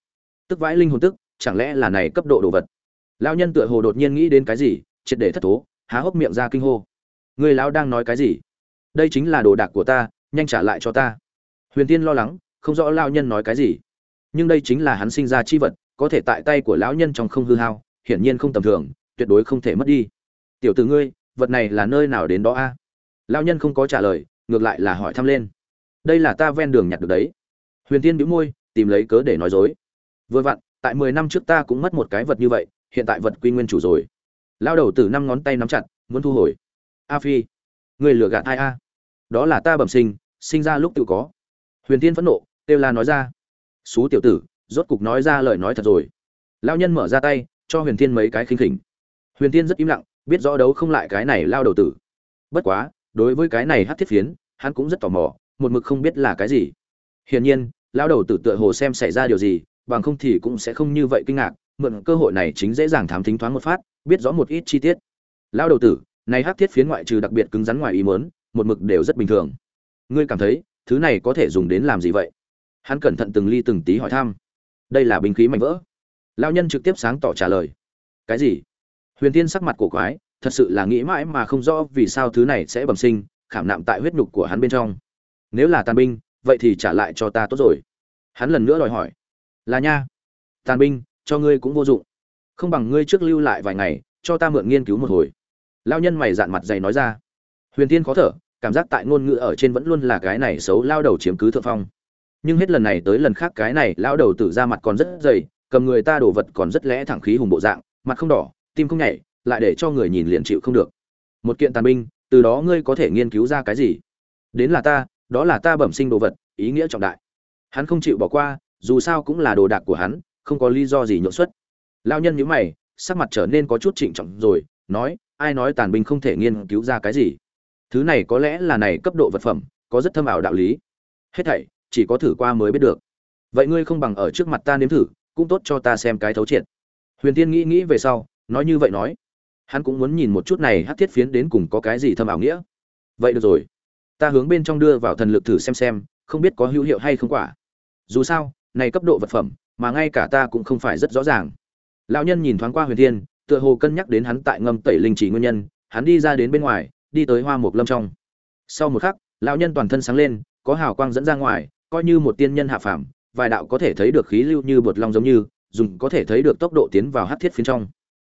Tức vãi linh hồn tức, chẳng lẽ là này cấp độ đồ vật? Lao nhân tựa hồ đột nhiên nghĩ đến cái gì, triệt để thất thố, há hốc miệng ra kinh hô. Người lão đang nói cái gì? Đây chính là đồ đạc của ta, nhanh trả lại cho ta. Huyền tiên lo lắng, không rõ lao nhân nói cái gì. Nhưng đây chính là hắn sinh ra chi vật, có thể tại tay của lão nhân trong không hư hao, hiển nhiên không tầm thường, tuyệt đối không thể mất đi. Tiểu tử ngươi, vật này là nơi nào đến đó a? Lão nhân không có trả lời ngược lại là hỏi thăm lên. Đây là ta ven đường nhặt được đấy. Huyền tiên bĩu môi, tìm lấy cớ để nói dối. Vừa vặn, tại mười năm trước ta cũng mất một cái vật như vậy, hiện tại vật quy nguyên chủ rồi. Lao đầu từ năm ngón tay nắm chặt, muốn thu hồi. A phi, người lừa gạt ai a? Đó là ta bẩm sinh sinh ra lúc tự có. Huyền tiên phẫn nộ têu la nói ra. Xú tiểu tử, rốt cục nói ra lời nói thật rồi. Lao nhân mở ra tay, cho huyền thiên mấy cái khinh khỉnh. Huyền thiên rất im lặng, biết rõ đấu không lại cái này lao đầu tử. Bất quá đối với cái này hát thiết phiến, hắn cũng rất tò mò, một mực không biết là cái gì. Hiển nhiên, lão đầu tử tựa hồ xem xảy ra điều gì, bằng không thì cũng sẽ không như vậy kinh ngạc, mượn cơ hội này chính dễ dàng thám thính thoáng một phát, biết rõ một ít chi tiết. Lão đầu tử, này hát thiết phiến ngoại trừ đặc biệt cứng rắn ngoài ý mớn một mực đều rất bình thường. Ngươi cảm thấy, thứ này có thể dùng đến làm gì vậy? Hắn cẩn thận từng ly từng tí hỏi thăm. Đây là binh khí mạnh vỡ. Lao nhân trực tiếp sáng tỏ trả lời. Cái gì? Huyền tiên sắc mặt cổ quái thật sự là nghĩ mãi mà không rõ vì sao thứ này sẽ bẩm sinh, khảm nạm tại huyết nhục của hắn bên trong. Nếu là tàn binh, vậy thì trả lại cho ta tốt rồi. Hắn lần nữa đòi hỏi, là nha, tàn binh, cho ngươi cũng vô dụng. Không bằng ngươi trước lưu lại vài ngày, cho ta mượn nghiên cứu một hồi. Lao nhân mày dạn mặt dày nói ra. Huyền tiên khó thở, cảm giác tại ngôn ngữ ở trên vẫn luôn là cái này xấu lao đầu chiếm cứ thượng phong. Nhưng hết lần này tới lần khác cái này lao đầu tử ra mặt còn rất dày, cầm người ta đổ vật còn rất lẽ thẳng khí hùng bộ dạng, mặt không đỏ, tim không nhảy lại để cho người nhìn liền chịu không được. Một kiện tàn binh, từ đó ngươi có thể nghiên cứu ra cái gì? Đến là ta, đó là ta bẩm sinh đồ vật, ý nghĩa trọng đại. Hắn không chịu bỏ qua, dù sao cũng là đồ đạc của hắn, không có lý do gì nhượng xuất. Lao nhân nhữ mày, sắc mặt trở nên có chút trịnh trọng rồi, nói, ai nói tàn binh không thể nghiên cứu ra cái gì? Thứ này có lẽ là này cấp độ vật phẩm, có rất thâm ảo đạo lý. Hết thảy, chỉ có thử qua mới biết được. Vậy ngươi không bằng ở trước mặt ta nếm thử, cũng tốt cho ta xem cái thấu triệt. Huyền tiên nghĩ nghĩ về sau, nói như vậy nói hắn cũng muốn nhìn một chút này hát thiết phiến đến cùng có cái gì thâm ảo nghĩa. Vậy được rồi. Ta hướng bên trong đưa vào thần lực thử xem xem, không biết có hữu hiệu hay không quả. Dù sao, này cấp độ vật phẩm, mà ngay cả ta cũng không phải rất rõ ràng. Lão nhân nhìn thoáng qua huyền thiên, tựa hồ cân nhắc đến hắn tại ngâm tẩy linh chỉ nguyên nhân, hắn đi ra đến bên ngoài, đi tới hoa mục lâm trong. Sau một khắc, lão nhân toàn thân sáng lên, có hào quang dẫn ra ngoài, coi như một tiên nhân hạ phàm, vài đạo có thể thấy được khí lưu như bột long giống như, dùng có thể thấy được tốc độ tiến vào hát thiết phiến trong.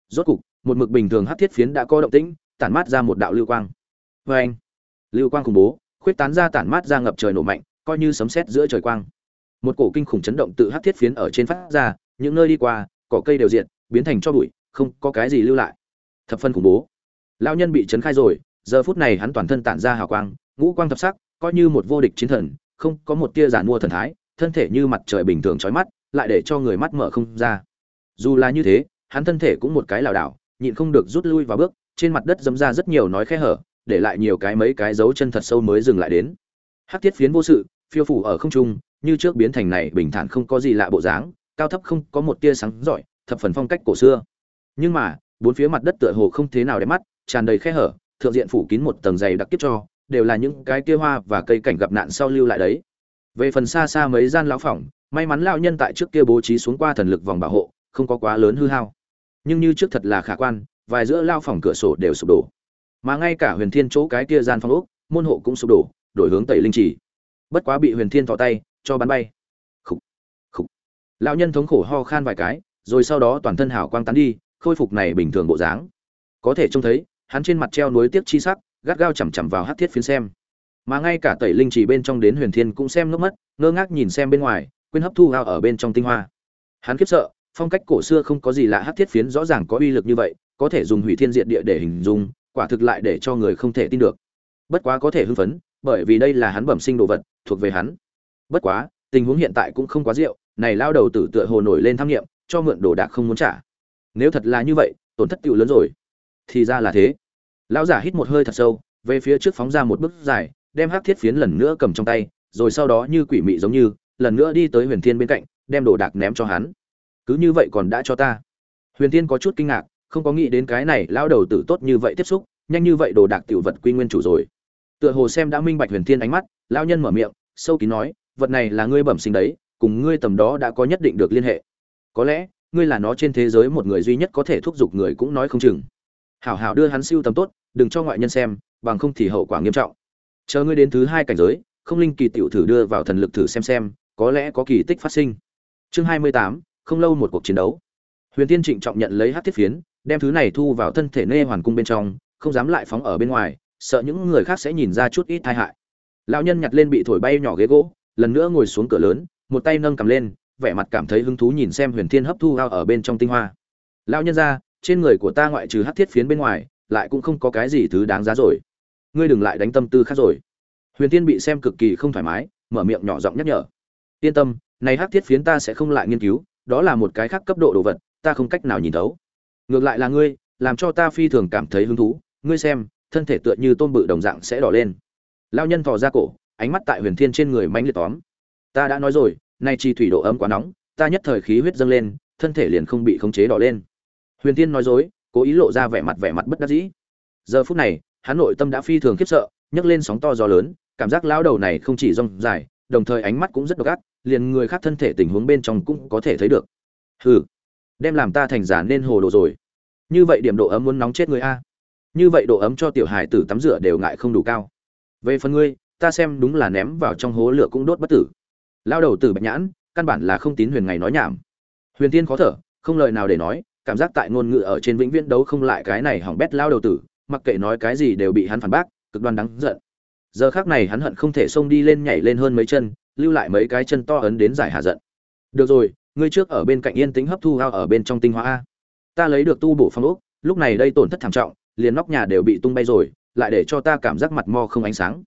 Rốt cục một mực bình thường hắc thiết phiến đã có động tĩnh, tản mát ra một đạo lưu quang. Và anh, lưu quang khủng bố, khuyết tán ra tản mát ra ngập trời nổ mạnh, coi như sấm sét giữa trời quang. Một cổ kinh khủng chấn động tự hắc thiết phiến ở trên phát ra, những nơi đi qua, cỏ cây đều diện biến thành cho bụi, không có cái gì lưu lại. Thập phân khủng bố. Lão nhân bị chấn khai rồi, giờ phút này hắn toàn thân tản ra hào quang, ngũ quang thập sắc, coi như một vô địch chiến thần, không có một tia giản mua thần thái, thân thể như mặt trời bình thường chói mắt, lại để cho người mắt mở không ra. Dù là như thế, hắn thân thể cũng một cái lảo đảo nhịn không được rút lui vào bước, trên mặt đất dấm ra rất nhiều nói khe hở, để lại nhiều cái mấy cái dấu chân thật sâu mới dừng lại đến. Hắc thiết phiến vô sự, phiêu phủ ở không trung, như trước biến thành này bình thản không có gì lạ bộ dáng, cao thấp không có một tia sáng rọi, thập phần phong cách cổ xưa. Nhưng mà, bốn phía mặt đất tựa hồ không thế nào đẹp mắt, tràn đầy khe hở, thượng diện phủ kín một tầng dày đặc kiếp cho, đều là những cái kia hoa và cây cảnh gặp nạn sau lưu lại đấy. Về phần xa xa mấy gian lão phòng, may mắn lão nhân tại trước kia bố trí xuống qua thần lực vòng bảo hộ, không có quá lớn hư hao nhưng như trước thật là khả quan, vài giữa lao phòng cửa sổ đều sụp đổ. Mà ngay cả huyền thiên chỗ cái kia gian phong ốc, môn hộ cũng sụp đổ, đổi hướng tẩy linh trì. Bất quá bị huyền thiên thọ tay, cho bắn bay. Khúc khúc lão nhân thống khổ ho khan vài cái, rồi sau đó toàn thân hào quang tán đi, khôi phục này bình thường bộ dáng. Có thể trông thấy, hắn trên mặt treo nối tiếc chi sắc, gắt gao chằm chằm vào hát thiết phiến xem. Mà ngay cả tẩy linh chỉ bên trong đến huyền thiên cũng xem ngốc mất ngơ ngác nhìn xem bên ngoài, quên hấp thu gao ở bên trong tinh hoa. Hắn khiếp sợ phong cách cổ xưa không có gì lạ hắc thiết phiến rõ ràng có uy lực như vậy, có thể dùng hủy thiên diện địa để hình dung, quả thực lại để cho người không thể tin được. Bất quá có thể hưng phấn, bởi vì đây là hắn bẩm sinh đồ vật, thuộc về hắn. Bất quá, tình huống hiện tại cũng không quá rượu này lao đầu tử tựa hồ nổi lên tham nghiệm, cho mượn đồ đạc không muốn trả. Nếu thật là như vậy, tổn thất tiêu lớn rồi. Thì ra là thế. Lão giả hít một hơi thật sâu, về phía trước phóng ra một bước dài, đem hắc thiết phiến lần nữa cầm trong tay, rồi sau đó như quỷ mị giống như, lần nữa đi tới huyền thiên bên cạnh, đem đồ đạc ném cho hắn cứ như vậy còn đã cho ta. Huyền thiên có chút kinh ngạc, không có nghĩ đến cái này lao đầu tử tốt như vậy tiếp xúc, nhanh như vậy đồ đạc tiểu vật quy nguyên chủ rồi. Tựa hồ xem đã minh bạch huyền thiên ánh mắt lao nhân mở miệng, sâu kín nói, vật này là ngươi bẩm sinh đấy, cùng ngươi tầm đó đã có nhất định được liên hệ. Có lẽ, ngươi là nó trên thế giới một người duy nhất có thể thúc giục người cũng nói không chừng. Hảo hảo đưa hắn siêu tầm tốt, đừng cho ngoại nhân xem, bằng không thì hậu quả nghiêm trọng. Chờ ngươi đến thứ hai cảnh giới, không linh kỳ tiểu thử đưa vào thần lực thử xem xem, có lẽ có kỳ tích phát sinh. Chương hai mươi tám không lâu một cuộc chiến đấu. Huyền tiên trịnh trọng nhận lấy hát thiết phiến, đem thứ này thu vào thân thể nê hoàn cung bên trong, không dám lại phóng ở bên ngoài, sợ những người khác sẽ nhìn ra chút ít tai hại. Lão nhân nhặt lên bị thổi bay nhỏ ghế gỗ, lần nữa ngồi xuống cửa lớn, một tay nâng cầm lên, vẻ mặt cảm thấy hứng thú nhìn xem huyền thiên hấp thu ao ở bên trong tinh hoa. Lão nhân ra trên người của ta ngoại trừ hát thiết phiến bên ngoài, lại cũng không có cái gì thứ đáng giá rồi. Ngươi đừng lại đánh tâm tư khác rồi. Huyền tiên bị xem cực kỳ không thoải mái, mở miệng nhỏ giọng nhắc nhở. Yên tâm, này hát thiết phiến ta sẽ không lại nghiên cứu đó là một cái khác cấp độ đồ vật, ta không cách nào nhìn thấu. Ngược lại là ngươi, làm cho ta phi thường cảm thấy hứng thú, ngươi xem, thân thể tựa như tôm bự đồng dạng sẽ đỏ lên. Lao nhân thò ra cổ, ánh mắt tại huyền thiên trên người mánh liệt tóm. Ta đã nói rồi, nay chi thủy độ ấm quá nóng, ta nhất thời khí huyết dâng lên, thân thể liền không bị khống chế đỏ lên. Huyền thiên nói dối, cố ý lộ ra vẻ mặt vẻ mặt bất đắc dĩ. Giờ phút này hắn nội tâm đã phi thường khiếp sợ, nhấc lên sóng to gió lớn, cảm giác lão đầu này không chỉ rong dài, đồng thời ánh mắt cũng rất độc ác liền người khác thân thể tình huống bên trong cũng có thể thấy được. Hừ, đem làm ta thành giả nên hồ đồ rồi. Như vậy điểm độ ấm muốn nóng chết người a. Như vậy độ ấm cho tiểu hài tử tắm rửa đều ngại không đủ cao. Về phần ngươi, ta xem đúng là ném vào trong hố lửa cũng đốt bất tử. Lao đầu tử bạch nhãn, căn bản là không tín huyền ngày nói nhảm. Huyền tiên khó thở, không lời nào để nói, cảm giác tại ngôn ngữ ở trên vĩnh viễn đấu không lại cái này hỏng bét lao đầu tử, mặc kệ nói cái gì đều bị hắn phản bác, cực đoan đáng giận. Giờ khác này hắn hận không thể xông đi lên nhảy lên hơn mấy chân lưu lại mấy cái chân to ấn đến giải hạ giận. Được rồi, ngươi trước ở bên cạnh yên tĩnh hấp thu ao ở bên trong tinh hoa a. Ta lấy được tu bổ phong ốc, lúc này đây tổn thất thảm trọng, liền nóc nhà đều bị tung bay rồi, lại để cho ta cảm giác mặt mo không ánh sáng.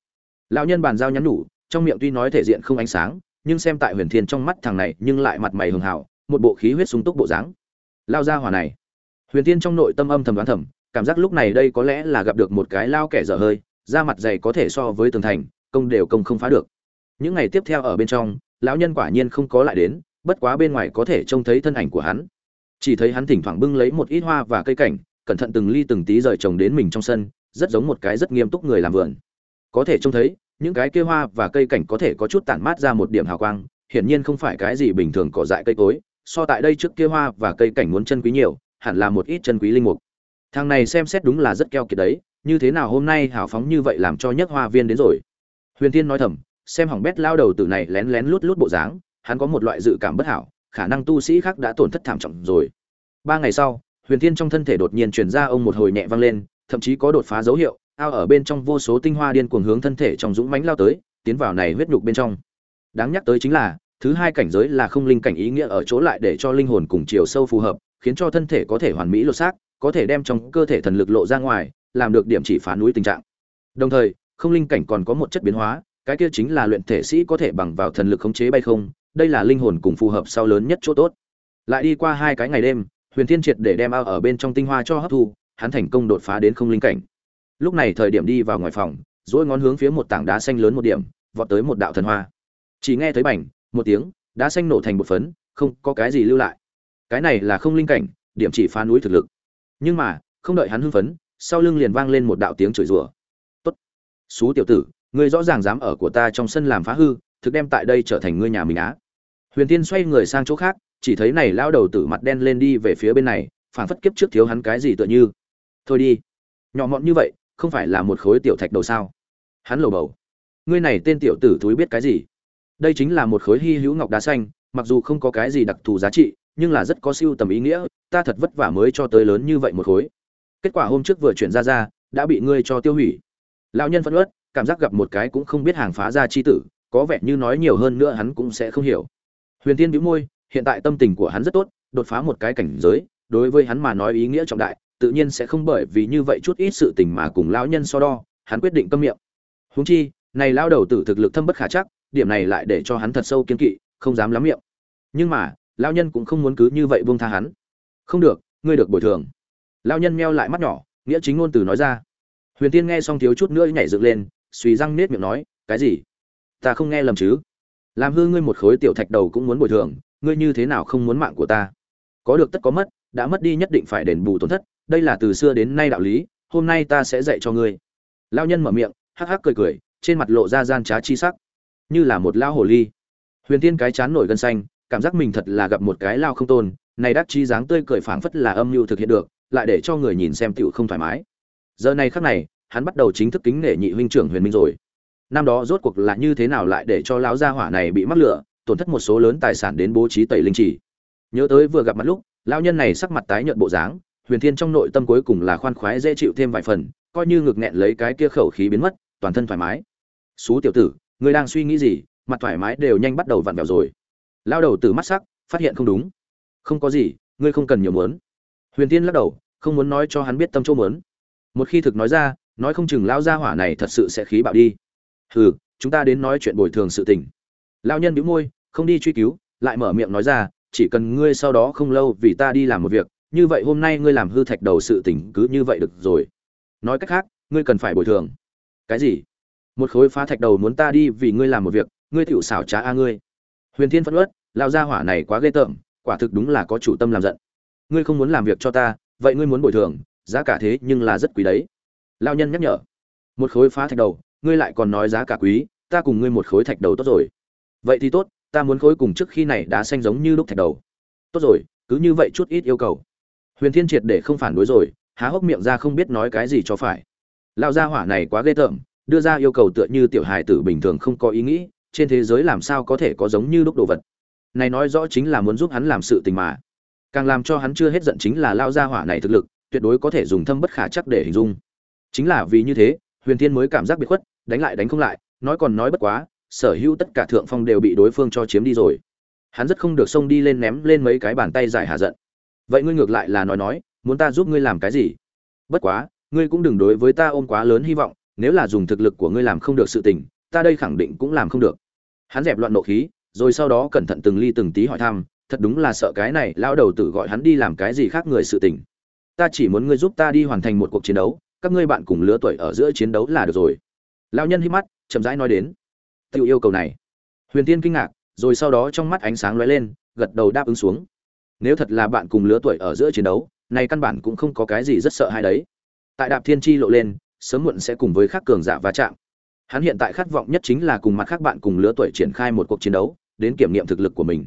Lão nhân bàn giao nhắn nhủ, trong miệng tuy nói thể diện không ánh sáng, nhưng xem tại huyền thiên trong mắt thằng này, nhưng lại mặt mày hường hảo, một bộ khí huyết sung túc bộ dáng. Lao ra hỏa này. Huyền thiên trong nội tâm âm thầm đoán thầm, cảm giác lúc này đây có lẽ là gặp được một cái lao kẻ dở hơi, da mặt dày có thể so với tường thành, công đều công không phá được những ngày tiếp theo ở bên trong, lão nhân quả nhiên không có lại đến, bất quá bên ngoài có thể trông thấy thân ảnh của hắn. Chỉ thấy hắn thỉnh thoảng bưng lấy một ít hoa và cây cảnh, cẩn thận từng ly từng tí rời trồng đến mình trong sân, rất giống một cái rất nghiêm túc người làm vườn. Có thể trông thấy, những cái kia hoa và cây cảnh có thể có chút tản mát ra một điểm hào quang, hiển nhiên không phải cái gì bình thường cỏ dại cây cối. So tại đây trước kia hoa và cây cảnh muốn chân quý nhiều, hẳn là một ít chân quý linh mục. Thằng này xem xét đúng là rất keo kiệt đấy, như thế nào hôm nay hào phóng như vậy làm cho nhất hoa viên đến rồi. Huyền Thiên nói thầm xem hỏng bét lao đầu tử này lén lén lút lút bộ dáng, hắn có một loại dự cảm bất hảo, khả năng tu sĩ khác đã tổn thất thảm trọng rồi. Ba ngày sau, huyền thiên trong thân thể đột nhiên truyền ra ông một hồi nhẹ vang lên, thậm chí có đột phá dấu hiệu, ao ở bên trong vô số tinh hoa điên cuồng hướng thân thể trong dũng mãnh lao tới, tiến vào này huyết nhục bên trong. Đáng nhắc tới chính là, thứ hai cảnh giới là không linh cảnh ý nghĩa ở chỗ lại để cho linh hồn cùng chiều sâu phù hợp, khiến cho thân thể có thể hoàn mỹ lột xác, có thể đem trong cơ thể thần lực lộ ra ngoài, làm được điểm chỉ phá núi tình trạng. Đồng thời, không linh cảnh còn có một chất biến hóa cái kia chính là luyện thể sĩ có thể bằng vào thần lực khống chế bay không, đây là linh hồn cùng phù hợp sau lớn nhất chỗ tốt. Lại đi qua hai cái ngày đêm, huyền thiên triệt để đem ao ở bên trong tinh hoa cho hấp thu, hắn thành công đột phá đến không linh cảnh. Lúc này thời điểm đi vào ngoài phòng dỗi ngón hướng phía một tảng đá xanh lớn một điểm, vọt tới một đạo thần hoa. Chỉ nghe thấy bảnh một tiếng, đá xanh nổ thành một phấn, không có cái gì lưu lại. Cái này là không linh cảnh, điểm chỉ phá núi thực lực. Nhưng mà, không đợi hắn hưng phấn, sau lưng liền vang lên một đạo tiếng chửi rủa. Tốt. Xú tiểu tử ngươi rõ ràng dám ở của ta trong sân làm phá hư, thực đem tại đây trở thành ngươi nhà mình á. Huyền tiên xoay người sang chỗ khác, chỉ thấy này lão đầu tử mặt đen lên đi về phía bên này phản phất kiếp trước thiếu hắn cái gì tựa như. Thôi đi. Nhỏ mọn như vậy, không phải là một khối tiểu thạch đầu sao? Hắn lầu bầu. Ngươi này tên tiểu tử thúi biết cái gì? Đây chính là một khối hy hữu ngọc đá xanh, mặc dù không có cái gì đặc thù giá trị, nhưng là rất có siêu tầm ý nghĩa, ta thật vất vả mới cho tới lớn như vậy một khối. Kết quả hôm trước vừa chuyển ra ra, đã bị ngươi cho tiêu hủy. Lão nhân phẫn uất cảm giác gặp một cái cũng không biết hàng phá ra chi tử, có vẻ như nói nhiều hơn nữa hắn cũng sẽ không hiểu. Huyền tiên bĩu môi, hiện tại tâm tình của hắn rất tốt, đột phá một cái cảnh giới, đối với hắn mà nói ý nghĩa trọng đại, tự nhiên sẽ không bởi vì như vậy chút ít sự tình mà cùng lão nhân so đo, hắn quyết định câm miệng. Huống chi, này lao đầu tử thực lực thâm bất khả chắc, điểm này lại để cho hắn thật sâu kiên kỵ, không dám lắm miệng. Nhưng mà, lão nhân cũng không muốn cứ như vậy buông tha hắn. Không được, ngươi được bồi thường. Lão nhân meo lại mắt nhỏ, nghĩa chính ngôn từ nói ra. Huyền tiên nghe xong thiếu chút nữa nhảy dựng lên suy răng nết miệng nói, cái gì? Ta không nghe lầm chứ? Làm hư ngươi một khối tiểu thạch đầu cũng muốn bồi thường, ngươi như thế nào không muốn mạng của ta? Có được tất có mất, đã mất đi nhất định phải đền bù tổn thất, đây là từ xưa đến nay đạo lý, hôm nay ta sẽ dạy cho ngươi. Lao nhân mở miệng, hắc hắc cười cười, trên mặt lộ ra gian trá chi sắc. Như là một lao hồ ly. Huyền tiên cái chán nổi gân xanh, cảm giác mình thật là gặp một cái lao không tôn, này đắc chi dáng tươi cười phảng phất là âm mưu thực hiện được, lại để cho người nhìn xem tựu không thoải mái. Giờ này khắc này hắn bắt đầu chính thức kính nể nhị huynh trưởng huyền minh rồi. Năm đó rốt cuộc là như thế nào lại để cho lão gia hỏa này bị mắc lửa, tổn thất một số lớn tài sản đến bố trí tẩy linh chỉ nhớ tới vừa gặp mặt lúc, lão nhân này sắc mặt tái nhợt bộ dáng, huyền thiên trong nội tâm cuối cùng là khoan khoái dễ chịu thêm vài phần, coi như ngực nghẹn lấy cái kia khẩu khí biến mất, toàn thân thoải mái. Xú tiểu tử, ngươi đang suy nghĩ gì? Mặt thoải mái đều nhanh bắt đầu vặn vẹo rồi. Lao đầu từ mắt sắc, phát hiện không đúng. Không có gì, ngươi không cần nhiều muốn. Huyền tiên lắc đầu, không muốn nói cho hắn biết tâm chỗ muốn. Một khi thực nói ra nói không chừng lao gia hỏa này thật sự sẽ khí bạo đi. Hừ, chúng ta đến nói chuyện bồi thường sự tình. Lao nhân bĩu môi, không đi truy cứu, lại mở miệng nói ra, chỉ cần ngươi sau đó không lâu vì ta đi làm một việc, như vậy hôm nay ngươi làm hư thạch đầu sự tình cứ như vậy được rồi. Nói cách khác, ngươi cần phải bồi thường. Cái gì? Một khối phá thạch đầu muốn ta đi vì ngươi làm một việc, ngươi tiểu xảo trá a ngươi. Huyền thiên phân uất, lao gia hỏa này quá ghê tởm, quả thực đúng là có chủ tâm làm giận. Ngươi không muốn làm việc cho ta, vậy ngươi muốn bồi thường, giá cả thế nhưng là rất quý đấy lao nhân nhắc nhở. Một khối phá thạch đầu, ngươi lại còn nói giá cả quý, ta cùng ngươi một khối thạch đầu tốt rồi. Vậy thì tốt, ta muốn khối cùng trước khi này đá xanh giống như lúc thạch đầu. Tốt rồi, cứ như vậy chút ít yêu cầu. Huyền thiên triệt để không phản đối rồi, há hốc miệng ra không biết nói cái gì cho phải. Lao gia hỏa này quá ghê tởm, đưa ra yêu cầu tựa như tiểu hài tử bình thường không có ý nghĩ, trên thế giới làm sao có thể có giống như lúc đồ vật. Này nói rõ chính là muốn giúp hắn làm sự tình mà. Càng làm cho hắn chưa hết giận chính là lao gia hỏa này thực lực, tuyệt đối có thể dùng thâm bất khả chắc để hình dung chính là vì như thế, huyền thiên mới cảm giác bị khuất, đánh lại đánh không lại, nói còn nói bất quá, sở hữu tất cả thượng phong đều bị đối phương cho chiếm đi rồi. Hắn rất không được xông đi lên ném lên mấy cái bàn tay giải hạ giận. Vậy ngươi ngược lại là nói nói, muốn ta giúp ngươi làm cái gì? Bất quá, ngươi cũng đừng đối với ta ôm quá lớn hy vọng, nếu là dùng thực lực của ngươi làm không được sự tình, ta đây khẳng định cũng làm không được. Hắn dẹp loạn nộ khí, rồi sau đó cẩn thận từng ly từng tí hỏi thăm, thật đúng là sợ cái này lao đầu tử gọi hắn đi làm cái gì khác người sự tình. Ta chỉ muốn ngươi giúp ta đi hoàn thành một cuộc chiến đấu các ngươi bạn cùng lứa tuổi ở giữa chiến đấu là được rồi. Lao nhân hít mắt, chậm rãi nói đến. Tự yêu cầu này. Huyền tiên kinh ngạc, rồi sau đó trong mắt ánh sáng lóe lên, gật đầu đáp ứng xuống. Nếu thật là bạn cùng lứa tuổi ở giữa chiến đấu, này căn bản cũng không có cái gì rất sợ hay đấy. Tại đạp thiên chi lộ lên, sớm muộn sẽ cùng với khác cường giả va chạm. Hắn hiện tại khát vọng nhất chính là cùng mặt khác bạn cùng lứa tuổi triển khai một cuộc chiến đấu, đến kiểm nghiệm thực lực của mình.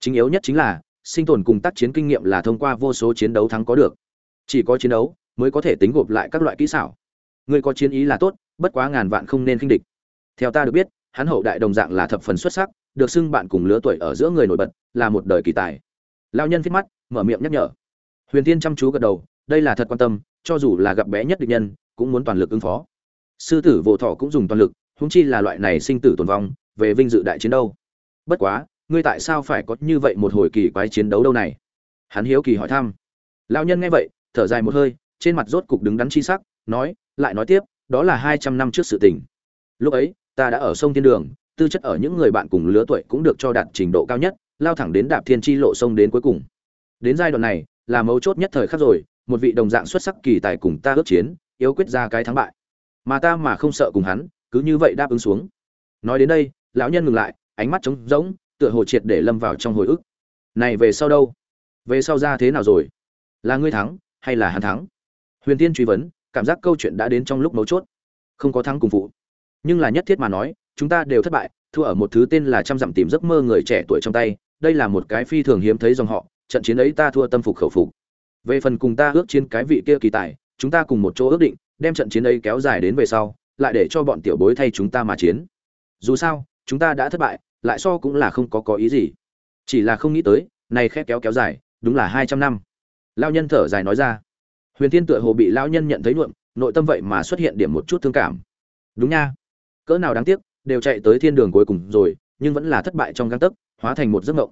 Chính yếu nhất chính là, sinh tồn cùng tác chiến kinh nghiệm là thông qua vô số chiến đấu thắng có được. Chỉ có chiến đấu mới có thể tính gộp lại các loại kỹ xảo. Ngươi có chiến ý là tốt, bất quá ngàn vạn không nên khinh địch. Theo ta được biết, hắn hậu đại đồng dạng là thập phần xuất sắc, được xưng bạn cùng lứa tuổi ở giữa người nổi bật, là một đời kỳ tài. Lao nhân viết mắt, mở miệng nhắc nhở. Huyền tiên chăm chú gật đầu, đây là thật quan tâm, cho dù là gặp bé nhất địch nhân, cũng muốn toàn lực ứng phó. Sư tử vô thọ cũng dùng toàn lực húng chi là loại này sinh tử tồn vong, về vinh dự đại chiến đâu. Bất quá, ngươi tại sao phải có như vậy một hồi kỳ quái chiến đấu đâu này? Hắn hiếu kỳ hỏi thăm. Lao nhân nghe vậy, thở dài một hơi trên mặt rốt cục đứng đắn chi sắc, nói, lại nói tiếp, đó là hai trăm năm trước sự tình. Lúc ấy, ta đã ở sông thiên đường, tư chất ở những người bạn cùng lứa tuổi cũng được cho đạt trình độ cao nhất, lao thẳng đến đạp thiên chi lộ sông đến cuối cùng. Đến giai đoạn này, là mấu chốt nhất thời khắc rồi, một vị đồng dạng xuất sắc kỳ tài cùng ta ước chiến, yếu quyết ra cái thắng bại. Mà ta mà không sợ cùng hắn, cứ như vậy đáp ứng xuống. Nói đến đây, lão nhân ngừng lại, ánh mắt trống rỗng, tựa hồ triệt để lâm vào trong hồi ức. Này về sau đâu? Về sau ra thế nào rồi? Là ngươi thắng, hay là hắn thắng? Huyền tiên truy vấn, cảm giác câu chuyện đã đến trong lúc mấu chốt. Không có thắng cùng phụ. Nhưng là nhất thiết mà nói, chúng ta đều thất bại, thua ở một thứ tên là trăm dặm tìm giấc mơ người trẻ tuổi trong tay, đây là một cái phi thường hiếm thấy dòng họ, trận chiến ấy ta thua tâm phục khẩu phục. Về phần cùng ta ước chiến cái vị kia kỳ tài, chúng ta cùng một chỗ ước định, đem trận chiến ấy kéo dài đến về sau, lại để cho bọn tiểu bối thay chúng ta mà chiến. Dù sao, chúng ta đã thất bại, lại so cũng là không có có ý gì. Chỉ là không nghĩ tới, này khét kéo kéo dài, đúng là hai trăm năm. Lao nhân thở dài nói ra huyền thiên tựa hồ bị Lão nhân nhận thấy nhuộm, nội tâm vậy mà xuất hiện điểm một chút thương cảm. Đúng nha. Cỡ nào đáng tiếc, đều chạy tới thiên đường cuối cùng rồi, nhưng vẫn là thất bại trong găng tấc, hóa thành một giấc mộng.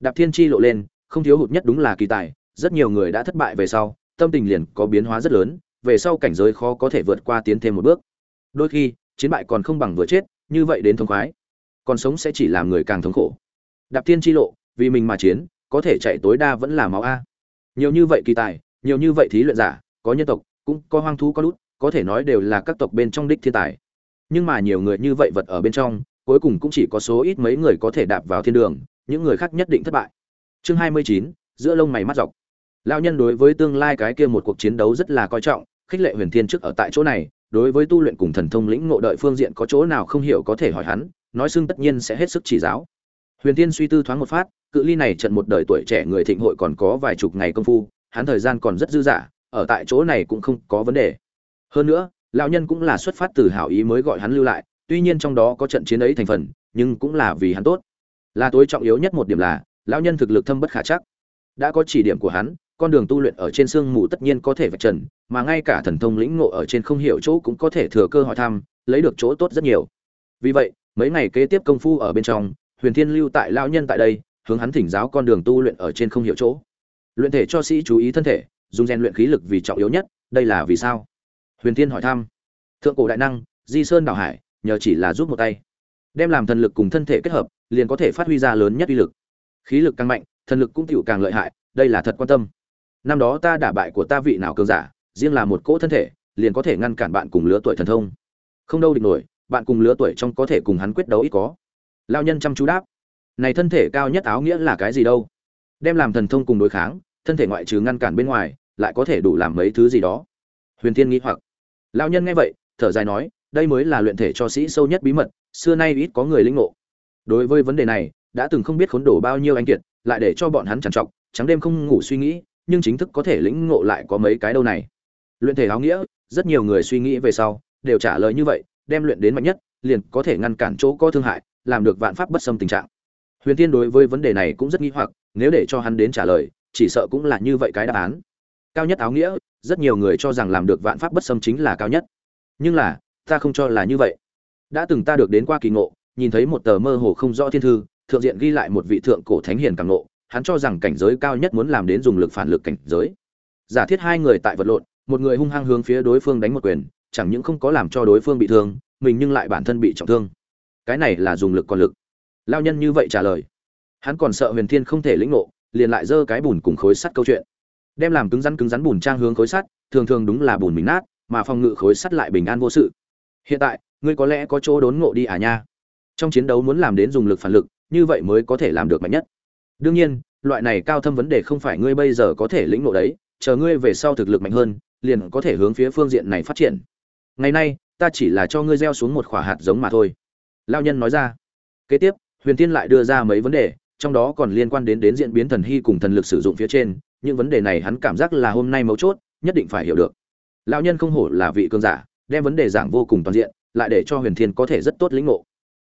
Đạp thiên chi lộ lên, không thiếu hụt nhất đúng là kỳ tài, rất nhiều người đã thất bại về sau, tâm tình liền có biến hóa rất lớn, về sau cảnh giới khó có thể vượt qua tiến thêm một bước. Đôi khi, chiến bại còn không bằng vừa chết, như vậy đến thống khoái. Còn sống sẽ chỉ làm người càng thống khổ. Đạp thiên chi lộ, vì mình mà chiến, có thể chạy tối đa vẫn là máu a. Nhiều như vậy kỳ tài nhiều như vậy thí luyện giả, có nhân tộc, cũng có hoang thú, có lút có thể nói đều là các tộc bên trong đích thiên tài. Nhưng mà nhiều người như vậy vật ở bên trong, cuối cùng cũng chỉ có số ít mấy người có thể đạp vào thiên đường, những người khác nhất định thất bại. Chương hai mươi chín, giữa lông mày mắt dọc. Lão nhân đối với tương lai cái kia một cuộc chiến đấu rất là coi trọng, khích lệ huyền thiên trước ở tại chỗ này, đối với tu luyện cùng thần thông lĩnh ngộ đợi phương diện có chỗ nào không hiểu có thể hỏi hắn, nói xưng tất nhiên sẽ hết sức chỉ giáo. Huyền thiên suy tư thoáng một phát, cự ly này trận một đời tuổi trẻ người thịnh hội còn có vài chục ngày công phu hắn thời gian còn rất dư dả, ở tại chỗ này cũng không có vấn đề. Hơn nữa, lão nhân cũng là xuất phát từ hảo ý mới gọi hắn lưu lại, tuy nhiên trong đó có trận chiến ấy thành phần, nhưng cũng là vì hắn tốt. Là tối trọng yếu nhất một điểm là, lão nhân thực lực thâm bất khả chắc. Đã có chỉ điểm của hắn, con đường tu luyện ở trên sương mù tất nhiên có thể vạch trần, mà ngay cả thần thông lĩnh ngộ ở trên không hiểu chỗ cũng có thể thừa cơ hỏi thăm, lấy được chỗ tốt rất nhiều. Vì vậy, mấy ngày kế tiếp công phu ở bên trong, huyền thiên lưu tại lão nhân tại đây, hướng hắn thỉnh giáo con đường tu luyện ở trên không hiểu chỗ luyện thể cho sĩ chú ý thân thể, dùng rèn luyện khí lực vì trọng yếu nhất, đây là vì sao? Huyền thiên hỏi thăm. Thượng cổ đại năng, di sơn đảo hải, nhờ chỉ là giúp một tay. Đem làm thần lực cùng thân thể kết hợp, liền có thể phát huy ra lớn nhất uy lực. Khí lực càng mạnh, thần lực cũng tựu càng lợi hại, đây là thật quan tâm. Năm đó ta đả bại của ta vị nào cường giả, riêng là một cỗ thân thể, liền có thể ngăn cản bạn cùng lứa tuổi thần thông. Không đâu địch nổi, bạn cùng lứa tuổi trong có thể cùng hắn quyết đấu ít có. Lao nhân chăm chú đáp. Này thân thể cao nhất áo nghĩa là cái gì đâu? Đem làm thần thông cùng đối kháng, thân thể ngoại trừ ngăn cản bên ngoài, lại có thể đủ làm mấy thứ gì đó. Huyền thiên nghĩ hoặc. Lao nhân nghe vậy, thở dài nói, đây mới là luyện thể cho sĩ sâu nhất bí mật, xưa nay ít có người linh ngộ. Đối với vấn đề này, đã từng không biết khốn đổ bao nhiêu anh kiệt, lại để cho bọn hắn trằn trọc, trắng đêm không ngủ suy nghĩ, nhưng chính thức có thể lĩnh ngộ lại có mấy cái đâu này. Luyện thể áo nghĩa, rất nhiều người suy nghĩ về sau, đều trả lời như vậy, đem luyện đến mạnh nhất, liền có thể ngăn cản chỗ có thương hại, làm được vạn pháp bất xâm tình trạng huyền Thiên đối với vấn đề này cũng rất nghi hoặc, nếu để cho hắn đến trả lời, chỉ sợ cũng là như vậy cái đáp án. Cao nhất áo nghĩa, rất nhiều người cho rằng làm được vạn pháp bất xâm chính là cao nhất. Nhưng là, ta không cho là như vậy. Đã từng ta được đến qua kỳ ngộ, nhìn thấy một tờ mơ hồ không rõ thiên thư, thượng diện ghi lại một vị thượng cổ thánh hiền càng ngộ, hắn cho rằng cảnh giới cao nhất muốn làm đến dùng lực phản lực cảnh giới. Giả thiết hai người tại vật lộn, một người hung hăng hướng phía đối phương đánh một quyền, chẳng những không có làm cho đối phương bị thương, mình nhưng lại bản thân bị trọng thương. Cái này là dùng lực còn lực lao nhân như vậy trả lời. Hắn còn sợ huyền thiên không thể lĩnh ngộ, liền lại giơ cái bùn cùng khối sắt câu chuyện. Đem làm cứng rắn cứng rắn bùn trang hướng khối sắt, thường thường đúng là bùn mình nát, mà phòng ngự khối sắt lại bình an vô sự. Hiện tại, ngươi có lẽ có chỗ đốn ngộ đi à nha. Trong chiến đấu muốn làm đến dùng lực phản lực, như vậy mới có thể làm được mạnh nhất. Đương nhiên, loại này cao thâm vấn đề không phải ngươi bây giờ có thể lĩnh ngộ đấy, chờ ngươi về sau thực lực mạnh hơn, liền có thể hướng phía phương diện này phát triển. Ngày nay, ta chỉ là cho ngươi gieo xuống một khỏa hạt giống mà thôi. Lao nhân nói ra. Kế tiếp huyền tiên lại đưa ra mấy vấn đề, trong đó còn liên quan đến đến diễn biến thần hy cùng thần lực sử dụng phía trên, những vấn đề này hắn cảm giác là hôm nay mấu chốt, nhất định phải hiểu được. Lão nhân không hổ là vị cường giả, đem vấn đề giảng vô cùng toàn diện, lại để cho huyền thiên có thể rất tốt lĩnh ngộ.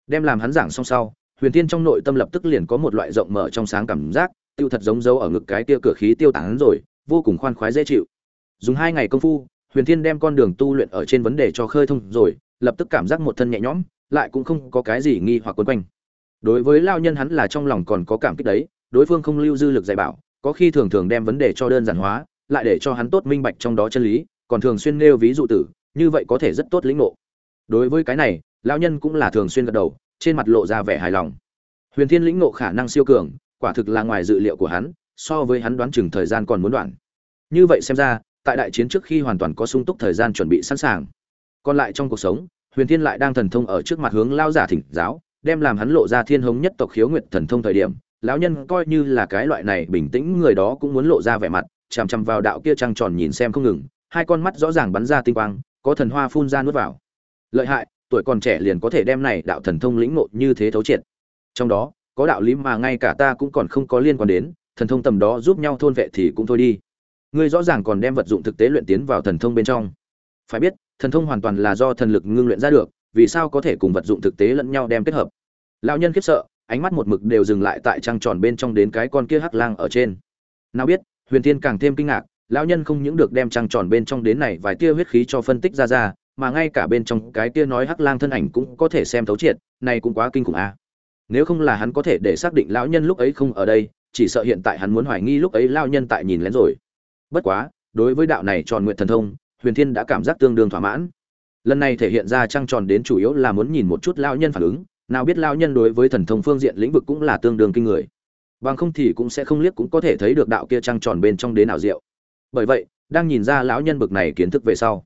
Đem làm hắn giảng xong sau, huyền thiên trong nội tâm lập tức liền có một loại rộng mở trong sáng cảm giác, tiêu thật giống dấu ở ngực cái tia cửa khí tiêu tán rồi, vô cùng khoan khoái dễ chịu. Dùng hai ngày công phu, huyền thiên đem con đường tu luyện ở trên vấn đề cho khơi thông rồi, lập tức cảm giác một thân nhẹ nhõm, lại cũng không có cái gì nghi hoặc quấn quanh đối với lao nhân hắn là trong lòng còn có cảm kích đấy, đối phương không lưu dư lực dạy bảo, có khi thường thường đem vấn đề cho đơn giản hóa, lại để cho hắn tốt minh bạch trong đó chân lý, còn thường xuyên nêu ví dụ tử, như vậy có thể rất tốt lĩnh ngộ. Đối với cái này lão nhân cũng là thường xuyên gật đầu, trên mặt lộ ra vẻ hài lòng. Huyền thiên lĩnh ngộ khả năng siêu cường, quả thực là ngoài dự liệu của hắn, so với hắn đoán chừng thời gian còn muốn đoạn. Như vậy xem ra, tại đại chiến trước khi hoàn toàn có sung túc thời gian chuẩn bị sẵn sàng. Còn lại trong cuộc sống, huyền thiên lại đang thần thông ở trước mặt hướng lao giả thỉnh giáo đem làm hắn lộ ra thiên hống nhất tộc khiếu nguyệt thần thông thời điểm, lão nhân coi như là cái loại này bình tĩnh người đó cũng muốn lộ ra vẻ mặt, chằm chằm vào đạo kia trăng tròn nhìn xem không ngừng, hai con mắt rõ ràng bắn ra tinh quang, có thần hoa phun ra nuốt vào. Lợi hại, tuổi còn trẻ liền có thể đem này đạo thần thông lĩnh ngộ như thế thấu triệt. Trong đó, có đạo lý mà ngay cả ta cũng còn không có liên quan đến, thần thông tầm đó giúp nhau thôn vệ thì cũng thôi đi. Ngươi rõ ràng còn đem vật dụng thực tế luyện tiến vào thần thông bên trong. Phải biết, thần thông hoàn toàn là do thần lực ngưng luyện ra được vì sao có thể cùng vật dụng thực tế lẫn nhau đem kết hợp? Lão nhân khiếp sợ, ánh mắt một mực đều dừng lại tại trăng tròn bên trong đến cái con kia hắc lang ở trên. Nào biết, huyền thiên càng thêm kinh ngạc, lão nhân không những được đem trăng tròn bên trong đến này vài tia huyết khí cho phân tích ra ra, mà ngay cả bên trong cái tia nói hắc lang thân ảnh cũng có thể xem thấu triệt, này cũng quá kinh khủng a nếu không là hắn có thể để xác định lão nhân lúc ấy không ở đây, chỉ sợ hiện tại hắn muốn hoài nghi lúc ấy lão nhân tại nhìn lén rồi. Bất quá, đối với đạo này tròn nguyện thần thông, huyền thiên đã cảm giác tương đương thỏa mãn lần này thể hiện ra trăng tròn đến chủ yếu là muốn nhìn một chút lão nhân phản ứng, nào biết lão nhân đối với thần thông phương diện lĩnh vực cũng là tương đương kinh người. Bằng không thì cũng sẽ không liếc cũng có thể thấy được đạo kia trăng tròn bên trong đến nào diệu. Bởi vậy, đang nhìn ra lão nhân bực này kiến thức về sau,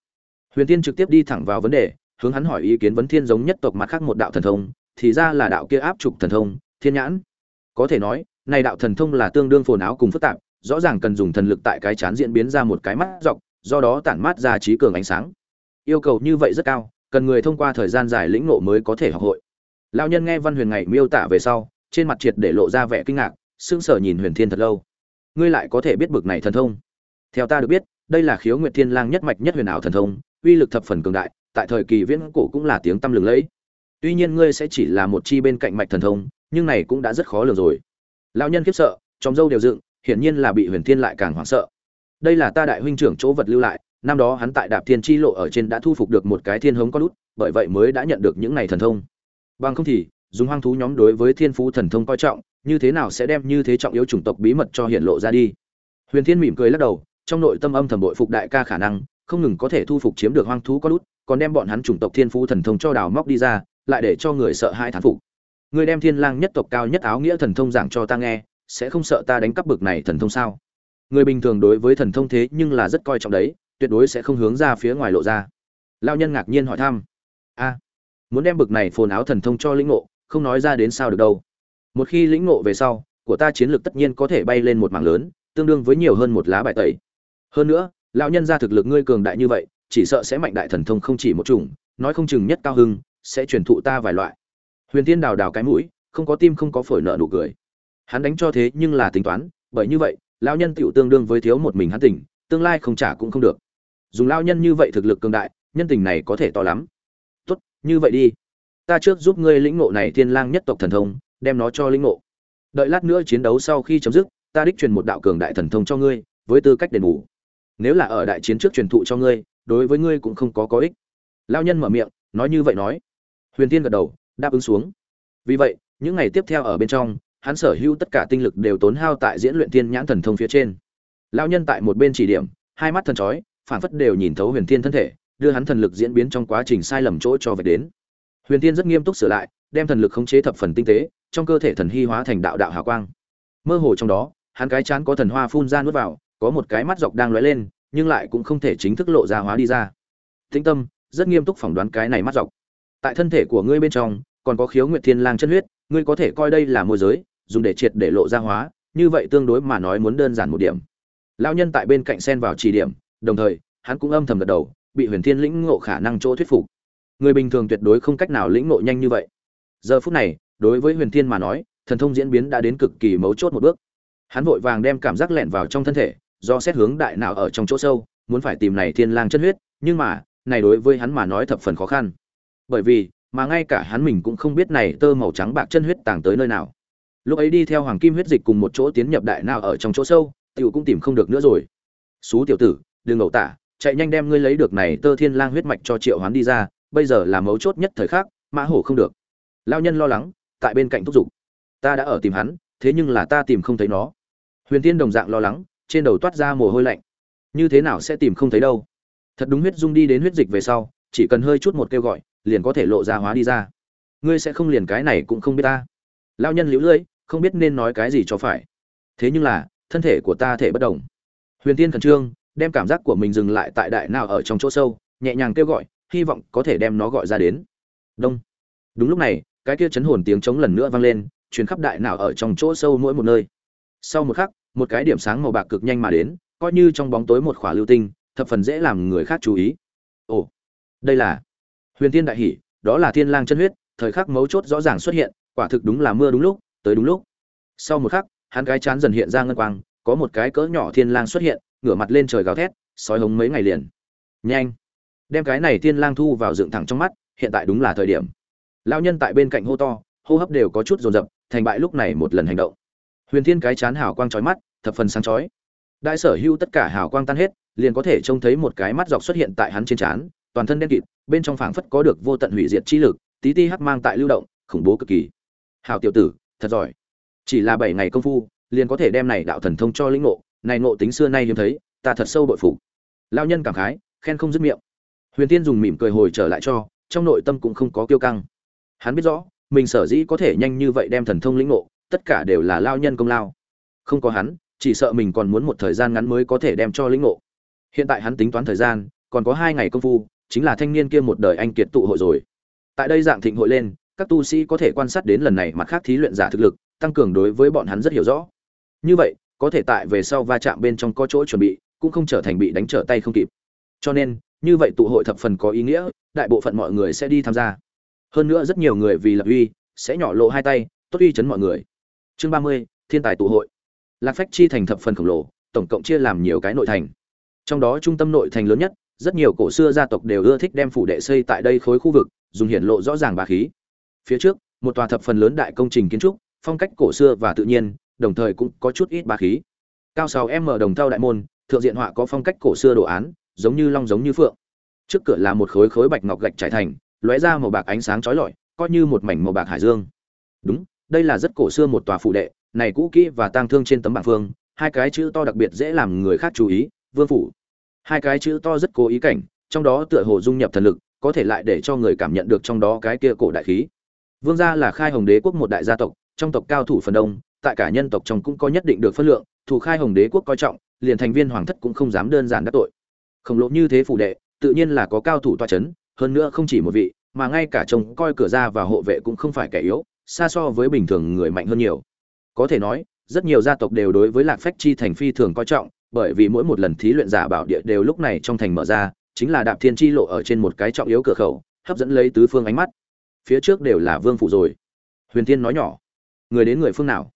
huyền tiên trực tiếp đi thẳng vào vấn đề, hướng hắn hỏi ý kiến vấn thiên giống nhất tộc mặt khác một đạo thần thông, thì ra là đạo kia áp trục thần thông, thiên nhãn. Có thể nói, này đạo thần thông là tương đương phồn áo cùng phức tạp, rõ ràng cần dùng thần lực tại cái chán diễn biến ra một cái mắt dọc, do đó tản mát ra trí cường ánh sáng yêu cầu như vậy rất cao, cần người thông qua thời gian dài lĩnh ngộ mới có thể học hội. Lão nhân nghe văn huyền ngày miêu tả về sau, trên mặt triệt để lộ ra vẻ kinh ngạc, sững sờ nhìn huyền thiên thật lâu. Ngươi lại có thể biết bực này thần thông. Theo ta được biết, đây là khiếu nguyệt thiên lang nhất mạch nhất huyền ảo thần thông, uy lực thập phần cường đại, tại thời kỳ viễn cổ cũng là tiếng tăm lừng lẫy. Tuy nhiên ngươi sẽ chỉ là một chi bên cạnh mạch thần thông, nhưng này cũng đã rất khó lường rồi. Lão nhân khiếp sợ trong dâu đều dựng, hiển nhiên là bị huyền thiên lại càng hoảng sợ. Đây là ta đại huynh trưởng chỗ vật lưu lại năm đó hắn tại đạp thiên chi lộ ở trên đã thu phục được một cái thiên hống con út, bởi vậy mới đã nhận được những này thần thông. Bằng không thì, dùng hoang thú nhóm đối với thiên phú thần thông coi trọng, như thế nào sẽ đem như thế trọng yếu chủng tộc bí mật cho hiện lộ ra đi? Huyền thiên mỉm cười lắc đầu, trong nội tâm âm thầm bội phục đại ca khả năng, không ngừng có thể thu phục chiếm được hoang thú con út, còn đem bọn hắn chủng tộc thiên phú thần thông cho đào móc đi ra, lại để cho người sợ hai thán phục. Người đem thiên lang nhất tộc cao nhất áo nghĩa thần thông giảng cho ta nghe, sẽ không sợ ta đánh cắp bực này thần thông sao? Người bình thường đối với thần thông thế nhưng là rất coi trọng đấy tuyệt đối sẽ không hướng ra phía ngoài lộ ra. Lao nhân ngạc nhiên hỏi thăm. A, muốn đem bực này phồn áo thần thông cho lĩnh ngộ, không nói ra đến sao được đâu. Một khi lĩnh ngộ về sau, của ta chiến lược tất nhiên có thể bay lên một mảng lớn, tương đương với nhiều hơn một lá bài tẩy. Hơn nữa, lão nhân ra thực lực ngươi cường đại như vậy, chỉ sợ sẽ mạnh đại thần thông không chỉ một chủng, nói không chừng nhất cao hưng, sẽ truyền thụ ta vài loại. Huyền tiên đào đào cái mũi, không có tim không có phổi nợ nụ cười. Hắn đánh cho thế nhưng là tính toán, bởi như vậy, lão nhân tựu tương đương với thiếu một mình hắn tỉnh, tương lai không trả cũng không được dùng lao nhân như vậy thực lực cường đại, nhân tình này có thể to lắm. Tốt, như vậy đi. Ta trước giúp ngươi lĩnh ngộ này thiên lang nhất tộc thần thông, đem nó cho lĩnh ngộ. Đợi lát nữa chiến đấu sau khi chấm dứt, ta đích truyền một đạo cường đại thần thông cho ngươi, với tư cách đền bù. Nếu là ở đại chiến trước truyền thụ cho ngươi, đối với ngươi cũng không có có ích. Lao nhân mở miệng, nói như vậy nói. Huyền tiên gật đầu, đáp ứng xuống. Vì vậy, những ngày tiếp theo ở bên trong, hắn sở hữu tất cả tinh lực đều tốn hao tại diễn luyện thiên nhãn thần thông phía trên. Lao nhân tại một bên chỉ điểm, hai mắt thần chói phản phất đều nhìn thấu huyền thiên thân thể, đưa hắn thần lực diễn biến trong quá trình sai lầm chỗ cho vạch đến. Huyền thiên rất nghiêm túc sửa lại, đem thần lực khống chế thập phần tinh tế, trong cơ thể thần hy hóa thành đạo đạo hào quang. Mơ hồ trong đó, hắn cái chán có thần hoa phun ra nuốt vào, có một cái mắt dọc đang lóe lên, nhưng lại cũng không thể chính thức lộ ra hóa đi ra. Tĩnh tâm, rất nghiêm túc phỏng đoán cái này mắt dọc. Tại thân thể của ngươi bên trong, còn có khiếu nguyệt thiên lang chân huyết, ngươi có thể coi đây là môi giới, dùng để triệt để lộ ra hóa, như vậy tương đối mà nói muốn đơn giản một điểm. Lão nhân tại bên cạnh xen vào chỉ điểm đồng thời, hắn cũng âm thầm gật đầu, bị huyền thiên lĩnh ngộ khả năng chỗ thuyết phục. Người bình thường tuyệt đối không cách nào lĩnh ngộ nhanh như vậy. Giờ phút này, đối với huyền thiên mà nói, thần thông diễn biến đã đến cực kỳ mấu chốt một bước. Hắn vội vàng đem cảm giác lẹn vào trong thân thể, do xét hướng đại nào ở trong chỗ sâu, muốn phải tìm này thiên lang chân huyết, nhưng mà, này đối với hắn mà nói thập phần khó khăn. Bởi vì, mà ngay cả hắn mình cũng không biết này tơ màu trắng bạc chân huyết tàng tới nơi nào. Lúc ấy đi theo hoàng kim huyết dịch cùng một chỗ tiến nhập đại nào ở trong chỗ sâu, tiểu cũng tìm không được nữa rồi. Xú tiểu tử đừng ẩu tả, chạy nhanh đem ngươi lấy được này tơ thiên lang huyết mạch cho triệu hoán đi ra, bây giờ là mấu chốt nhất thời khắc, mã hổ không được. Lao nhân lo lắng, tại bên cạnh thúc giục. Ta đã ở tìm hắn, thế nhưng là ta tìm không thấy nó. Huyền tiên đồng dạng lo lắng, trên đầu toát ra mồ hôi lạnh. Như thế nào sẽ tìm không thấy đâu? Thật đúng huyết dung đi đến huyết dịch về sau, chỉ cần hơi chút một kêu gọi, liền có thể lộ ra hóa đi ra. Ngươi sẽ không liền cái này cũng không biết ta. Lao nhân liễu lưỡi, không biết nên nói cái gì cho phải. Thế nhưng là, thân thể của ta thể bất đồng. Huyền tiên khẩn trương đem cảm giác của mình dừng lại tại đại nào ở trong chỗ sâu, nhẹ nhàng kêu gọi, hy vọng có thể đem nó gọi ra đến. Đông. Đúng lúc này, cái kia chấn hồn tiếng trống lần nữa vang lên chuyến khắp đại nào ở trong chỗ sâu mỗi một nơi. Sau một khắc, một cái điểm sáng màu bạc cực nhanh mà đến, coi như trong bóng tối một khỏa lưu tinh, thập phần dễ làm người khác chú ý. Ồ, đây là huyền tiên đại hỷ, đó là thiên lang chân huyết, thời khắc mấu chốt rõ ràng xuất hiện, quả thực đúng là mưa đúng lúc, tới đúng lúc. Sau một khắc, hắn cái chán dần hiện ra ngân quang, có một cái cỡ nhỏ thiên lang xuất hiện ngửa mặt lên trời gào thét, sói hống mấy ngày liền. Nhanh. Đem cái này thiên lang thu vào dựng thẳng trong mắt, hiện tại đúng là thời điểm. Lão nhân tại bên cạnh hô to, hô hấp đều có chút dồn dập, thành bại lúc này một lần hành động. Huyền thiên cái chán hào quang chói mắt, thập phần sáng chói. Đại sở hữu tất cả hào quang tan hết, liền có thể trông thấy một cái mắt dọc xuất hiện tại hắn trên trán, toàn thân đen kịt, bên trong phảng phất có được vô tận hủy diệt chi lực, tí ti hắc mang tại lưu động, khủng bố cực kỳ. Hào tiểu tử, thật giỏi. Chỉ là bảy ngày công phu, liền có thể đem này đạo thần thông cho lĩnh ngộ này ngộ tính xưa nay hiếm thấy, ta thật sâu bội phục. Lao nhân cảm khái, khen không dứt miệng. Huyền tiên dùng mỉm cười hồi trở lại cho, trong nội tâm cũng không có kiêu căng. Hắn biết rõ, mình sở dĩ có thể nhanh như vậy đem thần thông lĩnh ngộ, tất cả đều là lao nhân công lao. Không có hắn, chỉ sợ mình còn muốn một thời gian ngắn mới có thể đem cho lĩnh ngộ. Hiện tại hắn tính toán thời gian, còn có hai ngày công phu, chính là thanh niên kia một đời anh kiệt tụ hội rồi. Tại đây dạng thịnh hội lên, các tu sĩ có thể quan sát đến lần này mặt khác thí luyện giả thực lực, tăng cường đối với bọn hắn rất hiểu rõ. Như vậy có thể tại về sau va chạm bên trong có chỗ chuẩn bị, cũng không trở thành bị đánh trở tay không kịp. Cho nên, như vậy tụ hội thập phần có ý nghĩa, đại bộ phận mọi người sẽ đi tham gia. Hơn nữa rất nhiều người vì lập uy sẽ nhỏ lộ hai tay, tốt uy chấn mọi người. Chương ba mươi, thiên tài tụ hội. Lạc phách chi thành thập phần khổng lồ, tổng cộng chia làm nhiều cái nội thành. Trong đó trung tâm nội thành lớn nhất, rất nhiều cổ xưa gia tộc đều ưa thích đem phủ đệ xây tại đây khối khu vực, dùng hiển lộ rõ ràng bà khí. Phía trước, một tòa thập phần lớn đại công trình kiến trúc, phong cách cổ xưa và tự nhiên đồng thời cũng có chút ít bá khí. Cao 6 m đồng thau đại môn, thượng diện họa có phong cách cổ xưa đồ án, giống như long giống như phượng. Trước cửa là một khối khối bạch ngọc gạch trải thành, lóe ra màu bạc ánh sáng chói lọi, coi như một mảnh màu bạc hải dương. Đúng, đây là rất cổ xưa một tòa phủ đệ, này cũ kỹ và tang thương trên tấm bảng phương, hai cái chữ to đặc biệt dễ làm người khác chú ý, vương phủ. Hai cái chữ to rất cố ý cảnh, trong đó tựa hồ dung nhập thần lực, có thể lại để cho người cảm nhận được trong đó cái kia cổ đại khí. Vương gia là khai hồng đế quốc một đại gia tộc, trong tộc cao thủ phần đông tại cả nhân tộc trong cũng có nhất định được phân lượng thủ khai hồng đế quốc coi trọng, liền thành viên hoàng thất cũng không dám đơn giản đắc tội. Khổng lồ như thế phủ đệ, tự nhiên là có cao thủ toa chấn, hơn nữa không chỉ một vị, mà ngay cả chồng coi cửa ra và hộ vệ cũng không phải kẻ yếu, xa so với bình thường người mạnh hơn nhiều. Có thể nói, rất nhiều gia tộc đều đối với lạc phách chi thành phi thường coi trọng, bởi vì mỗi một lần thí luyện giả bảo địa đều lúc này trong thành mở ra, chính là đạp thiên chi lộ ở trên một cái trọng yếu cửa khẩu, hấp dẫn lấy tứ phương ánh mắt. Phía trước đều là vương phủ rồi. Huyền Thiên nói nhỏ, người đến người phương nào?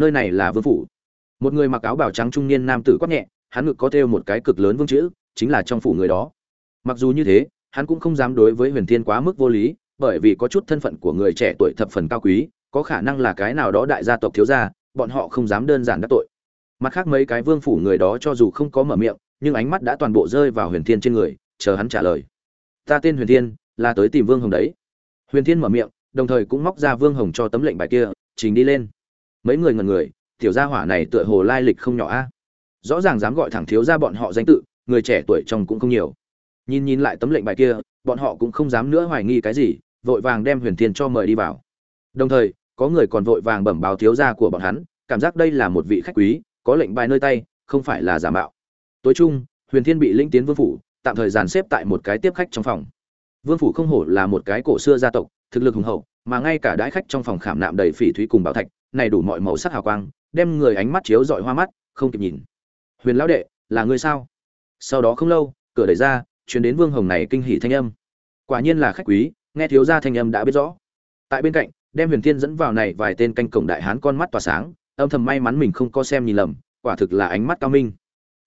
Nơi này là vương phủ. Một người mặc áo bào trắng trung niên nam tử quát nhẹ, hắn ngực có thêu một cái cực lớn vương chữ, chính là trong phủ người đó. Mặc dù như thế, hắn cũng không dám đối với huyền thiên quá mức vô lý, bởi vì có chút thân phận của người trẻ tuổi thập phần cao quý, có khả năng là cái nào đó đại gia tộc thiếu gia, bọn họ không dám đơn giản đắc tội. Mặt khác mấy cái vương phủ người đó cho dù không có mở miệng, nhưng ánh mắt đã toàn bộ rơi vào huyền thiên trên người, chờ hắn trả lời. Ta tên huyền thiên, là tới tìm vương hồng đấy. Huyền thiên mở miệng, đồng thời cũng móc ra vương hồng cho tấm lệnh bài kia, trình đi lên mấy người ngần người, tiểu gia hỏa này tựa hồ lai lịch không nhỏ a. Rõ ràng dám gọi thẳng thiếu ra bọn họ danh tự, người trẻ tuổi trong cũng không nhiều. Nhìn nhìn lại tấm lệnh bài kia, bọn họ cũng không dám nữa hoài nghi cái gì, vội vàng đem huyền thiên cho mời đi vào. Đồng thời, có người còn vội vàng bẩm báo thiếu gia của bọn hắn, cảm giác đây là một vị khách quý, có lệnh bài nơi tay, không phải là giả mạo. Tối trung huyền thiên bị linh tiến vương phủ, tạm thời dàn xếp tại một cái tiếp khách trong phòng. Vương phủ không hổ là một cái cổ xưa gia tộc, thực lực hùng hậu, mà ngay cả đãi khách trong phòng khảm nạm đầy phỉ thúy cùng bảo thạch này đủ mọi màu sắc hào quang, đem người ánh mắt chiếu rọi hoa mắt, không kịp nhìn. Huyền lão đệ, là người sao? Sau đó không lâu, cửa đẩy ra, truyền đến vương hồng này kinh hỉ thanh âm. Quả nhiên là khách quý, nghe thiếu gia thanh âm đã biết rõ. Tại bên cạnh, đem huyền thiên dẫn vào này vài tên canh cổng đại hán con mắt tỏa sáng, âm thầm may mắn mình không có xem nhìn lầm, quả thực là ánh mắt cao minh.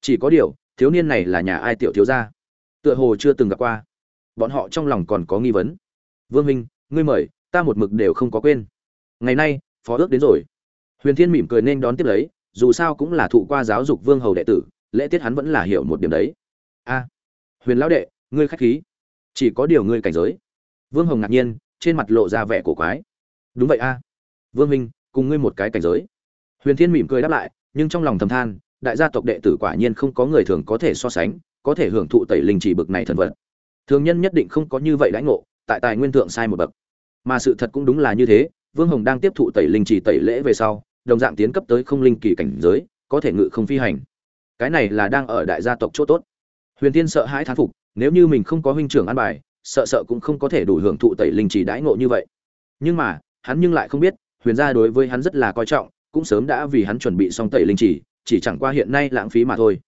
Chỉ có điều, thiếu niên này là nhà ai tiểu thiếu gia? Tựa hồ chưa từng gặp qua. Bọn họ trong lòng còn có nghi vấn. Vương minh ngươi mời, ta một mực đều không có quên. Ngày nay phó ước đến rồi. Huyền thiên mỉm cười nên đón tiếp lấy, dù sao cũng là thụ qua giáo dục vương hầu đệ tử, lễ tiết hắn vẫn là hiểu một điểm đấy. A, huyền lão đệ, ngươi khách khí. Chỉ có điều ngươi cảnh giới. Vương hồng ngạc nhiên, trên mặt lộ ra vẻ cổ quái. Đúng vậy a. Vương minh, cùng ngươi một cái cảnh giới. Huyền thiên mỉm cười đáp lại, nhưng trong lòng thầm than, đại gia tộc đệ tử quả nhiên không có người thường có thể so sánh, có thể hưởng thụ tẩy linh chỉ bực này thần vật thường nhân nhất định không có như vậy lãnh ngộ, tại tài nguyên thượng sai một bậc. Mà sự thật cũng đúng là như thế vương hồng đang tiếp thụ tẩy linh chỉ tẩy lễ về sau, đồng dạng tiến cấp tới không linh kỳ cảnh giới, có thể ngự không phi hành. Cái này là đang ở đại gia tộc chỗ tốt. Huyền tiên sợ hãi thán phục, nếu như mình không có huynh trưởng an bài, sợ sợ cũng không có thể đủ hưởng thụ tẩy linh chỉ đãi ngộ như vậy. Nhưng mà, hắn nhưng lại không biết, huyền gia đối với hắn rất là coi trọng, cũng sớm đã vì hắn chuẩn bị xong tẩy linh chỉ chỉ chẳng qua hiện nay lãng phí mà thôi.